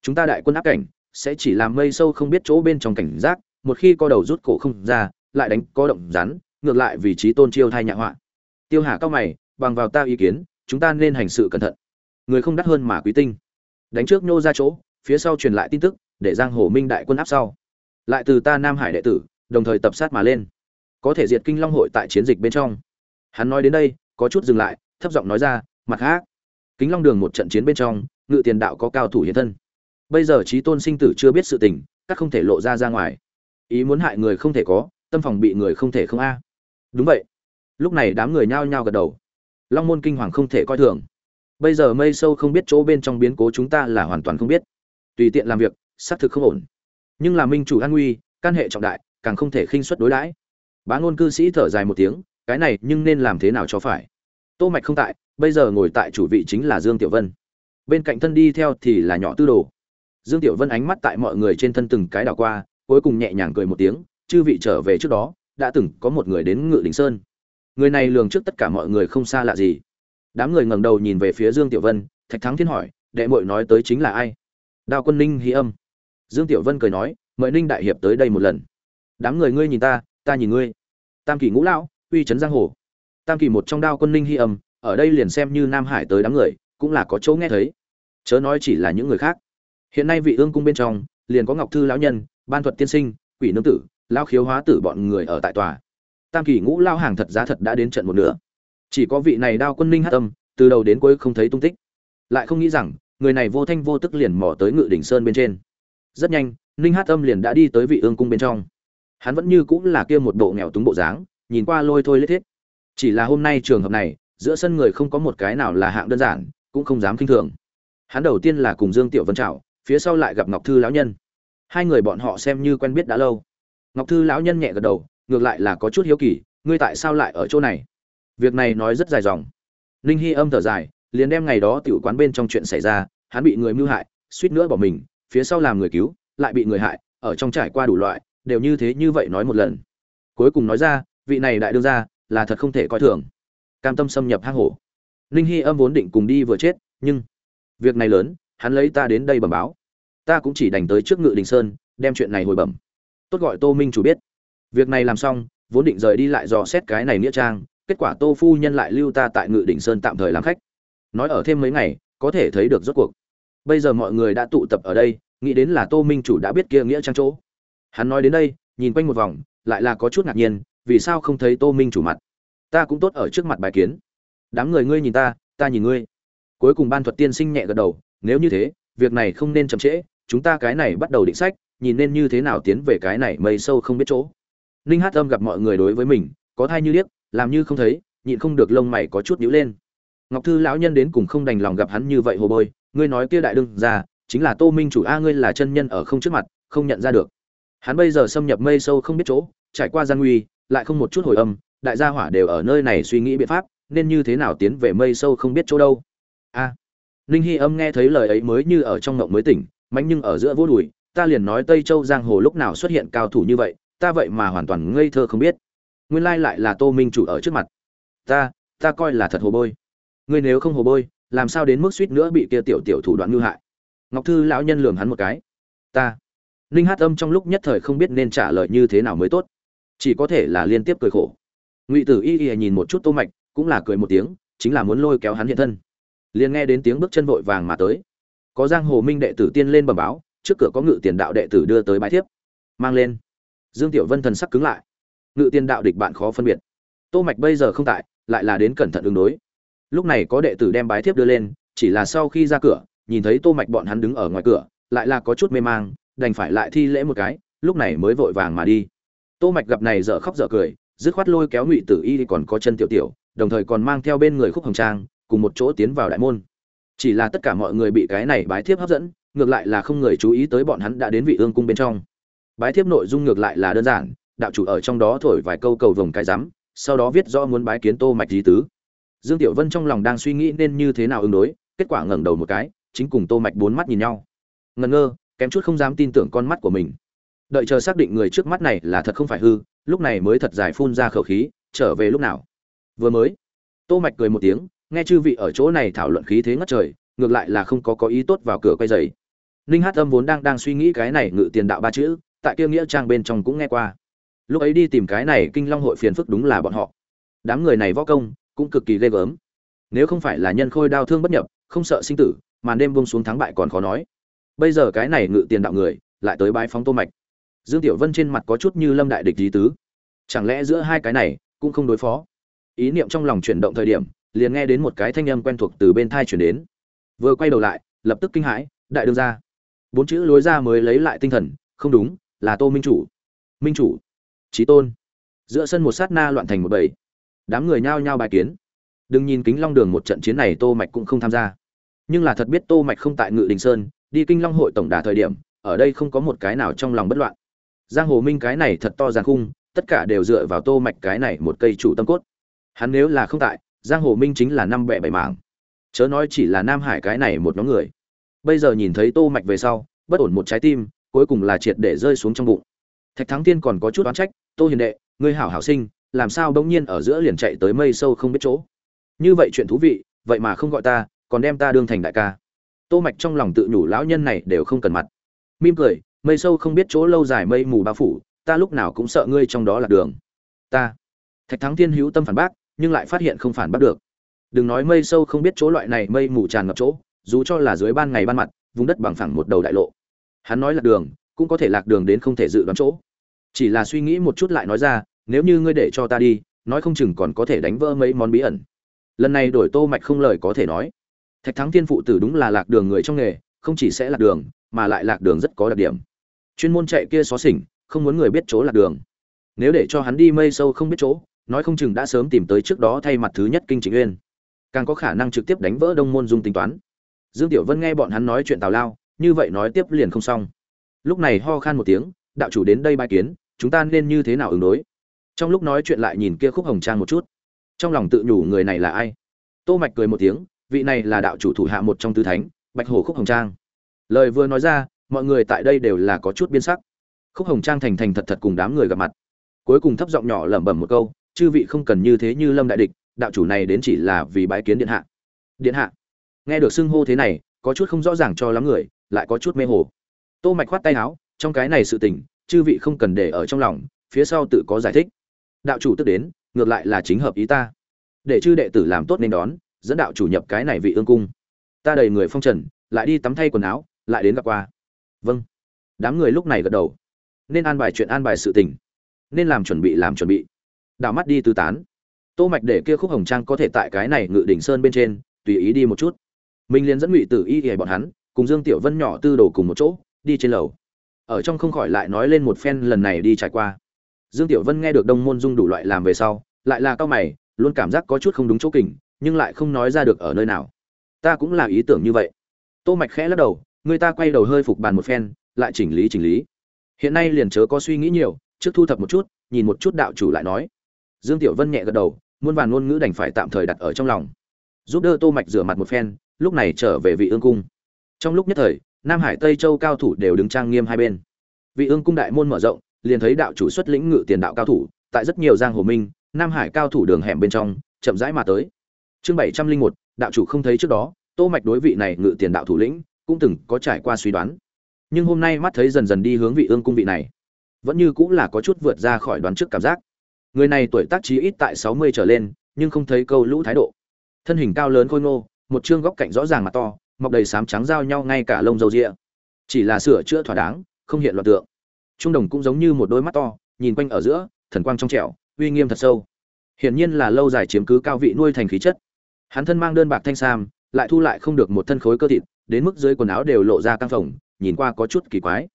Chúng ta đại quân áp cảnh, sẽ chỉ làm mây sâu không biết chỗ bên trong cảnh giác, một khi co đầu rút cổ không ra, lại đánh có động rắn, ngược lại vì trí tôn chiêu thai nhạ họa. Tiêu hà cao mày, bằng vào ta ý kiến, chúng ta nên hành sự cẩn thận. Người không đắt hơn mà quý tinh. Đánh trước nhô ra chỗ, phía sau truyền lại tin tức, để giang hồ minh đại quân áp sau. Lại từ ta nam hải đệ tử, đồng thời tập sát mà lên có thể diệt kinh long hội tại chiến dịch bên trong. Hắn nói đến đây, có chút dừng lại, thấp giọng nói ra, mặt khác, kính long đường một trận chiến bên trong, ngự tiền đạo có cao thủ hiện thân. Bây giờ trí tôn sinh tử chưa biết sự tình, các không thể lộ ra ra ngoài. Ý muốn hại người không thể có, tâm phòng bị người không thể không a. Đúng vậy. Lúc này đám người nhao nhao gật đầu. Long môn kinh hoàng không thể coi thường. Bây giờ mây sâu không biết chỗ bên trong biến cố chúng ta là hoàn toàn không biết. Tùy tiện làm việc, xác thực không ổn. Nhưng là minh chủ an nguy căn hệ trọng đại, càng không thể khinh suất đối đãi bá ngôn cư sĩ thở dài một tiếng, cái này nhưng nên làm thế nào cho phải? Tô mạch không tại, bây giờ ngồi tại chủ vị chính là dương tiểu vân. Bên cạnh thân đi theo thì là nhỏ tư đồ. Dương tiểu vân ánh mắt tại mọi người trên thân từng cái đảo qua, cuối cùng nhẹ nhàng cười một tiếng, chư vị trở về trước đó, đã từng có một người đến ngự đỉnh sơn. Người này lường trước tất cả mọi người không xa lạ gì. Đám người ngẩng đầu nhìn về phía dương tiểu vân, thạch thắng thiên hỏi, đệ muội nói tới chính là ai? Đào quân ninh hy âm. Dương tiểu vân cười nói mời ninh đại hiệp tới đây một lần. Đám người ngươi nhìn ta ta nhìn ngươi. Tam kỳ ngũ lão, uy trấn giang hồ. Tam kỳ một trong đao quân ninh hy âm, ở đây liền xem như nam hải tới đám người, cũng là có chỗ nghe thấy. Chớ nói chỉ là những người khác. Hiện nay vị ương cung bên trong, liền có ngọc thư lão nhân, ban thuật tiên sinh, quỷ nương tử lao khiếu hóa tử bọn người ở tại tòa. Tam kỳ ngũ lao hàng thật giá thật đã đến trận một nửa. Chỉ có vị này đao quân ninh hát tâm từ đầu đến cuối không thấy tung tích. Lại không nghĩ rằng, người này vô thanh vô tức liền mò tới ngự đỉnh sơn bên trên. Rất nhanh ninh hát Âm liền đã đi tới vị ương cung bên trong hắn vẫn như cũng là kia một bộ nghèo túng bộ dáng, nhìn qua lôi thôi lết thiết. Chỉ là hôm nay trường hợp này, giữa sân người không có một cái nào là hạng đơn giản, cũng không dám kinh thường. Hắn đầu tiên là cùng dương tiểu vân trào phía sau lại gặp ngọc thư lão nhân. Hai người bọn họ xem như quen biết đã lâu. Ngọc thư lão nhân nhẹ gật đầu, ngược lại là có chút hiếu kỳ, ngươi tại sao lại ở chỗ này? Việc này nói rất dài dòng. Ninh hy âm thở dài, liền đem ngày đó tiểu quán bên trong chuyện xảy ra, hắn bị người mưu hại, suýt nữa bỏ mình, phía sau làm người cứu, lại bị người hại, ở trong trải qua đủ loại đều như thế như vậy nói một lần. Cuối cùng nói ra, vị này đại đương ra là thật không thể coi thường. Cam tâm xâm nhập hang hổ. Ninh hy âm vốn định cùng đi vừa chết, nhưng việc này lớn, hắn lấy ta đến đây bẩm báo. Ta cũng chỉ đành tới trước ngự đình sơn, đem chuyện này hồi bẩm. Tốt gọi tô minh chủ biết. Việc này làm xong, vốn định rời đi lại dò xét cái này nghĩa trang, kết quả tô phu nhân lại lưu ta tại ngự đỉnh sơn tạm thời làm khách. Nói ở thêm mấy ngày, có thể thấy được rốt cuộc. Bây giờ mọi người đã tụ tập ở đây, nghĩ đến là tô minh chủ đã biết kia nghĩa trang chỗ hắn nói đến đây, nhìn quanh một vòng, lại là có chút ngạc nhiên, vì sao không thấy tô minh chủ mặt? Ta cũng tốt ở trước mặt bài kiến. Đám người ngươi nhìn ta ta nhìn ngươi. Cuối cùng ban thuật tiên sinh nhẹ gật đầu, nếu như thế, việc này không nên chậm trễ, chúng ta cái này bắt đầu định sách, nhìn nên như thế nào tiến về cái này mây sâu không biết chỗ. Ninh hát âm gặp mọi người đối với mình, có thai như liếc làm như không thấy, nhịn không được lông mày có chút nhíu lên. Ngọc thư lão nhân đến cùng không đành lòng gặp hắn như vậy hồ bôi ngươi nói kia đại đương ra chính là tô minh chủ, a ngươi là chân nhân ở không trước mặt, không nhận ra được hắn bây giờ xâm nhập mây sâu không biết chỗ, trải qua gian nguy, lại không một chút hồi âm, đại gia hỏa đều ở nơi này suy nghĩ biện pháp, nên như thế nào tiến về mây sâu không biết chỗ đâu. A à, ninh hy âm nghe thấy lời ấy mới như ở trong ngộng mới tỉnh mạnh nhưng ở giữa vô đùi, ta liền nói tây châu giang hồ lúc nào xuất hiện cao thủ như vậy, ta vậy mà hoàn toàn ngây thơ không biết. Nguyên lai lại là tô minh chủ ở trước mặt. Ta ta coi là thật hồ bôi. Ngươi nếu không hồ bôi, làm sao đến mức suýt nữa bị kia tiểu tiểu thủ đoạn ngư hại? Ngọc thư lão nhân lường hắn một cái. Ta ninh hát âm trong lúc nhất thời không biết nên trả lời như thế nào mới tốt. Chỉ có thể là liên tiếp cười khổ. Ngụy tử y y nhìn một chút tô mạch, cũng là cười một tiếng, chính là muốn lôi kéo hắn hiện thân. Liền nghe đến tiếng bước chân vội vàng mà tới. Có giang hồ minh đệ tử tiên lên bẩm báo, trước cửa có ngự tiền đạo đệ tử đưa tới bãi thiếp. Mang lên. Dương tiểu vân thần sắc cứng lại. Ngự tiền đạo địch bạn khó phân biệt. Tô mạch bây giờ không tại, lại là đến cẩn thận ứng đối. Lúc này có đệ tử đem bái thiếp đưa lên, chỉ là sau khi ra cửa, nhìn thấy tô mạch bọn hắn đứng ở ngoài cửa, lại là có chút mê mang đành phải lại thi lễ một cái, lúc này mới vội vàng mà đi. Tô mạch gặp này dở khóc dở cười, dứt khoát lôi kéo ngụy tử y còn có chân tiểu tiểu, đồng thời còn mang theo bên người khúc hồng trang, cùng một chỗ tiến vào đại môn. Chỉ là tất cả mọi người bị cái này bái thiếp hấp dẫn, ngược lại là không người chú ý tới bọn hắn đã đến vị ương cung bên trong. Bái thiếp nội dung ngược lại là đơn giản, đạo chủ ở trong đó thổi vài câu cầu vồng cái rắm, sau đó viết rõ muốn bái kiến tô mạch lý tứ. Dương tiểu vân trong lòng đang suy nghĩ nên như thế nào ứng đối, kết quả ngẩng đầu một cái, chính cùng tô mạch bốn mắt nhìn nhau. Ngần ngơ kém chút không dám tin tưởng con mắt của mình. Đợi chờ xác định người trước mắt này là thật không phải hư, lúc này mới thật dài phun ra khẩu khí, trở về lúc nào? Vừa mới, tô mạch cười một tiếng, nghe chư vị ở chỗ này thảo luận khí thế ngất trời, ngược lại là không có có ý tốt vào cửa quay giày ninh hát âm vốn đang đang suy nghĩ cái này ngự tiền đạo ba chữ, tại kia nghĩa trang bên trong cũng nghe qua. Lúc ấy đi tìm cái này kinh long hội phiền phức đúng là bọn họ. Đám người này võ công cũng cực kỳ ghê gớm. Nếu không phải là nhân khôi đau thương bất nhập, không sợ sinh tử, màn đêm buông xuống thắng bại còn khó nói bây giờ cái này ngự tiền đạo người, lại tới bái phóng tô mạch. Dương tiểu vân trên mặt có chút như lâm đại địch lý tứ. Chẳng lẽ giữa hai cái này cũng không đối phó? Ý niệm trong lòng chuyển động thời điểm, liền nghe đến một cái thanh âm quen thuộc từ bên thai chuyển đến. Vừa quay đầu lại, lập tức kinh hãi, đại đương ra bốn chữ lối ra mới lấy lại tinh thần, không đúng, là tô minh chủ. Minh chủ? Trí tôn. Giữa sân một sát na loạn thành một bầy. Đám người nhao nhao bài kiến. Đừng nhìn kính long đường một trận chiến này tô mạch cũng không tham gia. Nhưng là thật biết tô mạch không tại ngự đình sơn đi kinh long hội tổng đà thời điểm, ở đây không có một cái nào trong lòng bất loạn. Giang hồ minh cái này thật to giàn khung, tất cả đều dựa vào tô mạch cái này một cây chủ tâm cốt. Hắn nếu là không tại, giang hồ minh chính là năm bẹ bảy mảng. Chớ nói chỉ là nam hải cái này một nhóm người. Bây giờ nhìn thấy tô mạch về sau, bất ổn một trái tim, cuối cùng là triệt để rơi xuống trong bụng. Thạch thắng tiên còn có chút oán trách, tô hiền đệ, ngươi hảo hảo sinh, làm sao bỗng nhiên ở giữa liền chạy tới mây sâu không biết chỗ? Như vậy chuyện thú vị, vậy mà không gọi ta, còn đem ta đương thành đại ca tô mạch trong lòng tự nhủ lão nhân này đều không cần mặt. Mỉm cười, mây sâu không biết chỗ lâu dài mây mù bao phủ, ta lúc nào cũng sợ ngươi trong đó là đường. Ta, thạch thắng Thiên hữu tâm phản bác, nhưng lại phát hiện không phản bác được. Đừng nói mây sâu không biết chỗ loại này mây mù tràn ngập chỗ, dù cho là dưới ban ngày ban mặt, vùng đất bằng phẳng một đầu đại lộ. Hắn nói lạc đường, cũng có thể lạc đường đến không thể dự đoán chỗ. Chỉ là suy nghĩ một chút lại nói ra, nếu như ngươi để cho ta đi, nói không chừng còn có thể đánh vỡ mấy món bí ẩn. Lần này đổi tô mạch không lời có thể nói thạch thắng thiên phụ tử đúng là lạc đường người trong nghề, không chỉ sẽ lạc đường, mà lại lạc đường rất có đặc điểm. Chuyên môn chạy kia xó xỉnh, không muốn người biết chỗ lạc đường. Nếu để cho hắn đi mây sâu không biết chỗ, nói không chừng đã sớm tìm tới trước đó thay mặt thứ nhất kinh chính uyên. Càng có khả năng trực tiếp đánh vỡ đông môn dung tính toán. Dương tiểu vân nghe bọn hắn nói chuyện tào lao, như vậy nói tiếp liền không xong. Lúc này ho khan một tiếng, đạo chủ đến đây bài kiến, chúng ta nên như thế nào ứng đối? Trong lúc nói chuyện lại nhìn kia khúc hồng trang một chút. Trong lòng tự nhủ người này là ai? Tô mạch cười một tiếng vị này là đạo chủ thủ hạ một trong tứ thánh, bạch hồ khúc hồng trang. Lời vừa nói ra, mọi người tại đây đều là có chút biên sắc. Khúc hồng trang thành thành thật thật cùng đám người gặp mặt. Cuối cùng thấp giọng nhỏ lẩm bẩm một câu, chư vị không cần như thế như lâm đại địch, đạo chủ này đến chỉ là vì bái kiến điện hạ. Điện hạ. Nghe được xưng hô thế này, có chút không rõ ràng cho lắm người, lại có chút mê hồ. Tô mạch khoát tay áo, trong cái này sự tình, chư vị không cần để ở trong lòng, phía sau tự có giải thích. Đạo chủ tức đến, ngược lại là chính hợp ý ta. Để chư đệ tử làm tốt nên đón dẫn đạo chủ nhập cái này vị ương cung. Ta đầy người phong trần, lại đi tắm thay quần áo, lại đến gặp qua. Vâng. Đám người lúc này gật đầu. Nên an bài chuyện an bài sự tình. Nên làm chuẩn bị, làm chuẩn bị. Đảo mắt đi tư tán. Tô mạch để kia khúc hồng trang có thể tại cái này ngự đỉnh sơn bên trên, tùy ý đi một chút. Mình liền dẫn ngụy tử y hề bọn hắn, cùng dương tiểu vân nhỏ tư đồ cùng một chỗ, đi trên lầu. Ở trong không khỏi lại nói lên một phen lần này đi trải qua. Dương tiểu vân nghe được đông môn dung đủ loại làm về sau, lại là cao mày, luôn cảm giác có chút không đúng chỗ kình nhưng lại không nói ra được ở nơi nào. Ta cũng là ý tưởng như vậy. Tô mạch khẽ lắc đầu, người ta quay đầu hơi phục bàn một phen, lại chỉnh lý chỉnh lý. Hiện nay liền chớ có suy nghĩ nhiều, trước thu thập một chút, nhìn một chút đạo chủ lại nói. Dương tiểu vân nhẹ gật đầu, muôn vàn ngôn ngữ đành phải tạm thời đặt ở trong lòng. Giúp đỡ tô mạch rửa mặt một phen, lúc này trở về vị ương cung. Trong lúc nhất thời, nam hải tây châu cao thủ đều đứng trang nghiêm hai bên. Vị ương cung đại môn mở rộng, liền thấy đạo chủ xuất lĩnh ngự tiền đạo cao thủ, tại rất nhiều giang hồ minh, nam hải cao thủ đường hẻm bên trong, chậm rãi mà tới chương bảy trăm linh một, đạo chủ không thấy trước đó, tô mạch đối vị này ngự tiền đạo thủ lĩnh, cũng từng có trải qua suy đoán. Nhưng hôm nay mắt thấy dần dần đi hướng vị ương cung vị này, vẫn như cũng là có chút vượt ra khỏi đoán trước cảm giác. Người này tuổi tác trí ít tại sáu mươi trở lên, nhưng không thấy câu lũ thái độ. Thân hình cao lớn khôi ngô, một chương góc cạnh rõ ràng mà to, mọc đầy sám trắng giao nhau ngay cả lông dầu rịa. Chỉ là sửa chữa thỏa đáng, không hiện loạn tượng. Trung đồng cũng giống như một đôi mắt to, nhìn quanh ở giữa, thần quang trong trẻo, uy nghiêm thật sâu. Hiển nhiên là lâu dài chiếm cứ cao vị nuôi thành khí chất hắn thân mang đơn bạc thanh sam, lại thu lại không được một thân khối cơ thịt, đến mức dưới quần áo đều lộ ra căng phồng, nhìn qua có chút kỳ quái.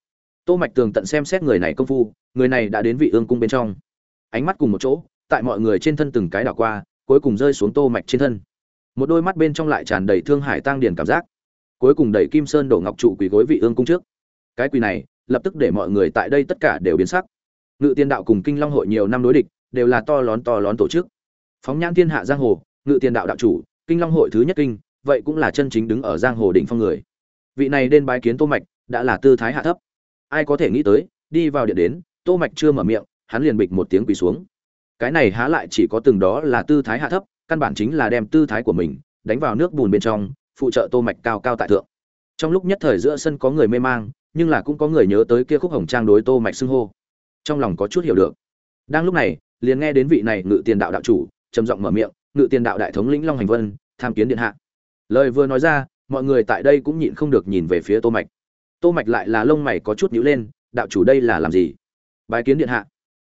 Tô mạch tường tận xem xét người này công phu, người này đã đến vị ương cung bên trong. Ánh mắt cùng một chỗ, tại mọi người trên thân từng cái đảo qua, cuối cùng rơi xuống tô mạch trên thân. Một đôi mắt bên trong lại tràn đầy thương hải tăng điển cảm giác. Cuối cùng đẩy kim sơn đổ ngọc trụ quỳ gối vị ương cung trước. Cái quỳ này, lập tức để mọi người tại đây tất cả đều biến sắc. Ngự tiên đạo cùng kinh long hội nhiều năm đối địch, đều là to lón to lón tổ chức. Phóng nhãn thiên hạ giang hồ ngự tiền đạo đạo chủ, kinh long hội thứ nhất kinh, vậy cũng là chân chính đứng ở giang hồ đỉnh phong người. Vị này đến bái kiến tô mạch, đã là tư thái hạ thấp. Ai có thể nghĩ tới, đi vào điện đến, tô mạch chưa mở miệng, hắn liền bịch một tiếng quỳ xuống. Cái này há lại chỉ có từng đó là tư thái hạ thấp, căn bản chính là đem tư thái của mình đánh vào nước bùn bên trong, phụ trợ tô mạch cao cao tại thượng. Trong lúc nhất thời giữa sân có người mê mang, nhưng là cũng có người nhớ tới kia khúc hồng trang đối tô mạch xưng hô. Trong lòng có chút hiểu được. Đang lúc này, liền nghe đến vị này ngự tiền đạo đạo chủ, trầm giọng mở miệng ngự tiền đạo đại thống lĩnh long hành vân, tham kiến điện hạ. Lời vừa nói ra, mọi người tại đây cũng nhịn không được nhìn về phía tô mạch. Tô mạch lại là lông mày có chút nhíu lên, đạo chủ đây là làm gì? Bái kiến điện hạ.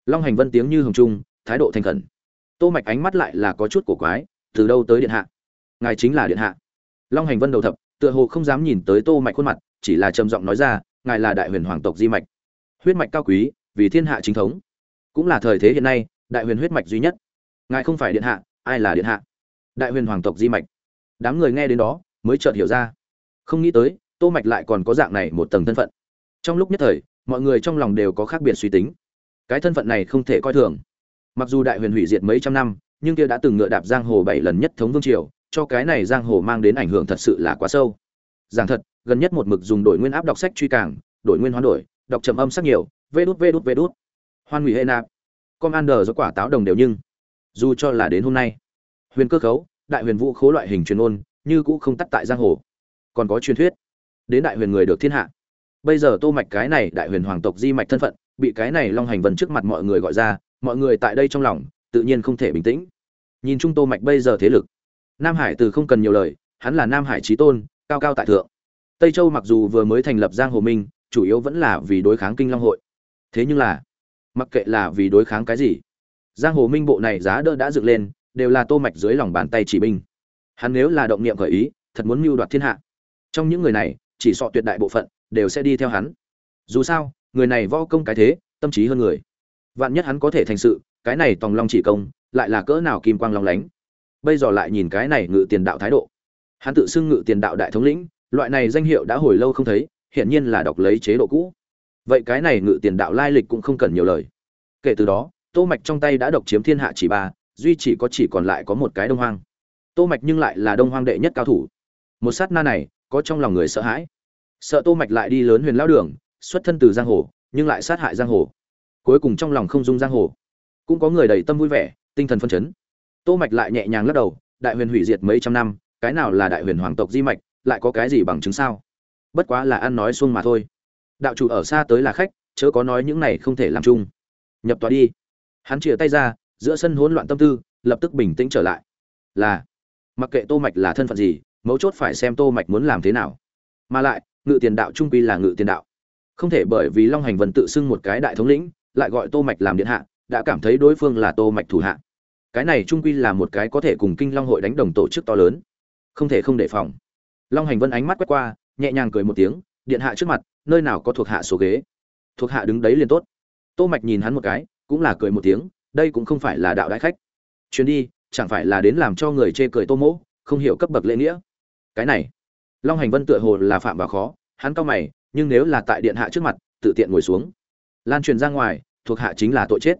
Long hành vân tiếng như hồng trung, thái độ thành khẩn. Tô mạch ánh mắt lại là có chút cổ quái, từ đâu tới điện hạ? Ngài chính là điện hạ. Long hành vân đầu thập, tựa hồ không dám nhìn tới tô mạch khuôn mặt, chỉ là trầm giọng nói ra, ngài là đại huyền hoàng tộc di mạch. Huyết mạch cao quý, vì thiên hạ chính thống. Cũng là thời thế hiện nay, đại huyền huyết mạch duy nhất. Ngài không phải điện hạ ai là điện hạ? Đại huyền hoàng tộc di mạch. Đám người nghe đến đó, mới chợt hiểu ra. Không nghĩ tới, tô mạch lại còn có dạng này một tầng thân phận. Trong lúc nhất thời, mọi người trong lòng đều có khác biệt suy tính. Cái thân phận này không thể coi thường. Mặc dù đại huyền hủy diệt mấy trăm năm, nhưng kia đã từng ngựa đạp giang hồ bảy lần nhất thống vương triều, cho cái này giang hồ mang đến ảnh hưởng thật sự là quá sâu. Giảng thật, gần nhất một mực dùng đổi nguyên áp đọc sách truy càng, đổi nguyên hoán đổi, đọc trầm âm sắc nhiều, vê đút vê đút vê đút. Hoan hủy hệ nạp. Com an đờ do quả táo đồng đều nhưng dù cho là đến hôm nay. Huyền cơ khấu, đại huyền vũ khố loại hình truyền ôn như cũ không tắt tại giang hồ. Còn có truyền thuyết. Đến đại huyền người được thiên hạ. Bây giờ tô mạch cái này đại huyền hoàng tộc di mạch thân phận, bị cái này long hành vân trước mặt mọi người gọi ra, mọi người tại đây trong lòng, tự nhiên không thể bình tĩnh. Nhìn chung tô mạch bây giờ thế lực. Nam hải từ không cần nhiều lời, hắn là nam hải trí tôn, cao cao tại thượng. Tây châu mặc dù vừa mới thành lập giang hồ minh, chủ yếu vẫn là vì đối kháng kinh long hội. Thế nhưng là, mặc kệ là vì đối kháng cái gì giang hồ minh bộ này giá đỡ đã dựng lên, đều là tô mạch dưới lòng bàn tay chỉ binh. Hắn nếu là động niệm khởi ý, thật muốn mưu đoạt thiên hạ. Trong những người này, chỉ sọ tuyệt đại bộ phận, đều sẽ đi theo hắn. Dù sao, người này võ công cái thế, tâm trí hơn người. Vạn nhất hắn có thể thành sự, cái này tòng long chỉ công, lại là cỡ nào kim quang long lánh. Bây giờ lại nhìn cái này ngự tiền đạo thái độ. Hắn tự xưng ngự tiền đạo đại thống lĩnh, loại này danh hiệu đã hồi lâu không thấy, hiển nhiên là đọc lấy chế độ cũ. Vậy cái này ngự tiền đạo lai lịch cũng không cần nhiều lời. Kể từ đó tô mạch trong tay đã độc chiếm thiên hạ chỉ ba, duy chỉ có chỉ còn lại có một cái đông hoang. Tô mạch nhưng lại là đông hoang đệ nhất cao thủ. Một sát na này, có trong lòng người sợ hãi. Sợ tô mạch lại đi lớn huyền lão đường, xuất thân từ giang hồ, nhưng lại sát hại giang hồ. Cuối cùng trong lòng không dung giang hồ. Cũng có người đầy tâm vui vẻ, tinh thần phân chấn. Tô mạch lại nhẹ nhàng lắc đầu, đại huyền hủy diệt mấy trăm năm, cái nào là đại huyền hoàng tộc di mạch, lại có cái gì bằng chứng sao? Bất quá là ăn nói xuông mà thôi. Đạo chủ ở xa tới là khách, chớ có nói những này không thể làm chung. Nhập tòa đi hắn chìa tay ra, giữa sân hỗn loạn tâm tư, lập tức bình tĩnh trở lại. Là, mặc kệ tô mạch là thân phận gì, mấu chốt phải xem tô mạch muốn làm thế nào. Mà lại, ngự tiền đạo trung quy là ngự tiền đạo. Không thể bởi vì long hành vân tự xưng một cái đại thống lĩnh, lại gọi tô mạch làm điện hạ, đã cảm thấy đối phương là tô mạch thủ hạ. Cái này trung quy là một cái có thể cùng kinh long hội đánh đồng tổ chức to lớn. Không thể không đề phòng. Long hành vân ánh mắt quét qua, nhẹ nhàng cười một tiếng, điện hạ trước mặt, nơi nào có thuộc hạ số ghế. Thuộc hạ đứng đấy liền tốt. Tô mạch nhìn hắn một cái cũng là cười một tiếng, đây cũng không phải là đạo đại khách. Chuyến đi, chẳng phải là đến làm cho người chê cười tô mỗ, không hiểu cấp bậc lễ nghĩa. Cái này, long hành vân tựa hồ là phạm vào khó, hắn cao mày, nhưng nếu là tại điện hạ trước mặt, tự tiện ngồi xuống. Lan truyền ra ngoài, thuộc hạ chính là tội chết.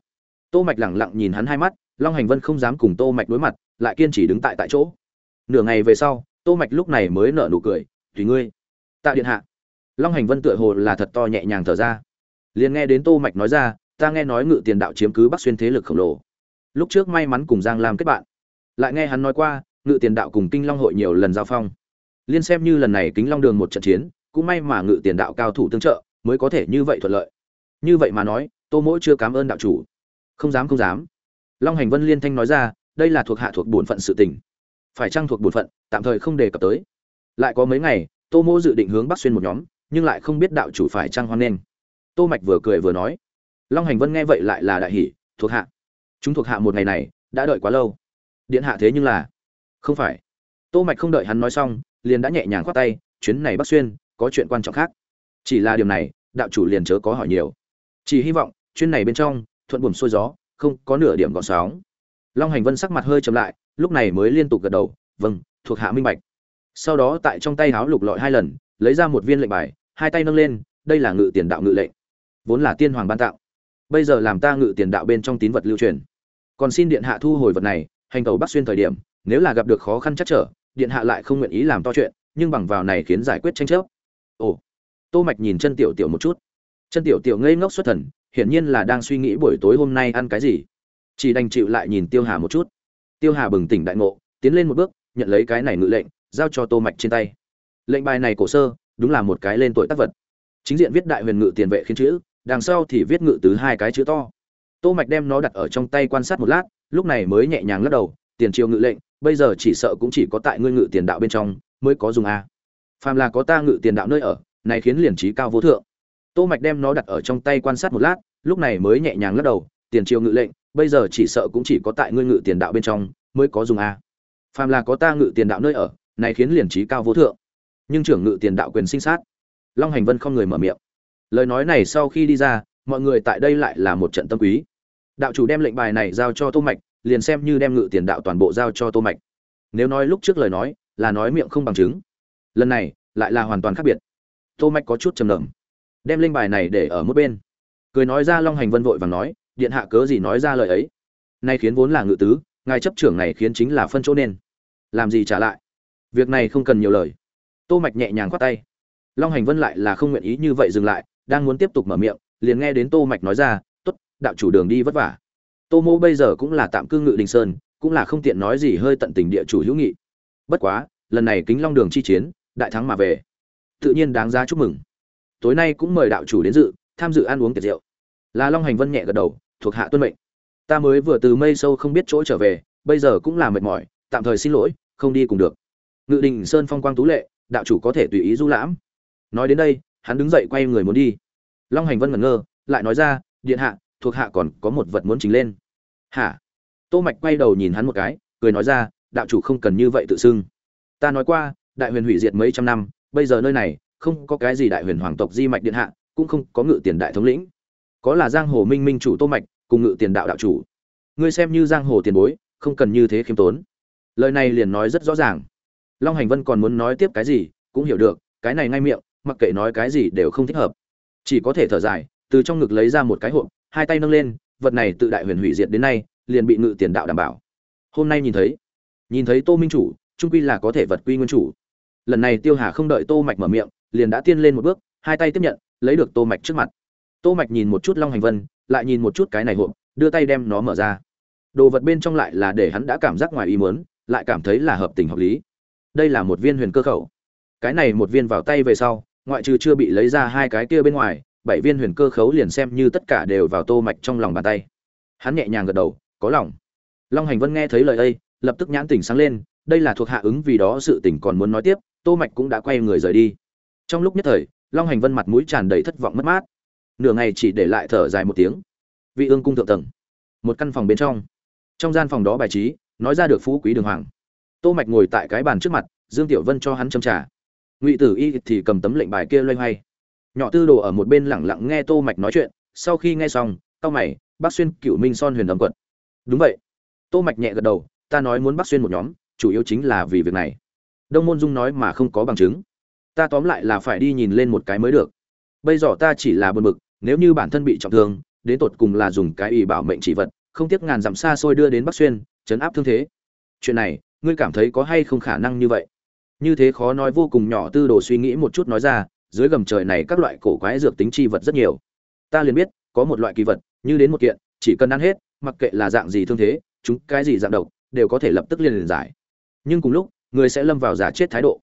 Tô mạch lẳng lặng nhìn hắn hai mắt, long hành vân không dám cùng tô mạch đối mặt, lại kiên trì đứng tại tại chỗ. Nửa ngày về sau, tô mạch lúc này mới nở nụ cười, tùy ngươi. Tạ điện hạ. Long hành vân tựa hồ là thật to nhẹ nhàng thở ra. Liền nghe đến tô mạch nói ra ta nghe nói ngự tiền đạo chiếm cứ bắc xuyên thế lực khổng lồ. Lúc trước may mắn cùng giang lam kết bạn. Lại nghe hắn nói qua, ngự tiền đạo cùng kinh long hội nhiều lần giao phong. Liên xem như lần này kính long đường một trận chiến, cũng may mà ngự tiền đạo cao thủ tương trợ, mới có thể như vậy thuận lợi. Như vậy mà nói, tô mỗi chưa cảm ơn đạo chủ. Không dám không dám. Long hành vân liên thanh nói ra, đây là thuộc hạ thuộc bổn phận sự tình. Phải trang thuộc bổn phận, tạm thời không đề cập tới. Lại có mấy ngày, tô mỗ dự định hướng bắc xuyên một nhóm, nhưng lại không biết đạo chủ phải trang hoan nghênh. Tô mạch vừa cười vừa nói long hành vân nghe vậy lại là đại hỉ, thuộc hạ. Chúng thuộc hạ một ngày này, đã đợi quá lâu. Điện hạ thế nhưng là không phải. Tô mạch không đợi hắn nói xong, liền đã nhẹ nhàng khoát tay, chuyến này bắc xuyên, có chuyện quan trọng khác. Chỉ là điều này, đạo chủ liền chớ có hỏi nhiều. Chỉ hy vọng, chuyến này bên trong, thuận buồm xuôi gió, không có nửa điểm gọn sóng. Long hành vân sắc mặt hơi chậm lại, lúc này mới liên tục gật đầu vâng thuộc hạ minh bạch. Sau đó tại trong tay háo lục lọi hai lần, lấy ra một viên lệnh bài, hai tay nâng lên, đây là ngự tiền đạo ngự lệnh, vốn là tiên hoàng ban tạo bây giờ làm ta ngự tiền đạo bên trong tín vật lưu truyền. Còn xin điện hạ thu hồi vật này, hành tàu bắc xuyên thời điểm, nếu là gặp được khó khăn chắc trở, điện hạ lại không nguyện ý làm to chuyện, nhưng bằng vào này khiến giải quyết tranh chấp. Ồ, tô mạch nhìn chân tiểu tiểu một chút. Chân tiểu tiểu ngây ngốc xuất thần, hiển nhiên là đang suy nghĩ buổi tối hôm nay ăn cái gì. Chỉ đành chịu lại nhìn tiêu hà một chút. Tiêu hà bừng tỉnh đại ngộ, tiến lên một bước, nhận lấy cái này ngự lệnh, giao cho tô mạch trên tay. Lệnh bài này cổ sơ, đúng là một cái lên tuổi tác vật. Chính diện viết đại huyền ngự tiền vệ khiến chữ đằng sau thì viết ngự tứ hai cái chữ to. Tô mạch đem nó đặt ở trong tay quan sát một lát, lúc này mới nhẹ nhàng lắc đầu, tiền triều ngự lệnh, bây giờ chỉ sợ cũng chỉ có tại ngươi ngự tiền đạo bên trong mới có dùng a phàm là có ta ngự tiền đạo nơi ở, này khiến liền trí cao vô thượng. Tô mạch đem nó đặt ở trong tay quan sát một lát, lúc này mới nhẹ nhàng lắc đầu, tiền triều ngự lệnh, bây giờ chỉ sợ cũng chỉ có tại ngươi ngự tiền đạo bên trong mới có dùng a phàm là có ta ngự tiền đạo nơi ở, này khiến liền trí cao vô thượng. Nhưng trưởng ngự tiền đạo quyền sinh sát. Long hành vân không người mở miệng lời nói này sau khi đi ra, mọi người tại đây lại là một trận tâm quý. Đạo chủ đem lệnh bài này giao cho tô mạch, liền xem như đem ngự tiền đạo toàn bộ giao cho tô mạch. Nếu nói lúc trước lời nói, là nói miệng không bằng chứng. Lần này, lại là hoàn toàn khác biệt. Tô mạch có chút trầm lặng đem linh bài này để ở một bên. Cười nói ra long hành vân vội vàng nói, điện hạ cớ gì nói ra lời ấy? Nay khiến vốn là ngự tứ, ngài chấp trưởng này khiến chính là phân chỗ nên. Làm gì trả lại? Việc này không cần nhiều lời. Tô mạch nhẹ nhàng quát tay. Long hành vân lại là không nguyện ý như vậy dừng lại đang muốn tiếp tục mở miệng, liền nghe đến tô mạch nói ra, tốt, đạo chủ đường đi vất vả. Tô mô bây giờ cũng là tạm cư ngự đình sơn, cũng là không tiện nói gì hơi tận tình địa chủ hữu nghị. Bất quá, lần này kính long đường chi chiến, đại thắng mà về. Tự nhiên đáng giá chúc mừng. Tối nay cũng mời đạo chủ đến dự, tham dự ăn uống tiệc rượu. Là long hành vân nhẹ gật đầu, thuộc hạ tuân mệnh. Ta mới vừa từ mây sâu không biết chỗ trở về, bây giờ cũng là mệt mỏi, tạm thời xin lỗi, không đi cùng được. Ngự đình sơn phong quang tú lệ, đạo chủ có thể tùy ý du lãm. Nói đến đây hắn đứng dậy quay người muốn đi. Long hành vân ngẩn ngơ, lại nói ra, điện hạ, thuộc hạ còn có một vật muốn trình lên. Hả? Tô mạch quay đầu nhìn hắn một cái, cười nói ra, đạo chủ không cần như vậy tự xưng. Ta nói qua, đại huyền hủy diệt mấy trăm năm, bây giờ nơi này, không có cái gì đại huyền hoàng tộc di mạch điện hạ, cũng không có ngự tiền đại thống lĩnh. Có là giang hồ minh minh chủ tô mạch, cùng ngự tiền đạo đạo chủ. Ngươi xem như giang hồ tiền bối, không cần như thế khiêm tốn. Lời này liền nói rất rõ ràng. Long hành vân còn muốn nói tiếp cái gì, cũng hiểu được, cái này ngay miệng mặc kệ nói cái gì đều không thích hợp. Chỉ có thể thở dài, từ trong ngực lấy ra một cái hộp, hai tay nâng lên, vật này tự đại huyền hủy diệt đến nay, liền bị ngự tiền đạo đảm bảo. Hôm nay nhìn thấy nhìn thấy tô minh chủ, trung quy là có thể vật quy nguyên chủ. Lần này tiêu hà không đợi tô mạch mở miệng, liền đã tiên lên một bước, hai tay tiếp nhận, lấy được tô mạch trước mặt. Tô mạch nhìn một chút long hành vân, lại nhìn một chút cái này hộp, đưa tay đem nó mở ra. Đồ vật bên trong lại là để hắn đã cảm giác ngoài ý muốn, lại cảm thấy là hợp tình hợp lý. Đây là một viên huyền cơ khẩu. Cái này một viên vào tay về sau ngoại trừ chưa bị lấy ra hai cái kia bên ngoài, bảy viên huyền cơ khấu liền xem như tất cả đều vào tô mạch trong lòng bàn tay. Hắn nhẹ nhàng gật đầu, có lòng. Long hành vân nghe thấy lời ấy, lập tức nhãn tỉnh sáng lên, đây là thuộc hạ ứng vì đó sự tỉnh còn muốn nói tiếp, tô mạch cũng đã quay người rời đi. Trong lúc nhất thời, long hành vân mặt mũi tràn đầy thất vọng mất mát. Nửa ngày chỉ để lại thở dài một tiếng. Vị ương cung thượng tầng. Một căn phòng bên trong. Trong gian phòng đó bài trí, nói ra được phú quý đường hoàng. Tô mạch ngồi tại cái bàn trước mặt, dương tiểu vân cho hắn châm trà ngụy tử y thì cầm tấm lệnh bài kia loay hoay. Nhỏ tư đồ ở một bên lẳng lặng nghe tô mạch nói chuyện, sau khi nghe xong tao mày, bác xuyên, cựu minh son huyền âm quận đúng vậy. Tô mạch nhẹ gật đầu, ta nói muốn bác xuyên một nhóm, chủ yếu chính là vì việc này. Đông môn dung nói mà không có bằng chứng. Ta tóm lại là phải đi nhìn lên một cái mới được. Bây giờ ta chỉ là buồn bực, nếu như bản thân bị trọng thương, đến tột cùng là dùng cái ủy bảo mệnh chỉ vật, không tiếc ngàn dặm xa xôi đưa đến bắc xuyên, chấn áp thương thế. Chuyện này, ngươi cảm thấy có hay không khả năng như vậy? Như thế khó nói vô cùng nhỏ tư đồ suy nghĩ một chút nói ra, dưới gầm trời này các loại cổ quái dược tính chi vật rất nhiều. Ta liền biết, có một loại kỳ vật, như đến một kiện, chỉ cần ăn hết, mặc kệ là dạng gì thương thế, chúng cái gì dạng độc, đều có thể lập tức liền liền giải. Nhưng cùng lúc, người sẽ lâm vào giả chết thái độ.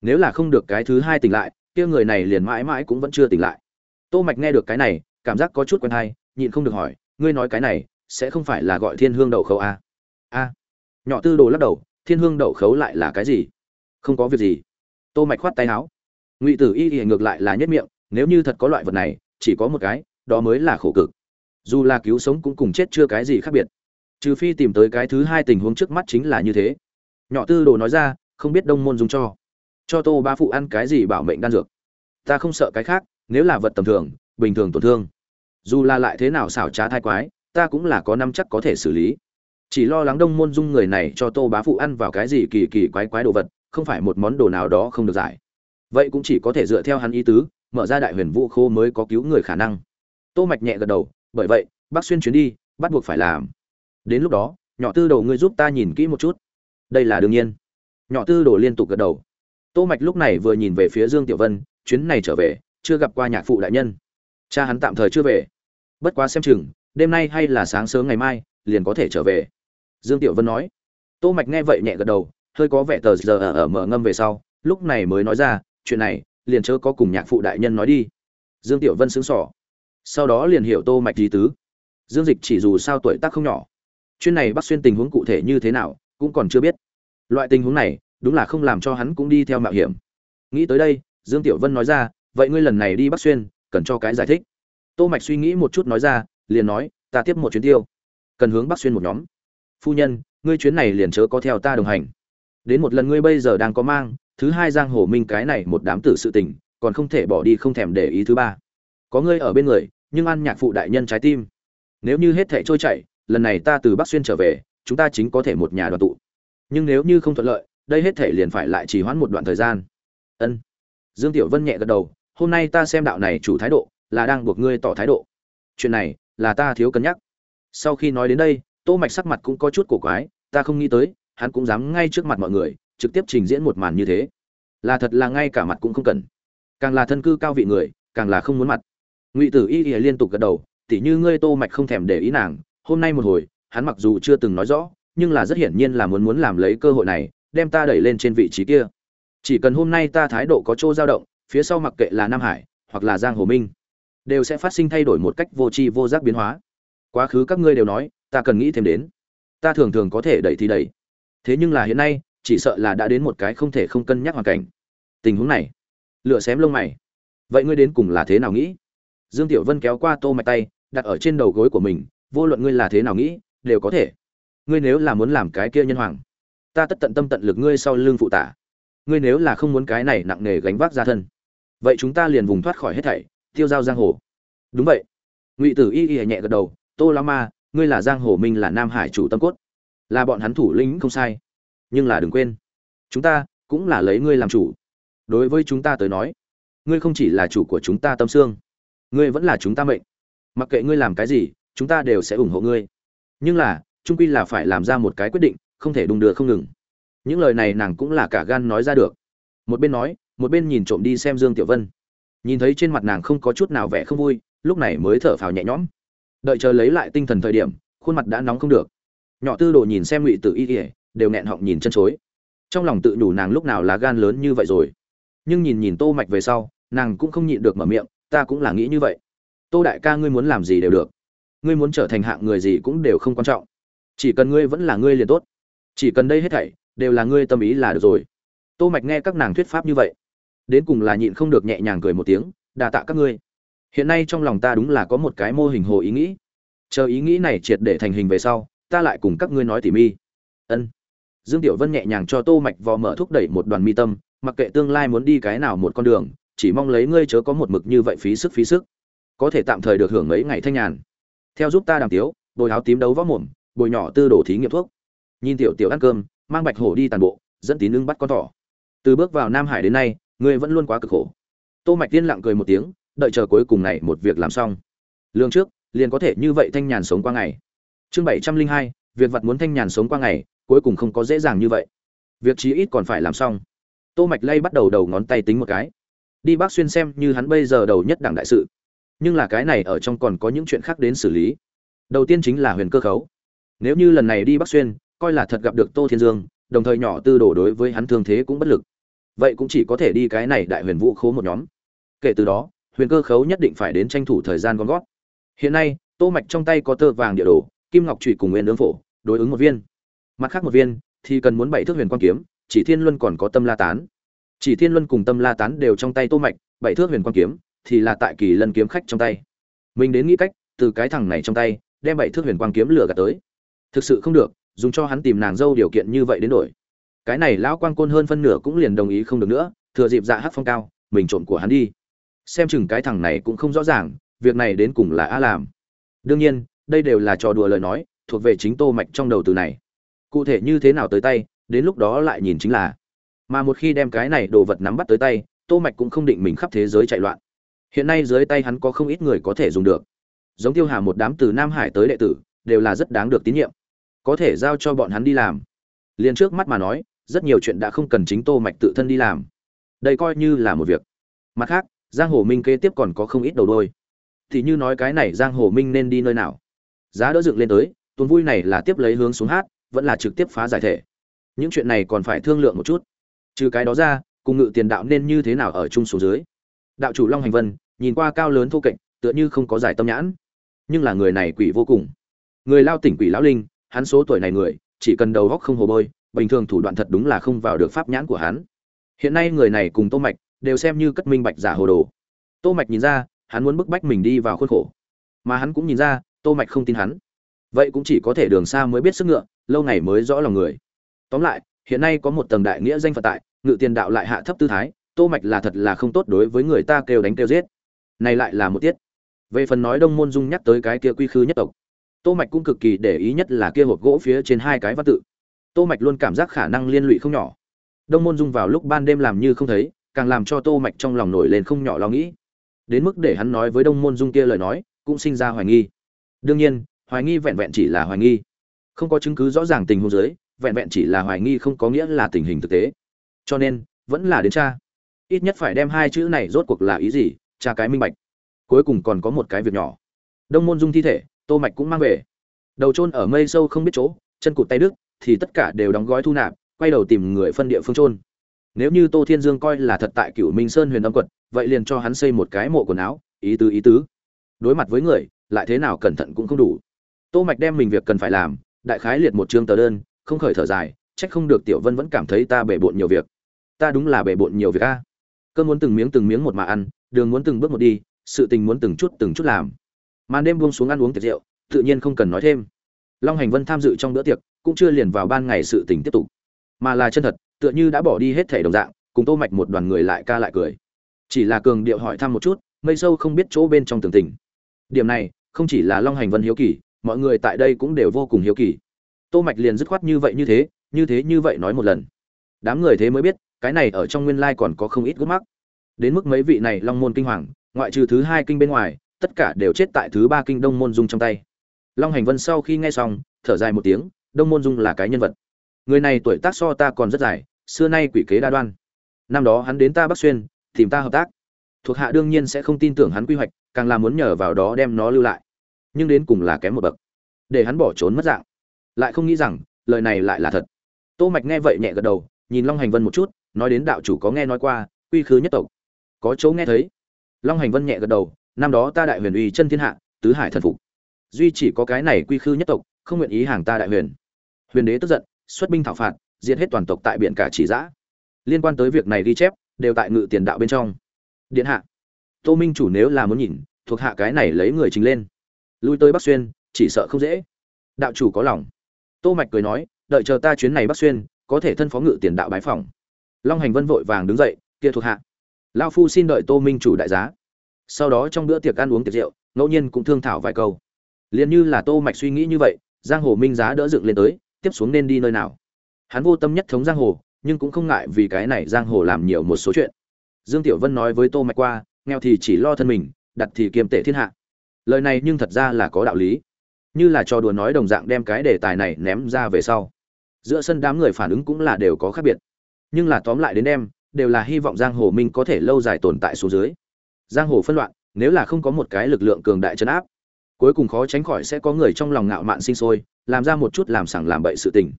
Nếu là không được cái thứ hai tỉnh lại, kia người này liền mãi mãi cũng vẫn chưa tỉnh lại. Tô mạch nghe được cái này, cảm giác có chút quen hay, nhịn không được hỏi, ngươi nói cái này, sẽ không phải là gọi thiên hương đậu khấu a a. Nhỏ tư đồ lắc đầu, thiên hương đậu khấu lại là cái gì? Không có việc gì. Tô mạch khoát tay áo. Ngụy tử y thì ngược lại là nhất miệng, nếu như thật có loại vật này, chỉ có một cái, đó mới là khổ cực. Dù là cứu sống cũng cùng chết chưa cái gì khác biệt. Trừ phi tìm tới cái thứ hai tình huống trước mắt chính là như thế. Nhỏ tư đồ nói ra, không biết đông môn dùng cho. Cho tô ba phụ ăn cái gì bảo mệnh đan dược. Ta không sợ cái khác, nếu là vật tầm thường, bình thường tổn thương. Dù là lại thế nào xảo trá thai quái, ta cũng là có năm chắc có thể xử lý. Chỉ lo lắng đông môn dung người này cho tô bá phụ ăn vào cái gì kỳ kỳ quái quái đồ vật không phải một món đồ nào đó không được giải. Vậy cũng chỉ có thể dựa theo hắn ý tứ, mở ra đại huyền vũ khô mới có cứu người khả năng. Tô mạch nhẹ gật đầu, bởi vậy, bác xuyên chuyến đi, bắt buộc phải làm. Đến lúc đó, nhỏ tư đồ ngươi giúp ta nhìn kỹ một chút. Đây là đương nhiên. Nhỏ tư đồ liên tục gật đầu. Tô mạch lúc này vừa nhìn về phía dương tiểu vân, chuyến này trở về, chưa gặp qua nhạc phụ đại nhân. Cha hắn tạm thời chưa về. Bất quá xem chừng, đêm nay hay là sáng sớm ngày mai, liền có thể trở về. Dương tiểu vân nói. Tô mạch nghe vậy nhẹ gật đầu hơi có vẻ tờ giờ ở, mở ngâm về sau lúc này mới nói ra chuyện này liền chớ có cùng nhạc phụ đại nhân nói đi. Dương tiểu vân xứng sỏ sau đó liền hiểu tô mạch lý tứ. Dương dịch chỉ dù sao tuổi tác không nhỏ chuyên này bắc xuyên tình huống cụ thể như thế nào cũng còn chưa biết. Loại tình huống này đúng là không làm cho hắn cũng đi theo mạo hiểm. Nghĩ tới đây dương tiểu vân nói ra vậy ngươi lần này đi bắc xuyên cần cho cái giải thích. Tô mạch suy nghĩ một chút nói ra liền nói ta tiếp một chuyến tiêu. Cần hướng bắc xuyên một nhóm. Phu nhân ngươi chuyến này liền chớ có theo ta đồng hành đến một lần ngươi bây giờ đang có mang, thứ hai giang hồ minh cái này một đám tử sự tình, còn không thể bỏ đi, không thèm để ý thứ ba. Có ngươi ở bên người, nhưng ăn nhạc phụ đại nhân trái tim. Nếu như hết thể trôi chảy, lần này ta từ bắc xuyên trở về, chúng ta chính có thể một nhà đoàn tụ. Nhưng nếu như không thuận lợi, đây hết thể liền phải lại trì hoãn một đoạn thời gian. Ân. Dương tiểu vân nhẹ gật đầu, hôm nay ta xem đạo này chủ thái độ, là đang buộc ngươi tỏ thái độ. Chuyện này, là ta thiếu cân nhắc. Sau khi nói đến đây, tô mạch sắc mặt cũng có chút cổ quái, ta không nghĩ tới hắn cũng dám ngay trước mặt mọi người, trực tiếp trình diễn một màn như thế. Là thật là ngay cả mặt cũng không cần. Càng là thân cư cao vị người, càng là không muốn mặt. Ngụy tử y y liên tục gật đầu, tỉ như ngươi tô mạch không thèm để ý nàng, hôm nay một hồi, hắn mặc dù chưa từng nói rõ, nhưng là rất hiển nhiên là muốn muốn làm lấy cơ hội này, đem ta đẩy lên trên vị trí kia. Chỉ cần hôm nay ta thái độ có chỗ dao động, phía sau mặc kệ là nam hải, hoặc là giang hồ minh, đều sẽ phát sinh thay đổi một cách vô tri vô giác biến hóa. Quá khứ các ngươi đều nói, ta cần nghĩ thêm đến. Ta thường thường có thể đẩy thì đẩy thế nhưng là hiện nay, chỉ sợ là đã đến một cái không thể không cân nhắc hoàn cảnh. Tình huống này, lựa xém lông mày. Vậy ngươi đến cùng là thế nào nghĩ? Dương tiểu vân kéo qua tô mạch tay, đặt ở trên đầu gối của mình, vô luận ngươi là thế nào nghĩ, đều có thể. Ngươi nếu là muốn làm cái kia nhân hoàng, ta tất tận tâm tận lực ngươi sau lưng phụ tả. Ngươi nếu là không muốn cái này nặng nề gánh vác ra thân, vậy chúng ta liền vùng thoát khỏi hết thảy, tiêu giao giang hồ. Đúng vậy. Ngụy tử y y nhẹ gật đầu, tô la ma, ngươi là giang hồ minh là nam hải chủ tâm cốt là bọn hắn thủ lĩnh không sai. Nhưng là đừng quên, chúng ta cũng là lấy ngươi làm chủ. Đối với chúng ta tới nói, ngươi không chỉ là chủ của chúng ta tâm xương, ngươi vẫn là chúng ta mệnh. Mặc kệ ngươi làm cái gì, chúng ta đều sẽ ủng hộ ngươi. Nhưng là, trung quy là phải làm ra một cái quyết định, không thể đùng đưa không ngừng. Những lời này nàng cũng là cả gan nói ra được. Một bên nói, một bên nhìn trộm đi xem dương tiểu vân. Nhìn thấy trên mặt nàng không có chút nào vẻ không vui, lúc này mới thở phào nhẹ nhõm. Đợi chờ lấy lại tinh thần thời điểm, khuôn mặt đã nóng không được nhỏ tư đồ nhìn xem ngụy Tử y ỉa đều nghẹn họng nhìn chân chối. Trong lòng tự nhủ nàng lúc nào là gan lớn như vậy rồi. Nhưng nhìn nhìn tô mạch về sau, nàng cũng không nhịn được mở miệng, ta cũng là nghĩ như vậy. Tô đại ca ngươi muốn làm gì đều được. Ngươi muốn trở thành hạng người gì cũng đều không quan trọng. Chỉ cần ngươi vẫn là ngươi liền tốt. Chỉ cần đây hết thảy, đều là ngươi tâm ý là được rồi. Tô mạch nghe các nàng thuyết pháp như vậy, đến cùng là nhịn không được nhẹ nhàng cười một tiếng đà tạ các ngươi. Hiện nay trong lòng ta đúng là có một cái mô hình hồ ý nghĩ. Chờ ý nghĩ này triệt để thành hình về sau ta lại cùng các ngươi nói tỉ mi ân. Dương tiểu vân nhẹ nhàng cho tô mạch vò mở thúc đẩy một đoàn mi tâm, mặc kệ tương lai muốn đi cái nào một con đường, chỉ mong lấy ngươi chớ có một mực như vậy phí sức phí sức. Có thể tạm thời được hưởng mấy ngày thanh nhàn. Theo giúp ta đàm tiếu, bồi áo tím đấu võ mồm, bồi nhỏ tư đổ thí nghiệm thuốc. Nhìn tiểu tiểu ăn cơm, mang bạch hổ đi tàn bộ, dẫn tín lưng bắt con thỏ. Từ bước vào nam hải đến nay, ngươi vẫn luôn quá cực khổ. Tô mạch tiên lặng cười một tiếng, đợi chờ cuối cùng này một việc làm xong. Lương trước, liền có thể như vậy thanh nhàn sống qua ngày chương bảy trăm linh hai, việc vật muốn thanh nhàn sống qua ngày, cuối cùng không có dễ dàng như vậy. Việc chí ít còn phải làm xong. Tô mạch lay bắt đầu đầu ngón tay tính một cái. Đi bác xuyên xem như hắn bây giờ đầu nhất đảng đại sự. Nhưng là cái này ở trong còn có những chuyện khác đến xử lý. Đầu tiên chính là huyền cơ khấu. Nếu như lần này đi bắc xuyên, coi là thật gặp được tô thiên dương, đồng thời nhỏ tư đổ đối với hắn thương thế cũng bất lực. Vậy cũng chỉ có thể đi cái này đại huyền vũ khố một nhóm. Kể từ đó, huyền cơ khấu nhất định phải đến tranh thủ thời gian gom gót. Hiện nay, tô mạch trong tay có tơ vàng địa đồ kim ngọc trụy cùng nguyên Lương phổ, đối ứng một viên. Mặt khác một viên, thì cần muốn bảy thước huyền quan kiếm, chỉ thiên luân còn có tâm la tán. Chỉ thiên luân cùng tâm la tán đều trong tay tô mạch, bảy thước huyền quan kiếm, thì là tại kỳ lân kiếm khách trong tay. Mình đến nghĩ cách, từ cái thằng này trong tay, đem bảy thước huyền quang kiếm lửa gạt tới. Thực sự không được, dùng cho hắn tìm nàng dâu điều kiện như vậy đến đổi. Cái này lão quang côn hơn phân nửa cũng liền đồng ý không được nữa, thừa dịp dạ hát phong cao, mình trộm của hắn đi. Xem chừng cái thằng này cũng không rõ ràng, việc này đến cùng là a làm. Đương nhiên đây đều là trò đùa lời nói, thuộc về chính tô mạch trong đầu từ này. Cụ thể như thế nào tới tay, đến lúc đó lại nhìn chính là. Mà một khi đem cái này đồ vật nắm bắt tới tay, tô mạch cũng không định mình khắp thế giới chạy loạn. Hiện nay dưới tay hắn có không ít người có thể dùng được. Giống tiêu hà một đám từ nam hải tới đệ tử, đều là rất đáng được tín nhiệm. Có thể giao cho bọn hắn đi làm. Liền trước mắt mà nói, rất nhiều chuyện đã không cần chính tô mạch tự thân đi làm. Đây coi như là một việc. Mặt khác, giang hồ minh kế tiếp còn có không ít đầu đôi. Thì như nói cái này giang hồ minh nên đi nơi nào? Giá đỡ dựng lên tới, tuần vui này là tiếp lấy hướng xuống hát, vẫn là trực tiếp phá giải thể. Những chuyện này còn phải thương lượng một chút. Trừ cái đó ra, cùng ngự tiền đạo nên như thế nào ở chung số dưới? Đạo chủ long hành vân, nhìn qua cao lớn thô kệch, tựa như không có giải tâm nhãn. Nhưng là người này quỷ vô cùng. Người lao tỉnh quỷ lão linh, hắn số tuổi này người, chỉ cần đầu góc không hồ bơi bình thường thủ đoạn thật đúng là không vào được pháp nhãn của hắn. Hiện nay người này cùng tô mạch, đều xem như cất minh bạch giả hồ đồ. Tô mạch nhìn ra, hắn muốn bức bách mình đi vào khuôn khổ. Mà hắn cũng nhìn ra tô mạch không tin hắn. Vậy cũng chỉ có thể đường xa mới biết sức ngựa, lâu ngày mới rõ lòng người. Tóm lại, hiện nay có một tầng đại nghĩa danh phật tại, ngự tiền đạo lại hạ thấp tư thái, tô mạch là thật là không tốt đối với người ta kêu đánh kêu giết. Này lại là một tiết. Về phần nói đông môn dung nhắc tới cái kia quy khư nhất tộc, tô mạch cũng cực kỳ để ý nhất là kia hộp gỗ phía trên hai cái văn tự. Tô mạch luôn cảm giác khả năng liên lụy không nhỏ. Đông môn dung vào lúc ban đêm làm như không thấy, càng làm cho tô mạch trong lòng nổi lên không nhỏ lo nghĩ. Đến mức để hắn nói với đông môn dung kia lời nói, cũng sinh ra hoài nghi đương nhiên hoài nghi vẹn vẹn chỉ là hoài nghi. Không có chứng cứ rõ ràng tình huống dưới vẹn vẹn chỉ là hoài nghi không có nghĩa là tình hình thực tế. Cho nên vẫn là đến cha ít nhất phải đem hai chữ này rốt cuộc là ý gì cha cái minh bạch. Cuối cùng còn có một cái việc nhỏ. Đông môn dung thi thể tô mạch cũng mang về. Đầu trôn ở mây sâu không biết chỗ chân cụt tay đứt thì tất cả đều đóng gói thu nạp quay đầu tìm người phân địa phương trôn, nếu như tô thiên dương coi là thật tại cửu minh sơn huyền âm quật vậy liền cho hắn xây một cái mộ quần áo ý tứ ý tứ. Đối mặt với người lại thế nào cẩn thận cũng không đủ. Tô mạch đem mình việc cần phải làm, đại khái liệt một chương tờ đơn, không khởi thở dài, trách không được tiểu vân vẫn cảm thấy ta bể bộn nhiều việc. Ta đúng là bể bộn nhiều việc a. Cơn muốn từng miếng từng miếng một mà ăn, đường muốn từng bước một đi, sự tình muốn từng chút từng chút làm. Màn đêm buông xuống ăn uống tiệc rượu, tự nhiên không cần nói thêm. Long hành vân tham dự trong bữa tiệc, cũng chưa liền vào ban ngày sự tình tiếp tục. Mà là chân thật, tựa như đã bỏ đi hết thể đồng dạng, cùng tô mạch một đoàn người lại ca lại cười. Chỉ là cường điệu hỏi thăm một chút, mây sâu không biết chỗ bên trong tường tình điểm này, không chỉ là long hành vân hiếu kỳ, mọi người tại đây cũng đều vô cùng hiếu kỳ. Tô mạch liền dứt khoát như vậy như thế như thế như vậy nói một lần. Đám người thế mới biết, cái này ở trong nguyên lai còn có không ít gút mắc. Đến mức mấy vị này long môn kinh hoàng, ngoại trừ thứ hai kinh bên ngoài, tất cả đều chết tại thứ ba kinh đông môn dung trong tay. Long hành vân sau khi nghe xong, thở dài một tiếng, đông môn dung là cái nhân vật. Người này tuổi tác so ta còn rất dài, xưa nay quỷ kế đa đoan. Năm đó hắn đến ta bắc xuyên, tìm ta hợp tác. Thuộc hạ đương nhiên sẽ không tin tưởng hắn quy hoạch càng là muốn nhờ vào đó đem nó lưu lại. Nhưng đến cùng là kém một bậc. Để hắn bỏ trốn mất dạng. Lại không nghĩ rằng, lời này lại là thật. Tô mạch nghe vậy nhẹ gật đầu, nhìn long hành vân một chút, nói đến đạo chủ có nghe nói qua, quy khứ nhất tộc. Có chỗ nghe thấy. Long hành vân nhẹ gật đầu, năm đó ta đại huyền uy chân thiên hạ, tứ hải thần phục. Duy chỉ có cái này quy khư nhất tộc, không nguyện ý hàng ta đại huyền. Huyền đế tức giận, xuất binh thảo phạt, diệt hết toàn tộc tại biển cả chỉ giã liên quan tới việc này ghi chép, đều tại ngự tiền đạo bên trong. Điện hạ tô minh chủ nếu là muốn nhìn, thuộc hạ cái này lấy người chính lên. Lui tới bắc xuyên, chỉ sợ không dễ. Đạo chủ có lòng. Tô mạch cười nói, đợi chờ ta chuyến này bắc xuyên, có thể thân phó ngự tiền đạo bái phòng. Long hành vân vội vàng đứng dậy, kia thuộc hạ. Lao phu xin đợi tô minh chủ đại giá. Sau đó trong bữa tiệc ăn uống tiệc rượu, ngẫu nhiên cũng thương thảo vài câu. Liền như là tô mạch suy nghĩ như vậy, giang hồ minh giá đỡ dựng lên tới, tiếp xuống nên đi nơi nào? Hắn vô tâm nhất thống giang hồ, nhưng cũng không ngại vì cái này giang hồ làm nhiều một số chuyện. Dương tiểu vân nói với tô mạch qua nghèo thì chỉ lo thân mình, đặt thì kiềm tệ thiên hạ. Lời này nhưng thật ra là có đạo lý. Như là trò đùa nói đồng dạng đem cái đề tài này ném ra về sau. Giữa sân đám người phản ứng cũng là đều có khác biệt. Nhưng là tóm lại đến đem đều là hy vọng giang hồ minh có thể lâu dài tồn tại xuống dưới. Giang hồ phân loạn, nếu là không có một cái lực lượng cường đại chấn áp, cuối cùng khó tránh khỏi sẽ có người trong lòng ngạo mạn sinh sôi, làm ra một chút làm sảng làm bậy sự tình.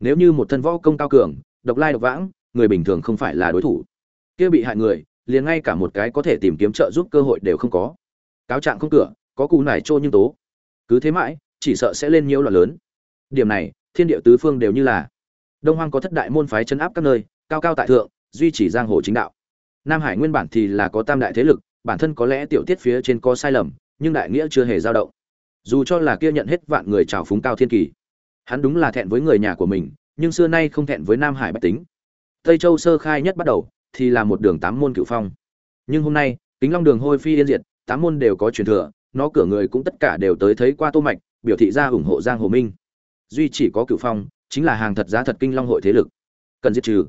Nếu như một thân võ công cao cường, độc lai độc vãng, người bình thường không phải là đối thủ. Kia bị hại người liền ngay cả một cái có thể tìm kiếm trợ giúp cơ hội đều không có. Cáo trạng không cửa, có cú nải trô nhưng tố. Cứ thế mãi, chỉ sợ sẽ lên nhiều loạn lớn. Điểm này, thiên địa tứ phương đều như là. Đông hoang có thất đại môn phái chấn áp các nơi, cao cao tại thượng, duy trì giang hồ chính đạo. Nam hải nguyên bản thì là có tam đại thế lực, bản thân có lẽ tiểu tiết phía trên có sai lầm, nhưng đại nghĩa chưa hề dao động. Dù cho là kia nhận hết vạn người trào phúng cao thiên kỳ, hắn đúng là thẹn với người nhà của mình, nhưng xưa nay không thẹn với nam hải bách tính. Tây châu sơ khai nhất bắt đầu thì là một đường tám môn cựu phong. Nhưng hôm nay, kính long đường hôi phi yên diệt, tám môn đều có truyền thừa, nó cửa người cũng tất cả đều tới thấy qua tô mạch, biểu thị ra ủng hộ giang hồ minh. Duy chỉ có cửu phong, chính là hàng thật giá thật kinh long hội thế lực. Cần diệt trừ.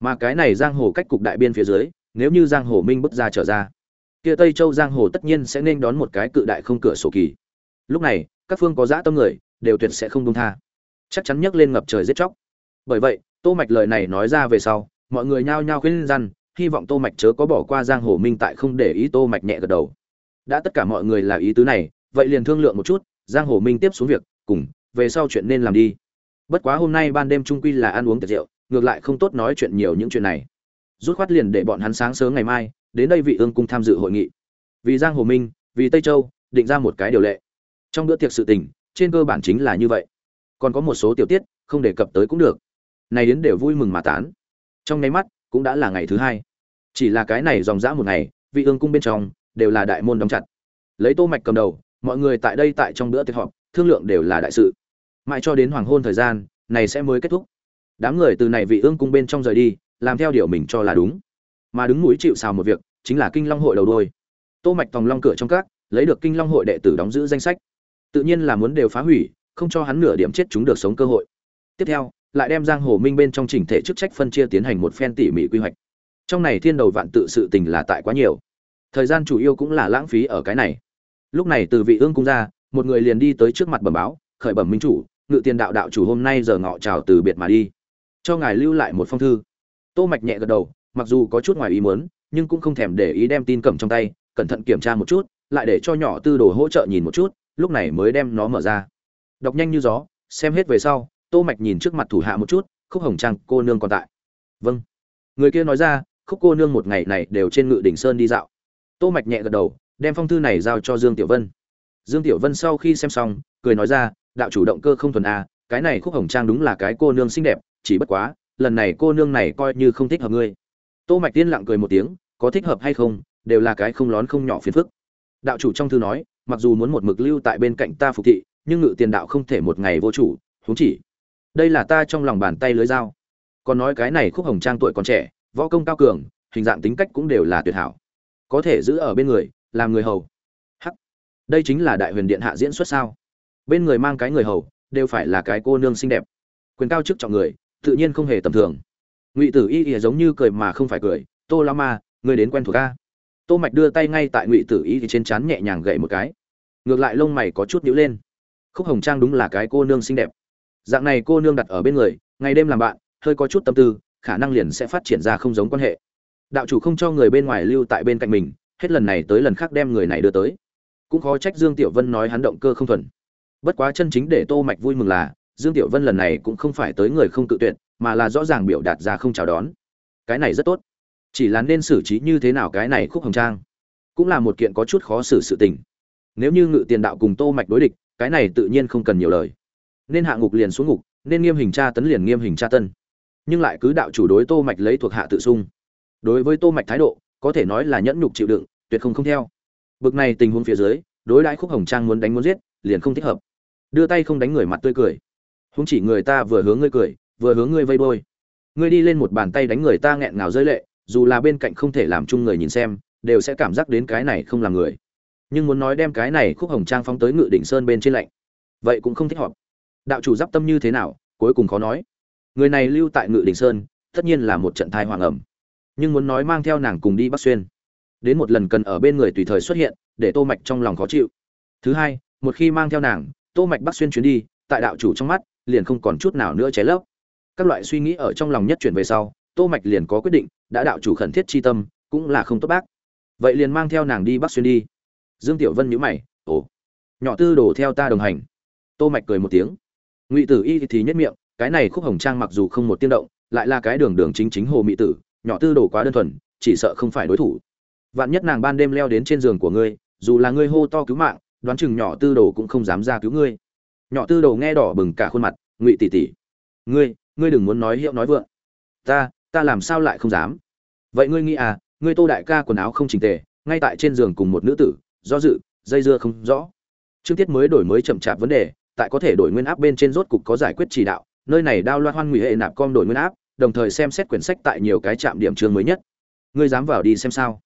Mà cái này giang hồ cách cục đại biên phía dưới, nếu như giang hồ minh bước ra trở ra, kia tây châu giang hồ tất nhiên sẽ nên đón một cái cự đại không cửa sổ kỳ. Lúc này, các phương có dã tâm người, đều tuyệt sẽ không buông tha. Chắc chắn nhấc lên ngập trời giết chóc. Bởi vậy, tô mạch lời này nói ra về sau mọi người nhao nhao khuyên răn, hy vọng tô mạch chớ có bỏ qua giang hồ minh tại không để ý tô mạch nhẹ gật đầu. Đã tất cả mọi người là ý tứ này, vậy liền thương lượng một chút, giang hồ minh tiếp xuống việc, cùng, về sau chuyện nên làm đi. Bất quá hôm nay ban đêm trung quy là ăn uống tiệc rượu, ngược lại không tốt nói chuyện nhiều những chuyện này. Rút khoát liền để bọn hắn sáng sớm ngày mai, đến đây vị ương cung tham dự hội nghị. Vì giang hồ minh, vì tây châu, định ra một cái điều lệ. Trong bữa tiệc sự tình, trên cơ bản chính là như vậy. Còn có một số tiểu tiết, không đề cập tới cũng được. Này đến đều vui mừng mà tán trong nháy mắt, cũng đã là ngày thứ hai. Chỉ là cái này dòng dã một ngày, vị ương cung bên trong, đều là đại môn đóng chặt. Lấy tô mạch cầm đầu, mọi người tại đây tại trong bữa tiệc họp, thương lượng đều là đại sự. Mãi cho đến hoàng hôn thời gian, này sẽ mới kết thúc. Đám người từ này vị ương cung bên trong rời đi, làm theo điều mình cho là đúng. Mà đứng mũi chịu sào một việc, chính là kinh long hội đầu đôi tô mạch tòng long cửa trong các, lấy được kinh long hội đệ tử đóng giữ danh sách. Tự nhiên là muốn đều phá hủy, không cho hắn nửa điểm chết chúng được sống cơ hội. Tiếp theo lại đem giang hồ minh bên trong chỉnh thể chức trách phân chia tiến hành một phen tỉ mỉ quy hoạch. Trong này thiên đầu vạn tự sự tình là tại quá nhiều. Thời gian chủ yếu cũng là lãng phí ở cái này. Lúc này từ vị ương cung ra, một người liền đi tới trước mặt bẩm báo, khởi bẩm minh chủ, ngự tiền đạo đạo chủ hôm nay giờ ngọ chào từ biệt mà đi. Cho ngài lưu lại một phong thư. Tô mạch nhẹ gật đầu, mặc dù có chút ngoài ý muốn, nhưng cũng không thèm để ý đem tin cầm trong tay, cẩn thận kiểm tra một chút, lại để cho nhỏ tư đồ hỗ trợ nhìn một chút, lúc này mới đem nó mở ra. Đọc nhanh như gió, xem hết về sau tô mạch nhìn trước mặt thủ hạ một chút, khúc hồng trang, cô nương còn tại. Vâng. Người kia nói ra, khúc cô nương một ngày này đều trên ngự đỉnh sơn đi dạo. Tô mạch nhẹ gật đầu, đem phong thư này giao cho dương tiểu vân. Dương tiểu vân sau khi xem xong, cười nói ra, đạo chủ động cơ không thuần a cái này khúc hồng trang đúng là cái cô nương xinh đẹp, chỉ bất quá, lần này cô nương này coi như không thích hợp ngươi. Tô mạch tiên lặng cười một tiếng, có thích hợp hay không, đều là cái không lón không nhỏ phiền phức. Đạo chủ trong thư nói, mặc dù muốn một mực lưu tại bên cạnh ta phục thị, nhưng ngự tiền đạo không thể một ngày vô chủ, huống chỉ đây là ta trong lòng bàn tay lưới dao. Còn nói cái này khúc hồng trang tuổi còn trẻ, võ công cao cường, hình dạng tính cách cũng đều là tuyệt hảo. Có thể giữ ở bên người, làm người hầu. Hắc. Đây chính là đại huyền điện hạ diễn xuất sao? Bên người mang cái người hầu, đều phải là cái cô nương xinh đẹp. Quyền cao chức trọng người, tự nhiên không hề tầm thường. Ngụy tử y ỉa giống như cười mà không phải cười, tô la ma người đến quen thuộc ca tô mạch đưa tay ngay tại ngụy tử y thì trên trán nhẹ nhàng gậy một cái. Ngược lại lông mày có chút nhíu lên. Khúc hồng trang đúng là cái cô nương xinh đẹp dạng này cô nương đặt ở bên người, ngày đêm làm bạn, hơi có chút tâm tư, khả năng liền sẽ phát triển ra không giống quan hệ. Đạo chủ không cho người bên ngoài lưu tại bên cạnh mình, hết lần này tới lần khác đem người này đưa tới. Cũng khó trách dương tiểu vân nói hắn động cơ không thuần. Bất quá chân chính để tô mạch vui mừng là, dương tiểu vân lần này cũng không phải tới người không tự tuyệt, mà là rõ ràng biểu đạt ra không chào đón. Cái này rất tốt. Chỉ là nên xử trí như thế nào cái này khúc hồng trang, cũng là một kiện có chút khó xử sự tình. Nếu như ngự tiền đạo cùng tô mạch đối địch, cái này tự nhiên không cần nhiều lời nên hạ ngục liền xuống ngục, nên nghiêm hình tra tấn liền nghiêm hình tra tân. Nhưng lại cứ đạo chủ đối tô mạch lấy thuộc hạ tự sung đối với tô mạch thái độ, có thể nói là nhẫn nhục chịu đựng, tuyệt không không theo. Bực này tình huống phía dưới, đối đãi khúc hồng trang muốn đánh muốn giết, liền không thích hợp. Đưa tay không đánh người mặt tươi cười. Không chỉ người ta vừa hướng ngươi cười, vừa hướng ngươi vây bôi. ngươi đi lên một bàn tay đánh người ta nghẹn ngào rơi lệ, dù là bên cạnh không thể làm chung người nhìn xem, đều sẽ cảm giác đến cái này không là người. Nhưng muốn nói đem cái này khúc hồng trang phóng tới ngự đỉnh sơn bên trên lạnh, vậy cũng không thích hợp đạo chủ giáp tâm như thế nào, cuối cùng khó nói. Người này lưu tại ngự Đình sơn, tất nhiên là một trận thai hoàng ẩm. Nhưng muốn nói mang theo nàng cùng đi bắc xuyên. Đến một lần cần ở bên người tùy thời xuất hiện, để tô mạch trong lòng khó chịu. Thứ hai, một khi mang theo nàng, tô mạch bắc xuyên chuyến đi, tại đạo chủ trong mắt, liền không còn chút nào nữa cháy lấp. Các loại suy nghĩ ở trong lòng nhất chuyển về sau, tô mạch liền có quyết định, đã đạo chủ khẩn thiết chi tâm, cũng là không tốt bác. Vậy liền mang theo nàng đi bắc xuyên đi. Dương tiểu vân nhíu mày, ồ, nhỏ tư đồ theo ta đồng hành. Tô mạch cười một tiếng ngụy tử y thì nhất miệng, cái này khúc hồng trang mặc dù không một tiếng động, lại là cái đường đường chính chính hồ mỹ tử, nhỏ tư đồ quá đơn thuần, chỉ sợ không phải đối thủ. Vạn nhất nàng ban đêm leo đến trên giường của ngươi, dù là ngươi hô to cứu mạng, đoán chừng nhỏ tư đồ cũng không dám ra cứu ngươi. Nhỏ tư đồ nghe đỏ bừng cả khuôn mặt, ngụy tỷ tỷ, ngươi ngươi đừng muốn nói hiệu nói vượng. Ta ta làm sao lại không dám? Vậy ngươi nghĩ à ngươi tô đại ca quần áo không chỉnh tề, ngay tại trên giường cùng một nữ tử, do dự, dây dưa không rõ. Trương tiết mới đổi mới chậm chạp vấn đề tại có thể đổi nguyên áp bên trên rốt cục có giải quyết chỉ đạo nơi này đao loan hoan nguy hệ nạp com đổi nguyên áp đồng thời xem xét quyển sách tại nhiều cái trạm điểm trường mới nhất. Ngươi dám vào đi xem sao?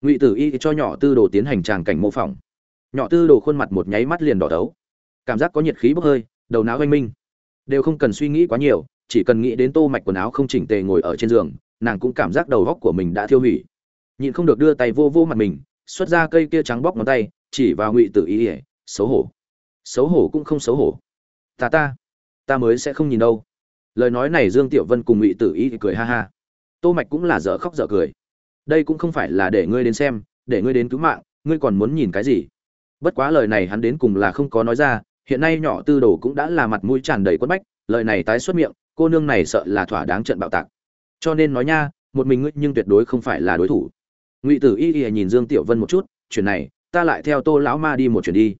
Ngụy tử y cho nhỏ tư đồ tiến hành tràng cảnh mô phỏng. Nhỏ tư đồ khuôn mặt một nháy mắt liền đỏ đấu cảm giác có nhiệt khí bốc hơi đầu não oanh minh. Đều không cần suy nghĩ quá nhiều chỉ cần nghĩ đến tô mạch quần áo không chỉnh tề ngồi ở trên giường nàng cũng cảm giác đầu góc của mình đã thiêu hủy. Nhịn không được đưa tay vô vô mặt mình xuất ra cây kia trắng bóc ngón tay chỉ vào ngụy tử Y, xấu hổ xấu hổ cũng không xấu hổ. Ta ta ta mới sẽ không nhìn đâu. Lời nói này dương tiểu vân cùng ngụy tử ý thì cười ha ha. Tô mạch cũng là dở khóc dở cười. Đây cũng không phải là để ngươi đến xem, để ngươi đến cứu mạng, ngươi còn muốn nhìn cái gì? Bất quá lời này hắn đến cùng là không có nói ra, hiện nay nhỏ tư đồ cũng đã là mặt mũi tràn đầy quất bách, lời này tái xuất miệng, cô nương này sợ là thỏa đáng trận bạo tạc. Cho nên nói nha, một mình ngươi nhưng tuyệt đối không phải là đối thủ. Ngụy tử y y nhìn dương tiểu vân một chút, chuyện này, ta lại theo tô lão ma đi một chuyến đi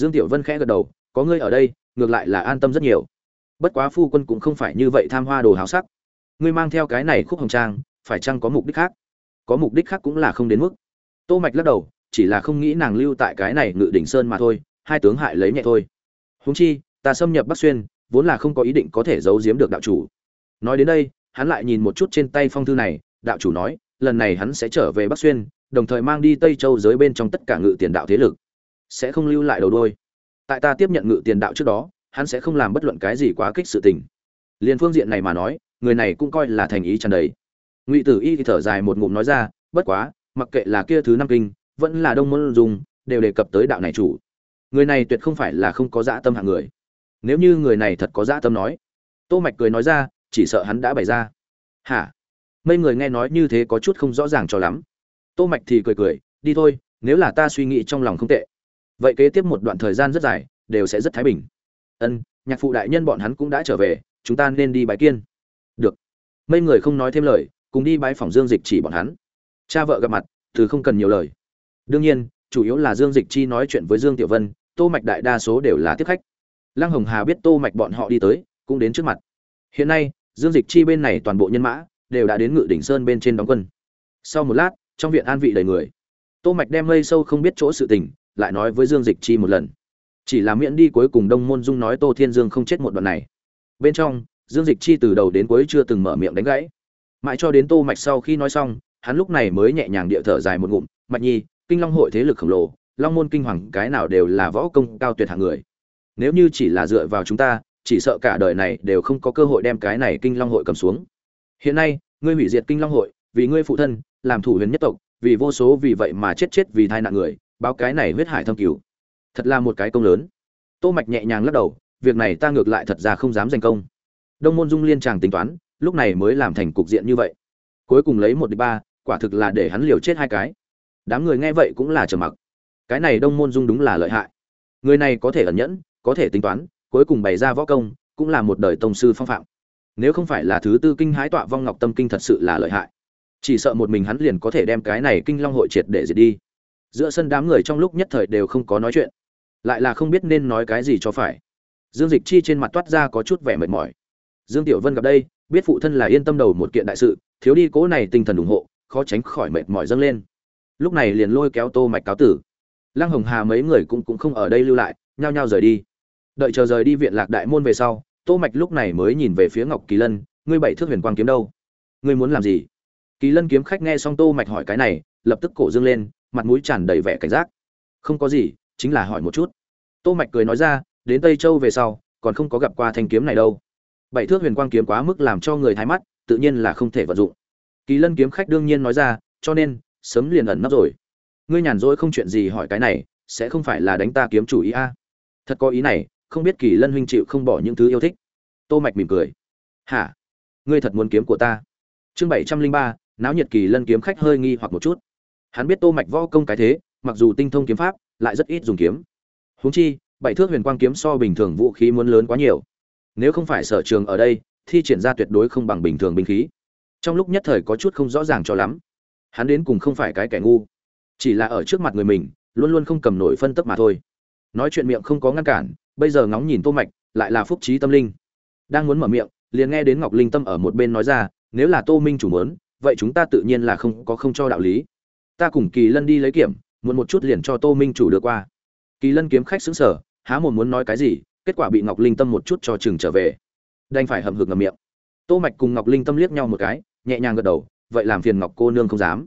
dương tiểu vân khẽ gật đầu, có ngươi ở đây, ngược lại là an tâm rất nhiều. Bất quá phu quân cũng không phải như vậy tham hoa đồ háo sắc. Ngươi mang theo cái này khúc hồng trang, phải chăng có mục đích khác? Có mục đích khác cũng là không đến mức. Tô mạch lắc đầu, chỉ là không nghĩ nàng lưu tại cái này ngự đỉnh sơn mà thôi, hai tướng hại lấy nhẹ thôi. Huống chi, ta xâm nhập bắc xuyên, vốn là không có ý định có thể giấu giếm được đạo chủ. Nói đến đây, hắn lại nhìn một chút trên tay phong thư này, đạo chủ nói, lần này hắn sẽ trở về bắc xuyên, đồng thời mang đi tây châu giới bên trong tất cả ngự tiền đạo thế lực sẽ không lưu lại đầu đôi tại ta tiếp nhận ngự tiền đạo trước đó, hắn sẽ không làm bất luận cái gì quá kích sự tình. Liền phương diện này mà nói, người này cũng coi là thành ý tràn đầy. Ngụy tử y thì thở dài một ngụm nói ra, bất quá, mặc kệ là kia thứ năm kinh, vẫn là đông môn dùng đều đề cập tới đạo này chủ. Người này tuyệt không phải là không có dã tâm hạng người. Nếu như người này thật có dã tâm nói, tô mạch cười nói ra, chỉ sợ hắn đã bày ra. Hả? Mấy người nghe nói như thế có chút không rõ ràng cho lắm. Tô mạch thì cười cười, đi thôi, nếu là ta suy nghĩ trong lòng không tệ vậy kế tiếp một đoạn thời gian rất dài, đều sẽ rất thái bình. Ân, nhạc phụ đại nhân bọn hắn cũng đã trở về, chúng ta nên đi bái kiên được. Mấy người không nói thêm lời, cùng đi bái phòng dương dịch chỉ bọn hắn. Cha vợ gặp mặt, từ không cần nhiều lời. Đương nhiên, chủ yếu là dương dịch chi nói chuyện với dương tiểu vân, tô mạch đại đa số đều là tiếp khách. Lăng hồng hà biết tô mạch bọn họ đi tới, cũng đến trước mặt. Hiện nay, dương dịch chi bên này toàn bộ nhân mã, đều đã đến ngự đỉnh sơn bên trên đóng quân. Sau một lát, trong viện an vị đầy người. Tô mạch đem lây sâu không biết chỗ sự tình lại nói với dương dịch chi một lần. Chỉ là miễn đi cuối cùng đông môn dung nói tô thiên dương không chết một đoạn này. Bên trong, dương dịch chi từ đầu đến cuối chưa từng mở miệng đánh gãy. Mãi cho đến tô mạch sau khi nói xong, hắn lúc này mới nhẹ nhàng địa thở dài một ngụm. Mạch nhi, kinh long hội thế lực khổng lồ, long môn kinh hoàng, cái nào đều là võ công cao tuyệt hạng người. Nếu như chỉ là dựa vào chúng ta, chỉ sợ cả đời này đều không có cơ hội đem cái này kinh long hội cầm xuống. Hiện nay, ngươi hủy diệt kinh long hội, vì ngươi phụ thân, làm thủ huyền nhất tộc, vì vô số vì vậy mà chết chết vì thai nạn người báo cái này huyết hải thâm cứu thật là một cái công lớn. Tô mạch nhẹ nhàng lắc đầu, việc này ta ngược lại thật ra không dám giành công. Đông môn dung liên chàng tính toán, lúc này mới làm thành cục diện như vậy. Cuối cùng lấy một địch ba, quả thực là để hắn liều chết hai cái. Đám người nghe vậy cũng là trầm mặc. Cái này đông môn dung đúng là lợi hại. Người này có thể ẩn nhẫn, có thể tính toán, cuối cùng bày ra võ công, cũng là một đời tông sư phong phạm. Nếu không phải là thứ tư kinh hái tọa vong ngọc tâm kinh thật sự là lợi hại. Chỉ sợ một mình hắn liền có thể đem cái này kinh long hội triệt để diệt đi giữa sân đám người trong lúc nhất thời đều không có nói chuyện, lại là không biết nên nói cái gì cho phải. Dương dịch chi trên mặt toát ra có chút vẻ mệt mỏi. Dương tiểu vân gặp đây, biết phụ thân là yên tâm đầu một kiện đại sự, thiếu đi cố này tinh thần ủng hộ, khó tránh khỏi mệt mỏi dâng lên. Lúc này liền lôi kéo tô mạch cáo tử. Lăng hồng hà mấy người cũng cũng không ở đây lưu lại, nhao nhao rời đi. Đợi chờ rời đi viện lạc đại môn về sau, tô mạch lúc này mới nhìn về phía ngọc kỳ lân, ngươi bảy thước huyền quang kiếm đâu? Ngươi muốn làm gì? Kỳ lân kiếm khách nghe xong tô mạch hỏi cái này, lập tức cổ dương lên mặt mũi tràn đầy vẻ cảnh giác. Không có gì, chính là hỏi một chút. Tô mạch cười nói ra, đến tây châu về sau, còn không có gặp qua thanh kiếm này đâu. Bảy thước huyền quang kiếm quá mức làm cho người thái mắt, tự nhiên là không thể vận dụng. Kỳ lân kiếm khách đương nhiên nói ra, cho nên, sớm liền ẩn nấp rồi. Ngươi nhàn rỗi không chuyện gì hỏi cái này, sẽ không phải là đánh ta kiếm chủ ý a? Thật có ý này, không biết kỳ lân huynh chịu không bỏ những thứ yêu thích. Tô mạch mỉm cười. Hả? Ngươi thật muốn kiếm của ta? Chương bảy trăm linh ba, náo nhiệt kỳ lân kiếm khách hơi nghi hoặc một chút hắn biết tô mạch võ công cái thế, mặc dù tinh thông kiếm pháp, lại rất ít dùng kiếm. Huống chi, bảy thước huyền quang kiếm so bình thường vũ khí muốn lớn quá nhiều. Nếu không phải sở trường ở đây, thi triển ra tuyệt đối không bằng bình thường binh khí. Trong lúc nhất thời có chút không rõ ràng cho lắm. Hắn đến cùng không phải cái kẻ ngu. Chỉ là ở trước mặt người mình, luôn luôn không cầm nổi phân tức mà thôi. Nói chuyện miệng không có ngăn cản, bây giờ ngóng nhìn tô mạch, lại là phúc trí tâm linh. Đang muốn mở miệng, liền nghe đến ngọc linh tâm ở một bên nói ra, nếu là tô minh chủ muốn, vậy chúng ta tự nhiên là không có không cho đạo lý ta cùng kỳ lân đi lấy kiểm, muốn một chút liền cho tô minh chủ được qua. Kỳ lân kiếm khách xứng sở há một muốn nói cái gì, kết quả bị ngọc linh tâm một chút cho chừng trở về. Đành phải hầm hực ngầm miệng. Tô mạch cùng ngọc linh tâm liếc nhau một cái, nhẹ nhàng gật đầu, vậy làm phiền ngọc cô nương không dám.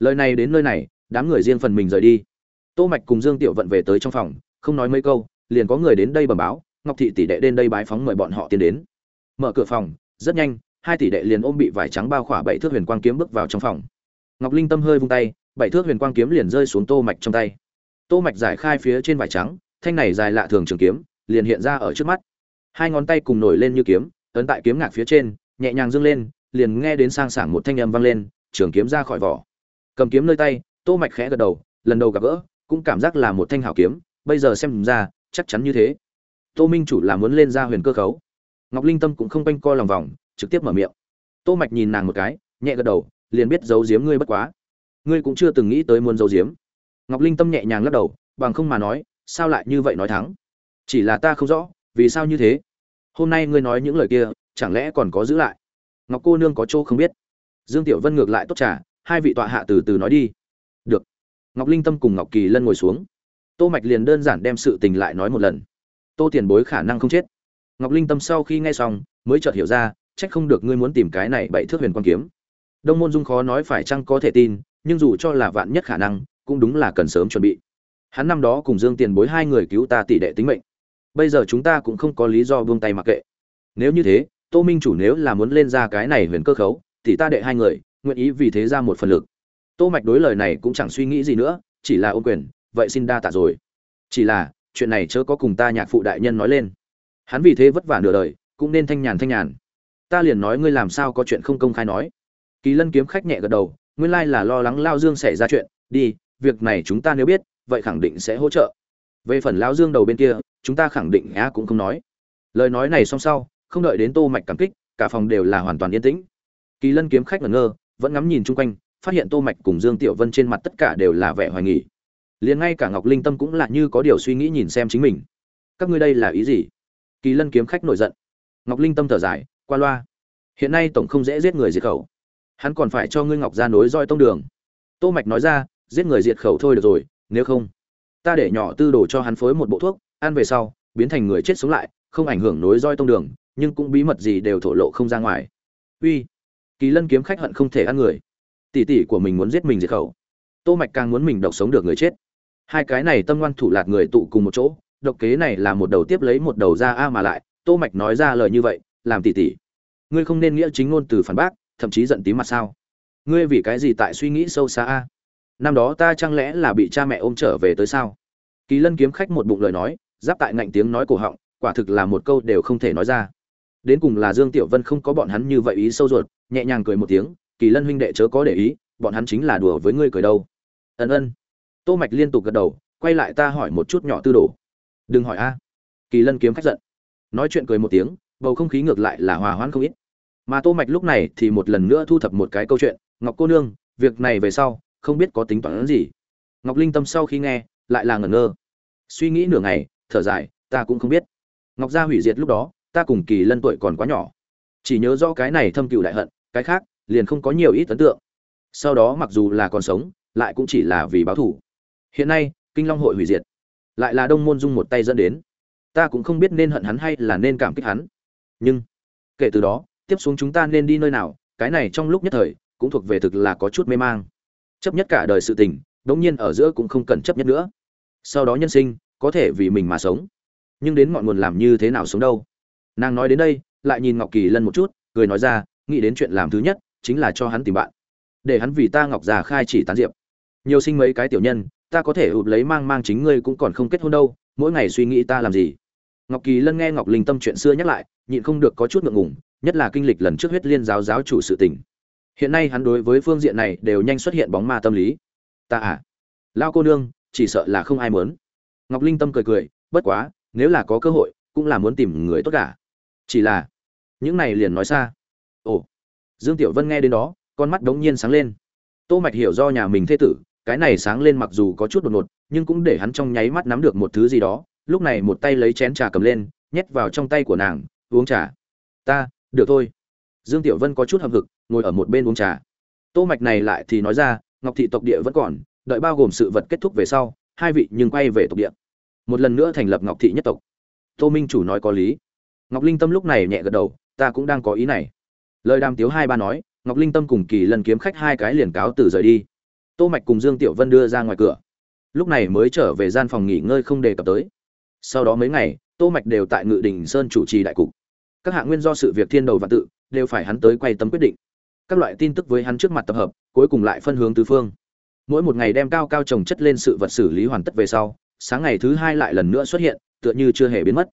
Lời này đến nơi này, đám người riêng phần mình rời đi. Tô mạch cùng dương tiểu vận về tới trong phòng, không nói mấy câu, liền có người đến đây bẩm báo, ngọc thị tỷ đệ đến đây bái phóng mời bọn họ tiến đến. Mở cửa phòng, rất nhanh, hai tỷ đệ liền ôm bị vải trắng bao khỏa bảy thước huyền quang kiếm bước vào trong phòng. Ngọc linh tâm hơi vung tay bảy thước huyền quang kiếm liền rơi xuống tô mạch trong tay. Tô mạch giải khai phía trên vải trắng, thanh này dài lạ thường trường kiếm, liền hiện ra ở trước mắt. Hai ngón tay cùng nổi lên như kiếm, ấn tại kiếm ngạc phía trên, nhẹ nhàng dương lên, liền nghe đến sang sảng một thanh âm vang lên, trường kiếm ra khỏi vỏ. Cầm kiếm nơi tay, tô mạch khẽ gật đầu, lần đầu gặp gỡ, cũng cảm giác là một thanh hảo kiếm, bây giờ xem ra, chắc chắn như thế. Tô minh chủ là muốn lên ra huyền cơ khấu. Ngọc linh tâm cũng không quanh co lòng vòng, trực tiếp mở miệng. Tô mạch nhìn nàng một cái, nhẹ gật đầu, liền biết giấu giếm ngươi bất quá ngươi cũng chưa từng nghĩ tới muốn giấu giếm. Ngọc linh tâm nhẹ nhàng lắc đầu, bằng không mà nói, sao lại như vậy nói thắng? Chỉ là ta không rõ, vì sao như thế? Hôm nay ngươi nói những lời kia, chẳng lẽ còn có giữ lại? Ngọc cô nương có chỗ không biết. Dương tiểu vân ngược lại tốt trả hai vị tọa hạ từ từ nói đi. Được. Ngọc linh tâm cùng ngọc kỳ lân ngồi xuống. Tô mạch liền đơn giản đem sự tình lại nói một lần. Tô tiền bối khả năng không chết. Ngọc linh tâm sau khi nghe xong, mới chợt hiểu ra trách không được ngươi muốn tìm cái này bảy thước huyền quan kiếm. Đông môn dung khó nói phải chăng có thể tin nhưng dù cho là vạn nhất khả năng, cũng đúng là cần sớm chuẩn bị. Hắn năm đó cùng dương tiền bối hai người cứu ta tỷ đệ tính mệnh. Bây giờ chúng ta cũng không có lý do buông tay mặc kệ. Nếu như thế, tô minh chủ nếu là muốn lên ra cái này huyền cơ khấu, thì ta đệ hai người, nguyện ý vì thế ra một phần lực. Tô mạch đối lời này cũng chẳng suy nghĩ gì nữa, chỉ là ôm quyền, vậy xin đa tạ rồi. Chỉ là, chuyện này chớ có cùng ta nhạc phụ đại nhân nói lên. Hắn vì thế vất vả nửa đời, cũng nên thanh nhàn thanh nhàn. Ta liền nói ngươi làm sao có chuyện không công khai nói. Kỳ lân kiếm khách nhẹ gật đầu nguyên lai là lo lắng lao dương xảy ra chuyện, đi, việc này chúng ta nếu biết, vậy khẳng định sẽ hỗ trợ. Về phần lao dương đầu bên kia, chúng ta khẳng định á cũng không nói. Lời nói này xong sau, không đợi đến tô mạch cảm kích, cả phòng đều là hoàn toàn yên tĩnh. Kỳ lân kiếm khách ngẩn ngơ, vẫn ngắm nhìn chung quanh, phát hiện tô mạch cùng dương tiểu vân trên mặt tất cả đều là vẻ hoài nghi. Liền ngay cả ngọc linh tâm cũng là như có điều suy nghĩ nhìn xem chính mình. Các ngươi đây là ý gì? Kỳ lân kiếm khách nổi giận. Ngọc linh tâm thở dài, qua loa. Hiện nay tổng không dễ giết người diệt khẩu hắn còn phải cho ngươi ngọc ra nối roi tông đường. Tô mạch nói ra, giết người diệt khẩu thôi được rồi, nếu không, ta để nhỏ tư đồ cho hắn phối một bộ thuốc, ăn về sau, biến thành người chết sống lại, không ảnh hưởng nối roi tông đường, nhưng cũng bí mật gì đều thổ lộ không ra ngoài. Uy, kỳ lân kiếm khách hận không thể ăn người. Tỷ tỷ của mình muốn giết mình diệt khẩu. Tô mạch càng muốn mình độc sống được người chết. Hai cái này tâm ngoan thủ lạt người tụ cùng một chỗ, độc kế này là một đầu tiếp lấy một đầu ra a mà lại, tô mạch nói ra lời như vậy, làm tỷ tỷ, ngươi không nên nghĩa chính ngôn từ phản bác thậm chí giận tím mặt sao? Ngươi vì cái gì tại suy nghĩ sâu xa a? Năm đó ta chẳng lẽ là bị cha mẹ ôm trở về tới sao? Kỳ lân kiếm khách một bụng lời nói, giáp tại ngạnh tiếng nói cổ họng, quả thực là một câu đều không thể nói ra. Đến cùng là dương tiểu vân không có bọn hắn như vậy ý sâu ruột, nhẹ nhàng cười một tiếng, kỳ lân huynh đệ chớ có để ý, bọn hắn chính là đùa với ngươi cười đâu. Ân ân. Tô mạch liên tục gật đầu, quay lại ta hỏi một chút nhỏ tư đồ. Đừng hỏi a. Kỳ lân kiếm khách giận, nói chuyện cười một tiếng, bầu không khí ngược lại là hòa hoãn không ít mà tô mạch lúc này thì một lần nữa thu thập một cái câu chuyện, ngọc cô nương, việc này về sau, không biết có tính toán gì? Ngọc linh tâm sau khi nghe, lại là ngẩn ngơ. Suy nghĩ nửa ngày, thở dài, ta cũng không biết. Ngọc gia hủy diệt lúc đó, ta cùng kỳ lân tuổi còn quá nhỏ. Chỉ nhớ rõ cái này thâm cựu đại hận, cái khác, liền không có nhiều ít ấn tượng. Sau đó mặc dù là còn sống, lại cũng chỉ là vì báo thù. Hiện nay, kinh long hội hủy diệt. Lại là đông môn dung một tay dẫn đến. Ta cũng không biết nên hận hắn hay là nên cảm kích hắn. Nhưng, kể từ đó tiếp xuống chúng ta nên đi nơi nào, cái này trong lúc nhất thời, cũng thuộc về thực là có chút mê mang. Chấp nhất cả đời sự tình, đống nhiên ở giữa cũng không cần chấp nhất nữa. Sau đó nhân sinh, có thể vì mình mà sống. Nhưng đến ngọn nguồn làm như thế nào sống đâu? Nàng nói đến đây, lại nhìn ngọc kỳ lân một chút, cười nói ra, nghĩ đến chuyện làm thứ nhất, chính là cho hắn tìm bạn. Để hắn vì ta ngọc già khai chỉ tán diệp. Nhiều sinh mấy cái tiểu nhân, ta có thể ụp lấy mang mang chính ngươi cũng còn không kết hôn đâu, mỗi ngày suy nghĩ ta làm gì. Ngọc kỳ lân nghe ngọc linh tâm chuyện xưa nhắc lại, nhịn không được có chút ngượng ngùng nhất là kinh lịch lần trước huyết liên giáo giáo chủ sự tình. Hiện nay hắn đối với phương diện này đều nhanh xuất hiện bóng ma tâm lý. Ta à lao cô nương, chỉ sợ là không ai muốn. Ngọc linh tâm cười cười, bất quá, nếu là có cơ hội, cũng là muốn tìm người tốt cả. Chỉ là, những này liền nói xa. Ồ, dương tiểu vân nghe đến đó, con mắt đống nhiên sáng lên. Tô mạch hiểu do nhà mình thế tử, cái này sáng lên mặc dù có chút đột ngột, nhưng cũng để hắn trong nháy mắt nắm được một thứ gì đó. Lúc này một tay lấy chén trà cầm lên, nhét vào trong tay của nàng, uống trà. Ta được thôi. Dương tiểu vân có chút hậm hực, ngồi ở một bên uống trà. Tô mạch này lại thì nói ra, ngọc thị tộc địa vẫn còn, đợi bao gồm sự vật kết thúc về sau, hai vị nhưng quay về tộc địa. Một lần nữa thành lập ngọc thị nhất tộc. Tô minh chủ nói có lý. Ngọc linh tâm lúc này nhẹ gật đầu, ta cũng đang có ý này. Lời đàm tiếu hai ba nói, ngọc linh tâm cùng kỳ lần kiếm khách hai cái liền cáo từ rời đi. Tô mạch cùng dương tiểu vân đưa ra ngoài cửa. Lúc này mới trở về gian phòng nghỉ ngơi không đề cập tới. Sau đó mấy ngày, tô mạch đều tại ngự đình sơn chủ trì đại cục các hạng nguyên do sự việc thiên đầu và tự, đều phải hắn tới quay tấm quyết định. Các loại tin tức với hắn trước mặt tập hợp, cuối cùng lại phân hướng tứ phương. Mỗi một ngày đem cao cao trồng chất lên sự vật xử lý hoàn tất về sau, sáng ngày thứ hai lại lần nữa xuất hiện, tựa như chưa hề biến mất.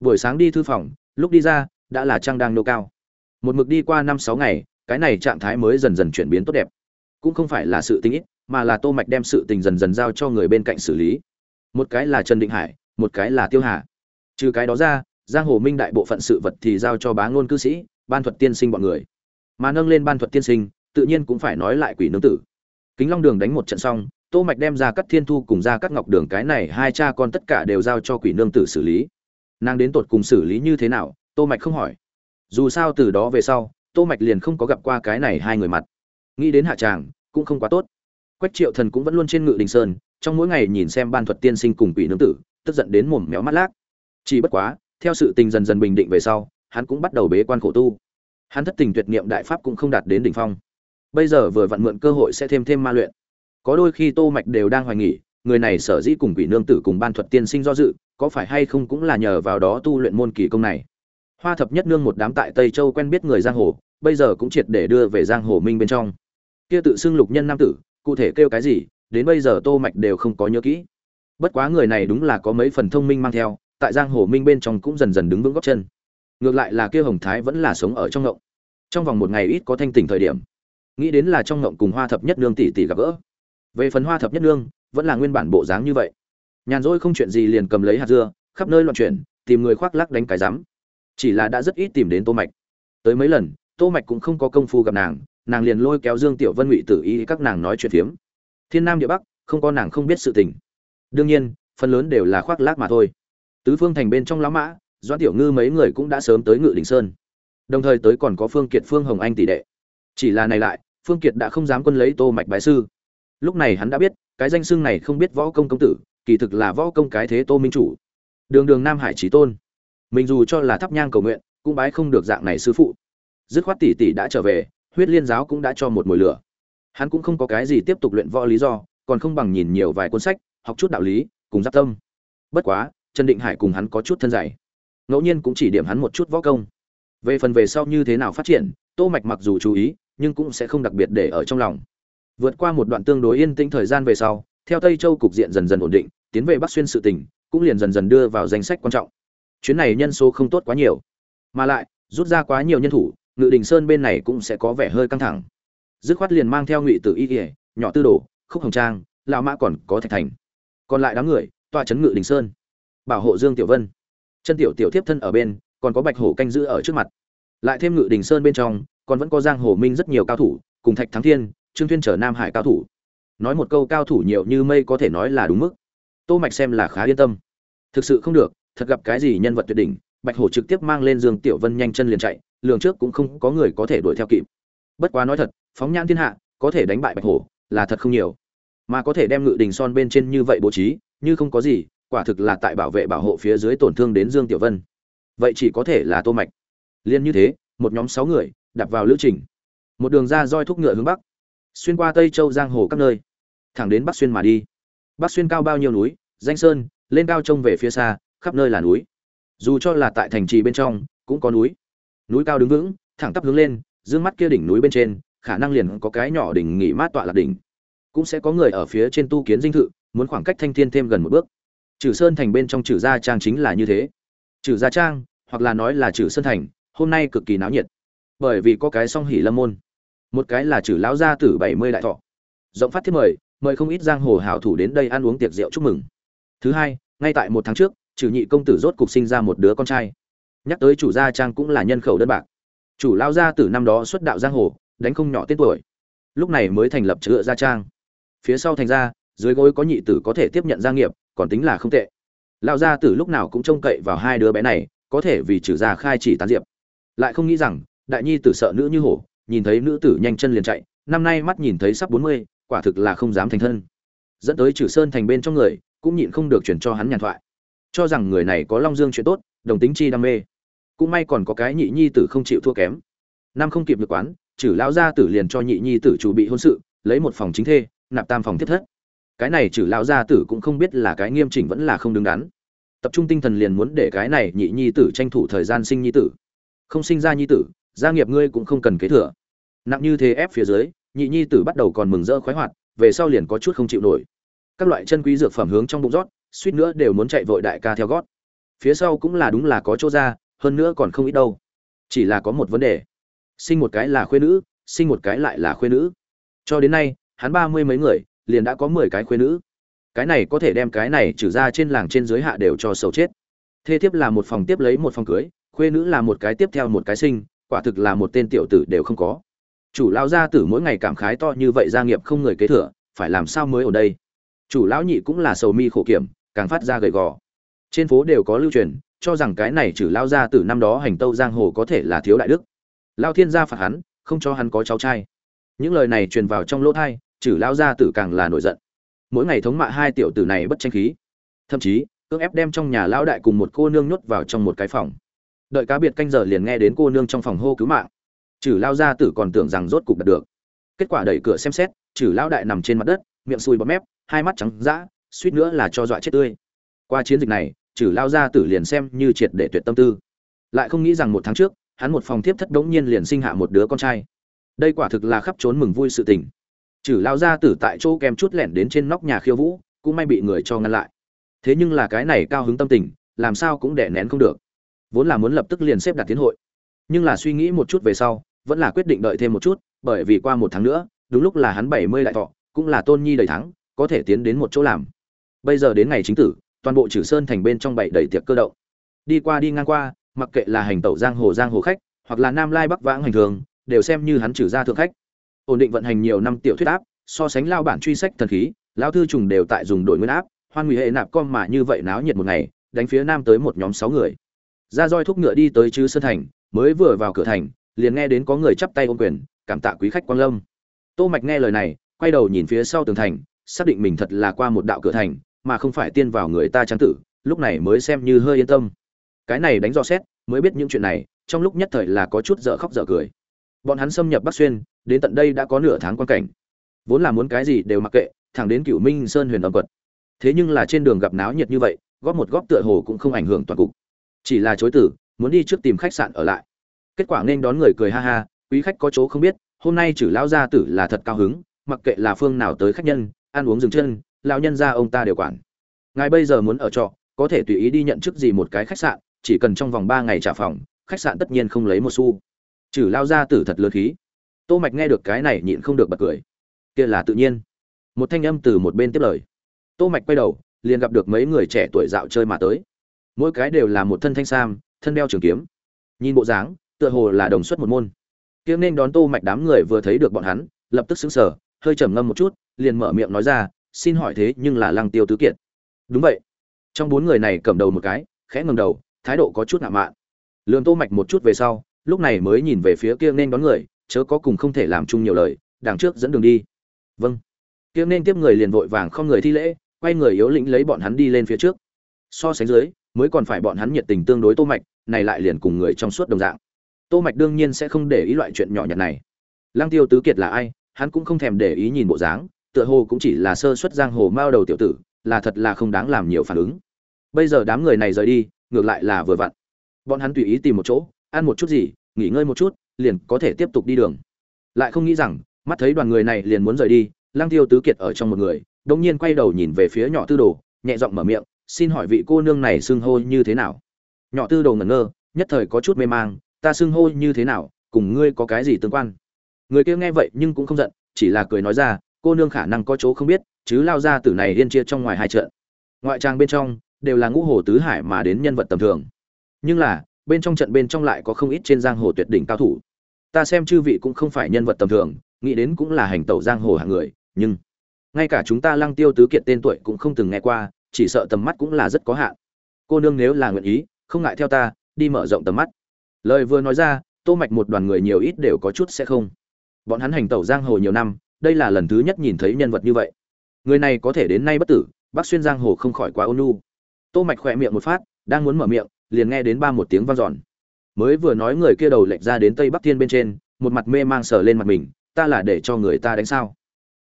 Buổi sáng đi thư phòng, lúc đi ra, đã là trăng đang nô cao. Một mực đi qua năm sáu ngày, cái này trạng thái mới dần dần chuyển biến tốt đẹp. Cũng không phải là sự tình ít, mà là tô mạch đem sự tình dần dần giao cho người bên cạnh xử lý. Một cái là trần định hải, một cái là tiêu hà. Trừ cái đó ra giang hồ minh đại bộ phận sự vật thì giao cho bá ngôn cư sĩ, ban thuật tiên sinh bọn người. Mà nâng lên ban thuật tiên sinh, tự nhiên cũng phải nói lại quỷ nương tử. Kính long đường đánh một trận xong, tô mạch đem ra cắt thiên thu cùng ra cắt ngọc đường cái này hai cha con tất cả đều giao cho quỷ nương tử xử lý. Nàng đến tột cùng xử lý như thế nào, tô mạch không hỏi. Dù sao từ đó về sau, tô mạch liền không có gặp qua cái này hai người mặt. Nghĩ đến hạ tràng, cũng không quá tốt. Quách triệu thần cũng vẫn luôn trên ngự đình sơn, trong mỗi ngày nhìn xem ban thuật tiên sinh cùng quỷ nương tử, tức giận đến mồm méo mắt lác. Chỉ bất quá theo sự tình dần dần bình định về sau, hắn cũng bắt đầu bế quan khổ tu. Hắn thất tình tuyệt niệm đại pháp cũng không đạt đến đỉnh phong. Bây giờ vừa vặn mượn cơ hội sẽ thêm thêm ma luyện. Có đôi khi tô mạch đều đang hoài nghỉ người này sở dĩ cùng quỷ nương tử cùng ban thuật tiên sinh do dự, có phải hay không cũng là nhờ vào đó tu luyện môn kỳ công này. Hoa thập nhất nương một đám tại tây châu quen biết người giang hồ, bây giờ cũng triệt để đưa về giang hồ minh bên trong. Kia tự xưng lục nhân nam tử, cụ thể kêu cái gì, đến bây giờ tô mạch đều không có nhớ kỹ. Bất quá người này đúng là có mấy phần thông minh mang theo tại giang hồ minh bên trong cũng dần dần đứng vững góc chân. Ngược lại là kia hồng thái vẫn là sống ở trong ngộng. Trong vòng một ngày ít có thanh tỉnh thời điểm, nghĩ đến là trong ngộng cùng hoa thập nhất nương tỷ tỷ gặp gỡ. Về phần hoa thập nhất nương, vẫn là nguyên bản bộ dáng như vậy. Nhàn rỗi không chuyện gì liền cầm lấy hạt dưa, khắp nơi loạn chuyển, tìm người khoác lắc đánh cái rắm. Chỉ là đã rất ít tìm đến tô mạch. Tới mấy lần, tô mạch cũng không có công phu gặp nàng nàng liền lôi kéo dương tiểu vân ngụy tử ý các nàng nói chuyện phiếm. Thiên nam địa bắc, không có nàng không biết sự tình. Đương nhiên, phần lớn đều là khoác lác mà thôi tứ phương thành bên trong lão mã, doãn tiểu ngư mấy người cũng đã sớm tới ngự đình sơn. Đồng thời tới còn có phương kiệt, phương hồng anh tỷ đệ. Chỉ là này lại, phương kiệt đã không dám quân lấy tô mạch bái sư. Lúc này hắn đã biết, cái danh xưng này không biết võ công công tử, kỳ thực là võ công cái thế tô minh chủ. Đường đường nam hải trí tôn. Mình dù cho là thắp nhang cầu nguyện, cũng bái không được dạng này sư phụ. Dứt khoát tỷ tỷ đã trở về, huyết liên giáo cũng đã cho một mùi lửa. Hắn cũng không có cái gì tiếp tục luyện võ lý do, còn không bằng nhìn nhiều vài cuốn sách, học chút đạo lý, cùng giáp tâm. Bất quá trần định hải cùng hắn có chút thân dày ngẫu nhiên cũng chỉ điểm hắn một chút võ công. Về phần về sau như thế nào phát triển, tô mạch mặc dù chú ý, nhưng cũng sẽ không đặc biệt để ở trong lòng. Vượt qua một đoạn tương đối yên tĩnh thời gian về sau, theo tây châu cục diện dần dần ổn định, tiến về bắc xuyên sự tình cũng liền dần dần đưa vào danh sách quan trọng. Chuyến này nhân số không tốt quá nhiều. Mà lại, rút ra quá nhiều nhân thủ, ngự đình sơn bên này cũng sẽ có vẻ hơi căng thẳng. Dứt khoát liền mang theo ngụy tử y ỉa nhỏ tư đồ, khúc hồng trang, lão mã còn có thạch thành. Còn lại đám người, tọa chấn ngự đình sơn bảo hộ dương tiểu vân. Chân tiểu tiểu tiếp thân ở bên, còn có bạch hổ canh giữ ở trước mặt. Lại thêm ngự đình sơn bên trong, còn vẫn có giang hồ minh rất nhiều cao thủ, cùng thạch thắng thiên, trương thiên trở nam hải cao thủ. Nói một câu cao thủ nhiều như mây có thể nói là đúng mức. Tô mạch xem là khá yên tâm. Thực sự không được, thật gặp cái gì nhân vật tuyệt đỉnh, bạch hổ trực tiếp mang lên dương tiểu vân nhanh chân liền chạy, lường trước cũng không có người có thể đuổi theo kịp. Bất quá nói thật, phóng nhãn thiên hạ, có thể đánh bại bạch hổ là thật không nhiều. Mà có thể đem ngự đình son bên trên như vậy bố trí, như không có gì quả thực là tại bảo vệ bảo hộ phía dưới tổn thương đến dương tiểu vân. Vậy chỉ có thể là tô mạch. Liên như thế, một nhóm sáu người, đạp vào lữ trình. Một đường ra roi thúc ngựa hướng bắc. Xuyên qua tây châu giang hồ các nơi. Thẳng đến bắc xuyên mà đi. Bắc xuyên cao bao nhiêu núi, danh sơn, lên cao trông về phía xa, khắp nơi là núi. Dù cho là tại thành trì bên trong, cũng có núi. Núi cao đứng vững, thẳng tắp hướng lên, dương mắt kia đỉnh núi bên trên, khả năng liền có cái nhỏ đỉnh nghỉ mát tọa lạc đỉnh. Cũng sẽ có người ở phía trên tu kiến dinh thự, muốn khoảng cách thanh thiên thêm gần một bước trừ sơn thành bên trong trừ gia trang chính là như thế. Trừ gia trang, hoặc là nói là trừ sơn thành, hôm nay cực kỳ náo nhiệt. Bởi vì có cái song hỉ lâm môn. Một cái là trừ lão gia tử bảy mươi đại thọ. Rộng phát thiết mời mời không ít giang hồ hảo thủ đến đây ăn uống tiệc rượu chúc mừng. Thứ hai, ngay tại một tháng trước, trừ nhị công tử rốt cục sinh ra một đứa con trai. Nhắc tới chủ gia trang cũng là nhân khẩu đơn bạc. Chủ lao gia tử năm đó xuất đạo giang hồ, đánh không nhỏ tên tuổi. Lúc này mới thành lập chữa gia trang. Phía sau thành ra dưới gối có nhị tử có thể tiếp nhận gia nghiệp, còn tính là không tệ. Lão gia tử lúc nào cũng trông cậy vào hai đứa bé này, có thể vì trừ gia khai chỉ tán diệp. Lại không nghĩ rằng, đại nhi tử sợ nữ như hổ, nhìn thấy nữ tử nhanh chân liền chạy, năm nay mắt nhìn thấy sắp bốn mươi, quả thực là không dám thành thân. Dẫn tới trừ sơn thành bên trong người, cũng nhịn không được chuyển cho hắn nhàn thoại. Cho rằng người này có long dương chuyện tốt, đồng tính chi đam mê. Cũng may còn có cái nhị nhi tử không chịu thua kém. Năm không kịp được quán, trừ lão gia tử liền cho nhị nhi tử chủ bị hôn sự, lấy một phòng chính thê, nạp tam phòng thiết thất cái này trừ lão gia tử cũng không biết là cái nghiêm chỉnh vẫn là không đứng đắn. Tập trung tinh thần liền muốn để cái này nhị nhi tử tranh thủ thời gian sinh nhi tử. Không sinh ra nhi tử, gia nghiệp ngươi cũng không cần kế thừa. Nặng như thế ép phía dưới, nhị nhi tử bắt đầu còn mừng rỡ khoái hoạt, về sau liền có chút không chịu nổi. Các loại chân quý dược phẩm hướng trong bụng rót, suýt nữa đều muốn chạy vội đại ca theo gót. Phía sau cũng là đúng là có chỗ ra, hơn nữa còn không ít đâu. Chỉ là có một vấn đề. Sinh một cái là khuê nữ, sinh một cái lại là khuê nữ. Cho đến nay, hắn ba mươi mấy người liền đã có mười cái khuê nữ. Cái này có thể đem cái này trừ ra trên làng trên dưới hạ đều cho sầu chết. Thê tiếp là một phòng tiếp lấy một phòng cưới, khuê nữ là một cái tiếp theo một cái sinh, quả thực là một tên tiểu tử đều không có. Chủ lão gia tử mỗi ngày cảm khái to như vậy gia nghiệp không người kế thừa, phải làm sao mới ở đây? Chủ lão nhị cũng là sầu mi khổ kiểm, càng phát ra gầy gò. Trên phố đều có lưu truyền, cho rằng cái này trừ lao gia tử năm đó hành tâu giang hồ có thể là thiếu đại đức. Lao thiên gia phạt hắn, không cho hắn có cháu trai. Những lời này truyền vào trong lỗ thai chử lao gia tử càng là nổi giận. Mỗi ngày thống mạ hai tiểu tử này bất tranh khí. Thậm chí, cưỡng ép đem trong nhà lão đại cùng một cô nương nhốt vào trong một cái phòng. Đợi cá biệt canh giờ liền nghe đến cô nương trong phòng hô cứu mạng. Chử lao gia tử còn tưởng rằng rốt cục đạt được. Kết quả đẩy cửa xem xét Chử lão đại nằm trên mặt đất, miệng sùi bọt mép, hai mắt trắng dã, suýt nữa là cho dọa chết tươi. Qua chiến dịch này Chử lao gia tử liền xem như triệt để tuyệt tâm tư. Lại không nghĩ rằng một tháng trước, hắn một phòng tiếp thất đống nhiên liền sinh hạ một đứa con trai. Đây quả thực là khắp trốn mừng vui sự tình. Chử lao ra tử tại chỗ kèm chút lẻn đến trên nóc nhà khiêu vũ, cũng may bị người cho ngăn lại. Thế nhưng là cái này cao hứng tâm tình, làm sao cũng đè nén không được. Vốn là muốn lập tức liền xếp đặt tiến hội. Nhưng là suy nghĩ một chút về sau, vẫn là quyết định đợi thêm một chút, bởi vì qua một tháng nữa, đúng lúc là hắn bảy mươi đại thọ, cũng là tôn nhi đầy thắng, có thể tiến đến một chỗ làm. Bây giờ đến ngày chính tử, toàn bộ trừ sơn thành bên trong bảy đầy tiệc cơ động. Đi qua đi ngang qua, mặc kệ là hành tẩu giang hồ giang hồ khách, hoặc là nam lai bắc vãng hành thường, đều xem như hắn trừ ra thượng khách ổn định vận hành nhiều năm tiểu thuyết áp, so sánh lao bản truy sách thần khí, lao thư trùng đều tại dùng đổi nguyên áp, hoan nguy hệ nạp con mà như vậy náo nhiệt một ngày, đánh phía nam tới một nhóm sáu người. Ra roi thúc ngựa đi tới chư sơn thành, mới vừa vào cửa thành, liền nghe đến có người chắp tay ôm quyền, cảm tạ quý khách quang lâm. Tô mạch nghe lời này, quay đầu nhìn phía sau tường thành, xác định mình thật là qua một đạo cửa thành, mà không phải tiên vào người ta trang tử, lúc này mới xem như hơi yên tâm. Cái này đánh dò xét, mới biết những chuyện này, trong lúc nhất thời là có chút dở khóc dở cười. Bọn hắn xâm nhập bắc xuyên đến tận đây đã có nửa tháng quan cảnh. Vốn là muốn cái gì đều mặc kệ, thẳng đến cửu minh sơn huyền âm quật. Thế nhưng là trên đường gặp náo nhiệt như vậy, góp một góp tựa hồ cũng không ảnh hưởng toàn cục. Chỉ là chối tử, muốn đi trước tìm khách sạn ở lại. Kết quả nên đón người cười ha ha, quý khách có chỗ không biết, hôm nay chử lão gia tử là thật cao hứng, mặc kệ là phương nào tới khách nhân, ăn uống dừng chân, lão nhân gia ông ta đều quản. Ngài bây giờ muốn ở trọ, có thể tùy ý đi nhận chức gì một cái khách sạn, chỉ cần trong vòng ba ngày trả phòng, khách sạn tất nhiên không lấy một xu. Chử lao gia tử thật lớn khí tô mạch nghe được cái này nhịn không được bật cười. Kia là tự nhiên. Một thanh âm từ một bên tiếp lời. Tô mạch quay đầu, liền gặp được mấy người trẻ tuổi dạo chơi mà tới. Mỗi cái đều là một thân thanh sam, thân đeo trường kiếm. Nhìn bộ dáng, tựa hồ là đồng xuất một môn. Kiếm nên đón tô mạch đám người vừa thấy được bọn hắn, lập tức sững sờ, hơi trầm ngâm một chút, liền mở miệng nói ra, xin hỏi thế nhưng là lăng tiêu tứ kiệt. Đúng vậy. Trong bốn người này cầm đầu một cái, khẽ ngẩng đầu, thái độ có chút ngạo mạn. Lườm tô mạch một chút về sau, lúc này mới nhìn về phía kia nên đón người chớ có cùng không thể làm chung nhiều lời, đằng trước dẫn đường đi. Vâng. Kiếm nên tiếp người liền vội vàng không người thi lễ, quay người yếu lĩnh lấy bọn hắn đi lên phía trước. So sánh dưới, mới còn phải bọn hắn nhiệt tình tương đối tô mạch, này lại liền cùng người trong suốt đồng dạng. Tô mạch đương nhiên sẽ không để ý loại chuyện nhỏ nhặt này. Lăng tiêu tứ kiệt là ai, hắn cũng không thèm để ý nhìn bộ dáng, tựa hồ cũng chỉ là sơ suất giang hồ mao đầu tiểu tử, là thật là không đáng làm nhiều phản ứng. Bây giờ đám người này rời đi, ngược lại là vừa vặn. Bọn hắn tùy ý tìm một chỗ, ăn một chút gì nghỉ ngơi một chút, liền có thể tiếp tục đi đường. Lại không nghĩ rằng, mắt thấy đoàn người này liền muốn rời đi, lăng tiêu tứ kiệt ở trong một người đông nhiên quay đầu nhìn về phía nhỏ tư đồ, nhẹ giọng mở miệng, xin hỏi vị cô nương này xưng hô như thế nào? Nhỏ tư đồ ngẩn ngơ, nhất thời có chút mê mang, ta xưng hô như thế nào, cùng ngươi có cái gì tương quan? Người kia nghe vậy nhưng cũng không giận, chỉ là cười nói ra, cô nương khả năng có chỗ không biết, chứ lao ra tử này liên chia trong ngoài hai trận. Ngoại trang bên trong, đều là ngũ hồ tứ hải mà đến nhân vật tầm thường. Nhưng là bên trong trận bên trong lại có không ít trên giang hồ tuyệt đỉnh cao thủ. Ta xem chư vị cũng không phải nhân vật tầm thường, nghĩ đến cũng là hành tẩu giang hồ hạng người, nhưng ngay cả chúng ta lăng tiêu tứ kiệt tên tuổi cũng không từng nghe qua, chỉ sợ tầm mắt cũng là rất có hạn. Cô nương nếu là nguyện ý, không ngại theo ta, đi mở rộng tầm mắt. Lời vừa nói ra, tô mạch một đoàn người nhiều ít đều có chút sẽ không. Bọn hắn hành tẩu giang hồ nhiều năm, đây là lần thứ nhất nhìn thấy nhân vật như vậy. Người này có thể đến nay bất tử bác xuyên giang hồ không khỏi quá ôn nhu. Tô mạch khỏe miệng một phát, đang muốn mở miệng liền nghe đến ba một tiếng vang dọn. Mới vừa nói người kia đầu lệch ra đến tây bắc thiên bên trên, một mặt mê mang sờ lên mặt mình, ta là để cho người ta đánh sao?